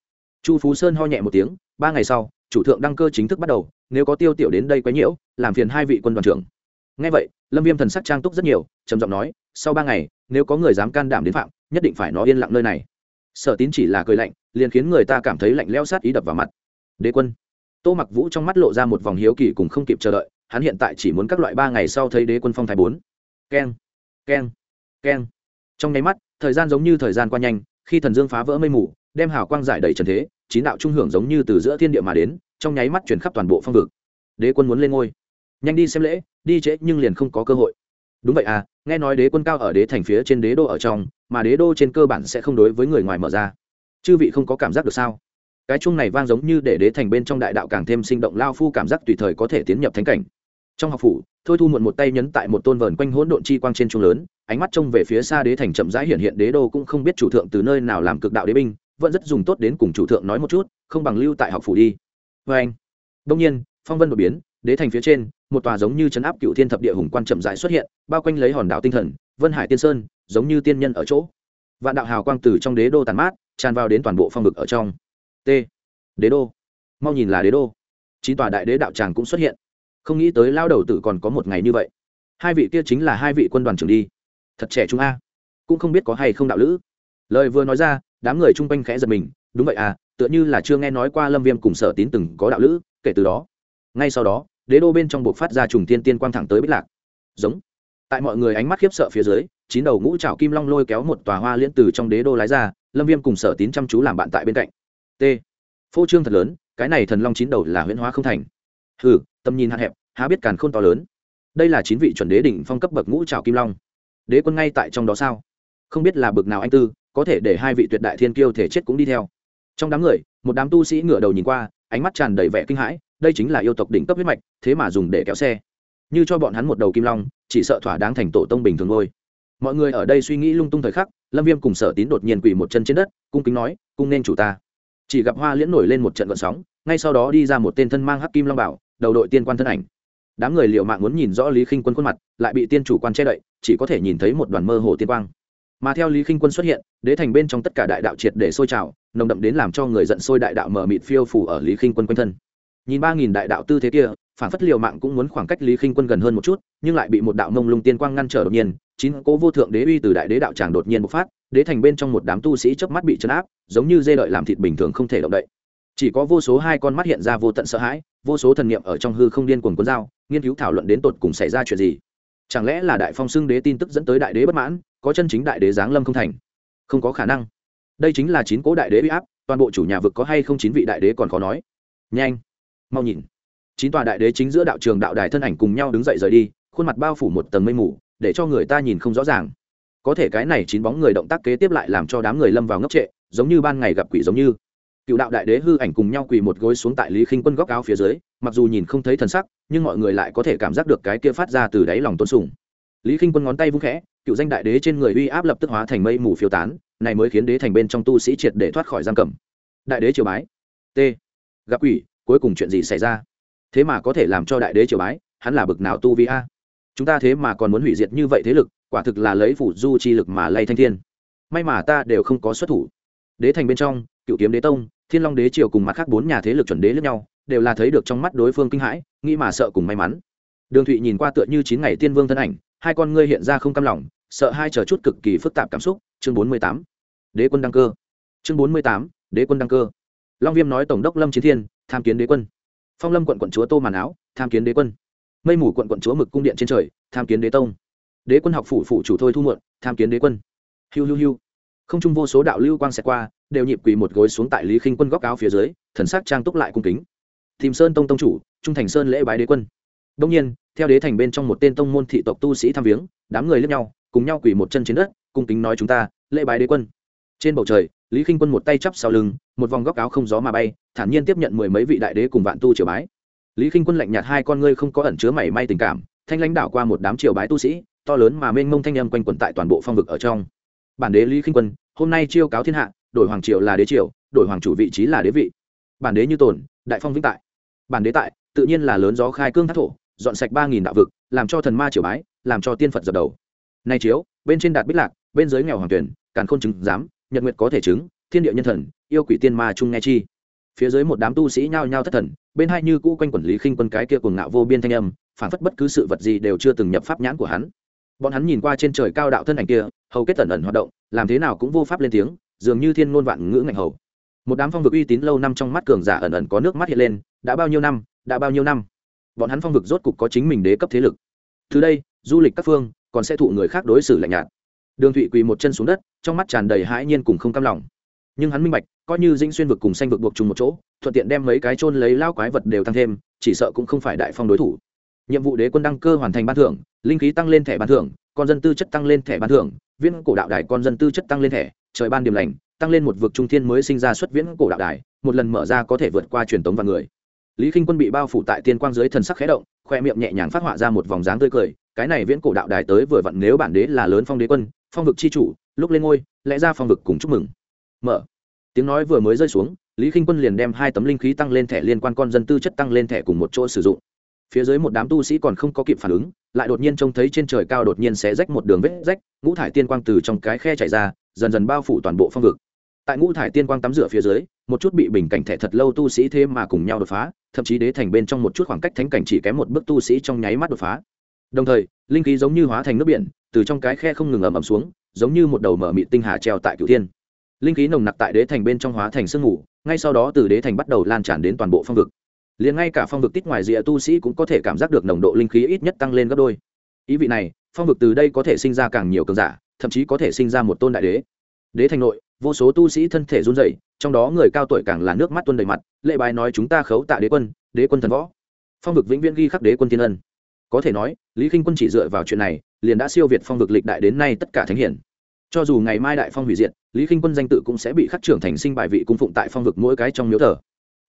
Chu phú sơn ho nhẹ một tiếng, ba ngày sau, chủ thượng đăng cơ chính thức bắt đầu, nếu có tiêu tiểu đến đây quấy nhiễu, làm phiền hai vị quân đoàn trưởng. Ngay vậy lâm viêm thần sắc trang túc rất nhiều, trầm giọng nói, sau ba ngày, nếu có người dám can đảm đến phạm, nhất định phải nó yên lặng nơi này. Sở tín chỉ là cười lạnh, liền khiến người ta cảm thấy lạnh leo sát ý đập vào mặt. Đế quân. Tô mặc vũ trong mắt lộ ra một vòng hiếu kỳ cùng không kịp chờ đợi, hắn hiện tại chỉ muốn các loại ba ngày sau thấy đế quân phong thái bốn. Keng keng keng. Trong nháy mắt, thời gian giống như thời gian qua nhanh, khi thần dương phá vỡ mây mù, đem hào quang giải đầy trần thế, chín đạo trung hưởng giống như từ giữa thiên địa mà đến, trong nháy mắt chuyển khắp toàn bộ phong vực. Đế quân muốn lên ngôi nhanh đi xem lễ, đi trễ nhưng liền không có cơ hội. Đúng vậy à nghe nói đế quân cao ở đế thành phía trên đế đô ở trong, mà đế đô trên cơ bản sẽ không đối với người ngoài mở ra. Chư vị không có cảm giác được sao? Cái chung này vang giống như để đế thành bên trong đại đạo càng thêm sinh động lao phu cảm giác tùy thời có thể tiến nhập thánh cảnh. Trong học phủ, thôi thu muộn một tay nhấn tại một tôn vờn quanh hỗn độn chi quang trên trung lớn, ánh mắt trông về phía xa đế thành chậm rãi hiện hiện đế đô cũng không biết chủ thượng từ nơi nào làm cực đạo đế binh, vẫn rất dùng tốt đến cùng chủ thượng nói một chút, không bằng lưu tại học phủ đi. Vê anh đông nhiên, phong vân đột biến đế thành phía trên, một tòa giống như chấn áp cựu thiên thập địa hùng quan chậm rãi xuất hiện, bao quanh lấy hòn đảo tinh thần, vân hải tiên sơn, giống như tiên nhân ở chỗ. Vạn đạo hào quang từ trong đế đô tàn mát, tràn vào đến toàn bộ phong vực ở trong. T. Đế đô. Mau nhìn là đế đô. Chín tòa đại đế đạo tràng cũng xuất hiện. Không nghĩ tới lao đầu tử còn có một ngày như vậy. Hai vị kia chính là hai vị quân đoàn trưởng đi. Thật trẻ chúng a. Cũng không biết có hay không đạo lữ. Lời vừa nói ra, đám người chung quanh khẽ giật mình. Đúng vậy à tựa như là chưa nghe nói qua lâm viêm cùng sở tín từng có đạo lữ, kể từ đó ngay sau đó, đế đô bên trong buộc phát ra trùng tiên tiên quang thẳng tới bích lạc. Giống. Tại mọi người ánh mắt khiếp sợ phía dưới, chín đầu ngũ trào kim long lôi kéo một tòa hoa liên từ trong đế đô lái ra, lâm viêm cùng sở tín chăm chú làm bạn tại bên cạnh. T. Phô trương thật lớn, cái này thần long chín đầu là huyễn hóa không thành. Hừ, tầm nhìn hạn hẹp, há biết càn khôn to lớn. Đây là chín vị chuẩn đế đỉnh phong cấp bậc ngũ trào kim long. Đế quân ngay tại trong đó sao? Không biết là bậc nào anh tư, có thể để hai vị tuyệt đại thiên kiêu thể chết cũng đi theo. Trong đám người, một đám tu sĩ ngửa đầu nhìn qua, ánh mắt tràn đầy vẻ kinh hãi đây chính là yêu tộc đỉnh cấp huyết mạch, thế mà dùng để kéo xe. Như cho bọn hắn một đầu kim long, chỉ sợ thỏa đáng thành tổ tông bình thường ngôi mọi người ở đây suy nghĩ lung tung thời khắc, lâm viêm cùng sở tín đột nhiên quỳ một chân trên đất, cung kính nói, cung nên chủ ta. Chỉ gặp hoa liễn nổi lên một trận gợn sóng, ngay sau đó đi ra một tên thân mang hắc kim long bảo, đầu đội tiên quan thân ảnh. Đám người liệu mạng muốn nhìn rõ lý khinh quân khuôn mặt, lại bị tiên chủ quan che đậy, chỉ có thể nhìn thấy một đoàn mơ hồ tiên quang. Mà theo lý khinh quân xuất hiện, đế thành bên trong tất cả đại đạo triệt để sôi trào, nồng đậm đến làm cho người giận sôi đại đạo mở mịt phiêu phủ ở lý khinh quân quanh thân nhìn ba nghìn đại đạo tư thế kia, phản phất liều mạng cũng muốn khoảng cách lý khinh quân gần hơn một chút, nhưng lại bị một đạo mông lung tiên quang ngăn trở đột nhiên, chín cố vô thượng đế uy từ đại đế đạo tràng đột nhiên bộc phát, đế thành bên trong một đám tu sĩ chớp mắt bị chấn áp, giống như dê đợi làm thịt bình thường không thể động đậy. Chỉ có vô số hai con mắt hiện ra vô tận sợ hãi, vô số thần niệm ở trong hư không điên cuồng cuốn dao, nghiên cứu thảo luận đến tột cùng xảy ra chuyện gì. Chẳng lẽ là đại phong xưng đế tin tức dẫn tới đại đế bất mãn, có chân chính đại đế giáng lâm không thành? Không có khả năng. Đây chính là chín cố đại đế uy áp, toàn bộ chủ nhà vực có hay không chín vị đại đế còn khó nói. Nhanh! Mau nhìn. Chín tòa đại đế chính giữa đạo trường đạo đài thân ảnh cùng nhau đứng dậy rời đi, khuôn mặt bao phủ một tầng mây mù, để cho người ta nhìn không rõ ràng. Có thể cái này chín bóng người động tác kế tiếp lại làm cho đám người lâm vào ngốc trệ, giống như ban ngày gặp quỷ giống như. Cựu đạo đại đế hư ảnh cùng nhau quỳ một gối xuống tại lý khinh quân góc áo phía dưới, mặc dù nhìn không thấy thần sắc, nhưng mọi người lại có thể cảm giác được cái kia phát ra từ đáy lòng tôn sùng. Lý khinh quân ngón tay vung khẽ, cựu danh đại đế trên người uy áp lập tức hóa thành mây mù phiêu tán, này mới khiến đế thành bên trong tu sĩ triệt để thoát khỏi giam cầm. Đại đế triều bái. T. Gặp quỷ cuối cùng chuyện gì xảy ra? Thế mà có thể làm cho đại đế triều bái, hắn là bực nào tu vi a? Chúng ta thế mà còn muốn hủy diệt như vậy thế lực, quả thực là lấy phủ du chi lực mà lay thanh thiên. May mà ta đều không có xuất thủ. Đế thành bên trong, cựu kiếm đế tông, thiên long đế triều cùng mặt khác bốn nhà thế lực chuẩn đế lẫn nhau, đều là thấy được trong mắt đối phương kinh hãi, nghĩ mà sợ cùng may mắn. Đường thụy nhìn qua tựa như chín ngày tiên vương thân ảnh, hai con ngươi hiện ra không cam lòng, sợ hai chờ chút cực kỳ phức tạp cảm xúc. Chương bốn mươi tám. Đế quân đăng cơ. Chương bốn mươi tám. Đế quân đăng cơ. Long viêm nói tổng đốc lâm chiến thiên tham kiến đế quân. Phong lâm quận quận chúa tô màn áo, tham kiến đế quân. Mây mù quận quận chúa mực cung điện trên trời, tham kiến đế tông. Đế quân học phủ phủ chủ thôi thu muộn, tham kiến đế quân. Hiu hiu hiu. Không trung vô số đạo lưu quang xẹt qua, đều nhịp quỳ một gối xuống tại lý khinh quân góc áo phía dưới, thần sắc trang túc lại cung kính. Tìm sơn tông tông chủ, trung thành sơn lễ bái đế quân. Đông nhiên, theo đế thành bên trong một tên tông môn thị tộc tu sĩ tham viếng, đám người lẫn nhau, cùng nhau quỳ một chân trên đất, cung kính nói chúng ta, lễ bái đế quân trên bầu trời, lý khinh quân một tay chắp sau lưng, một vòng góc áo không gió mà bay, thản nhiên tiếp nhận mười mấy vị đại đế cùng vạn tu triều bái. Lý khinh quân lạnh nhạt hai con ngươi không có ẩn chứa mảy may tình cảm, thanh lãnh đạo qua một đám triều bái tu sĩ, to lớn mà mênh mông thanh âm quanh quẩn tại toàn bộ phong vực ở trong. Bản đế lý khinh quân, hôm nay chiêu cáo thiên hạ, đổi hoàng triều là đế triều, đổi hoàng chủ vị trí là đế vị. Bản đế như tồn, đại phong vĩnh tại. Bản đế tại, tự nhiên là lớn gió khai cương thác thổ, dọn sạch ba nghìn đạo vực, làm cho thần ma triều bái, làm cho tiên phật dập đầu. Nay chiếu, bên trên đạt bích lạc, bên dưới nghèo hoàng tuyển, càn khôn chứng giám nhật nguyệt có thể chứng, thiên địa nhân thần, yêu quỷ tiên ma chung nghe chi. Phía dưới một đám tu sĩ nhao nhao thất thần, bên hai như cũ quanh quản lý khinh quân cái kia cuồng ngạo vô biên thanh âm, phản phất bất cứ sự vật gì đều chưa từng nhập pháp nhãn của hắn. Bọn hắn nhìn qua trên trời cao đạo thân ảnh kia, hầu kết tẩn ẩn hoạt động, làm thế nào cũng vô pháp lên tiếng, dường như thiên ngôn vạn ngữ ngạnh hầu. Một đám phong vực uy tín lâu năm trong mắt cường giả ẩn ẩn có nước mắt hiện lên, đã bao nhiêu năm, đã bao nhiêu năm? Bọn hắn phong vực rốt cục có chính mình đế cấp thế lực. Từ đây, du lịch các phương, còn sẽ thụ người khác đối xử lạnh nhạt đường thụy quỳ một chân xuống đất, trong mắt tràn đầy hãi nhiên cùng không cam lòng. Nhưng hắn minh bạch, coi như dĩnh xuyên vực cùng xanh vực buộc chung một chỗ, thuận tiện đem mấy cái trôn lấy lao quái vật đều tăng thêm, chỉ sợ cũng không phải đại phong đối thủ. Nhiệm vụ đế quân đăng cơ hoàn thành ban thưởng, linh khí tăng lên thẻ ban thưởng, con dân tư chất tăng lên thẻ ban thưởng, viễn cổ đạo đài con dân tư chất tăng lên thẻ, trời ban điểm lành, tăng lên một vực trung thiên mới sinh ra xuất viễn cổ đạo đài, một lần mở ra có thể vượt qua truyền tống và người. Lý k i n h quân bị bao phủ tại tiên quang dưới thần sắc khé động, khoe miệng nhẹ nhàng phát họa ra một vòng dáng tươi cười, cái này viễn cổ đạo đài tới vừa vặn nếu bản đế là lớn phong đế quân phong vực c h i chủ, lúc lên ngôi, lẽ ra phong vực cùng chúc mừng. Mở. Tiếng nói vừa mới rơi xuống, lý k i n h quân liền đem hai tấm linh khí tăng lên thẻ liên quan con dân tư chất tăng lên thẻ cùng một chỗ sử dụng. Phía dưới một đám tu sĩ còn không có kịp phản ứng, lại đột nhiên trông thấy trên trời cao đột nhiên sẽ rách một đường vết rách, ngũ thải tiên quang từ trong cái khe chảy ra, dần dần bao phủ toàn bộ phong vực. Tại ngũ thải tiên quang tắm rửa phía dưới, một chút bị bình cảnh thẻ thật lâu tu sĩ thế mà cùng nhau đột phá, thậm chí đế thành bên trong một chút khoảng cách thánh cảnh chỉ kém một bước tu sĩ trong nháy mắt đột phá đồng thời, linh khí giống như hóa thành nước biển, từ trong cái khe không ngừng ầm ầm xuống, giống như một đầu mở mị tinh hà treo tại cửu thiên. Linh khí nồng nặc tại đế thành bên trong hóa thành sương mù, ngay sau đó từ đế thành bắt đầu lan tràn đến toàn bộ phong vực. Liền ngay cả phong vực tít ngoài rìa tu sĩ cũng có thể cảm giác được nồng độ linh khí ít nhất tăng lên gấp đôi. Ý vị này, phong vực từ đây có thể sinh ra càng nhiều cường giả, thậm chí có thể sinh ra một tôn đại đế. Đế thành nội, vô số tu sĩ thân thể run rẩy, trong đó người cao tuổi càng là nước mắt tuôn đầy mặt lệ bài nói chúng ta khấu tạ đế quân đế quân thần võ. Phong vực vĩnh viễn ghi khắc đế quân thiên ân có thể nói, lý k i n h quân chỉ dựa vào chuyện này, liền đã siêu việt phong vực lịch đại đến nay tất cả thánh hiển. Cho dù ngày mai đại phong hủy diệt, lý k i n h quân danh tự cũng sẽ bị khắc trưởng thành sinh bài vị cung phụng tại phong vực mỗi cái trong miếu thờ.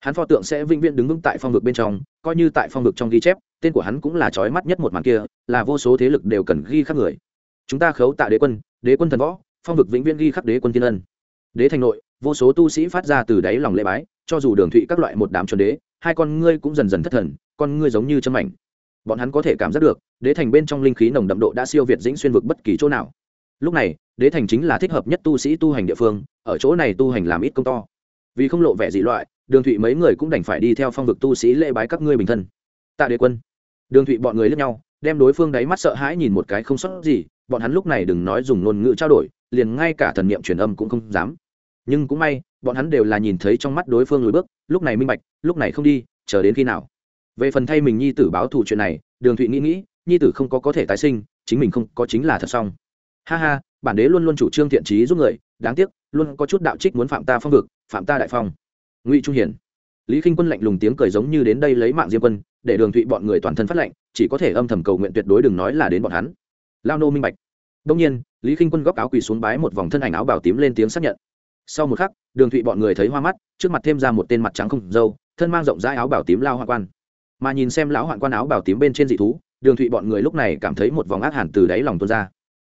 Hắn pho tượng sẽ vĩnh viễn đứng vững tại phong vực bên trong, coi như tại phong vực trong ghi chép, tên của hắn cũng là trói mắt nhất một màn kia, là vô số thế lực đều cần ghi khắc người. Chúng ta khấu tạ đế quân đế quân thần võ, phong vực vĩnh viễn ghi khắc đế quân tiên ân. Đế thành nội, vô số tu sĩ phát ra từ đáy lòng lễ bái, cho dù đường thụy các loại một đám chuẩn đế, hai con ngươi cũng dần dần thất thần, con ngươi giống như chân mảnh bọn hắn có thể cảm giác được, đế thành bên trong linh khí nồng đậm độ đã siêu việt dĩnh xuyên vực bất kỳ chỗ nào. Lúc này, đế thành chính là thích hợp nhất tu sĩ tu hành địa phương, ở chỗ này tu hành làm ít công to. Vì không lộ vẻ dị loại, đường thụy mấy người cũng đành phải đi theo phong vực tu sĩ lễ bái các ngươi bình thân. Tạ đế quân. Đường thụy bọn người lướt nhau, đem đối phương đáy mắt sợ hãi nhìn một cái không sót gì, bọn hắn lúc này đừng nói dùng ngôn ngữ trao đổi, liền ngay cả thần niệm truyền âm cũng không dám. Nhưng cũng may, bọn hắn đều là nhìn thấy trong mắt đối phương lùi bước, lúc này minh bạch, lúc này không đi, chờ đến khi nào về phần thay mình nhi tử báo thù chuyện này, đường thụy nghĩ nghĩ, nhi tử không có có thể tái sinh, chính mình không có chính là thật xong. Ha ha, bản đế luôn luôn chủ trương thiện trí giúp người, đáng tiếc, luôn có chút đạo trích muốn phạm ta phong vực, phạm ta đại phong. Ngụy trung hiển. Lý k i n h quân lạnh lùng tiếng cười giống như đến đây lấy mạng diêm quân, để đường thụy bọn người toàn thân phát lệnh, chỉ có thể âm thầm cầu nguyện tuyệt đối đừng nói là đến bọn hắn. Lao nô minh bạch. Đông nhiên, lý k i n h quân góc áo quỳ xuống bái một vòng thân ảnh áo bảo tím lên tiếng xác nhận. Sau một khắc, đường thụy bọn người thấy hoa mắt, trước mặt thêm ra một tên mặt trắng không dâu thân mang rộng rãi áo bảo tím lao hoa quan mà nhìn xem lão hoạn quan áo bảo tím bên trên dị thú, đường thụy bọn người lúc này cảm thấy một vòng ác hẳn từ đáy lòng tuôn ra.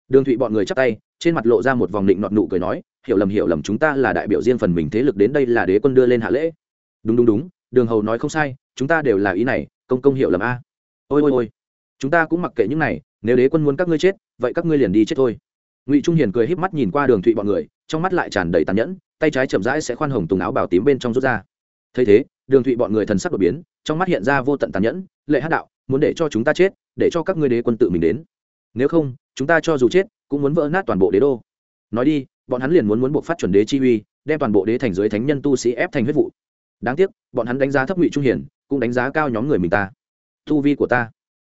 Đường thụy bọn người chắp tay, trên mặt lộ ra một vòng định nọt nụ cười nói, hiểu lầm hiểu lầm, chúng ta là đại biểu riêng phần mình thế lực đến đây là đế quân đưa lên hạ lễ. Đúng đúng đúng, đường hầu nói không sai, chúng ta đều là ý này, công công hiểu lầm a. Ôi ôi ôi, chúng ta cũng mặc kệ những này, nếu đế quân muốn các ngươi chết, vậy các ngươi liền đi chết thôi. Ngụy trung hiền cười híp mắt nhìn qua đường thụy bọn người, trong mắt lại tràn đầy tàn nhẫn, tay trái chậm rãi sẽ khoan hồng tùng áo bảo tím bên trong rút ra thấy thế, đường thụy bọn người thần sắc đột biến, trong mắt hiện ra vô tận tàn nhẫn, lệ hát đạo, muốn để cho chúng ta chết, để cho các ngươi đế quân tự mình đến. Nếu không, chúng ta cho dù chết, cũng muốn vỡ nát toàn bộ đế đô. Nói đi, bọn hắn liền muốn muốn buộc phát chuẩn đế chi uy, đem toàn bộ đế thành dưới thánh nhân tu sĩ ép thành huyết vụ. Đáng tiếc, bọn hắn đánh giá thấp ngụy trung hiển, cũng đánh giá cao nhóm người mình ta. Tu vi của ta.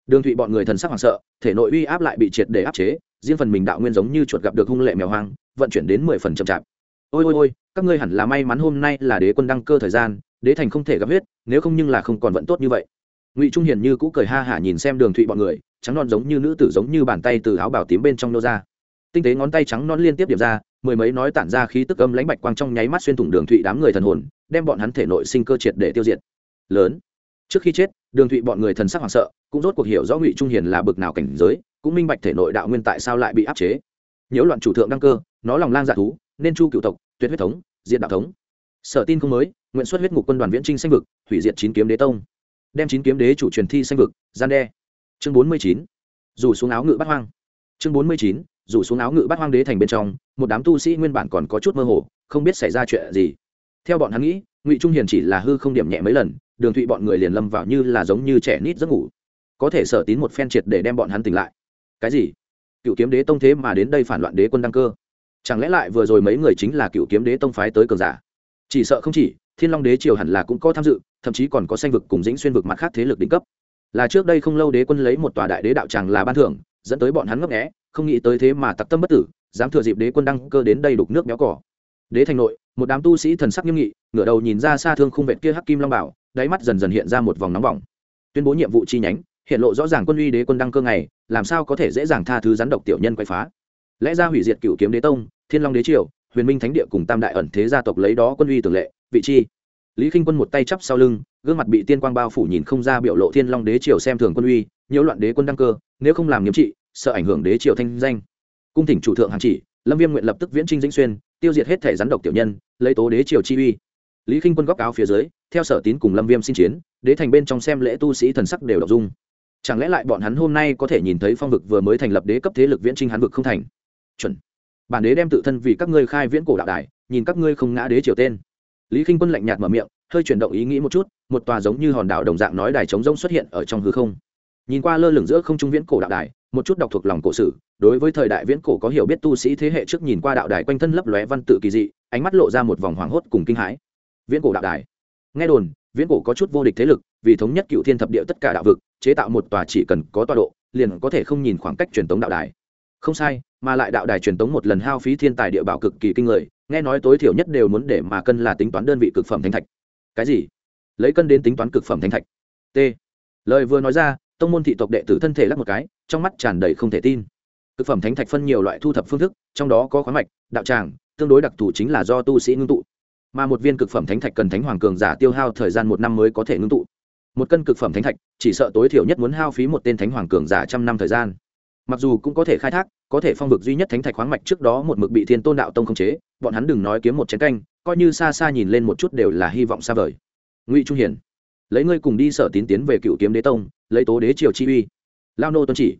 Đường thụy bọn người thần sắc hoảng sợ, thể nội uy áp lại bị triệt để áp chế, riêng phần mình đạo nguyên giống như chuột gặp được hung lệ mèo hoang, vận chuyển đến mười phần chậm chạp. Ôi ôi ôi, các ngươi hẳn là may mắn hôm nay là đế quân đăng cơ thời gian đế thành không thể gặp huyết, nếu không nhưng là không còn vẫn tốt như vậy. Ngụy trung hiển như cũ cười ha hả nhìn xem đường thụy bọn người, trắng non giống như nữ tử giống như bàn tay từ áo bảo tím bên trong nô ra. Tinh tế ngón tay trắng non liên tiếp điểm ra, mười mấy nói tản ra khí tức âm lãnh bạch quang trong nháy mắt xuyên thủng đường thụy đám người thần hồn, đem bọn hắn thể nội sinh cơ triệt để tiêu diệt. Lớn. Trước khi chết, đường thụy bọn người thần sắc hoảng sợ, cũng rốt cuộc hiểu rõ ngụy trung hiền là bực nào cảnh giới, cũng minh bạch thể nội đạo nguyên tại sao lại bị áp chế. Nhiễu loạn chủ thượng đăng cơ, nó lòng lang dạ thú, nên chu cựu tộc, tuyệt huyết thống diện đạo thống sở tin không mới, nguyện xuất huyết ngục quân đoàn viễn trinh xanh vực, hủy diệt chín kiếm đế tông. Đem chín kiếm đế chủ truyền thi xanh vực, gian đe. Chương bốn mươi chín, rủ xuống áo ngự bắt hoang. Chương bốn mươi chín, rủ xuống áo ngự bắt hoang đế thành bên trong, một đám tu sĩ nguyên bản còn có chút mơ hồ, không biết xảy ra chuyện gì. Theo bọn hắn nghĩ, ngụy trung hiền chỉ là hư không điểm nhẹ mấy lần, đường thụy bọn người liền lâm vào như là giống như trẻ nít giấc ngủ. Có thể sở tín một phen triệt để đem bọn hắn tỉnh lại. Cái gì? Cựu kiếm đế tông thế mà đến đây phản loạn đế quân đăng cơ. Chẳng lẽ lại vừa rồi mấy người chính là cựu kiếm đế tông phái tới cường giả? Chỉ sợ không chỉ, thiên long đế triều hẳn là cũng có tham dự, thậm chí còn có sanh vực cùng dĩnh xuyên vực mặt khác thế lực đỉnh cấp. Là trước đây không lâu đế quân lấy một tòa đại đế đạo tràng là ban thưởng, dẫn tới bọn hắn ngấp nghẽ không nghĩ tới thế mà tặc tâm bất tử, dám thừa dịp đế quân đăng cơ đến đây đục nước béo cỏ. Đế thành nội, một đám tu sĩ thần sắc nghiêm nghị, ngửa đầu nhìn ra xa thương khung vẹn kia hắc kim long bảo, đáy mắt dần dần hiện ra một vòng nóng bỏng. Tuyên bố nhiệm vụ chi nhánh, hiện lộ rõ ràng quân uy đế quân đăng cơ ngày, làm sao có thể dễ dàng tha thứ rắn độc tiểu nhân quay phá. Lẽ ra hủy diệt cựu kiếm đế tông, thiên long đế triều huyền minh thánh địa cùng tam đại ẩn thế gia tộc lấy đó quân uy tường lệ, vị chi. Lý k i n h quân một tay chắp sau lưng, gương mặt bị tiên quang bao phủ nhìn không ra biểu lộ thiên long đế triều xem thường quân uy, nhiễu loạn đế quân đăng cơ, nếu không làm nghiêm trị, sợ ảnh hưởng đế triều thanh danh. Cung thỉnh chủ thượng hàng chỉ, lâm viêm nguyện lập tức viễn trinh dĩnh xuyên, tiêu diệt hết thể rắn độc tiểu nhân, lấy tố đế triều chi uy. Lý k i n h quân góc áo phía dưới, theo sở tín cùng lâm viêm xin chiến, đế thành bên trong xem lễ tu sĩ thần sắc đều đọc dung. Chẳng lẽ lại bọn hắn hôm nay có thể nhìn thấy phong vực vừa mới thành lập đế cấp thế lực viễn trinh hắn vực không thành? Chuẩn bản đế đem tự thân vì các ngươi khai viễn cổ đạo đài, nhìn các ngươi không ngã đế triều tên. Lý k i n h quân lạnh nhạt mở miệng, hơi chuyển động ý nghĩ một chút, một tòa giống như hòn đảo đồng dạng nói đài trống rông xuất hiện ở trong hư không. Nhìn qua lơ lửng giữa không trung viễn cổ đạo đài, một chút đọc thuộc lòng cổ sử, đối với thời đại viễn cổ có hiểu biết tu sĩ thế hệ trước nhìn qua đạo đài quanh thân lấp lóe văn tự kỳ dị, ánh mắt lộ ra một vòng hoảng hốt cùng kinh hãi. Viễn cổ đạo đài. Nghe đồn, viễn cổ có chút vô địch thế lực, vì thống nhất cựu thiên thập địa tất cả đạo vực, chế tạo một tòa chỉ cần có tọa độ, liền có thể không nhìn khoảng cách truyền tống đạo đài không sai, mà lại đạo đài truyền tống một lần hao phí thiên tài địa bảo cực kỳ kinh người, nghe nói tối thiểu nhất đều muốn để mà cân là tính toán đơn vị cực phẩm thanh thạch. Cái gì? Lấy cân đến tính toán cực phẩm thanh thạch. T. Lời vừa nói ra, tông môn thị tộc đệ tử thân thể lắc một cái, trong mắt tràn đầy không thể tin. Cực phẩm thánh thạch phân nhiều loại thu thập phương thức, trong đó có khoáng mạch, đạo tràng, tương đối đặc thù chính là do tu sĩ ngưng tụ. Mà một viên cực phẩm thánh thạch cần thánh hoàng cường giả tiêu hao thời gian một năm mới có thể ngưng tụ. Một cân cực phẩm thánh thạch, chỉ sợ tối thiểu nhất muốn hao phí một tên thánh hoàng cường giả trăm năm thời gian mặc dù cũng có thể khai thác, có thể phong vực duy nhất thánh thạch khoáng mạch trước đó một mực bị thiên tôn đạo tông khống chế, bọn hắn đừng nói kiếm một chén canh, coi như xa xa nhìn lên một chút đều là hy vọng xa vời. Ngụy trung hiển, lấy ngươi cùng đi sở tín tiến về cựu kiếm đế tông, lấy tố đế triều chi uy. Lao nô tuân chỉ,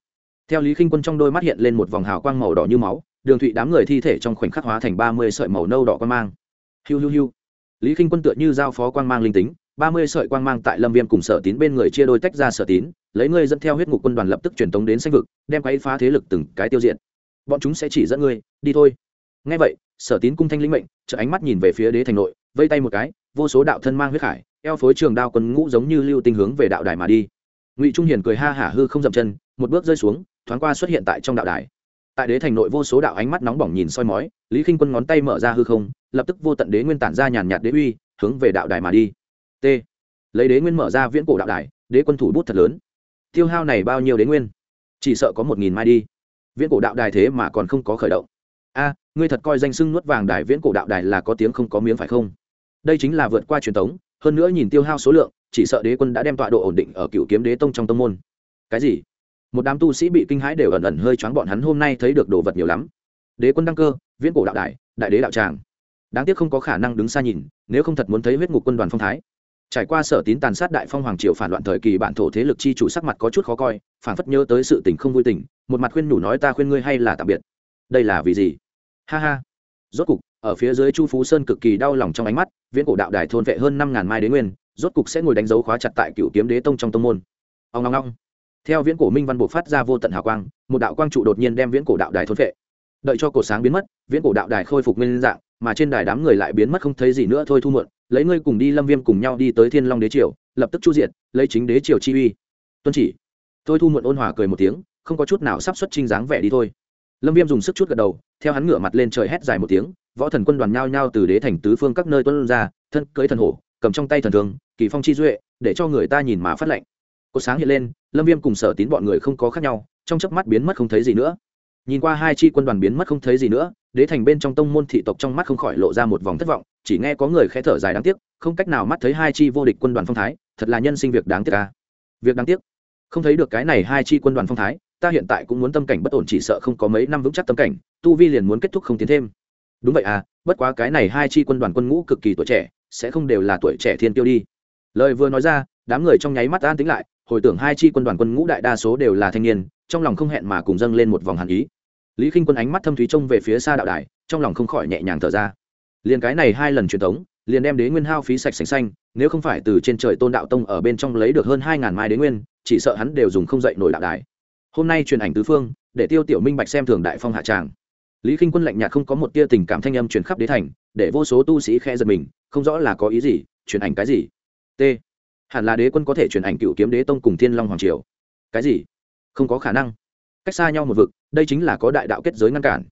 theo lý khinh quân trong đôi mắt hiện lên một vòng hào quang màu đỏ như máu, đường thụy đám người thi thể trong khoảnh khắc hóa thành ba mươi sợi màu nâu đỏ quang mang. Hiu hiu hiu. Lý khinh quân tựa như giao phó quang mang linh tính ba mươi sợi quang mang tại lâm viêm cùng sở tín bên người chia đôi tách ra sở tín, lấy ngươi dẫn theo huyết ngục quân đoàn lập tức truyền tống đến xanh vực, đem quấy phá thế lực từng cái tiêu diện bọn chúng sẽ chỉ dẫn ngươi, đi thôi. Ngay vậy, sở tín cung thanh linh mệnh trợ ánh mắt nhìn về phía đế thành nội, vây tay một cái, vô số đạo thân mang huyết khải eo phối trường đao quân ngũ giống như lưu tinh hướng về đạo đài mà đi. Ngụy trung hiền cười ha hả hư không dậm chân, một bước rơi xuống, thoáng qua xuất hiện tại trong đạo đài. Tại đế thành nội vô số đạo ánh mắt nóng bỏng nhìn soi mói, lý k i n h quân ngón tay mở ra hư không, lập tức vô tận đế nguyên tản ra nhàn nhạt đế uy, hướng về đạo đài mà đi t. Lấy đế nguyên mở ra viễn cổ đạo đài đế quân thủ bút thật lớn. Tiêu hao này bao nhiêu đế nguyên? Chỉ sợ có một nghìn mai đi. Viễn cổ đạo đài thế mà còn không có khởi động. A ngươi thật coi danh sưng nuốt vàng đài viễn cổ đạo đài là có tiếng không có miếng phải không? Đây chính là vượt qua truyền thống hơn nữa nhìn tiêu hao số lượng chỉ sợ đế quân đã đem tọa độ ổn định ở cựu kiếm đế tông trong tông môn. Cái gì? Một đám tu sĩ bị kinh hãi đều ẩn ẩn hơi choáng bọn hắn hôm nay thấy được đồ vật nhiều lắm. Đế quân đăng cơ viễn cổ đạo đài, đại đế đạo tràng. Đáng tiếc không có khả năng đứng xa nhìn nếu không thật muốn thấy huyết ngục quân đoàn phong thái trải qua sở tín tàn sát đại phong hoàng triều phản loạn thời kỳ bản thổ thế lực chi chủ sắc mặt có chút khó coi phản phất nhớ tới sự tình không vui tình, một mặt khuyên nhủ nói ta khuyên ngươi hay là tạm biệt. Đây là vì gì? Ha ha. Rốt cục, ở phía dưới chu phú sơn cực kỳ đau lòng trong ánh mắt, viễn cổ đạo đài thôn vệ hơn năm ngàn mai đế nguyên, rốt cục sẽ ngồi đánh dấu khóa chặt tại cựu kiếm đế tông trong tông môn. Ông ngong ngong theo viễn cổ minh văn buộc phát ra vô tận hào quang, một đạo quang trụ đột nhiên đem viễn cổ đạo đài thôn vệ. Đợi cho cổ sáng biến mất, viễn cổ đạo đài khôi phục nguyên dạng, mà trên đài đám người lại biến mất không thấy gì nữa, thôi thu muộn lấy ngươi cùng đi lâm viêm cùng nhau đi tới thiên long đế triều, lập tức chu diện lấy chính đế triều chi uy. Tuân chỉ. Tôi thu muộn ôn hòa cười một tiếng, không có chút nào sắp xuất trinh dáng vẻ đi thôi. Lâm viêm dùng sức chút gật đầu, theo hắn ngửa mặt lên trời hét dài một tiếng, võ thần quân đoàn nhao nhao từ đế thành tứ phương các nơi tuân ra, thân cưới thần hổ, cầm trong tay thần thường kỳ phong chi duệ, để cho người ta nhìn mà phát lệnh. Có sáng hiện lên, lâm viêm cùng sở tín bọn người không có khác nhau, trong chớp mắt biến mất không thấy gì nữa. Nhìn qua hai chi quân đoàn biến mất không thấy gì nữa, đế thành bên trong tông môn thị tộc trong mắt không khỏi lộ ra một vòng thất vọng chỉ nghe có người khẽ thở dài đáng tiếc, không cách nào mắt thấy hai chi vô địch quân đoàn phong thái, thật là nhân sinh việc đáng tiếc ca việc đáng tiếc? Không thấy được cái này hai chi quân đoàn phong thái, ta hiện tại cũng muốn tâm cảnh bất ổn chỉ sợ không có mấy năm vững chắc tâm cảnh, tu vi liền muốn kết thúc không tiến thêm. Đúng vậy à bất quá cái này hai chi quân đoàn quân ngũ cực kỳ tuổi trẻ, sẽ không đều là tuổi trẻ thiên tiêu đi. Lời vừa nói ra, đám người trong nháy mắt an tính lại, hồi tưởng hai chi quân đoàn quân ngũ đại đa số đều là thanh niên, trong lòng không hẹn mà cùng dâng lên một vòng hàn ý. Lý k i n h quân ánh mắt thâm thúy trông về phía xa đạo đài, trong lòng không khỏi nhẹ nhàng thở ra liền cái này hai lần truyền thống, liền đem đế nguyên hao phí sạch sành xanh, nếu không phải từ trên trời tôn đạo tông ở bên trong lấy được hơn hai ngàn mai đế nguyên, chỉ sợ hắn đều dùng không dậy nổi đạo đài. Hôm nay truyền ảnh tứ phương, để tiêu tiểu minh bạch xem thường đại phong hạ tràng. Lý k i n h quân lạnh nhạt không có một tia tình cảm thanh âm truyền khắp đế thành, để vô số tu sĩ khe giật mình, không rõ là có ý gì, truyền ảnh cái gì? T. Hẳn là đế quân có thể truyền ảnh cựu kiếm đế tông cùng thiên long hoàng triều. Cái gì? Không có khả năng. Cách xa nhau một vực, đây chính là có đại đạo kết giới ngăn cản.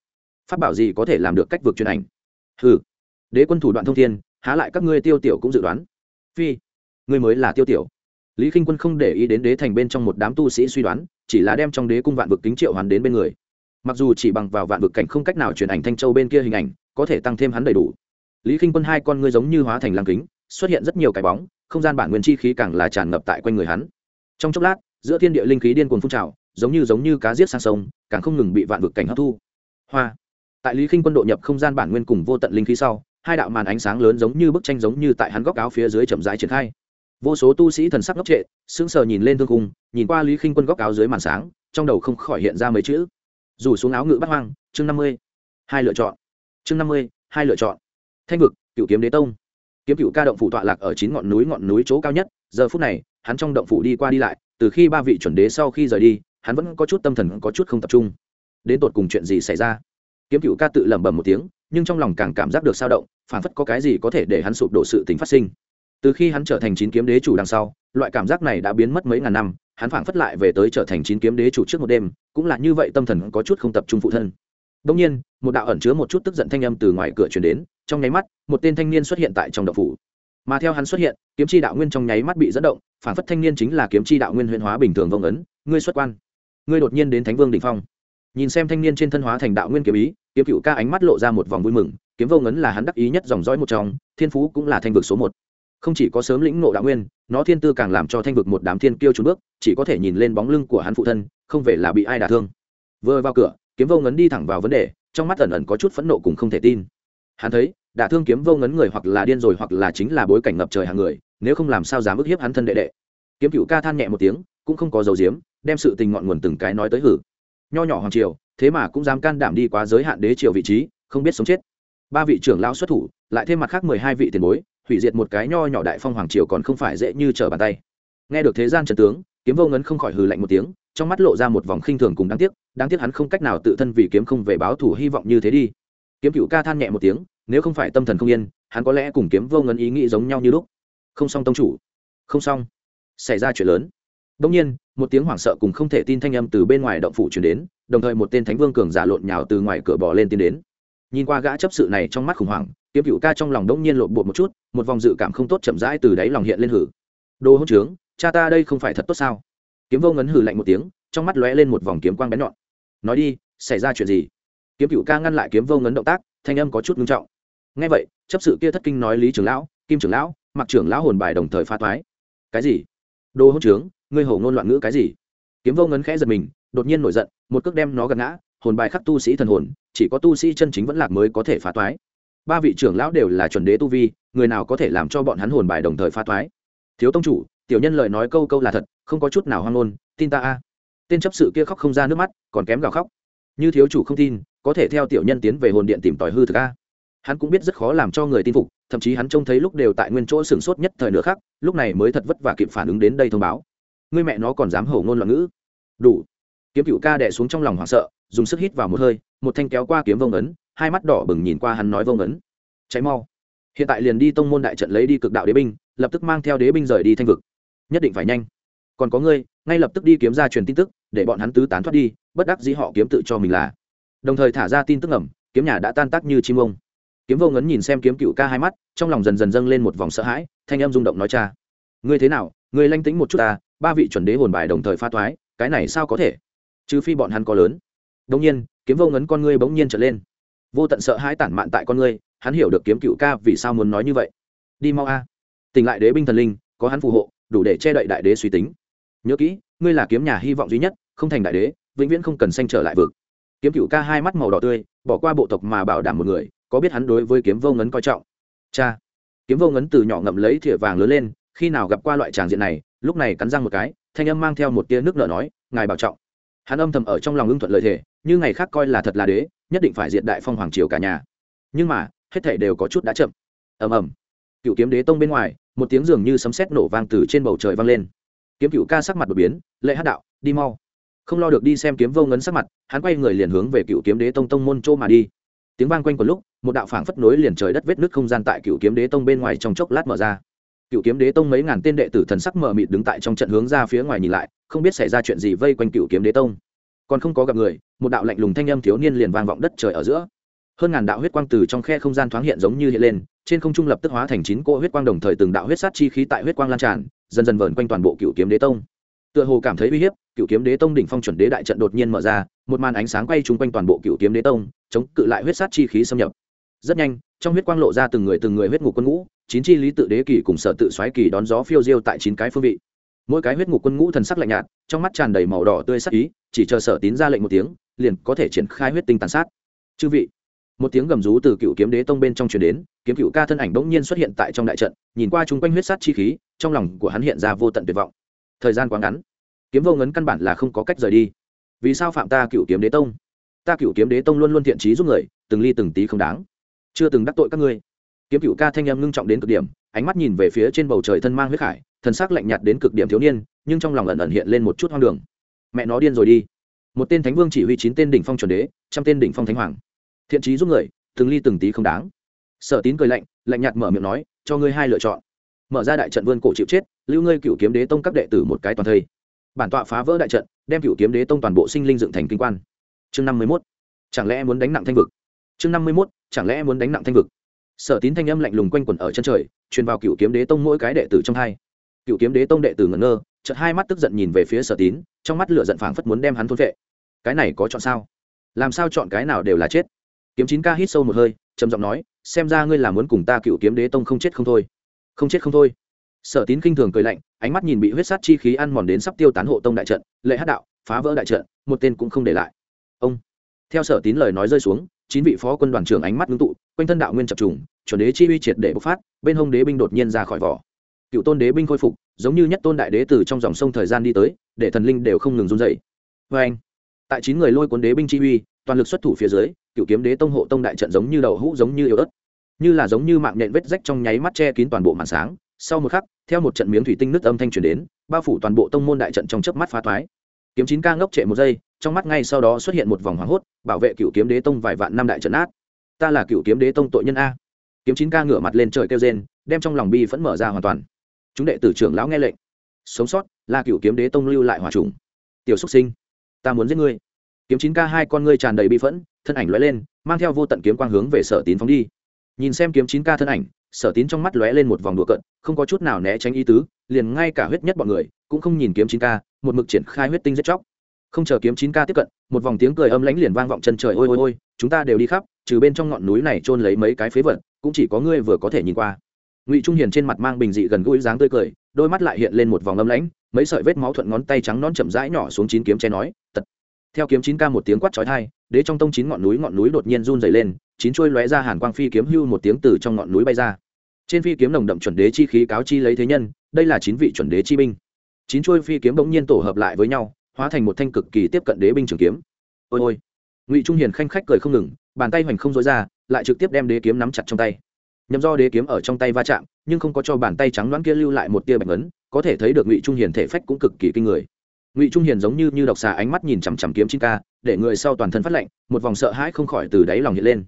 Pháp bảo gì có thể làm được cách vực truyền ảnh? Ừ đế quân thủ đoạn thông thiên, há lại các ngươi tiêu tiểu cũng dự đoán. Phi, ngươi mới là tiêu tiểu. Lý k i n h quân không để ý đến đế thành bên trong một đám tu sĩ suy đoán, chỉ là đem trong đế cung vạn vực kính triệu hoàn đến bên người. Mặc dù chỉ bằng vào vạn vực cảnh không cách nào truyền ảnh thanh châu bên kia hình ảnh, có thể tăng thêm hắn đầy đủ. Lý k i n h quân hai con ngươi giống như hóa thành lăng kính, xuất hiện rất nhiều cái bóng, không gian bản nguyên chi khí càng là tràn ngập tại quanh người hắn. Trong chốc lát, giữa thiên địa linh khí điên cuồng phun trào, giống như giống như cá giết sang sông, càng không ngừng bị vạn vực cảnh hấp thu. Hoa. Tại lý khinh quân độ nhập không gian bản nguyên cùng vô tận linh khí sau hai đạo màn ánh sáng lớn giống như bức tranh giống như tại hắn góc áo phía dưới chậm rãi triển khai. Vô số tu sĩ thần sắc ngốc trệ, sững sờ nhìn lên thương cung, nhìn qua lý khinh quân góc áo dưới màn sáng, trong đầu không khỏi hiện ra mấy chữ. Rủ xuống áo ngự bắt hoang, chương năm mươi. Hai lựa chọn. Chương năm mươi, hai lựa chọn. Thanh vực cựu kiếm đế tông. Kiếm cựu ca động phủ tọa lạc ở chín ngọn núi ngọn núi chỗ cao nhất, giờ phút này, hắn trong động phủ đi qua đi lại, từ khi ba vị chuẩn đế sau khi rời đi, hắn vẫn có chút tâm thần có chút không tập trung. Đến tột cùng chuyện gì xảy ra? Kiếm cựu ca tự lẩm bẩm một tiếng, nhưng trong lòng càng cảm giác được sao động, phản phất có cái gì có thể để hắn sụp đổ sự tính phát sinh. Từ khi hắn trở thành chín kiếm đế chủ đằng sau, loại cảm giác này đã biến mất mấy ngàn năm, hắn phản phất lại về tới trở thành chín kiếm đế chủ trước một đêm, cũng là như vậy tâm thần có chút không tập trung phụ thân. Đông nhiên, một đạo ẩn chứa một chút tức giận thanh âm từ ngoài cửa truyền đến, trong nháy mắt, một tên thanh niên xuất hiện tại trong đậu phủ. Mà theo hắn xuất hiện, kiếm chi đạo nguyên trong nháy mắt bị dẫn động, phản phất thanh niên chính là kiếm chi đạo nguyên huyền hóa bình thường vông ấn ngươi xuất quan. Ngươi đột nhiên đến thánh vương đỉnh phong nhìn xem thanh niên trên thân hóa thành đạo nguyên kiếm ý, kiếm cựu ca ánh mắt lộ ra một vòng vui mừng, kiếm vô ngấn là hắn đắc ý nhất dòng dõi một trong, thiên phú cũng là thanh vực số một. Không chỉ có sớm lĩnh ngộ đạo nguyên, nó thiên tư càng làm cho thanh vực một đám thiên kiêu trốn bước, chỉ có thể nhìn lên bóng lưng của hắn phụ thân, không về là bị ai đả thương. Vừa vào cửa, kiếm vô ngấn đi thẳng vào vấn đề, trong mắt ẩn ẩn có chút phẫn nộ cùng không thể tin. Hắn thấy, đả thương kiếm vô ngấn người hoặc là điên rồi hoặc là chính là bối cảnh ngập trời hàng người, nếu không làm sao dám ức hiếp hắn thân đệ đệ. Kiếm cựu ca than nhẹ một tiếng, cũng không có dầu diếm, đem sự tình ngọn nguồn từng cái nói tới hử nho nhỏ hoàng triều, thế mà cũng dám can đảm đi quá giới hạn đế triều vị trí, không biết sống chết. Ba vị trưởng lao xuất thủ, lại thêm mặt khác mười hai vị tiền bối, hủy diệt một cái nho nhỏ đại phong hoàng triều còn không phải dễ như trở bàn tay. Nghe được thế gian trần tướng, kiếm vô ngấn không khỏi hừ lạnh một tiếng, trong mắt lộ ra một vòng khinh thường cùng đáng tiếc đáng tiếc hắn không cách nào tự thân vì kiếm không về báo thủ hy vọng như thế đi. Kiếm cựu ca than nhẹ một tiếng, nếu không phải tâm thần không yên, hắn có lẽ cùng kiếm vô ngấn ý nghĩ giống nhau như lúc. Không xong tông chủ. Không xong. Xảy ra chuyện lớn đông nhiên, một tiếng hoảng sợ cùng không thể tin thanh âm từ bên ngoài động phủ truyền đến, đồng thời một tên thánh vương cường giả lộn nhào từ ngoài cửa bò lên tiến đến. Nhìn qua gã chấp sự này trong mắt khủng hoảng, kiếm cựu ca trong lòng đông nhiên lộn bột một chút, một vòng dự cảm không tốt chậm rãi từ đáy lòng hiện lên hử. Đồ hỗn trướng, cha ta đây không phải thật tốt sao? Kiếm vô ngấn hử lạnh một tiếng, trong mắt lóe lên một vòng kiếm quang bén nhọn. Nói đi, xảy ra chuyện gì? Kiếm cựu ca ngăn lại kiếm vô ngấn động tác, thanh âm có chút nghiêm trọng. Nghe vậy, chấp sự kia thất kinh nói lý trưởng lão, kim trưởng lão mặc trưởng lão hồn bài đồng thời pha toái. Cái gì? Đồ hỗn trướng ngươi hổ ngôn loạn ngữ cái gì? Kiếm vô ngấn khẽ giật mình, đột nhiên nổi giận, một cước đem nó gạt ngã, hồn bài khắc tu sĩ thần hồn, chỉ có tu sĩ chân chính vẫn lạc mới có thể phá toái. Ba vị trưởng lão đều là chuẩn đế tu vi, người nào có thể làm cho bọn hắn hồn bài đồng thời phá toái? Thiếu tông chủ, tiểu nhân lời nói câu câu là thật, không có chút nào hoang ngôn, tin ta a. Tên chấp sự kia khóc không ra nước mắt, còn kém gào khóc. Như thiếu chủ không tin, có thể theo tiểu nhân tiến về hồn điện tìm tòi hư thực a. Hắn cũng biết rất khó làm cho người tin phục, thậm chí hắn trông thấy lúc đều tại nguyên chỗ sửng sốt nhất thời nữa khác lúc này mới thật vất vả kịp phản ứng đến đây thông báo ngươi mẹ nó còn dám hổ ngôn loạn ngữ. Đủ. Kiếm cựu ca đẻ xuống trong lòng hoảng sợ, dùng sức hít vào một hơi, một thanh kéo qua kiếm vông ấn, hai mắt đỏ bừng nhìn qua hắn nói vông ấn. Cháy mau. Hiện tại liền đi tông môn đại trận lấy đi cực đạo đế binh, lập tức mang theo đế binh rời đi thanh vực. Nhất định phải nhanh. Còn có ngươi, ngay lập tức đi kiếm ra truyền tin tức, để bọn hắn tứ tán thoát đi, bất đắc dĩ họ kiếm tự cho mình là. Đồng thời thả ra tin tức ẩm kiếm nhà đã tan tác như chim ông. Kiếm vô ngấn nhìn xem kiếm cựu ca hai mắt, trong lòng dần dần dâng lên một vòng sợ hãi, thanh em rung động nói cha. Ngươi thế nào, ngươi lanh tính một chút ta ba vị chuẩn đế hồn bài đồng thời pha thoái, cái này sao có thể? Trừ phi bọn hắn có lớn. Đông nhiên, kiếm vô ngấn con ngươi bỗng nhiên trở lên. Vô tận sợ hãi tản mạn tại con ngươi, hắn hiểu được kiếm cựu ca vì sao muốn nói như vậy. Đi mau a. À. tỉnh lại đế binh thần linh, có hắn phù hộ, đủ để che đậy đại đế suy tính. Nhớ kỹ, ngươi là kiếm nhà hy vọng duy nhất, không thành đại đế, vĩnh viễn không cần sanh trở lại vực. Kiếm cựu ca hai mắt màu đỏ tươi, bỏ qua bộ tộc mà bảo đảm một người, có biết hắn đối với kiếm vô ngấn coi trọng? Cha. Kiếm vô ngấn từ nhỏ ngậm lấy thìa vàng lớn lên khi nào gặp qua loại tràng diện này, lúc này cắn răng một cái, thanh âm mang theo một tia nước nở nói, ngài bảo trọng. Hắn âm thầm ở trong lòng ưng thuận lời thề, như ngày khác coi là thật là đế, nhất định phải diệt đại phong hoàng triều cả nhà. Nhưng mà, hết thể đều có chút đã chậm. Ầm ầm. Cựu kiếm đế tông bên ngoài, một tiếng dường như sấm sét nổ vang từ trên bầu trời vang lên. Kiếm cựu ca sắc mặt đột biến, lệ hát đạo, đi mau. Không lo được đi xem kiếm vô ngấn sắc mặt, hắn quay người liền hướng về cựu kiếm đế tông tông môn châu mà đi. Tiếng vang quanh một lúc, một đạo phảng phất nối liền trời đất vết nước không gian tại cựu kiếm đế tông bên ngoài trong chốc lát mở ra cựu kiếm đế tông mấy ngàn tên đệ tử thần sắc mờ mịt đứng tại trong trận hướng ra phía ngoài nhìn lại, không biết xảy ra chuyện gì vây quanh cựu kiếm đế tông. Còn không có gặp người, một đạo lạnh lùng thanh âm thiếu niên liền vang vọng đất trời ở giữa. Hơn ngàn đạo huyết quang từ trong khe không gian thoáng hiện giống như hiện lên, trên không trung lập tức hóa thành chín cỗ huyết quang đồng thời từng đạo huyết sát chi khí tại huyết quang lan tràn, dần dần vờn quanh toàn bộ cựu kiếm đế tông. Tựa hồ cảm thấy uy hiếp, cựu kiếm đế tông đỉnh phong chuẩn đế đại trận đột nhiên mở ra, một màn ánh sáng quay chung quanh toàn bộ cựu kiếm đế tông, chống cự lại huyết sát chi khí xâm nhập. Rất nhanh, trong huyết quang lộ ra từng người từng người huyết ngục quân ngũ chín chi lý tự đế kỳ cùng sở tự xoáy kỳ đón gió phiêu diêu tại chín cái phương vị. Mỗi cái huyết ngục quân ngũ thần sắc lạnh nhạt, trong mắt tràn đầy màu đỏ tươi sắc ý, chỉ chờ sở tín ra lệnh một tiếng, liền có thể triển khai huyết tinh tàn sát. Chư vị, một tiếng gầm rú từ cựu kiếm đế tông bên trong truyền đến, kiếm cựu ca thân ảnh bỗng nhiên xuất hiện tại trong đại trận, nhìn qua chung quanh huyết sát chi khí, trong lòng của hắn hiện ra vô tận tuyệt vọng. Thời gian quá ngắn, kiếm vô ngấn căn bản là không có cách rời đi. Vì sao phạm ta cựu kiếm đế tông? Ta cựu kiếm đế tông luôn luôn thiện trí giúp người, từng ly từng tí không đáng. Chưa từng đắc tội các ngươi kiếm cựu ca thanh em ngưng trọng đến cực điểm, ánh mắt nhìn về phía trên bầu trời thân mang huyết khải thần sắc lạnh nhạt đến cực điểm thiếu niên, nhưng trong lòng ẩn ẩn hiện lên một chút hoang đường. Mẹ nó điên rồi đi. Một tên thánh vương chỉ huy chín tên đỉnh phong chuẩn đế, trăm tên đỉnh phong thánh hoàng. Thiện trí giúp người, từng ly từng tí không đáng. Sở tín cười lạnh lạnh nhạt mở miệng nói, cho ngươi hai lựa chọn. Mở ra đại trận vươn cổ chịu chết, lưu ngươi cựu kiếm đế tông các đệ tử một cái toàn thây. Bản tọa phá vỡ đại trận, đem cựu kiếm đế tông toàn bộ sinh linh dựng thành kinh quan. Chương năm mươi mốt. Chẳng lẽ muốn đánh nặng thanh vực? Chương năm mươi mốt. Chẳng lẽ muốn đánh nặng thanh vực? Sở tín thanh âm lạnh lùng quanh quẩn ở chân trời, truyền vào cựu kiếm đế tông mỗi cái đệ tử trong hai. Cựu kiếm đế tông đệ tử ngẩn ngơ, chợt hai mắt tức giận nhìn về phía sở tín, trong mắt lửa giận phảng phất muốn đem hắn thôn vệ cái này có chọn sao? Làm sao chọn cái nào đều là chết? Kiếm chín ca hít sâu một hơi, trầm giọng nói, xem ra ngươi là muốn cùng ta cựu kiếm đế tông không chết không thôi. Không chết không thôi. Sở tín khinh thường cười lạnh, ánh mắt nhìn bị huyết sát chi khí ăn mòn đến sắp tiêu tán hộ tông đại trận, lệ hát đạo, phá vỡ đại trận, một tên cũng không để lại. Ông. Theo sở tín lời nói rơi xuống, chín vị phó quân đoàn trưởng ánh mắt ngưng tụ quanh thân đạo nguyên chập trùng, chuẩn đế chi uy triệt để bộc phát, bên hông đế binh đột nhiên ra khỏi vỏ. Cựu tôn đế binh khôi phục, giống như nhất tôn đại đế từ trong dòng sông thời gian đi tới, để thần linh đều không ngừng run dậy vê anh, tại chín người lôi cuốn đế binh chi uy, toàn lực xuất thủ phía dưới, cựu kiếm đế tông hộ tông đại trận giống như đầu hũ giống như yếu ớt, như là giống như mạng nhện vết rách trong nháy mắt che kín toàn bộ màn sáng. Sau một khắc, theo một trận miếng thủy tinh nước âm thanh truyền đến, bao phủ toàn bộ tông môn đại trận trong chớp mắt phá thoái. Kiếm chín ca ngốc trệ một giây, trong mắt ngay sau đó xuất hiện một vòng hoảng hốt, bảo vệ cựu kiếm đế tông vài vạn năm đại trận át ta là cựu kiếm đế tông tội nhân a. Kiếm chín ca ngửa mặt lên trời kêu rên, đem trong lòng bi phẫn mở ra hoàn toàn. Chúng đệ tử trưởng lão nghe lệnh. Sống sót, là cựu kiếm đế tông lưu lại hòa trùng. Tiểu xúc sinh, ta muốn giết ngươi. Kiếm chín ca hai con ngươi tràn đầy bi phẫn, thân ảnh lóe lên, mang theo vô tận kiếm quang hướng về sở tín phóng đi. Nhìn xem kiếm chín ca thân ảnh, sở tín trong mắt lóe lên một vòng đùa cận không có chút nào né tránh ý tứ, liền ngay cả huyết nhất bọn người, cũng không nhìn kiếm chín ca, một mực triển khai huyết tinh giết chóc. Không chờ kiếm chín ca tiếp cận, một vòng tiếng cười âm lãnh liền vang vọng chân trời, ôi ôi ôi, chúng ta đều đi khắp trừ bên trong ngọn núi này trôn lấy mấy cái phế vật, cũng chỉ có ngươi vừa có thể nhìn qua. Ngụy trung hiền trên mặt mang bình dị gần gũi dáng tươi cười, đôi mắt lại hiện lên một vòng âm lãnh, mấy sợi vết máu thuận ngón tay trắng non chậm rãi nhỏ xuống chín kiếm che nói, tật. Theo kiếm chín ca một tiếng quát chói tai, đế trong tông chín ngọn núi ngọn núi đột nhiên run dày lên, chín chuôi lóe ra hàn quang phi kiếm hưu một tiếng từ trong ngọn núi bay ra. Trên phi kiếm nồng đậm chuẩn đế chi khí cáo chi lấy thế nhân, đây là chín vị chuẩn đế chi binh. Chín chuôi phi kiếm bỗng nhiên tổ hợp lại với nhau, hóa thành một thanh cực kỳ tiếp cận đế binh trường kiếm. Ôi ôi ngụy trung hiền khanh khách cười không ngừng bàn tay hoành không dối ra lại trực tiếp đem đế kiếm nắm chặt trong tay nhằm do đế kiếm ở trong tay va chạm nhưng không có cho bàn tay trắng đoán kia lưu lại một tia bạch ấn có thể thấy được ngụy trung hiền thể phách cũng cực kỳ kinh người ngụy trung hiền giống như như độc xà ánh mắt nhìn chằm chằm kiếm chín ca để người sau toàn thân phát lạnh một vòng sợ hãi không khỏi từ đáy lòng hiện lên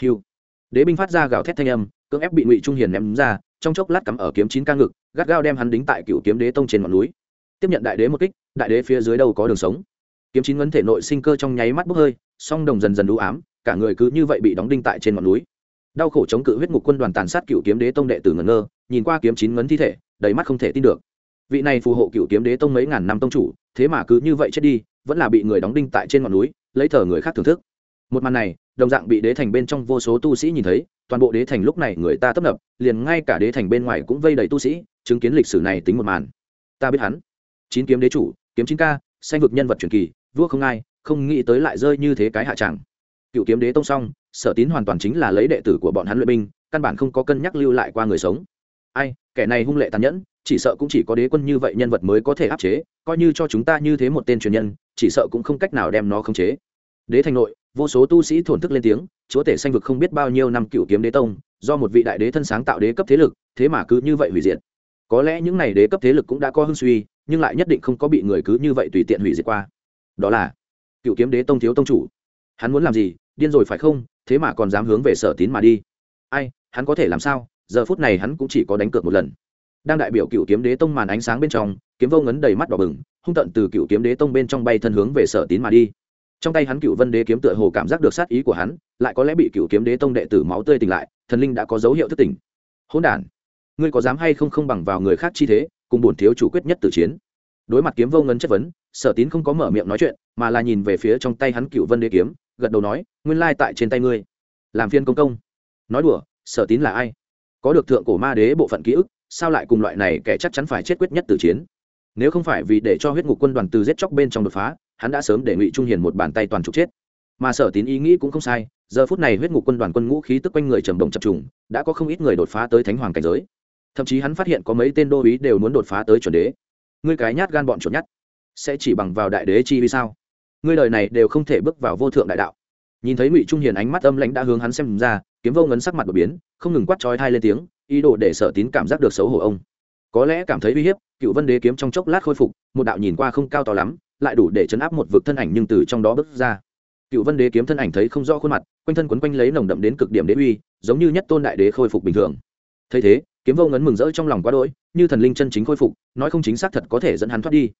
hiu đế binh phát ra gào thét thanh âm cưỡng ép bị ngụy trung hiền ném ra trong chốc lát cắm ở kiếm chín ca ngực gắt gao đem hắn đính tại cựu kiếm đế tông trên ngọn núi tiếp nhận đại đế một kích đại đế phía dưới đâu có đường sống kiếm chín ngấn thể nội sinh cơ trong nháy mắt bốc hơi, song đồng dần dần đũ ám, cả người cứ như vậy bị đóng đinh tại trên ngọn núi. Đau khổ chống cự huyết ngục quân đoàn tàn sát cựu kiếm đế tông đệ tử ngẩn ngơ, nhìn qua kiếm chín ngấn thi thể, đầy mắt không thể tin được. Vị này phù hộ cựu kiếm đế tông mấy ngàn năm tông chủ, thế mà cứ như vậy chết đi, vẫn là bị người đóng đinh tại trên ngọn núi, lấy thờ người khác thưởng thức. Một màn này, đồng dạng bị đế thành bên trong vô số tu sĩ nhìn thấy, toàn bộ đế thành lúc này người ta tấp nập, liền ngay cả đế thành bên ngoài cũng vây đầy tu sĩ, chứng kiến lịch sử này tính một màn. Ta biết hắn. Chín kiếm đế chủ, kiếm chín ca xanh vực nhân vật truyền kỳ vua không ai, không nghĩ tới lại rơi như thế cái hạ tràng cựu kiếm đế tông xong, sở tín hoàn toàn chính là lấy đệ tử của bọn hắn luyện binh, căn bản không có cân nhắc lưu lại qua người sống. Ai, kẻ này hung lệ tàn nhẫn, chỉ sợ cũng chỉ có đế quân như vậy nhân vật mới có thể áp chế, coi như cho chúng ta như thế một tên truyền nhân, chỉ sợ cũng không cách nào đem nó khống chế. Đế thành nội, vô số tu sĩ thổn thức lên tiếng, chúa tể xanh vực không biết bao nhiêu năm cựu kiếm đế tông, do một vị đại đế thân sáng tạo đế cấp thế lực, thế mà cứ như vậy hủy diệt. Có lẽ những n à y đế cấp thế lực cũng đã có hưng suy, nhưng lại nhất định không có bị người cứ như vậy tùy tiện hủy diệt qua đó là cựu kiếm đế tông thiếu tông chủ. Hắn muốn làm gì? Điên rồi phải không? Thế mà còn dám hướng về sở tín mà đi. Ai? Hắn có thể làm sao? Giờ phút này hắn cũng chỉ có đánh cược một lần. Đang đại biểu cựu kiếm đế tông màn ánh sáng bên trong, kiếm vô ngấn đầy mắt đỏ bừng, hung tận từ cựu kiếm đế tông bên trong bay thân hướng về sở tín mà đi. Trong tay hắn cựu vân đế kiếm tựa hồ cảm giác được sát ý của hắn, lại có lẽ bị cựu kiếm đế tông đệ tử máu tươi tỉnh lại, thần linh đã có dấu hiệu thất tỉnh. Hỗn đản, ngươi có dám hay không không bằng vào người khác chi thế, cùng bổn thiếu chủ quyết nhất tử chiến? Đối mặt kiếm vô ngân chất vấn sở tín không có mở miệng nói chuyện, mà là nhìn về phía trong tay hắn cựu vân đế kiếm, gật đầu nói, nguyên lai tại trên tay ngươi. Làm phiên công công. Nói đùa, sở tín là ai? Có được thượng cổ ma đế bộ phận ký ức, sao lại cùng loại này kẻ chắc chắn phải chết quyết nhất tử chiến? Nếu không phải vì để cho huyết ngục quân đoàn từ giết chóc bên trong đột phá, hắn đã sớm để ngụy trung hiền một bàn tay toàn trục chết. Mà sở tín ý nghĩ cũng không sai, giờ phút này huyết ngục quân đoàn quân ngũ khí tức quanh người trầm đồng chập trùng, đã có không ít người đột phá tới thánh hoàng cảnh giới. Thậm chí hắn phát hiện có mấy tên đô ý đều muốn đột phá tới chuẩn đế. Ngươi cái nhát gan bọn chuột nhát sẽ chỉ bằng vào đại đế chi vì sao? Ngươi đời này đều không thể bước vào vô thượng đại đạo. Nhìn thấy ngụy trung hiền ánh mắt âm lãnh đã hướng hắn xem ra, kiếm vô ngấn sắc mặt đột biến, không ngừng quát trói thai lên tiếng, ý đồ để sở tín cảm giác được xấu hổ ông. Có lẽ cảm thấy uy hiếp, cựu vân đế kiếm trong chốc lát khôi phục, một đạo nhìn qua không cao to lắm, lại đủ để chấn áp một vực thân ảnh nhưng từ trong đó bước ra. Cựu vân đế kiếm thân ảnh thấy không rõ khuôn mặt, quanh thân quấn quanh lấy nồng đậm đến cực điểm đế uy, giống như nhất tôn đại đế khôi phục bình thường. Thấy thế, kiếm vô ngấn mừng rỡ trong lòng quá đỗi, như thần linh chân chính khôi phục, nói không chính xác thật có thể dẫn hắn thoát đi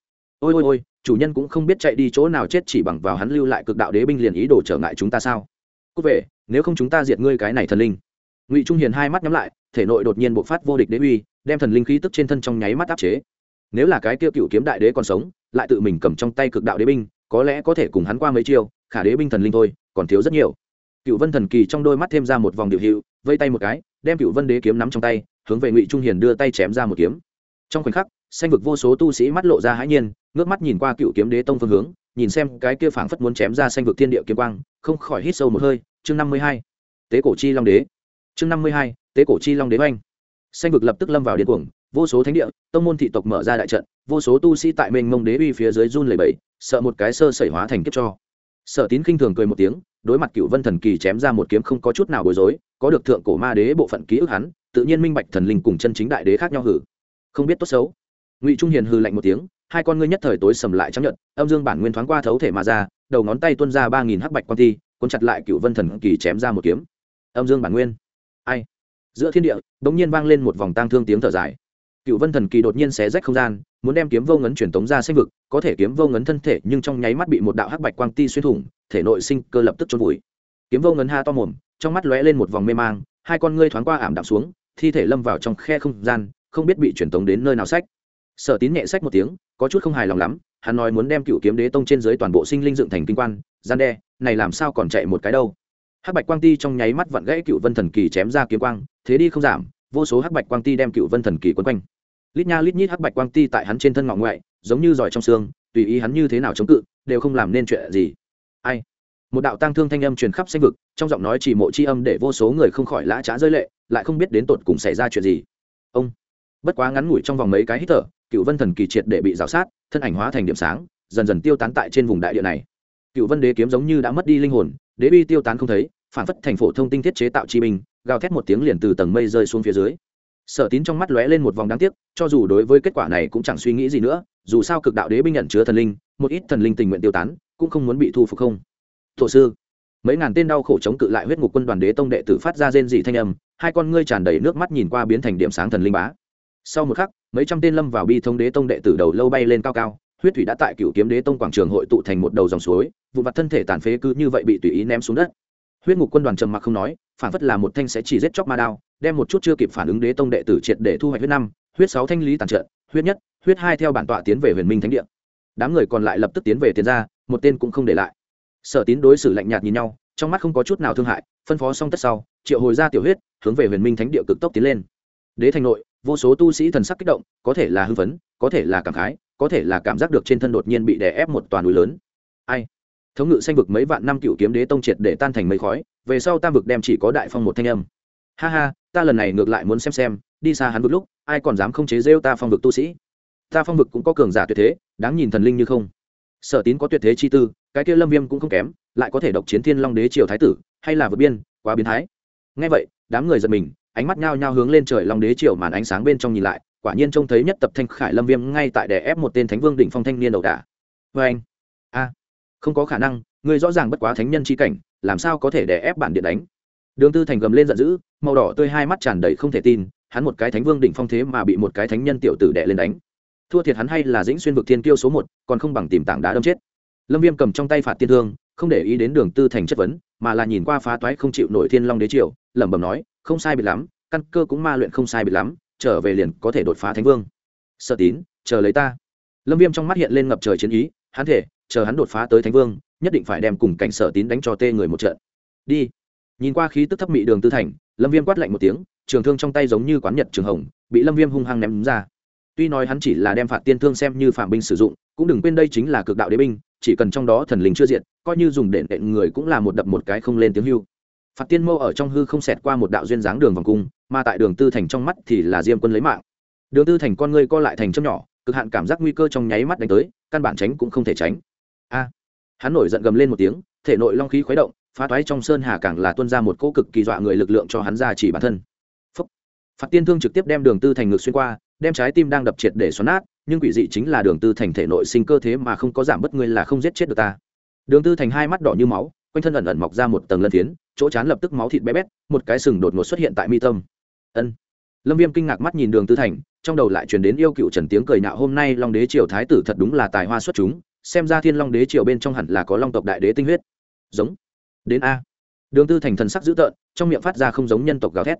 ôi ôi ôi, chủ nhân cũng không biết chạy đi chỗ nào chết chỉ bằng vào hắn lưu lại cực đạo đế binh liền ý đồ trở ngại chúng ta sao? Cúc về, nếu không chúng ta diệt ngươi cái này thần linh. Ngụy trung hiền hai mắt nhắm lại, thể nội đột nhiên bộc phát vô địch đế uy, đem thần linh khí tức trên thân trong nháy mắt áp chế. Nếu là cái kia cựu kiếm đại đế còn sống, lại tự mình cầm trong tay cực đạo đế binh, có lẽ có thể cùng hắn qua mấy chiêu, khả đế binh thần linh thôi, còn thiếu rất nhiều. Cựu vân thần kỳ trong đôi mắt thêm ra một vòng điệu hiệu, vây tay một cái, đem cựu vân đế kiếm nắm trong tay, hướng về ngụy trung hiền đưa tay chém ra một kiếm. Trong khoảnh khắc xanh vực vô số tu sĩ mắt lộ ra hãi nhiên, ngước mắt nhìn qua cựu kiếm đế tông phương hướng, nhìn xem cái kia phảng phất muốn chém ra xanh vực thiên địa kiếm quang, không khỏi hít sâu một hơi, chương năm mươi hai, tế cổ chi long đế. Chương năm mươi hai, tế cổ chi long đế oanh. Xanh vực lập tức lâm vào điên cuồng, vô số thánh địa, tông môn thị tộc mở ra đại trận, vô số tu sĩ tại mênh mông đế uy phía dưới run lầy bẫy sợ một cái sơ sẩy hóa thành kiếp cho. Sở tín khinh thường cười một tiếng, đối mặt cựu vân thần kỳ chém ra một kiếm không có chút nào bối rối, có được thượng cổ ma đế bộ phận ký ức hắn, tự nhiên minh bạch thần linh cùng chân chính đại đế khác nhau hử. Không biết tốt xấu ngụy trung hiền hư lạnh một tiếng hai con ngươi nhất thời tối sầm lại chấp nhận âm dương bản nguyên thoáng qua thấu thể mà ra đầu ngón tay tuân ra ba nghìn hắc bạch quan thi cuốn chặt lại cựu vân thần kỳ chém ra một kiếm âm dương bản nguyên ai giữa thiên địa đ ỗ n g nhiên vang lên một vòng tang thương tiếng thở dài cựu vân thần kỳ đột nhiên xé rách không gian muốn đem kiếm vô ngấn truyền tống ra xanh vực có thể kiếm vô ngấn thân thể nhưng trong nháy mắt bị một đạo hắc bạch quang ti xuyên thủng thể nội sinh cơ lập tức trôn vùi kiếm vô ngấn ha to mồm trong mắt lóe lên một vòng mê mang hai con ngươi thoáng qua ảm đạm xuống thi thể lâm vào trong khe không gian không biết bị truyền tống đến nơi nào sách sở tín nhẹ sách một tiếng, có chút không hài lòng lắm, hắn nói muốn đem cựu kiếm đế tông trên dưới toàn bộ sinh linh dựng thành kinh quan, gian đe, này làm sao còn chạy một cái đâu? Hắc bạch quang ti trong nháy mắt vặn gãy cựu vân thần kỳ chém ra kiếm quang, thế đi không giảm, vô số hắc bạch quang ti đem cựu vân thần kỳ quấn quanh. Lít nha lít nhít hắc bạch quang ti tại hắn trên thân ngọ ngoại, giống như giỏi trong xương, tùy ý hắn như thế nào chống cự, đều không làm nên chuyện gì. Ai? Một đạo tang thương thanh âm truyền khắp xanh vực, trong giọng nói chỉ mộ chi âm để vô số người không khỏi lã trá rơi lệ, lại không biết đến tột cùng xảy ra chuyện gì. Ông! Bất quá ngắn ngủi trong vòng mấy cái hít thở, cựu vân thần kỳ triệt để bị rào sát, thân ảnh hóa thành điểm sáng, dần dần tiêu tán tại trên vùng đại địa này. Cựu vân đế kiếm giống như đã mất đi linh hồn, đế bi tiêu tán không thấy, phản phất thành phổ thông tinh thiết chế tạo chi binh, gào thét một tiếng liền từ tầng mây rơi xuống phía dưới. Sở tín trong mắt lóe lên một vòng đáng tiếc, cho dù đối với kết quả này cũng chẳng suy nghĩ gì nữa, dù sao cực đạo đế binh nhận chứa thần linh, một ít thần linh tình nguyện tiêu tán, cũng không muốn bị thu phục không. Thổ sư, mấy ngàn tên đau khổ chống cự lại huyết ngục quân đoàn đế tông đệ tử phát ra rên dị thanh âm, hai con ngươi tràn đầy nước mắt nhìn qua biến thành điểm sáng thần linh bá sau một khắc mấy trăm tên lâm vào bi thông đế tông đệ tử đầu lâu bay lên cao cao huyết thủy đã tại cựu kiếm đế tông quảng trường hội tụ thành một đầu dòng suối vụ mặt thân thể tàn phế cứ như vậy bị tùy ý ném xuống đất. Huyết ngục quân đoàn trầm mặc không nói phản phất là một thanh sẽ chỉ giết chóc ma đao đem một chút chưa kịp phản ứng đế tông đệ tử triệt để thu hoạch huyết năm huyết sáu thanh lý tàn trợn, huyết nhất huyết hai theo bản tọa tiến về huyền minh thánh địa. Đám người còn lại lập tức tiến về tiền ra một tên cũng không để lại. Sở tín đối xử lạnh nhạt nhìn nhau trong mắt không có chút nào thương hại phân phó xong tất sau triệu hồi ra tiểu huyết hướng về huyền minh thánh địa cực tốc tiến lên. Đế thành nội vô số tu sĩ thần sắc kích động, có thể là hưng phấn, có thể là cảm khái, có thể là cảm giác được trên thân đột nhiên bị đè ép một toàn núi lớn. Ai? Thống ngự xanh vực mấy vạn năm cựu kiếm đế tông triệt để tan thành mấy khói, về sau tam vực đem chỉ có đại phong một thanh âm. Ha ha, ta lần này ngược lại muốn xem xem, đi xa hắn vực lúc, ai còn dám không chế rêu ta phong vực tu sĩ? Ta phong vực cũng có cường giả tuyệt thế, đáng nhìn thần linh như không. Sở tín có tuyệt thế chi tư, cái kia lâm viêm cũng không kém, lại có thể độc chiến thiên long đế triều thái tử, hay là vượt biên, quá biến thái. Ngay vậy, đám người giật mình ánh mắt nhao nhao hướng lên trời long đế triều màn ánh sáng bên trong nhìn lại, quả nhiên trông thấy nhất tập thanh khải lâm viêm ngay tại đè ép một tên thánh vương đỉnh phong thanh niên đầu đà vê anh, a, không có khả năng người rõ ràng bất quá thánh nhân c h i cảnh, làm sao có thể đè ép bản điện đánh? Đường tư thành gầm lên giận dữ, màu đỏ tươi hai mắt tràn đầy không thể tin, hắn một cái thánh vương đỉnh phong thế mà bị một cái thánh nhân tiểu tử đè lên đánh. Thua thiệt hắn hay là dĩnh xuyên vực thiên kiêu số một, còn không bằng tìm tảng đá đâm chết. Lâm viêm cầm trong tay phạt tiên thương, không để ý đến đường tư thành chất vấn, mà là nhìn qua phá toái không chịu nổi thiên long đế triều lẩm bẩm nói không sai biệt lắm, căn cơ cũng ma luyện không sai biệt lắm, trở về liền có thể đột phá thánh vương. Sợ tín, chờ lấy ta. Lâm viêm trong mắt hiện lên ngập trời chiến ý, hắn thể, chờ hắn đột phá tới thánh vương, nhất định phải đem cùng cảnh sở tín đánh cho tê người một trận. Đi. Nhìn qua khí tức thấp mị đường tư thành, lâm viêm quát lạnh một tiếng, trường thương trong tay giống như quán nhật trường hồng, bị lâm viêm hung hăng ném ra. Tuy nói hắn chỉ là đem phạt tiên thương xem như phạm binh sử dụng, cũng đừng quên đây chính là cực đạo đế binh, chỉ cần trong đó thần linh chưa diện, coi như dùng đệm đệm người cũng là một đập một cái không lên tiếng hưu phạt tiên mâu ở trong hư không xẹt qua một đạo duyên dáng đường vòng cung, mà tại đường tư thành trong mắt thì là diêm quân lấy mạng. Đường tư thành con ngươi co lại thành châm nhỏ, cực hạn cảm giác nguy cơ trong nháy mắt đánh tới, căn bản tránh cũng không thể tránh. A! Hắn nổi giận gầm lên một tiếng, thể nội long khí khuấy động, phá toái trong sơn hà càng là tuân ra một cỗ cực kỳ dọa người lực lượng cho hắn ra chỉ bản thân. Phúc. phạt tiên thương trực tiếp đem đường tư thành ngược xuyên qua, đem trái tim đang đập triệt để xoắn nát, nhưng quỷ dị chính là đường tư thành thể nội sinh cơ thế mà không có giảm bất ngươi là không giết chết được ta. Đường tư thành hai mắt đỏ như máu quanh thân ẩn ẩn mọc ra một tầng lân phiến, chỗ chán lập tức máu thịt bé bét, một cái sừng đột ngột xuất hiện tại mi tâm. Ân. Lâm viêm kinh ngạc mắt nhìn đường tư thành, trong đầu lại truyền đến yêu cựu trần tiếng cười nhạo, hôm nay long đế triều thái tử thật đúng là tài hoa xuất chúng, xem ra thiên long đế triều bên trong hẳn là có long tộc đại đế tinh huyết. Giống. Đến a. Đường tư thành thần sắc dữ tợn, trong miệng phát ra không giống nhân tộc gào thét.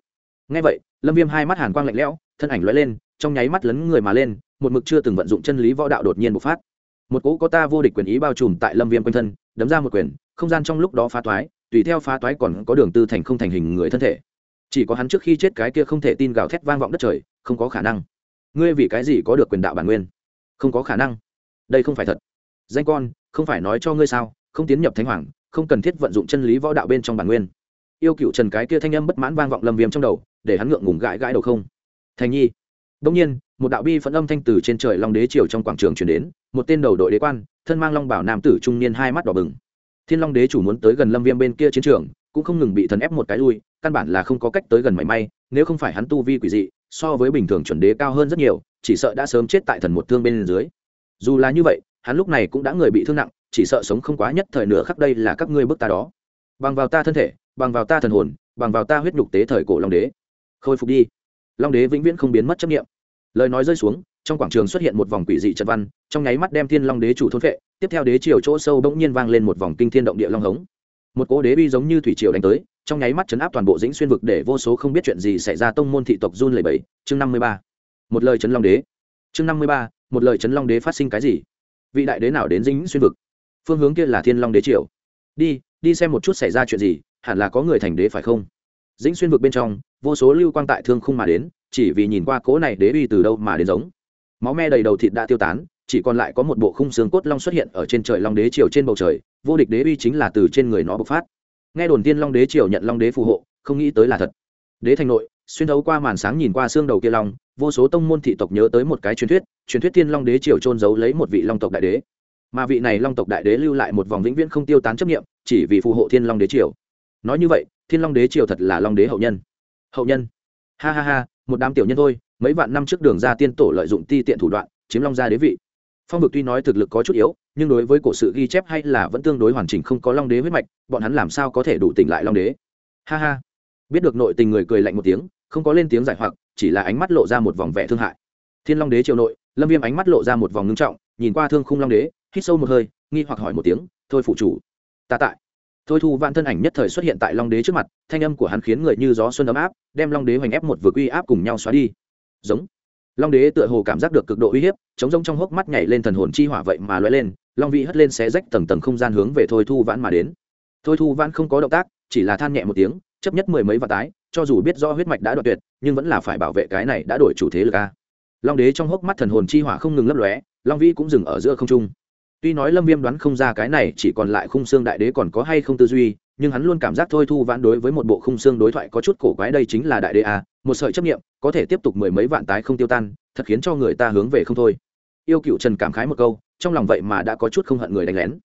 Ngay vậy, lâm viêm hai mắt hàn quang lạnh lẽo, thân ảnh lóe lên, trong nháy mắt lấn người mà lên, một mực chưa từng vận dụng chân lý võ đạo đột nhiên bộc phát. Một cỗ có ta vô địch quyền ý bao trùm tại lâm viêm quanh thân, đấm ra một quyền không gian trong lúc đó phá toái, tùy theo phá toái còn có đường tư thành không thành hình người thân thể. Chỉ có hắn trước khi chết cái kia không thể tin gào thét vang vọng đất trời không có khả năng. Ngươi vì cái gì có được quyền đạo bản nguyên? Không có khả năng. Đây không phải thật. Danh con không phải nói cho ngươi sao không tiến nhập thánh hoàng không cần thiết vận dụng chân lý võ đạo bên trong bản nguyên. Yêu cựu trần cái kia thanh âm bất mãn vang vọng lâm viêm trong đầu để hắn ngượng ngùng gãi gãi đầu không. Thành nhi. Đông nhiên một đạo bi phẫn âm thanh từ trên trời long đế triều trong quảng trường chuyển đến một tên đầu đội đế quan thân mang long bảo nam tử trung niên hai mắt đỏ bừng thiên long đế chủ muốn tới gần lâm viêm bên kia chiến trường, cũng không ngừng bị thần ép một cái lui, căn bản là không có cách tới gần mảy may, nếu không phải hắn tu vi quỷ dị, so với bình thường chuẩn đế cao hơn rất nhiều, chỉ sợ đã sớm chết tại thần một thương bên dưới. Dù là như vậy, hắn lúc này cũng đã người bị thương nặng, chỉ sợ sống không quá nhất thời nửa khắc đây là các ngươi bức ta đó. Bằng vào ta thân thể, bằng vào ta thần hồn, bằng vào ta huyết nhục tế thời cổ long đế. Khôi phục đi. Long đế vĩnh viễn không biến mất chấp nghiệm lời nói rơi xuống, trong quảng trường xuất hiện một vòng quỷ dị trận văn, trong nháy mắt đem thiên long đế chủ thôn vệ tiếp theo đế triều chỗ sâu bỗng nhiên vang lên một vòng kinh thiên động địa long hống. Một cỗ đế uy giống như thủy triều đánh tới, trong nháy mắt chấn áp toàn bộ dĩnh xuyên vực để vô số không biết chuyện gì xảy ra tông môn thị tộc run lẩy bẩy. Chương năm mươi ba. Một lời chấn long đế. Chương năm mươi ba, một lời chấn long đế phát sinh cái gì? Vị đại đế nào đến dĩnh xuyên vực? Phương hướng kia là thiên long đế triều. Đi đi xem một chút xảy ra chuyện gì, hẳn là có người thành đế phải không? Dĩnh xuyên vực bên trong, vô số lưu quang tại thương khung mà đến, chỉ vì nhìn qua cố này đế uy từ đâu mà đến giống. Máu me đầy đầu thịt đã tiêu tán chỉ còn lại có một bộ khung xương cốt long xuất hiện ở trên trời long đế triều trên bầu trời, vô địch đế uy chính là từ trên người nó bộc phát. Nghe đồn tiên long đế triều nhận long đế phù hộ, không nghĩ tới là thật. Đế thành nội, xuyên thấu qua màn sáng nhìn qua xương đầu kia long, vô số tông môn thị tộc nhớ tới một cái truyền thuyết truyền thuyết tiên long đế triều trôn giấu lấy một vị long tộc đại đế. Mà vị này long tộc đại đế lưu lại một vòng vĩnh viễn không tiêu tán chấp nghiệm chỉ vì phù hộ thiên long đế triều. Nói như vậy, thiên long đế triều thật là long đế hậu nhân. Hậu nhân? Ha ha ha, một đám tiểu nhân thôi, mấy vạn năm trước đường ra tiên tổ lợi dụng ti tiện thủ đoạn, chiếm long gia đế vị phong vực tuy nói thực lực có chút yếu, nhưng đối với cổ sự ghi chép hay là vẫn tương đối hoàn chỉnh không có long đế huyết mạch, bọn hắn làm sao có thể đủ tỉnh lại long đế? Ha ha. Biết được nội tình người cười lạnh một tiếng, không có lên tiếng giải hoặc, chỉ là ánh mắt lộ ra một vòng vẻ thương hại. Thiên long đế triều nội, lâm viêm ánh mắt lộ ra một vòng ngưng trọng, nhìn qua thương khung long đế, hít sâu một hơi, nghi hoặc hỏi một tiếng, thôi phụ chủ, ta tại. Thôi thu vạn thân ảnh nhất thời xuất hiện tại long đế trước mặt, thanh âm của hắn khiến người như gió xuân ấm áp, đem long đế hoành ép một vừa uy áp cùng nhau xóa đi. Giống long đế tựa hồ cảm giác được cực độ uy hiếp chống rông trong hốc mắt nhảy lên thần hồn chi hỏa vậy mà lóe lên, long vị hất lên xé rách tầng tầng không gian hướng về thôi thu vãn mà đến. Thôi thu vãn không có động tác, chỉ là than nhẹ một tiếng, chấp nhất mười mấy và tái, cho dù biết rõ huyết mạch đã đoạn tuyệt, nhưng vẫn là phải bảo vệ cái này đã đổi chủ thế lực a. Long đế trong hốc mắt thần hồn chi hỏa không ngừng lấp lóe, long vĩ cũng dừng ở giữa không trung. Tuy nói lâm viêm đoán không ra cái này chỉ còn lại khung xương đại đế còn có hay không tư duy nhưng hắn luôn cảm giác thôi thu vãn đối với một bộ khung xương đối thoại có chút cổ quái đây chính là đại đế a, một sợi chấp nghiệm có thể tiếp tục mười mấy vạn tái không tiêu tan, thật khiến cho người ta hướng về không thôi. Yêu cựu trần cảm khái một câu, trong lòng vậy mà đã có chút không hận người đánh lén.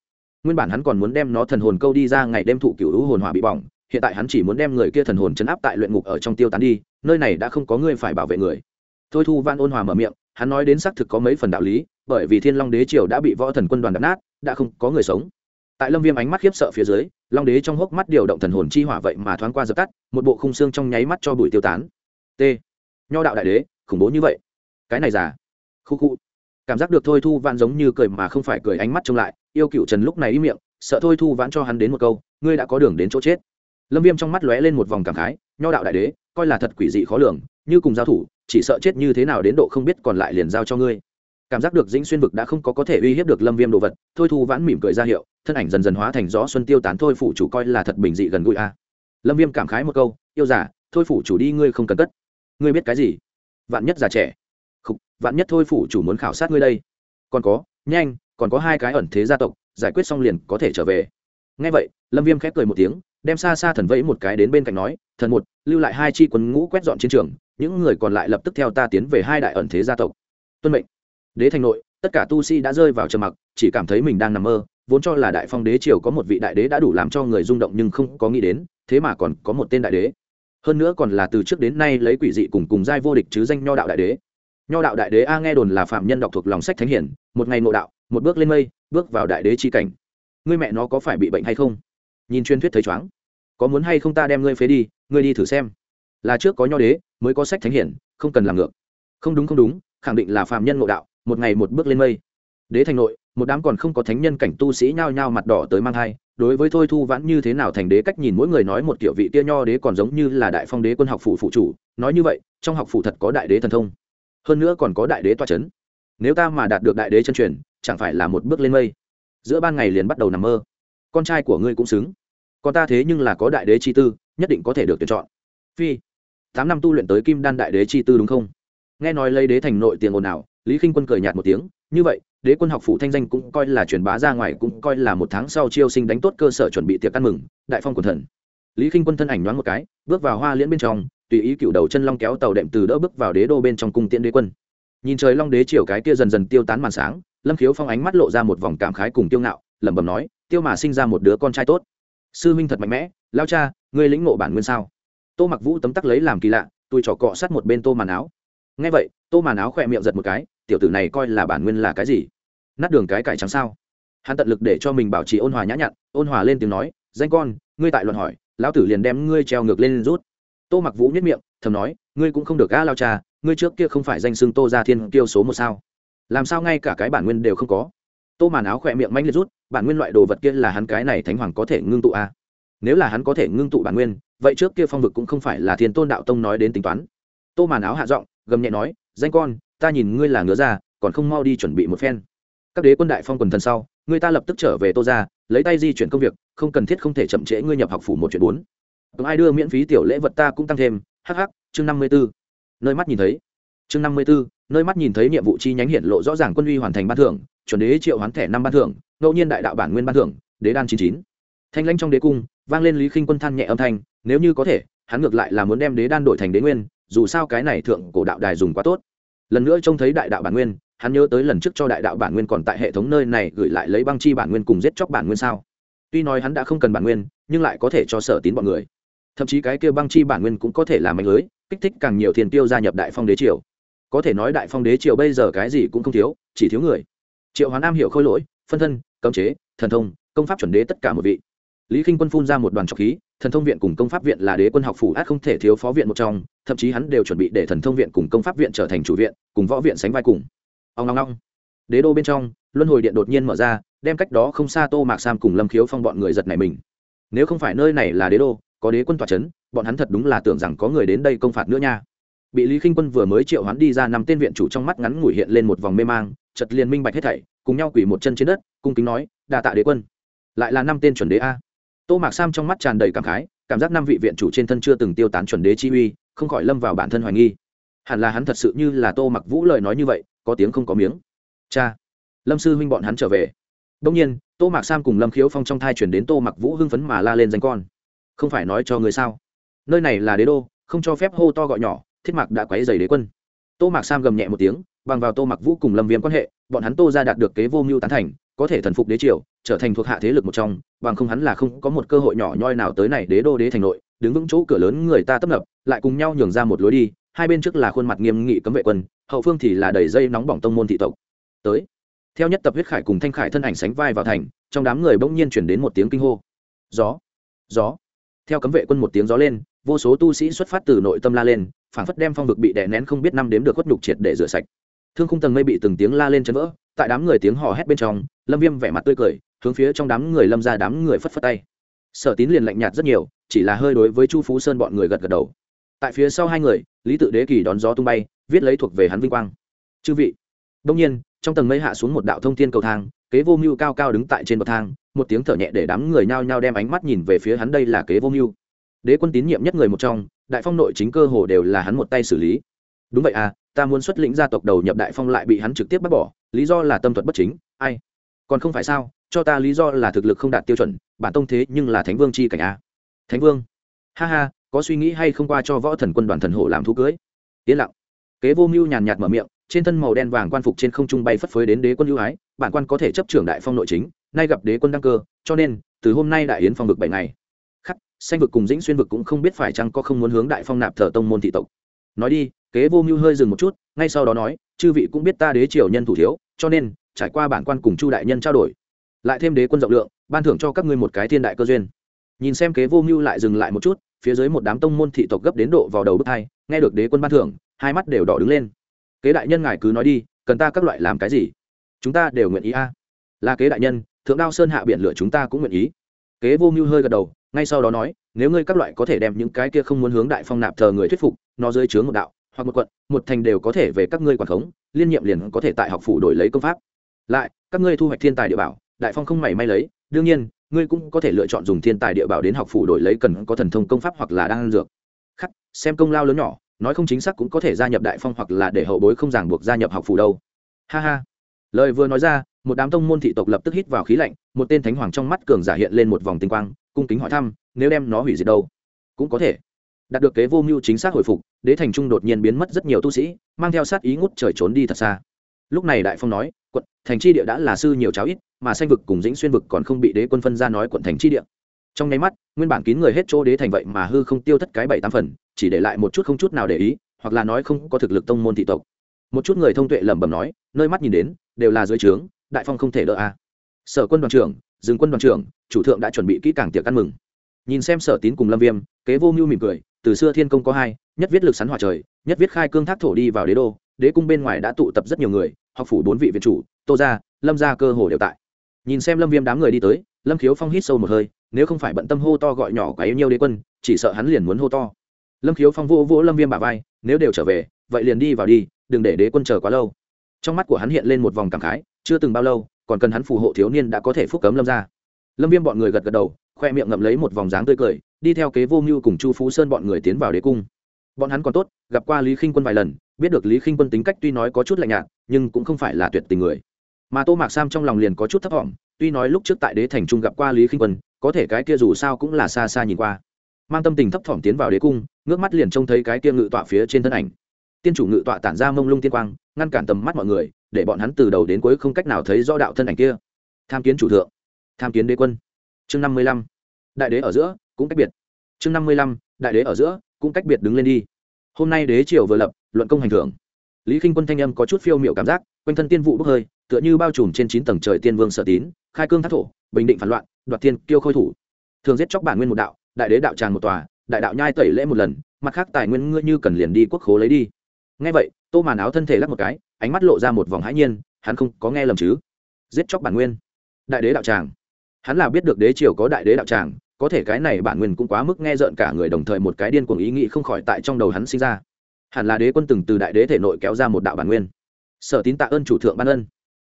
Nguyên bản hắn còn muốn đem nó thần hồn câu đi ra ngày đêm thụ cựu hữu hồn hỏa bị bỏng, hiện tại hắn chỉ muốn đem người kia thần hồn chấn áp tại luyện ngục ở trong tiêu tán đi, nơi này đã không có người phải bảo vệ người. Thôi thu van ôn hòa mở miệng, hắn nói đến xác thực có mấy phần đạo lý, bởi vì thiên long đế triều đã bị võ thần quân đoàn đập nát, đã không có người sống. Tại lâm viêm ánh mắt khiếp sợ phía dưới long đế trong hốc mắt điều động thần hồn chi hỏa vậy mà thoáng qua dập tắt, một bộ khung xương trong nháy mắt cho bụi tiêu tán. T. Nho đạo đại đế, khủng bố như vậy. Cái này giả khu khu. Cảm giác được thôi thu vãn giống như cười mà không phải cười ánh mắt trông lại, yêu cựu trần lúc này im miệng, sợ thôi thu vãn cho hắn đến một câu, ngươi đã có đường đến chỗ chết. Lâm viêm trong mắt lóe lên một vòng cảm khái, nho đạo đại đế, coi là thật quỷ dị khó lường, như cùng giao thủ, chỉ sợ chết như thế nào đến độ không biết còn lại liền giao cho ngươi cảm giác được dĩnh xuyên vực đã không có có thể uy hiếp được lâm viêm đồ vật, thôi thu vãn mỉm cười ra hiệu, thân ảnh dần dần hóa thành gió xuân tiêu tán, thôi phủ chủ coi là thật bình dị gần gũi a. Lâm viêm cảm khái một câu, yêu giả thôi phủ chủ đi, ngươi không cần cất. Ngươi biết cái gì? Vạn nhất già trẻ. Không vạn nhất thôi phủ chủ muốn khảo sát ngươi đây. Còn có, nhanh, còn có hai cái ẩn thế gia tộc, giải quyết xong liền có thể trở về. Ngay vậy, lâm viêm khép cười một tiếng, đem xa xa thần vẫy một cái đến bên cạnh nói, thần một, lưu lại hai chi quân ngũ quét dọn chiến trường, những người còn lại lập tức theo ta tiến về hai đại ẩn thế gia tộc. Tuân mệnh đế thành nội, tất cả tu sĩ đã rơi vào trầm mặc, chỉ cảm thấy mình đang nằm mơ, vốn cho là đại phong đế triều có một vị đại đế đã đủ làm cho người rung động nhưng không có nghĩ đến, thế mà còn có một tên đại đế. Hơn nữa còn là từ trước đến nay lấy quỷ dị cùng cùng giai vô địch chứ danh nho đạo đại đế. Nho đạo đại đế a nghe đồn là phạm nhân đọc thuộc lòng sách thánh hiển, một ngày ngộ đạo, một bước lên mây, bước vào đại đế chi cảnh. Ngươi mẹ nó có phải bị bệnh hay không? Nhìn truyền thuyết thấy chóng có muốn hay không ta đem ngươi phế đi, ngươi đi thử xem. Là trước có nho đế, mới có sách thánh hiển, không cần làm ngược. Không đúng không đúng, khẳng định là phạm nhân ngộ đạo một ngày một bước lên mây. Đế thành nội, một đám còn không có thánh nhân cảnh tu sĩ nhao nhao mặt đỏ tới mang thai, đối với thôi thu vãn như thế nào thành đế cách nhìn mỗi người nói một kiểu vị tia nho đế còn giống như là đại phong đế quân học phủ phụ chủ, nói như vậy, trong học phủ thật có đại đế thần thông. Hơn nữa còn có đại đế toa c h ấ n nếu ta mà đạt được đại đế chân truyền, chẳng phải là một bước lên mây? Giữa ban ngày liền bắt đầu nằm mơ. Con trai của ngươi cũng xứng. Còn ta thế nhưng là có đại đế chi tư, nhất định có thể được tuyển chọn. Phi, tám năm tu luyện tới kim đan đại đế chi tư đúng không? Nghe nói lấy đế thành nội tiền ồn ào lý k i n h quân cười nhạt một tiếng, như vậy, đế quân học phủ thanh danh cũng coi là truyền bá ra ngoài, cũng coi là một tháng sau chiêu sinh đánh tốt cơ sở chuẩn bị tiệc ăn mừng, đại phong quần thần. Lý k i n h quân thân ảnh nhoáng một cái, bước vào hoa liễn bên trong, tùy ý cựu đầu chân long kéo tàu đệm từ đỡ bước vào đế đô bên trong cung tiễn đế quân. Nhìn trời long đế chiều cái kia dần dần tiêu tán màn sáng, lâm khiếu phong ánh mắt lộ ra một vòng cảm khái cùng tiêu ngạo, lẩm bẩm nói, tiêu mà sinh ra một đứa con trai tốt. Sư minh thật mạnh mẽ, lao cha, ngươi lĩnh ngộ bản nguyên sao? Tô mặc vũ tấm tắc lấy làm kỳ lạ tôi trỏ cọ sát một bên tô màn áo. Nghe vậy, tô màn áo khỏe miệng giật một cái tiểu tử này coi là bản nguyên là cái gì? Nát đường cái cải trắng sao? Hắn tận lực để cho mình bảo trì ôn hòa nhã nhặn, ôn hòa lên tiếng nói, danh con, ngươi tại luận hỏi, lão tử liền đem ngươi treo ngược lên rút. Tô mặc vũ nhất miệng, thầm nói, ngươi cũng không được gã lao cha, ngươi trước kia không phải danh xưng tô ra thiên kiêu số một sao? Làm sao ngay cả cái bản nguyên đều không có? Tô màn áo khỏe miệng manh liệt rút, bản nguyên loại đồ vật kia là hắn cái này thánh hoàng có thể ngưng tụ a à? nếu là hắn có thể ngưng tụ bản nguyên, vậy trước kia phong vực cũng không phải là thiên tôn đạo tông nói đến tính toán. Tô màn áo hạ giọng, gầm nhẹ nói, danh con ta nhìn ngươi là ngứa ra, còn không mau đi chuẩn bị một phen. Các đế quân đại phong quần thần sau người ta lập tức trở về tô ra lấy tay di chuyển công việc, không cần thiết không thể chậm trễ ngươi nhập học phủ một chuyện bốn. Còn ai đưa miễn phí tiểu lễ vật ta cũng tăng thêm hh chương năm mươi b ố nơi mắt nhìn thấy. Chương năm mươi b ố nơi mắt nhìn thấy nhiệm vụ chi nhánh hiện lộ rõ ràng quân uy hoàn thành ban thưởng, chuẩn đế triệu hoán thẻ năm ban thưởng, ngẫu nhiên đại đạo bản nguyên ban thưởng, đế đan chín chín. Thanh lãnh trong đế cung, vang lên lý khinh quân than nhẹ âm thanh, nếu như có thể, hắn ngược lại là muốn đem đế đan đổi thành đế nguyên, dù sao cái này thượng cổ đạo đài dùng quá tốt lần nữa trông thấy đại đạo bản nguyên, hắn nhớ tới lần trước cho đại đạo bản nguyên còn tại hệ thống nơi này gửi lại lấy băng chi bản nguyên cùng giết chóc bản nguyên sao? Tuy nói hắn đã không cần bản nguyên, nhưng lại có thể cho sở tín bọn người. Thậm chí cái kia băng chi bản nguyên cũng có thể làm mạnh lưới, kích thích càng nhiều thiên tiêu gia nhập đại phong đế triều. Có thể nói đại phong đế triều bây giờ cái gì cũng không thiếu, chỉ thiếu người. Triệu hoán nam hiểu khôi lỗi, phân thân, cấm chế, thần thông, công pháp chuẩn đế tất cả một vị. Lý k i n h quân phun ra một đoàn trọc khí thần thông viện cùng công pháp viện là đế quân học phủ, át không thể thiếu phó viện một trong, thậm chí hắn đều chuẩn bị để thần thông viện cùng công pháp viện trở thành chủ viện, cùng võ viện sánh vai cùng. Ông long long đế đô bên trong, luân hồi điện đột nhiên mở ra, đem cách đó không xa tô mạc sam cùng lâm khiếu phong bọn người giật này mình. Nếu không phải nơi này là đế đô, có đế quân tòa c h ấ n bọn hắn thật đúng là tưởng rằng có người đến đây công phạt nữa nha. Bị lý k i n h quân vừa mới triệu hắn đi ra năm tên viện chủ trong mắt ngắn ngủi hiện lên một vòng mê mang chật liền minh bạch hết thảy, cùng nhau quỷ một chân trên đất, cung kính nói đà tạ đế quân. Lại là năm tên chuẩn đế a tô mạc sam trong mắt tràn đầy cảm khái, cảm giác năm vị viện chủ trên thân chưa từng tiêu tán chuẩn đế chi uy, không khỏi lâm vào bản thân hoài nghi. Hẳn là hắn thật sự như là tô mặc vũ lời nói như vậy, có tiếng không có miếng. Cha, lâm sư huynh bọn hắn trở về. Đông nhiên, tô mạc sam cùng lâm khiếu phong trong thai chuyển đến tô mặc vũ hưng phấn mà la lên danh con. Không phải nói cho người sao? Nơi này là đế đô, không cho phép hô to gọi nhỏ, thiết mạc đã quấy dày đế quân. Tô mạc sam gầm nhẹ một tiếng, bằng vào tô mặc vũ cùng lâm viêm quan hệ, bọn hắn tô ra đạt được kế vô mưu tán thành có thể thần phục đế triều, trở thành thuộc hạ thế lực một trong, bằng không hắn là không có một cơ hội nhỏ nhoi nào tới này đế đô đế thành nội, đứng vững chỗ cửa lớn người ta tấp nập, lại cùng nhau nhường ra một lối đi, hai bên trước là khuôn mặt nghiêm nghị cấm vệ quân, hậu phương thì là đầy dây nóng bỏng tông môn thị tộc. Tới, theo nhất tập huyết khải cùng thanh khải thân ảnh sánh vai vào thành, trong đám người bỗng nhiên chuyển đến một tiếng kinh hô. Gió gió. Theo cấm vệ quân một tiếng gió lên, vô số tu sĩ xuất phát từ nội tâm la lên, phảng phất đem phong vực bị đè nén không biết năm đếm được khuất nhục triệt để rửa sạch thương khung tầng mây bị từng tiếng la lên chấn vỡ, tại đám người tiếng hò hét bên trong, lâm viêm vẻ mặt tươi cười, hướng phía trong đám người lâm ra đám người phất phất tay. Sở tín liền lạnh nhạt rất nhiều, chỉ là hơi đối với chu phú sơn bọn người gật gật đầu. Tại phía sau hai người, lý tự đế kỳ đón gió tung bay, viết lấy thuộc về hắn vinh quang. Chư vị. Đông nhiên, trong tầng mây hạ xuống một đạo thông thiên cầu thang, kế vô mưu cao cao đứng tại trên bậc thang, một tiếng thở nhẹ để đám người nhao nhao đem ánh mắt nhìn về phía hắn, đây là kế vô mưu. Đế quân tín nhiệm nhất người một trong, đại phong nội chính cơ hồ đều là hắn một tay xử lý đúng vậy à ta muốn xuất lĩnh gia tộc đầu nhập đại phong lại bị hắn trực tiếp bắt bỏ, lý do là tâm thuật bất chính, ai? Còn không phải sao, cho ta lý do là thực lực không đạt tiêu chuẩn, bản tông thế nhưng là thánh vương c h i cảnh a thánh vương? Ha ha, có suy nghĩ hay không qua cho võ thần quân đoàn thần hổ làm thú cưới? Yên lặng. Kế vô mưu nhàn nhạt mở miệng, trên thân màu đen vàng quan phục trên không trung bay phất phới đến đế quân ưu ái, bản quan có thể chấp trưởng đại phong nội chính, nay gặp đế quân đăng cơ, cho nên, từ hôm nay đại yến phong vực bảy ngày. Khắc, xanh vực cùng dĩnh xuyên vực cũng không biết phải chăng có không muốn hướng đại phong nạp thờ tông môn thị tộc. Nói đi kế vô mưu hơi dừng một chút, ngay sau đó nói, chư vị cũng biết ta đế triều nhân thủ thiếu, cho nên, trải qua bản quan cùng chu đại nhân trao đổi, lại thêm đế quân rộng lượng, ban thưởng cho các ngươi một cái thiên đại cơ duyên. Nhìn xem kế vô mưu lại dừng lại một chút, phía dưới một đám tông môn thị tộc gấp đến độ vào đầu bước hai, nghe được đế quân ban thưởng, hai mắt đều đỏ đứng lên. Kế đại nhân ngài cứ nói đi, cần ta các loại làm cái gì? Chúng ta đều nguyện ý a. Là kế đại nhân, thượng đao sơn hạ biển lửa chúng ta cũng nguyện ý. Kế vô mưu hơi gật đầu, ngay sau đó nói, nếu ngươi các loại có thể đem những cái kia không muốn hướng đại phong nạp thờ người thuyết phục, nó rơi chướng một đạo hoặc một quận, một thành đều có thể về các ngươi quản khống, liên nhiệm liền có thể tại học phủ đổi lấy công pháp. Lại, các ngươi thu hoạch thiên tài địa bảo, đại phong không mảy may lấy, đương nhiên, ngươi cũng có thể lựa chọn dùng thiên tài địa bảo đến học phủ đổi lấy cần có thần thông công pháp hoặc là đan dược. Khắc, xem công lao lớn nhỏ, nói không chính xác cũng có thể gia nhập đại phong hoặc là để hậu bối không ràng buộc gia nhập học phủ đâu. Ha ha. Lời vừa nói ra, một đám tông môn thị tộc lập tức hít vào khí lạnh, một tên thánh hoàng trong mắt cường giả hiện lên một vòng tinh quang, cung kính hỏi thăm, nếu đem nó hủy diệt đâu? Cũng có thể đạt được kế vô mưu chính xác hồi phục, đế thành trung đột nhiên biến mất rất nhiều tu sĩ, mang theo sát ý ngút trời trốn đi thật xa. Lúc này đại phong nói, quận, thành tri địa đã là sư nhiều cháo ít, mà sanh vực cùng dĩnh xuyên vực còn không bị đế quân phân ra nói quận thành tri địa. Trong nháy mắt, nguyên bản kín người hết chỗ đế thành vậy mà hư không tiêu thất cái bảy tám phần, chỉ để lại một chút không chút nào để ý, hoặc là nói không có thực lực tông môn thị tộc. Một chút người thông tuệ lẩm bẩm nói, nơi mắt nhìn đến, đều là dưới trướng, đại phong không thể đỡ a. Sở quân đoàn trưởng, dừng quân đoàn trưởng, chủ thượng đã chuẩn bị kỹ càng tiệc ăn mừng. Nhìn xem sở tín cùng lâm viêm, kế vô mưu mỉm cười từ xưa thiên công có hai, nhất viết lực sắn hỏa trời, nhất viết khai cương thác thổ đi vào đế đô, đế cung bên ngoài đã tụ tập rất nhiều người, học phủ bốn vị viện chủ, tô gia, lâm gia cơ hồ đều tại. Nhìn xem lâm viêm đám người đi tới, lâm khiếu phong hít sâu một hơi, nếu không phải bận tâm hô to gọi nhỏ quá yêu nhiêu đế quân, chỉ sợ hắn liền muốn hô to. Lâm khiếu phong vô vỗ lâm viêm bà vai, nếu đều trở về, vậy liền đi vào đi, đừng để đế quân chờ quá lâu. Trong mắt của hắn hiện lên một vòng cảm khái, chưa từng bao lâu, còn cần hắn phù hộ thiếu niên đã có thể phúc cấm lâm ra lâm viêm bọn người gật gật đầu khoe miệng ngậm lấy một vòng dáng tươi cười, đi theo kế vô mưu cùng chu phú sơn bọn người tiến vào đế cung. Bọn hắn còn tốt, gặp qua lý khinh quân vài lần, biết được lý khinh quân tính cách tuy nói có chút lạnh nhạt, nhưng cũng không phải là tuyệt tình người. Mà tô mạc sam trong lòng liền có chút thấp t tuy nói lúc trước tại đế thành trung gặp qua lý khinh quân, có thể cái kia dù sao cũng là xa xa nhìn qua. Mang tâm tình thấp thỏm tiến vào đế cung, ngước mắt liền trông thấy cái kia ngự tọa phía trên thân ảnh. Tiên chủ ngự tọa tản ra mông lung tiên quang, ngăn cản tầm mắt mọi người, để bọn hắn từ đầu đến cuối không cách nào thấy rõ đạo thân ảnh kia. Tham kiến chủ thượng. Tham kiến đế quân chương năm mươi lăm. Đại đế ở giữa, cũng cách biệt. Chương năm mươi lăm, đại đế ở giữa, cũng cách biệt đứng lên đi. Hôm nay đế triều vừa lập, luận công hành thưởng. Lý k i n h quân thanh âm có chút phiêu m i ệ u cảm giác, quanh thân tiên vụ bốc hơi, tựa như bao trùm trên chín tầng trời tiên vương sở tín, khai cương thác thổ, bình định phản loạn, đoạt tiên kiêu khôi thủ. Thường giết chóc bản nguyên một đạo, đại đế đạo tràn một tòa, đại đạo nhai tẩy lễ một lần, mặt khác tài nguyên ngươi như cần liền đi quốc khố lấy đi. Ngay vậy, tô màn áo thân thể lắc một cái, ánh mắt lộ ra một vòng hãi nhiên, hắn không có nghe lầm chứ. Giết chóc bản nguyên. Đại đế đạo tràng hắn là biết được đế triều có đại đế đạo tràng, có thể cái này bản nguyên cũng quá mức nghe rợn cả người đồng thời một cái điên cuồng ý nghĩ không khỏi tại trong đầu hắn sinh ra. Hẳn là đế quân từng từ đại đế thể nội kéo ra một đạo bản nguyên. Sở tín tạ ơn chủ thượng ban ân.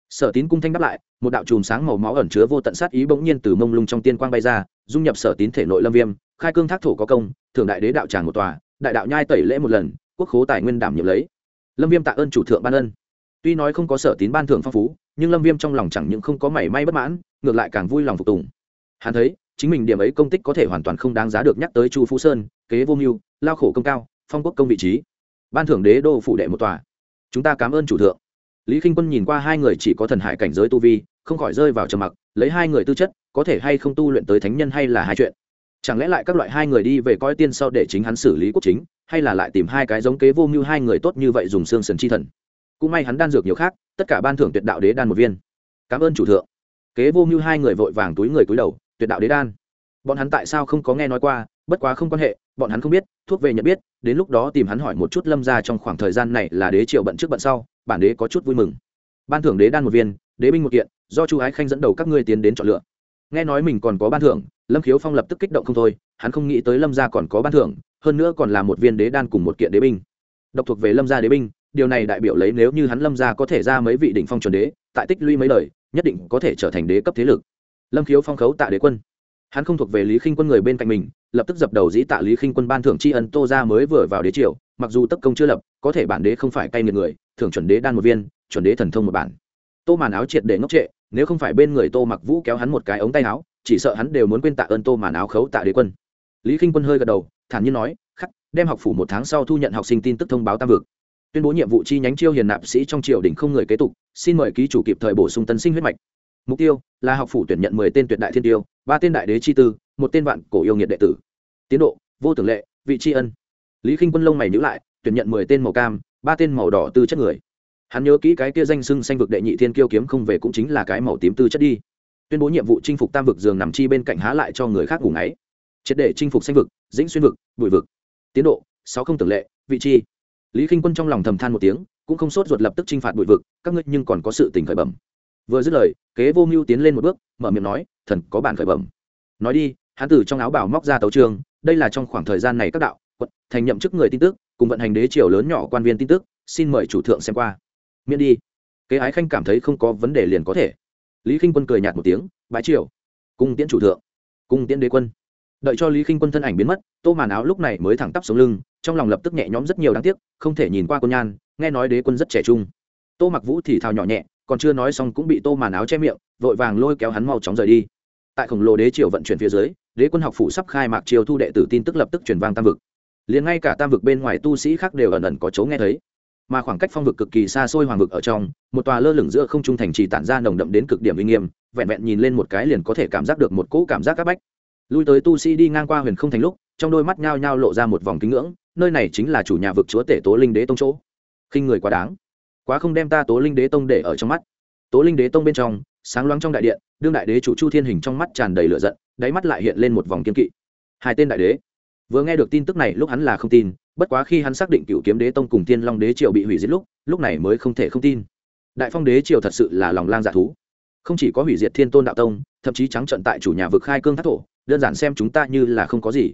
Sở tín cung thanh đáp lại, một đạo chùm sáng màu máu ẩn chứa vô tận sát ý bỗng nhiên từ mông lung trong tiên quang bay ra, dung nhập sở tín thể nội lâm viêm, khai cương thác thổ có công thường đại đế đạo tràng một tòa, đại đạo nhai tẩy lễ một lần, quốc khố tài nguyên đảm nhiệm lấy. Lâm viêm tạ ơn chủ thượng ban ân. Tuy nói không có sở tín ban thưởng phong phú, nhưng lâm viêm trong lòng chẳng những không có mảy may bất mãn ngược lại càng vui lòng phục tùng. Hắn thấy, chính mình điểm ấy công tích có thể hoàn toàn không đáng giá được nhắc tới chu phú sơn, kế vô mưu, lao khổ công cao, phong quốc công vị trí. Ban thưởng đế đô phụ đệ một tòa. Chúng ta cảm ơn chủ thượng. Lý k i n h quân nhìn qua hai người chỉ có thần hải cảnh giới tu vi, không khỏi rơi vào trầm mặc, lấy hai người tư chất, có thể hay không tu luyện tới thánh nhân hay là hai chuyện. Chẳng lẽ lại các loại hai người đi về coi tiên sau để chính hắn xử lý quốc chính, hay là lại tìm hai cái giống kế vô mưu hai người tốt như vậy dùng xương sần chi thần? Cũng may hắn đan dược nhiều khác, tất cả ban thưởng tuyệt đạo đế đan một viên. Cảm ơn chủ thượng kế vô mưu hai người vội vàng túi người túi đầu, tuyệt đạo đế đan. Bọn hắn tại sao không có nghe nói qua, bất quá không quan hệ, bọn hắn không biết, thuốc về nhận biết, đến lúc đó tìm hắn hỏi một chút lâm ra trong khoảng thời gian này là đế triệu bận trước bận sau, bản đế có chút vui mừng. Ban thưởng đế đan một viên, đế binh một kiện, do chu ái khanh dẫn đầu các ngươi tiến đến chọn lựa. Nghe nói mình còn có ban thưởng, lâm khiếu phong lập tức kích động không thôi, hắn không nghĩ tới lâm gia còn có ban thưởng, hơn nữa còn là một viên đế đan cùng một kiện đế binh. Độc thuộc về lâm gia đế binh, điều này đại biểu lấy nếu như hắn lâm gia có thể ra mấy vị đỉnh phong chuẩn đế, tại tích lũy mấy lời nhất định có thể trở thành đế cấp thế lực. Lâm khiếu phong khấu tạ đế quân. Hắn không thuộc về lý khinh quân người bên cạnh mình, lập tức dập đầu dĩ tạ lý khinh quân ban thưởng tri ân tô ra mới vừa vào đế triều, mặc dù tất công chưa lập, có thể bản đế không phải cay nghiệt người, thưởng chuẩn đế đan một viên, chuẩn đế thần thông một bản. Tô màn áo triệt để ngốc trệ, nếu không phải bên người tô mặc vũ kéo hắn một cái ống tay áo, chỉ sợ hắn đều muốn quên tạ ơn tô màn áo khấu tạ đế quân. Lý khinh quân hơi gật đầu, thản nhiên nói, khắc, đem học phủ một tháng sau thu nhận học sinh tin tức thông báo tam vực tuyên bố nhiệm vụ chi nhánh chiêu hiền nạp sĩ trong triều đình không người kế tục, xin mời ký chủ kịp thời bổ sung tân sinh huyết mạch. Mục tiêu là học phủ tuyển nhận mười tên tuyệt đại thiên tiêu, ba tên đại đế chi tư, một tên vạn cổ yêu nghiệt đệ tử. Tiến độ, vô tưởng lệ, vị tri ân. Lý k i n h quân lông mày nhữ lại, tuyển nhận mười tên màu cam, ba tên màu đỏ tư chất người. Hắn nhớ kỹ cái kia danh sưng xanh vực đệ nhị thiên kiêu kiếm không về cũng chính là cái màu tím tư chất đi. Tuyên bố nhiệm vụ chinh phục tam vực giường nằm chi bên cạnh há lại cho người khác ngủ ngáy. Triệt để chinh phục xanh vực, dĩnh xuyên vực, bụi vực. Tiến độ, sáu không tưởng lệ, vị chi lý k i n h quân trong lòng thầm than một tiếng, cũng không sốt ruột lập tức t r i n h phạt bụi vực, các ngươi nhưng còn có sự tình khởi bẩm. Vừa dứt lời, kế vô mưu tiến lên một bước, mở miệng nói, thần, có bản khởi bẩm. Nói đi hán tử trong áo bảo móc ra tấu trường, đây là trong khoảng thời gian này các đạo, quận, thành nhậm chức người tin tức, cùng vận hành đế triều lớn nhỏ quan viên tin tức, xin mời chủ thượng xem qua. Miễn đi. Kế ái khanh cảm thấy không có vấn đề liền có thể. Lý k i n h quân cười nhạt một tiếng bãi triều, cung tiễn chủ thượng, cung tiễn đế quân đợi cho lý khinh quân thân ảnh biến mất, tô màn áo lúc này mới thẳng tắp xuống lưng, trong lòng lập tức nhẹ nhõm rất nhiều đáng tiếc, không thể nhìn qua quân nhan, nghe nói đế quân rất trẻ trung. Tô mặc vũ thì thào nhỏ nhẹ, còn chưa nói xong cũng bị tô màn áo che miệng, vội vàng lôi kéo hắn mau chóng rời đi. Tại khổng lồ đế triều vận chuyển phía dưới, đế quân học phủ sắp khai mạc triều thu đệ tử tin tức lập tức truyền vang tam vực. Liền ngay cả tam vực bên ngoài tu sĩ khác đều ẩn ẩn có chỗ nghe thấy. Mà khoảng cách phong vực cực kỳ xa xôi hoàng vực ở trong, một tòa lơ lửng giữa không trung thành trì tản ra nồng đậm đến cực điểm uy nghiêm, vẹn vẹn nhìn lên một cái liền có thể cảm giác được một cỗ cảm giác c áp bách lui tới tu sĩ đi ngang qua huyền không thành lúc, trong đôi mắt nhao nhao lộ ra một vòng kính ngưỡng, nơi này chính là chủ nhà vực chúa tể tố linh đế tông chỗ. Khinh người quá đáng. Quá không đem ta tố linh đế tông để ở trong mắt. Tố linh đế tông bên trong, sáng loáng trong đại điện, đương đại đế chủ chu thiên hình trong mắt tràn đầy lửa giận, đáy mắt lại hiện lên một vòng kiên kỵ. Hai tên đại đế. Vừa nghe được tin tức này, lúc hắn là không tin, bất quá khi hắn xác định cựu kiếm đế tông cùng tiên long đế triều bị hủy diệt lúc lúc này mới không thể không tin. Đại phong đế triều thật sự là lòng lang dạ thú. Không chỉ có hủy diệt thiên tôn đạo tông, thậm chí trắng trận tại chủ nhà vực khai cương thác thổ đơn giản xem chúng ta như là không có gì.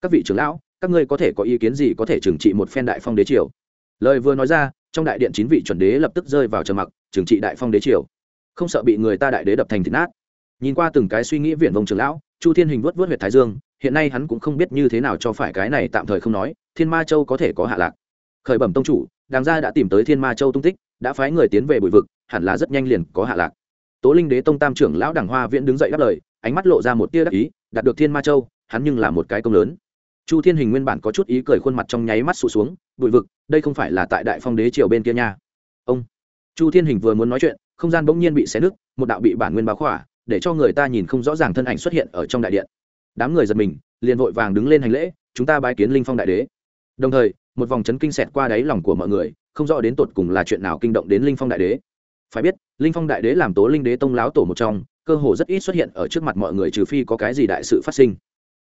Các vị trưởng lão, các ngươi có thể có ý kiến gì có thể trừng trị một phen đại phong đế triều? Lời vừa nói ra, trong đại điện chín vị chuẩn đế lập tức rơi vào trầm mặc, trừng trị đại phong đế triều. Không sợ bị người ta đại đế đập thành thịt nát. Nhìn qua từng cái suy nghĩ viển vông trưởng lão, chu thiên hình vớt vớt huyệt thái dương, hiện nay hắn cũng không biết như thế nào cho phải cái này tạm thời không nói, thiên ma châu có thể có hạ lạc. Khởi bẩm tông chủ, đàng gia đã tìm tới thiên ma châu tung tích, đã phái người tiến về bụi vực, hẳn là rất nhanh liền có hạ lạc. Tố linh đế tông tam trưởng lão đảng hoa viễn đứng dậy đáp lời, ánh mắt lộ ra một tia đắc ý đạt được thiên ma châu, hắn nhưng là một cái công lớn. Chu thiên hình nguyên bản có chút ý cười khuôn mặt trong nháy mắt sụt xuống, bụi vực, đây không phải là tại đại phong đế triều bên kia nha. Ông. Chu thiên hình vừa muốn nói chuyện, không gian bỗng nhiên bị xé nứt, một đạo bị bản nguyên báo khỏa, để cho người ta nhìn không rõ ràng thân ảnh xuất hiện ở trong đại điện. Đám người giật mình, liền vội vàng đứng lên hành lễ, chúng ta bái kiến linh phong đại đế. Đồng thời, một vòng chấn kinh xẹt qua đáy lòng của mọi người, không rõ đến tột cùng là chuyện nào kinh động đến linh phong đại đế. Phải biết, linh phong đại đế làm tố linh đế tông láo tổ một trong cơ hồ rất ít xuất hiện ở trước mặt mọi người trừ phi có cái gì đại sự phát sinh.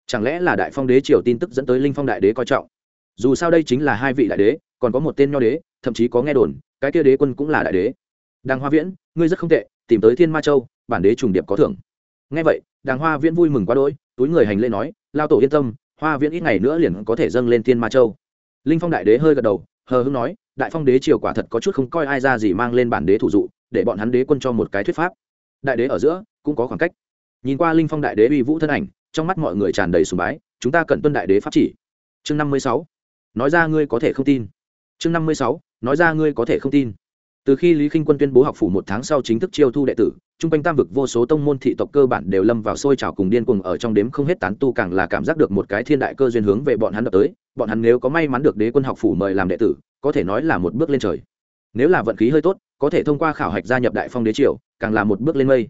Chẳng lẽ là đại phong đế triều tin tức dẫn tới linh phong đại đế coi trọng? Dù sao đây chính là hai vị đại đế, còn có một tên nho đế, thậm chí có nghe đồn, cái kia đế quân cũng là đại đế. Đàng hoa viễn, ngươi rất không tệ, tìm tới thiên ma châu, bản đế trùng điệp có thưởng. Nghe vậy, đàng hoa viễn vui mừng quá đỗi, túi người hành lễ nói, lao tổ yên tâm, hoa viễn ít ngày nữa liền có thể dâng lên thiên ma châu. Linh phong đại đế hơi gật đầu, hờ hưng nói, đại phong đế triều quả thật có chút không coi ai ra gì mang lên bản đế thủ dụ, để bọn hắn đế quân cho một cái thuyết pháp. Đại đế ở giữa cũng có khoảng cách. Nhìn qua linh phong đại đế uy vũ thân ảnh, trong mắt mọi người tràn đầy sùng bái, chúng ta cần tuân đại đế pháp chỉ. Chương năm mươi sáu. Nói ra ngươi có thể không tin. Chương năm mươi sáu. Nói ra ngươi có thể không tin. Từ khi lý k i n h quân tuyên bố học phủ một tháng sau chính thức chiêu thu đệ tử t r u n g quanh tam vực vô số tông môn thị tộc cơ bản đều lâm vào sôi trào cùng điên cuồng ở trong đếm không hết tán tu càng là cảm giác được một cái thiên đại cơ duyên hướng về bọn hắn đập tới. Bọn hắn nếu có may mắn được đế quân học phủ mời làm đệ tử, có thể nói là một bước lên trời. Nếu là vận khí hơi tốt, có thể thông qua khảo hạch gia nhập đại phong đế triều, càng là một bước lên mây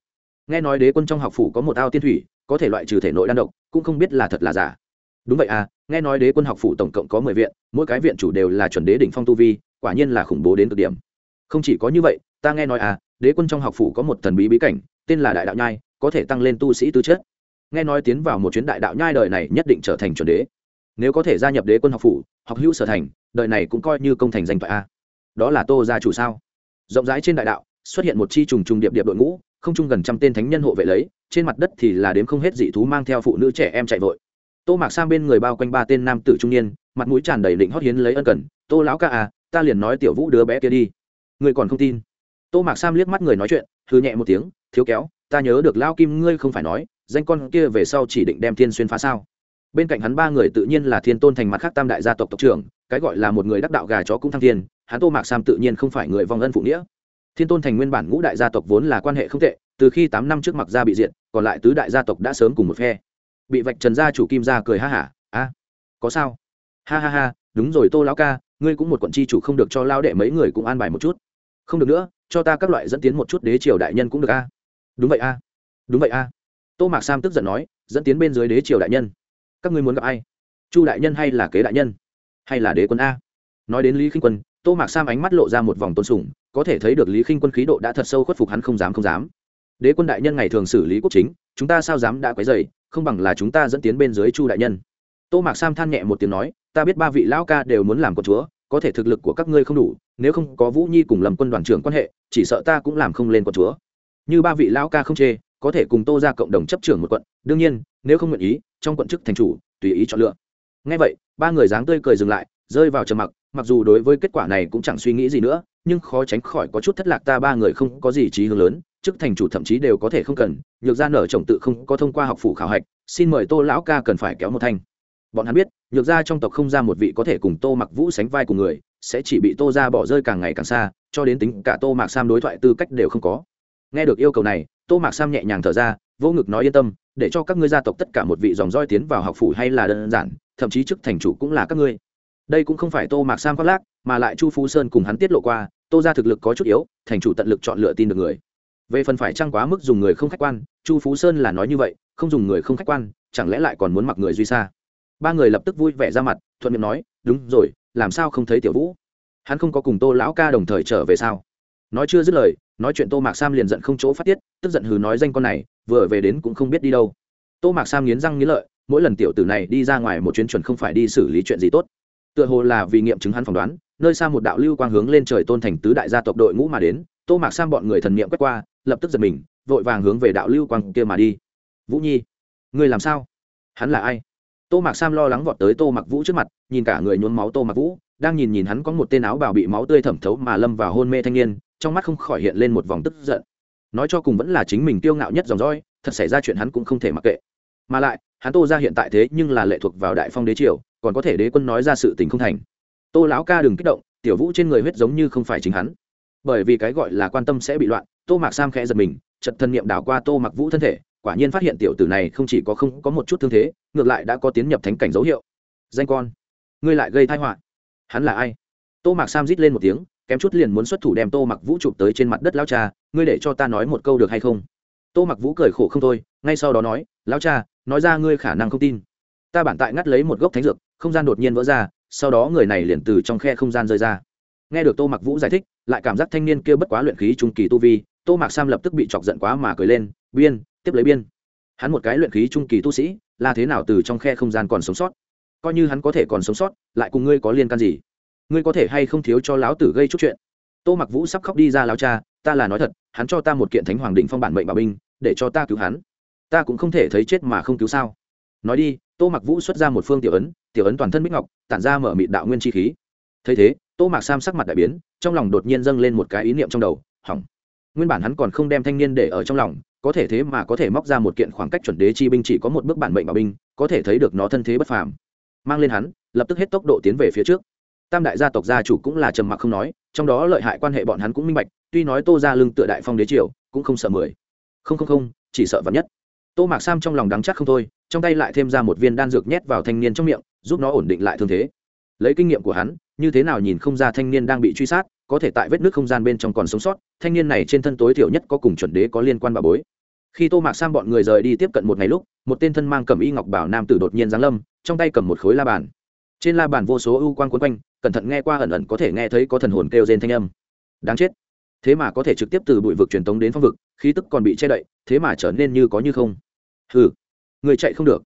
nghe nói đế quân trong học phủ có một ao tiên thủy, có thể loại trừ thể nội đan độc, cũng không biết là thật là giả. Đúng vậy à nghe nói đế quân học phủ tổng cộng có mười viện, mỗi cái viện chủ đều là chuẩn đế đỉnh phong tu vi, quả nhiên là khủng bố đến cực điểm. Không chỉ có như vậy, ta nghe nói à đế quân trong học phủ có một thần bí bí cảnh, tên là đại đạo nhai, có thể tăng lên tu sĩ tư chất. Nghe nói tiến vào một chuyến đại đạo nhai đời này nhất định trở thành chuẩn đế. Nếu có thể gia nhập đế quân học phủ, học hữu sở thành, đời này cũng coi như công thành danh thoại a. Đó là tô gia chủ sao? Rộng rãi trên đại đạo, xuất hiện một chi trùng trùng điệp điệp đội ngũ không chung gần trăm tên thánh nhân hộ vệ lấy, trên mặt đất thì là đếm không hết dị thú mang theo phụ nữ trẻ em chạy vội. Tô mạc sang bên người bao quanh ba tên nam tử trung niên, mặt mũi tràn đầy định hót hiến lấy ân cần, tô lão ca à ta liền nói tiểu vũ đứa bé kia đi. Người còn không tin? Tô mạc sam liếc mắt người nói chuyện thư nhẹ một tiếng, thiếu kéo, ta nhớ được lao kim ngươi không phải nói, danh con kia về sau chỉ định đem thiên xuyên phá sao? Bên cạnh hắn ba người tự nhiên là thiên tôn thành mặt khác tam đại gia tộc tộc trưởng, cái gọi là một người đắc đạo gà chó cũng thăng thiên, hắn tô mạc sam tự nhiên không phải người vong ân phụ nghĩa thiên tôn thành nguyên bản ngũ đại gia tộc vốn là quan hệ không tệ, từ khi tám năm trước mặc gia bị diệt, còn lại tứ đại gia tộc đã sớm cùng một phe. Bị vạch trần gia chủ kim gia cười ha hả, a, có sao? Ha ha ha, đúng rồi tô lão ca, ngươi cũng một quận tri chủ không được cho lao đệ mấy người cũng an bài một chút. Không được nữa, cho ta các loại dẫn tiến một chút đế triều đại nhân cũng được a. Đúng vậy a, đúng vậy a. Tô mạc sam tức giận nói, dẫn tiến bên dưới đế triều đại nhân, các ngươi muốn gặp ai? Chu đại nhân hay là kế đại nhân, hay là đế quân a? Nói đến lý khinh quân, tô mạc sam ánh mắt lộ ra một vòng tôn sùng có thể thấy được lý khinh quân khí độ đã thật sâu khuất phục hắn không dám không dám. Đế quân đại nhân ngày thường xử lý quốc chính, chúng ta sao dám đã quấy dày không bằng là chúng ta dẫn tiến bên dưới chu đại nhân. Tô mạc sam than nhẹ một tiếng nói, ta biết ba vị lão ca đều muốn làm con chúa, có thể thực lực của các ngươi không đủ, nếu không có vũ nhi cùng lầm quân đoàn trưởng quan hệ, chỉ sợ ta cũng làm không lên con chúa. Như ba vị lão ca không chê, có thể cùng tô ra cộng đồng chấp trưởng một quận, đương nhiên, nếu không nguyện ý, trong quận chức thành chủ, tùy ý chọn lựa. Ngay vậy, ba người dáng tươi cười dừng lại, rơi vào trầm mặc mặc dù đối với kết quả này cũng chẳng suy nghĩ gì nữa nhưng khó tránh khỏi có chút thất lạc ta ba người không có gì trí hướng lớn, chức thành chủ thậm chí đều có thể không cần, nhược gia nở chồng tự không có thông qua học phủ khảo hạch, xin mời tô lão ca cần phải kéo một thanh. Bọn hắn biết, nhược gia trong tộc không ra một vị có thể cùng tô mặc vũ sánh vai cùng người, sẽ chỉ bị tô ra bỏ rơi càng ngày càng xa, cho đến tính cả tô mạc sam đối thoại tư cách đều không có. Nghe được yêu cầu này, tô mạc sam nhẹ nhàng thở ra, vô ngực nói yên tâm, để cho các ngươi gia tộc tất cả một vị dòng roi tiến vào học phủ hay là đơn giản, thậm chí chức thành chủ cũng là các ngươi. Đây cũng không phải tô mạc sam khoác lác, mà lại chu phú sơn cùng hắn tiết lộ qua tô ra thực lực có chút yếu, thành chủ tận lực chọn lựa tin được người. Về phần phải trăng quá mức dùng người không khách quan, chu phú sơn là nói như vậy, không dùng người không khách quan, chẳng lẽ lại còn muốn mặc người duy xa ba người lập tức vui vẻ ra mặt, thuận miệng nói, đúng rồi, làm sao không thấy tiểu vũ? Hắn không có cùng tô lão ca đồng thời trở về sao? Nói chưa dứt lời, nói chuyện tô mạc sam liền giận không chỗ phát tiết, tức giận hừ nói danh con này, vừa về đến cũng không biết đi đâu. Tô mạc sam nghiến răng nghiến lợi, mỗi lần tiểu tử này đi ra ngoài một chuyến chuẩn không phải đi xử lý chuyện gì tốt. Tựa hồ là vì nghiệm chứng hắn phỏng đoán nơi xa một đạo lưu quang hướng lên trời tôn thành tứ đại gia tộc đội ngũ mà đến, tô mạc sam bọn người thần niệm quét qua, lập tức giật mình, vội vàng hướng về đạo lưu quang kia mà đi. Vũ nhi, người làm sao? Hắn là ai? Tô mạc sam lo lắng vọt tới tô mặc vũ trước mặt, nhìn cả người nhuốm máu tô mặc vũ, đang nhìn nhìn hắn có một tên áo bào bị máu tươi thẩm thấu mà lâm vào hôn mê thanh niên, trong mắt không khỏi hiện lên một vòng tức giận. Nói cho cùng vẫn là chính mình tiêu ngạo nhất dòng dõi, thật xảy ra chuyện hắn cũng không thể mặc kệ. Mà lại, hắn tô ra hiện tại thế nhưng là lệ thuộc vào đại phong đế triều, còn có thể đế quân nói ra sự tình không thành tô lão ca đừng kích động, tiểu vũ trên người huyết giống như không phải chính hắn. Bởi vì cái gọi là quan tâm sẽ bị loạn, tô mạc sam khẽ giật mình chật thân nhiệm đảo qua tô mặc vũ thân thể, quả nhiên phát hiện tiểu tử này không chỉ có không có một chút thương thế, ngược lại đã có tiến nhập thánh cảnh dấu hiệu. Danh con, ngươi lại gây thai họa. Hắn là ai? Tô mạc sam rít lên một tiếng, kém chút liền muốn xuất thủ đem tô mặc vũ chụp tới trên mặt đất lao cha, ngươi để cho ta nói một câu được hay không? Tô mặc vũ cười khổ không thôi, ngay sau đó nói lao cha, nói ra ngươi khả năng không tin. Ta bản tại ngắt lấy một gốc thánh dược, không gian đột nhiên vỡ ra sau đó người này liền từ trong khe không gian rơi ra. Nghe được tô mặc vũ giải thích, lại cảm giác thanh niên kia bất quá luyện khí trung kỳ tu vi, tô mạc sam lập tức bị chọc giận quá mà cười lên, biên, tiếp lấy biên. Hắn một cái luyện khí trung kỳ tu sĩ, là thế nào từ trong khe không gian còn sống sót? Coi như hắn có thể còn sống sót, lại cùng ngươi có liên can gì? Ngươi có thể hay không thiếu cho lão tử gây chút chuyện? Tô mặc vũ sắp khóc đi ra lão cha, ta là nói thật, hắn cho ta một kiện thánh hoàng định phong bản mệnh bảo binh, để cho ta cứu hắn. Ta cũng không thể thấy chết mà không cứu sao. Nói đi, tô mặc vũ xuất ra một phương tiểu ấn tiểu ấn toàn thân bích ngọc, tản ra mở mịt đạo nguyên chi khí. Thấy thế, tô mạc sam sắc mặt đại biến, trong lòng đột nhiên dâng lên một cái ý niệm trong đầu, hỏng. Nguyên bản hắn còn không đem thanh niên để ở trong lòng, có thể thế mà có thể móc ra một kiện khoảng cách chuẩn đế chi binh chỉ có một bước bản mệnh bảo binh, có thể thấy được nó thân thế bất phàm. Mang lên hắn, lập tức hết tốc độ tiến về phía trước. Tam đại gia tộc gia chủ cũng là trầm mặc không nói, trong đó lợi hại quan hệ bọn hắn cũng minh bạch, tuy nói tô ra lưng tựa đại phong đế triều, cũng không sợ mười. Không không không, chỉ sợ vật nhất. Tô mạc sam trong lòng đắng chắc không thôi, trong tay lại thêm ra một viên đan dược nhét vào thanh niên trong miệng giúp nó ổn định lại thương thế. Lấy kinh nghiệm của hắn, như thế nào nhìn không ra thanh niên đang bị truy sát, có thể tại vết nước không gian bên trong còn sống sót, thanh niên này trên thân tối thiểu nhất có cùng chuẩn đế có liên quan bà bối. Khi tô mạc sang bọn người rời đi tiếp cận một ngày lúc, một tên thân mang cầm y ngọc bảo nam tử đột nhiên giáng lâm, trong tay cầm một khối la bàn. Trên la bàn vô số ưu quan quấn quanh, cẩn thận nghe qua ẩn ẩn có thể nghe thấy có thần hồn kêu rên thanh âm. Đáng chết. Thế mà có thể trực tiếp từ bụi vực truyền tống đến phong vực, khí tức còn bị che đậy, thế mà trở nên như có như không. Ừ người chạy không được.